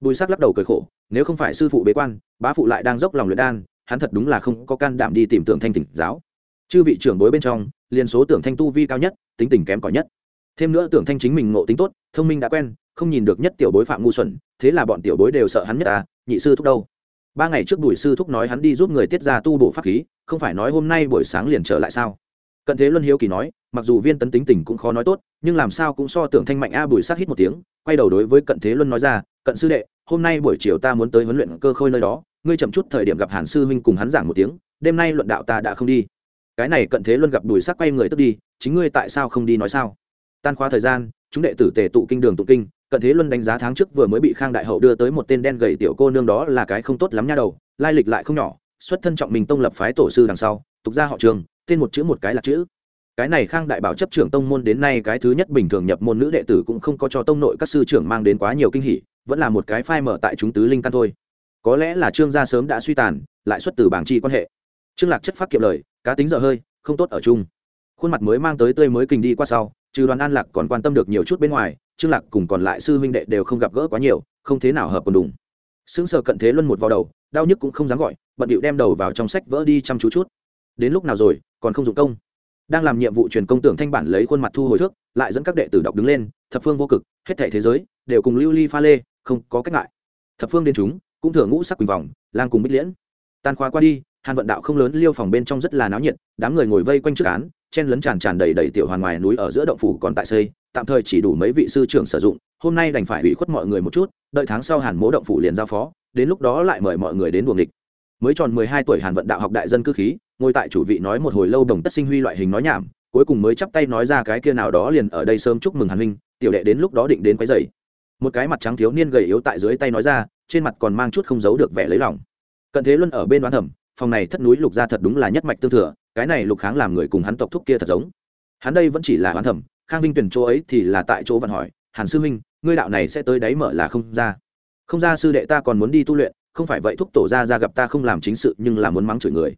Bùi sắc lắc đầu cười khổ, nếu không phải sư phụ bế quan, bá phụ lại đang dốc lòng luyện đan, hắn thật đúng là không có can đảm đi tìm tưởng thanh tỉnh giáo. Chư vị trưởng bối bên trong, liền số tưởng thanh tu vi cao nhất, tính tình kém cỏi nhất. Thêm nữa tưởng thanh chính mình ngộ tính tốt, thông minh đã quen, không nhìn được nhất tiểu bối phạm ngu xuẩn, thế là bọn tiểu bối đều sợ hắn nhất à nhị sư thúc đâu? Ba ngày trước bùi sư thúc nói hắn đi giúp người tiết ra tu bổ pháp khí, không phải nói hôm nay buổi sáng liền trở lại sao? Cận thế luân hiếu kỳ nói, mặc dù viên tấn tính tình cũng khó nói tốt, nhưng làm sao cũng so tưởng thanh mạnh a bùi sát hít một tiếng, quay đầu đối với cận thế luân nói ra, cận sư đệ, hôm nay buổi chiều ta muốn tới huấn luyện cơ khôi nơi đó, ngươi chậm chút thời điểm gặp hàn sư huynh cùng hắn giảng một tiếng, đêm nay luận đạo ta đã không đi. Cái này cận thế luân gặp bùi sắc quay người tức đi, chính ngươi tại sao không đi nói sao? Tan khóa thời gian, chúng đệ tử tề tụ kinh đường tụ kinh cận thế luân đánh giá tháng trước vừa mới bị khang đại hậu đưa tới một tên đen gầy tiểu cô nương đó là cái không tốt lắm nha đầu, lai lịch lại không nhỏ, xuất thân trọng mình tông lập phái tổ sư đằng sau, tục ra họ trường, tên một chữ một cái là chữ. Cái này khang đại bảo chấp trưởng tông môn đến nay cái thứ nhất bình thường nhập môn nữ đệ tử cũng không có cho tông nội các sư trưởng mang đến quá nhiều kinh hỉ, vẫn là một cái phai mở tại chúng tứ linh căn thôi. Có lẽ là trương gia sớm đã suy tàn, lại xuất từ bảng chi quan hệ. Trương lạc chất phát kiệm lời, cá tính dở hơi, không tốt ở chung. Khuôn mặt mới mang tới tươi mới kinh đi qua sau, trừ đoàn an lạc còn quan tâm được nhiều chút bên ngoài trương lạc cùng còn lại sư huynh đệ đều không gặp gỡ quá nhiều, không thế nào hợp còn đùng. Sững sờ cận thế luân một vào đầu, đau nhức cũng không dám gọi, bận điệu đem đầu vào trong sách vỡ đi chăm chú chút. Đến lúc nào rồi, còn không dụng công. Đang làm nhiệm vụ truyền công tưởng thanh bản lấy khuôn mặt thu hồi thước, lại dẫn các đệ tử đọc đứng lên, thập phương vô cực, hết thảy thế giới, đều cùng lưu ly pha lê, không có cách ngại. Thập phương đến chúng, cũng thừa ngũ sắc quỳnh vòng, lang cùng bích liễn. Tan khóa qua đi, hàn vận đạo không lớn, liêu phòng bên trong rất là náo nhiệt, đám người ngồi vây quanh trước án chen lấn tràn tràn đầy đầy tiểu hoàn ngoài núi ở giữa động phủ còn tại xây, tạm thời chỉ đủ mấy vị sư trưởng sử dụng, hôm nay đành phải ủy khuất mọi người một chút, đợi tháng sau hàn mỗ động phủ liền giao phó, đến lúc đó lại mời mọi người đến buồng địch. Mới tròn mười hai tuổi hàn vận đạo học đại dân cư khí, ngồi tại chủ vị nói một hồi lâu đồng tất sinh huy loại hình nói nhảm, cuối cùng mới chắp tay nói ra cái kia nào đó liền ở đây sớm chúc mừng hàn huynh tiểu đệ đến lúc đó định đến quấy dày một cái mặt trắng thiếu niên gầy yếu tại dưới tay nói ra, trên mặt còn mang chút không giấu được vẻ lấy lòng. Cận thế luân ở bên đoán thẩm phòng này thất núi lục ra thật đúng là nhất mạch tương thừa cái này lục kháng làm người cùng hắn tộc thúc kia thật giống. Hắn đây vẫn chỉ là hoán thẩm, khang vinh tuyển chỗ ấy thì là tại chỗ vận hỏi, hàn sư huynh, ngươi đạo này sẽ tới đáy mở là không ra. Không ra sư đệ ta còn muốn đi tu luyện, không phải vậy thúc tổ ra ra gặp ta không làm chính sự nhưng là muốn mắng chửi người.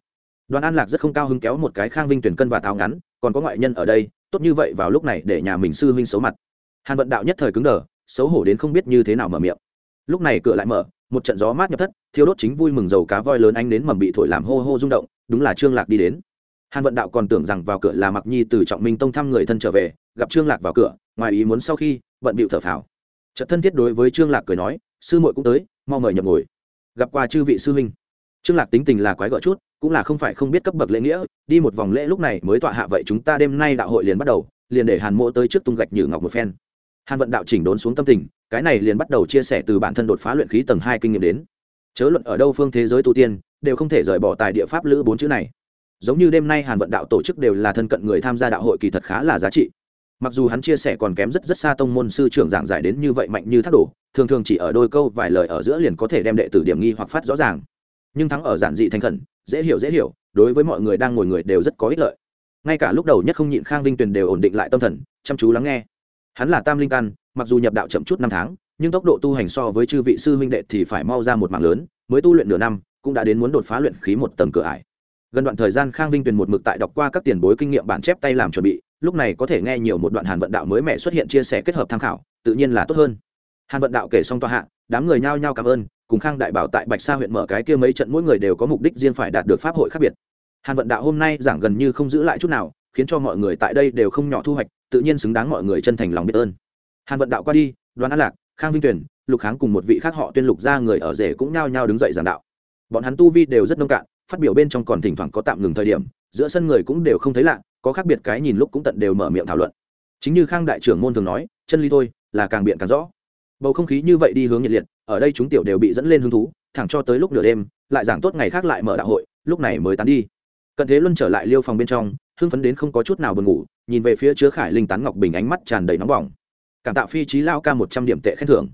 Đoàn an lạc rất không cao hứng kéo một cái khang vinh tuyển cân và tháo ngắn, còn có ngoại nhân ở đây, tốt như vậy vào lúc này để nhà mình sư huynh xấu mặt. Hàn vận đạo nhất thời cứng đờ, xấu hổ đến không biết như thế nào mở miệng. Lúc này cửa lại mở, một trận gió mát nhập thất, thiêu đốt chính vui mừng dầu cá voi lớn anh đến mầm bị thổi làm hô hô rung động, đúng là trương lạc đi đến hàn vận đạo còn tưởng rằng vào cửa là mặc nhi từ trọng minh tông thăm người thân trở về, gặp trương lạc vào cửa, ngoài ý muốn sau khi vận bịu thở phào. Trận thân thiết đối với trương lạc cười nói, sư muội cũng tới, mau mời nhập ngồi. Gặp qua chư vị sư huynh. Trương lạc tính tình là quái gợ chút, cũng là không phải không biết cấp bậc lễ nghĩa, đi một vòng lễ lúc này mới tọa hạ vậy chúng ta đêm nay đạo hội liền bắt đầu, liền để hàn mộ tới trước tung gạch như ngọc một phen. Hàn vận đạo chỉnh đốn xuống tâm tình, cái này liền bắt đầu chia sẻ từ bản thân đột phá luyện khí tầng hai kinh nghiệm đến. Chớ luận ở đâu phương thế giới tu tiên, đều không thể rời bỏ tài địa pháp lữ bốn chữ này giống như đêm nay hàn vận đạo tổ chức đều là thân cận người tham gia đạo hội kỳ thật khá là giá trị. Mặc dù hắn chia sẻ còn kém rất rất xa tông môn sư trưởng giảng giải đến như vậy mạnh như thác đổ, thường thường chỉ ở đôi câu vài lời ở giữa liền có thể đem đệ tử điểm nghi hoặc phát rõ ràng. Nhưng thắng ở giản dị thành khẩn, dễ hiểu dễ hiểu, đối với mọi người đang ngồi người đều rất có ích lợi. Ngay cả lúc đầu nhất không nhịn khang vinh tuyền đều ổn định lại tâm thần, chăm chú lắng nghe. Hắn là tam linh căn, mặc dù nhập đạo chậm chút năm tháng, nhưng tốc độ tu hành so với chư vị sư huynh đệ thì phải mau ra một mạng lớn, mới tu luyện nửa năm, cũng đã đến muốn đột phá luyện khí một tầng cửa ải gần đoạn thời gian khang vinh tuyền một mực tại đọc qua các tiền bối kinh nghiệm bản chép tay làm chuẩn bị, lúc này có thể nghe nhiều một đoạn hàn vận đạo mới mẻ xuất hiện chia sẻ kết hợp tham khảo, tự nhiên là tốt hơn. Hàn vận đạo kể xong tòa hạ, đám người nhao nhao cảm ơn, cùng khang đại bảo tại bạch sa huyện mở cái kia mấy trận mỗi người đều có mục đích riêng phải đạt được pháp hội khác biệt. Hàn vận đạo hôm nay giảng gần như không giữ lại chút nào, khiến cho mọi người tại đây đều không nhỏ thu hoạch, tự nhiên xứng đáng mọi người chân thành lòng biết ơn. Hàn vận đạo qua đi, đoàn an lạc, khang vinh tuyển, lục kháng cùng một vị khác họ tuyên lục ra người ở rể cũng nhao nhao đứng dậy giảng đạo. Bọn hắn tu vi đều rất nông cạn phát biểu bên trong còn thỉnh thoảng có tạm ngừng thời điểm, giữa sân người cũng đều không thấy lạ, có khác biệt cái nhìn lúc cũng tận đều mở miệng thảo luận. Chính như khang đại trưởng môn thường nói, chân ly thôi, là càng biện càng rõ. Bầu không khí như vậy đi hướng nhiệt liệt, ở đây chúng tiểu đều bị dẫn lên hứng thú, thẳng cho tới lúc nửa đêm, lại giảng tốt ngày khác lại mở đạo hội, lúc này mới tán đi. Cận thế luân trở lại liêu phòng bên trong, hưng phấn đến không có chút nào buồn ngủ, nhìn về phía chứa khải linh tán ngọc bình ánh mắt tràn đầy nóng bỏng. Cảm tạ phi trí lao ca một trăm điểm tệ khen thưởng.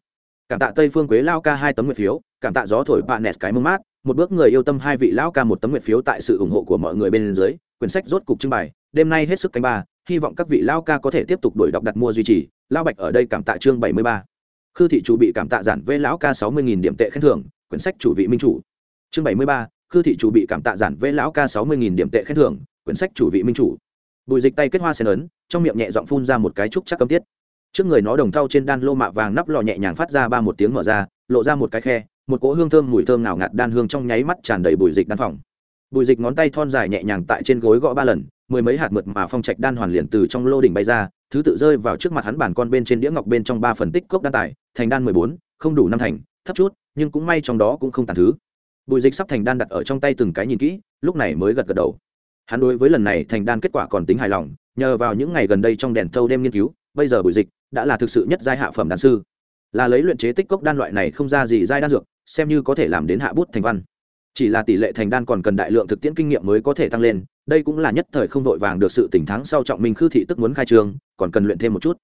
Cảm tạ tây phương quế lao ca hai tấm nguyệt phiếu, cảm tạ gió thổi bạn nẹt cái mông mát một bước người yêu tâm hai vị lão ca một tấm nguyện phiếu tại sự ủng hộ của mọi người bên dưới, quyển sách rốt cục trưng bày, đêm nay hết sức canh ba, hy vọng các vị lão ca có thể tiếp tục đổi đọc đặt mua duy trì, lão bạch ở đây cảm tạ chương bảy mươi ba. Khư thị chủ bị cảm tạ giản vê lão ca sáu mươi nghìn điểm tệ khen thưởng, quyển sách chủ vị minh chủ. Chương bảy mươi ba, khư thị chủ bị cảm tạ giản vê lão ca sáu mươi nghìn điểm tệ khen thưởng, quyển sách chủ vị minh chủ. Bùi dịch tay kết hoa sen ấn, trong miệng nhẹ giọng phun ra một cái trúc chắc cấm tiết. Trước người nó đồng thau trên đan lô mạ vàng nắp lò nhẹ nhàng phát ra ba một tiếng mở ra, lộ ra một cái khe một cỗ hương thơm mùi thơm nào ngạt đan hương trong nháy mắt tràn đầy bùi dịch đan phòng. Bùi dịch ngón tay thon dài nhẹ nhàng tại trên gối gõ ba lần, mười mấy hạt mượt mà phong trạch đan hoàn liền từ trong lô đỉnh bay ra, thứ tự rơi vào trước mặt hắn bản con bên trên đĩa ngọc bên trong ba phần tích cốc đan tài, thành đan mười bốn, không đủ năm thành, thấp chút, nhưng cũng may trong đó cũng không tàn thứ. Bùi dịch sắp thành đan đặt ở trong tay từng cái nhìn kỹ, lúc này mới gật gật đầu. Hắn đối với lần này thành đan kết quả còn tính hài lòng, nhờ vào những ngày gần đây trong đèn thâu đêm nghiên cứu, bây giờ bùi dịch đã là thực sự nhất giai hạ phẩm đan sư. Là lấy luyện chế tích cốc đan loại này không ra gì giai đan dược xem như có thể làm đến hạ bút thành văn. Chỉ là tỷ lệ thành đan còn cần đại lượng thực tiễn kinh nghiệm mới có thể tăng lên, đây cũng là nhất thời không vội vàng được sự tỉnh thắng sau trọng minh khư thị tức muốn khai trường, còn cần luyện thêm một chút.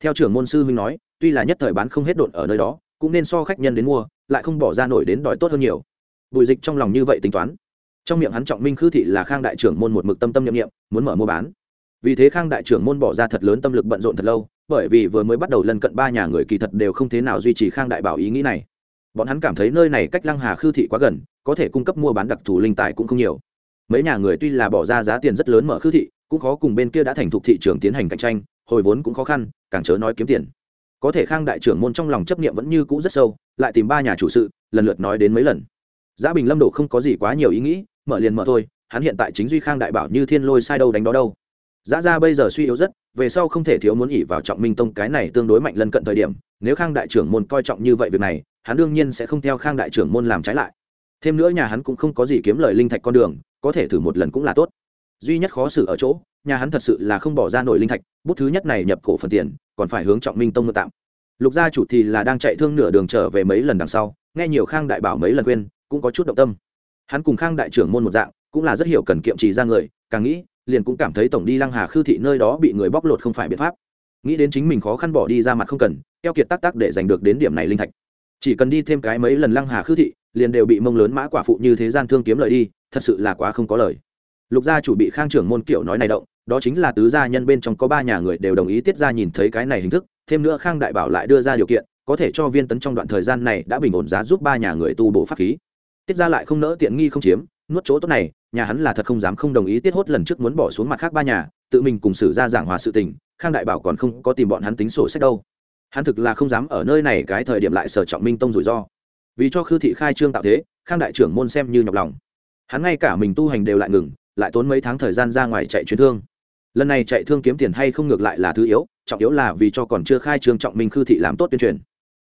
Theo trưởng môn sư huynh nói, tuy là nhất thời bán không hết độn ở nơi đó, cũng nên so khách nhân đến mua, lại không bỏ ra nổi đến đòi tốt hơn nhiều. Bùi dịch trong lòng như vậy tính toán. Trong miệng hắn trọng minh khư thị là khang đại trưởng môn một mực tâm tâm nhiệm nghiệm muốn mở mua bán. Vì thế khang đại trưởng môn bỏ ra thật lớn tâm lực bận rộn thật lâu, bởi vì vừa mới bắt đầu lần cận ba nhà người kỳ thật đều không thế nào duy trì khang đại bảo ý nghĩ này bọn hắn cảm thấy nơi này cách lăng hà khư thị quá gần, có thể cung cấp mua bán đặc thù linh tài cũng không nhiều. Mấy nhà người tuy là bỏ ra giá tiền rất lớn mở khư thị, cũng khó cùng bên kia đã thành thục thị trường tiến hành cạnh tranh, hồi vốn cũng khó khăn, càng chớ nói kiếm tiền. Có thể khang đại trưởng môn trong lòng chấp niệm vẫn như cũ rất sâu, lại tìm ba nhà chủ sự, lần lượt nói đến mấy lần. Giá bình lâm đổ không có gì quá nhiều ý nghĩ, mở liền mở thôi, hắn hiện tại chính duy khang đại bảo như thiên lôi sai đâu đánh đó đâu. Giá ra bây giờ suy yếu rất, về sau không thể thiếu muốn ỉ vào trọng minh tông cái này tương đối mạnh lân cận thời điểm, nếu khang đại trưởng môn coi trọng như vậy việc này hắn đương nhiên sẽ không theo khang đại trưởng môn làm trái lại. Thêm nữa nhà hắn cũng không có gì kiếm lời linh thạch con đường, có thể thử một lần cũng là tốt. Duy nhất khó xử ở chỗ, nhà hắn thật sự là không bỏ ra nổi linh thạch, bút thứ nhất này nhập cổ phần tiền, còn phải hướng trọng minh tông mượn tạm. Lục gia chủ thì là đang chạy thương nửa đường trở về mấy lần đằng sau, nghe nhiều khang đại bảo mấy lần khuyên, cũng có chút động tâm. Hắn cùng khang đại trưởng môn một dạng, cũng là rất hiểu cần kiệm trì ra người, càng nghĩ, liền cũng cảm thấy tổng đi lăng hà khư thị nơi đó bị người bóc lột không phải biện pháp. Nghĩ đến chính mình khó khăn bỏ đi ra mặt không cần, keo kiệt tắc tắc để giành được đến điểm này linh thạch chỉ cần đi thêm cái mấy lần lăng hà khư thị, liền đều bị mông lớn mã quả phụ như thế gian thương kiếm lời đi, thật sự là quá không có lời. Lục gia chủ bị khang trưởng môn kiểu nói này động, đó chính là tứ gia nhân bên trong có ba nhà người đều đồng ý tiết ra nhìn thấy cái này hình thức, thêm nữa khang đại bảo lại đưa ra điều kiện, có thể cho viên tấn trong đoạn thời gian này đã bình ổn giá giúp ba nhà người tu bổ pháp khí. Tiết ra lại không nỡ tiện nghi không chiếm, nuốt chỗ tốt này, nhà hắn là thật không dám không đồng ý tiết hốt lần trước muốn bỏ xuống mặt khác ba nhà, tự mình cùng xử ra giảng hòa sự tình, khang đại bảo còn không có tìm bọn hắn tính sổ sách đâu hắn thực là không dám ở nơi này cái thời điểm lại sở trọng minh tông rủi ro. Vì cho khư thị khai trương tạo thế, khang đại trưởng môn xem như nhọc lòng. Hắn ngay cả mình tu hành đều lại ngừng, lại tốn mấy tháng thời gian ra ngoài chạy chuyến thương. Lần này chạy thương kiếm tiền hay không ngược lại là thứ yếu, trọng yếu là vì cho còn chưa khai trương trọng minh khư thị làm tốt tuyên truyền.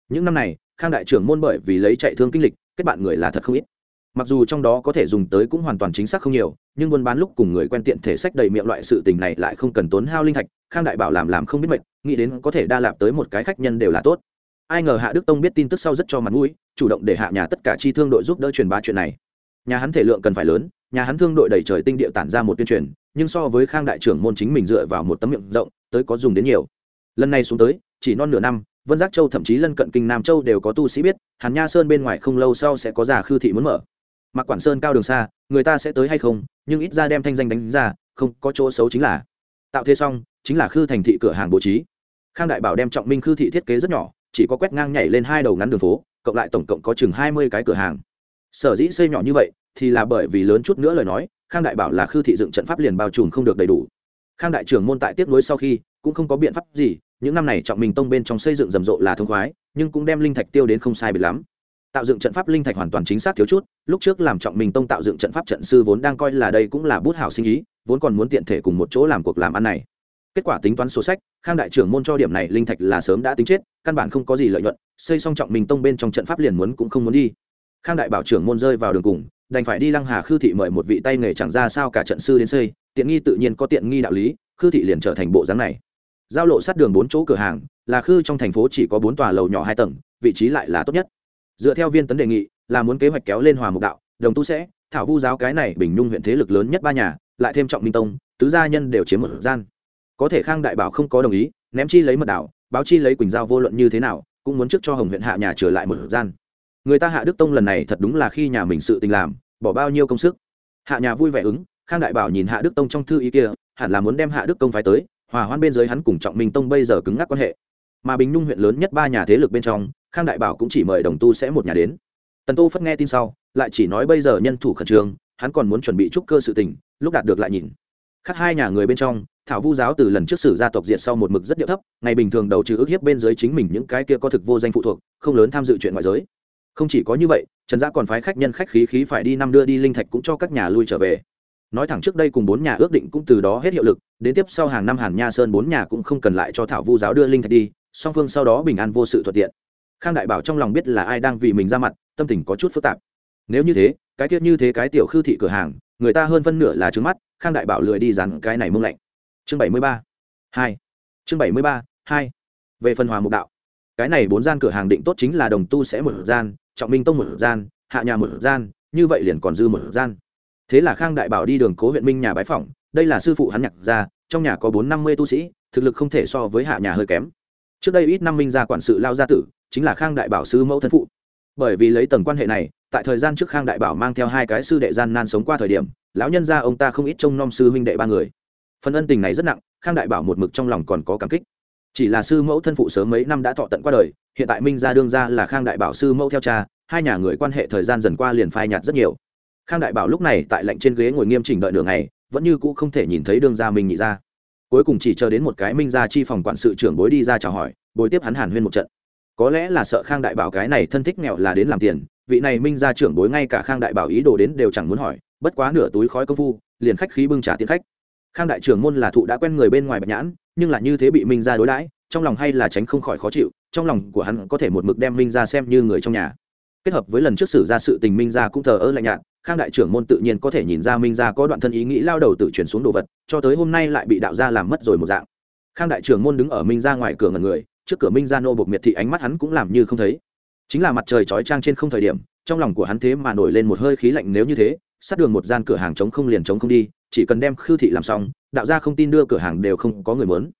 Những năm này, khang đại trưởng môn bởi vì lấy chạy thương kinh lịch, kết bạn người là thật không ít. Mặc dù trong đó có thể dùng tới cũng hoàn toàn chính xác không nhiều, nhưng buôn bán lúc cùng người quen tiện thể sách đầy miệng loại sự tình này lại không cần tốn hao linh thạch, khang đại bảo làm làm không biết mệt nghĩ đến có thể đa lạp tới một cái khách nhân đều là tốt. Ai ngờ hạ đức tông biết tin tức sau rất cho mặt mũi, chủ động để hạ nhà tất cả chi thương đội giúp đỡ truyền bá chuyện này. Nhà hắn thể lượng cần phải lớn, nhà hắn thương đội đầy trời tinh địa tản ra một tuyên truyền, nhưng so với khang đại trưởng môn chính mình dựa vào một tấm miệng rộng, tới có dùng đến nhiều. Lần này xuống tới, chỉ non nửa năm, vân giác châu thậm chí lân cận kinh nam châu đều có tu sĩ biết, hàn nha sơn bên ngoài không lâu sau sẽ có giả khư thị muốn mở. Mặc quản sơn cao đường xa, người ta sẽ tới hay không, nhưng ít ra đem thanh danh đánh ra, không có chỗ xấu chính là. Tạo thế xong, chính là khư thành thị cửa hàng bố trí khang đại bảo đem trọng minh khư thị thiết kế rất nhỏ, chỉ có quét ngang nhảy lên hai đầu ngắn đường phố, cộng lại tổng cộng có chừng hai mươi cái cửa hàng. Sở dĩ xây nhỏ như vậy, thì là bởi vì lớn chút nữa lời nói, khang đại bảo là khư thị dựng trận pháp liền bao trùm không được đầy đủ. Khang đại trưởng môn tại tiếp nối sau khi, cũng không có biện pháp gì, những năm này trọng minh tông bên trong xây dựng rầm rộ là thông khoái, nhưng cũng đem linh thạch tiêu đến không sai biệt lắm. Tạo dựng trận pháp linh thạch hoàn toàn chính xác thiếu chút, lúc trước làm trọng minh tông tạo dựng trận pháp trận sư vốn đang coi là đây cũng là bút hảo sinh ý, vốn còn muốn tiện thể cùng một chỗ làm cuộc làm ăn này kết quả tính toán sổ sách, khang đại trưởng môn cho điểm này linh thạch là sớm đã tính chết, căn bản không có gì lợi nhuận, xây xong trọng minh tông bên trong trận pháp liền muốn cũng không muốn đi. Khang đại bảo trưởng môn rơi vào đường cùng, đành phải đi lăng hà khư thị mời một vị tay nghề chẳng ra sao cả trận sư đến xây, tiện nghi tự nhiên có tiện nghi đạo lý, khư thị liền trở thành bộ dáng này. Giao lộ sát đường bốn chỗ cửa hàng, là khư trong thành phố chỉ có bốn tòa lầu nhỏ hai tầng, vị trí lại là tốt nhất. Dựa theo viên tấn đề nghị, là muốn kế hoạch kéo lên hòa mục đạo, đồng tu sẽ, thảo vu giáo cái này bình nhung huyện thế lực lớn nhất ba nhà, lại thêm trọng minh tông, tứ gia nhân đều chiếm một gian có thể khang đại bảo không có đồng ý, ném chi lấy mật đảo, báo chi lấy quỳnh giao vô luận như thế nào, cũng muốn trước cho hồng huyện hạ nhà trở lại một gian. Người ta hạ đức tông lần này thật đúng là khi nhà mình sự tình làm, bỏ bao nhiêu công sức. Hạ nhà vui vẻ ứng, khang đại bảo nhìn hạ đức tông trong thư ý kia, hẳn là muốn đem hạ đức công phái tới, hòa hoan bên dưới hắn cùng trọng minh tông bây giờ cứng ngắc quan hệ. Mà bình nhung huyện lớn nhất ba nhà thế lực bên trong, khang đại bảo cũng chỉ mời đồng tu sẽ một nhà đến. Tần tô phất nghe tin sau, lại chỉ nói bây giờ nhân thủ khẩn trương, hắn còn muốn chuẩn bị trúc cơ sự tình, lúc đạt được lại nhìn khác hai nhà người bên trong, thảo vu giáo từ lần trước sử gia tộc diệt sau một mực rất điệu thấp, ngày bình thường đầu trừ ước hiếp bên dưới chính mình những cái kia có thực vô danh phụ thuộc, không lớn tham dự chuyện ngoại giới. Không chỉ có như vậy, trần gia còn phái khách nhân khách khí khí phải đi năm đưa đi linh thạch cũng cho các nhà lui trở về. Nói thẳng trước đây cùng bốn nhà ước định cũng từ đó hết hiệu lực, đến tiếp sau hàng năm hàn nha sơn bốn nhà cũng không cần lại cho thảo vu giáo đưa linh thạch đi, song phương sau đó bình an vô sự thuận tiện. Khang đại bảo trong lòng biết là ai đang vì mình ra mặt, tâm tình có chút phức tạp. Nếu như thế, cái tiết như thế cái tiểu khư thị cửa hàng, người ta hơn phân nửa là trứng mắt khang đại bảo lười đi dán cái này mông lạnh. Chương bảy mươi ba, hai. Chương bảy mươi ba, hai. Về phần hòa mục đạo. Cái này bốn gian cửa hàng định tốt chính là đồng tu sẽ một gian, trọng minh tông một gian, hạ nhà một gian, như vậy liền còn dư một gian. Thế là khang đại bảo đi đường cố huyện minh nhà bái phỏng, đây là sư phụ hắn nhặt ra, trong nhà có bốn năm mươi tu sĩ, thực lực không thể so với hạ nhà hơi kém. Trước đây ít năm minh gia quản sự lao gia tử, chính là khang đại bảo sư mẫu thân phụ. Bởi vì lấy tầng quan hệ này, tại thời gian trước khang đại bảo mang theo hai cái sư đệ gian nan sống qua thời điểm lão nhân gia ông ta không ít trông nom sư huynh đệ ba người. Phần ân tình này rất nặng, khang đại bảo một mực trong lòng còn có cảm kích. Chỉ là sư mẫu thân phụ sớm mấy năm đã thọ tận qua đời, hiện tại minh gia đương ra là khang đại bảo sư mẫu theo cha, hai nhà người quan hệ thời gian dần qua liền phai nhạt rất nhiều. Khang đại bảo lúc này tại lạnh trên ghế ngồi nghiêm chỉnh đợi nửa ngày, vẫn như cũ không thể nhìn thấy đương gia minh nhị ra cuối cùng chỉ chờ đến một cái minh gia chi phòng quản sự trưởng bối đi ra chào hỏi, bồi tiếp hắn hàn huyên một trận. Có lẽ là sợ khang đại bảo cái này thân thích nghèo là đến làm tiền, vị này minh gia trưởng bối ngay cả khang đại bảo ý đồ đến đều chẳng muốn hỏi bất quá nửa túi khói công phu, liền khách khí bưng trả tiền khách. Khang đại trưởng môn là thụ đã quen người bên ngoài bạch nhãn, nhưng là như thế bị minh gia đối đãi, trong lòng hay là tránh không khỏi khó chịu, trong lòng của hắn có thể một mực đem minh gia xem như người trong nhà. Kết hợp với lần trước xử ra sự tình minh gia cũng thờ ơ lạnh nhạt, khang đại trưởng môn tự nhiên có thể nhìn ra minh gia có đoạn thân ý nghĩ lao đầu tự chuyển xuống đồ vật, cho tới hôm nay lại bị đạo gia làm mất rồi một dạng. Khang đại trưởng môn đứng ở minh gia ngoài cửa ngần người, trước cửa minh gia nô bộc miệt thị ánh mắt hắn cũng làm như không thấy. Chính là mặt trời chói trang trên không thời điểm, trong lòng của hắn thế mà nổi lên một hơi khí lạnh nếu như thế sát đường một gian cửa hàng chống không liền chống không đi, chỉ cần đem khư thị làm xong, đạo gia không tin đưa cửa hàng đều không có người muốn.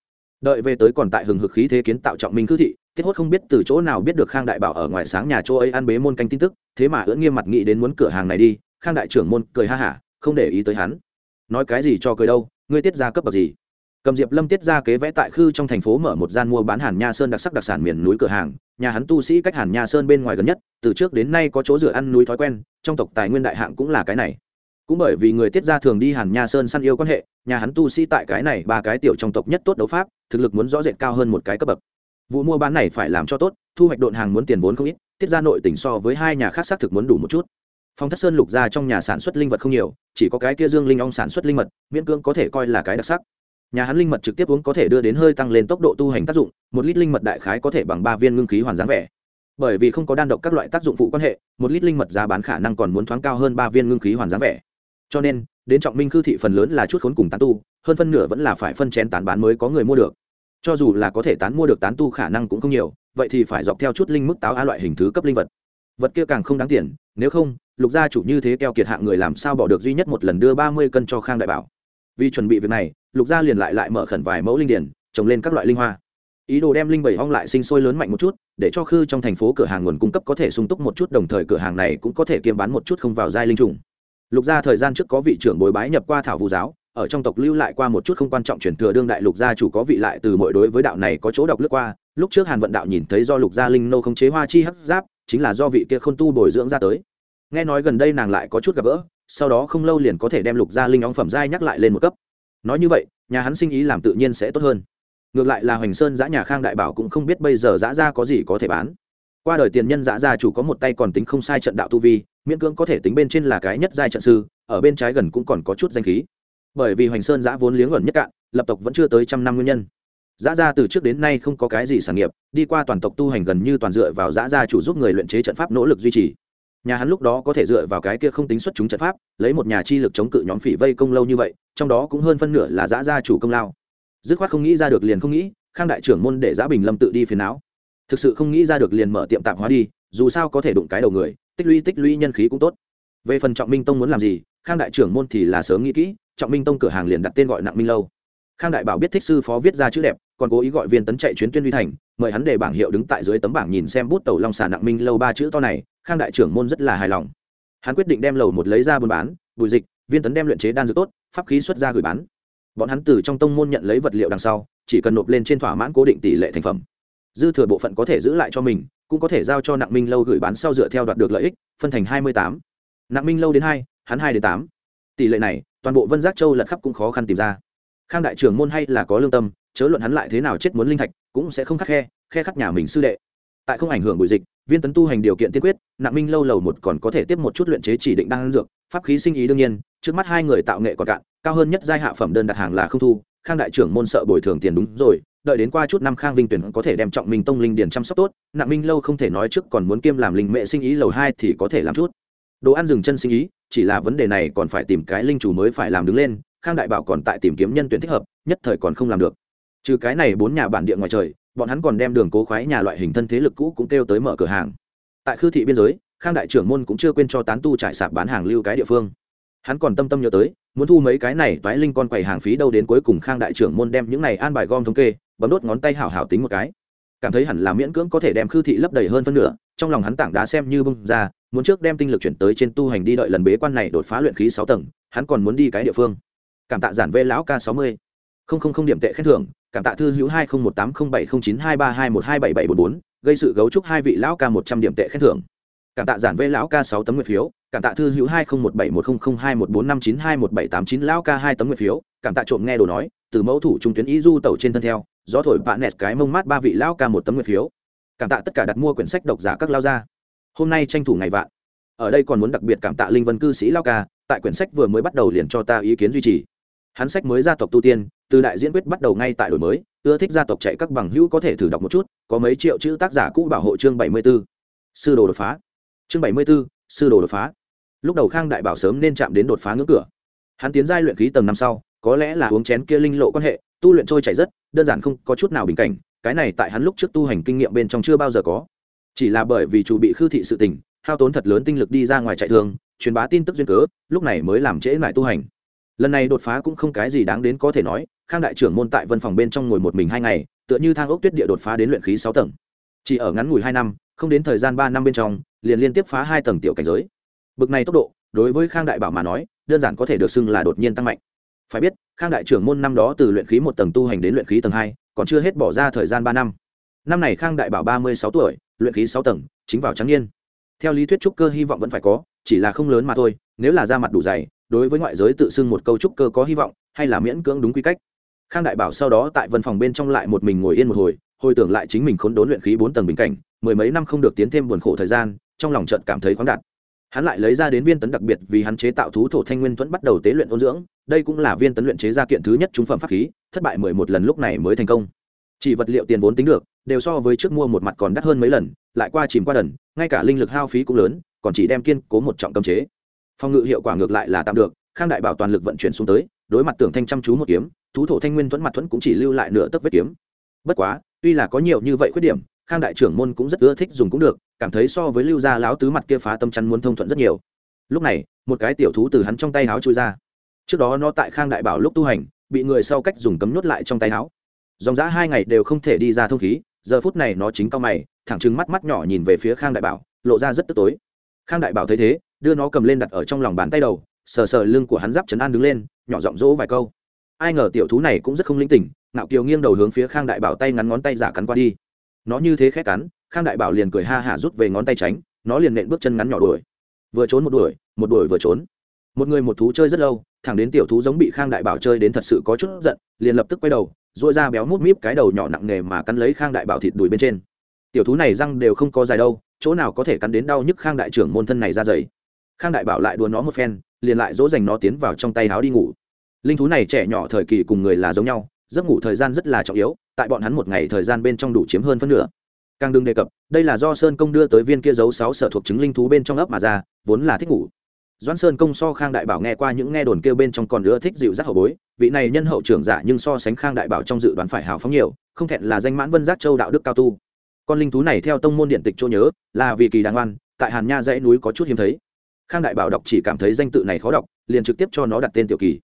Đợi về tới còn tại hừng hực khí thế kiến tạo trọng minh khư thị, tiết hốt không biết từ chỗ nào biết được khang đại bảo ở ngoài sáng nhà chỗ ấy ăn bế môn canh tin tức, thế mà ưỡn nghiêm mặt nghĩ đến muốn cửa hàng này đi, khang đại trưởng môn cười ha hả, không để ý tới hắn. Nói cái gì cho cười đâu, ngươi tiết ra cấp bậc gì? Cầm diệp lâm tiết ra kế vẽ tại khư trong thành phố mở một gian mua bán hàn nha sơn đặc sắc đặc sản miền núi cửa hàng nhà hắn tu sĩ cách hàn nha sơn bên ngoài gần nhất, từ trước đến nay có chỗ dựa ăn núi thói quen, trong tộc tài nguyên đại hạng cũng là cái này. Cũng bởi vì người tiết ra thường đi hàn nha sơn săn yêu quan hệ, nhà hắn tu sĩ tại cái này ba cái tiểu trong tộc nhất tốt đấu pháp, thực lực muốn rõ rệt cao hơn một cái cấp bậc. Vụ mua bán này phải làm cho tốt, thu hoạch độn hàng muốn tiền vốn không ít, tiết ra nội tỉnh so với hai nhà khác xác thực muốn đủ một chút. Phong thất sơn lục ra trong nhà sản xuất linh vật không nhiều, chỉ có cái kia dương linh ong sản xuất linh mật miễn cưỡng có thể coi là cái đặc sắc nhà hắn linh mật trực tiếp uống có thể đưa đến hơi tăng lên tốc độ tu hành tác dụng, một lít linh mật đại khái có thể bằng ba viên ngưng khí hoàn dáng vẻ. Bởi vì không có đan độc các loại tác dụng phụ quan hệ, một lít linh mật giá bán khả năng còn muốn thoáng cao hơn ba viên ngưng khí hoàn dáng vẻ. Cho nên, đến trọng minh khư thị phần lớn là chút khốn cùng tán tu, hơn phân nửa vẫn là phải phân chén tán bán mới có người mua được. Cho dù là có thể tán mua được tán tu khả năng cũng không nhiều, vậy thì phải dọc theo chút linh mức táo a loại hình thứ cấp linh vật. Vật kia càng không đáng tiền, nếu không, lục gia chủ như thế keo kiệt hạng người làm sao bỏ được duy nhất một lần đưa ba mươi cân cho khang đại bảo vì chuẩn bị việc này, lục gia liền lại lại mở khẩn vài mẫu linh điển, trồng lên các loại linh hoa. Ý đồ đem linh bảy hong lại sinh sôi lớn mạnh một chút, để cho khư trong thành phố cửa hàng nguồn cung cấp có thể sung túc một chút, đồng thời cửa hàng này cũng có thể kiêm bán một chút không vào giai linh trùng. Lục gia thời gian trước có vị trưởng bồi bái nhập qua thảo vũ giáo, ở trong tộc lưu lại qua một chút không quan trọng truyền thừa đương đại lục gia chủ có vị lại từ mọi đối với đạo này có chỗ đọc lướt qua, lúc trước hàn vận đạo nhìn thấy do lục gia linh nô không chế hoa chi hấp giáp, chính là do vị kia không tu bồi dưỡng ra tới. Nghe nói gần đây nàng lại có chút gặp gỡ sau đó không lâu liền có thể đem lục gia linh óng phẩm giai nhắc lại lên một cấp. Nói như vậy, nhà hắn sinh ý làm tự nhiên sẽ tốt hơn. Ngược lại là hoành sơn giã nhà khang đại bảo cũng không biết bây giờ giã gia có gì có thể bán. Qua đời tiền nhân giã gia chủ có một tay còn tính không sai trận đạo tu vi, miễn cưỡng có thể tính bên trên là cái nhất giai trận sư, ở bên trái gần cũng còn có chút danh khí. Bởi vì hoành sơn giã vốn liếng ẩn nhất cạn, lập tộc vẫn chưa tới trăm năm nguyên nhân. Giã gia từ trước đến nay không có cái gì sản nghiệp, đi qua toàn tộc tu hành gần như toàn dựa vào giã gia chủ giúp người luyện chế trận pháp nỗ lực duy trì nhà hắn lúc đó có thể dựa vào cái kia không tính xuất chúng trận pháp, lấy một nhà chi lực chống cự nhóm phỉ vây công lâu như vậy, trong đó cũng hơn phân nửa là giã gia chủ công lao. Dứt khoát không nghĩ ra được liền không nghĩ, khang đại trưởng môn để giã bình lâm tự đi phiền não. Thực sự không nghĩ ra được liền mở tiệm tạp hóa đi, dù sao có thể đụng cái đầu người, tích lũy tích lũy nhân khí cũng tốt. Về phần trọng minh tông muốn làm gì, khang đại trưởng môn thì là sớm nghĩ kỹ, trọng minh tông cửa hàng liền đặt tên gọi nặng minh lâu. Khang đại bảo biết thích sư phó viết ra chữ đẹp, còn cố ý gọi viên tấn chạy chuyến tuyên huy thành, mời hắn để bảng hiệu đứng tại dưới tấm bảng nhìn xem bút tàu long xà nặng minh lâu ba chữ to này khang đại trưởng môn rất là hài lòng. Hắn quyết định đem lầu một lấy ra buôn bán, bùi dịch, viên tấn đem luyện chế đan dược tốt, pháp khí xuất ra gửi bán. Bọn hắn từ trong tông môn nhận lấy vật liệu đằng sau, chỉ cần nộp lên trên thỏa mãn cố định tỷ lệ thành phẩm. Dư thừa bộ phận có thể giữ lại cho mình, cũng có thể giao cho nặng minh lâu gửi bán sau dựa theo đoạt được lợi ích, phân thành hai mươi tám. Nặng minh lâu đến hai, hắn hai đến tám. Tỷ lệ này, toàn bộ vân giác châu lật khắp cũng khó khăn tìm ra. Khang đại trưởng môn hay là có lương tâm, chớ luận hắn lại thế nào chết muốn linh thạch, cũng sẽ không khắc khe khe khắc nhà mình sư đệ. Tại không ảnh hưởng bụi dịch viên tấn tu hành điều kiện tiên quyết, nặng minh lâu lầu một còn có thể tiếp một chút luyện chế chỉ định đan dược, pháp khí sinh ý đương nhiên, trước mắt hai người tạo nghệ còn cạn, cao hơn nhất giai hạ phẩm đơn đặt hàng là không thu, khang đại trưởng môn sợ bồi thường tiền đúng rồi, đợi đến qua chút năm khang vinh tuyển có thể đem trọng minh tông linh điền chăm sóc tốt, nặng minh lâu không thể nói trước còn muốn kiêm làm linh mệ sinh ý lầu hai thì có thể làm chút. Đồ ăn dừng chân sinh ý, chỉ là vấn đề này còn phải tìm cái linh chủ mới phải làm đứng lên, khang đại bảo còn tại tìm kiếm nhân tuyển thích hợp, nhất thời còn không làm được. Trừ cái này bốn nhà bản địa ngoài trời bọn hắn còn đem đường cố khoái nhà loại hình thân thế lực cũ cũng kêu tới mở cửa hàng. Tại khư thị biên giới, khang đại trưởng môn cũng chưa quên cho tán tu trải sạp bán hàng lưu cái địa phương. Hắn còn tâm tâm nhớ tới, muốn thu mấy cái này toái linh con quầy hàng phí đâu đến cuối cùng khang đại trưởng môn đem những này an bài gom thống kê, bấm đốt ngón tay hảo hảo tính một cái. Cảm thấy hẳn là miễn cưỡng có thể đem khư thị lấp đầy hơn phân nửa, trong lòng hắn tảng đá xem như bưng ra, muốn trước đem tinh lực chuyển tới trên tu hành đi đợi lần bế quan này đột phá luyện khí sáu tầng, hắn còn muốn đi cái địa phương. Cảm tạ giản vê lão k sáu mươi không không không điểm tệ khen thưởng, cảm tạ thư hữu hai không một tám không bảy không chín hai ba hai một hai bảy bảy bốn bốn, gây sự gấu trúc hai vị lão ca một trăm điểm tệ khen thưởng. Cảm tạ giản vê lão ca sáu tấm nguyện phiếu, cảm tạ thư hữu hai không một bảy một không không hai một bốn năm chín hai một bảy tám chín lão ca hai tấm nguyện phiếu, cảm tạ trộm nghe đồ nói, từ mẫu thủ trung tuyến ý du tàu trên thân theo, gió thổi bạn nẹt cái mông mát ba vị lão ca một tấm nguyện phiếu. Cảm tạ tất cả đặt mua quyển sách độc giả các lao gia. Hôm nay tranh thủ ngày vạn. Ở đây còn muốn đặc biệt cảm tạ linh vân cư sĩ lao ca, tại quyển sách vừa mới bắt đầu liền cho ta ý kiến duy trì hắn sách mới gia tộc tu tiên, từ đại diễn quyết bắt đầu ngay tại đổi mới, ưa thích gia tộc chạy các bằng hữu có thể thử đọc một chút, có mấy triệu chữ tác giả cũ bảo hộ chương bảy mươi b ố sư đồ đột phá. Chương bảy mươi b ố sư đồ đột phá. Lúc đầu khang đại bảo sớm nên chạm đến đột phá ngưỡng cửa. Hắn tiến giai luyện khí tầng năm sau, có lẽ là uống chén kia linh lộ quan hệ, tu luyện trôi chảy rất, đơn giản không có chút nào bình cảnh, cái này tại hắn lúc trước tu hành kinh nghiệm bên trong chưa bao giờ có. Chỉ là bởi vì chủ bị khư thị sự tình, hao tốn thật lớn tinh lực đi ra ngoài chạy thường, truyền bá tin tức duyên cớ, lúc này mới làm trễ lại tu hành lần này đột phá cũng không cái gì đáng đến có thể nói, khang đại trưởng môn tại văn phòng bên trong ngồi một mình hai ngày, tựa như thang ốc tuyết địa đột phá đến luyện khí sáu tầng. Chỉ ở ngắn ngủi hai năm, không đến thời gian ba năm bên trong, liền liên tiếp phá hai tầng tiểu cảnh giới. Bực này tốc độ, đối với khang đại bảo mà nói, đơn giản có thể được xưng là đột nhiên tăng mạnh. Phải biết, khang đại trưởng môn năm đó từ luyện khí một tầng tu hành đến luyện khí tầng hai, còn chưa hết bỏ ra thời gian ba năm. Năm này khang đại bảo ba mươi sáu tuổi, luyện khí sáu tầng, chính vào trắng niên. Theo lý thuyết trúc cơ hy vọng vẫn phải có, chỉ là không lớn mà thôi, nếu là da mặt đủ dày đối với ngoại giới tự xưng một câu trúc cơ có hy vọng hay là miễn cưỡng đúng quy cách. Khang đại bảo sau đó tại văn phòng bên trong lại một mình ngồi yên một hồi hồi tưởng lại chính mình khốn đốn luyện khí bốn tầng bình cảnh, mười mấy năm không được tiến thêm buồn khổ thời gian, trong lòng trận cảm thấy khoáng đạt. Hắn lại lấy ra đến viên tấn đặc biệt vì hắn chế tạo thú thổ thanh nguyên thuẫn bắt đầu tế luyện ôn dưỡng, đây cũng là viên tấn luyện chế ra kiện thứ nhất trúng phẩm pháp khí, thất bại mười một lần lúc này mới thành công. Chỉ vật liệu tiền vốn tính được, đều so với trước mua một mặt còn đắt hơn mấy lần, lại qua chìm qua đần, ngay cả linh lực hao phí cũng lớn, còn chỉ đem kiên cố một trọng cấm chế phòng ngự hiệu quả ngược lại là tạm được, khang đại bảo toàn lực vận chuyển xuống tới, đối mặt tưởng thanh chăm chú một kiếm, thú thổ thanh nguyên thuẫn mặt thuẫn cũng chỉ lưu lại nửa tấc vết kiếm. Bất quá, tuy là có nhiều như vậy khuyết điểm, khang đại trưởng môn cũng rất ưa thích dùng cũng được, cảm thấy so với lưu gia láo tứ mặt kia phá tâm chắn muốn thông thuận rất nhiều. Lúc này, một cái tiểu thú từ hắn trong tay háo trôi ra. Trước đó nó tại khang đại bảo lúc tu hành, bị người sau cách dùng cấm nhốt lại trong tay háo. Dòng giã hai ngày đều không thể đi ra thông khí, giờ phút này nó chính cao mày, thẳng trừng mắt mắt nhỏ nhìn về phía khang đại bảo, lộ ra rất tức tối khang đại bảo thấy thế, đưa nó cầm lên đặt ở trong lòng bàn tay đầu, sờ sờ lưng của hắn giáp chấn an đứng lên, nhỏ giọng dỗ vài câu. Ai ngờ tiểu thú này cũng rất không linh tỉnh nạo kiều nghiêng đầu hướng phía khang đại bảo tay ngắn ngón tay giả cắn qua đi. Nó như thế khét cắn, khang đại bảo liền cười ha hả rút về ngón tay tránh, nó liền nện bước chân ngắn nhỏ đuổi. Vừa trốn một đuổi một đuổi vừa trốn. Một người một thú chơi rất lâu, thẳng đến tiểu thú giống bị khang đại bảo chơi đến thật sự có chút giận, liền lập tức quay đầu dội ra béo mút míp cái đầu nhỏ nặng nề mà cắn lấy khang đại bảo thịt đùi bên trên. Tiểu thú này răng đều không có dài đâu chỗ nào có thể cắn đến đau nhức khang đại trưởng môn thân này ra dày khang đại bảo lại đùa nó một phen, liền lại dỗ dành nó tiến vào trong tay áo đi ngủ. Linh thú này trẻ nhỏ thời kỳ cùng người là giống nhau, giấc ngủ thời gian rất là trọng yếu, tại bọn hắn một ngày thời gian bên trong đủ chiếm hơn phân nửa. Càng đừng đề cập, đây là do sơn công đưa tới viên kia giấu sáu sở thuộc chứng linh thú bên trong ấp mà ra, vốn là thích ngủ. Doãn sơn công so khang đại bảo nghe qua những nghe đồn kêu bên trong còn nữa thích dịu giác hậu bối, vị này nhân hậu trưởng giả nhưng so sánh khang đại bảo trong dự đoán phải hào phóng nhiều, không thẹn là danh mãn vân giác châu đạo đức cao tu con linh thú này theo tông môn điện tịch chỗ nhớ, là vì kỳ đàng oan, tại hàn nha dãy núi có chút hiếm thấy. Khang đại bảo đọc chỉ cảm thấy danh tự này khó đọc, liền trực tiếp cho nó đặt tên tiểu kỳ.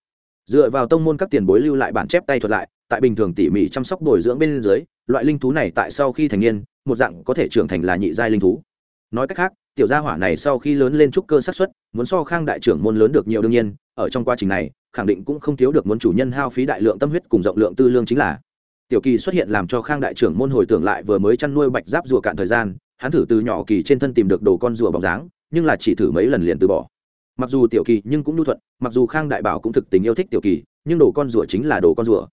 Dựa vào tông môn các tiền bối lưu lại bản chép tay thuật lại, tại bình thường tỉ mỉ chăm sóc bồi dưỡng bên dưới, loại linh thú này tại sau khi thành niên, một dạng có thể trưởng thành là nhị giai linh thú. Nói cách khác, tiểu gia hỏa này sau khi lớn lên trúc cơ sát xuất muốn so khang đại trưởng môn lớn được nhiều đương nhiên, ở trong quá trình này, khẳng định cũng không thiếu được muốn chủ nhân hao phí đại lượng tâm huyết cùng rộng lượng tư lương chính là tiểu kỳ xuất hiện làm cho khang đại trưởng môn hồi tưởng lại vừa mới chăn nuôi bạch giáp rùa cạn thời gian, hắn thử từ nhỏ kỳ trên thân tìm được đồ con rùa bóng dáng, nhưng là chỉ thử mấy lần liền từ bỏ. Mặc dù tiểu kỳ nhưng cũng nhu thuận, mặc dù khang đại bảo cũng thực tình yêu thích tiểu kỳ, nhưng đồ con rùa chính là đồ con rùa.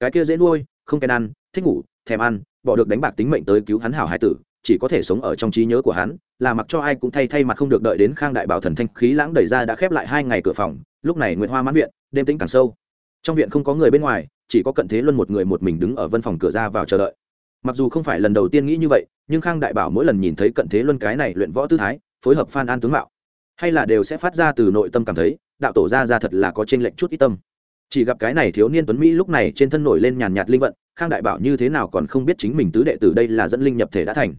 Cái kia dễ nuôi, không kèn ăn, thích ngủ, thèm ăn, bỏ được đánh bạc tính mệnh tới cứu hắn hảo hải tử, chỉ có thể sống ở trong trí nhớ của hắn, là mặc cho ai cũng thay thay mặt không được đợi đến khang đại bảo thần thanh khí lãng đẩy ra đã khép lại hai ngày cửa phòng, lúc này nguyễn hoa mãn viện, đêm tĩnh càng sâu. Trong viện không có người bên ngoài chỉ có cận thế luân một người một mình đứng ở văn phòng cửa ra vào chờ đợi. Mặc dù không phải lần đầu tiên nghĩ như vậy, nhưng khang đại bảo mỗi lần nhìn thấy cận thế luân cái này luyện võ tư thái, phối hợp phan an tướng mạo, hay là đều sẽ phát ra từ nội tâm cảm thấy, đạo tổ ra ra thật là có trên lệnh chút ít tâm. Chỉ gặp cái này thiếu niên tuấn mỹ lúc này trên thân nổi lên nhàn nhạt linh vận, khang đại bảo như thế nào còn không biết chính mình tứ đệ tử đây là dẫn linh nhập thể đã thành.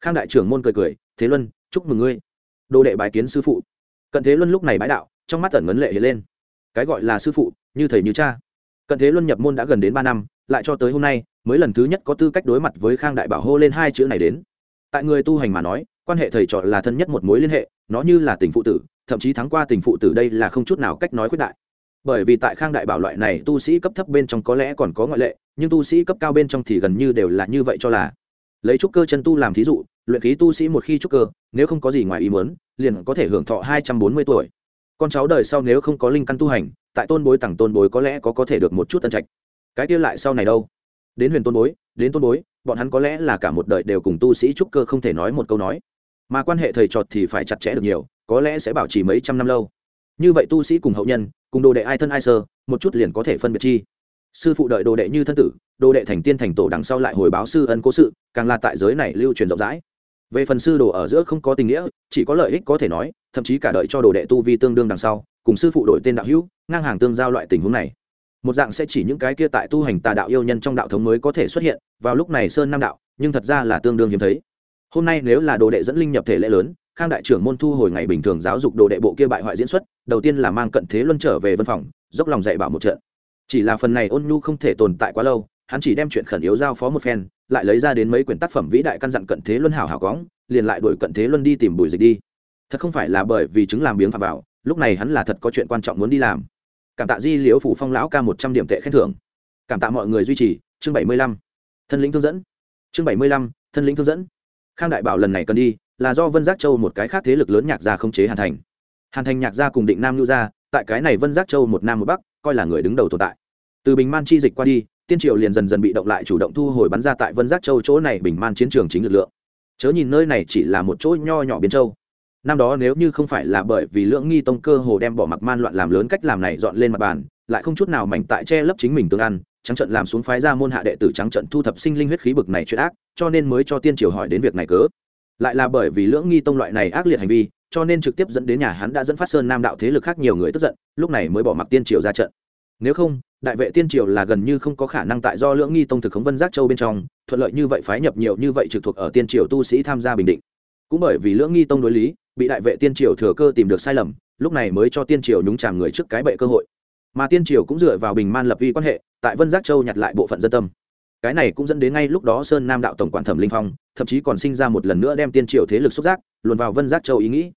Khang đại trưởng môn cười cười, thế luân, chúc mừng ngươi. Đồ đệ bài kiến sư phụ. Cận thế luân lúc này bái đạo, trong mắt tẩn ngấn lệ hiện lên. Cái gọi là sư phụ, như thầy như cha cận thế luân nhập môn đã gần đến ba năm, lại cho tới hôm nay, mới lần thứ nhất có tư cách đối mặt với khang đại bảo hô lên hai chữ này đến. Tại người tu hành mà nói, quan hệ thầy trò là thân nhất một mối liên hệ, nó như là tình phụ tử, thậm chí thắng qua tình phụ tử đây là không chút nào cách nói khuyết đại. Bởi vì tại khang đại bảo loại này tu sĩ cấp thấp bên trong có lẽ còn có ngoại lệ, nhưng tu sĩ cấp cao bên trong thì gần như đều là như vậy cho là. Lấy trúc cơ chân tu làm thí dụ, luyện khí tu sĩ một khi trúc cơ, nếu không có gì ngoài ý muốn, liền có thể hưởng thọ hai trăm bốn mươi tuổi con cháu đời sau nếu không có linh căn tu hành, tại tôn bối tặng tôn bối có lẽ có có thể được một chút tân trạch. Cái kia lại sau này đâu? Đến huyền tôn bối, đến tôn bối, bọn hắn có lẽ là cả một đời đều cùng tu sĩ trúc cơ không thể nói một câu nói. Mà quan hệ thầy trọt thì phải chặt chẽ được nhiều, có lẽ sẽ bảo trì mấy trăm năm lâu. Như vậy tu sĩ cùng hậu nhân, cùng đồ đệ ai thân ai sơ, một chút liền có thể phân biệt chi. Sư phụ đợi đồ đệ như thân tử, đồ đệ thành tiên thành tổ đằng sau lại hồi báo sư ân cố sự, càng là tại giới này lưu truyền rộng rãi về phần sư đồ ở giữa không có tình nghĩa, chỉ có lợi ích có thể nói, thậm chí cả đợi cho đồ đệ tu vi tương đương đằng sau, cùng sư phụ đổi tên đạo hữu, ngang hàng tương giao loại tình huống này. Một dạng sẽ chỉ những cái kia tại tu hành tà đạo yêu nhân trong đạo thống mới có thể xuất hiện, vào lúc này sơn nam đạo, nhưng thật ra là tương đương hiếm thấy. Hôm nay nếu là đồ đệ dẫn linh nhập thể lễ lớn, khang đại trưởng môn thu hồi ngày bình thường giáo dục đồ đệ bộ kia bại hoại diễn xuất, đầu tiên là mang cận thế luân trở về văn phòng, dốc lòng dạy bảo một trận. Chỉ là phần này ôn nhu không thể tồn tại quá lâu, hắn chỉ đem chuyện khẩn yếu giao phó một phen lại lấy ra đến mấy quyển tác phẩm vĩ đại căn dặn cận thế luân hảo hảo cóng liền lại đuổi cận thế luân đi tìm bùi dịch đi. Thật không phải là bởi vì chứng làm biếng phạm vào, lúc này hắn là thật có chuyện quan trọng muốn đi làm. Cảm tạ di liễu phủ phong lão ca một trăm điểm tệ khen thưởng. Cảm tạ mọi người duy trì, chương bảy mươi lăm. Thân lĩnh thương dẫn. Chương bảy mươi lăm, thân lĩnh thương dẫn. Khang đại bảo lần này cần đi, là do vân giác châu một cái khác thế lực lớn nhạc gia không chế hàn thành. Hàn thành nhạc gia cùng định nam lưu gia, tại cái này vân giác châu một nam một bắc, coi là người đứng đầu tồn tại. Từ bình man chi dịch qua đi tiên triều liền dần dần bị động lại chủ động thu hồi bắn ra tại vân giác châu chỗ này bình man chiến trường chính lực lượng. Chớ nhìn nơi này chỉ là một chỗ nho nhỏ biến châu. Năm đó nếu như không phải là bởi vì lưỡng nghi tông cơ hồ đem bỏ mặc man loạn làm lớn cách làm này dọn lên mặt bàn, lại không chút nào mảnh tại che lấp chính mình tương ăn, trắng trận làm xuống phái ra môn hạ đệ tử trắng trận thu thập sinh linh huyết khí bực này chuyện ác, cho nên mới cho tiên triều hỏi đến việc này cớ. Lại là bởi vì lưỡng nghi tông loại này ác liệt hành vi, cho nên trực tiếp dẫn đến nhà hắn đã dẫn phát sơn nam đạo thế lực khác nhiều người tức giận, lúc này mới bỏ mặc tiên triều ra trận. Nếu không đại vệ tiên triều là gần như không có khả năng tại do lưỡng nghi tông thực khống vân giác châu bên trong, thuận lợi như vậy phái nhập nhiều như vậy trực thuộc ở tiên triều tu sĩ tham gia bình định. Cũng bởi vì lưỡng nghi tông đối lý, bị đại vệ tiên triều thừa cơ tìm được sai lầm, lúc này mới cho tiên triều nhúng chàm người trước cái bệ cơ hội. Mà tiên triều cũng dựa vào bình man lập uy quan hệ, tại vân giác châu nhặt lại bộ phận dân tâm. Cái này cũng dẫn đến ngay lúc đó sơn nam đạo tổng quản thẩm linh phong, thậm chí còn sinh ra một lần nữa đem tiên triều thế lực xúc giác, luồn vào vân giác châu ý nghĩ.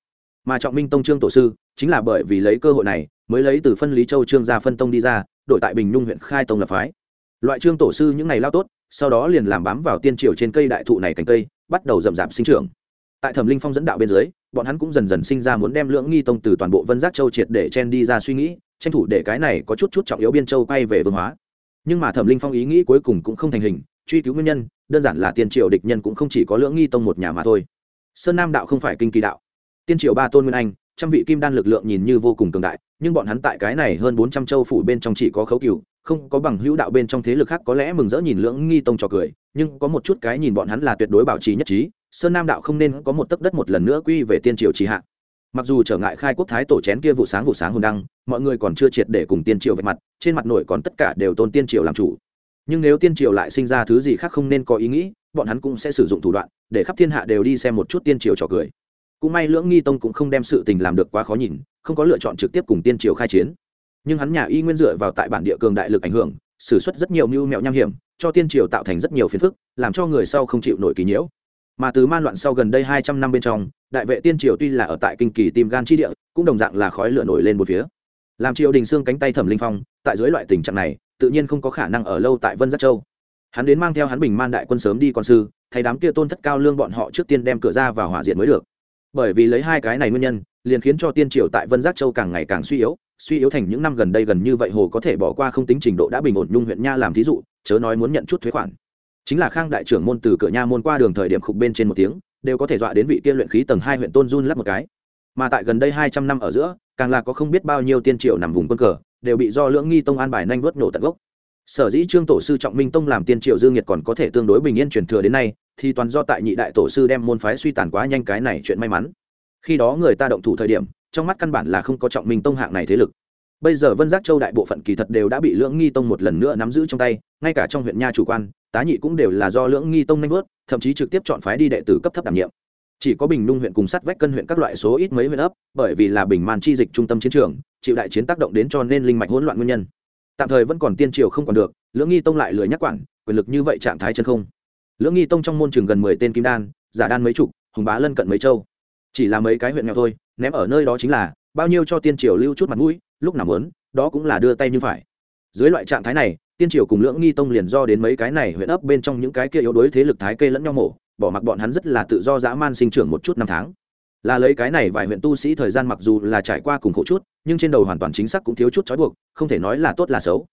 Mà trọng minh tông trương tổ sư, chính là bởi vì lấy cơ hội này mới lấy từ phân lý châu trương gia phân tông đi ra, đổi tại bình nhung huyện khai tông lập phái. Loại trương tổ sư những ngày lao tốt, sau đó liền làm bám vào tiên triều trên cây đại thụ này cành cây, bắt đầu rậm rạp sinh trưởng. Tại thẩm linh phong dẫn đạo bên dưới, bọn hắn cũng dần dần sinh ra muốn đem lưỡng nghi tông từ toàn bộ vân giác châu triệt để chen đi ra suy nghĩ, tranh thủ để cái này có chút chút trọng yếu biên châu quay về vương hóa. Nhưng mà thẩm linh phong ý nghĩ cuối cùng cũng không thành hình, truy cứu nguyên nhân, đơn giản là tiên triều địch nhân cũng không chỉ có lưỡng nghi tông một nhà mà thôi. Sơn nam đạo không phải kinh kỳ đạo. Tiên triều ba tôn nguyên anh, trăm vị kim đan lực lượng nhìn như vô cùng cường đại nhưng bọn hắn tại cái này hơn bốn trăm châu phủ bên trong chỉ có khấu cửu, không có bằng hữu đạo bên trong thế lực khác có lẽ mừng rỡ nhìn lưỡng nghi tông trò cười nhưng có một chút cái nhìn bọn hắn là tuyệt đối bảo trì nhất trí sơn nam đạo không nên có một tấc đất một lần nữa quy về tiên triều trì hạ. Mặc dù trở ngại khai quốc thái tổ chén kia vụ sáng vụ sáng hồn đăng mọi người còn chưa triệt để cùng tiên triều vạch mặt trên mặt nổi còn tất cả đều tôn tiên triều làm chủ. Nhưng nếu tiên triều lại sinh ra thứ gì khác không nên có ý nghĩ bọn hắn cũng sẽ sử dụng thủ đoạn để khắp thiên hạ đều đi xem một chút tiên triều trò cười cũng may lưỡng nghi tông cũng không đem sự tình làm được quá khó nhìn, không có lựa chọn trực tiếp cùng tiên triều khai chiến. Nhưng hắn nhà y nguyên dựa vào tại bản địa cường đại lực ảnh hưởng xử suất rất nhiều mưu mẹo nham hiểm, cho tiên triều tạo thành rất nhiều phiền phức, làm cho người sau không chịu nổi kỳ nhiễu. Mà từ man loạn sau gần đây hai trăm năm bên trong, đại vệ tiên triều tuy là ở tại kinh kỳ tìm gan chi địa, cũng đồng dạng là khói lửa nổi lên một phía. Làm triều đình xương cánh tay thẩm linh phong, tại dưới loại tình trạng này, tự nhiên không có khả năng ở lâu tại vân giác châu. Hắn đến mang theo hắn bình man đại quân sớm đi con sư, thay đám kia tôn thất cao lương bọn họ trước tiên đem cửa ra vào hỏa diện mới được bởi vì lấy hai cái này nguyên nhân, liền khiến cho tiên triều tại vân giác châu càng ngày càng suy yếu suy yếu thành những năm gần đây gần như vậy hồ có thể bỏ qua không tính trình độ đã bình ổn nhung huyện nha làm thí dụ, chớ nói muốn nhận chút thuế khoản. Chính là khang đại trưởng môn từ cửa nha môn qua đường thời điểm khục bên trên một tiếng, đều có thể dọa đến vị tiên luyện khí tầng hai huyện tôn run lắp một cái. Mà tại gần đây hai trăm năm ở giữa, càng là có không biết bao nhiêu tiên triều nằm vùng quân cờ, đều bị do lưỡng nghi tông an bài nhanh vớt nổ tận gốc. Sở dĩ trương tổ sư trọng minh tông làm tiên triều dương nhiệt còn có thể tương đối bình yên truyền thừa đến nay thì toàn do tại nhị đại tổ sư đem môn phái suy tàn quá nhanh cái này chuyện may mắn. Khi đó người ta động thủ thời điểm, trong mắt căn bản là không có trọng minh tông hạng này thế lực. Bây giờ vân giác châu đại bộ phận kỳ thật đều đã bị lưỡng nghi tông một lần nữa nắm giữ trong tay, ngay cả trong huyện nha chủ quan, tá nhị cũng đều là do lưỡng nghi tông nanh vớt, thậm chí trực tiếp chọn phái đi đệ tử cấp thấp đảm nhiệm. Chỉ có bình nung huyện cùng sắt vách cân huyện các loại số ít mấy huyện ấp, bởi vì là bình màn chi dịch trung tâm chiến trường, chịu đại chiến tác động đến cho nên linh mạch hỗn loạn nguyên nhân. Tạm thời vẫn còn tiên triều không còn được, lưỡng nghi tông lại lười nhắc quản, quyền lực như vậy trạng thái chân không lưỡng nghi tông trong môn trường gần mười tên kim đan, giả đan mấy chục, hùng bá lân cận mấy châu. Chỉ là mấy cái huyện nghèo thôi, ném ở nơi đó chính là bao nhiêu cho tiên triều lưu chút mặt mũi, lúc nào muốn, đó cũng là đưa tay như phải. Dưới loại trạng thái này, tiên triều cùng lưỡng nghi tông liền do đến mấy cái này huyện ấp bên trong những cái kia yếu đuối thế lực thái kê lẫn nhau mổ, bỏ mặc bọn hắn rất là tự do dã man sinh trưởng một chút năm tháng. Là lấy cái này vài huyện tu sĩ thời gian mặc dù là trải qua cùng khổ chút, nhưng trên đầu hoàn toàn chính xác cũng thiếu chút trói buộc, không thể nói là tốt là xấu.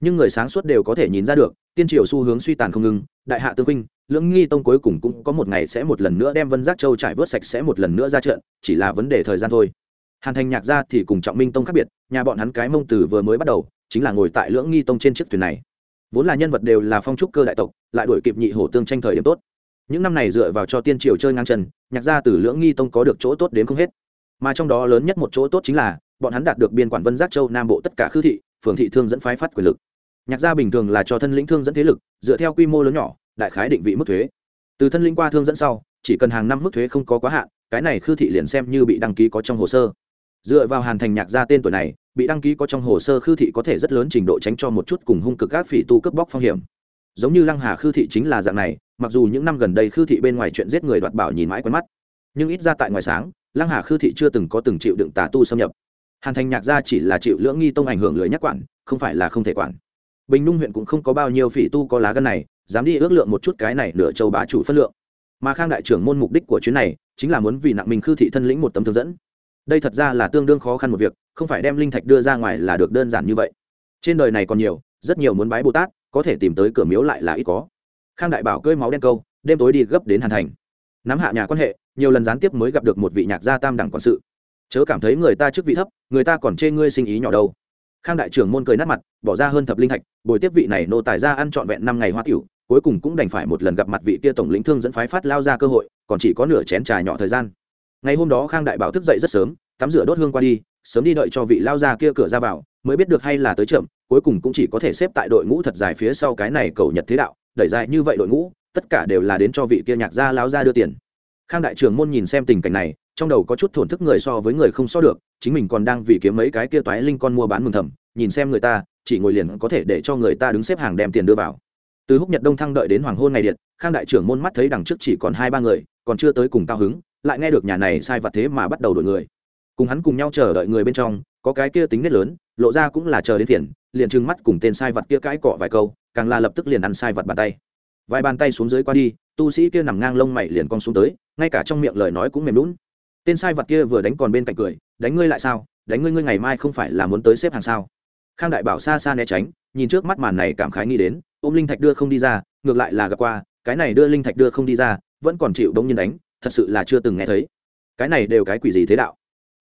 Nhưng người sáng suốt đều có thể nhìn ra được, tiên triều xu hướng suy tàn không ngừng, đại hạ tương huynh lưỡng nghi tông cuối cùng cũng có một ngày sẽ một lần nữa đem vân giác châu trải vớt sạch sẽ một lần nữa ra trận, chỉ là vấn đề thời gian thôi. Hàn thành nhạc ra thì cùng trọng minh tông khác biệt, nhà bọn hắn cái mông từ vừa mới bắt đầu, chính là ngồi tại lưỡng nghi tông trên chiếc thuyền này. Vốn là nhân vật đều là phong trúc cơ đại tộc, lại đuổi kịp nhị hổ tương tranh thời điểm tốt. Những năm này dựa vào cho tiên triều chơi ngang chân, nhạc ra từ lưỡng nghi tông có được chỗ tốt đến không hết. Mà trong đó lớn nhất một chỗ tốt chính là, bọn hắn đạt được biên quản vân giác châu nam bộ tất cả khư thị, phường thị thương dẫn phái phát quyền lực. Nhạc gia bình thường là cho thân lĩnh thương dẫn thế lực, dựa theo quy mô lớn nhỏ đại khái định vị mức thuế. Từ thân linh qua thương dẫn sau, chỉ cần hàng năm mức thuế không có quá hạn, cái này khư thị liền xem như bị đăng ký có trong hồ sơ. Dựa vào hàn thành nhạc gia tên tuổi này, bị đăng ký có trong hồ sơ khư thị có thể rất lớn trình độ tránh cho một chút cùng hung cực các phỉ tu cướp bóc phong hiểm. Giống như lăng hà khư thị chính là dạng này, mặc dù những năm gần đây khư thị bên ngoài chuyện giết người đoạt bảo nhìn mãi quen mắt, nhưng ít ra tại ngoài sáng, lăng hà khư thị chưa từng có từng chịu đựng tà tu xâm nhập. Hàn thành nhạc gia chỉ là chịu lưỡng nghi tông ảnh hưởng lưới nhắc quản, không phải là không thể quản. Bình nung huyện cũng không có bao nhiêu phỉ tu có lá gân này dám đi ước lượng một chút cái này nửa châu bá chủ phân lượng. Mà khang đại trưởng môn mục đích của chuyến này chính là muốn vì nặng mình khư thị thân lĩnh một tấm thương dẫn. Đây thật ra là tương đương khó khăn một việc, không phải đem linh thạch đưa ra ngoài là được đơn giản như vậy. Trên đời này còn nhiều, rất nhiều muốn bái bồ tát, có thể tìm tới cửa miếu lại là ít có. Khang đại bảo cơi máu đen câu, đêm tối đi gấp đến hàn thành. Nắm hạ nhà quan hệ, nhiều lần gián tiếp mới gặp được một vị nhạc gia tam đẳng quản sự. Chớ cảm thấy người ta chức vị thấp, người ta còn chê ngươi sinh ý nhỏ đâu. Khang đại trưởng môn cười nát mặt, bỏ ra hơn thập linh thạch, bồi tiếp vị này nô tài ra ăn trọn vẹn năm ngày hoa tiểu cuối cùng cũng đành phải một lần gặp mặt vị kia tổng lĩnh thương dẫn phái phát lao ra cơ hội, còn chỉ có nửa chén trà nhỏ thời gian. Ngày hôm đó khang đại bảo thức dậy rất sớm, tắm rửa đốt hương qua đi, sớm đi đợi cho vị lao ra kia cửa ra vào, mới biết được hay là tới chậm, cuối cùng cũng chỉ có thể xếp tại đội ngũ thật dài phía sau cái này cầu nhật thế đạo, đẩy dài như vậy đội ngũ, tất cả đều là đến cho vị kia nhạc gia lao ra đưa tiền. Khang đại trưởng môn nhìn xem tình cảnh này, trong đầu có chút thổn thức người so với người không so được, chính mình còn đang vì kiếm mấy cái kia toái linh con mua bán mừng thầm, nhìn xem người ta, chỉ ngồi liền có thể để cho người ta đứng xếp hàng đem tiền đưa vào từ húc nhật đông thăng đợi đến hoàng hôn ngày điện khang đại trưởng môn mắt thấy đằng trước chỉ còn hai ba người, còn chưa tới cùng cao hứng, lại nghe được nhà này sai vặt thế mà bắt đầu đổi người. Cùng hắn cùng nhau chờ đợi người bên trong, có cái kia tính nết lớn, lộ ra cũng là chờ đến tiền liền trừng mắt cùng tên sai vặt kia cãi cọ vài câu, càng là lập tức liền ăn sai vặt bàn tay. Vài bàn tay xuống dưới qua đi, tu sĩ kia nằm ngang lông mày liền cong xuống tới, ngay cả trong miệng lời nói cũng mềm lún tên sai vật kia vừa đánh còn bên cạnh cười, đánh ngươi lại sao? Đánh ngươi ngươi ngày mai không phải là muốn tới xếp hàng sao? Khang đại bảo xa xa né tránh, nhìn trước mắt màn này cảm khái nghĩ đến ôm linh thạch đưa không đi ra, ngược lại là gặp qua, cái này đưa linh thạch đưa không đi ra, vẫn còn chịu đống nhiên đánh, thật sự là chưa từng nghe thấy. Cái này đều cái quỷ gì thế đạo?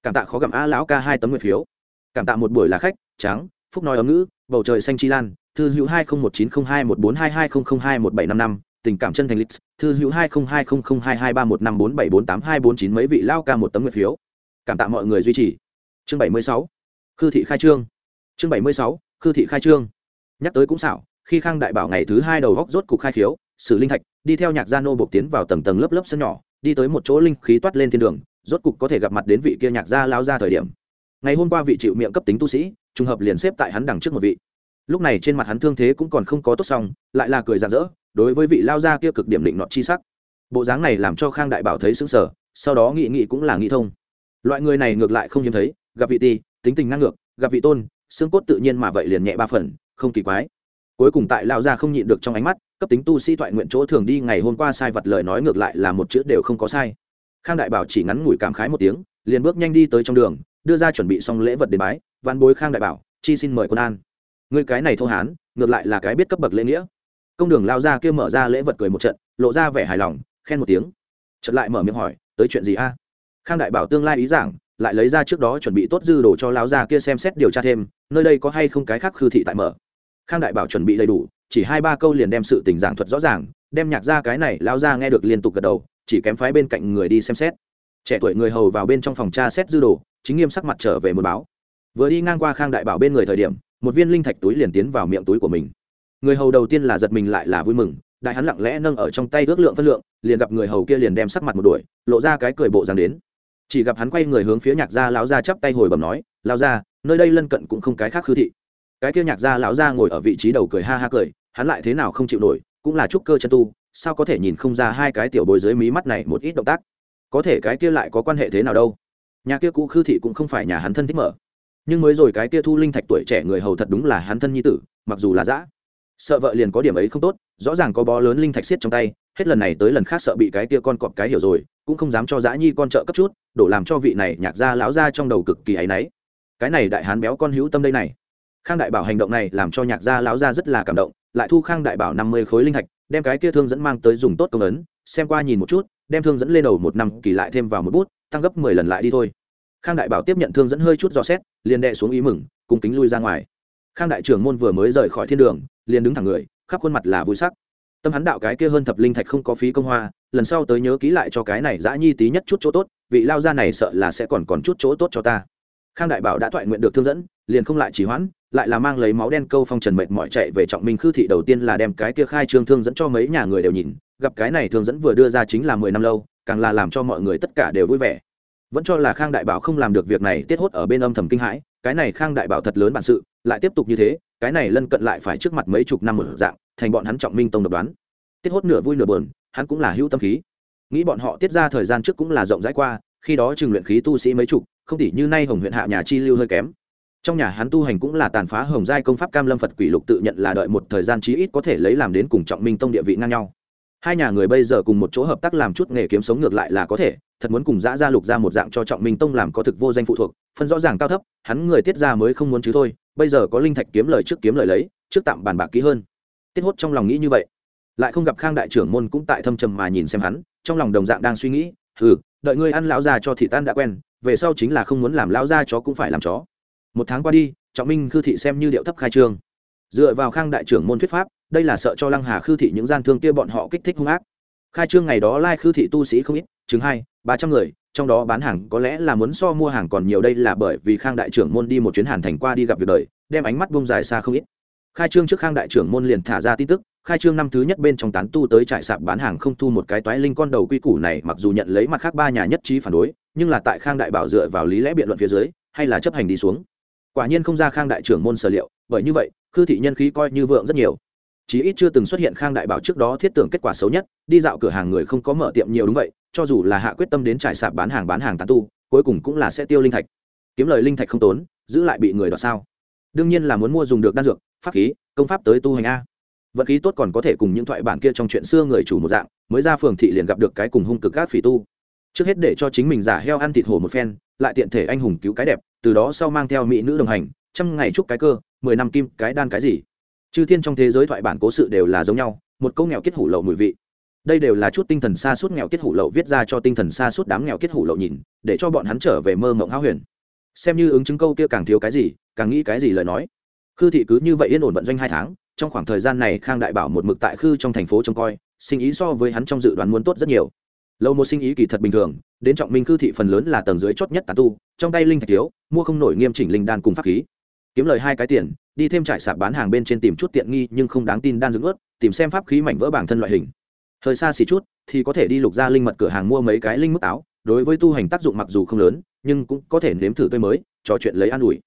Cảm tạ khó gặm a lão ca hai tấm nguyện phiếu. Cảm tạ một buổi là khách, trắng, phúc nói ấm ngữ, bầu trời xanh chi lan, thư hữu hai nghìn một chín không hai một bốn hai hai không không hai một bảy năm năm, tình cảm chân thành lịch, thư hữu hai nghìn hai không không hai hai ba một năm bốn bảy bốn tám hai bốn chín mấy vị lao ca một tấm nguyện phiếu. Cảm tạ mọi người duy trì. Chương bảy mươi sáu, khư thị khai trương. Chương bảy mươi sáu, khư thị khai trương. Nhắc tới cũng xảo khi khang đại bảo ngày thứ hai đầu góc rốt cục khai khiếu xử linh thạch, đi theo nhạc gia nô buộc tiến vào tầng tầng lớp lớp sân nhỏ, đi tới một chỗ linh khí toát lên thiên đường, rốt cục có thể gặp mặt đến vị kia nhạc gia lao ra thời điểm. Ngày hôm qua vị chịu miệng cấp tính tu sĩ, trùng hợp liền xếp tại hắn đằng trước một vị. Lúc này trên mặt hắn thương thế cũng còn không có tốt xong, lại là cười rạng rỡ, đối với vị lao gia kia cực điểm định nọt chi sắc. Bộ dáng này làm cho khang đại bảo thấy sững sờ, sau đó nghị nghị cũng là nghĩ thông. Loại người này ngược lại không hiếm thấy, gặp vị ti, tính tình năng ngược, gặp vị tôn, xương cốt tự nhiên mà vậy liền nhẹ ba phần, không kỳ quái cuối cùng tại lao gia không nhịn được trong ánh mắt, cấp tính tu sĩ thoại nguyện chỗ thường đi, ngày hôm qua sai vật lời nói ngược lại là một chữ đều không có sai. Khang đại bảo chỉ ngắn ngủi cảm khái một tiếng, liền bước nhanh đi tới trong đường, đưa ra chuẩn bị xong lễ vật đền bái văn bối khang đại bảo, chi xin mời quân an. Người cái này thô hán, ngược lại là cái biết cấp bậc lễ nghĩa. Công đường lao ra kia mở ra lễ vật cười một trận, lộ ra vẻ hài lòng, khen một tiếng. Chợt lại mở miệng hỏi, tới chuyện gì a? Khang đại bảo tương lai ý giảng, lại lấy ra trước đó chuẩn bị tốt dư đồ cho lao ra kia xem xét điều tra thêm, nơi đây có hay không cái khác khư thị tại mở khang đại bảo chuẩn bị đầy đủ, chỉ hai ba câu liền đem sự tình giảng thuật rõ ràng, đem nhạc ra cái này lao ra nghe được liên tục gật đầu, chỉ kém phái bên cạnh người đi xem xét. Trẻ tuổi người hầu vào bên trong phòng tra xét dư đồ, chính nghiêm sắc mặt trở về một báo. Vừa đi ngang qua khang đại bảo bên người thời điểm, một viên linh thạch túi liền tiến vào miệng túi của mình. Người hầu đầu tiên là giật mình lại là vui mừng, đại hắn lặng lẽ nâng ở trong tay ước lượng phân lượng, liền gặp người hầu kia liền đem sắc mặt một đuổi, lộ ra cái cười bộ dáng đến. Chỉ gặp hắn quay người hướng phía nhạc gia lão gia chắp tay hồi bẩm nói, lão gia, nơi đây lân cận cũng không cái khác khư thị cái kia nhạc gia lão gia ngồi ở vị trí đầu cười ha ha cười, hắn lại thế nào không chịu nổi, cũng là trúc cơ chân tu, sao có thể nhìn không ra hai cái tiểu bối dưới mí mắt này một ít động tác? Có thể cái kia lại có quan hệ thế nào đâu? Nhà kia cũ khư thị cũng không phải nhà hắn thân thích mở. Nhưng mới rồi cái kia thu linh thạch tuổi trẻ người hầu thật đúng là hắn thân nhi tử, mặc dù là dã. Sợ vợ liền có điểm ấy không tốt, rõ ràng có bó lớn linh thạch xiết trong tay, hết lần này tới lần khác sợ bị cái kia con cọp cái hiểu rồi, cũng không dám cho dã nhi con trợ cấp chút, đổ làm cho vị này nhạc ra lão ra trong đầu cực kỳ áy náy. Cái này đại hán béo con hữu tâm đây này khang đại bảo hành động này làm cho nhạc gia lão gia rất là cảm động, lại thu khang đại bảo năm mươi khối linh thạch, đem cái kia thương dẫn mang tới dùng tốt công ấn, xem qua nhìn một chút, đem thương dẫn lên đầu một năm, kỳ lại thêm vào một bút, tăng gấp mười lần lại đi thôi. Khang đại bảo tiếp nhận thương dẫn hơi chút dò xét, liền đệ xuống ý mừng cùng kính lui ra ngoài. Khang đại trưởng môn vừa mới rời khỏi thiên đường, liền đứng thẳng người, khắp khuôn mặt là vui sắc. Tâm hắn đạo cái kia hơn thập linh thạch không có phí công hoa, lần sau tới nhớ ký lại cho cái này dã nhi tí nhất chút chỗ tốt, vị lao gia này sợ là sẽ còn còn chút chỗ tốt cho ta. Khang đại bảo đã thoại nguyện được thương dẫn, liền không lại chỉ hoãn lại là mang lấy máu đen câu phong trần mệt mỏi chạy về trọng minh khư thị đầu tiên là đem cái kia khai trương thương dẫn cho mấy nhà người đều nhìn, gặp cái này thương dẫn vừa đưa ra chính là mười năm lâu, càng là làm cho mọi người tất cả đều vui vẻ. Vẫn cho là khang đại bảo không làm được việc này, tiết hốt ở bên âm thầm kinh hãi, cái này khang đại bảo thật lớn bản sự, lại tiếp tục như thế, cái này lân cận lại phải trước mặt mấy chục năm một dạng, thành bọn hắn trọng minh tông độc đoán. Tiết hốt nửa vui nửa buồn, hắn cũng là hữu tâm khí. Nghĩ bọn họ tiết ra thời gian trước cũng là rộng rãi qua, khi đó trường luyện khí tu sĩ mấy chục, không tỉ như nay hồng huyện hạ nhà chi lưu hơi kém trong nhà hắn tu hành cũng là tàn phá hồng giai công pháp cam lâm phật quỷ lục tự nhận là đợi một thời gian chí ít có thể lấy làm đến cùng trọng minh tông địa vị ngang nhau. Hai nhà người bây giờ cùng một chỗ hợp tác làm chút nghề kiếm sống ngược lại là có thể, thật muốn cùng giã gia lục ra một dạng cho trọng minh tông làm có thực vô danh phụ thuộc, phân rõ ràng cao thấp, hắn người tiết ra mới không muốn chứ thôi, bây giờ có linh thạch kiếm lời trước kiếm lời lấy, trước tạm bàn bạc kỹ hơn. Tiết hốt trong lòng nghĩ như vậy. Lại không gặp khang đại trưởng môn cũng tại thâm trầm mà nhìn xem hắn, trong lòng đồng dạng đang suy nghĩ ừ đợi ngươi ăn lão già cho thị tan đã quen, về sau chính là không muốn làm lão gia chó cũng phải làm chó một tháng qua đi, trọng minh, khư thị xem như điệu thấp khai trương. Dựa vào khang đại trưởng môn thuyết pháp, đây là sợ cho lăng hà, khư thị những gian thương kia bọn họ kích thích hung ác. Khai trương ngày đó lai khư thị tu sĩ không ít chứng hai, ba trăm người, trong đó bán hàng có lẽ là muốn so mua hàng còn nhiều đây là bởi vì khang đại trưởng môn đi một chuyến hàn thành qua đi gặp việc đời, đem ánh mắt bông dài xa không ít. Khai trương trước khang đại trưởng môn liền thả ra tin tức, khai trương năm thứ nhất bên trong tán tu tới trại sạp bán hàng không thu một cái toái linh con đầu quy củ này, mặc dù nhận lấy mặt khác ba nhà nhất trí phản đối, nhưng là tại khang đại bảo dựa vào lý lẽ biện luận phía dưới, hay là chấp hành đi xuống quả nhiên không ra khang đại trưởng môn sở liệu, bởi như vậy, khư thị nhân khí coi như vượng rất nhiều. Chí ít chưa từng xuất hiện khang đại bảo trước đó thiết tưởng kết quả xấu nhất, đi dạo cửa hàng người không có mở tiệm nhiều đúng vậy, cho dù là hạ quyết tâm đến trải sạp bán hàng bán hàng tán tu, cuối cùng cũng là sẽ tiêu linh thạch. Kiếm lời linh thạch không tốn, giữ lại bị người đoạt sao? Đương nhiên là muốn mua dùng được đan dược, pháp khí, công pháp tới tu hành a. Vật khí tốt còn có thể cùng những thoại bản kia trong chuyện xưa người chủ một dạng, mới ra phường thị liền gặp được cái cùng hung cực các phỉ tu trước hết để cho chính mình giả heo ăn thịt hổ một phen, lại tiện thể anh hùng cứu cái đẹp, từ đó sau mang theo mỹ nữ đồng hành, trăm ngày chúc cái cơ, mười năm kim, cái đan cái gì. Chư thiên trong thế giới thoại bản cố sự đều là giống nhau, một câu nghèo kết hủ lậu mùi vị. Đây đều là chút tinh thần xa suốt nghèo kết hủ lậu viết ra cho tinh thần xa suốt đám nghèo kết hủ lậu nhìn, để cho bọn hắn trở về mơ mộng háo huyền. Xem như ứng chứng câu kia càng thiếu cái gì, càng nghĩ cái gì lời nói. Khư thị cứ như vậy yên ổn vận doanh hai tháng, trong khoảng thời gian này khang đại bảo một mực tại khư trong thành phố trông coi, sinh ý so với hắn trong dự đoán muốn tốt rất nhiều lâu một sinh ý kỳ thật bình thường, đến trọng minh cư thị phần lớn là tầng dưới chót nhất tàn tu, trong tay linh thạch thiếu, mua không nổi nghiêm chỉnh linh đan cùng pháp khí. Kiếm lời hai cái tiền, đi thêm trải sạp bán hàng bên trên tìm chút tiện nghi nhưng không đáng tin đan dưỡng ướt, tìm xem pháp khí mảnh vỡ bản thân loại hình. Hơi xa xỉ chút, thì có thể đi lục ra linh mật cửa hàng mua mấy cái linh mức áo, đối với tu hành tác dụng mặc dù không lớn, nhưng cũng có thể nếm thử tươi mới, trò chuyện lấy an ủi.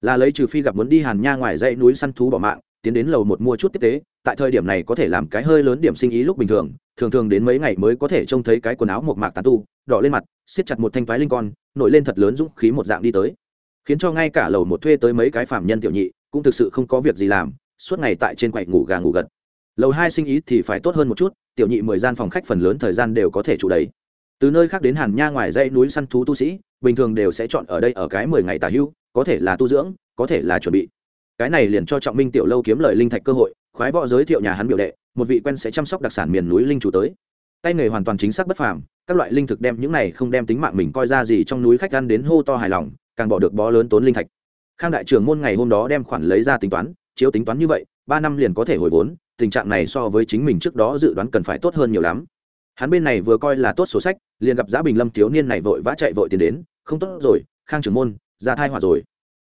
Là lấy trừ phi gặp muốn đi hàn nha ngoài dãy núi săn thú bỏ mạng, tiến đến lầu một mua chút tiếp tế tại thời điểm này có thể làm cái hơi lớn điểm sinh ý lúc bình thường thường thường đến mấy ngày mới có thể trông thấy cái quần áo một mạc tán tu, đỏ lên mặt, siết chặt một thanh thoái linh con, nổi lên thật lớn dũng khí một dạng đi tới. Khiến cho ngay cả lầu một thuê tới mấy cái phạm nhân tiểu nhị, cũng thực sự không có việc gì làm, suốt ngày tại trên quậy ngủ gà ngủ gật. Lầu hai sinh ý thì phải tốt hơn một chút, tiểu nhị mười gian phòng khách phần lớn thời gian đều có thể trụ đấy từ nơi khác đến hàn nha ngoài dãy núi săn thú tu sĩ, bình thường đều sẽ chọn ở đây ở cái mười ngày tả hưu, có thể là tu dưỡng, có thể là chuẩn bị. Cái này liền cho trọng minh tiểu lâu kiếm lời linh thạch cơ hội khoái võ giới thiệu nhà hắn biểu đệ, một vị quen sẽ chăm sóc đặc sản miền núi linh chủ tới. Tay nghề hoàn toàn chính xác bất phàm, các loại linh thực đem những này không đem tính mạng mình coi ra gì trong núi khách ăn đến hô to hài lòng, càng bỏ được bó lớn tốn linh thạch. Khang đại trưởng môn ngày hôm đó đem khoản lấy ra tính toán, chiếu tính toán như vậy, ba năm liền có thể hồi vốn, tình trạng này so với chính mình trước đó dự đoán cần phải tốt hơn nhiều lắm. Hắn bên này vừa coi là tốt số sách, liền gặp giá bình lâm thiếu niên này vội vã chạy vội tiền đến, không tốt rồi, khang trưởng môn, ra thai hỏa rồi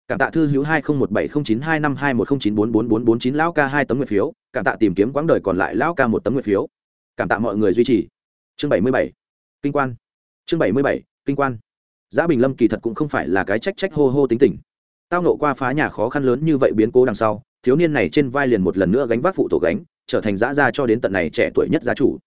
cảm tạ thư hữu hai nghìn một bảy không chín hai năm hai một không chín bốn bốn bốn bốn chín lão ca hai tấm nguyện phiếu, cảm tạ tìm kiếm quãng đời còn lại lão ca một tấm nguyện phiếu. Cảm tạ mọi người duy trì. Chương bảy mươi bảy. Kinh quan. Chương bảy mươi bảy, kinh quan. Giá bình lâm kỳ thật cũng không phải là cái trách trách hô hô tính tình. Tao nộ qua phá nhà khó khăn lớn như vậy biến cố đằng sau, thiếu niên này trên vai liền một lần nữa gánh vác phụ tổ gánh, trở thành giã gia cho đến tận này trẻ tuổi nhất gia chủ.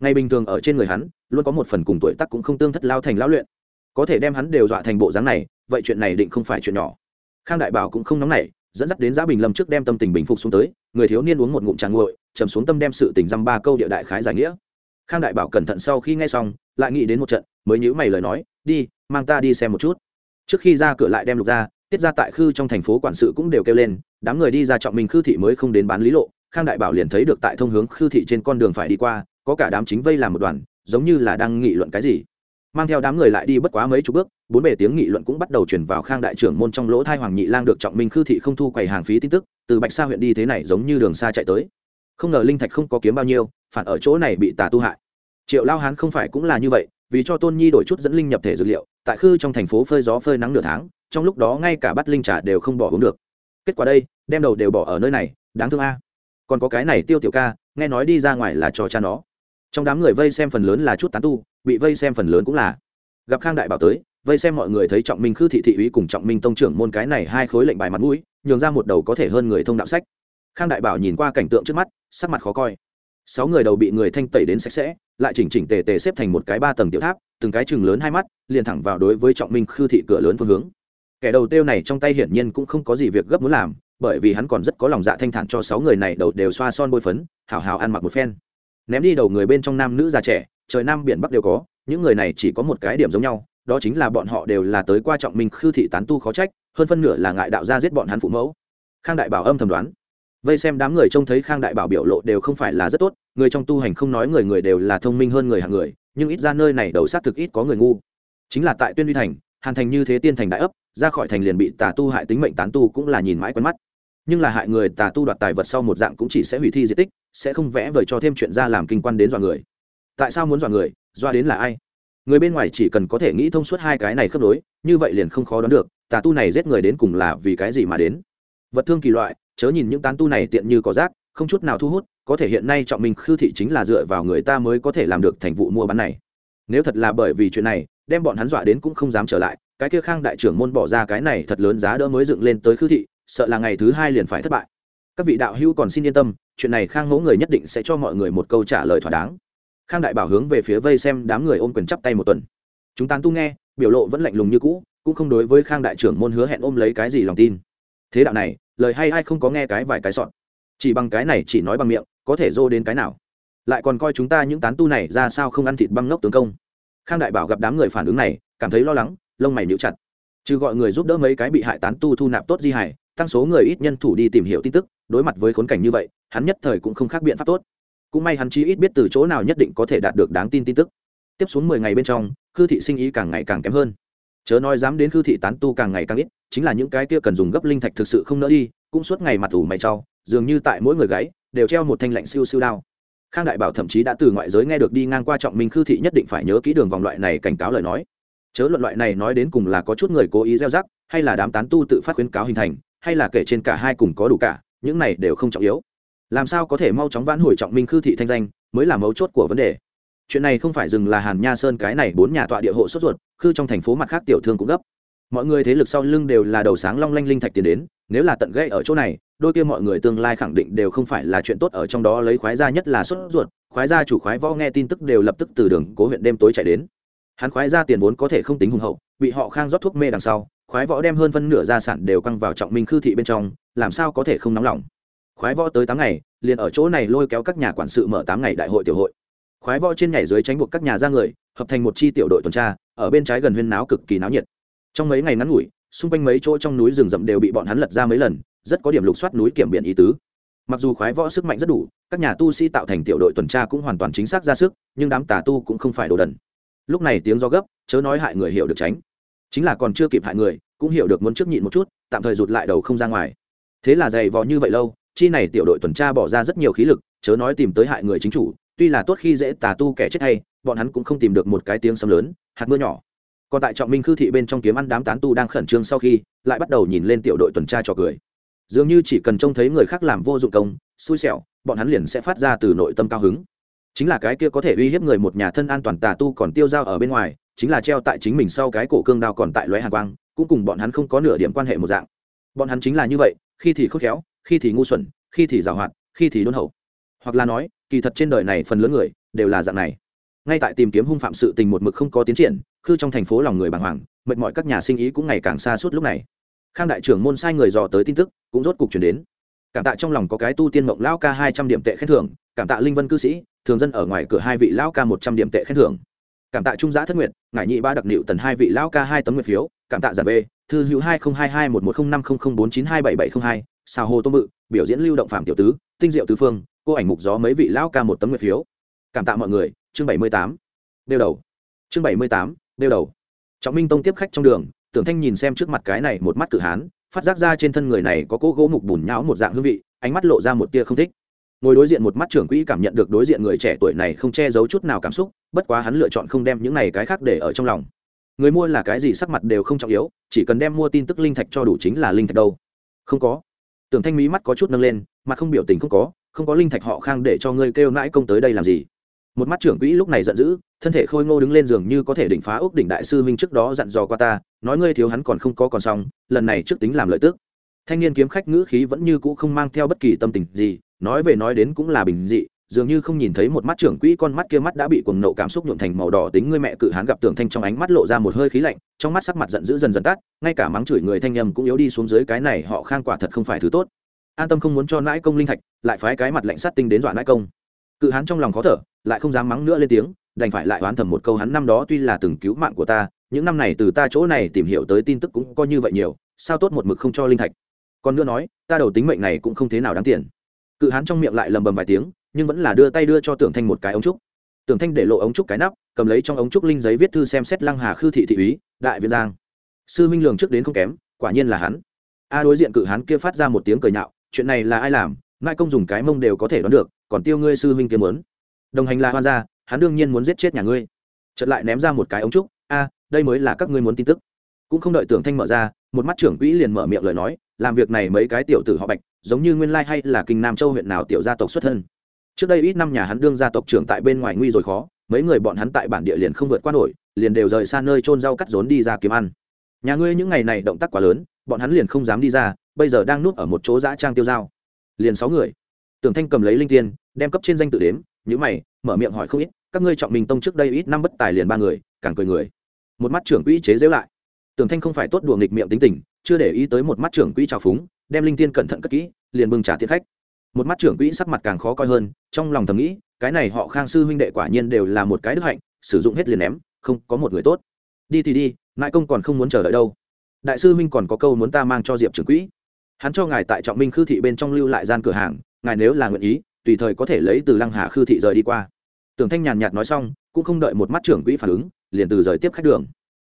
Ngày bình thường ở trên người hắn, luôn có một phần cùng tuổi tác cũng không tương thất lao thành lao luyện. Có thể đem hắn đều dọa thành bộ dáng này, vậy chuyện này định không phải chuyện nhỏ khang đại bảo cũng không nóng nảy, dẫn dắt đến giá bình lâm trước đem tâm tình bình phục xuống tới, người thiếu niên uống một ngụm tràn nguội, trầm xuống tâm đem sự tình dăm ba câu địa đại khái giải nghĩa. Khang đại bảo cẩn thận sau khi nghe xong, lại nghĩ đến một trận, mới nhữ mày lời nói, đi, mang ta đi xem một chút. Trước khi ra cửa lại đem lục ra, tiết ra tại khư trong thành phố quản sự cũng đều kêu lên, đám người đi ra trọng mình khư thị mới không đến bán lý lộ, khang đại bảo liền thấy được tại thông hướng khư thị trên con đường phải đi qua, có cả đám chính vây làm một đoàn, giống như là đang nghị luận cái gì mang theo đám người lại đi bất quá mấy chục bước, bốn bề tiếng nghị luận cũng bắt đầu chuyển vào khang đại trưởng môn trong lỗ thai hoàng nhị lang được trọng minh khư thị không thu quầy hàng phí tin tức, từ bạch sa huyện đi thế này giống như đường xa chạy tới. Không ngờ linh thạch không có kiếm bao nhiêu, phản ở chỗ này bị tà tu hại. Triệu lao hán không phải cũng là như vậy, vì cho tôn nhi đổi chút dẫn linh nhập thể dược liệu, tại khư trong thành phố phơi gió phơi nắng nửa tháng, trong lúc đó ngay cả bắt linh trà đều không bỏ uống được. Kết quả đây, đem đầu đều bỏ ở nơi này, đáng thương a. Còn có cái này tiêu tiểu ca, nghe nói đi ra ngoài là cho cha nó trong đám người vây xem phần lớn là chút tán tu, bị vây xem phần lớn cũng là. Gặp khang đại bảo tới, vây xem mọi người thấy trọng minh khư thị thị ủy cùng trọng minh tông trưởng môn cái này hai khối lệnh bài mặt mũi, nhường ra một đầu có thể hơn người thông đạo sách. Khang đại bảo nhìn qua cảnh tượng trước mắt, sắc mặt khó coi. Sáu người đầu bị người thanh tẩy đến sạch sẽ, lại chỉnh chỉnh tề tề xếp thành một cái ba tầng tiểu tháp, từng cái chừng lớn hai mắt, liền thẳng vào đối với trọng minh khư thị cửa lớn phương hướng. Kẻ đầu tiêu này trong tay hiển nhiên cũng không có gì việc gấp muốn làm, bởi vì hắn còn rất có lòng dạ thanh thản cho sáu người này đầu đều xoa son bôi phấn, hào hào ăn mặc một phen ném đi đầu người bên trong nam nữ già trẻ, trời nam biển bắc đều có, những người này chỉ có một cái điểm giống nhau, đó chính là bọn họ đều là tới qua trọng minh khư thị tán tu khó trách, hơn phân nửa là ngại đạo gia giết bọn hắn phụ mẫu. Khang đại bảo âm thầm đoán. Vây xem đám người trông thấy khang đại bảo biểu lộ đều không phải là rất tốt, người trong tu hành không nói người người đều là thông minh hơn người hàng người, nhưng ít ra nơi này đầu xác thực ít có người ngu. Chính là tại tuyên uy thành, hàn thành như thế tiên thành đại ấp, ra khỏi thành liền bị tà tu hại tính mệnh tán tu cũng là nhìn mãi quen mắt. Nhưng là hại người tà tu đoạt tài vật sau một dạng cũng chỉ sẽ hủy thi di tích sẽ không vẽ vời cho thêm chuyện ra làm kinh quan đến dọa người. Tại sao muốn dọa người? Dọa đến là ai? Người bên ngoài chỉ cần có thể nghĩ thông suốt hai cái này khớp nối, như vậy liền không khó đoán được, tà tu này giết người đến cùng là vì cái gì mà đến. Vật thương kỳ loại, chớ nhìn những tán tu này tiện như có rác, không chút nào thu hút, có thể hiện nay trọng minh khư thị chính là dựa vào người ta mới có thể làm được thành vụ mua bán này. Nếu thật là bởi vì chuyện này, đem bọn hắn dọa đến cũng không dám trở lại, cái kia khang đại trưởng môn bỏ ra cái này thật lớn giá đỡ mới dựng lên tới khư thị, sợ là ngày thứ hai liền phải thất bại các vị đạo hữu còn xin yên tâm, chuyện này khang mẫu người nhất định sẽ cho mọi người một câu trả lời thỏa đáng. Khang đại bảo hướng về phía vây xem đám người ôm quyền chắp tay một tuần. Chúng tán tu nghe, biểu lộ vẫn lạnh lùng như cũ, cũng không đối với khang đại trưởng môn hứa hẹn ôm lấy cái gì lòng tin. Thế đạo này, lời hay ai không có nghe cái vài cái sọn chỉ bằng cái này chỉ nói bằng miệng, có thể dô đến cái nào? Lại còn coi chúng ta những tán tu này ra sao không ăn thịt băng ngốc tướng công? Khang đại bảo gặp đám người phản ứng này, cảm thấy lo lắng, lông mày níu chặt. Trừ gọi người giúp đỡ mấy cái bị hại tán tu thu nạp tốt di hải tăng số người ít nhân thủ đi tìm hiểu tin tức đối mặt với khốn cảnh như vậy, hắn nhất thời cũng không khác biện pháp tốt. Cũng may hắn chí ít biết từ chỗ nào nhất định có thể đạt được đáng tin tin tức. Tiếp xuống mười ngày bên trong, khư thị sinh ý càng ngày càng kém hơn. Chớ nói dám đến khư thị tán tu càng ngày càng ít, chính là những cái kia cần dùng gấp linh thạch thực sự không nỡ đi, cũng suốt ngày mặt ủ mày trau dường như tại mỗi người gáy, đều treo một thanh lạnh siêu siêu đao. Khang đại bảo thậm chí đã từ ngoại giới nghe được đi ngang qua trọng minh khư thị nhất định phải nhớ kỹ đường vòng loại này cảnh cáo lời nói. Chớ luận loại này nói đến cùng là có chút người cố ý gieo rắc, hay là đám tán tu tự phát khuyến cáo hình thành, hay là kể trên cả hai cùng có đủ cả những này đều không trọng yếu. Làm sao có thể mau chóng vãn hồi trọng minh khư thị thanh danh, mới là mấu chốt của vấn đề. Chuyện này không phải dừng là hàn nha sơn cái này bốn nhà tọa địa hộ sốt ruột, khư trong thành phố mặt khác tiểu thương cũng gấp. Mọi người thế lực sau lưng đều là đầu sáng long lanh linh thạch tiền đến, nếu là tận gây ở chỗ này, đôi kia mọi người tương lai khẳng định đều không phải là chuyện tốt ở trong đó lấy khoái gia nhất là sốt ruột, khoái gia chủ khoái võ nghe tin tức đều lập tức từ đường cố huyện đêm tối chạy đến. Hắn khoái gia tiền vốn có thể không tính hùng hậu, bị họ khang rót thuốc mê đằng sau khoái võ đem hơn phân nửa gia sản đều căng vào trọng minh khư thị bên trong, làm sao có thể không nóng lòng? Khoái võ tới tám ngày, liền ở chỗ này lôi kéo các nhà quản sự mở tám ngày đại hội tiểu hội. Khoái võ trên nhảy dưới tránh buộc các nhà ra người, hợp thành một chi tiểu đội tuần tra, ở bên trái gần huyên náo cực kỳ náo nhiệt. Trong mấy ngày ngắn ngủi, xung quanh mấy chỗ trong núi rừng rậm đều bị bọn hắn lật ra mấy lần, rất có điểm lục soát núi kiểm biển ý tứ. Mặc dù khoái võ sức mạnh rất đủ, các nhà tu sĩ tạo thành tiểu đội tuần tra cũng hoàn toàn chính xác ra sức, nhưng đám tà tu cũng không phải đồ đần. Lúc này tiếng do gấp, chớ nói hại người hiểu được tránh. Chính là còn chưa kịp hại người cũng hiểu được muốn trước nhịn một chút, tạm thời rụt lại đầu không ra ngoài. Thế là dày vò như vậy lâu, chi này tiểu đội tuần tra bỏ ra rất nhiều khí lực, chớ nói tìm tới hại người chính chủ, tuy là tốt khi dễ tà tu kẻ chết hay, bọn hắn cũng không tìm được một cái tiếng sấm lớn, hạt mưa nhỏ. Còn tại trọng minh khư thị bên trong kiếm ăn đám tán tu đang khẩn trương sau khi, lại bắt đầu nhìn lên tiểu đội tuần tra trò cười. Dường như chỉ cần trông thấy người khác làm vô dụng công, xui xẻo, bọn hắn liền sẽ phát ra từ nội tâm cao hứng. Chính là cái kia có thể uy hiếp người một nhà thân an toàn tà tu còn tiêu dao ở bên ngoài, chính là treo tại chính mình sau cái cổ cương đao còn tại lóe hàn quang cũng cùng bọn hắn không có nửa điểm quan hệ một dạng. Bọn hắn chính là như vậy, khi thì khôn khéo, khi thì ngu xuẩn, khi thì giàu hoạt khi thì đôn hậu. Hoặc là nói, kỳ thật trên đời này phần lớn người đều là dạng này. Ngay tại tìm kiếm hung phạm sự tình một mực không có tiến triển, khư trong thành phố lòng người bàng hoàng, mệt mỏi các nhà sinh ý cũng ngày càng xa suốt lúc này. Khang đại trưởng môn sai người dò tới tin tức, cũng rốt cục chuyển đến. Cảm tạ trong lòng có cái tu tiên mộng lão ca hai trăm điểm tệ khen thưởng, cảm tạ linh vân cư sĩ, thường dân ở ngoài cửa hai vị lão ca một trăm điểm tệ khen thưởng. Cảm tạ trung giá thất nguyệt, ngải nhị ba đặc nịu tần hai vị lão ca hai tấm nguyệt phiếu cảm tạ giản b thư hữu hai nghìn hai hai một một không năm không không bốn chín hai bảy bảy không hai, xào hồ tô mự biểu diễn lưu động phạm tiểu tứ, tinh diệu tứ phương, cô ảnh mục gió mấy vị lao ca một tấm nguyệt phiếu. Cảm tạ mọi người, chương bảy mươi tám đeo đầu. Chương bảy mươi tám đeo đầu. Trọng minh tông tiếp khách trong đường, tưởng thanh nhìn xem trước mặt cái này một mắt cử hán, phát giác ra trên thân người này có cỗ gỗ mục bùn nhão một dạng hương vị, ánh mắt lộ ra một tia không thích. Ngồi đối diện một mắt trưởng quỹ cảm nhận được đối diện người trẻ tuổi này không che giấu chút nào cảm xúc, bất quá hắn lựa chọn không đem những này cái khác để ở trong lòng người mua là cái gì sắc mặt đều không trọng yếu, chỉ cần đem mua tin tức linh thạch cho đủ chính là linh thạch đâu. Không có. Tưởng thanh mỹ mắt có chút nâng lên, mặt không biểu tình không có không có linh thạch họ khang để cho ngươi kêu nãi công tới đây làm gì. Một mắt trưởng quỹ lúc này giận dữ, thân thể khôi ngô đứng lên giường như có thể đỉnh phá ốc đỉnh đại sư minh trước đó dặn dò qua ta, nói ngươi thiếu hắn còn không có còn xong, lần này trước tính làm lợi tức. Thanh niên kiếm khách ngữ khí vẫn như cũ không mang theo bất kỳ tâm tình gì, nói về nói đến cũng là bình dị dường như không nhìn thấy một mắt trưởng quỹ, con mắt kia mắt đã bị cuồng nộ cảm xúc nhuộm thành màu đỏ tính. Ngươi mẹ cự hán gặp tưởng thanh trong ánh mắt lộ ra một hơi khí lạnh, trong mắt sắc mặt giận dữ dần dần tắt, ngay cả mắng chửi người thanh nhầm cũng yếu đi xuống dưới. Cái này họ khang quả thật không phải thứ tốt. An tâm không muốn cho nãi công linh thạch, lại phái cái mặt lạnh sát tinh đến dọa nãi công. Cự hán trong lòng khó thở, lại không dám mắng nữa lên tiếng, đành phải lại oán thầm một câu hắn năm đó tuy là từng cứu mạng của ta, những năm này từ ta chỗ này tìm hiểu tới tin tức cũng có như vậy nhiều, sao tốt một mực không cho linh thạch. Còn nữa nói, ta đầu tính mệnh này cũng không thế nào đáng tiền. Cự hán trong miệng lại lầm bầm vài tiếng nhưng vẫn là đưa tay đưa cho tưởng thanh một cái ống trúc. tưởng thanh để lộ ống trúc cái nắp, cầm lấy trong ống trúc linh giấy viết thư xem xét lăng hà khư thị thị úy, đại viên giang. Sư minh lường trước đến không kém, quả nhiên là hắn. A đối diện cự hắn kia phát ra một tiếng cười nhạo, chuyện này là ai làm ngại công dùng cái mông đều có thể đoán được, còn tiêu ngươi sư Minh kia muốn. Đồng hành là hoan gia, hắn đương nhiên muốn giết chết nhà ngươi. Chợt lại ném ra một cái ống trúc, a, đây mới là các ngươi muốn tin tức. Cũng không đợi tưởng thanh mở ra, một mắt trưởng quỹ liền mở miệng lời nói, làm việc này mấy cái tiểu tử họ bạch, giống như nguyên lai hay là kinh nam châu huyện nào tiểu gia tộc xuất thân trước đây ít năm nhà hắn đương gia tộc trưởng tại bên ngoài nguy rồi khó, mấy người bọn hắn tại bản địa liền không vượt qua nổi, liền đều rời xa nơi trôn rau cắt rốn đi ra kiếm ăn. Nhà ngươi những ngày này động tác quá lớn, bọn hắn liền không dám đi ra, bây giờ đang nuốt ở một chỗ dã trang tiêu dao. Liền sáu người. Tưởng thanh cầm lấy linh tiên, đem cấp trên danh tự đếm nhữ mày, mở miệng hỏi không ít, các ngươi trọng mình tông trước đây ít năm bất tài liền ba người, càng cười người. Một mắt trưởng quỹ chế dễu lại. Tưởng thanh không phải tốt đùa nghịch miệng tính tình, chưa để ý tới một mắt trưởng quỹ trào phúng, đem linh tiên cẩn thận cất kỹ, liền bưng trả tiết khách một mắt trưởng quỹ sắc mặt càng khó coi hơn, trong lòng thầm nghĩ, cái này họ khang sư huynh đệ quả nhiên đều là một cái đức hạnh, sử dụng hết liền ném, không có một người tốt. Đi thì đi nại công còn không muốn chờ đợi đâu. Đại sư huynh còn có câu muốn ta mang cho diệp trưởng quỹ. Hắn cho ngài tại trọng minh khư thị bên trong lưu lại gian cửa hàng, ngài nếu là nguyện ý, tùy thời có thể lấy từ lăng hà khư thị rời đi qua. Tưởng thanh nhàn nhạt nói xong, cũng không đợi một mắt trưởng quỹ phản ứng, liền từ rời tiếp khách đường.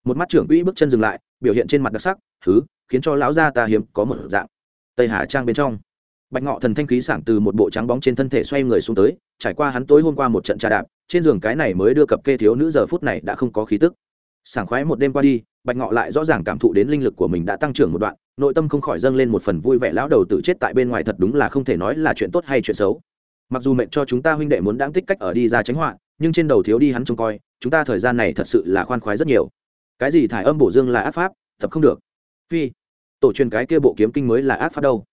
Một mắt trưởng quỹ bước chân dừng lại, biểu hiện trên mặt đặc sắc thứ khiến cho lão gia ta hiếm có một dạng. Tây hà trang bên trong bạch ngọ thần thanh khí sảng từ một bộ trắng bóng trên thân thể xoay người xuống tới, trải qua hắn tối hôm qua một trận trà đạp, trên giường cái này mới đưa cặp kê thiếu nữ giờ phút này đã không có khí tức. Sảng khoái một đêm qua đi, bạch ngọ lại rõ ràng cảm thụ đến linh lực của mình đã tăng trưởng một đoạn, nội tâm không khỏi dâng lên một phần vui vẻ lão đầu tự chết tại bên ngoài thật đúng là không thể nói là chuyện tốt hay chuyện xấu. Mặc dù mệnh cho chúng ta huynh đệ muốn đáng tích cách ở đi ra tránh họa, nhưng trên đầu thiếu đi hắn trông coi, chúng ta thời gian này thật sự là khoan khoái rất nhiều. Cái gì thải âm bổ dương là ác pháp, tập không được. Phi, tổ truyền cái kia bộ kiếm kinh mới là ác pháp đâu?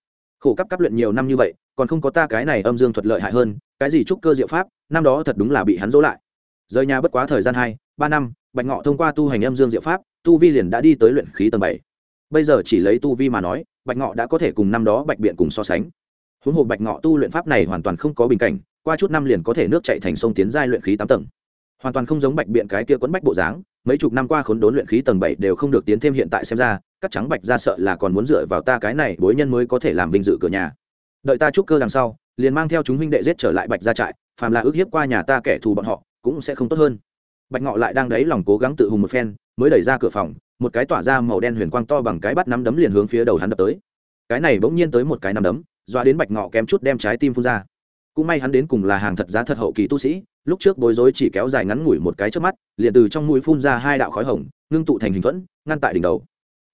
Khổ cấp cấp luyện nhiều năm như vậy, còn không có ta cái này âm dương thuật lợi hại hơn, cái gì trúc cơ diệu pháp, năm đó thật đúng là bị hắn dỗ lại. Rời nhà bất quá thời gian hai, ba năm, bạch ngọ thông qua tu hành âm dương diệu pháp, tu vi liền đã đi tới luyện khí tầng bảy. Bây giờ chỉ lấy tu vi mà nói, bạch ngọ đã có thể cùng năm đó bạch biện cùng so sánh. Huống hồ bạch ngọ tu luyện pháp này hoàn toàn không có bình cảnh, qua chút năm liền có thể nước chạy thành sông tiến giai luyện khí tám tầng. Hoàn toàn không giống bạch biện cái kia quấn bách bộ dáng mấy chục năm qua khốn đốn luyện khí tầng bảy đều không được tiến thêm hiện tại xem ra cắt trắng bạch ra sợ là còn muốn dựa vào ta cái này bối nhân mới có thể làm vinh dự cửa nhà. Đợi ta chúc cơ đằng sau, liền mang theo chúng huynh đệ giết trở lại bạch ra trại, phàm là ước hiếp qua nhà ta kẻ thù bọn họ, cũng sẽ không tốt hơn. Bạch ngọ lại đang đấy lòng cố gắng tự hùng một phen, mới đẩy ra cửa phòng, một cái tỏa ra màu đen huyền quang to bằng cái bắt nắm đấm liền hướng phía đầu hắn đập tới. Cái này bỗng nhiên tới một cái nắm đấm dọa đến bạch ngọ kém chút đem trái tim phun ra. Cũng may hắn đến cùng là hàng thật giá thật hậu kỳ tu sĩ lúc trước bối rối chỉ kéo dài ngắn ngủi một cái trước mắt, liền từ trong mũi phun ra hai đạo khói hồng, ngưng tụ thành hình thuẫn, ngăn tại đỉnh đầu.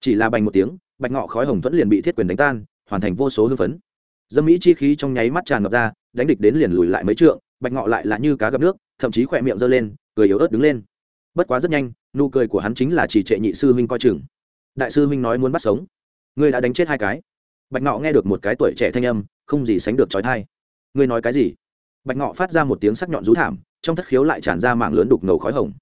Chỉ là bành một tiếng, bạch ngọ khói hồng thuẫn liền bị thiết quyền đánh tan, hoàn thành vô số hưng phấn. Dâm mỹ chi khí trong nháy mắt tràn ngập ra, đánh địch đến liền lùi lại mấy trượng, bạch ngọ lại là như cá gặp nước, thậm chí khỏe miệng giơ lên, cười yếu ớt đứng lên. Bất quá rất nhanh, nụ cười của hắn chính là chỉ trệ nhị sư huynh coi chừng. Đại sư huynh nói muốn bắt sống. Ngươi đã đánh chết hai cái. Bạch ngọ nghe được một cái tuổi trẻ thanh âm, không gì sánh được trói thai. Ngươi nói cái gì? Bạch ngọ phát ra một tiếng sắc nhọn rú thảm, trong thất khiếu lại tràn ra mạng lớn đục ngầu khói hồng.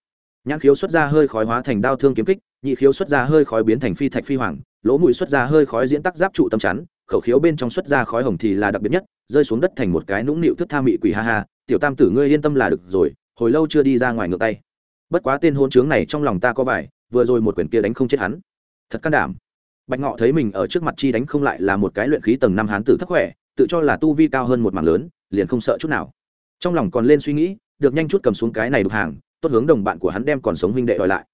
Nhãn khiếu xuất ra hơi khói hóa thành đao thương kiếm kích, nhị khiếu xuất ra hơi khói biến thành phi thạch phi hoàng, lỗ mũi xuất ra hơi khói diễn tắc giáp trụ tâm chắn, khẩu khiếu bên trong xuất ra khói hồng thì là đặc biệt nhất, rơi xuống đất thành một cái nũng nịu thức tha mị quỷ ha ha, tiểu tam tử ngươi yên tâm là được rồi, hồi lâu chưa đi ra ngoài ngược tay. Bất quá tên hôn trướng này trong lòng ta có vải vừa rồi một quyển kia đánh không chết hắn. Thật can đảm. Bạch ngọ thấy mình ở trước mặt chi đánh không lại là một cái luyện khí tầng năm hán tử thất khỏe, tự cho là tu vi cao hơn một mảng lớn liền không sợ chút nào. Trong lòng còn lên suy nghĩ, được nhanh chút cầm xuống cái này đục hàng, tốt hướng đồng bạn của hắn đem còn sống huynh đệ đòi lại.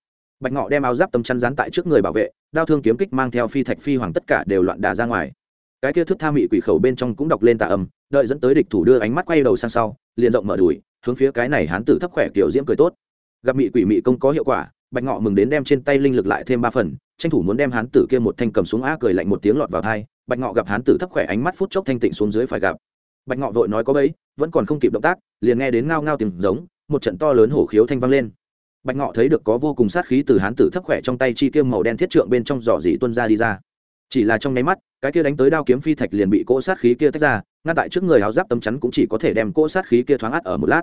Bạch ngọ đem áo giáp tấm chắn dán tại trước người bảo vệ, đao thương kiếm kích mang theo phi thạch phi hoàng tất cả đều loạn đà ra ngoài. Cái kia thức tha mị quỷ khẩu bên trong cũng đọc lên tà âm, đợi dẫn tới địch thủ đưa ánh mắt quay đầu sang sau, liền rộng mở đùi hướng phía cái này hán tử thấp khỏe kiểu diễm cười tốt. Gặp mị quỷ mị công có hiệu quả, bạch ngọ mừng đến đem trên tay linh lực lại thêm ba phần, tranh thủ muốn đem hán tử kia một thanh cầm xuống á cười lạnh một tiếng lọt vào thai. Bạch ngọ gặp hán tử thấp khỏe ánh mắt phút chốc thanh tịnh xuống dưới phải gặp bạch ngọ vội nói có bấy, vẫn còn không kịp động tác, liền nghe đến ngao ngao tiếng giống, một trận to lớn hổ khiếu thanh vang lên. Bạch ngọ thấy được có vô cùng sát khí từ hán tử thấp khỏe trong tay chi kiêm màu đen thiết trượng bên trong giỏ dị tuân ra đi ra. Chỉ là trong nháy mắt, cái kia đánh tới đao kiếm phi thạch liền bị cỗ sát khí kia tách ra, ngăn tại trước người áo giáp tấm chắn cũng chỉ có thể đem cỗ sát khí kia thoáng át ở một lát.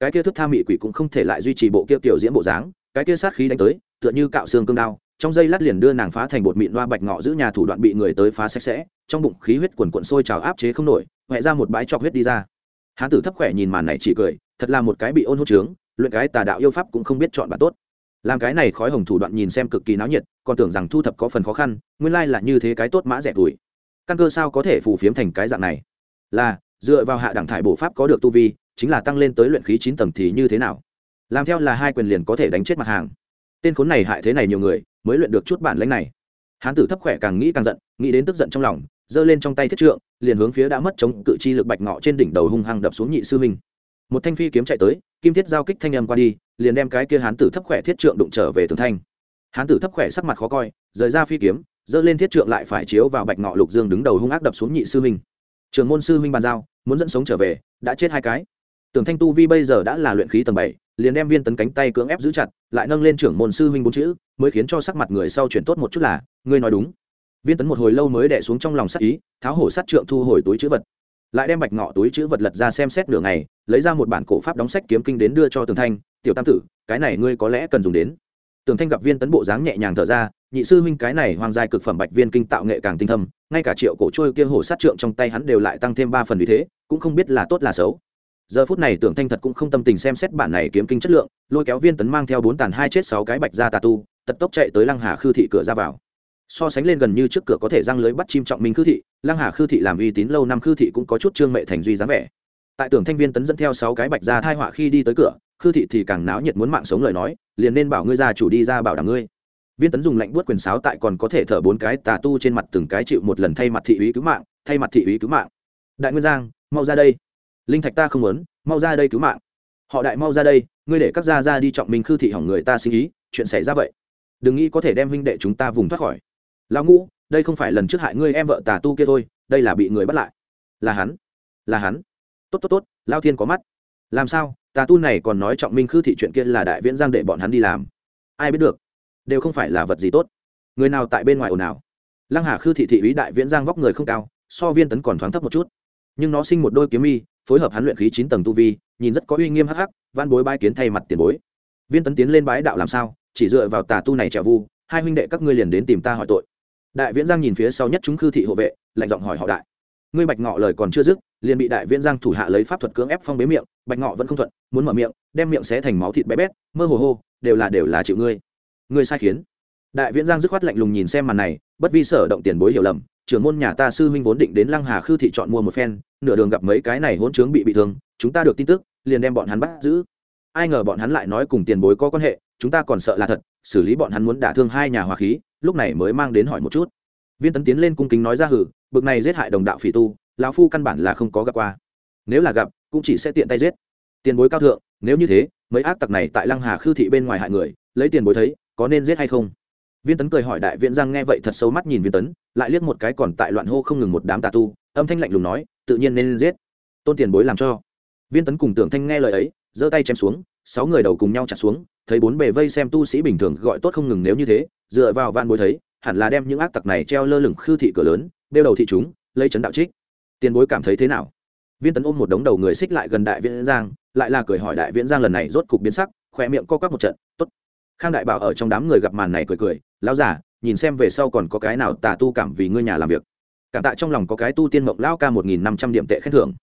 Cái kia thức tha mị quỷ cũng không thể lại duy trì bộ kia kiểu diễn bộ dáng, cái kia sát khí đánh tới, tựa như cạo xương cương đao, trong dây lát liền đưa nàng phá thành bột mịn loa bạch ngọ giữ nhà thủ đoạn bị người tới phá sạch sẽ, trong bụng khí huyết quần quận sôi trào áp chế không nổi huệ ra một bãi chọc huyết đi ra. Hán tử thấp khỏe nhìn màn này chỉ cười, thật là một cái bị ôn hốt trướng luyện cái tà đạo yêu pháp cũng không biết chọn bản tốt. Làm cái này khói hồng thủ đoạn nhìn xem cực kỳ náo nhiệt, còn tưởng rằng thu thập có phần khó khăn, nguyên lai là như thế cái tốt mã rẻ tuổi. Căn cơ sao có thể phù phiếm thành cái dạng này? Là, dựa vào hạ đẳng thải bộ pháp có được tu vi, chính là tăng lên tới luyện khí chín tầng thì như thế nào? Làm theo là hai quyền liền có thể đánh chết mặt hàng. Tên khốn này hại thế này nhiều người, mới luyện được chút bản lãnh này. Hán tử thấp khỏe càng nghĩ càng giận, nghĩ đến tức giận trong lòng giơ lên trong tay thiết trượng, liền hướng phía đã mất chống cự chi lực bạch ngọ trên đỉnh đầu hung hăng đập xuống nhị sư minh một thanh phi kiếm chạy tới, kim thiết giao kích thanh âm qua đi, liền đem cái kia hán tử thấp khỏe thiết trượng đụng trở về tường thanh. Hán tử thấp khỏe sắc mặt khó coi, rời ra phi kiếm, giơ lên thiết trượng lại phải chiếu vào bạch ngọ lục dương đứng đầu hung ác đập xuống nhị sư minh trường môn sư minh bàn giao, muốn dẫn sống trở về, đã chết hai cái. Tưởng thanh tu vi bây giờ đã là luyện khí tầng bảy, liền đem viên tấn cánh tay cưỡng ép giữ chặt, lại nâng lên trưởng môn sư huynh bốn chữ, mới khiến cho sắc mặt người sau chuyển tốt một chút là, ngươi nói đúng viên tấn một hồi lâu mới đẻ xuống trong lòng sắt ý, tháo hổ sắt trượng thu hồi túi chữ vật. Lại đem bạch ngọ túi chữ vật lật ra xem xét nửa ngày, lấy ra một bản cổ pháp đóng sách kiếm kinh đến đưa cho tường thanh, tiểu tam tử, cái này ngươi có lẽ cần dùng đến. Tường thanh gặp viên tấn bộ dáng nhẹ nhàng thở ra, nhị sư huynh cái này hoang giai cực phẩm bạch viên kinh tạo nghệ càng tinh thâm, ngay cả triệu cổ trôi kia hổ sát trượng trong tay hắn đều lại tăng thêm ba phần vì thế, cũng không biết là tốt là xấu. Giờ phút này tưởng thanh thật cũng không tâm tình xem xét bản này kiếm kinh chất lượng, lôi kéo viên tấn mang theo bốn tàn hai chết sáu cái bạch ra tà tu, tật tốc chạy tới lăng hà khư thị cửa ra vào so sánh lên gần như trước cửa có thể răng lưới bắt chim trọng minh khư thị, lăng hà khư thị làm uy tín lâu năm khư thị cũng có chút trương mệ thành duy dáng vẻ. Tại tưởng thanh viên tấn dẫn theo sáu cái bạch ra thai họa khi đi tới cửa, khư thị thì càng náo nhiệt muốn mạng sống lời nói, liền nên bảo ngươi ra chủ đi ra bảo đảm ngươi. Viên tấn dùng lạnh buốt quyền sáo tại còn có thể thở bốn cái tà tu trên mặt từng cái chịu một lần thay mặt thị úy cứu mạng, thay mặt thị úy cứu mạng. Đại nguyên giang, mau ra đây. Linh thạch ta không muốn, mau ra đây cứu mạng. Họ đại mau ra đây, ngươi để các gia ra đi trọng minh khư thị hỏng người ta sinh ý, chuyện xảy ra vậy. Đừng nghĩ có thể đem huynh đệ chúng ta vùng thoát khỏi lão ngũ, đây không phải lần trước hại ngươi em vợ tà tu kia thôi, đây là bị người bắt lại. Là hắn là hắn. Tốt tốt tốt lao thiên có mắt. Làm sao, tà tu này còn nói trọng minh khư thị chuyện kia là đại viễn giang để bọn hắn đi làm. Ai biết được, đều không phải là vật gì tốt. Người nào tại bên ngoài ồn ào. Lăng hà khư thị thị ý đại viễn giang vóc người không cao, so viên tấn còn thoáng thấp một chút. Nhưng nó sinh một đôi kiếm mi phối hợp hắn luyện khí chín tầng tu vi, nhìn rất có uy nghiêm hắc hắc van bối bái kiến thay mặt tiền bối. Viên tấn tiến lên bái đạo làm sao, chỉ dựa vào tà tu này trả vu, hai huynh đệ các ngươi liền đến tìm ta hỏi tội đại viễn giang nhìn phía sau nhất chúng khư thị hộ vệ, lạnh giọng hỏi họ đại. Ngươi bạch ngọ lời còn chưa dứt, liền bị đại viễn giang thủ hạ lấy pháp thuật cưỡng ép phong bế miệng, bạch ngọ vẫn không thuận, muốn mở miệng, đem miệng xé thành máu thịt bé bét, mơ hồ hô, đều là đều là chịu ngươi. Ngươi sai khiến. Đại viễn giang dứt khoát lạnh lùng nhìn xem màn này, bất vi sở động tiền bối hiểu lầm, trưởng môn nhà ta sư huynh vốn định đến lăng hà khư thị chọn mua một phen, nửa đường gặp mấy cái này hỗn trướng bị bị thương, chúng ta được tin tức, liền đem bọn hắn bắt giữ. Ai ngờ bọn hắn lại nói cùng tiền bối có quan hệ, chúng ta còn sợ là thật, xử lý bọn hắn muốn đả thương hai nhà hòa khí lúc này mới mang đến hỏi một chút. Viên tấn tiến lên cung kính nói ra hử, bực này giết hại đồng đạo phỉ tu, lão phu căn bản là không có gặp qua. Nếu là gặp, cũng chỉ sẽ tiện tay giết. Tiền bối cao thượng, nếu như thế, mấy ác tặc này tại lăng hà khư thị bên ngoài hại người, lấy tiền bối thấy, có nên giết hay không? Viên tấn cười hỏi đại viện giang nghe vậy thật sâu mắt nhìn viên tấn, lại liếc một cái còn tại loạn hô không ngừng một đám tà tu, âm thanh lạnh lùng nói, tự nhiên nên giết. Tôn tiền bối làm cho. Viên tấn cùng tưởng thanh nghe lời ấy, giơ tay chém xuống, sáu người đầu cùng nhau chặt xuống thấy bốn bề vây xem tu sĩ bình thường gọi tốt không ngừng nếu như thế, dựa vào van bối thấy, hẳn là đem những ác tặc này treo lơ lửng khư thị cửa lớn đeo đầu thị chúng, lấy chấn đạo trích. Tiền bối cảm thấy thế nào? Viên tấn ôm một đống đầu người xích lại gần đại viễn giang, lại là cười hỏi đại viễn giang lần này rốt cục biến sắc, khỏe miệng co quắp một trận, tốt. Khang đại bảo ở trong đám người gặp màn này cười cười, lão giả nhìn xem về sau còn có cái nào tà tu cảm vì ngươi nhà làm việc. Cảm tạ trong lòng có cái tu tiên mộng lao ca một nghìn năm trăm điểm tệ khen thưởng.